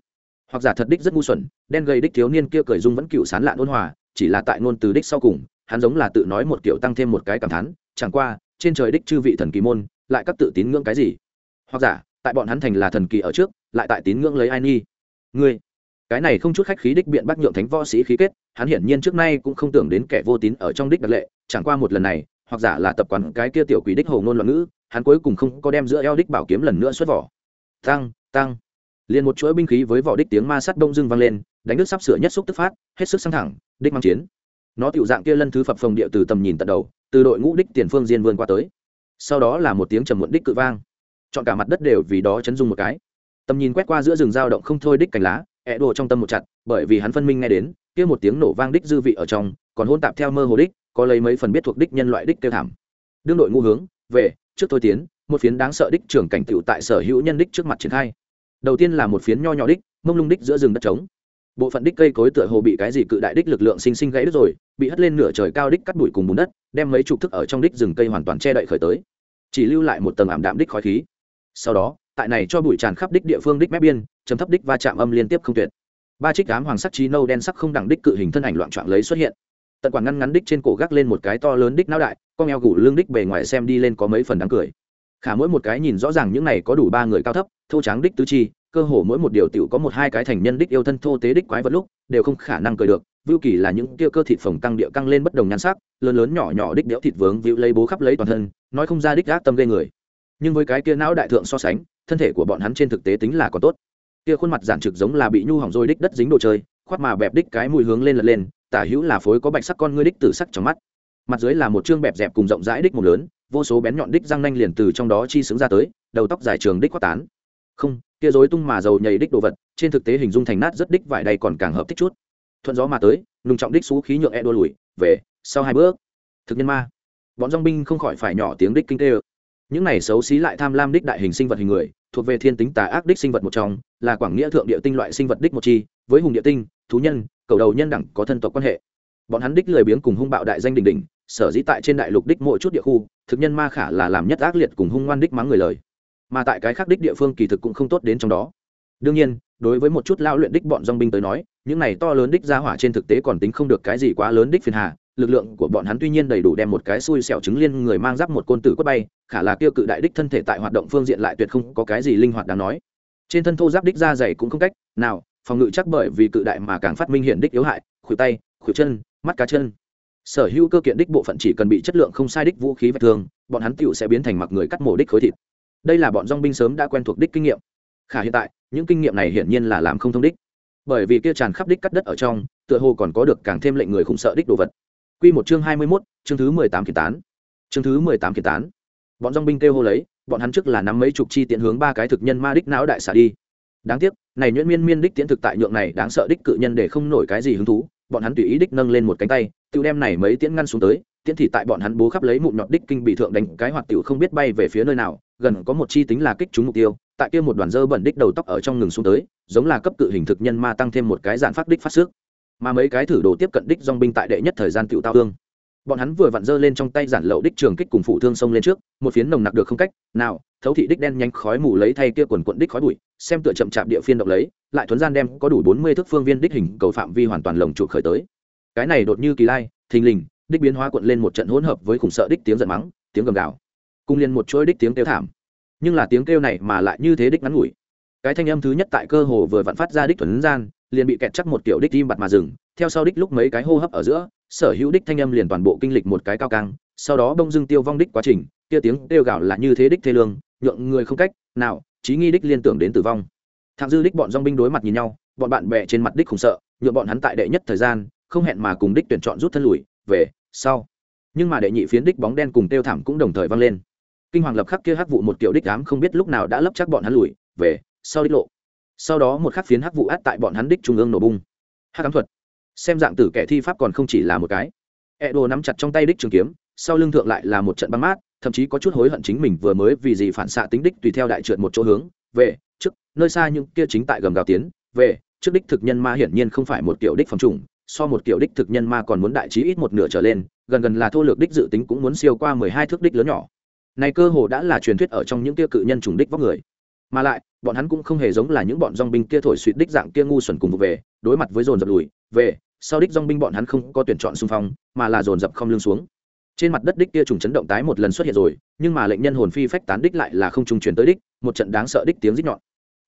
Hoặc giả thật đích rất ngu xuẩn, đen gây đích thiếu niên kia cười dung vẫn cựu sán lạn ôn hòa, chỉ là tại ngôn từ đích sau cùng, hắn giống là tự nói một kiểu tăng thêm một cái cảm thán, chẳng qua trên trời đích chư vị thần kỳ môn, lại các tự tín ngưỡng cái gì? Hoặc giả, tại bọn hắn thành là thần kỳ ở trước, lại tại tín ngưỡng lấy ai nghi? Ngươi, cái này không chút khách khí đích biện bác nhượng thánh võ sĩ khí kết, hắn hiển nhiên trước nay cũng không tưởng đến kẻ vô tín ở trong đích đặc lệ, chẳng qua một lần này, hoặc giả là tập quán cái kia tiểu quỷ đích hồ ngôn loạn ngữ, hắn cuối cùng không có đem giữa eo đích bảo kiếm lần nữa xuất vỏ. Tăng tăng. Liền một chuỗi binh khí với vỏ đích tiếng ma sắt đông dưng vang lên, đánh nước sắp sửa nhất xúc tức phát, hết sức sang thẳng, đích mang chiến. Nó tiểu dạng kia lân thứ phập phồng địa từ tầm nhìn tận đầu từ đội ngũ đích tiền phương diên vươn qua tới. Sau đó là một tiếng trầm muộn đích cự vang. Chọn cả mặt đất đều vì đó chấn dung một cái. Tầm nhìn quét qua giữa rừng dao động không thôi đích cành lá ẹ đồ trong tâm một chặt, bởi vì hắn phân minh nghe đến, kia một tiếng nổ vang đích dư vị ở trong, còn hôn tạp theo mơ hồ đích, có lấy mấy phần biết thuộc đích nhân loại đích kêu thảm. Đương đội ngũ hướng, về, trước tôi tiến, một phiến đáng sợ đích trưởng cảnh tựu tại sở hữu nhân đích trước mặt triển khai. Đầu tiên là một phiến nho nhỏ đích, mông lung đích giữa rừng đất trống bộ phận đích cây cối tựa hồ bị cái gì cự đại đích lực lượng sinh sinh gãy đứt rồi, bị hất lên nửa trời cao đích cắt bụi cùng bùn đất, đem mấy chục thức ở trong đích rừng cây hoàn toàn che đậy khởi tới. Chỉ lưu lại một tầng ảm đạm đích khói khí. Sau đó, tại này cho bụi tràn khắp đích địa phương đích mép biên chấm thấp đích va chạm âm liên tiếp không tuyệt. Ba trích đám hoàng sắc trí nâu đen sắc không đẳng đích cự hình thân ảnh loạn trọn lấy xuất hiện. Tận quản ngăn ngắn đích trên cổ gác lên một cái to lớn đích não đại, con eo gù lưng đích bề ngoài xem đi lên có mấy phần đáng cười. Khả mỗi một cái nhìn rõ ràng những này có đủ ba người cao thấp, thô tráng đích tứ chi cơ hồ mỗi một điều tiểu có một hai cái thành nhân đích yêu thân thô tế đích quái vật lúc, đều không khả năng cười được. Vưu kỳ là những kia cơ thịt phồng tăng địa căng lên bất đồng nhan sắc, lớn lớn nhỏ nhỏ đích đẽo thịt vướng vịu lấy bố khắp lấy toàn thân, nói không ra đích gác tâm gây người. Nhưng với cái kia não đại thượng so sánh, thân thể của bọn hắn trên thực tế tính là còn tốt. Kia khuôn mặt giản trực giống là bị nhu hỏng rồi đích đất dính đồ chơi khoát mà bẹp đích cái mùi hướng lên lật lên, tả hữu là phối có bạch sắc con ngươi đích tử sắc trong mắt. Mặt dưới là một chương bẹp dẹp cùng rộng rãi đích một lớn, vô số bén nhọn đích răng nanh liền từ trong đó chi xứng ra tới, đầu tóc dài trường đích quát tán. Không kia rối tung mà dầu nhầy đích đồ vật, trên thực tế hình dung thành nát rất đích, vải đầy còn càng hợp thích chút. Thuận gió mà tới, nùng trọng đích xú khí nhượng e đua lùi, về, sau hai bước. Thực nhân ma. Bọn dong binh không khỏi phải nhỏ tiếng đích kinh tê những này xấu xí lại tham lam đích đại hình sinh vật hình người, thuộc về thiên tính tà ác đích sinh vật một trong, là quảng nghĩa thượng địa tinh loại sinh vật đích một chi, với hùng địa tinh, thú nhân, cầu đầu nhân đẳng có thân tộc quan hệ. Bọn hắn đích lười biếng cùng hung bạo đại danh đình đình sở dĩ tại trên đại lục đích mỗi chút địa khu, thực nhân ma khả là làm nhất ác liệt cùng hung ngoan đích mắng người lời mà tại cái khác đích địa phương kỳ thực cũng không tốt đến trong đó. Đương nhiên, đối với một chút lao luyện đích bọn dong binh tới nói, những này to lớn đích ra hỏa trên thực tế còn tính không được cái gì quá lớn đích phiền hà, lực lượng của bọn hắn tuy nhiên đầy đủ đem một cái xui xẻo trứng liên người mang giáp một côn tử quất bay, khả là kêu cự đại đích thân thể tại hoạt động phương diện lại tuyệt không có cái gì linh hoạt đáng nói. Trên thân thô giáp đích da dày cũng không cách nào, phòng ngự chắc bởi vì cự đại mà càng phát minh hiện đích yếu hại, khuỷu tay, khuỷu chân, mắt cá chân. Sở hữu cơ kiện đích bộ phận chỉ cần bị chất lượng không sai đích vũ khí vạch thương, bọn hắn tựu sẽ biến thành mặc người cắt mổ đích khối thịt đây là bọn dong binh sớm đã quen thuộc đích kinh nghiệm khả hiện tại những kinh nghiệm này hiển nhiên là làm không thông đích bởi vì kia tràn khắp đích cắt đất ở trong tựa hồ còn có được càng thêm lệnh người khủng sợ đích đồ vật Quy một chương hai mươi 21, chương thứ mười tám kiệt tán. Chương thứ mười tám kiệt tán. Bọn dòng binh kêu hô lấy, bọn hắn trước là nắm mấy chục chi tiện hướng ba cái thực nhân ma đích não đại xả đi. Đáng tiếc, này nhuyễn miên miên đích tiễn thực tại nhượng này đáng sợ đích cự nhân để không nổi cái gì hứng thú, bọn hắn tùy ý đích nâng lên một cánh tay, tiêu đem này mấy tiễn ngăn xuống tới, tiễn thì tại bọn hắn bố khắp lấy mụn nhọt đích kinh bị thượng đánh cái hoạt tiểu không biết bay về phía nơi nào, gần có một chi tính là kích trúng mục tiêu, tại kia một đoàn dơ bẩn đích đầu tóc ở trong ngừng xuống tới, giống là cấp cự hình thực nhân ma tăng thêm một cái dạn phát đích phát sức. Mà mấy cái thử đồ tiếp cận đích dong binh tại đệ nhất thời gian tiểu tao thương bọn hắn vừa vặn dơ lên trong tay giản lậu đích trường kích cùng phụ thương xông lên trước một phiến nồng nặc được không cách nào thấu thị đích đen nhanh khói mù lấy thay kia quần quận đích khói bụi xem tựa chậm chạp địa phiên động lấy lại thuấn gian đem có đủ bốn mươi thước phương viên đích hình cầu phạm vi hoàn toàn lồng trụ khởi tới. Cái này đột như kỳ lai thình lình đích biến hóa cuộn lên một trận hỗn hợp với khủng sợ đích tiếng giận mắng, tiếng gầm gào, cùng liên một chuỗi đích tiếng kêu thảm. Nhưng là tiếng kêu này mà lại như thế đích ngắn ngủi. Cái thanh âm thứ nhất tại cơ hồ vừa vặn phát ra đích thuần gian, liền bị kẹt chắc một kiểu đích tim bặt mà dừng. Theo sau đích lúc mấy cái hô hấp ở giữa, sở hữu đích thanh âm liền toàn bộ kinh lịch một cái cao căng, sau đó bông dưng tiêu vong đích quá trình, kia tiếng kêu gạo là như thế đích thê lương, nhượng người không cách nào trí nghi đích liên tưởng đến tử vong. Thạng dư đích bọn dong binh đối mặt nhìn nhau, bọn bạn bè trên mặt đích khủng sợ, nhượng bọn hắn tại đệ nhất thời gian, không hẹn mà cùng đích tuyển chọn rút thân lùi về, sau. Nhưng mà đệ nhị phiến đích bóng đen cùng tiêu thảm cũng đồng thời vang lên. Kinh hoàng lập khắc kia hắc vụ một kiểu đích ám không biết lúc nào đã lấp chắc bọn hắn lùi, về, sau đích lộ. Sau đó một khắc phiến hắc vụ át tại bọn hắn đích trung ương nổ bung. Hắc ám thuật. Xem dạng tử kẻ thi pháp còn không chỉ là một cái. E đồ nắm chặt trong tay đích trường kiếm, sau lưng thượng lại là một trận băng mát, thậm chí có chút hối hận chính mình vừa mới vì gì phản xạ tính đích tùy theo đại trượt một chỗ hướng, về, trước, nơi xa những kia chính tại gầm gào tiến, về, trước đích thực nhân ma hiển nhiên không phải một kiểu đích phòng trùng so một kiểu đích thực nhân ma còn muốn đại trí ít một nửa trở lên, gần gần là thô lược đích dự tính cũng muốn siêu qua mười hai thước đích lớn nhỏ. Này cơ hồ đã là truyền thuyết ở trong những kia cự nhân trùng đích vóc người. Mà lại, bọn hắn cũng không hề giống là những bọn dong binh kia thổi suỵt đích dạng kia ngu xuẩn cùng về, đối mặt với dồn dập lùi, về, sau đích dong binh bọn hắn không có tuyển chọn xung phong, mà là dồn dập không lưng xuống. Trên mặt đất đích kia trùng chấn động tái một lần xuất hiện rồi, nhưng mà lệnh nhân hồn phi phách tán đích lại là không trùng chuyển tới đích, một trận đáng sợ đích tiếng rít nhọn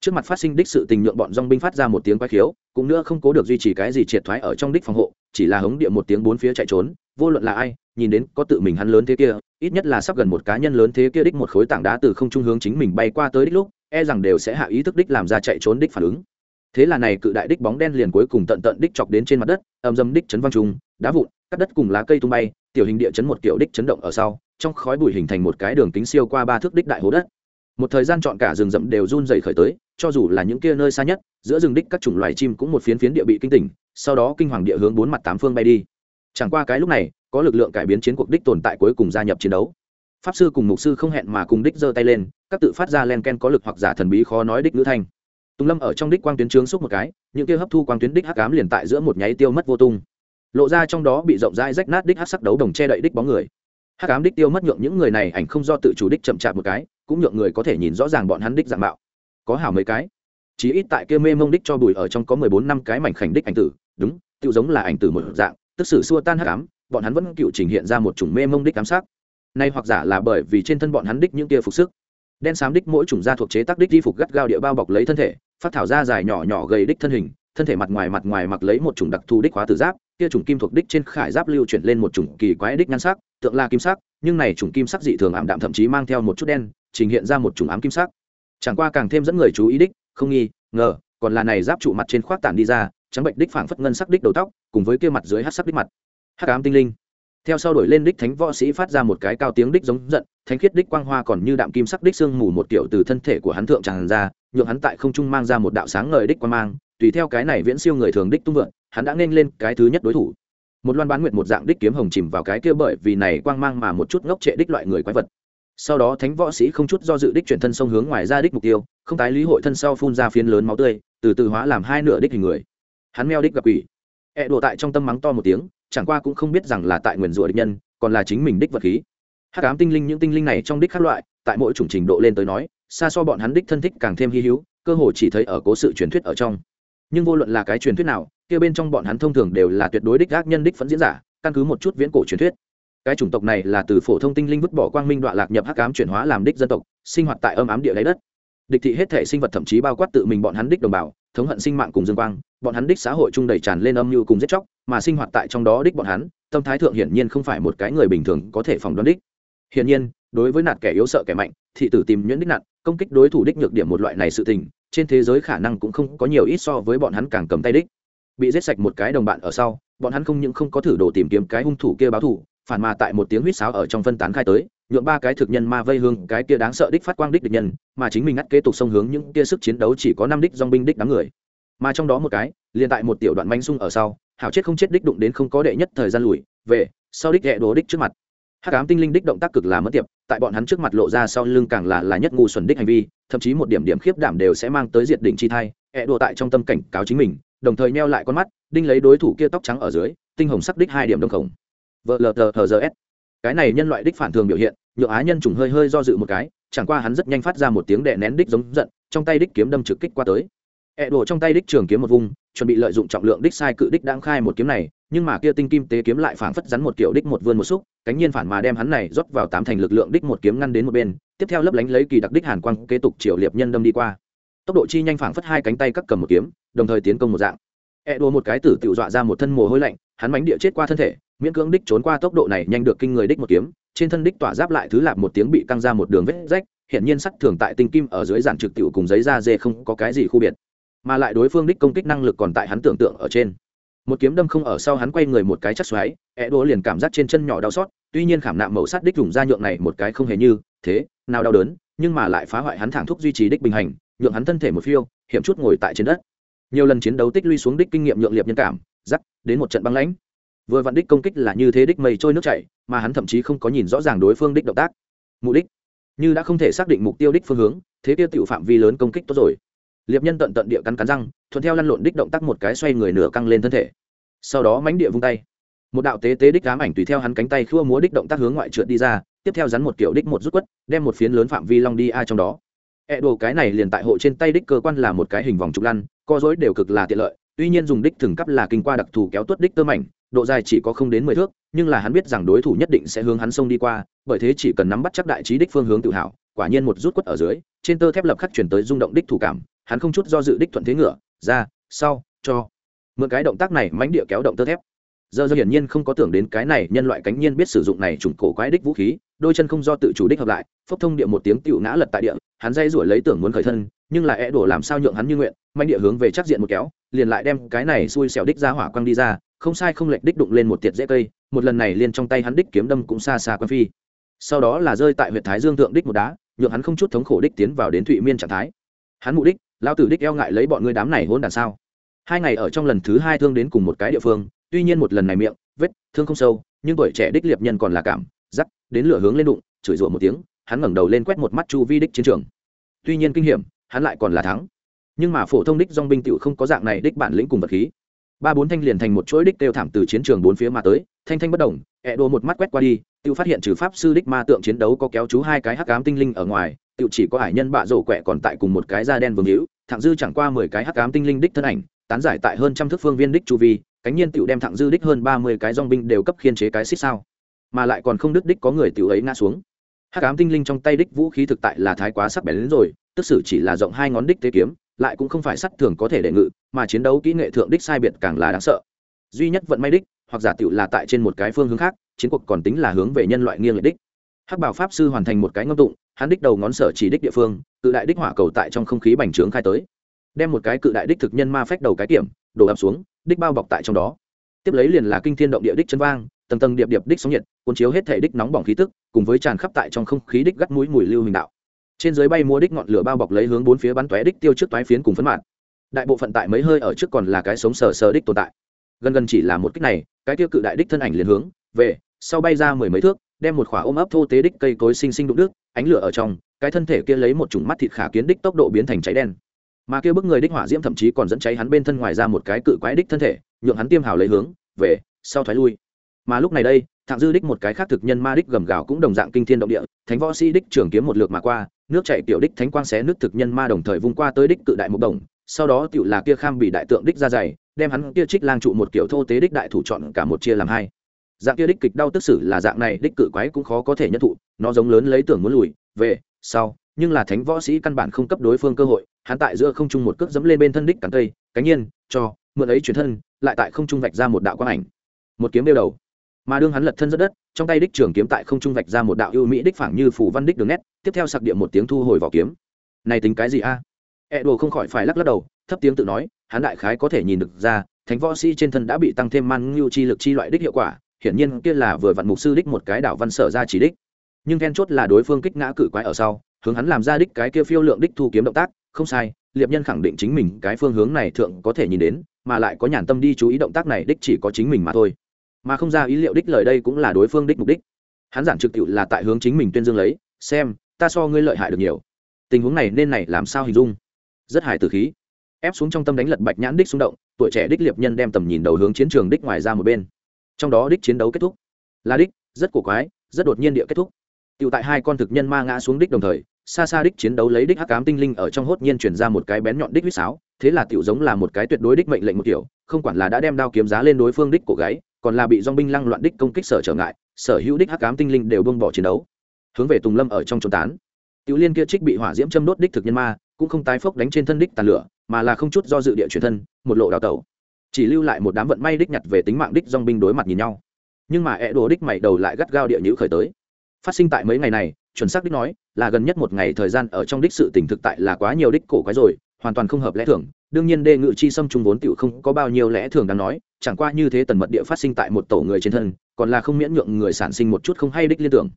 trước mặt phát sinh đích sự tình nhượng bọn dong binh phát ra một tiếng quái khiếu, cũng nữa không cố được duy trì cái gì triệt thoái ở trong đích phòng hộ, chỉ là hống địa một tiếng bốn phía chạy trốn, vô luận là ai, nhìn đến có tự mình hắn lớn thế kia, ít nhất là sắp gần một cá nhân lớn thế kia đích một khối tảng đá từ không trung hướng chính mình bay qua tới đích lúc e rằng đều sẽ hạ ý thức đích làm ra chạy trốn đích phản ứng. Thế là này cự đại đích bóng đen liền cuối cùng tận tận đích chọc đến trên mặt đất, ầm dâm đích chấn văng trùng, đá vụn, cắt đất cùng lá cây tung bay, tiểu hình địa chấn một kiểu đích chấn động ở sau, trong khói bụi hình thành một cái đường kính siêu qua ba thước đích đại hố đất một thời gian chọn cả rừng rậm đều run dày khởi tới, cho dù là những kia nơi xa nhất, giữa rừng đích các chủng loài chim cũng một phiến phiến địa bị kinh tỉnh, sau đó kinh hoàng địa hướng bốn mặt tám phương bay đi. Chẳng qua cái lúc này, có lực lượng cải biến chiến cuộc đích tồn tại cuối cùng gia nhập chiến đấu. Pháp sư cùng mục sư không hẹn mà cùng đích giơ tay lên, các tự phát ra len ken có lực hoặc giả thần bí khó nói đích ngữ thanh. Tùng lâm ở trong đích quang tuyến trướng xúc một cái, những kia hấp thu quang tuyến đích hắc ám liền tại giữa một nháy tiêu mất vô tung. Lộ ra trong đó bị rộng rãi rách nát đích hắc sắc đấu đồng che đậy đích bóng người hắc ám đích tiêu mất nhượng những người này ảnh không do tự chủ đích chậm chạp một cái, cũng nhượng người có thể nhìn rõ ràng bọn hắn đích dạng mạo. Có hảo mấy cái. Chỉ ít tại kia mê mông đích cho bùi ở trong có mười bốn năm cái mảnh khảnh đích ảnh tử. Đúng tự giống là ảnh tử một dạng, tức sự xua tan hắc ám, bọn hắn vẫn cựu trình hiện ra một chủng mê mông đích ám sát. nay hoặc giả là bởi vì trên thân bọn hắn đích những kia phục sức. Đen xám đích mỗi chủng da thuộc chế tác đích di phục gắt gao địa bao bọc lấy thân thể, phát thảo ra dài nhỏ nhỏ gầy đích thân hình thân thể mặt ngoài mặt ngoài mặc lấy một chủng đặc thù đích hóa tử giáp, kia chủng kim thuộc đích trên khải giáp lưu chuyển lên một chủng kỳ quái đích nhan sắc, tượng la kim sắc, nhưng này chủng kim sắc dị thường ảm đạm thậm chí mang theo một chút đen, trình hiện ra một chủng ám kim sắc. Chẳng qua càng thêm dẫn người chú ý đích, không nghi, ngờ, còn là này giáp trụ mặt trên khoác tản đi ra, trắng bệnh đích phảng phất ngân sắc đích đầu tóc, cùng với kia mặt dưới hát sắc đích mặt. Hắc ám tinh linh. Theo sau đổi lên đích thánh võ sĩ phát ra một cái cao tiếng đích giống giận, thánh khiết đích quang hoa còn như đạm kim sắc đích sương mù một kiểu từ thân thể của hắn thượng tràn ra, nhượng hắn tại không trung mang ra một đạo sáng ngời đích quang mang tùy theo cái này viễn siêu người thường đích tung vượn, hắn đã nên lên cái thứ nhất đối thủ. Một loan bán nguyệt một dạng đích kiếm hồng chìm vào cái kia bởi vì này quang mang mà một chút ngốc trệ đích loại người quái vật. Sau đó thánh võ sĩ không chút do dự đích chuyển thân sông hướng ngoài ra đích mục tiêu, không tái lý hội thân sau phun ra phiến lớn máu tươi, từ từ hóa làm hai nửa đích hình người. Hắn meo đích gặp quỷ. E Ẹ đổ tại trong tâm mắng to một tiếng, chẳng qua cũng không biết rằng là tại nguyền rủa địch nhân, còn là chính mình đích vật khí. Hắc ám tinh linh những tinh linh này trong đích các loại, tại mỗi chủng trình độ lên tới nói, xa so bọn hắn đích thân thích càng thêm hy hữu, cơ hồ chỉ thấy ở cố sự truyền thuyết ở trong nhưng vô luận là cái truyền thuyết nào, kia bên trong bọn hắn thông thường đều là tuyệt đối đích gác nhân đích phẫn diễn giả, căn cứ một chút viễn cổ truyền thuyết. Cái chủng tộc này là từ phổ thông tinh linh vứt bỏ quang minh đoạn lạc nhập hắc ám chuyển hóa làm đích dân tộc, sinh hoạt tại âm ám địa đáy đất. Địch thị hết thể sinh vật thậm chí bao quát tự mình bọn hắn đích đồng bào, thống hận sinh mạng cùng dương quang, bọn hắn đích xã hội trung đầy tràn lên âm mưu cùng giết chóc, mà sinh hoạt tại trong đó đích bọn hắn, tâm thái thượng hiển nhiên không phải một cái người bình thường có thể phòng đoán đích. Hiển nhiên, đối với nạt kẻ yếu sợ kẻ mạnh, thị tử tìm nhuyễn đích nạt công kích đối thủ đích nhược điểm một loại này sự tình trên thế giới khả năng cũng không có nhiều ít so với bọn hắn càng cầm tay đích. Bị giết sạch một cái đồng bạn ở sau, bọn hắn không những không có thử đồ tìm kiếm cái hung thủ kia báo thù, phản mà tại một tiếng huýt sáo ở trong phân tán khai tới nhuộm ba cái thực nhân ma vây hương cái kia đáng sợ đích phát quang đích địch nhân, mà chính mình ngắt kế tục sông hướng những kia sức chiến đấu chỉ có năm đích dong binh đích đám người. Mà trong đó một cái, liền tại một tiểu đoạn manh sung ở sau, hảo chết không chết đích đụng đến không có đệ nhất thời gian lùi, về, sau đích ghẹ đố đích trước mặt hắc ám tinh linh đích động tác cực là mất tiệp, tại bọn hắn trước mặt lộ ra sau lưng càng là là nhất ngu xuẩn đích hành vi, thậm chí một điểm điểm khiếp đảm đều sẽ mang tới diệt đỉnh chi thai ẹ đùa tại trong tâm cảnh cáo chính mình, đồng thời neo lại con mắt, đinh lấy đối thủ kia tóc trắng ở dưới, tinh hồng sắc đích hai điểm đông khổng. Vợ lờ tờ hờ s cái này nhân loại đích phản thường biểu hiện nhựa á nhân trùng hơi hơi do dự một cái, chẳng qua hắn rất nhanh phát ra một tiếng đè nén đích giống giận, trong tay đích kiếm đâm trực kích qua tới. Ẹ đổ trong tay đích trường kiếm một vùng, chuẩn bị lợi dụng trọng lượng đích sai cự đích đang khai một kiếm này nhưng mà kia tinh kim tế kiếm lại phản phất rắn một kiểu đích một vươn một xúc, cánh nhiên phản mà đem hắn này rót vào tám thành lực lượng đích một kiếm ngăn đến một bên, tiếp theo lấp lánh lấy kỳ đặc đích hàn quang kế tục triều liệp nhân đâm đi qua. Tốc độ chi nhanh phản phất hai cánh tay các cầm một kiếm, đồng thời tiến công một dạng. E đùa một cái tử tự dọa ra một thân mồ hôi lạnh, hắn mánh địa chết qua thân thể, miễn cưỡng đích trốn qua tốc độ này nhanh được kinh người đích một kiếm, trên thân đích tỏa giáp lại thứ lạp một tiếng bị căng ra một đường vết rách hiện nhiên sắt thường tại tinh kim ở dưới giản trực tiểu cùng giấy da dê không có cái gì khu biệt, mà lại đối phương đích công kích năng lực còn tại hắn tưởng tượng ở trên một kiếm đâm không ở sau hắn quay người một cái chắc xoáy é đố liền cảm giác trên chân nhỏ đau xót, tuy nhiên khảm nạm màu sắt đích dùng ra nhượng này một cái không hề như thế, nào đau đớn, nhưng mà lại phá hoại hắn thẳng thúc duy trì đích bình hành, nhượng hắn thân thể một phiêu, hiểm chút ngồi tại trên đất. Nhiều lần chiến đấu tích lũy xuống đích kinh nghiệm nhượng liệp nhân cảm giắc đến một trận băng lãnh. Vừa vặn đích công kích là như thế đích mây trôi nước chảy, mà hắn thậm chí không có nhìn rõ ràng đối phương đích động tác. Mục đích, như đã không thể xác định mục tiêu đích phương hướng, thế tiêu tiểu phạm vi lớn công kích tốt rồi liệp nhân tận tận địa cắn cắn răng, thuận theo lăn lộn đích động tác một cái xoay người nửa căng lên thân thể. Sau đó mánh địa vung tay. Một đạo tế tế đích ám ảnh tùy theo hắn cánh tay khua múa đích động tác hướng ngoại trượt đi ra, tiếp theo rắn một kiểu đích một rút quất, đem một phiến lớn phạm vi long đi ai trong đó. E đồ cái này liền tại hộ trên tay đích cơ quan là một cái hình vòng trục lăn, co dối đều cực là tiện lợi, tuy nhiên dùng đích thường cấp là kinh qua đặc thù kéo tuất đích tơ mảnh, độ dài chỉ có không đến mười thước, nhưng là hắn biết rằng đối thủ nhất định sẽ hướng hắn sông đi qua, bởi thế chỉ cần nắm bắt chắc đại trí đích phương hướng tự hào, quả nhiên một rút quất ở dưới, trên tơ thép lập khắc chuyển tới rung động đích thủ cảm hắn không chút do dự đích thuận thế ngựa, ra, sau, cho. Mượn cái động tác này mánh địa kéo động tơ thép. Giờ do hiển nhiên không có tưởng đến cái này nhân loại cánh nhiên biết sử dụng này trùng cổ quái đích vũ khí, đôi chân không do tự chủ đích hợp lại, phốc thông địa một tiếng tựu ngã lật tại địa, hắn dây rủi lấy tưởng muốn khởi thân, nhưng là é đổ làm sao nhượng hắn như nguyện manh địa hướng về chắc diện một kéo, liền lại đem cái này xui xẻo đích ra hỏa quăng đi ra, không sai không lệch đích đụng lên một tiệt dễ cây, một lần này liền trong tay hắn đích kiếm đâm cũng xa xa quan phi. Sau đó là rơi tại huyện thái dương thượng đích một đá, nhượng hắn không chút thống khổ đích tiến vào đến thụy miên trạng thái. Hắn mục đích lao tử đích eo ngại lấy bọn ngươi đám này hôn đàn sao? Hai ngày ở trong lần thứ hai thương đến cùng một cái địa phương, tuy nhiên một lần này miệng, vết, thương không sâu, nhưng tuổi trẻ đích liệp nhân còn là cảm giắc đến lửa hướng lên đụng, chửi rủa một tiếng, hắn ngẩng đầu lên quét một mắt chu vi đích chiến trường. Tuy nhiên kinh hiểm, hắn lại còn là thắng. Nhưng mà phổ thông đích dong binh tựu không có dạng này đích bản lĩnh cùng vật khí. Ba bốn thanh liền thành một chuỗi đích đều thảm từ chiến trường bốn phía mà tới, thanh thanh bất đồng ẹ đô một mắt quét qua đi tự phát hiện trừ pháp sư đích ma tượng chiến đấu có kéo chú hai cái hắc ám tinh linh ở ngoài tự chỉ có hải nhân bạ rổ quẹ còn tại cùng một cái da đen vương hữu thẳng dư chẳng qua mười cái hắc ám tinh linh đích thân ảnh, tán giải tại hơn trăm thước phương viên đích chu vi, cánh nhiên tựu đem thẳng dư đích hơn ba mươi cái dong binh đều cấp khiên chế cái xích sao. Mà lại còn không đứt đích có người tựu ấy ngã xuống. Hắc ám tinh linh trong tay đích vũ khí thực tại là thái quá sắc bén đến rồi, tức sử chỉ là rộng hai ngón đích tế kiếm, lại cũng không phải sắt thường có thể đệ ngự, mà chiến đấu kỹ nghệ thượng đích sai biệt càng là đáng sợ. Duy nhất vận may đích, hoặc giả tựu là tại trên một cái phương hướng khác, chiến cuộc còn tính là hướng về nhân loại nghiêng lệch đích hắc bảo pháp sư hoàn thành một cái ngâm tụng, hắn đích đầu ngón sở chỉ đích địa phương, cự đại đích hỏa cầu tại trong không khí bành trướng khai tới. Đem một cái cự đại đích thực nhân ma phách đầu cái kiểm, đổ ập xuống, đích bao bọc tại trong đó. Tiếp lấy liền là kinh thiên động địa đích chân vang, tầng tầng điệp điệp đích sóng nhiệt, cuốn chiếu hết thể đích nóng bỏng khí tức, cùng với tràn khắp tại trong không khí đích gắt mũi mùi lưu hình đạo. Trên dưới bay mua đích ngọn lửa bao bọc lấy hướng bốn phía bắn tóe đích tiêu trước toái phiến cùng phấn mạn. Đại bộ phận tại mấy hơi ở trước còn là cái sống sờ sờ đích tồn tại. Gần gần chỉ là một cách này, cái tiêu cự đại đích thân ảnh liền hướng về sau bay ra mười mấy thước, đem một khỏa ôm ấp thô tế đích cây cối xinh xinh đụng nước ánh lửa ở trong, cái thân thể kia lấy một chủng mắt thịt khả kiến đích tốc độ biến thành cháy đen. Mà kia bức người đích hỏa diễm thậm chí còn dẫn cháy hắn bên thân ngoài ra một cái cự quái đích thân thể, nhượng hắn tiêm hào lấy hướng, về, sau thoái lui. Mà lúc này đây, thạng dư đích một cái khác thực nhân ma đích gầm gào cũng đồng dạng kinh thiên động địa, thánh võ sĩ đích trường kiếm một lượt mà qua, nước chạy tiểu đích thánh quang xé nước thực nhân ma đồng thời vung qua tới đích cự đại mục đồng, sau đó tiểu là kia kham bị đại tượng đích ra dày, đem hắn kia trích lang trụ một kiểu thô tế đích đại thủ chọn cả một chia làm hai dạng kia đích kịch đau tức xử là dạng này, đích cự quái cũng khó có thể nhất thụ, nó giống lớn lấy tưởng muốn lùi, về, sau, nhưng là thánh võ sĩ căn bản không cấp đối phương cơ hội, hắn tại giữa không trung một cước dẫm lên bên thân đích cắn cây, cánh nhiên, cho, mượn ấy chuyển thân, lại tại không trung vạch ra một đạo quang ảnh. Một kiếm đeo đầu. Mà đương hắn lật thân rất đất, trong tay đích trường kiếm tại không trung vạch ra một đạo ưu mỹ đích phảng như phủ văn đích đường nét, tiếp theo sặc điện một tiếng thu hồi vỏ kiếm. Này tính cái gì a? À? đồ không khỏi phải lắc lắc đầu, thấp tiếng tự nói, hắn đại khái có thể nhìn được ra, thánh võ sĩ trên thân đã bị tăng thêm man ngưu chi lực chi loại đích hiệu quả hiển nhiên kia là vừa vặn mục sư đích một cái đảo văn sở ra chỉ đích. Nhưng then chốt là đối phương kích ngã cự quái ở sau, hướng hắn làm ra đích cái kia phiêu lượng đích thu kiếm động tác, không sai, liệp nhân khẳng định chính mình cái phương hướng này thượng có thể nhìn đến, mà lại có nhàn tâm đi chú ý động tác này đích chỉ có chính mình mà thôi. Mà không ra ý liệu đích lời đây cũng là đối phương đích mục đích. Hắn giản trực tiệu là tại hướng chính mình tuyên dương lấy, xem, ta so ngươi lợi hại được nhiều. Tình huống này nên này làm sao hình dung? Rất hài từ khí. Ép xuống trong tâm đánh lật bạch nhãn đích xung động, tuổi trẻ đích liệp nhân đem tầm nhìn đầu hướng chiến trường đích ngoài ra một bên trong đó đích chiến đấu kết thúc. Là đích, rất cổ quái, rất đột nhiên địa kết thúc. Tựu tại hai con thực nhân ma ngã xuống đích đồng thời, xa xa đích chiến đấu lấy đích hắc ám tinh linh ở trong hốt nhiên chuyển ra một cái bén nhọn đích huýt sáo, thế là tiểu giống là một cái tuyệt đối đích mệnh lệnh một kiểu, không quản là đã đem đao kiếm giá lên đối phương đích cổ gáy, còn là bị dong binh lăng loạn đích công kích sở trở ngại, sở hữu đích hắc ám tinh linh đều bông bỏ chiến đấu. Hướng về tùng lâm ở trong trốn tán. Tiểu liên kia trích bị hỏa diễm châm đốt đích thực nhân ma, cũng không tái phốc đánh trên thân đích tàn lửa, mà là không chút do dự địa truyền thân, một lộ đào tẩu chỉ lưu lại một đám vận may đích nhặt về tính mạng đích dong binh đối mặt nhìn nhau. Nhưng mà e đồ đích mày đầu lại gắt gao địa nhữ khởi tới. Phát sinh tại mấy ngày này, chuẩn xác đích nói, là gần nhất một ngày thời gian ở trong đích sự tình thực tại là quá nhiều đích cổ quái rồi, hoàn toàn không hợp lẽ thường. Đương nhiên đề ngự chi xâm trung vốn tiểu không có bao nhiêu lẽ thường đáng nói, chẳng qua như thế tần mật địa phát sinh tại một tổ người trên thân, còn là không miễn nhượng người sản sinh một chút không hay đích liên tưởng.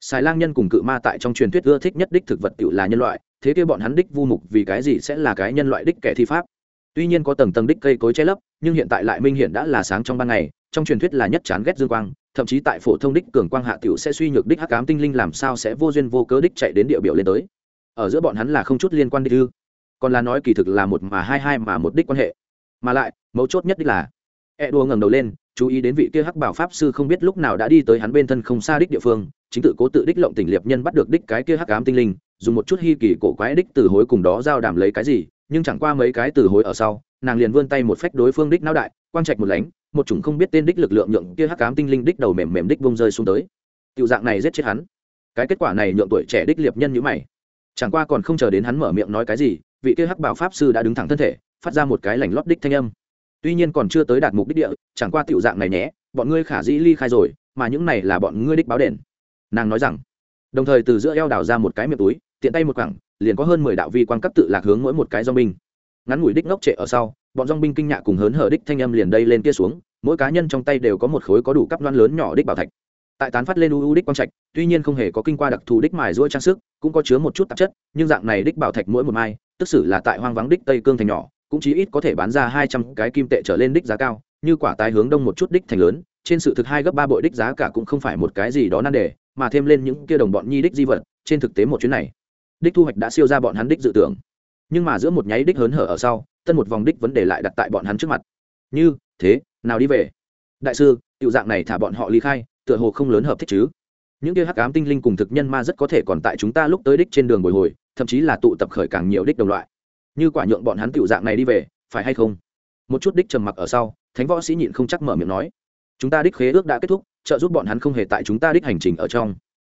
Xài lang nhân cùng cự ma tại trong truyền thuyết ưa thích nhất đích thực vật tiểu là nhân loại, thế kia bọn hắn đích vu mục vì cái gì sẽ là cái nhân loại đích kẻ thi pháp? Tuy nhiên có tầng tầng đích cây cối che lấp, nhưng hiện tại lại minh hiện đã là sáng trong ban ngày, trong truyền thuyết là nhất chán ghét dương quang, thậm chí tại phổ thông đích cường quang hạ tiểu sẽ suy nhược đích hắc ám tinh linh làm sao sẽ vô duyên vô cớ đích chạy đến địa biểu lên tới. Ở giữa bọn hắn là không chút liên quan đích ư. Còn là nói kỳ thực là một mà hai hai mà một đích quan hệ. Mà lại, mấu chốt nhất đích là e đua ngẩng đầu lên, chú ý đến vị kia hắc bảo pháp sư không biết lúc nào đã đi tới hắn bên thân không xa đích địa phương, chính tự cố tự đích lộng tỉnh liệp nhân bắt được đích cái kia hắc ám tinh linh, dùng một chút hy kỳ cổ quái đích từ hối cùng đó giao đảm lấy cái gì nhưng chẳng qua mấy cái từ hối ở sau, nàng liền vươn tay một phách đối phương đích não đại, quang trạch một lánh, một chủng không biết tên đích lực lượng nhượng kia hắc cám tinh linh đích đầu mềm mềm đích bông rơi xuống tới. Tiểu dạng này giết chết hắn. Cái kết quả này nhượng tuổi trẻ đích liệp nhân như mày. Chẳng qua còn không chờ đến hắn mở miệng nói cái gì, vị kia hắc bảo pháp sư đã đứng thẳng thân thể, phát ra một cái lành lót đích thanh âm. Tuy nhiên còn chưa tới đạt mục đích địa, chẳng qua tiểu dạng này nhé, bọn ngươi khả dĩ ly khai rồi, mà những này là bọn ngươi đích báo đền. Nàng nói rằng, đồng thời từ giữa eo đào ra một cái miệng túi tiện tay một quẳng liền có hơn mười đạo vi quan cấp tự lạc hướng mỗi một cái dong binh. Ngắn ngủi đích ngốc trệ ở sau, bọn dong binh kinh nhạ cùng hớn hở đích thanh âm liền đây lên kia xuống, mỗi cá nhân trong tay đều có một khối có đủ cắp loan lớn nhỏ đích bảo thạch. Tại tán phát lên u u đích quang trạch, tuy nhiên không hề có kinh qua đặc thù đích mài ruôi trang sức, cũng có chứa một chút tạp chất, nhưng dạng này đích bảo thạch mỗi một mai, tức xử là tại hoang vắng đích tây cương thành nhỏ, cũng chí ít có thể bán ra hai trăm cái kim tệ trở lên đích giá cao, như quả tái hướng đông một chút đích thành lớn, trên sự thực hai gấp ba bội đích giá cả cũng không phải một cái gì đó nan đề, mà thêm lên những kia đồng bọn nhi đích di vật, trên thực tế một chuyến này đích thu hoạch đã siêu ra bọn hắn đích dự tưởng. Nhưng mà giữa một nháy đích hớn hở ở sau, tân một vòng đích vấn đề lại đặt tại bọn hắn trước mặt. Như, thế, nào đi về? Đại sư, tiểu dạng này thả bọn họ ly khai, tựa hồ không lớn hợp thích chứ? Những kia hắc ám tinh linh cùng thực nhân ma rất có thể còn tại chúng ta lúc tới đích trên đường bồi hồi, thậm chí là tụ tập khởi càng nhiều đích đồng loại. Như quả nhượng bọn hắn tiểu dạng này đi về, phải hay không? Một chút đích trầm mặc ở sau, thánh võ sĩ nhịn không chắc mở miệng nói. Chúng ta đích khế ước đã kết thúc, trợ giúp bọn hắn không hề tại chúng ta đích hành trình ở trong.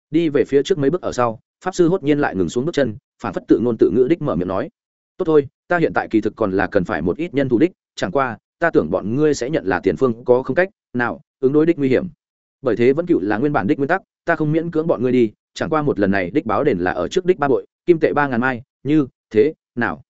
Đi về phía trước mấy bước ở sau pháp sư hốt nhiên lại ngừng xuống bước chân phản phất tự ngôn tự ngữ đích mở miệng nói. Tốt thôi, ta hiện tại kỳ thực còn là cần phải một ít nhân thủ đích, chẳng qua, ta tưởng bọn ngươi sẽ nhận là tiền phương có không cách nào ứng đối đích nguy hiểm. Bởi thế vẫn cựu là nguyên bản đích nguyên tắc, ta không miễn cưỡng bọn ngươi đi, chẳng qua một lần này đích báo đền là ở trước đích ba bội, kim tệ ba ngàn mai, như, thế, nào?